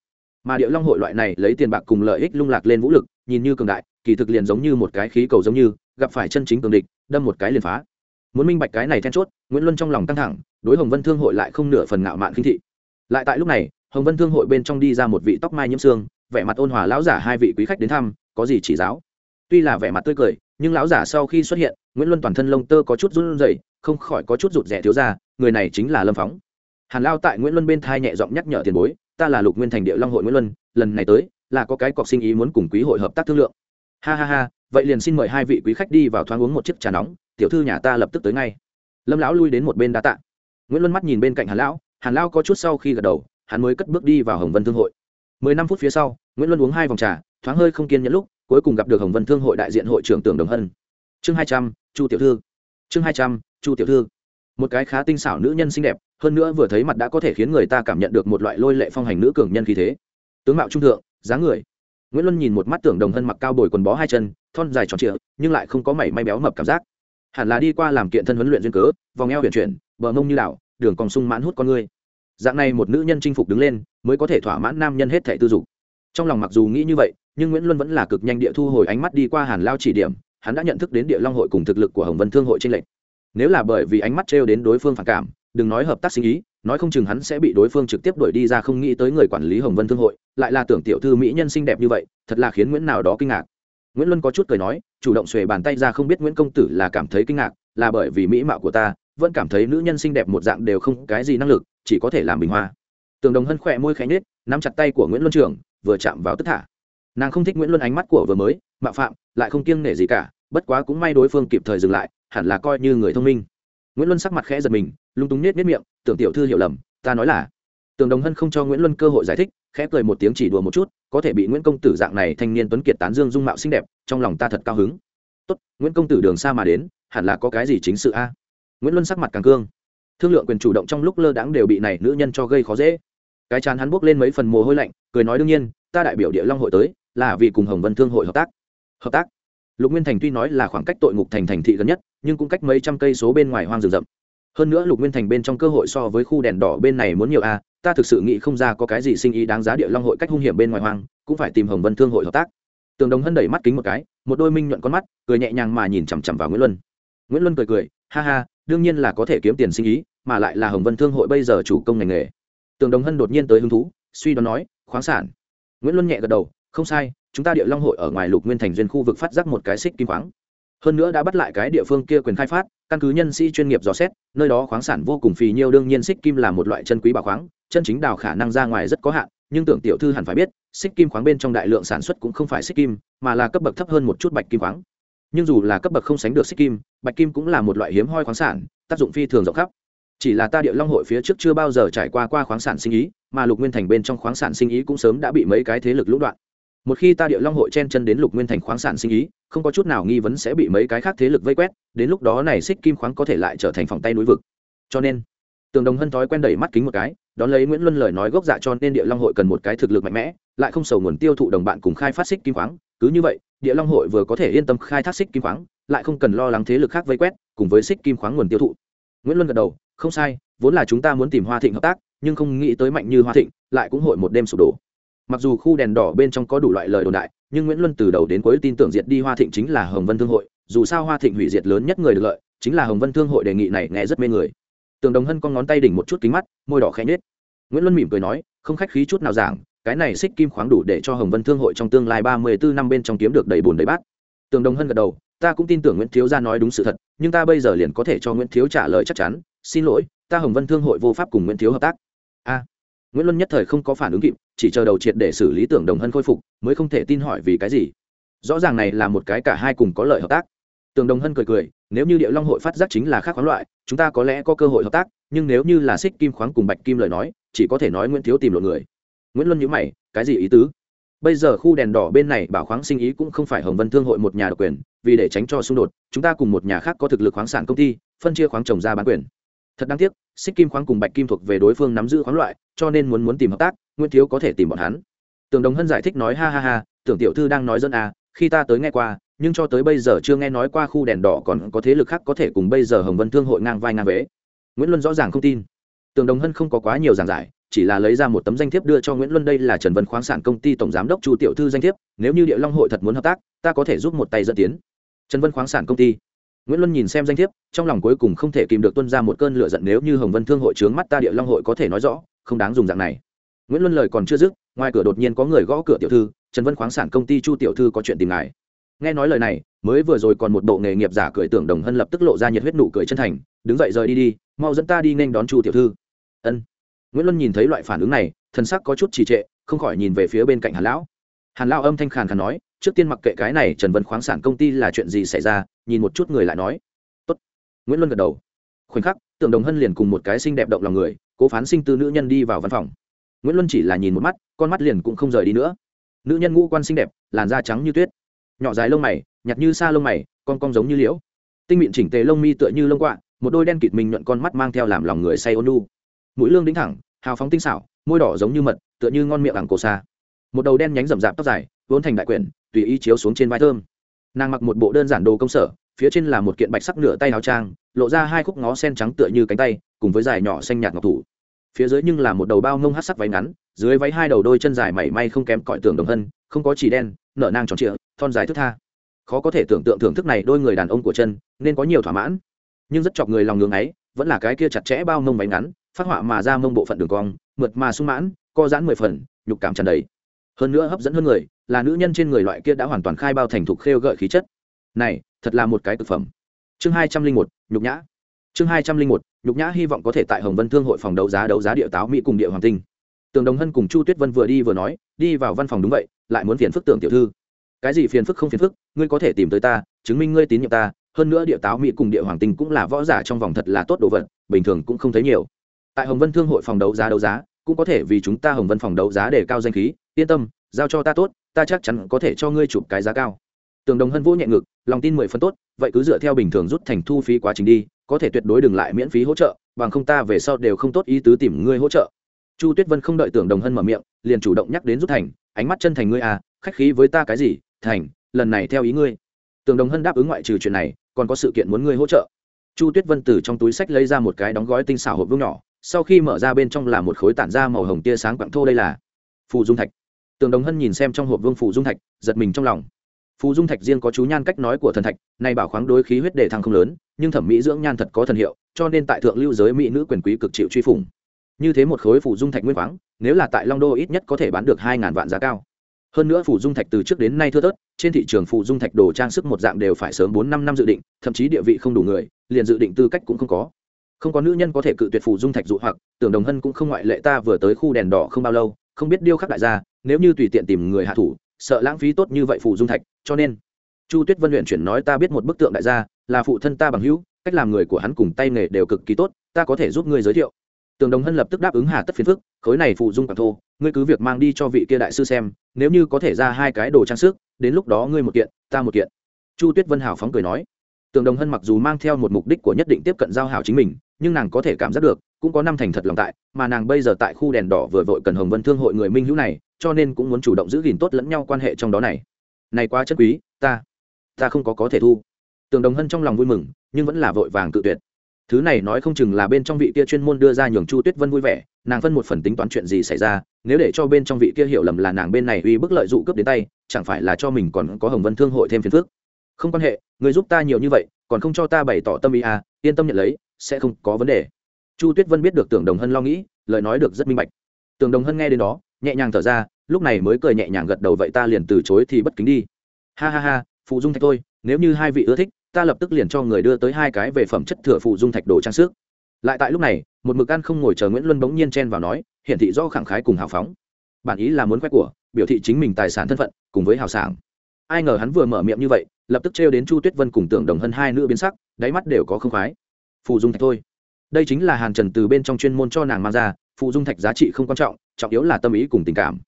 Mà điệu long hội loại này lấy tiền bạc cùng lợi ích lung lạc lên vũ lực, nhìn như cường đại, kỳ thực liền giống như một cái khí cầu giống như, gặp phải chân chính cường địch, đâm một cái liền phá. Muốn minh bạch cái này then chốt, nguyễn luân trong lòng căng thẳng, đối hồng vân thương hội lại không nửa phần ngạo mạn khinh thị. Lại tại lúc này, hồng vân thương hội bên trong đi ra một vị tóc mai nhiễm xương, vẻ mặt ôn hòa lão giả hai vị quý khách đến thăm, có gì chỉ giáo? Tuy là vẻ mặt tươi cười, nhưng lão giả sau khi xuất hiện, nguyễn luân toàn thân lông tơ có chút run rẩy, không khỏi có chút rụt rẻ thiếu ra, người này chính là lâm phóng hàn lao tại nguyễn luân bên thai nhẹ giọng nhắc nhở tiền bối, ta là lục nguyên thành địa long hội nguyễn luân, lần này tới, là có cái cọc sinh ý muốn cùng quý hội hợp tác thương lượng. Ha ha ha, vậy liền xin mời hai vị quý khách đi vào thoáng uống một chiếc trà nóng, tiểu thư nhà ta lập tức tới ngay. Lâm lão lui đến một bên đá tạ. Nguyễn luân mắt nhìn bên cạnh hàn lão hàn lão có chút sau khi gật đầu, hắn mới cất bước đi vào hồng vân thương hội. Mười năm phút phía sau, nguyễn luân uống hai vòng trà, thoáng hơi không kiên nhẫn lúc, cuối cùng gặp được hồng vân thương hội đại diện hội trưởng tưởng đồng hân. Chương hai trăm, chu tiểu thư. Chương hai trăm, chu tiểu thư một cái khá tinh xảo nữ nhân xinh đẹp, hơn nữa vừa thấy mặt đã có thể khiến người ta cảm nhận được một loại lôi lệ phong hành nữ cường nhân khí thế. Tướng mạo trung thượng, dáng người. Nguyễn luân nhìn một mắt tưởng đồng hân mặc cao bồi quần bó hai chân, thon dài tròn trịa, nhưng lại không có mảy may béo mập cảm giác. Hẳn là đi qua làm kiện thân huấn luyện duyên cớ, vòng eo huyền chuyển, bờ mông như đảo, đường còn sung mãn hút con người dạng này một nữ nhân chinh phục đứng lên, mới có thể thỏa mãn nam nhân hết thể tư dục. Trong lòng mặc dù nghĩ như vậy, nhưng nguyễn luân vẫn là cực nhanh địa thu hồi ánh mắt đi qua hàn lao chỉ điểm, hắn đã nhận thức đến địa long hội cùng thực lực của hồng vân thương hội tranh lệch nếu là bởi vì ánh mắt trêu đến đối phương phản cảm, đừng nói hợp tác sinh ý, nói không chừng hắn sẽ bị đối phương trực tiếp đuổi đi ra không nghĩ tới người quản lý hồng vân thương hội, lại là tưởng tiểu thư mỹ nhân xinh đẹp như vậy, thật là khiến nguyễn nào đó kinh ngạc. Nguyễn luân có chút cười nói, chủ động xuề bàn tay ra không biết nguyễn công tử là cảm thấy kinh ngạc, là bởi vì mỹ mạo của ta, vẫn cảm thấy nữ nhân xinh đẹp một dạng đều không cái gì năng lực, chỉ có thể làm bình hoa. Tường đồng hân khỏe môi khẽ nhết nắm chặt tay của nguyễn luân trường vừa chạm vào tức thả. Nàng không thích nguyễn luân ánh mắt của vừa mới, mạo phạm, lại không kiêng nể gì cả, bất quá cũng may đối phương kịp thời dừng lại hẳn là coi như người thông minh. Nguyễn luân sắc mặt khẽ giật mình, lung túng nết nết miệng, tưởng tiểu thư hiểu lầm, ta nói là. Tường đồng hân không cho nguyễn luân cơ hội giải thích, khẽ cười một tiếng chỉ đùa một chút, có thể bị nguyễn công tử dạng này thanh niên tuấn kiệt tán dương dung mạo xinh đẹp, trong lòng ta thật cao hứng. Tốt, nguyễn công tử đường xa mà đến, hẳn là có cái gì chính sự a? Nguyễn luân sắc mặt càng cương. Thương lượng quyền chủ động trong lúc lơ đãng đều bị này nữ nhân cho gây khó dễ. Cái chán hắn buốc lên mấy phần mồ hôi lạnh, cười nói đương nhiên, ta đại biểu địa long hội tới, là vì cùng hồng vân thương hội hợp tác. Hợp tác? Lục nguyên thành tuy nói là khoảng cách tội ngục thành thành thị gần nhất nhưng cũng cách mấy trăm cây số bên ngoài hoang rừng rậm. Hơn nữa lục nguyên thành bên trong cơ hội so với khu đèn đỏ bên này muốn nhiều a ta thực sự nghĩ không ra có cái gì sinh ý đáng giá địa long hội cách hung hiểm bên ngoài hoang, cũng phải tìm hồng vân thương hội hợp tác. Tường đồng hân đẩy mắt kính một cái, một đôi minh nhuận con mắt, cười nhẹ nhàng mà nhìn chằm chằm vào nguyễn luân. Nguyễn luân cười cười, ha ha, đương nhiên là có thể kiếm tiền sinh ý, mà lại là hồng vân thương hội bây giờ chủ công ngành nghề. Tường đồng hân đột nhiên tới hứng thú, suy đoán nói, khoáng sản. Nguyễn luân nhẹ gật đầu, không sai, chúng ta địa long hội ở ngoài lục nguyên thành duyên khu vực phát giác một cái xích kim khoáng hơn nữa đã bắt lại cái địa phương kia quyền khai phát, căn cứ nhân sĩ chuyên nghiệp dò xét, nơi đó khoáng sản vô cùng phì nhiêu, đương nhiên xích kim là một loại chân quý bảo khoáng, chân chính đào khả năng ra ngoài rất có hạn, nhưng tưởng tiểu thư hẳn phải biết, xích kim khoáng bên trong đại lượng sản xuất cũng không phải xích kim, mà là cấp bậc thấp hơn một chút bạch kim khoáng. Nhưng dù là cấp bậc không sánh được xích kim, bạch kim cũng là một loại hiếm hoi khoáng sản, tác dụng phi thường rộng khắp. Chỉ là ta địa long hội phía trước chưa bao giờ trải qua qua khoáng sản sinh ý, mà lục nguyên thành bên trong khoáng sản sinh ý cũng sớm đã bị mấy cái thế lực lũng đoạn một khi ta địa long hội chen chân đến lục nguyên thành khoáng sản sinh ý, không có chút nào nghi vấn sẽ bị mấy cái khác thế lực vây quét, đến lúc đó này xích kim khoáng có thể lại trở thành phòng tay núi vực. Cho nên, tường đồng hân thói quen đẩy mắt kính một cái, đón lấy nguyễn luân lời nói gốc dạ cho nên địa long hội cần một cái thực lực mạnh mẽ, lại không sầu nguồn tiêu thụ đồng bạn cùng khai phát xích kim khoáng. Cứ như vậy, địa long hội vừa có thể yên tâm khai thác xích kim khoáng, lại không cần lo lắng thế lực khác vây quét, cùng với xích kim khoáng nguồn tiêu thụ. Nguyễn luân gật đầu, không sai, vốn là chúng ta muốn tìm hoa thịnh hợp tác, nhưng không nghĩ tới mạnh như hoa thịnh, lại cũng hội một đêm sụp đổ mặc dù khu đèn đỏ bên trong có đủ loại lời đồn đại, nhưng nguyễn luân từ đầu đến cuối tin tưởng diệt đi hoa thịnh chính là hồng vân thương hội, dù sao hoa thịnh hủy diệt lớn nhất người được lợi, chính là hồng vân thương hội đề nghị này nghe rất mê người. Tường đồng hân con ngón tay đỉnh một chút kính mắt, môi đỏ khẽ nhết nguyễn luân mỉm cười nói, không khách khí chút nào giảng, cái này xích kim khoáng đủ để cho hồng vân thương hội trong tương lai ba mươi bốn năm bên trong kiếm được đầy bùn đầy bát. Tường đồng hân gật đầu, ta cũng tin tưởng nguyễn thiếu gia nói đúng sự thật, nhưng ta bây giờ liền có thể cho nguyễn thiếu trả lời chắc chắn, xin lỗi, ta hồng vân thương hội vô pháp cùng nguyễn thiếu hợp tác. A nguyễn luân nhất thời không có phản ứng kịp chỉ chờ đầu triệt để xử lý tưởng đồng hân khôi phục mới không thể tin hỏi vì cái gì rõ ràng này là một cái cả hai cùng có lợi hợp tác tường đồng hân cười cười nếu như địa long hội phát giác chính là khác khoáng loại chúng ta có lẽ có cơ hội hợp tác nhưng nếu như là xích kim khoáng cùng bạch kim lời nói chỉ có thể nói nguyễn thiếu tìm lộn người nguyễn luân nhữ mày cái gì ý tứ bây giờ khu đèn đỏ bên này bảo khoáng sinh ý cũng không phải hồng vân thương hội một nhà độc quyền vì để tránh cho xung đột chúng ta cùng một nhà khác có thực lực khoáng sản công ty phân chia khoáng trồng ra bán quyền thật đáng tiếc xích kim khoáng cùng bạch kim thuộc về đối phương nắm giữ khoáng loại, cho nên muốn muốn tìm hợp tác, nguyễn thiếu có thể tìm bọn hắn. Tường đồng hân giải thích nói, ha ha ha, tưởng tiểu thư đang nói dân à khi ta tới nghe qua, nhưng cho tới bây giờ chưa nghe nói qua khu đèn đỏ còn có thế lực khác có thể cùng bây giờ hồng vân thương hội ngang vai ngang vế. Nguyễn luân rõ ràng không tin. Tường đồng hân không có quá nhiều giảng giải, chỉ là lấy ra một tấm danh thiếp đưa cho nguyễn luân đây là trần vân khoáng sản công ty tổng giám đốc chu tiểu thư danh thiếp, nếu như địa long hội thật muốn hợp tác, ta có thể giúp một tay dẫn tiến. Trần vân khoáng sản công ty nguyễn luân nhìn xem danh thiếp, trong lòng cuối cùng không thể kìm được tuân ra một cơn lửa giận nếu như hồng vân thương hội trướng mắt ta địa long hội có thể nói rõ, không đáng dùng dạng này. Nguyễn luân lời còn chưa dứt, ngoài cửa đột nhiên có người gõ cửa tiểu thư, trần vân khoáng sản công ty chu tiểu thư có chuyện tìm ngài. Nghe nói lời này, mới vừa rồi còn một bộ nghề nghiệp giả cười tưởng đồng hân lập tức lộ ra nhiệt huyết nụ cười chân thành, đứng dậy rời đi đi, mau dẫn ta đi nên đón chu tiểu thư. Ân. Nguyễn luân nhìn thấy loại phản ứng này, thần sắc có chút trì trệ, không khỏi nhìn về phía bên cạnh hàn lão. Hàn lão âm thanh khàn khàn nói trước tiên mặc kệ cái này, trần vân khoáng sản công ty là chuyện gì xảy ra, nhìn một chút người lại nói. Tốt. nguyễn luân gật đầu. Khoảnh khắc, tưởng đồng hân liền cùng một cái xinh đẹp động lòng người, cố phán sinh tư nữ nhân đi vào văn phòng. Nguyễn luân chỉ là nhìn một mắt, con mắt liền cũng không rời đi nữa. Nữ nhân ngũ quan xinh đẹp, làn da trắng như tuyết. Nhỏ dài lông mày nhặt như sa lông mày, con cong giống như liễu. Tinh mịn chỉnh tề lông mi tựa như lông quạ, một đôi đen kịt mình nhuận con mắt mang theo làm lòng người say ôn lu mũi lương đính thẳng, hào phóng tinh xảo, môi đỏ giống như mật, tựa như ngon miệng ẳng cổ xa. Một đầu đen nhánh rậm rạp tóc dài, vốn thành đại quyển tùy ý chiếu xuống trên vai thơm. Nàng mặc một bộ đơn giản đồ công sở, phía trên là một kiện bạch sắc nửa tay áo trang, lộ ra hai khúc ngó sen trắng tựa như cánh tay, cùng với dài nhỏ xanh nhạt ngọc thủ. Phía dưới nhưng là một đầu bao ngông hát sắc váy ngắn, dưới váy hai đầu đôi chân dài mảy may không kém cõi tường đồng hân, không có chỉ đen, nở nang tròn trịa, thon dài thức tha. Khó có thể tưởng tượng thưởng thức này đôi người đàn ông của chân, nên có nhiều thỏa mãn. Nhưng rất chọc người lòng ngưng ấy, vẫn là cái kia chặt chẽ bao mông váy ngắn, phát họa mà ra mông bộ phận đường cong, mượt mà sung mãn, co giãn mười phần, nhục cảm tràn đầy hơn nữa hấp dẫn hơn người, là nữ nhân trên người loại kia đã hoàn toàn khai bao thành thục khêu gợi khí chất. Này, thật là một cái thực phẩm. Chương hai trăm linh một, nhục nhã. Chương hai trăm linh một, nhục nhã hy vọng có thể tại hồng vân thương hội phòng đấu giá đấu giá địa táo mỹ cùng địa hoàng tinh. Tường đồng hân cùng chu tuyết vân vừa đi vừa nói, đi vào văn phòng đúng vậy, lại muốn phiền phức tưởng tiểu thư. Cái gì phiền phức không phiền phức, ngươi có thể tìm tới ta, chứng minh ngươi tín nhiệm ta, hơn nữa địa táo mỹ cùng địa hoàng tinh cũng là võ giả trong vòng thật là tốt đồ vật, bình thường cũng không thấy nhiều. Tại hồng vân thương hội phòng đấu giá đấu giá cũng có thể vì chúng ta hồng vân phòng đấu giá để cao danh khí, yên tâm, giao cho ta tốt, ta chắc chắn có thể cho ngươi chụp cái giá cao. Tường đồng hân vũ nhẹ ngực, lòng tin mười phân tốt, vậy cứ dựa theo bình thường rút thành thu phí quá trình đi, có thể tuyệt đối đừng lại miễn phí hỗ trợ, bằng không ta về sau đều không tốt ý tứ tìm ngươi hỗ trợ. Chu tuyết vân không đợi tưởng đồng hân mở miệng, liền chủ động nhắc đến rút thành, ánh mắt chân thành ngươi à khách khí với ta cái gì, thành, lần này theo ý ngươi. Tưởng đồng hân đáp ứng ngoại trừ chuyện này, còn có sự kiện muốn ngươi hỗ trợ. Chu tuyết vân từ trong túi sách lấy ra một cái đóng gói tinh xảo hộp vương nhỏ sau khi mở ra bên trong là một khối tản ra màu hồng tia sáng quặng thô đây là phù dung thạch. Tường đồng hân nhìn xem trong hộp vương phù dung thạch, giật mình trong lòng. Phù dung thạch riêng có chú nhan cách nói của thần thạch nay bảo khoáng đối khí huyết đề thăng không lớn, nhưng thẩm mỹ dưỡng nhan thật có thần hiệu, cho nên tại thượng lưu giới mỹ nữ quyền quý cực chịu truy phủng. Như thế một khối phù dung thạch nguyên khoáng, nếu là tại long đô ít nhất có thể bán được hai ngàn vạn giá cao. Hơn nữa phù dung thạch từ trước đến nay thưa thớt, trên thị trường phù dung thạch đồ trang sức một dạng đều phải sớm bốn năm năm dự định, thậm chí địa vị không đủ người, liền dự định tư cách cũng không có không có nữ nhân có thể cự tuyệt phù dung thạch dụ hoặc, tưởng đồng hân cũng không ngoại lệ ta vừa tới khu đèn đỏ không bao lâu, không biết điêu khắc đại gia, nếu như tùy tiện tìm người hạ thủ, sợ lãng phí tốt như vậy phù dung thạch, cho nên, chu tuyết vân luyện chuyển nói ta biết một bức tượng đại gia, là phụ thân ta bằng hữu, cách làm người của hắn cùng tay nghề đều cực kỳ tốt, ta có thể giúp ngươi giới thiệu. Tường đồng hân lập tức đáp ứng hà tất phiền phức, khối này phụ dung càng thô, ngươi cứ việc mang đi cho vị kia đại sư xem, nếu như có thể ra hai cái đồ trang sức, đến lúc đó ngươi một kiện, ta một kiện. Chu tuyết vân hào phóng cười nói. Tường đồng hân mặc dù mang theo một mục đích của nhất định tiếp cận giao hảo chính mình nhưng nàng có thể cảm giác được, cũng có năm thành thật lòng tại, mà nàng bây giờ tại khu đèn đỏ vừa vội cần hồng vân thương hội người minh hữu này, cho nên cũng muốn chủ động giữ gìn tốt lẫn nhau quan hệ trong đó này. Này quá chất quý, ta ta không có có thể thu. Tường đồng hân trong lòng vui mừng, nhưng vẫn là vội vàng tự tuyệt. Thứ này nói không chừng là bên trong vị kia chuyên môn đưa ra nhường chu tuyết vân vui vẻ, nàng phân một phần tính toán chuyện gì xảy ra, nếu để cho bên trong vị kia hiểu lầm là nàng bên này uy bức lợi dụ cướp đến tay, chẳng phải là cho mình còn có hồng vân thương hội thêm phiền phức? Không quan hệ, người giúp ta nhiều như vậy, còn không cho ta bày tỏ tâm ý à yên tâm nhận lấy sẽ không có vấn đề. Chu tuyết vân biết được tưởng đồng hân lo nghĩ, lời nói được rất minh bạch. Tưởng đồng hân nghe đến đó, nhẹ nhàng thở ra, lúc này mới cười nhẹ nhàng gật đầu vậy ta liền từ chối thì bất kính đi. Ha ha ha, phụ dung thạch thôi, nếu như hai vị ưa thích, ta lập tức liền cho người đưa tới hai cái về phẩm chất thừa phụ dung thạch đồ trang sức. Lại tại lúc này, một mực ăn không ngồi chờ nguyễn luân bỗng nhiên chen vào nói, hiển thị do khẳng khái cùng hào phóng. Bản ý là muốn khoe của, biểu thị chính mình tài sản thân phận, cùng với hào sảng. Ai ngờ hắn vừa mở miệng như vậy, lập tức trêu đến chu tuyết vân cùng tưởng đồng Hân hai nữ biến sắc, đáy mắt đều có không khoái phụ dung thạch thôi. Đây chính là hàn trần từ bên trong chuyên môn cho nàng mang ra, phụ dung thạch giá trị không quan trọng trọng yếu là tâm ý cùng tình cảm.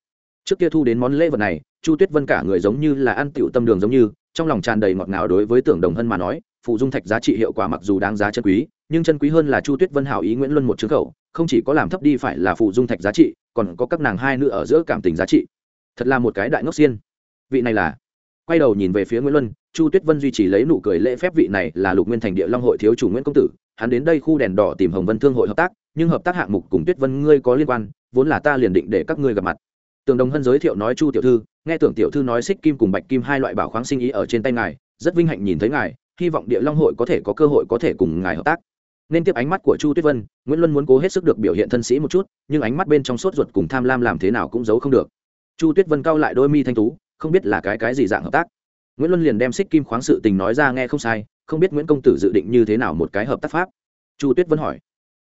Trước kia thu đến món lễ vật này, chu tuyết vân cả người giống như là ăn tiểu tâm đường giống như, trong lòng tràn đầy ngọt ngào đối với tưởng đồng hân mà nói, phụ dung thạch giá trị hiệu quả mặc dù đáng giá chân quý, nhưng chân quý hơn là chu tuyết vân hảo ý nguyễn luân một chứng khẩu, không chỉ có làm thấp đi phải là phụ dung thạch giá trị, còn có các nàng hai nữ ở giữa cảm tình giá trị. Thật là một cái đại ngốc xiên. Vị này là quay đầu nhìn về phía nguyễn luân, chu tuyết vân duy trì lấy nụ cười lễ phép vị này là lục nguyên thành địa long hội thiếu chủ nguyễn công tử, hắn đến đây khu đèn đỏ tìm hồng vân thương hội hợp tác, nhưng hợp tác hạng mục cùng tuyết vân ngươi có liên quan, vốn là ta liền định để các ngươi gặp mặt. Tường đồng hân giới thiệu nói chu tiểu thư, nghe tưởng tiểu thư nói xích kim cùng bạch kim hai loại bảo khoáng sinh ý ở trên tay ngài, rất vinh hạnh nhìn thấy ngài, hy vọng địa long hội có thể có cơ hội có thể cùng ngài hợp tác. Nên tiếp ánh mắt của chu tuyết vân, nguyễn luân muốn cố hết sức được biểu hiện thân sĩ một chút, nhưng ánh mắt bên trong sốt ruột cùng tham lam làm thế nào cũng giấu không được. Chu tuyết vân cau lại đôi mi thanh tú không biết là cái cái gì dạng hợp tác. Nguyễn luân liền đem xích kim khoáng sự tình nói ra nghe không sai, không biết nguyễn công tử dự định như thế nào một cái hợp tác pháp. Chu tuyết vân hỏi,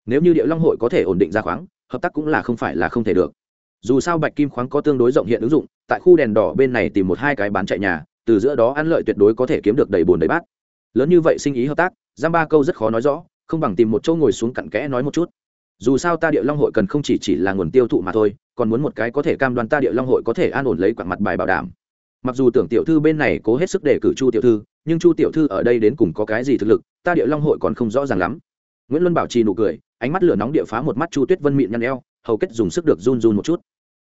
nếu như điệu long hội có thể ổn định ra khoáng, hợp tác cũng là không phải là không thể được. Dù sao bạch kim khoáng có tương đối rộng hiện ứng dụng, tại khu đèn đỏ bên này tìm một hai cái bán chạy nhà, từ giữa đó ăn lợi tuyệt đối có thể kiếm được đầy bồn đầy bát. Lớn như vậy sinh ý hợp tác, giam ba câu rất khó nói rõ, không bằng tìm một chỗ ngồi xuống cặn kẽ nói một chút. Dù sao ta điệu long hội cần không chỉ chỉ là nguồn tiêu thụ mà thôi, còn muốn một cái có thể cam đoan ta điệu long hội có thể an ổn lấy quặng mặt bài bảo đảm mặc dù tưởng tiểu thư bên này cố hết sức để cử chu tiểu thư, nhưng chu tiểu thư ở đây đến cùng có cái gì thực lực, ta địa long hội còn không rõ ràng lắm. Nguyễn luân bảo trì nụ cười, ánh mắt lửa nóng địa phá một mắt chu tuyết vân mịn nhăn eo, hầu kết dùng sức được run run một chút.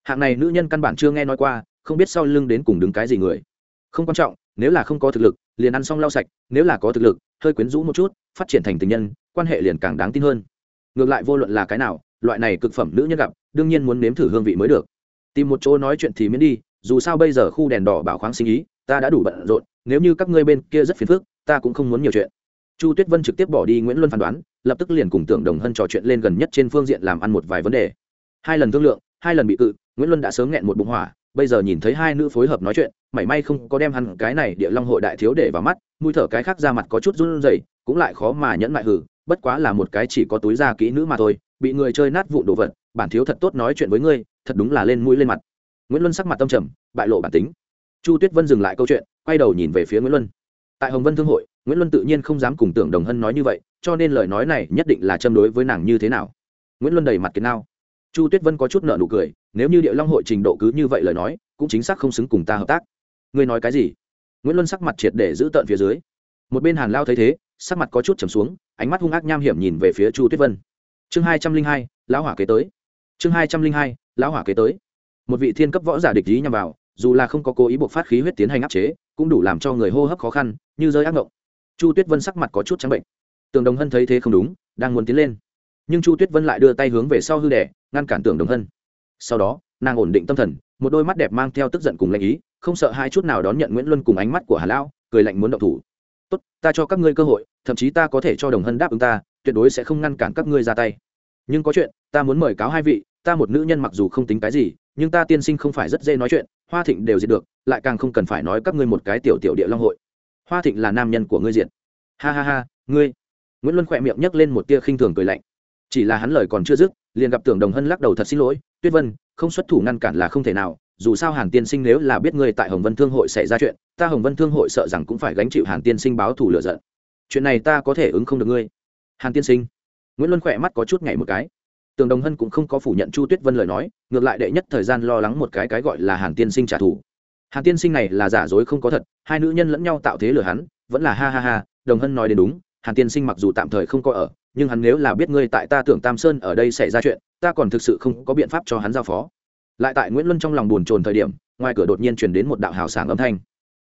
Hạng này nữ nhân căn bản chưa nghe nói qua, không biết sau lưng đến cùng đứng cái gì người. Không quan trọng, nếu là không có thực lực, liền ăn xong lau sạch, nếu là có thực lực, hơi quyến rũ một chút, phát triển thành tình nhân, quan hệ liền càng đáng tin hơn. Ngược lại vô luận là cái nào, loại này cực phẩm nữ nhân gặp, đương nhiên muốn nếm thử hương vị mới được. Tìm một chỗ nói chuyện thì miễn đi dù sao bây giờ khu đèn đỏ bảo khoáng sinh ý, ta đã đủ bận rộn, nếu như các ngươi bên kia rất phiền phức, ta cũng không muốn nhiều chuyện. Chu tuyết vân trực tiếp bỏ đi nguyễn luân phán đoán, lập tức liền cùng tưởng đồng hân trò chuyện lên gần nhất trên phương diện làm ăn một vài vấn đề. Hai lần thương lượng, hai lần bị cự, nguyễn luân đã sớm nghẹn một bụng hỏa, bây giờ nhìn thấy hai nữ phối hợp nói chuyện, mảy may không có đem hắn cái này địa long hội đại thiếu để vào mắt, mũi thở cái khác ra mặt có chút run rẩy, cũng lại khó mà nhẫn mại hử bất quá là một cái chỉ có túi da kỹ nữ mà thôi, bị người chơi nát vụ đồ vật, bản thiếu thật tốt nói chuyện với ngươi, thật đúng là lên mũi lên mặt nguyễn luân sắc mặt tâm trầm, bại lộ bản tính. Chu tuyết vân dừng lại câu chuyện, quay đầu nhìn về phía nguyễn luân. Tại hồng vân thương hội, nguyễn luân tự nhiên không dám cùng tưởng đồng hân nói như vậy, cho nên lời nói này nhất định là châm đối với nàng như thế nào. Nguyễn luân đầy mặt kiến nào chu tuyết vân có chút nợ nụ cười, nếu như địa long hội trình độ cứ như vậy lời nói, cũng chính xác không xứng cùng ta hợp tác. Ngươi nói cái gì? Nguyễn luân sắc mặt triệt để giữ tợn phía dưới. Một bên hàn lao thấy thế, sắc mặt có chút trầm xuống, ánh mắt hung ác nham hiểm nhìn về phía chu tuyết vân. Chương hai trăm linh hai, lão hỏa kế tới. Chương hai trăm linh hai, lão hỏa kế tới một vị thiên cấp võ giả địch ý nhằm vào, dù là không có cố ý buộc phát khí huyết tiến hành áp chế, cũng đủ làm cho người hô hấp khó khăn, như rơi ác ngộng. Chu tuyết vân sắc mặt có chút trắng bệnh. Tường đồng hân thấy thế không đúng, đang muốn tiến lên. Nhưng chu tuyết vân lại đưa tay hướng về sau hư đẻ ngăn cản tưởng đồng hân. Sau đó, nàng ổn định tâm thần, một đôi mắt đẹp mang theo tức giận cùng lệnh ý, không sợ hai chút nào đón nhận nguyễn luân cùng ánh mắt của hà lão, cười lạnh muốn động thủ. Tốt, ta cho các ngươi cơ hội, thậm chí ta có thể cho đồng hân đáp ứng ta, tuyệt đối sẽ không ngăn cản các ngươi ra tay. Nhưng có chuyện, ta muốn mời cáo hai vị, ta một nữ nhân mặc dù không tính cái gì nhưng ta tiên sinh không phải rất dễ nói chuyện, hoa thịnh đều diệt được, lại càng không cần phải nói các ngươi một cái tiểu tiểu địa long hội. Hoa thịnh là nam nhân của ngươi diệt. Ha ha ha, ngươi. Nguyễn luân khỏe miệng nhấc lên một tia khinh thường cười lạnh. Chỉ là hắn lời còn chưa dứt, liền gặp tưởng đồng hân lắc đầu thật xin lỗi, tuyết vân, không xuất thủ ngăn cản là không thể nào, dù sao hàn tiên sinh nếu là biết ngươi tại hồng vân thương hội xảy ra chuyện, ta hồng vân thương hội sợ rằng cũng phải gánh chịu hàn tiên sinh báo thù lựa giận. Chuyện này ta có thể ứng không được ngươi. Hàn tiên sinh. Nguyễn luân khỏe mắt có chút nhảy một cái tường đồng hân cũng không có phủ nhận chu tuyết vân lời nói, ngược lại đệ nhất thời gian lo lắng một cái cái gọi là hàn tiên sinh trả thù. Hàn tiên sinh này là giả dối không có thật, hai nữ nhân lẫn nhau tạo thế lừa hắn, vẫn là ha ha ha, đồng hân nói đến đúng, hàn tiên sinh mặc dù tạm thời không có ở, nhưng hắn nếu là biết ngươi tại ta tưởng tam sơn ở đây xảy ra chuyện, ta còn thực sự không có biện pháp cho hắn giao phó. Lại tại nguyễn luân trong lòng buồn chồn thời điểm, ngoài cửa đột nhiên chuyển đến một đạo hào sảng âm thanh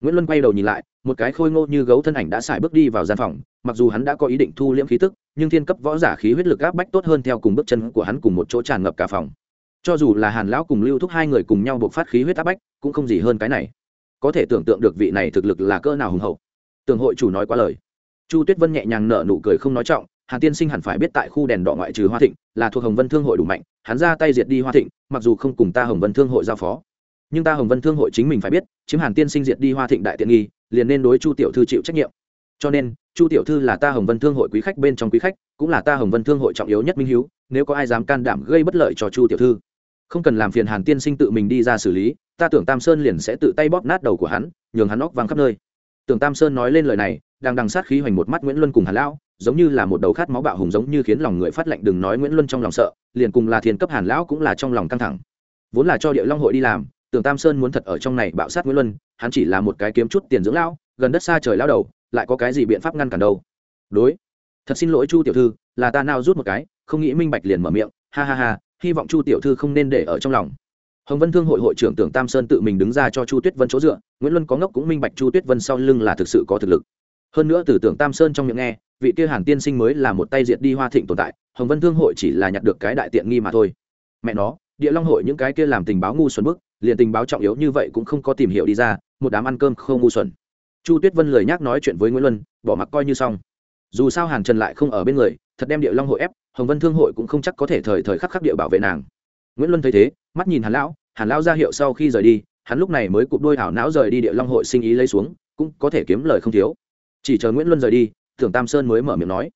nguyễn luân quay đầu nhìn lại một cái khôi ngô như gấu thân ảnh đã xài bước đi vào gian phòng mặc dù hắn đã có ý định thu liễm khí tức nhưng thiên cấp võ giả khí huyết lực áp bách tốt hơn theo cùng bước chân của hắn cùng một chỗ tràn ngập cả phòng cho dù là hàn lão cùng lưu thúc hai người cùng nhau buộc phát khí huyết áp bách cũng không gì hơn cái này có thể tưởng tượng được vị này thực lực là cỡ nào hùng hậu tường hội chủ nói quá lời chu tuyết vân nhẹ nhàng nở nụ cười không nói trọng hàn tiên sinh hẳn phải biết tại khu đèn đỏ ngoại trừ hoa thịnh là thuộc hồng vân thương hội đủ mạnh hắn ra tay diệt đi hoa thịnh mặc dù không cùng ta hồng vân thương hội giao phó nhưng ta hồng vân thương hội chính mình phải biết, chiếm hàn tiên sinh diệt đi hoa thịnh đại tiện nghi, liền nên đối chu tiểu thư chịu trách nhiệm. Cho nên, chu tiểu thư là ta hồng vân thương hội quý khách bên trong quý khách, cũng là ta hồng vân thương hội trọng yếu nhất minh hiếu, nếu có ai dám can đảm gây bất lợi cho chu tiểu thư, không cần làm phiền hàn tiên sinh tự mình đi ra xử lý, ta tưởng tam sơn liền sẽ tự tay bóp nát đầu của hắn, nhường hắn óc văng khắp nơi. Tưởng tam sơn nói lên lời này, đang đằng sát khí hoành một mắt nguyễn luân cùng hàn lão, giống như là một đầu khát máu bạo hùng giống như khiến lòng người phát lệnh đừng nói nguyễn luân trong lòng sợ, liền cùng là thiên cấp hàn lão cũng là trong lòng căng thẳng. Vốn là cho địa long hội đi làm tưởng tam sơn muốn thật ở trong này bạo sát nguyễn luân, hắn chỉ là một cái kiếm chút tiền dưỡng lão, gần đất xa trời lao đầu, lại có cái gì biện pháp ngăn cản đâu? Đối, thật xin lỗi chu tiểu thư, là ta nào rút một cái, không nghĩ minh bạch liền mở miệng, ha ha ha, hy vọng chu tiểu thư không nên để ở trong lòng. Hồng vân thương hội hội trưởng tưởng tam sơn tự mình đứng ra cho chu tuyết vân chỗ dựa, nguyễn luân có ngốc cũng minh bạch chu tuyết vân sau lưng là thực sự có thực lực. Hơn nữa từ tưởng tam sơn trong miệng nghe, vị kia hàn tiên sinh mới là một tay diệt đi hoa thịnh tồn tại, hồng vân thương hội chỉ là nhặt được cái đại tiện nghi mà thôi. Mẹ nó, địa long hội những cái kia làm tình báo ngu xuẩn bức liền tình báo trọng yếu như vậy cũng không có tìm hiểu đi ra, một đám ăn cơm không ngu xuẩn. Chu tuyết vân lời nhắc nói chuyện với nguyễn luân, bỏ mặc coi như xong. Dù sao hàn trần lại không ở bên người, thật đem địa long hội ép, hồng vân thương hội cũng không chắc có thể thời thời khắc khắc địa bảo vệ nàng. Nguyễn luân thấy thế, mắt nhìn hàn lão hàn lão ra hiệu sau khi rời đi, hắn lúc này mới cụp đôi ảo não rời đi địa long hội sinh ý lấy xuống, cũng có thể kiếm lời không thiếu. Chỉ chờ nguyễn luân rời đi thưởng tam sơn mới mở miệng nói.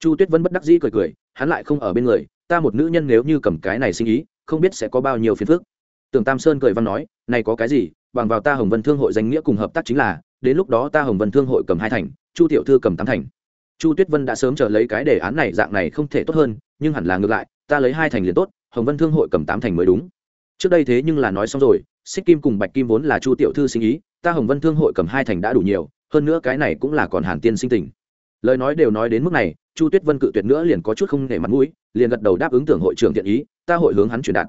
Chu tuyết vân bất đắc dĩ cười cười, hắn lại không ở bên người, ta một nữ nhân nếu như cầm cái này sinh ý, không biết sẽ có bao nhiêu phiền phức tưởng tam sơn cười văn nói, này có cái gì, bằng vào ta hồng vân thương hội danh nghĩa cùng hợp tác chính là, đến lúc đó ta hồng vân thương hội cầm hai thành, chu tiểu thư cầm tám thành. Chu tuyết vân đã sớm chờ lấy cái đề án này, dạng này không thể tốt hơn, nhưng hẳn là ngược lại, ta lấy hai thành liền tốt, hồng vân thương hội cầm tám thành mới đúng. Trước đây thế nhưng là nói xong rồi, xích kim cùng bạch kim vốn là chu tiểu thư sinh ý, ta hồng vân thương hội cầm hai thành đã đủ nhiều, hơn nữa cái này cũng là còn hàn tiên sinh tình. Lời nói đều nói đến mức này, chu tuyết vân cự tuyệt nữa liền có chút không nể mặt mũi, liền gật đầu đáp ứng tưởng hội trưởng thiện ý, ta hội hướng hắn truyền đạt.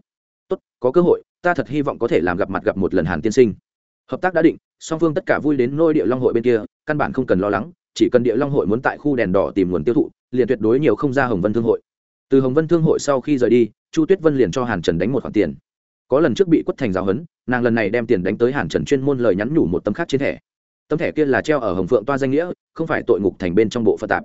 Tốt, có cơ hội ta thật hy vọng có thể làm gặp mặt gặp một lần hàn tiên sinh. Hợp tác đã định, song phương tất cả vui đến nôi địa long hội bên kia, căn bản không cần lo lắng, chỉ cần địa long hội muốn tại khu đèn đỏ tìm nguồn tiêu thụ, liền tuyệt đối nhiều không ra hồng vân thương hội. Từ hồng vân thương hội sau khi rời đi, chu tuyết vân liền cho hàn trần đánh một khoản tiền. Có lần trước bị quất thành giáo hấn nàng lần này đem tiền đánh tới hàn trần chuyên môn lời nhắn nhủ một tấm khác trên thẻ. Tấm thẻ kia là treo ở hồng phượng toa danh nghĩa, không phải tội ngục thành bên trong bộ phận tạp.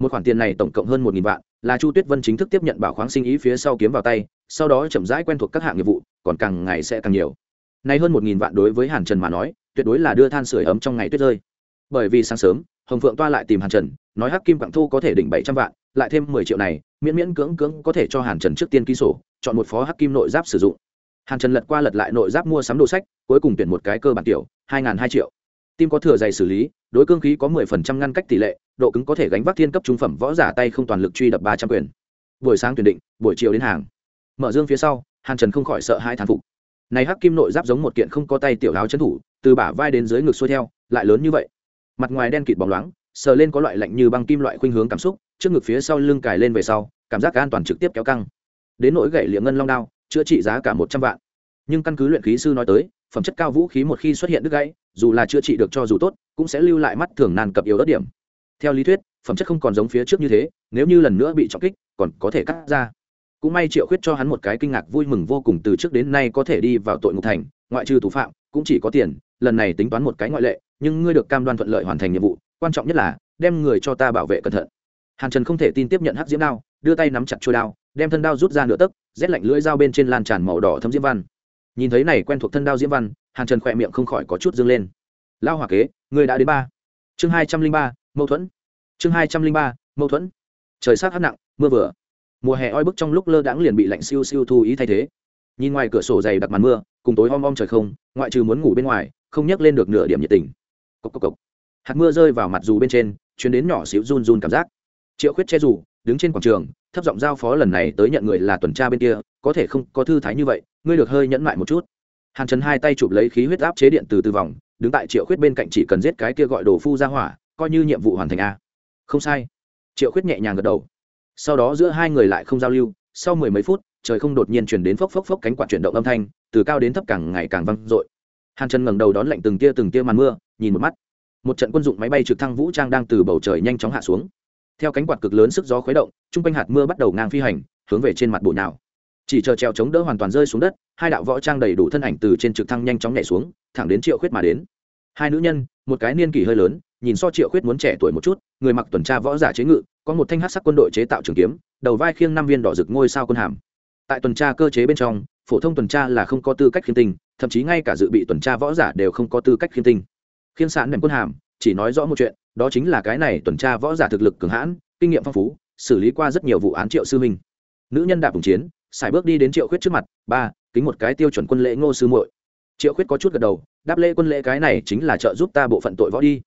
Một khoản tiền này tổng cộng hơn một nghìn vạn, là chu tuyết vân chính thức tiếp nhận bảo khoáng sinh ý phía sau kiếm vào tay, sau đó chậm rãi quen thuộc các hạng nghiệp vụ còn càng ngày sẽ càng nhiều. Nay hơn một nghìn vạn đối với hàn trần mà nói, tuyệt đối là đưa than sửa ấm trong ngày tuyết rơi. Bởi vì sáng sớm, hồng phượng toa lại tìm hàn trần, nói hắc kim quảng thu có thể đỉnh bảy trăm vạn, lại thêm mười triệu này, miễn miễn cưỡng cưỡng có thể cho hàn trần trước tiên ký sổ, chọn một phó hắc kim nội giáp sử dụng. Hàn trần lật qua lật lại nội giáp mua sắm đồ sách, cuối cùng tuyển một cái cơ bản tiểu, hai n g h n hai triệu. Tim có thừa dày xử lý, đối cương khí có mười phần trăm ngăn cách tỷ lệ, độ cứng có thể gánh vác thiên cấp trung phẩm võ giả tay không toàn lực truy đập ba trăm quyền. Buổi sáng tuyển định, buổi chiều đến hàng. Mở dương phía sau hàn trần không khỏi sợ hai thán phục. Này hắc kim nội giáp giống một kiện không có tay tiểu áo chân thủ, từ bả vai đến dưới ngực xuôi theo, lại lớn như vậy. Mặt ngoài đen kịt bóng loáng, sờ lên có loại lạnh như băng kim loại khuynh hướng cảm xúc, trước ngực phía sau lưng cài lên về sau, cảm giác an toàn trực tiếp kéo căng. Đến nỗi gậy liệng ngân long đao, chữa trị giá cả một trăm vạn. Nhưng căn cứ luyện khí sư nói tới, phẩm chất cao vũ khí một khi xuất hiện đứt gãy, dù là chữa trị được cho dù tốt, cũng sẽ lưu lại mắt thường nàn cập yếu đất điểm. Theo lý thuyết, phẩm chất không còn giống phía trước như thế, nếu như lần nữa bị trọng kích, còn có thể cắt ra cũng may triệu khuyết cho hắn một cái kinh ngạc vui mừng vô cùng từ trước đến nay có thể đi vào tội ngục thành, ngoại trừ thủ phạm, cũng chỉ có tiền, lần này tính toán một cái ngoại lệ, nhưng ngươi được cam đoan thuận lợi hoàn thành nhiệm vụ, quan trọng nhất là, đem người cho ta bảo vệ cẩn thận. Hàn trần không thể tin tiếp nhận hắc diễm đao, đưa tay nắm chặt trôi đao, đem thân đao rút ra nửa tấc, rét lạnh lưỡi dao bên trên lan tràn màu đỏ thấm diễm văn. Nhìn thấy này quen thuộc thân đao diễm văn, hàn trần khỏe miệng không khỏi có chút dâng lên. Lao hỏa kế, người đã đến ba. Chương hai trăm linh ba, mâu thuẫn. Chương hai trăm linh ba, mâu thuẫn. Trời sát hát nặng, mưa vừa mùa hè oi bức trong lúc lơ đãng liền bị lạnh siêu siêu thu ý thay thế. Nhìn ngoài cửa sổ dày đặc màn mưa, cùng tối om om trời không, ngoại trừ muốn ngủ bên ngoài, không nhắc lên được nửa điểm nhiệt tình. Cốc cốc cốc. hạt mưa rơi vào mặt dù bên trên chuyến đến nhỏ xíu run run cảm giác. Triệu khuyết che dù, đứng trên quảng trường, thấp giọng giao phó lần này tới nhận người là tuần tra bên kia, có thể không có thư thái như vậy, ngươi được hơi nhẫn mại một chút. Hàn trần hai tay chụp lấy khí huyết áp chế điện từ từ vòng, đứng tại triệu khuyết bên cạnh chỉ cần giết cái kia gọi đồ phu ra hỏa, coi như nhiệm vụ hoàn thành a. Không sai. Triệu khuyết nhẹ nhàng gật đầu sau đó giữa hai người lại không giao lưu, sau mười mấy phút, trời không đột nhiên chuyển đến phốc phốc phốc cánh quạt chuyển động âm thanh, từ cao đến thấp càng ngày càng vang dội. Hàn trần ngẩng đầu đón lạnh từng tia từng tia màn mưa, nhìn một mắt. Một trận quân dụng máy bay trực thăng vũ trang đang từ bầu trời nhanh chóng hạ xuống. Theo cánh quạt cực lớn sức gió khuấy động t r u n g quanh hạt mưa bắt đầu ngang phi hành, hướng về trên mặt bộ nào chỉ chờ treo chống đỡ hoàn toàn rơi xuống đất, hai đạo võ trang đầy đủ thân ảnh từ trên trực thăng nhanh chóng nhảy xuống, thẳng đến triệu khuyết mà đến. Hai nữ nhân, một cái niên kỷ hơi lớn, nhìn so triệu khuyết muốn trẻ tuổi một chút người mặc tuần tra võ giả chế ngự, có một thanh hát sắc quân đội chế tạo trường kiếm, đầu vai khiêng năm viên đỏ rực ngôi sao quân hàm. Tại tuần tra cơ chế bên trong, phổ thông tuần tra là không có tư cách khiêm tinh, thậm chí ngay cả dự bị tuần tra võ giả đều không có tư cách khiêm tinh. Khiên sạn nệm quân hàm, chỉ nói rõ một chuyện, đó chính là cái này tuần tra võ giả thực lực cường hãn, kinh nghiệm phong phú, xử lý qua rất nhiều vụ án triệu sư minh. Nữ nhân đạp vùng chiến xài bước đi đến triệu khuyết trước mặt, ba, kính một cái tiêu chuẩn quân lễ ngô sư muội. Triệu khuyết có chút gật đầu, đáp lễ quân lễ cái này chính là trợ giúp ta bộ phận tội võ đi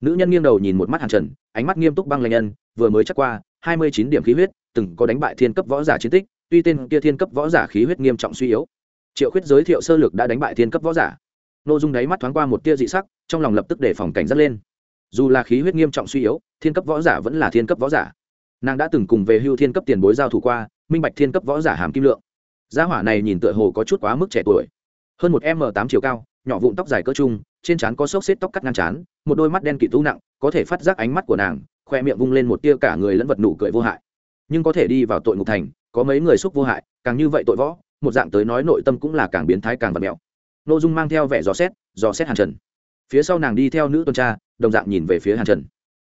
nữ nhân nghiêng đầu nhìn một mắt hàn trần, ánh mắt nghiêm túc băng lanh nhân, vừa mới chắc qua, hai mươi chín điểm khí huyết, từng có đánh bại thiên cấp võ giả chiến tích, tuy tên kia thiên cấp võ giả khí huyết nghiêm trọng suy yếu. Triệu khuyết giới thiệu sơ lược đã đánh bại thiên cấp võ giả. Nội dung đáy mắt thoáng qua một tia dị sắc, trong lòng lập tức để phòng cảnh giác lên. Dù là khí huyết nghiêm trọng suy yếu, thiên cấp võ giả vẫn là thiên cấp võ giả. Nàng đã từng cùng về hưu thiên cấp tiền bối giao thủ qua, minh bạch thiên cấp võ giả hàm kim lượng. Gia hỏa này nhìn tựa hồ có chút quá mức trẻ tuổi. Hơn một m tám chiều cao, nhỏ vụn tóc dài cỡ trung trên trán có xốc xếp tóc cắt ngang trán, một đôi mắt đen kịt tu nặng, có thể phát giác ánh mắt của nàng, khoe miệng vung lên một tia cả người lẫn vật nụ cười vô hại. Nhưng có thể đi vào tội ngục thành, có mấy người xúc vô hại, càng như vậy tội võ, một dạng tới nói nội tâm cũng là càng biến thái càng vật mẹo. Nội dung mang theo vẻ dò xét dò xét hàn trần. Phía sau nàng đi theo nữ tuần tra, đồng dạng nhìn về phía hàn trần.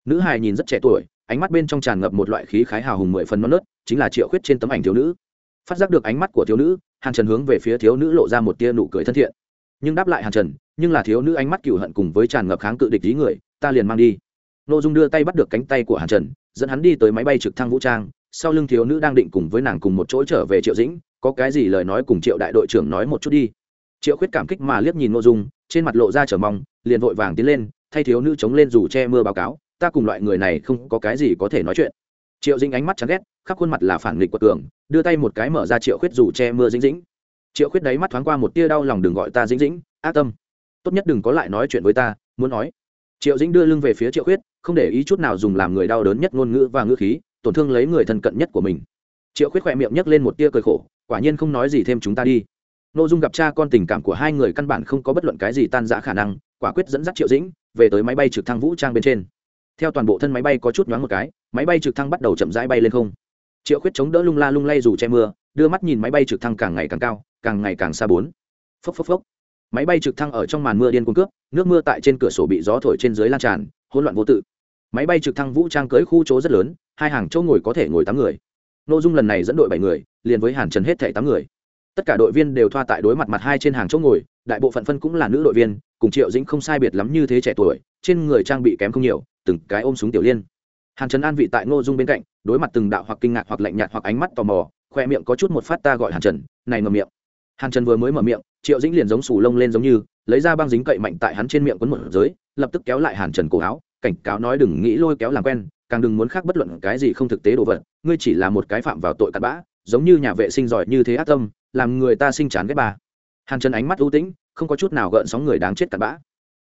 Nữ hài nhìn rất trẻ tuổi, ánh mắt bên trong tràn ngập một loại khí khái hào hùng mười phần non nớt, chính là triệu khuyết trên tấm ảnh thiếu nữ. Phát giác được ánh mắt của thiếu nữ, hàn trần hướng về phía thiếu nữ lộ ra một tia nụ cười thân thiện. Nhưng đáp lại hàn trần nhưng là thiếu nữ ánh mắt cựu hận cùng với tràn ngập kháng cự địch ý người, ta liền mang đi. N ô dung đưa tay bắt được cánh tay của hàn trần, dẫn hắn đi tới máy bay trực thăng vũ trang, sau lưng thiếu nữ đang định cùng với nàng cùng một chỗ trở về triệu dĩnh, có cái gì lời nói cùng triệu đại đội trưởng nói một chút đi. Triệu khuyết cảm kích mà liếc nhìn n ô dung, trên mặt lộ ra trở mong, liền vội vàng tiến lên, thay thiếu nữ chống lên dù che mưa báo cáo, ta cùng loại người này không có cái gì có thể nói chuyện. Triệu dĩnh ánh mắt chán ghét, khắp khuôn mặt là phản nghịch quật cường, đưa tay một cái mở ra triệu khuyết dù che mưa dĩnh dĩnh. Triệu khuyết đấy mắt thoáng qua một tia đau lòng, đừng gọi ta dĩnh dĩnh, ác tâm tốt nhất đừng có lại nói chuyện với ta, muốn nói. Triệu dĩnh đưa lưng về phía triệu khuyết, không để ý chút nào dùng làm người đau đớn nhất ngôn ngữ và ngữ khí, tổn thương lấy người thân cận nhất của mình. Triệu khuyết khỏe miệng nhấc lên một tia cười khổ, quả nhiên không nói gì thêm chúng ta đi. Nội dung gặp cha con tình cảm của hai người căn bản không có bất luận cái gì tan rã khả năng, quả quyết dẫn dắt triệu dĩnh về tới máy bay trực thăng vũ trang bên trên. Theo toàn bộ thân máy bay có chút nhoáng một cái, máy bay trực thăng bắt đầu chậm rãi bay lên không. Triệu khuyết chống đỡ lung la lung lay dù che mưa, đưa mắt nhìn máy bay trực thăng càng ngày càng cao, càng ngày càng xa bốn. Phốc phốc phốc máy bay trực thăng ở trong màn mưa điên cuồng cướp, nước mưa tại trên cửa sổ bị gió thổi trên dưới lan tràn, hỗn loạn vô tự. Máy bay trực thăng vũ trang cưới khu chỗ rất lớn, hai hàng chỗ ngồi có thể ngồi tám người. Nội dung lần này dẫn đội bảy người, liền với hàn trần hết thể tám người. Tất cả đội viên đều thoa tại đối mặt mặt hai trên hàng chỗ ngồi, đại bộ phận phân cũng là nữ đội viên, cùng triệu dĩnh không sai biệt lắm như thế trẻ tuổi, trên người trang bị kém không nhiều, từng cái ôm súng tiểu liên. Hàn trần an vị tại ngô dung bên cạnh, đối mặt từng đạo hoặc kinh ngạc hoặc lạnh nhạt hoặc ánh mắt tò mò, khoe miệng có chút một phát ta gọi hàn trần, này ngầm miệng. Hàn trần vừa mới mở miệng triệu dĩnh liền giống sù lông lên giống như, lấy ra băng dính cậy mạnh tại hắn trên miệng quấn một giới, lập tức kéo lại hàn trần cổ áo, cảnh cáo nói đừng nghĩ lôi kéo làm quen, càng đừng muốn khác bất luận cái gì không thực tế đồ vật, ngươi chỉ là một cái phạm vào tội cặn bã, giống như nhà vệ sinh giỏi như thế ác tâm, làm người ta sinh chán ghét bà. Hàn trần ánh mắt ưu tĩnh, không có chút nào gợn sóng người đáng chết cặn bã.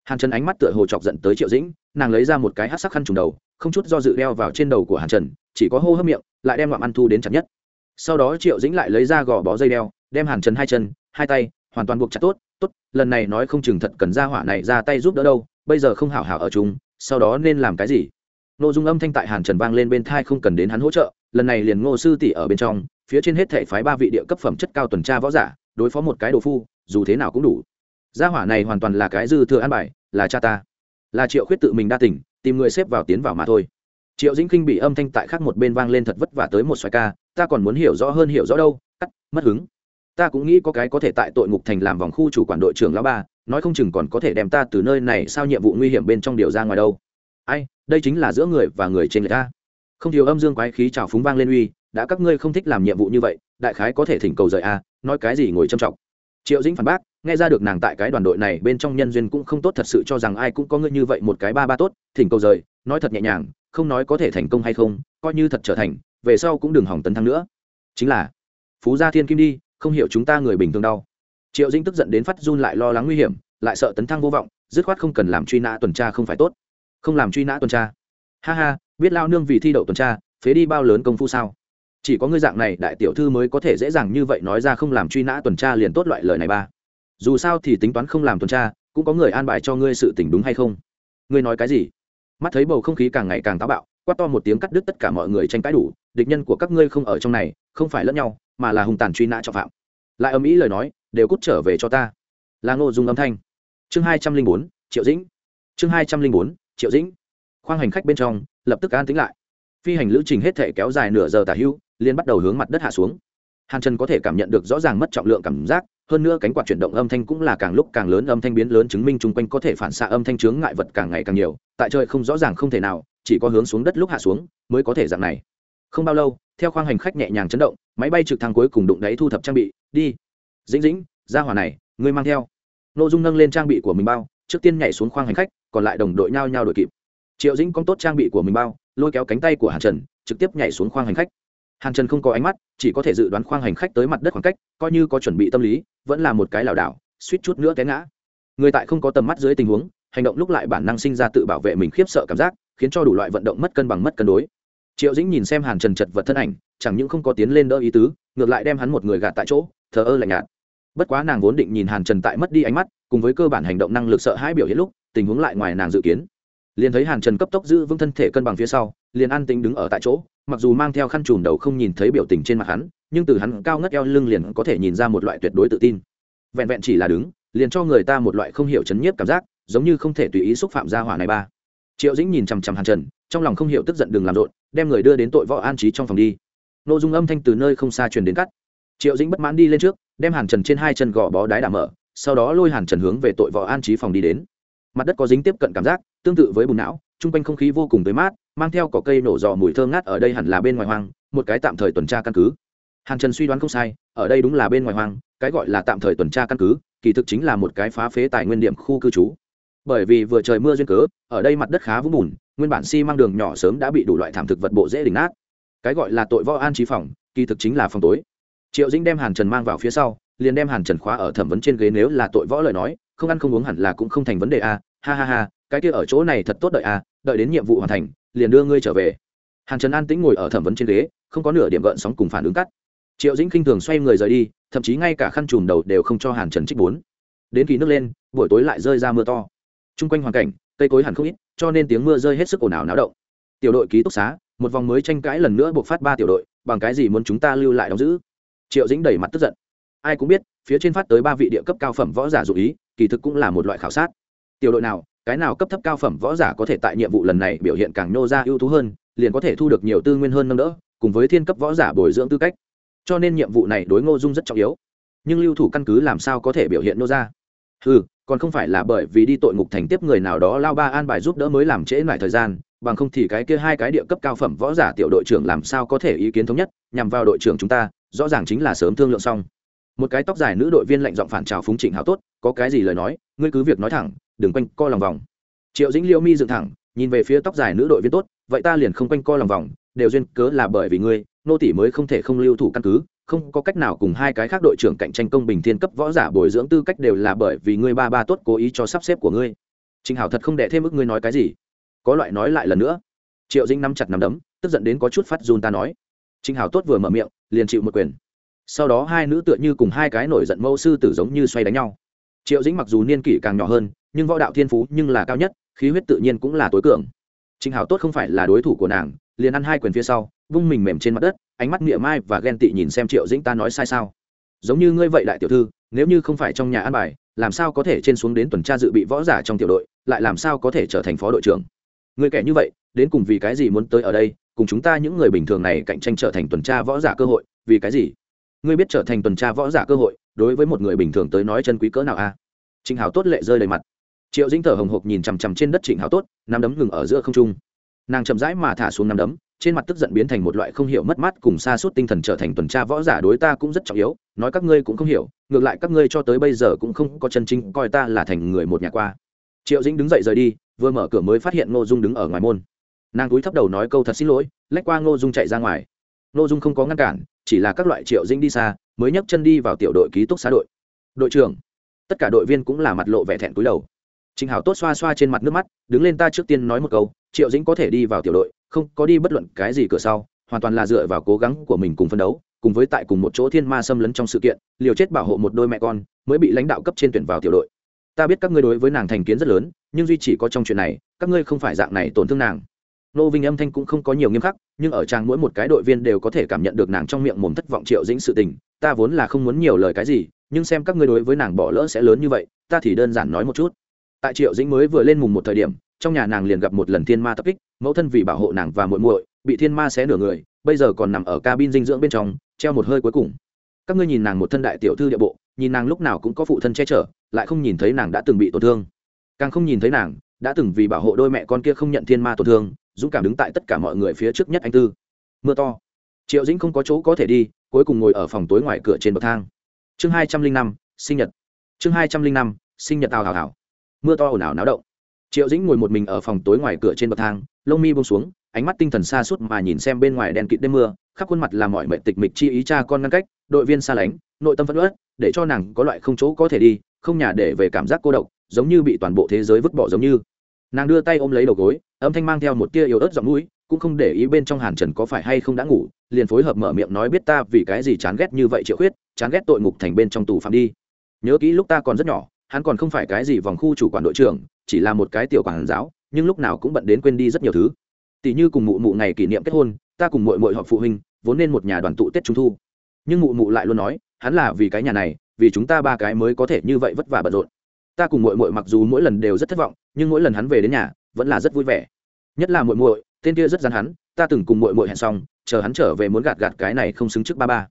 Hàn trần ánh mắt tựa hồ chọc giận tới triệu dĩnh, nàng lấy ra một cái hát sắc khăn trùng đầu, không chút do dự đeo vào trên đầu của hàn trần, chỉ có hô hấp miệng, lại đem loạn ăn thu đến chặt nhất. Sau đó triệu dĩnh lại lấy ra gò bó dây đeo, đem hàn trần hai chân, hai tay hoàn toàn buộc chặt tốt tốt, lần này nói không chừng thật cần ra hỏa này ra tay giúp đỡ đâu, bây giờ không hảo hảo ở chúng sau đó nên làm cái gì? Nội dung âm thanh tại hàn trần vang lên bên thai không cần đến hắn hỗ trợ, lần này liền ngô sư tỷ ở bên trong, phía trên hết thể phái ba vị địa cấp phẩm chất cao tuần tra võ giả, đối phó một cái đồ phu, dù thế nào cũng đủ. Gia hỏa này hoàn toàn là cái dư thừa an bài, là cha ta. Là triệu khuyết tự mình đa tỉnh tìm người xếp vào tiến vào mà thôi. Triệu dĩnh kinh bị âm thanh tại khác một bên vang lên thật vất vả tới một xoài ca, ta còn muốn hiểu rõ hơn hiểu rõ đâu, cắt, mất hứng ta cũng nghĩ có cái có thể tại tội ngục thành làm vòng khu chủ quản đội trưởng lão ba, nói không chừng còn có thể đem ta từ nơi này sao nhiệm vụ nguy hiểm bên trong điều ra ngoài đâu. Ai, đây chính là giữa người và người trên người ta. Không thiếu âm dương quái khí trào phúng vang lên uy, đã các ngươi không thích làm nhiệm vụ như vậy, đại khái có thể thỉnh cầu rời a, nói cái gì ngồi châm trọng triệu dĩnh phản bác, nghe ra được nàng tại cái đoàn đội này bên trong nhân duyên cũng không tốt thật sự cho rằng ai cũng có ngươi như vậy một cái ba ba tốt, thỉnh cầu rời, nói thật nhẹ nhàng, không nói có thể thành công hay không, coi như thật trở thành, về sau cũng đừng hỏng tấn thăng nữa. Chính là, phú gia thiên kim đi không hiểu chúng ta người bình thường đau. Triệu dĩnh tức giận đến phát run lại lo lắng nguy hiểm, lại sợ tấn thăng vô vọng, dứt khoát không cần làm truy nã tuần tra không phải tốt. Không làm truy nã tuần tra. Ha ha, biết lao nương vì thi đậu tuần tra, phế đi bao lớn công phu sao? Chỉ có ngươi dạng này, đại tiểu thư mới có thể dễ dàng như vậy nói ra không làm truy nã tuần tra liền tốt loại lời này ba. Dù sao thì tính toán không làm tuần tra, cũng có người an bài cho ngươi sự tình đúng hay không? Ngươi nói cái gì? Mắt thấy bầu không khí càng ngày càng táo bạo, quát to một tiếng cắt đứt tất cả mọi người tranh cãi đủ, địch nhân của các ngươi không ở trong này, không phải lẫn nhau mà là hung tàn truy nã trọng phạm. Lại âm ý lời nói, đều cút trở về cho ta. Là ngô dung âm thanh. Chương hai trăm linh bốn, triệu dĩnh. Chương hai trăm linh bốn, triệu dĩnh. Khoang hành khách bên trong, lập tức an tính lại. Phi hành lữ trình hết thể kéo dài nửa giờ tả hưu liên bắt đầu hướng mặt đất hạ xuống. Hàn trần có thể cảm nhận được rõ ràng mất trọng lượng cảm giác, hơn nữa cánh quạt chuyển động âm thanh cũng là càng lúc càng lớn, âm thanh biến lớn chứng minh chung quanh có thể phản xạ âm thanh chướng ngại vật càng ngày càng nhiều, tại trời không rõ ràng không thể nào, chỉ có hướng xuống đất lúc hạ xuống, mới có thể dạng này không bao lâu, theo khoang hành khách nhẹ nhàng chấn động, máy bay trực thăng cuối cùng đụng đáy thu thập trang bị, đi, dĩnh dĩnh, ra hỏa này, ngươi mang theo. N ô dung nâng lên trang bị của mình bao, trước tiên nhảy xuống khoang hành khách, còn lại đồng đội nhao nhao đội kịp. Triệu dĩnh con tốt trang bị của mình bao, lôi kéo cánh tay của hàn trần, trực tiếp nhảy xuống khoang hành khách. Hàn trần không có ánh mắt, chỉ có thể dự đoán khoang hành khách tới mặt đất khoảng cách, coi như có chuẩn bị tâm lý, vẫn là một cái lảo đảo, suýt chút nữa té ngã. Người tại không có tầm mắt dưới tình huống, hành động lúc lại bản năng sinh ra tự bảo vệ mình khiếp sợ cảm giác, khiến cho đủ loại vận động mất cân bằng mất cân đối triệu dĩnh nhìn xem hàn trần chật vật thân ảnh, chẳng những không có tiến lên đỡ ý tứ, ngược lại đem hắn một người gạt tại chỗ, thờ ơ lạnh nhạt. Bất quá nàng vốn định nhìn hàn trần tại mất đi ánh mắt, cùng với cơ bản hành động năng lực sợ hãi biểu hiện lúc, tình huống lại ngoài nàng dự kiến. Liền thấy hàn trần cấp tốc giữ vững thân thể cân bằng phía sau, liền an tính đứng ở tại chỗ, mặc dù mang theo khăn trùm đầu không nhìn thấy biểu tình trên mặt hắn, nhưng từ hắn cao ngất eo lưng liền có thể nhìn ra một loại tuyệt đối tự tin. Vẹn vẹn chỉ là đứng, liền cho người ta một loại không hiểu chấn nhiếp cảm giác, giống như không thể tùy ý xúc phạm gia hỏa này ba. Triệu dĩnh nhìn chằm chằm hàn trần trong lòng không hiểu tức giận đừng làm rộn, đem người đưa đến tội võ an trí trong phòng đi. N ô dung âm thanh từ nơi không xa truyền đến cắt. Triệu dĩnh bất mãn đi lên trước, đem hàn trần trên hai chân gò bó đái đà mở, sau đó lôi hàn trần hướng về tội võ an trí phòng đi đến. Mặt đất có dính tiếp cận cảm giác, tương tự với bùn não, chung quanh không khí vô cùng tới mát, mang theo cỏ cây nổ dò mùi thơm ngát ở đây hẳn là bên ngoài hoang, một cái tạm thời tuần tra căn cứ. Hàn trần suy đoán không sai, ở đây đúng là bên ngoài hoang, cái gọi là tạm thời tuần tra căn cứ, kỳ thực chính là một cái phá phế tài nguyên điểm khu cư trú. Bởi vì vừa trời mưa duyên cớ, ở đây mặt đất khá vũng bùn nguyên bản xi、si、mang đường nhỏ sớm đã bị đủ loại thảm thực vật bộ dễ đỉnh nát. Cái gọi là tội võ an trí phòng, kỳ thực chính là phòng tối. Triệu dĩnh đem hàn trần mang vào phía sau, liền đem hàn trần khóa ở thẩm vấn trên ghế nếu là tội võ lời nói, không ăn không uống hẳn là cũng không thành vấn đề a ha ha ha, cái kia ở chỗ này thật tốt đợi a đợi đến nhiệm vụ hoàn thành, liền đưa ngươi trở về. Hàn trần an tĩnh ngồi ở thẩm vấn trên ghế, không có nửa điểm gợn sóng cùng phản ứng cắt. Triệu dĩnh khinh thường xoay người rời đi, thậm chí ngay cả khăn chùm đầu đều không cho hàn trần trích bốn. Đến kỳ nước lên, buổi tối lại rơi ra mưa to. T r u n g quanh hoàn cảnh, cây cối hẳn không ít cho nên tiếng mưa rơi hết sức ồn ào náo động. Tiểu đội ký túc xá, một vòng mới tranh cãi lần nữa buộc phát ba tiểu đội, bằng cái gì muốn chúng ta lưu lại đóng giữ? Triệu dĩnh đẩy mặt tức giận. Ai cũng biết, phía trên phát tới ba vị địa cấp cao phẩm võ giả dụ ý, kỳ thực cũng là một loại khảo sát. Tiểu đội nào, cái nào cấp thấp cao phẩm võ giả có thể tại nhiệm vụ lần này biểu hiện càng nô ra ưu tú hơn, liền có thể thu được nhiều tư nguyên hơn nâng đỡ, cùng với thiên cấp võ giả bồi dưỡng tư cách. Cho nên nhiệm vụ này đối ngô dung rất trọng yếu. Nhưng lưu thủ căn cứ làm sao có thể biểu hiện nô ra? Ừ còn không phải là bởi vì đi tội ngục thành tiếp người nào đó lao ba an bài giúp đỡ mới làm trễ lại thời gian, bằng không thì cái kia hai cái địa cấp cao phẩm võ giả tiểu đội trưởng làm sao có thể ý kiến thống nhất, nhằm vào đội trưởng chúng ta, rõ ràng chính là sớm thương lượng xong. Một cái tóc dài nữ đội viên lạnh giọng phản trào phúng trịnh hảo tốt, có cái gì lời nói, ngươi cứ việc nói thẳng, đừng quanh co lòng vòng. Triệu dĩnh liêu mi dựng thẳng, nhìn về phía tóc dài nữ đội viên tốt, vậy ta liền không quanh co lòng vòng, đều duyên cớ là bởi vì ngươi, nô tỷ mới không thể không lưu thủ căn cứ không có cách nào cùng hai cái khác đội trưởng cạnh tranh công bình thiên cấp võ giả bồi dưỡng tư cách đều là bởi vì ngươi ba ba tốt cố ý cho sắp xếp của ngươi. Trịnh hảo thật không đệ thêm ức ngươi nói cái gì. Có loại nói lại lần nữa. Triệu dĩnh nắm chặt nắm đấm, tức giận đến có chút phát run ta nói. Trịnh hảo tốt vừa mở miệng, liền chịu một quyền. Sau đó hai nữ tựa như cùng hai cái nổi giận mâu sư tử giống như xoay đánh nhau. Triệu dĩnh mặc dù niên kỷ càng nhỏ hơn, nhưng võ đạo thiên phú nhưng là cao nhất, khí huyết tự nhiên cũng là tối cường. Trịnh hảo tốt không phải là đối thủ của nàng, liền ăn hai quyền phía sau vung mình mềm trên mặt đất, ánh mắt nghĩa mai và ghen tị nhìn xem triệu dĩnh ta nói sai sao? Giống như ngươi vậy đại tiểu thư, nếu như không phải trong nhà ăn bài, làm sao có thể trên xuống đến tuần tra dự bị võ giả trong tiểu đội, lại làm sao có thể trở thành phó đội trưởng? Người kẻ như vậy, đến cùng vì cái gì muốn tới ở đây, cùng chúng ta những người bình thường này cạnh tranh trở thành tuần tra võ giả cơ hội, vì cái gì? Ngươi biết trở thành tuần tra võ giả cơ hội, đối với một người bình thường tới nói chân quý cỡ nào a à? trịnh hào tốt lệ rơi đầy mặt. Triệu dĩnh thở hồng hộc nhìn chằm chằm trên đất trịnh hào tốt, nắm đấm ngừng ở giữa không trung. Nàng chậm rãi mà thả xuống nắm đấm trên mặt tức giận biến thành một loại không hiểu mất mát cùng xa suốt tinh thần trở thành tuần tra võ giả đối ta cũng rất trọng yếu nói các ngươi cũng không hiểu ngược lại các ngươi cho tới bây giờ cũng không có chân chính coi ta là thành người một nhà qua. Triệu dĩnh đứng dậy rời đi vừa mở cửa mới phát hiện ngô dung đứng ở ngoài môn. Nàng cúi thấp đầu nói câu thật xin lỗi lách qua ngô dung chạy ra ngoài. Ngô dung không có ngăn cản chỉ là các loại triệu dĩnh đi xa mới nhấc chân đi vào tiểu đội ký túc xá đội. Đội trưởng tất cả đội viên cũng là mặt lộ vẻ thẹn cúi đầu. Trình Hảo tốt xoa xoa trên mặt nước mắt, đứng lên ta trước tiên nói một câu, Triệu Dĩnh có thể đi vào tiểu đội, không có đi bất luận cái gì cửa sau, hoàn toàn là dựa vào cố gắng của mình cùng phân đấu, cùng với tại cùng một chỗ thiên ma xâm lấn trong sự kiện, liều chết bảo hộ một đôi mẹ con, mới bị lãnh đạo cấp trên tuyển vào tiểu đội. Ta biết các ngươi đối với nàng thành kiến rất lớn, nhưng duy chỉ có trong chuyện này, các ngươi không phải dạng này tổn thương nàng. Nô Vinh âm thanh cũng không có nhiều nghiêm khắc, nhưng ở trang mỗi một cái đội viên đều có thể cảm nhận được nàng trong miệng mồm thất vọng Triệu Dĩnh sự tình, ta vốn là không muốn nhiều lời cái gì, nhưng xem các ngươi đối với nàng bỏ lỡ sẽ lớn như vậy, ta thì đơn giản nói một chút tại triệu dĩnh mới vừa lên mùng một thời điểm trong nhà nàng liền gặp một lần thiên ma tập kích, mẫu thân vì bảo hộ nàng và muội muội, bị thiên ma xé nửa người, bây giờ còn nằm ở cabin dinh dưỡng bên trong, treo một hơi cuối cùng. Các ngươi nhìn nàng một thân đại tiểu thư địa bộ, nhìn nàng lúc nào cũng có phụ thân che chở, lại không nhìn thấy nàng đã từng bị tổn thương. Càng không nhìn thấy nàng, đã từng vì bảo hộ đôi mẹ con kia không nhận thiên ma tổn thương, dũng cảm đứng tại tất cả mọi người phía trước nhất anh tư. Mưa to. Triệu dĩnh không có chỗ có thể đi, cuối cùng ngồi ở phòng tối ngoài cửa trên bậc thang. Chương hai trăm linh năm, sinh nhật. Chương hai trăm linh năm, sinh nhật tào hào hào mưa to ồn ào náo động triệu dĩnh ngồi một mình ở phòng tối ngoài cửa trên bậc thang, lông mi bông xuống, ánh mắt tinh thần xa suốt mà nhìn xem bên ngoài đèn kịt đêm mưa, khắp khuôn mặt là mọi mệnh tịch mịch chi ý cha con ngăn cách, đội viên xa lánh, nội tâm phẫn uất, để cho nàng có loại không chỗ có thể đi, không nhà để về cảm giác cô độc, giống như bị toàn bộ thế giới vứt bỏ giống như. Nàng đưa tay ôm lấy đầu gối, âm thanh mang theo một tia yếu ớt giọng mũi, cũng không để ý bên trong hàn trần có phải hay không đã ngủ, liền phối hợp mở miệng nói biết ta vì cái gì chán ghét như vậy triệu khuyết, chán ghét tội ngục thành bên trong tù phạm đi. Nhớ kỹ lúc ta còn rất nhỏ, hắn còn không phải cái gì vòng khu chủ quản đội trưởng chỉ là một cái tiểu quản giáo, nhưng lúc nào cũng bận đến quên đi rất nhiều thứ. Tỷ như cùng mụ mụ ngày kỷ niệm kết hôn, ta cùng mội mội họp phụ huynh, vốn nên một nhà đoàn tụ tết trung thu. Nhưng mụ mụ lại luôn nói, hắn là vì cái nhà này, vì chúng ta ba cái mới có thể như vậy vất vả bận rộn. Ta cùng mội mội mặc dù mỗi lần đều rất thất vọng, nhưng mỗi lần hắn về đến nhà, vẫn là rất vui vẻ. Nhất là mội mội tên kia rất dán hắn, ta từng cùng mội mội hẹn xong, chờ hắn trở về muốn gạt gạt cái này không xứng trước ba ba.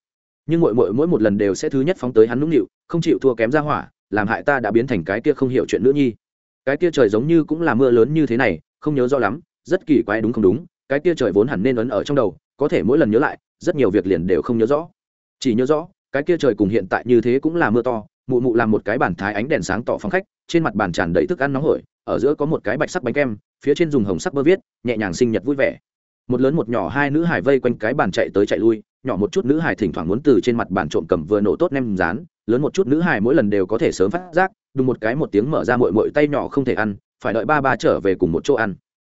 Nhưng mội mội mỗi một lần đều sẽ thứ nhất phóng tới hắn nũng nịu, không chịu thua kém ra hỏa, làm hại ta đã biến thành cái kia không hiểu chuyện nữ nhi cái kia trời giống như cũng là mưa lớn như thế này, không nhớ rõ lắm, rất kỳ quái đúng không đúng, cái kia trời vốn hẳn nên ấn ở trong đầu, có thể mỗi lần nhớ lại, rất nhiều việc liền đều không nhớ rõ. Chỉ nhớ rõ, cái kia trời cùng hiện tại như thế cũng là mưa to, mụ mụ làm một cái bàn thái ánh đèn sáng tỏ phòng khách, trên mặt bàn tràn đầy thức ăn nóng hổi, ở giữa có một cái bạch sắc bánh kem, phía trên dùng hồng sắc bơ viết, nhẹ nhàng sinh nhật vui vẻ. Một lớn một nhỏ hai nữ hải vây quanh cái bàn chạy tới chạy lui nhỏ một chút nữ hải thỉnh thoảng muốn từ trên mặt bàn trộm cầm vừa nổ tốt nem rán, lớn một chút nữ hài mỗi lần đều có thể sớm phát giác, đùng một cái một tiếng mở ra mội mội tay nhỏ không thể ăn, phải đợi ba ba trở về cùng một chỗ ăn.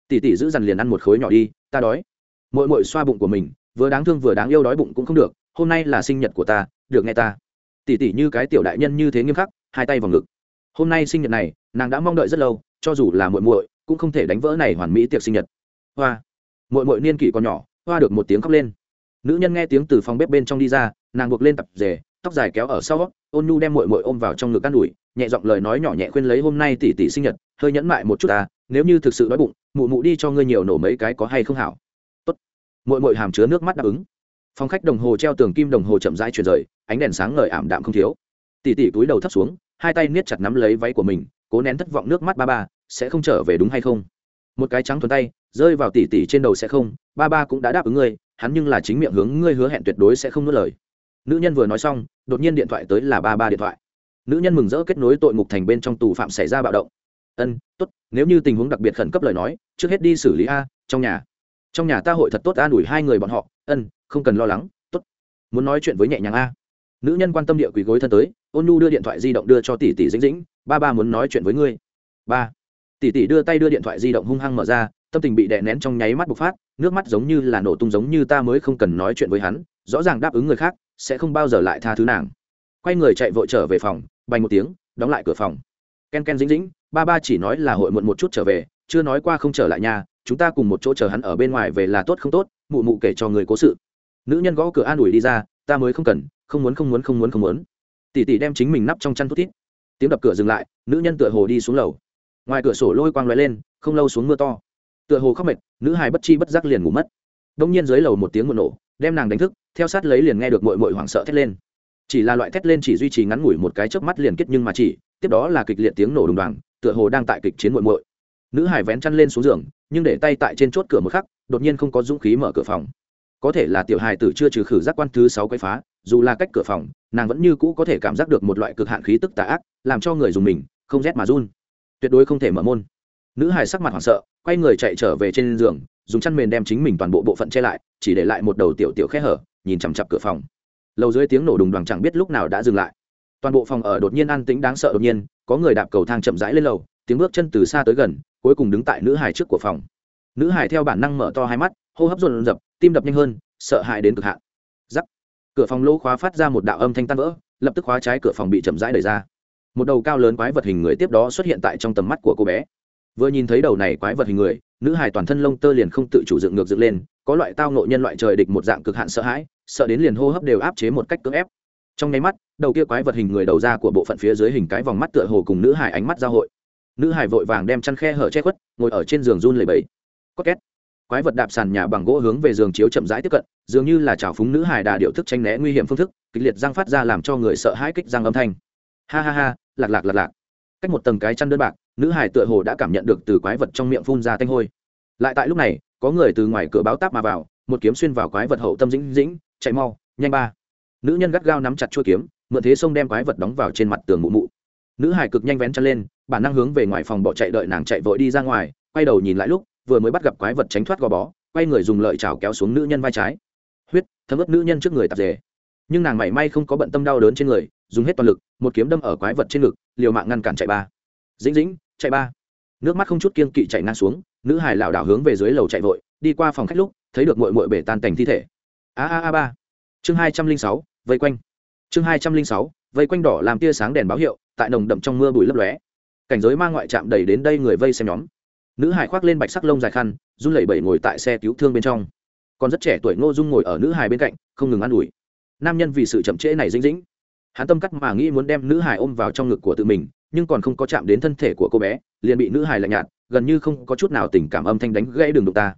Tỷ tỷ giữ dằn liền ăn một khối nhỏ đi, ta đói. Mội mội xoa bụng của mình, vừa đáng thương vừa đáng yêu đói bụng cũng không được, hôm nay là sinh nhật của ta, được nghe ta. Tỷ tỷ như cái tiểu đại nhân như thế nghiêm khắc, hai tay vào ngực. Hôm nay sinh nhật này, nàng đã mong đợi rất lâu, cho dù là muội muội, cũng không thể đánh vỡ này hoàn mỹ tiệc sinh nhật. Hoa. Muội muội niên kỷ còn nhỏ, hoa được một tiếng khóc lên nữ nhân nghe tiếng từ phòng bếp bên trong đi ra, nàng buộc lên tập rể, tóc dài kéo ở sau, ôn nhu đem mội mội ôm vào trong ngực ă n ủi, nhẹ giọng lời nói nhỏ nhẹ khuyên lấy hôm nay tỷ tỷ sinh nhật, hơi nhẫn mại một chút ta, nếu như thực sự đói bụng, mụ mụ đi cho ngươi nhiều nổ mấy cái có hay không hảo. Tốt. Mội mội hàm chứa nước mắt đáp ứng. Phòng khách đồng hồ treo tường kim đồng hồ chậm rãi chuyển rời, ánh đèn sáng ngời ảm đạm không thiếu. Tỷ tỷ túi đầu thấp xuống, hai tay niết chặt nắm lấy váy của mình, cố nén thất vọng nước mắt ba ba, sẽ không trở về đúng hay không? Một cái trắng thuần tay, rơi vào tỷ tỷ trên đầu sẽ không, ba ba cũng đã đáp ứng ngươi hắn nhưng là chính miệng hướng ngươi hứa hẹn tuyệt đối sẽ không nuốt lời. Nữ nhân vừa nói xong, đột nhiên điện thoại tới là ba ba điện thoại. Nữ nhân mừng rỡ kết nối tội ngục thành bên trong tù phạm xảy ra bạo động. Ân, tốt, nếu như tình huống đặc biệt khẩn cấp lời nói, trước hết đi xử lý a, trong nhà. Trong nhà ta hội thật tốt an ủi hai người bọn họ. Ân, không cần lo lắng, tốt. Muốn nói chuyện với nhẹ nhàng a. Nữ nhân quan tâm địa quỳ gối thân tới, ôn nhu đưa điện thoại di động đưa cho tỷ tỷ dĩnh dĩnh. Ba ba muốn nói chuyện với ngươi. Ba tỷ tỷ đưa tay đưa điện thoại di động hung hăng mở ra tâm tình bị đè nén trong nháy mắt bộc phát nước mắt giống như là nổ tung giống như ta mới không cần nói chuyện với hắn rõ ràng đáp ứng người khác sẽ không bao giờ lại tha thứ nàng. Quay người chạy vội trở về phòng bành một tiếng đóng lại cửa phòng. Ken ken dính dính, ba ba chỉ nói là hội muộn một chút trở về chưa nói qua không trở lại nhà chúng ta cùng một chỗ chờ hắn ở bên ngoài về là tốt không tốt mụ mụ kể cho người cố sự. Nữ nhân gõ cửa an ủi đi ra ta mới không cần không muốn không muốn không muốn không muốn. Tỷ tỷ đem chính mình nắp trong chăn thút tít. Tiếng đập cửa dừng lại nữ nhân tựa hồ đi xuống lầu ngoài cửa sổ lôi quang lóe lên, không lâu xuống mưa to. Tựa hồ khóc mệt, nữ hài bất chi bất giác liền ngủ mất. Đông nhiên dưới lầu một tiếng một nổ, đem nàng đánh thức, theo sát lấy liền nghe được mội mội hoảng sợ thét lên. Chỉ là loại thét lên chỉ duy trì ngắn ngủi một cái chớp mắt liền kết nhưng mà chỉ, tiếp đó là kịch liệt tiếng nổ đùng đoàng, tựa hồ đang tại kịch chiến mội mội nữ hải vén chăn lên xuống giường, nhưng để tay tại trên chốt cửa một khắc, đột nhiên không có dũng khí mở cửa phòng. Có thể là tiểu hài tử chưa trừ khử giác quan thứ sáu quay phá, dù là cách cửa phòng, nàng vẫn như cũ có thể cảm giác được một loại cực hạn khí tức tà ác, làm cho người dùng mình, không rét mà run tuyệt đối không thể mở môn. Nữ Hải sắc mặt hoảng sợ, quay người chạy trở về trên giường, dùng chăn mền đem chính mình toàn bộ bộ phận che lại, chỉ để lại một đầu tiểu tiểu khe hở, nhìn chằm chặp cửa phòng. Lầu dưới tiếng nổ đùng đoàn chẳng biết lúc nào đã dừng lại. Toàn bộ phòng ở đột nhiên an tĩnh đáng sợ đột nhiên, có người đạp cầu thang chậm rãi lên lầu, tiếng bước chân từ xa tới gần, cuối cùng đứng tại nữ Hải trước của phòng. Nữ Hải theo bản năng mở to hai mắt, hô hấp dồn dập, tim đập nhanh hơn, sợ hãi đến cực hạn. Giắc cửa phòng lỗ khóa phát ra một đạo âm thanh tan vỡ, lập tức khóa trái cửa phòng bị chậm rãi đẩy ra một đầu cao lớn quái vật hình người tiếp đó xuất hiện tại trong tầm mắt của cô bé. Vừa nhìn thấy đầu này quái vật hình người, nữ hài toàn thân lông tơ liền không tự chủ dựng ngược dựng lên, có loại tao nộ nhân loại trời địch một dạng cực hạn sợ hãi, sợ đến liền hô hấp đều áp chế một cách cưỡng ép. Trong nháy mắt, đầu kia quái vật hình người đầu ra của bộ phận phía dưới hình cái vòng mắt tựa hồ cùng nữ hài ánh mắt giao hội. Nữ hài vội vàng đem chăn khe hở che khuất, ngồi ở trên giường run lầy bẫy có két. Quái vật đạp sàn nhà bằng gỗ hướng về giường chiếu chậm rãi tiếp cận, dường như là trào phúng nữ hài đà điệu thức tranh né nguy hiểm phương thức, kịch liệt răng phát ra làm cho người sợ hãi kích răng âm thanh ha ha ha, lạc lạc lạc lạc. Cách một tầng cái chăn đơn bạc, nữ hải tựa hồ đã cảm nhận được từ quái vật trong miệng phun ra tanh hôi. Lại tại lúc này, có người từ ngoài cửa báo táp mà vào, một kiếm xuyên vào quái vật hậu tâm dĩnh dĩnh, chạy mau, nhanh ba. Nữ nhân gắt gao nắm chặt chuôi kiếm, mượn thế xông đem quái vật đóng vào trên mặt tường mụ mụ. Nữ hải cực nhanh vén chân lên, bản năng hướng về ngoài phòng bỏ chạy đợi nàng chạy vội đi ra ngoài, quay đầu nhìn lại lúc, vừa mới bắt gặp quái vật tránh thoát gò bó, quay người dùng lợi chảo kéo xuống nữ nhân vai trái. Huyết, thấm ướt nữ nhân trước người tạp dề. Nhưng nàng mảy may không có bận tâm đau đớn trên người dùng hết toàn lực, một kiếm đâm ở quái vật trên ngực, liều mạng ngăn cản chạy ba. Dĩnh dĩnh, chạy ba. Nước mắt không chút kiên kỵ chạy ngang xuống, nữ hải lảo đảo hướng về dưới lầu chạy vội, đi qua phòng khách lúc, thấy được mội mội bể tan tành thi thể. A a a ba. Chương hai trăm linh sáu, vây quanh. Chương hai trăm linh sáu, vây quanh đỏ làm tia sáng đèn báo hiệu, tại nồng đậm trong mưa bụi lấp lóe. Cảnh giới mang ngoại trạm đầy đến đây người vây xem nhóm. Nữ hải khoác lên bạch sắc lông dài khăn, run lẩy bẩy ngồi tại xe cứu thương bên trong. Còn rất trẻ tuổi ngô dung ngồi ở nữ hải bên cạnh, không ngừng ă n ủi. Nam nhân vì sự chậm trễ này dĩnh dĩnh hắn tâm cắt mà nghĩ muốn đem nữ hải ôm vào trong ngực của tự mình, nhưng còn không có chạm đến thân thể của cô bé, liền bị nữ hải lạnh nhạt, gần như không có chút nào tình cảm âm thanh đánh gãy đường đụng ta.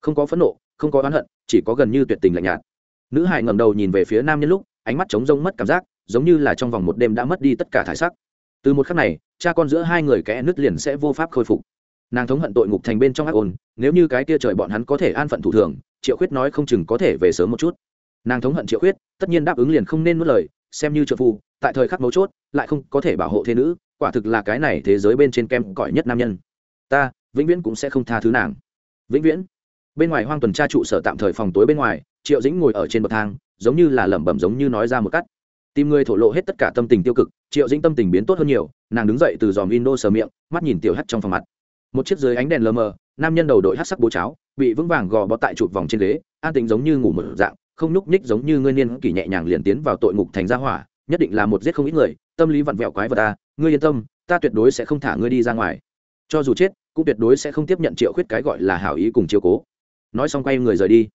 Không có phẫn nộ, không có oán hận, chỉ có gần như tuyệt tình lạnh nhạt. Nữ hải ngẩng đầu nhìn về phía nam nhân lúc, ánh mắt trống rông mất cảm giác, giống như là trong vòng một đêm đã mất đi tất cả thải sắc. Từ một khắc này, cha con giữa hai người kẽ nứt liền sẽ vô pháp khôi phục. Nàng thống hận tội ngục thành bên trong ác ôn, nếu như cái kia trời bọn hắn có thể an phận thủ thường, triệu khuyết nói không chừng có thể về sớm một chút. Nàng thống hận triệu khuyết, tất nhiên đáp ứng liền không nên mất lời xem như trợ phu, tại thời khắc mấu chốt, lại không có thể bảo hộ thế nữ, quả thực là cái này thế giới bên trên kem cỏi nhất nam nhân. Ta, vĩnh viễn cũng sẽ không tha thứ nàng. Vĩnh viễn. Bên ngoài hoang tuần tra trụ sở tạm thời phòng tối bên ngoài, triệu dĩnh ngồi ở trên bậc thang, giống như là lẩm bẩm giống như nói ra một cắt. Tìm người thổ lộ hết tất cả tâm tình tiêu cực, triệu dĩnh tâm tình biến tốt hơn nhiều, nàng đứng dậy từ dòm indo sờ miệng, mắt nhìn tiểu hắt trong phòng mặt. Một chiếc dưới ánh đèn lờ mờ, nam nhân đầu đội hát sắc bố cháo, bị vững vàng gò bó tại chụp vòng trên ghế, an tính giống như ngủ một dạng không nhúc nhích giống như ngươi niên kỷ nhẹ nhàng liền tiến vào tội ngục thành gia hỏa, nhất định là một giết không ít người, tâm lý vặn vẹo quái vật ta, ngươi yên tâm, ta tuyệt đối sẽ không thả ngươi đi ra ngoài. Cho dù chết, cũng tuyệt đối sẽ không tiếp nhận triệu khuyết cái gọi là hảo ý cùng chiều cố. Nói xong quay người rời đi.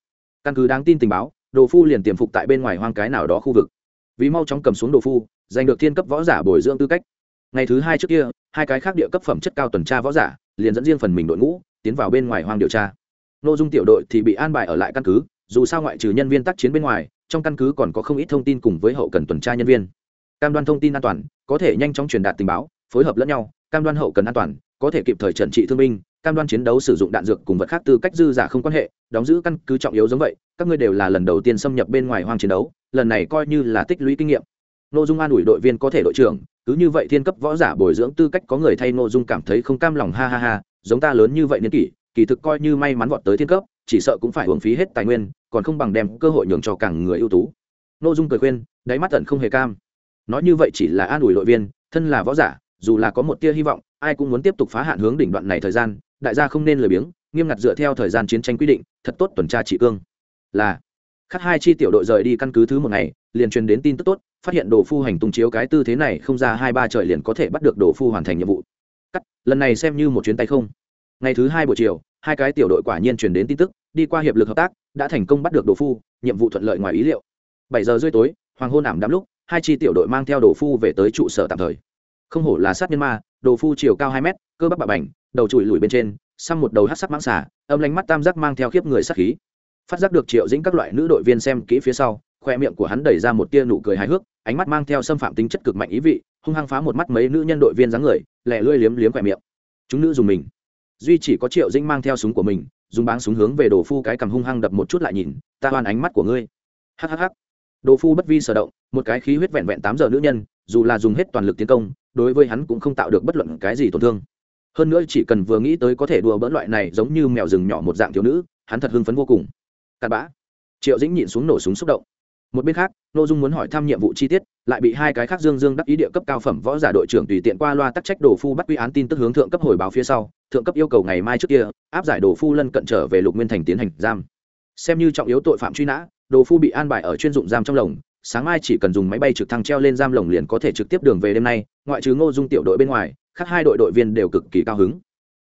Căn cứ đáng tin tình báo, đồ phu liền tiềm phục tại bên ngoài hoang cái nào đó khu vực. Vì mau chóng cầm xuống đồ phu, giành được thiên cấp võ giả bồi dưỡng tư cách. Ngày thứ hai trước kia, hai cái khác địa cấp phẩm chất cao tuần tra võ giả liền dẫn riêng phần mình đội ngũ, tiến vào bên ngoài hoang điều tra. Nội dung tiểu đội thì bị an bài ở lại căn cứ dù sao ngoại trừ nhân viên tác chiến bên ngoài, trong căn cứ còn có không ít thông tin cùng với hậu cần tuần tra nhân viên. Cam đoan thông tin an toàn, có thể nhanh chóng truyền đạt tình báo, phối hợp lẫn nhau, cam đoan hậu cần an toàn, có thể kịp thời trần trị thương binh, cam đoan chiến đấu sử dụng đạn dược cùng vật khác tư cách dư giả không quan hệ, đóng giữ căn cứ trọng yếu giống vậy, các ngươi đều là lần đầu tiên xâm nhập bên ngoài hoang chiến đấu, lần này coi như là tích lũy kinh nghiệm. Nội dung an ủi đội viên có thể đội trưởng, cứ như vậy thiên cấp võ giả bồi dưỡng tư cách có người thay nội dung cảm thấy không cam lòng, ha ha ha, giống ta lớn như vậy niên kỷ, kỳ thực coi như may mắn vọt tới thiên cấp chỉ sợ cũng phải hưởng phí hết tài nguyên, còn không bằng đem cơ hội nhường cho càng người ưu tú. Nội dung cười khuyên, đáy mắt tận không hề cam. Nói như vậy chỉ là an ủi đội viên, thân là võ giả, dù là có một tia hy vọng, ai cũng muốn tiếp tục phá hạn hướng đỉnh đoạn này thời gian, đại gia không nên lười biếng, nghiêm ngặt dựa theo thời gian chiến tranh quy định, thật tốt tuần tra trị cương. Là, khắc hai chi tiểu đội rời đi căn cứ thứ một ngày, liền truyền đến tin tức tốt, phát hiện đồ phu hành tung chiếu cái tư thế này không ra hai ba trời liền có thể bắt được đồ phu hoàn thành nhiệm vụ. Cắt, lần này xem như một chuyến tay không. Ngày thứ hai buổi chiều hai cái tiểu đội quả nhiên truyền đến tin tức, đi qua hiệp lực hợp tác, đã thành công bắt được đồ phu, nhiệm vụ thuận lợi ngoài ý liệu. Bảy giờ rưỡi tối, hoàng hôn ảm đắm lúc, hai chi tiểu đội mang theo đồ phu về tới trụ sở tạm thời. Không hổ là sát nhân ma, đồ phu chiều cao hai mét, cơ bắp bạ bành, đầu chùi lùi bên trên, xăm một đầu hát sắc mãng xả âm lánh mắt tam giác mang theo khiếp người sắc khí. Phát giác được triệu dĩnh các loại nữ đội viên xem kỹ phía sau, khoe miệng của hắn đẩy ra một tia nụ cười hài hước, ánh mắt mang theo xâm phạm tính chất cực mạnh ý vị, hung hăng phá một mắt mấy nữ nhân đội viên dáng người lẹ lưỡi liếm liếm khoe miệng. Chúng nữ dùng mình duy chỉ có triệu dĩnh mang theo súng của mình, dùng báng súng hướng về đồ phu cái cầm hung hăng đập một chút lại nhìn, ta hoàn ánh mắt của ngươi. Hhh đồ phu bất vi sở động, một cái khí huyết vẹn vẹn tám giờ nữ nhân, dù là dùng hết toàn lực tiến công, đối với hắn cũng không tạo được bất luận cái gì tổn thương. Hơn nữa chỉ cần vừa nghĩ tới có thể đùa bỡn loại này giống như mèo rừng nhỏ một dạng thiếu nữ, hắn thật hưng phấn vô cùng. Cặn bã. Triệu dĩnh nhịn xuống nổ súng xúc động. Một bên khác nội dung muốn hỏi thăm nhiệm vụ chi tiết, lại bị hai cái khác dương dương đắc ý địa cấp cao phẩm võ giả đội trưởng tùy tiện qua loa tắc trách đồ phu bắt quy án tin tức hướng thượng cấp hồi báo phía sau thượng cấp yêu cầu ngày mai trước kia, áp giải đồ phu lân cận trở về lục nguyên thành tiến hành giam. Xem như trọng yếu tội phạm truy nã, đồ phu bị an bài ở chuyên dụng giam trong lồng, sáng mai chỉ cần dùng máy bay trực thăng treo lên giam lồng liền có thể trực tiếp đường về đêm nay, ngoại trừ ngô dung tiểu đội bên ngoài, khác hai đội đội viên đều cực kỳ cao hứng.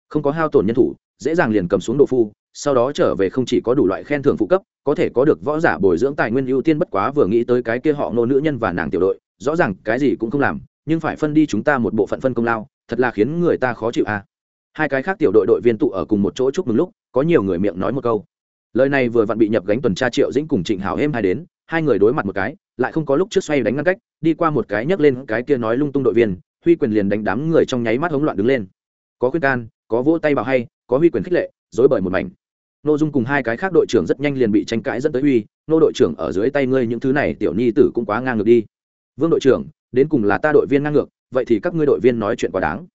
Không có hao tổn nhân thủ, dễ dàng liền cầm xuống đồ phu, sau đó trở về không chỉ có đủ loại khen thưởng phụ cấp, có thể có được võ giả bồi dưỡng tài nguyên ưu tiên bất quá vừa nghĩ tới cái kia họ nô nữ nhân và nàng tiểu đội, rõ ràng cái gì cũng không làm, nhưng phải phân đi chúng ta một bộ phận phân công lao, thật là khiến người ta khó chịu à hai cái khác tiểu đội đội viên tụ ở cùng một chỗ chúc mừng lúc, có nhiều người miệng nói một câu. Lời này vừa vặn bị nhập gánh tuần tra triệu dĩnh cùng trịnh hảo êm hai đến, hai người đối mặt một cái, lại không có lúc trước xoay đánh ngăn cách, đi qua một cái nhấc lên cái kia nói lung tung đội viên, huy quyền liền đánh đám người trong nháy mắt hống loạn đứng lên. Có khuyên can, có vỗ tay bảo hay, có huy quyền khích lệ dối bởi một mảnh. Nô dung cùng hai cái khác đội trưởng rất nhanh liền bị tranh cãi dẫn tới huy nô đội trưởng, ở dưới tay ngươi những thứ này, tiểu nhi tử cũng quá ngang ngược đi. Vương đội trưởng, đến cùng là ta đội viên ngang ngược, vậy thì các ngươi đội viên nói chuyện quá đáng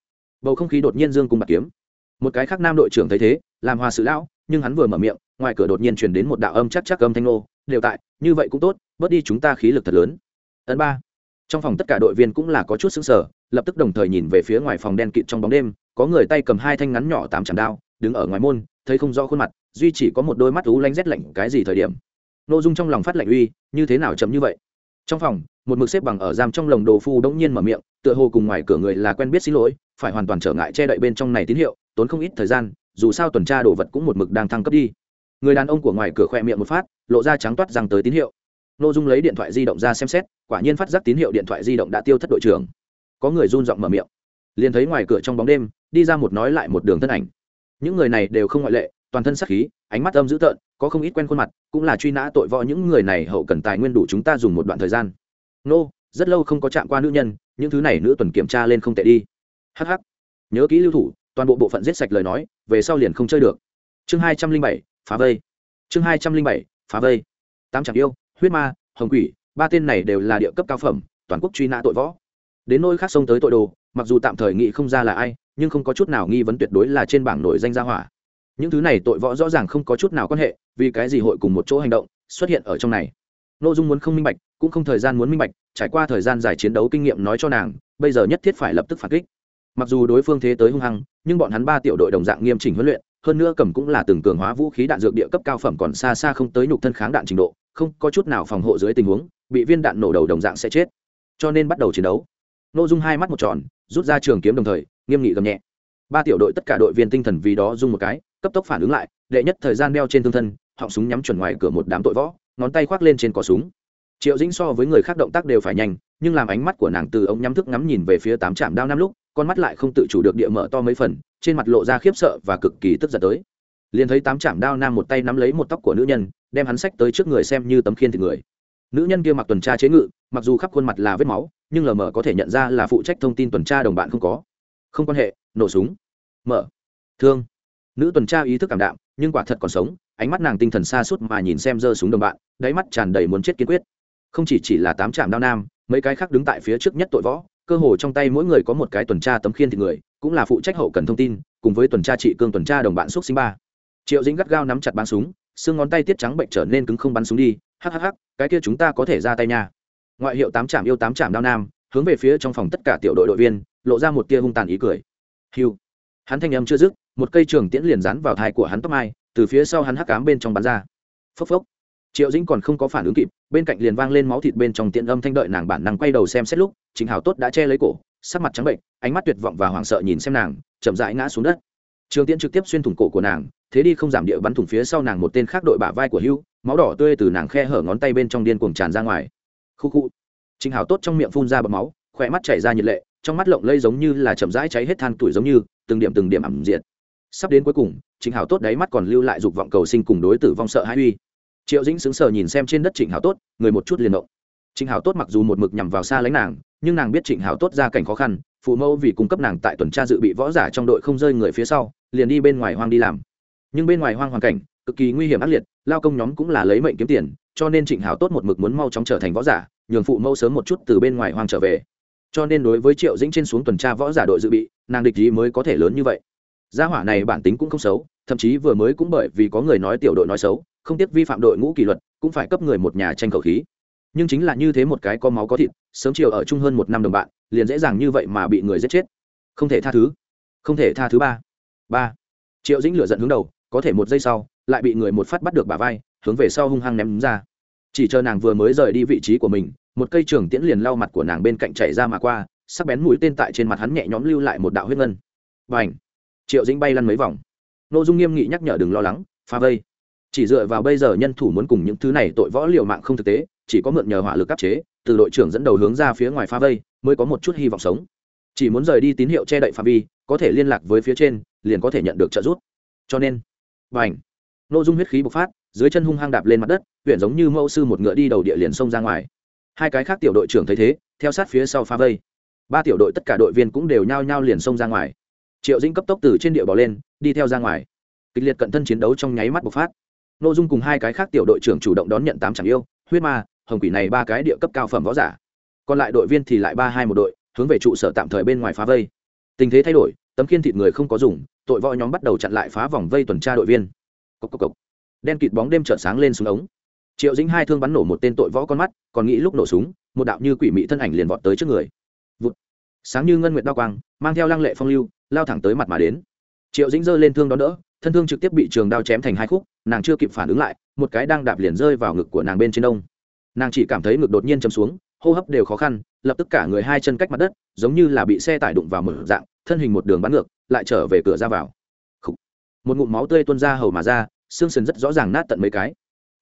bầu không khí đột nhiên dương cùng bạc kiếm. Một cái khác nam đội trưởng thấy thế, làm hòa sự lão, nhưng hắn vừa mở miệng, ngoài cửa đột nhiên truyền đến một đạo âm chắc chắc âm thanh nô, đều tại, như vậy cũng tốt, bớt đi chúng ta khí lực thật lớn. Ấn ba. Trong phòng tất cả đội viên cũng là có chút xứng sở lập tức đồng thời nhìn về phía ngoài phòng đen kịt trong bóng đêm, có người tay cầm hai thanh ngắn nhỏ tám chạm đao, đứng ở ngoài môn, thấy không rõ khuôn mặt, duy chỉ có một đôi mắt ú lanh rét lạnh, cái gì thời điểm? Nội dung trong lòng phát lạnh uy, như thế nào chấm như vậy? Trong phòng, một mực xếp bằng ở giam trong lồng đồ phu đống nhiên mở miệng, tựa hồ cùng ngoài cửa người là quen biết xin lỗi phải hoàn toàn trở ngại che đậy bên trong này tín hiệu, tốn không ít thời gian, dù sao tuần tra đồ vật cũng một mực đang thăng cấp đi. Người đàn ông của ngoài cửa khoe miệng một phát, lộ ra trắng toát rằng tới tín hiệu. Nội dung lấy điện thoại di động ra xem xét, quả nhiên phát giác tín hiệu điện thoại di động đã tiêu thất đội trưởng. Có người run giọng mở miệng. Liền thấy ngoài cửa trong bóng đêm, đi ra một nói lại một đường thân ảnh. Những người này đều không ngoại lệ, toàn thân sắc khí, ánh mắt âm dữ tợn, có không ít quen khuôn mặt, cũng là truy nã tội võ những người này hậu cần tài nguyên đủ chúng ta dùng một đoạn thời gian. Nô, rất lâu không có chạm qua nữ nhân, những thứ này nữ tuần kiểm tra lên không tệ đi hh nhớ kỹ lưu thủ, toàn bộ bộ phận giết sạch lời nói, về sau liền không chơi được. Chương hai trăm linh bảy, phá vây. Chương hai trăm linh bảy, phá vây. Tám chẳng yêu, huyết ma, hồng quỷ, ba tên này đều là địa cấp cao phẩm, toàn quốc truy nã tội võ. Đến nôi khác xông tới tội đồ, mặc dù tạm thời nghị không ra là ai, nhưng không có chút nào nghi vấn tuyệt đối là trên bảng nổi danh gia hỏa. Những thứ này tội võ rõ ràng không có chút nào quan hệ, vì cái gì hội cùng một chỗ hành động, xuất hiện ở trong này. N ô dung muốn không minh bạch, cũng không thời gian muốn minh bạch, trải qua thời gian dài chiến đấu kinh nghiệm nói cho nàng, bây giờ nhất thiết phải lập tức phản kích mặc dù đối phương thế tới hung hăng, nhưng bọn hắn ba tiểu đội đồng dạng nghiêm chỉnh huấn luyện, hơn nữa cầm cũng là từng cường hóa vũ khí đạn dược địa cấp cao phẩm còn xa xa không tới nhục thân kháng đạn trình độ, không có chút nào phòng hộ dưới tình huống, bị viên đạn nổ đầu đồng dạng sẽ chết. Cho nên bắt đầu chiến đấu. N ô dung hai mắt một tròn, rút ra trường kiếm đồng thời, nghiêm nghị gầm nhẹ. Ba tiểu đội tất cả đội viên tinh thần vì đó dung một cái, cấp tốc phản ứng lại, đệ nhất thời gian đeo trên thương thân, họng súng nhắm chuẩn ngoài cửa một đám tội võ, ngón tay khoác lên trên cỏ súng. Triệu dĩnh so với người khác động tác đều phải nhanh, nhưng làm ánh mắt của nàng từ ống nhắm thức ngắm nhìn về phía tám trạm đao năm lúc con mắt lại không tự chủ được địa mở to mấy phần, trên mặt lộ ra khiếp sợ và cực kỳ tức giận tới. Liền thấy tám chạm đao nam một tay nắm lấy một tóc của nữ nhân, đem hắn sách tới trước người xem như tấm khiên thịt người. Nữ nhân kia mặc tuần tra chế ngự, mặc dù khắp khuôn mặt là vết máu, nhưng lờ mờ có thể nhận ra là phụ trách thông tin tuần tra đồng bạn không có. Không quan hệ, nổ súng. Mở. Thương. Nữ tuần tra ý thức cảm đạm, nhưng quả thật còn sống, ánh mắt nàng tinh thần xa suốt mà nhìn xem giơ súng đồng bạn, đáy mắt tràn đầy muốn chết kiên quyết. Không chỉ chỉ là tám trạm đao nam, mấy cái khác đứng tại phía trước nhất tội võ cơ hồ trong tay mỗi người có một cái tuần tra tấm khiên thịt người, cũng là phụ trách hậu cần thông tin, cùng với tuần tra trị cương tuần tra đồng bạn xúc sinh ba. Triệu dĩnh gắt gao nắm chặt bắn súng, xương ngón tay tiết trắng bệnh trở nên cứng không bắn súng đi hhh cái kia chúng ta có thể ra tay nha. Ngoại hiệu tám trạm yêu tám trạm đao nam, hướng về phía trong phòng tất cả tiểu đội đội viên, lộ ra một tia hung tàn ý cười. Hiu. Hắn thanh âm chưa dứt, một cây trường tiễn liền rán vào thai của hắn tóc mai, từ phía sau hắn hắc cám bên trong bắn ra. Phốc phốc. Triệu dĩnh còn không có phản ứng kịp bên cạnh liền vang lên máu thịt bên trong tiện âm thanh đợi nàng bản năng quay đầu xem xét lúc chính hào tốt đã che lấy cổ, sắc mặt trắng bệnh, ánh mắt tuyệt vọng và hoảng sợ nhìn xem nàng, chậm rãi ngã xuống đất. Trường tiễn trực tiếp xuyên thủng cổ của nàng, thế đi không giảm địa bắn thủng phía sau nàng một tên khác đội bả vai của hưu, máu đỏ tươi từ nàng khe hở ngón tay bên trong điên cuồng tràn ra ngoài. Khu khu. Chính hào tốt trong miệng phun ra bọt máu khỏe mắt chảy ra nhiệt lệ, trong mắt lộng lây giống như là chậm rãi cháy hết than tuổi giống như, từng điểm từng điểm ẩm diệt. Sắp đến cuối cùng chính hào tốt đáy mắt còn lưu lại dục vọng cầu sinh cùng đối tử vong sợ hãi uy triệu dĩnh sững sờ nhìn xem trên đất trịnh Hảo tốt, người một chút liền động. Trịnh Hảo tốt mặc dù một mực nhằm vào xa lánh nàng, nhưng nàng biết trịnh Hảo tốt ra cảnh khó khăn, phụ mẫu vì cung cấp nàng tại tuần tra dự bị võ giả trong đội không rơi người phía sau, liền đi bên ngoài hoang đi làm. Nhưng bên ngoài hoang hoàn cảnh, cực kỳ nguy hiểm ác liệt, lao công nhóm cũng là lấy mệnh kiếm tiền, cho nên trịnh Hảo tốt một mực muốn mau chóng trở thành võ giả, nhường phụ mẫu sớm một chút từ bên ngoài hoang trở về. Cho nên đối với triệu dĩnh trên xuống tuần tra võ giả đội dự bị, nàng địch ý mới có thể lớn như vậy. Gia hỏa này bản tính cũng không xấu, thậm chí vừa mới cũng bởi vì có người nói tiểu đội nói xấu không tiếc vi phạm đội ngũ kỷ luật, cũng phải cấp người một nhà tranh khẩu khí. Nhưng chính là như thế một cái có máu có thịt, sớm chiều ở chung hơn một năm đồng bạn, liền dễ dàng như vậy mà bị người giết chết. Không thể tha thứ. Không thể tha thứ ba. Ba. Triệu dĩnh lửa giận hướng đầu, có thể một giây sau, lại bị người một phát bắt được bả vai, hướng về sau hung hăng ném ra. Chỉ chờ nàng vừa mới rời đi vị trí của mình, một cây trường tiễn liền lau mặt của nàng bên cạnh chảy ra mà qua, sắc bén mũi tên tại trên mặt hắn nhẹ nhõm lưu lại một đạo huyết ngân. Và ảnh triệu dĩnh bay lăn mấy vòng. N ô dung nghiêm nghị nhắc nhở đừng lo lắng pha vây chỉ dựa vào bây giờ nhân thủ muốn cùng những thứ này tội võ liều mạng không thực tế, chỉ có mượn nhờ hỏa lực áp chế, từ đội trưởng dẫn đầu hướng ra phía ngoài pha vây, mới có một chút hy vọng sống. Chỉ muốn rời đi tín hiệu che đậy phạm vi, có thể liên lạc với phía trên, liền có thể nhận được trợ giúp. Cho nên và ảnh n ô dung huyết khí bộc phát, dưới chân hung hăng đạp lên mặt đất, huyện giống như mẫu sư một ngựa đi đầu địa liền xông ra ngoài. Hai cái khác tiểu đội trưởng thấy thế, theo sát phía sau pha vây. Ba tiểu đội tất cả đội viên cũng đều nhao nhao liền xông ra ngoài. Triệu dĩnh cấp tốc từ trên địa bỏ lên, đi theo ra ngoài. Kịch liệt cận thân chiến đấu trong nháy mắt bộc phát n ô dung cùng hai cái khác tiểu đội trưởng chủ động đón nhận tám chẳng yêu, huyết ma, hồng quỷ này ba cái địa cấp cao phẩm võ giả. Còn lại đội viên thì lại ba hai một đội, hướng về trụ sở tạm thời bên ngoài phá vây. Tình thế thay đổi, tấm khiên thịt người không có dùng, tội võ nhóm bắt đầu chặn lại phá vòng vây tuần tra đội viên. Cốc cốc cốc. đen kịt bóng đêm trợn sáng lên xuống ống. Triệu dính hai thương bắn nổ một tên tội võ con mắt, còn nghĩ lúc nổ súng, một đạo như quỷ mị thân ảnh liền vọt tới trước người. Vụt. sáng như ngân nguyệt đao quang, mang theo lăng lệ phong lưu, lao thẳng tới mặt mà đến. Triệu dính giơ lên thương đón đỡ, thân thương trực tiếp bị trường đao chém thành hai khúc nàng chưa kịp phản ứng lại, một cái đang đạp liền rơi vào ngực của nàng bên trên đông. Nàng chỉ cảm thấy ngực đột nhiên chấm xuống, hô hấp đều khó khăn, lập tức cả người hai chân cách mặt đất, giống như là bị xe tải đụng vào mở dạng, thân hình một đường bắn ngược, lại trở về cửa ra vào. Một ngụm máu tươi tuôn ra hầu mà ra, xương sườn rất rõ ràng nát tận mấy cái.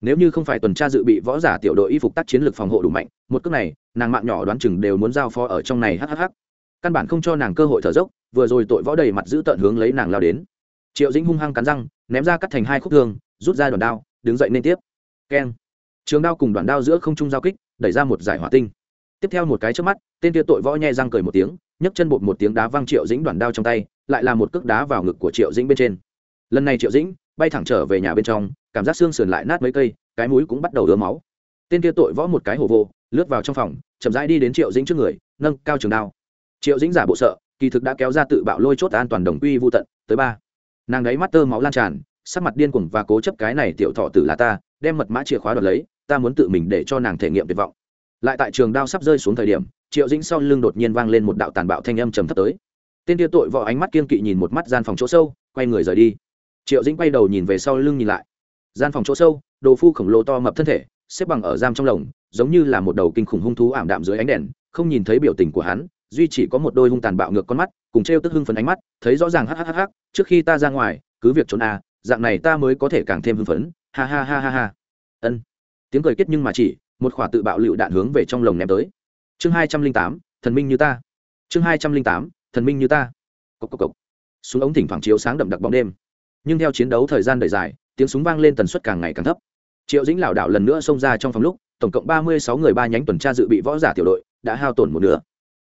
Nếu như không phải tuần tra dự bị võ giả tiểu đội y phục tác chiến lược phòng hộ đủ mạnh, một cước này, nàng mạng nhỏ đoán chừng đều muốn giao phó ở trong này hhh căn bản không cho nàng cơ hội thở dốc, vừa rồi tội võ đầy mặt giữ tận hướng lấy nàng lao đến. Triệu dĩnh hung hăng cắn răng, ném ra cắt thành hai khúc thương rút ra đoàn đao, đứng dậy nên tiếp. Keng. Trường đao cùng đoàn đao giữa không trung giao kích, đẩy ra một giải hỏa tinh. Tiếp theo một cái trước mắt, tên kia tội võ nhẹ răng cười một tiếng, nhấc chân bột một tiếng đá văng triệu dĩnh đoàn đao trong tay, lại là một cước đá vào ngực của triệu dĩnh bên trên. Lần này triệu dĩnh bay thẳng trở về nhà bên trong, cảm giác xương sườn lại nát mấy cây, cái mũi cũng bắt đầu đứa máu. Tên kia tội võ một cái hổ vô, lướt vào trong phòng, chậm rãi đi đến triệu dĩnh trước người, nâng cao trường đao. Triệu dĩnh giả bộ sợ, kỳ thực đã kéo ra tự bạo lôi chốt an toàn đồng quy vô tận, tới ba. Nàng đấy mắt tơ máu lan tràn sắc mặt điên cuồng và cố chấp cái này tiểu thọ tử là ta, đem mật mã chìa khóa đoạt lấy, ta muốn tự mình để cho nàng thể nghiệm tuyệt vọng. Lại tại trường đao sắp rơi xuống thời điểm, triệu dĩnh sau lưng đột nhiên vang lên một đạo tàn bạo thanh âm trầm thấp tới. Tên tia tội võ ánh mắt kiên kỵ nhìn một mắt gian phòng chỗ sâu, quay người rời đi. Triệu dĩnh quay đầu nhìn về sau lưng nhìn lại. Gian phòng chỗ sâu, đồ phu khổng lồ to mập thân thể, xếp bằng ở giam trong lồng, giống như là một đầu kinh khủng hung thú ảm đạm dưới ánh đèn, không nhìn thấy biểu tình của hắn, duy chỉ có một đôi hung tàn bạo ngược con mắt, cùng trêu tức hưng phấn ánh mắt, thấy rõ ràng hhhh trước khi ta ra ngoài, cứ việc trốn à dạng này ta mới có thể càng thêm hưng phấn. Ha ha ha ha ha. Ân. Tiếng cười kết nhưng mà chỉ, một khỏa tự bạo lựu đạn hướng về trong lồng ném tới. Chương hai trăm linh tám, thần minh như ta. Chương hai trăm linh tám, thần minh như ta. Cốc cốc cốc. súng ống thỉnh thoảng chiếu sáng đậm đặc bóng đêm. Nhưng theo chiến đấu thời gian đời dài, tiếng súng vang lên tần suất càng ngày càng thấp. Triệu dĩnh lảo đảo lần nữa xông ra trong phòng lúc, tổng cộng ba mươi sáu người ba nhánh tuần tra dự bị võ giả tiểu đội, đã hao tổn một nửa.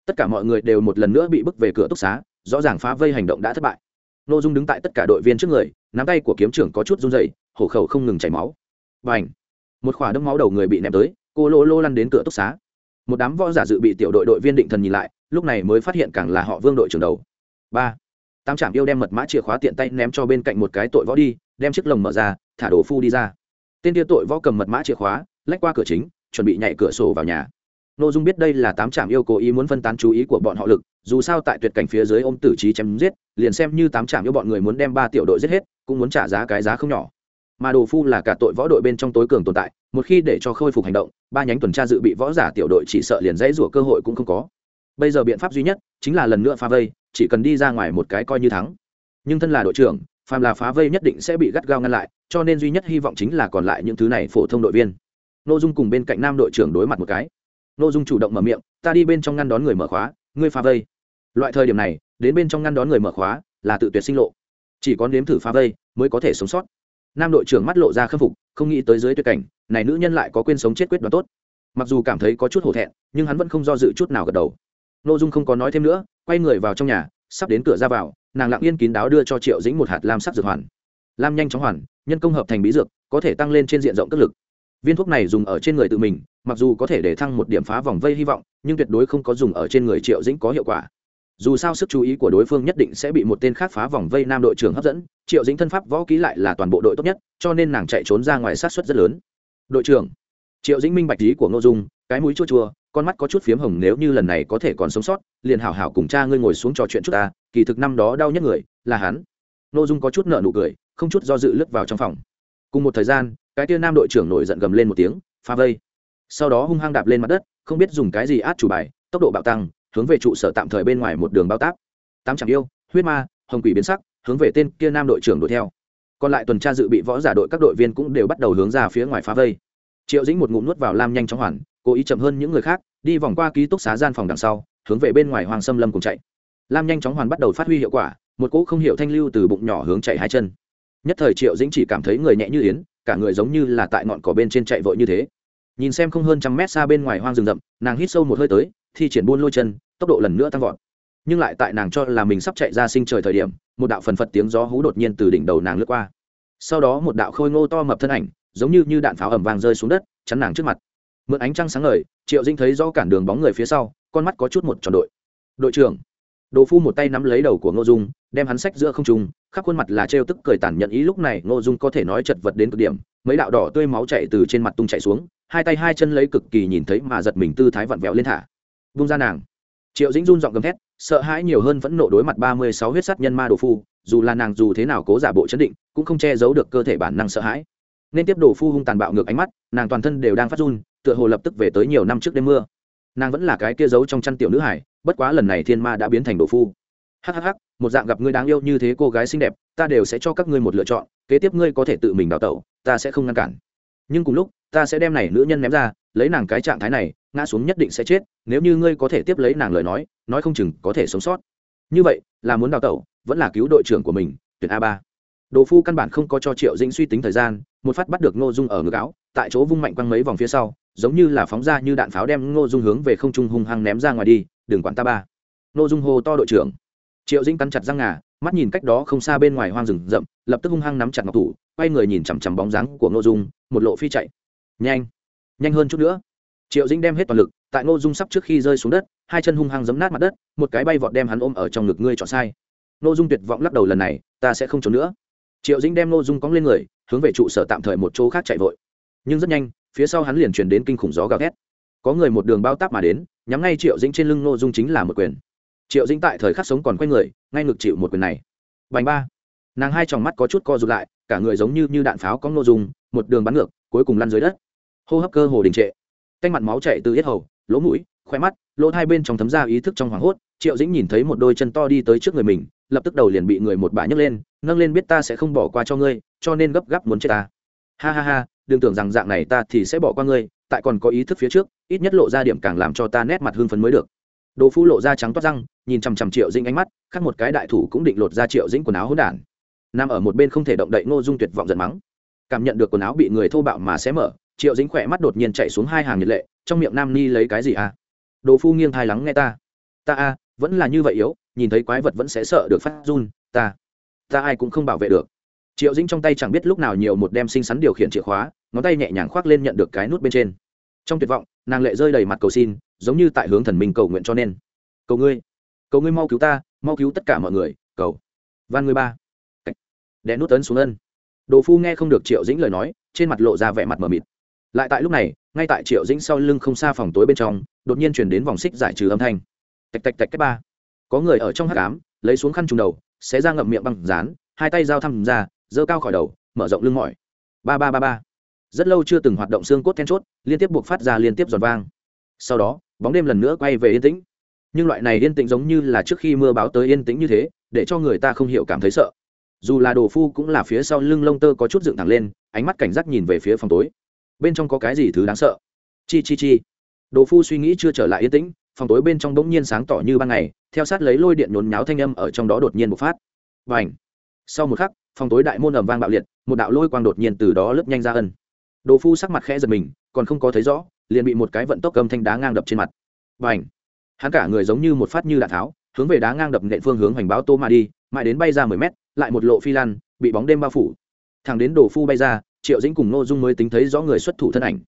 Tất cả mọi người đều một lần nữa bị bức về cửa túc xá, rõ ràng phá vây hành động đã thất bại nội dung đứng tại tất cả đội viên trước người nắm tay của kiếm trưởng có chút run rẩy, hổ khẩu không ngừng chảy máu. Bành, một khỏa đấm máu đầu người bị ném tới cô lô lô lăn đến cửa túc xá. Một đám võ giả dự bị tiểu đội đội viên định thần nhìn lại lúc này mới phát hiện càng là họ vương đội trưởng đầu. Ba! Tám trạm yêu đem mật mã chìa khóa tiện tay ném cho bên cạnh một cái tội võ đi đem chiếc lồng mở ra thả đồ phu đi ra. Tên kia tội võ cầm mật mã chìa khóa lách qua cửa chính chuẩn bị nhảy cửa sổ vào nhà nội dung biết đây là tám trạm yêu cố ý muốn phân tán chú ý của bọn họ lực, dù sao tại tuyệt cảnh phía dưới ôm tử trí chém giết, liền xem như tám trạm yêu bọn người muốn đem ba tiểu đội giết hết, cũng muốn trả giá cái giá không nhỏ. Mà đồ phu là cả tội võ đội bên trong tối cường tồn tại, một khi để cho khôi phục hành động, ba nhánh tuần tra dự bị võ giả tiểu đội chỉ sợ liền dãy rủa cơ hội cũng không có. Bây giờ biện pháp duy nhất chính là lần nữa phá vây, chỉ cần đi ra ngoài một cái coi như thắng. Nhưng thân là đội trưởng, phàm là phá vây nhất định sẽ bị gắt gao ngăn lại, cho nên duy nhất hy vọng chính là còn lại những thứ này phổ thông đội viên. Nô dung cùng bên cạnh nam đội trưởng đối mặt một cái nội dung chủ động mở miệng, ta đi bên trong ngăn đón người mở khóa, ngươi phá vây. Loại thời điểm này, đến bên trong ngăn đón người mở khóa là tự tuyệt sinh lộ. Chỉ có nếm thử phá vây mới có thể sống sót. Nam đội trưởng mắt lộ ra khâm phục, không nghĩ tới dưới tuyệt cảnh, này nữ nhân lại có quên sống chết quyết đoán tốt. Mặc dù cảm thấy có chút hổ thẹn, nhưng hắn vẫn không do dự chút nào gật đầu. N ô dung không có nói thêm nữa, quay người vào trong nhà, sắp đến cửa ra vào, nàng lặng yên kín đáo đưa cho triệu dĩnh một hạt lam sắc dược hoàn. Lam nhanh chóng hoàn, nhân công hợp thành bí dược, có thể tăng lên trên diện rộng cất lực viên thuốc này dùng ở trên người tự mình, mặc dù có thể để thăng một điểm phá vòng vây hy vọng, nhưng tuyệt đối không có dùng ở trên người triệu dĩnh có hiệu quả. Dù sao sức chú ý của đối phương nhất định sẽ bị một tên khác phá vòng vây nam đội trưởng hấp dẫn, triệu dĩnh thân pháp, võ ký lại là toàn bộ đội tốt nhất, cho nên nàng chạy trốn ra ngoài sát xuất rất lớn. Đội trưởng, triệu dĩnh minh bạch lý của ngô dung, cái mũi chua chua, con mắt có chút phiếm hồng nếu như lần này có thể còn sống sót, liền hảo hảo cùng cha ngươi ngồi xuống trò chuyện chút ta, kỳ thực năm đó đau nhất người là hắn. Ngô dung có chút nợ nụ cười, không chút do dự lướt vào trong phòng. Cùng một thời gian cái tia nam đội trưởng nổi giận gầm lên một tiếng pha vây. Sau đó hung hăng đạp lên mặt đất, không biết dùng cái gì át chủ bài, tốc độ bạo tăng, hướng về trụ sở tạm thời bên ngoài một đường bao tác tám chẳng yêu, huyết ma, hồng quỷ biến sắc, hướng về tên kia nam đội trưởng đuổi theo. Còn lại tuần tra dự bị võ giả đội các đội viên cũng đều bắt đầu hướng ra phía ngoài phá vây. Triệu dĩnh một ngụm nuốt vào lam nhanh chóng hoàn, cố ý chậm hơn những người khác, đi vòng qua ký túc xá gian phòng đằng sau, hướng về bên ngoài hoàng sâm lâm cùng chạy. Lam nhanh chóng hoàn bắt đầu phát huy hiệu quả, một cỗ không hiểu thanh lưu từ bụng nhỏ hướng chạy hai chân. Nhất thời triệu dĩnh chỉ cảm thấy người nhẹ như yến cả người giống như là tại ngọn cỏ bên trên chạy vội như thế. Nhìn xem không hơn trăm mét xa bên ngoài hoang rừng rậm, nàng hít sâu một hơi tới, thi triển buôn lôi chân, tốc độ lần nữa tăng vọt. Nhưng lại tại nàng cho là mình sắp chạy ra sinh trời thời điểm, một đạo phần phật tiếng gió hú đột nhiên từ đỉnh đầu nàng lướt qua. Sau đó một đạo khôi ngô to mập thân ảnh, giống như như đạn pháo ẩm vàng rơi xuống đất, chắn nàng trước mặt. Mượn ánh trăng sáng ngời, triệu dinh thấy do cản đường bóng người phía sau, con mắt có chút một tròn đội. Đội trưởng đồ phu một tay nắm lấy đầu của ngô dung, đem hắn sách giữa không trung, khắp khuôn mặt là trêu tức cười tàn nhận ý lúc này ngô dung có thể nói chật vật đến cực điểm, mấy đạo đỏ tươi máu chạy từ trên mặt tung chạy xuống, hai tay hai chân lấy cực kỳ nhìn thấy mà giật mình tư thái vặn vẹo lên thả. Vung ra nàng. Triệu dĩnh run giọng gầm thét, sợ hãi nhiều hơn vẫn nộ đối mặt ba mươi sáu huyết sát nhân ma đồ phu, dù là nàng dù thế nào cố giả bộ chấn định, cũng không che giấu được cơ thể bản năng sợ hãi. Nên tiếp đồ phu hung tàn bạo ngược ánh mắt, nàng toàn thân đều đang phát run, tựa hồ lập tức về tới nhiều năm trước đêm mưa. Nàng vẫn là cái kia giấu trong chăn tiểu nữ hải bất quá lần này thiên ma đã biến thành đồ phu. Hhh một dạng gặp ngươi đáng yêu như thế cô gái xinh đẹp, ta đều sẽ cho các ngươi một lựa chọn, kế tiếp ngươi có thể tự mình đào tẩu, ta sẽ không ngăn cản. Nhưng cùng lúc, ta sẽ đem này nữ nhân ném ra, lấy nàng cái trạng thái này, ngã xuống nhất định sẽ chết, nếu như ngươi có thể tiếp lấy nàng lời nói nói không chừng có thể sống sót. Như vậy, là muốn đào tẩu, vẫn là cứu đội trưởng của mình, tuyển a ba. Đồ phu căn bản không có cho triệu dĩnh suy tính thời gian, một phát bắt được ngô dung ở ngực áo, tại chỗ vung mạnh quăng mấy vòng phía sau, giống như là phóng ra như đạn pháo đem ngô dung hướng về không trung hung hăng ném ra ngoài đi đừng quản ta ba. Ngô dung hô to đội trưởng. Triệu dĩnh cắn chặt răng ngà, mắt nhìn cách đó không xa bên ngoài hoang rừng rậm, lập tức hung hăng nắm chặt ngọc thủ, quay người nhìn chằm chằm bóng dáng của ngô dung, một lộ phi chạy. Nhanh nhanh hơn chút nữa. Triệu dĩnh đem hết toàn lực, tại ngô dung sắp trước khi rơi xuống đất, hai chân hung hăng giấm nát mặt đất, một cái bay vọt đem hắn ôm ở trong ngực ngươi chọn sai. Ngô dung tuyệt vọng lắc đầu lần này, ta sẽ không trốn nữa. Triệu dĩnh đem ngô dung cóng lên người, hướng về trụ sở tạm thời một chỗ khác chạy vội. Nhưng rất nhanh, phía sau hắn liền truyền đến kinh khủng gió gào thét. Có người một đường bao táp mà đến nhắm ngay triệu dĩnh trên lưng ngô dung chính là một quyền. Triệu dĩnh tại thời khắc sống còn quay người, ngay ngực chịu một quyền này. Bành ba. Nàng hai tròng mắt có chút co rụt lại, cả người giống như như đạn pháo có ngô dung, một đường bắn ngược, cuối cùng lăn dưới đất. Hô hấp cơ hồ đình trệ. Canh mặt máu chạy từ yết hầu, lỗ mũi, khoe mắt, lỗ hai bên trong thấm ra ý thức trong hoảng hốt, triệu dĩnh nhìn thấy một đôi chân to đi tới trước người mình, lập tức đầu liền bị người một bà nhấc lên, nâng lên biết ta sẽ không bỏ qua cho ngươi, cho nên gấp gáp muốn chết ta. Ha ha ha, đừng tưởng rằng dạng này ta thì sẽ bỏ qua ngươi, tại còn có ý thức phía trước ít nhất lộ ra điểm càng làm cho ta nét mặt hưng phấn mới được. Đồ phu lộ ra trắng toát răng, nhìn chằm chằm triệu dĩnh ánh mắt, khác một cái đại thủ cũng định lột ra triệu dĩnh quần áo hỗn đản. Nằm ở một bên không thể động đậy ngô dung tuyệt vọng giận mắng. Cảm nhận được quần áo bị người thô bạo mà xé mở, triệu dính khỏe mắt đột nhiên chạy xuống hai hàng nhiệt lệ, trong miệng nam ni lấy cái gì à? Đồ phu nghiêng thai lắng nghe ta. Ta a, vẫn là như vậy yếu, nhìn thấy quái vật vẫn sẽ sợ được phát run, ta ta ai cũng không bảo vệ được. Triệu dĩnh trong tay chẳng biết lúc nào nhiều một đem xinh xắn điều khiển chìa khóa, ngón tay nhẹ nhàng khoác lên nhận được cái nút bên trên trong tuyệt vọng, nàng lệ rơi đầy mặt cầu xin, giống như tại hướng thần minh cầu nguyện cho nên. Cầu ngươi cầu ngươi mau cứu ta, mau cứu tất cả mọi người, cầu. Van ngươi ba. Đè nút ấn xuống ân. Đồ phu nghe không được triệu dĩnh lời nói, trên mặt lộ ra vẻ mặt mờ mịt. Lại tại lúc này, ngay tại triệu dĩnh sau lưng không xa phòng tối bên trong, đột nhiên chuyển đến vòng xích giải trừ âm thanh. Tạch tạch tạch cách ba. Có người ở trong hát cám lấy xuống khăn trùng đầu, xé ra ngậm miệng băng dán, hai tay dao thăm ra, giơ cao khỏi đầu, mở rộng lưng mỏi. Ba ba ba ba rất lâu chưa từng hoạt động xương cốt then chốt, liên tiếp buộc phát ra liên tiếp giòn vang. Sau đó, bóng đêm lần nữa quay về yên tĩnh. Nhưng loại này yên tĩnh giống như là trước khi mưa báo tới yên tĩnh như thế, để cho người ta không hiểu cảm thấy sợ. Dù là đồ phu cũng là phía sau lưng lông tơ có chút dựng thẳng lên, ánh mắt cảnh giác nhìn về phía phòng tối. Bên trong có cái gì thứ đáng sợ? Chi chi chi. Đồ phu suy nghĩ chưa trở lại yên tĩnh, phòng tối bên trong bỗng nhiên sáng tỏ như ban ngày, theo sát lấy lôi điện nhốn nháo thanh âm ở trong đó đột nhiên bộc phát. Và ảnh sau một khắc, phòng tối đại môn ầm vang bạo liệt, một đạo lôi quang đột nhiên từ đó lướt nhanh ra ân đồ phu sắc mặt khẽ giật mình, còn không có thấy rõ, liền bị một cái vận tốc cầm thanh đá ngang đập trên mặt. Và ảnh hắn cả người giống như một phát như đạn tháo, hướng về đá ngang đập nện phương hướng hoành báo tô mà đi, mãi đến bay ra mười mét, lại một lộ phi lan bị bóng đêm bao phủ. Thằng đến đồ phu bay ra, triệu dĩnh cùng n ô dung mới tính thấy rõ người xuất thủ thân ảnh.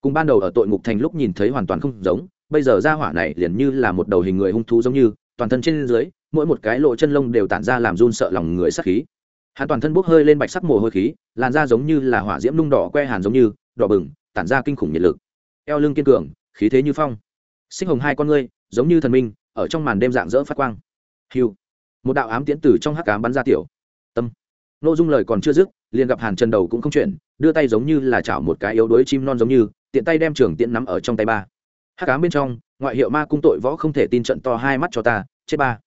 Cùng ban đầu ở tội ngục thành lúc nhìn thấy hoàn toàn không giống, bây giờ ra hỏa này liền như là một đầu hình người hung thú giống như, toàn thân trên dưới, mỗi một cái lộ chân lông đều tản ra làm run sợ lòng người sắc khí hắn toàn thân bốc hơi lên bạch sắc mồ hôi khí, làn da giống như là hỏa diễm nung đỏ que hàn giống như, đỏ bừng, tản ra kinh khủng nhiệt lực. Eo lưng kiên cường, khí thế như phong. Sinh hồng hai con ngươi, giống như thần minh, ở trong màn đêm dạng dỡ phát quang. Hiu một đạo ám tiễn tử trong hắc cám bắn ra tiểu. Tâm. N ô dung lời còn chưa dứt, liền gặp hàn trần đầu cũng không chuyển, đưa tay giống như là chảo một cái yếu đuối chim non giống như, tiện tay đem trường tiễn nắm ở trong tay ba. Hắc cám bên trong, ngoại hiệu ma cung tội võ không thể tin trận to hai mắt cho ta, chết ba.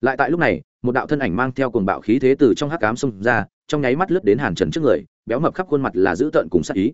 Lại tại lúc này một đạo thân ảnh mang theo cuồng bạo khí thế từ trong hắc cám xông ra, trong nháy mắt lướt đến hàn trần trước người, béo mập khắp khuôn mặt là dữ tợn cùng sắc ý.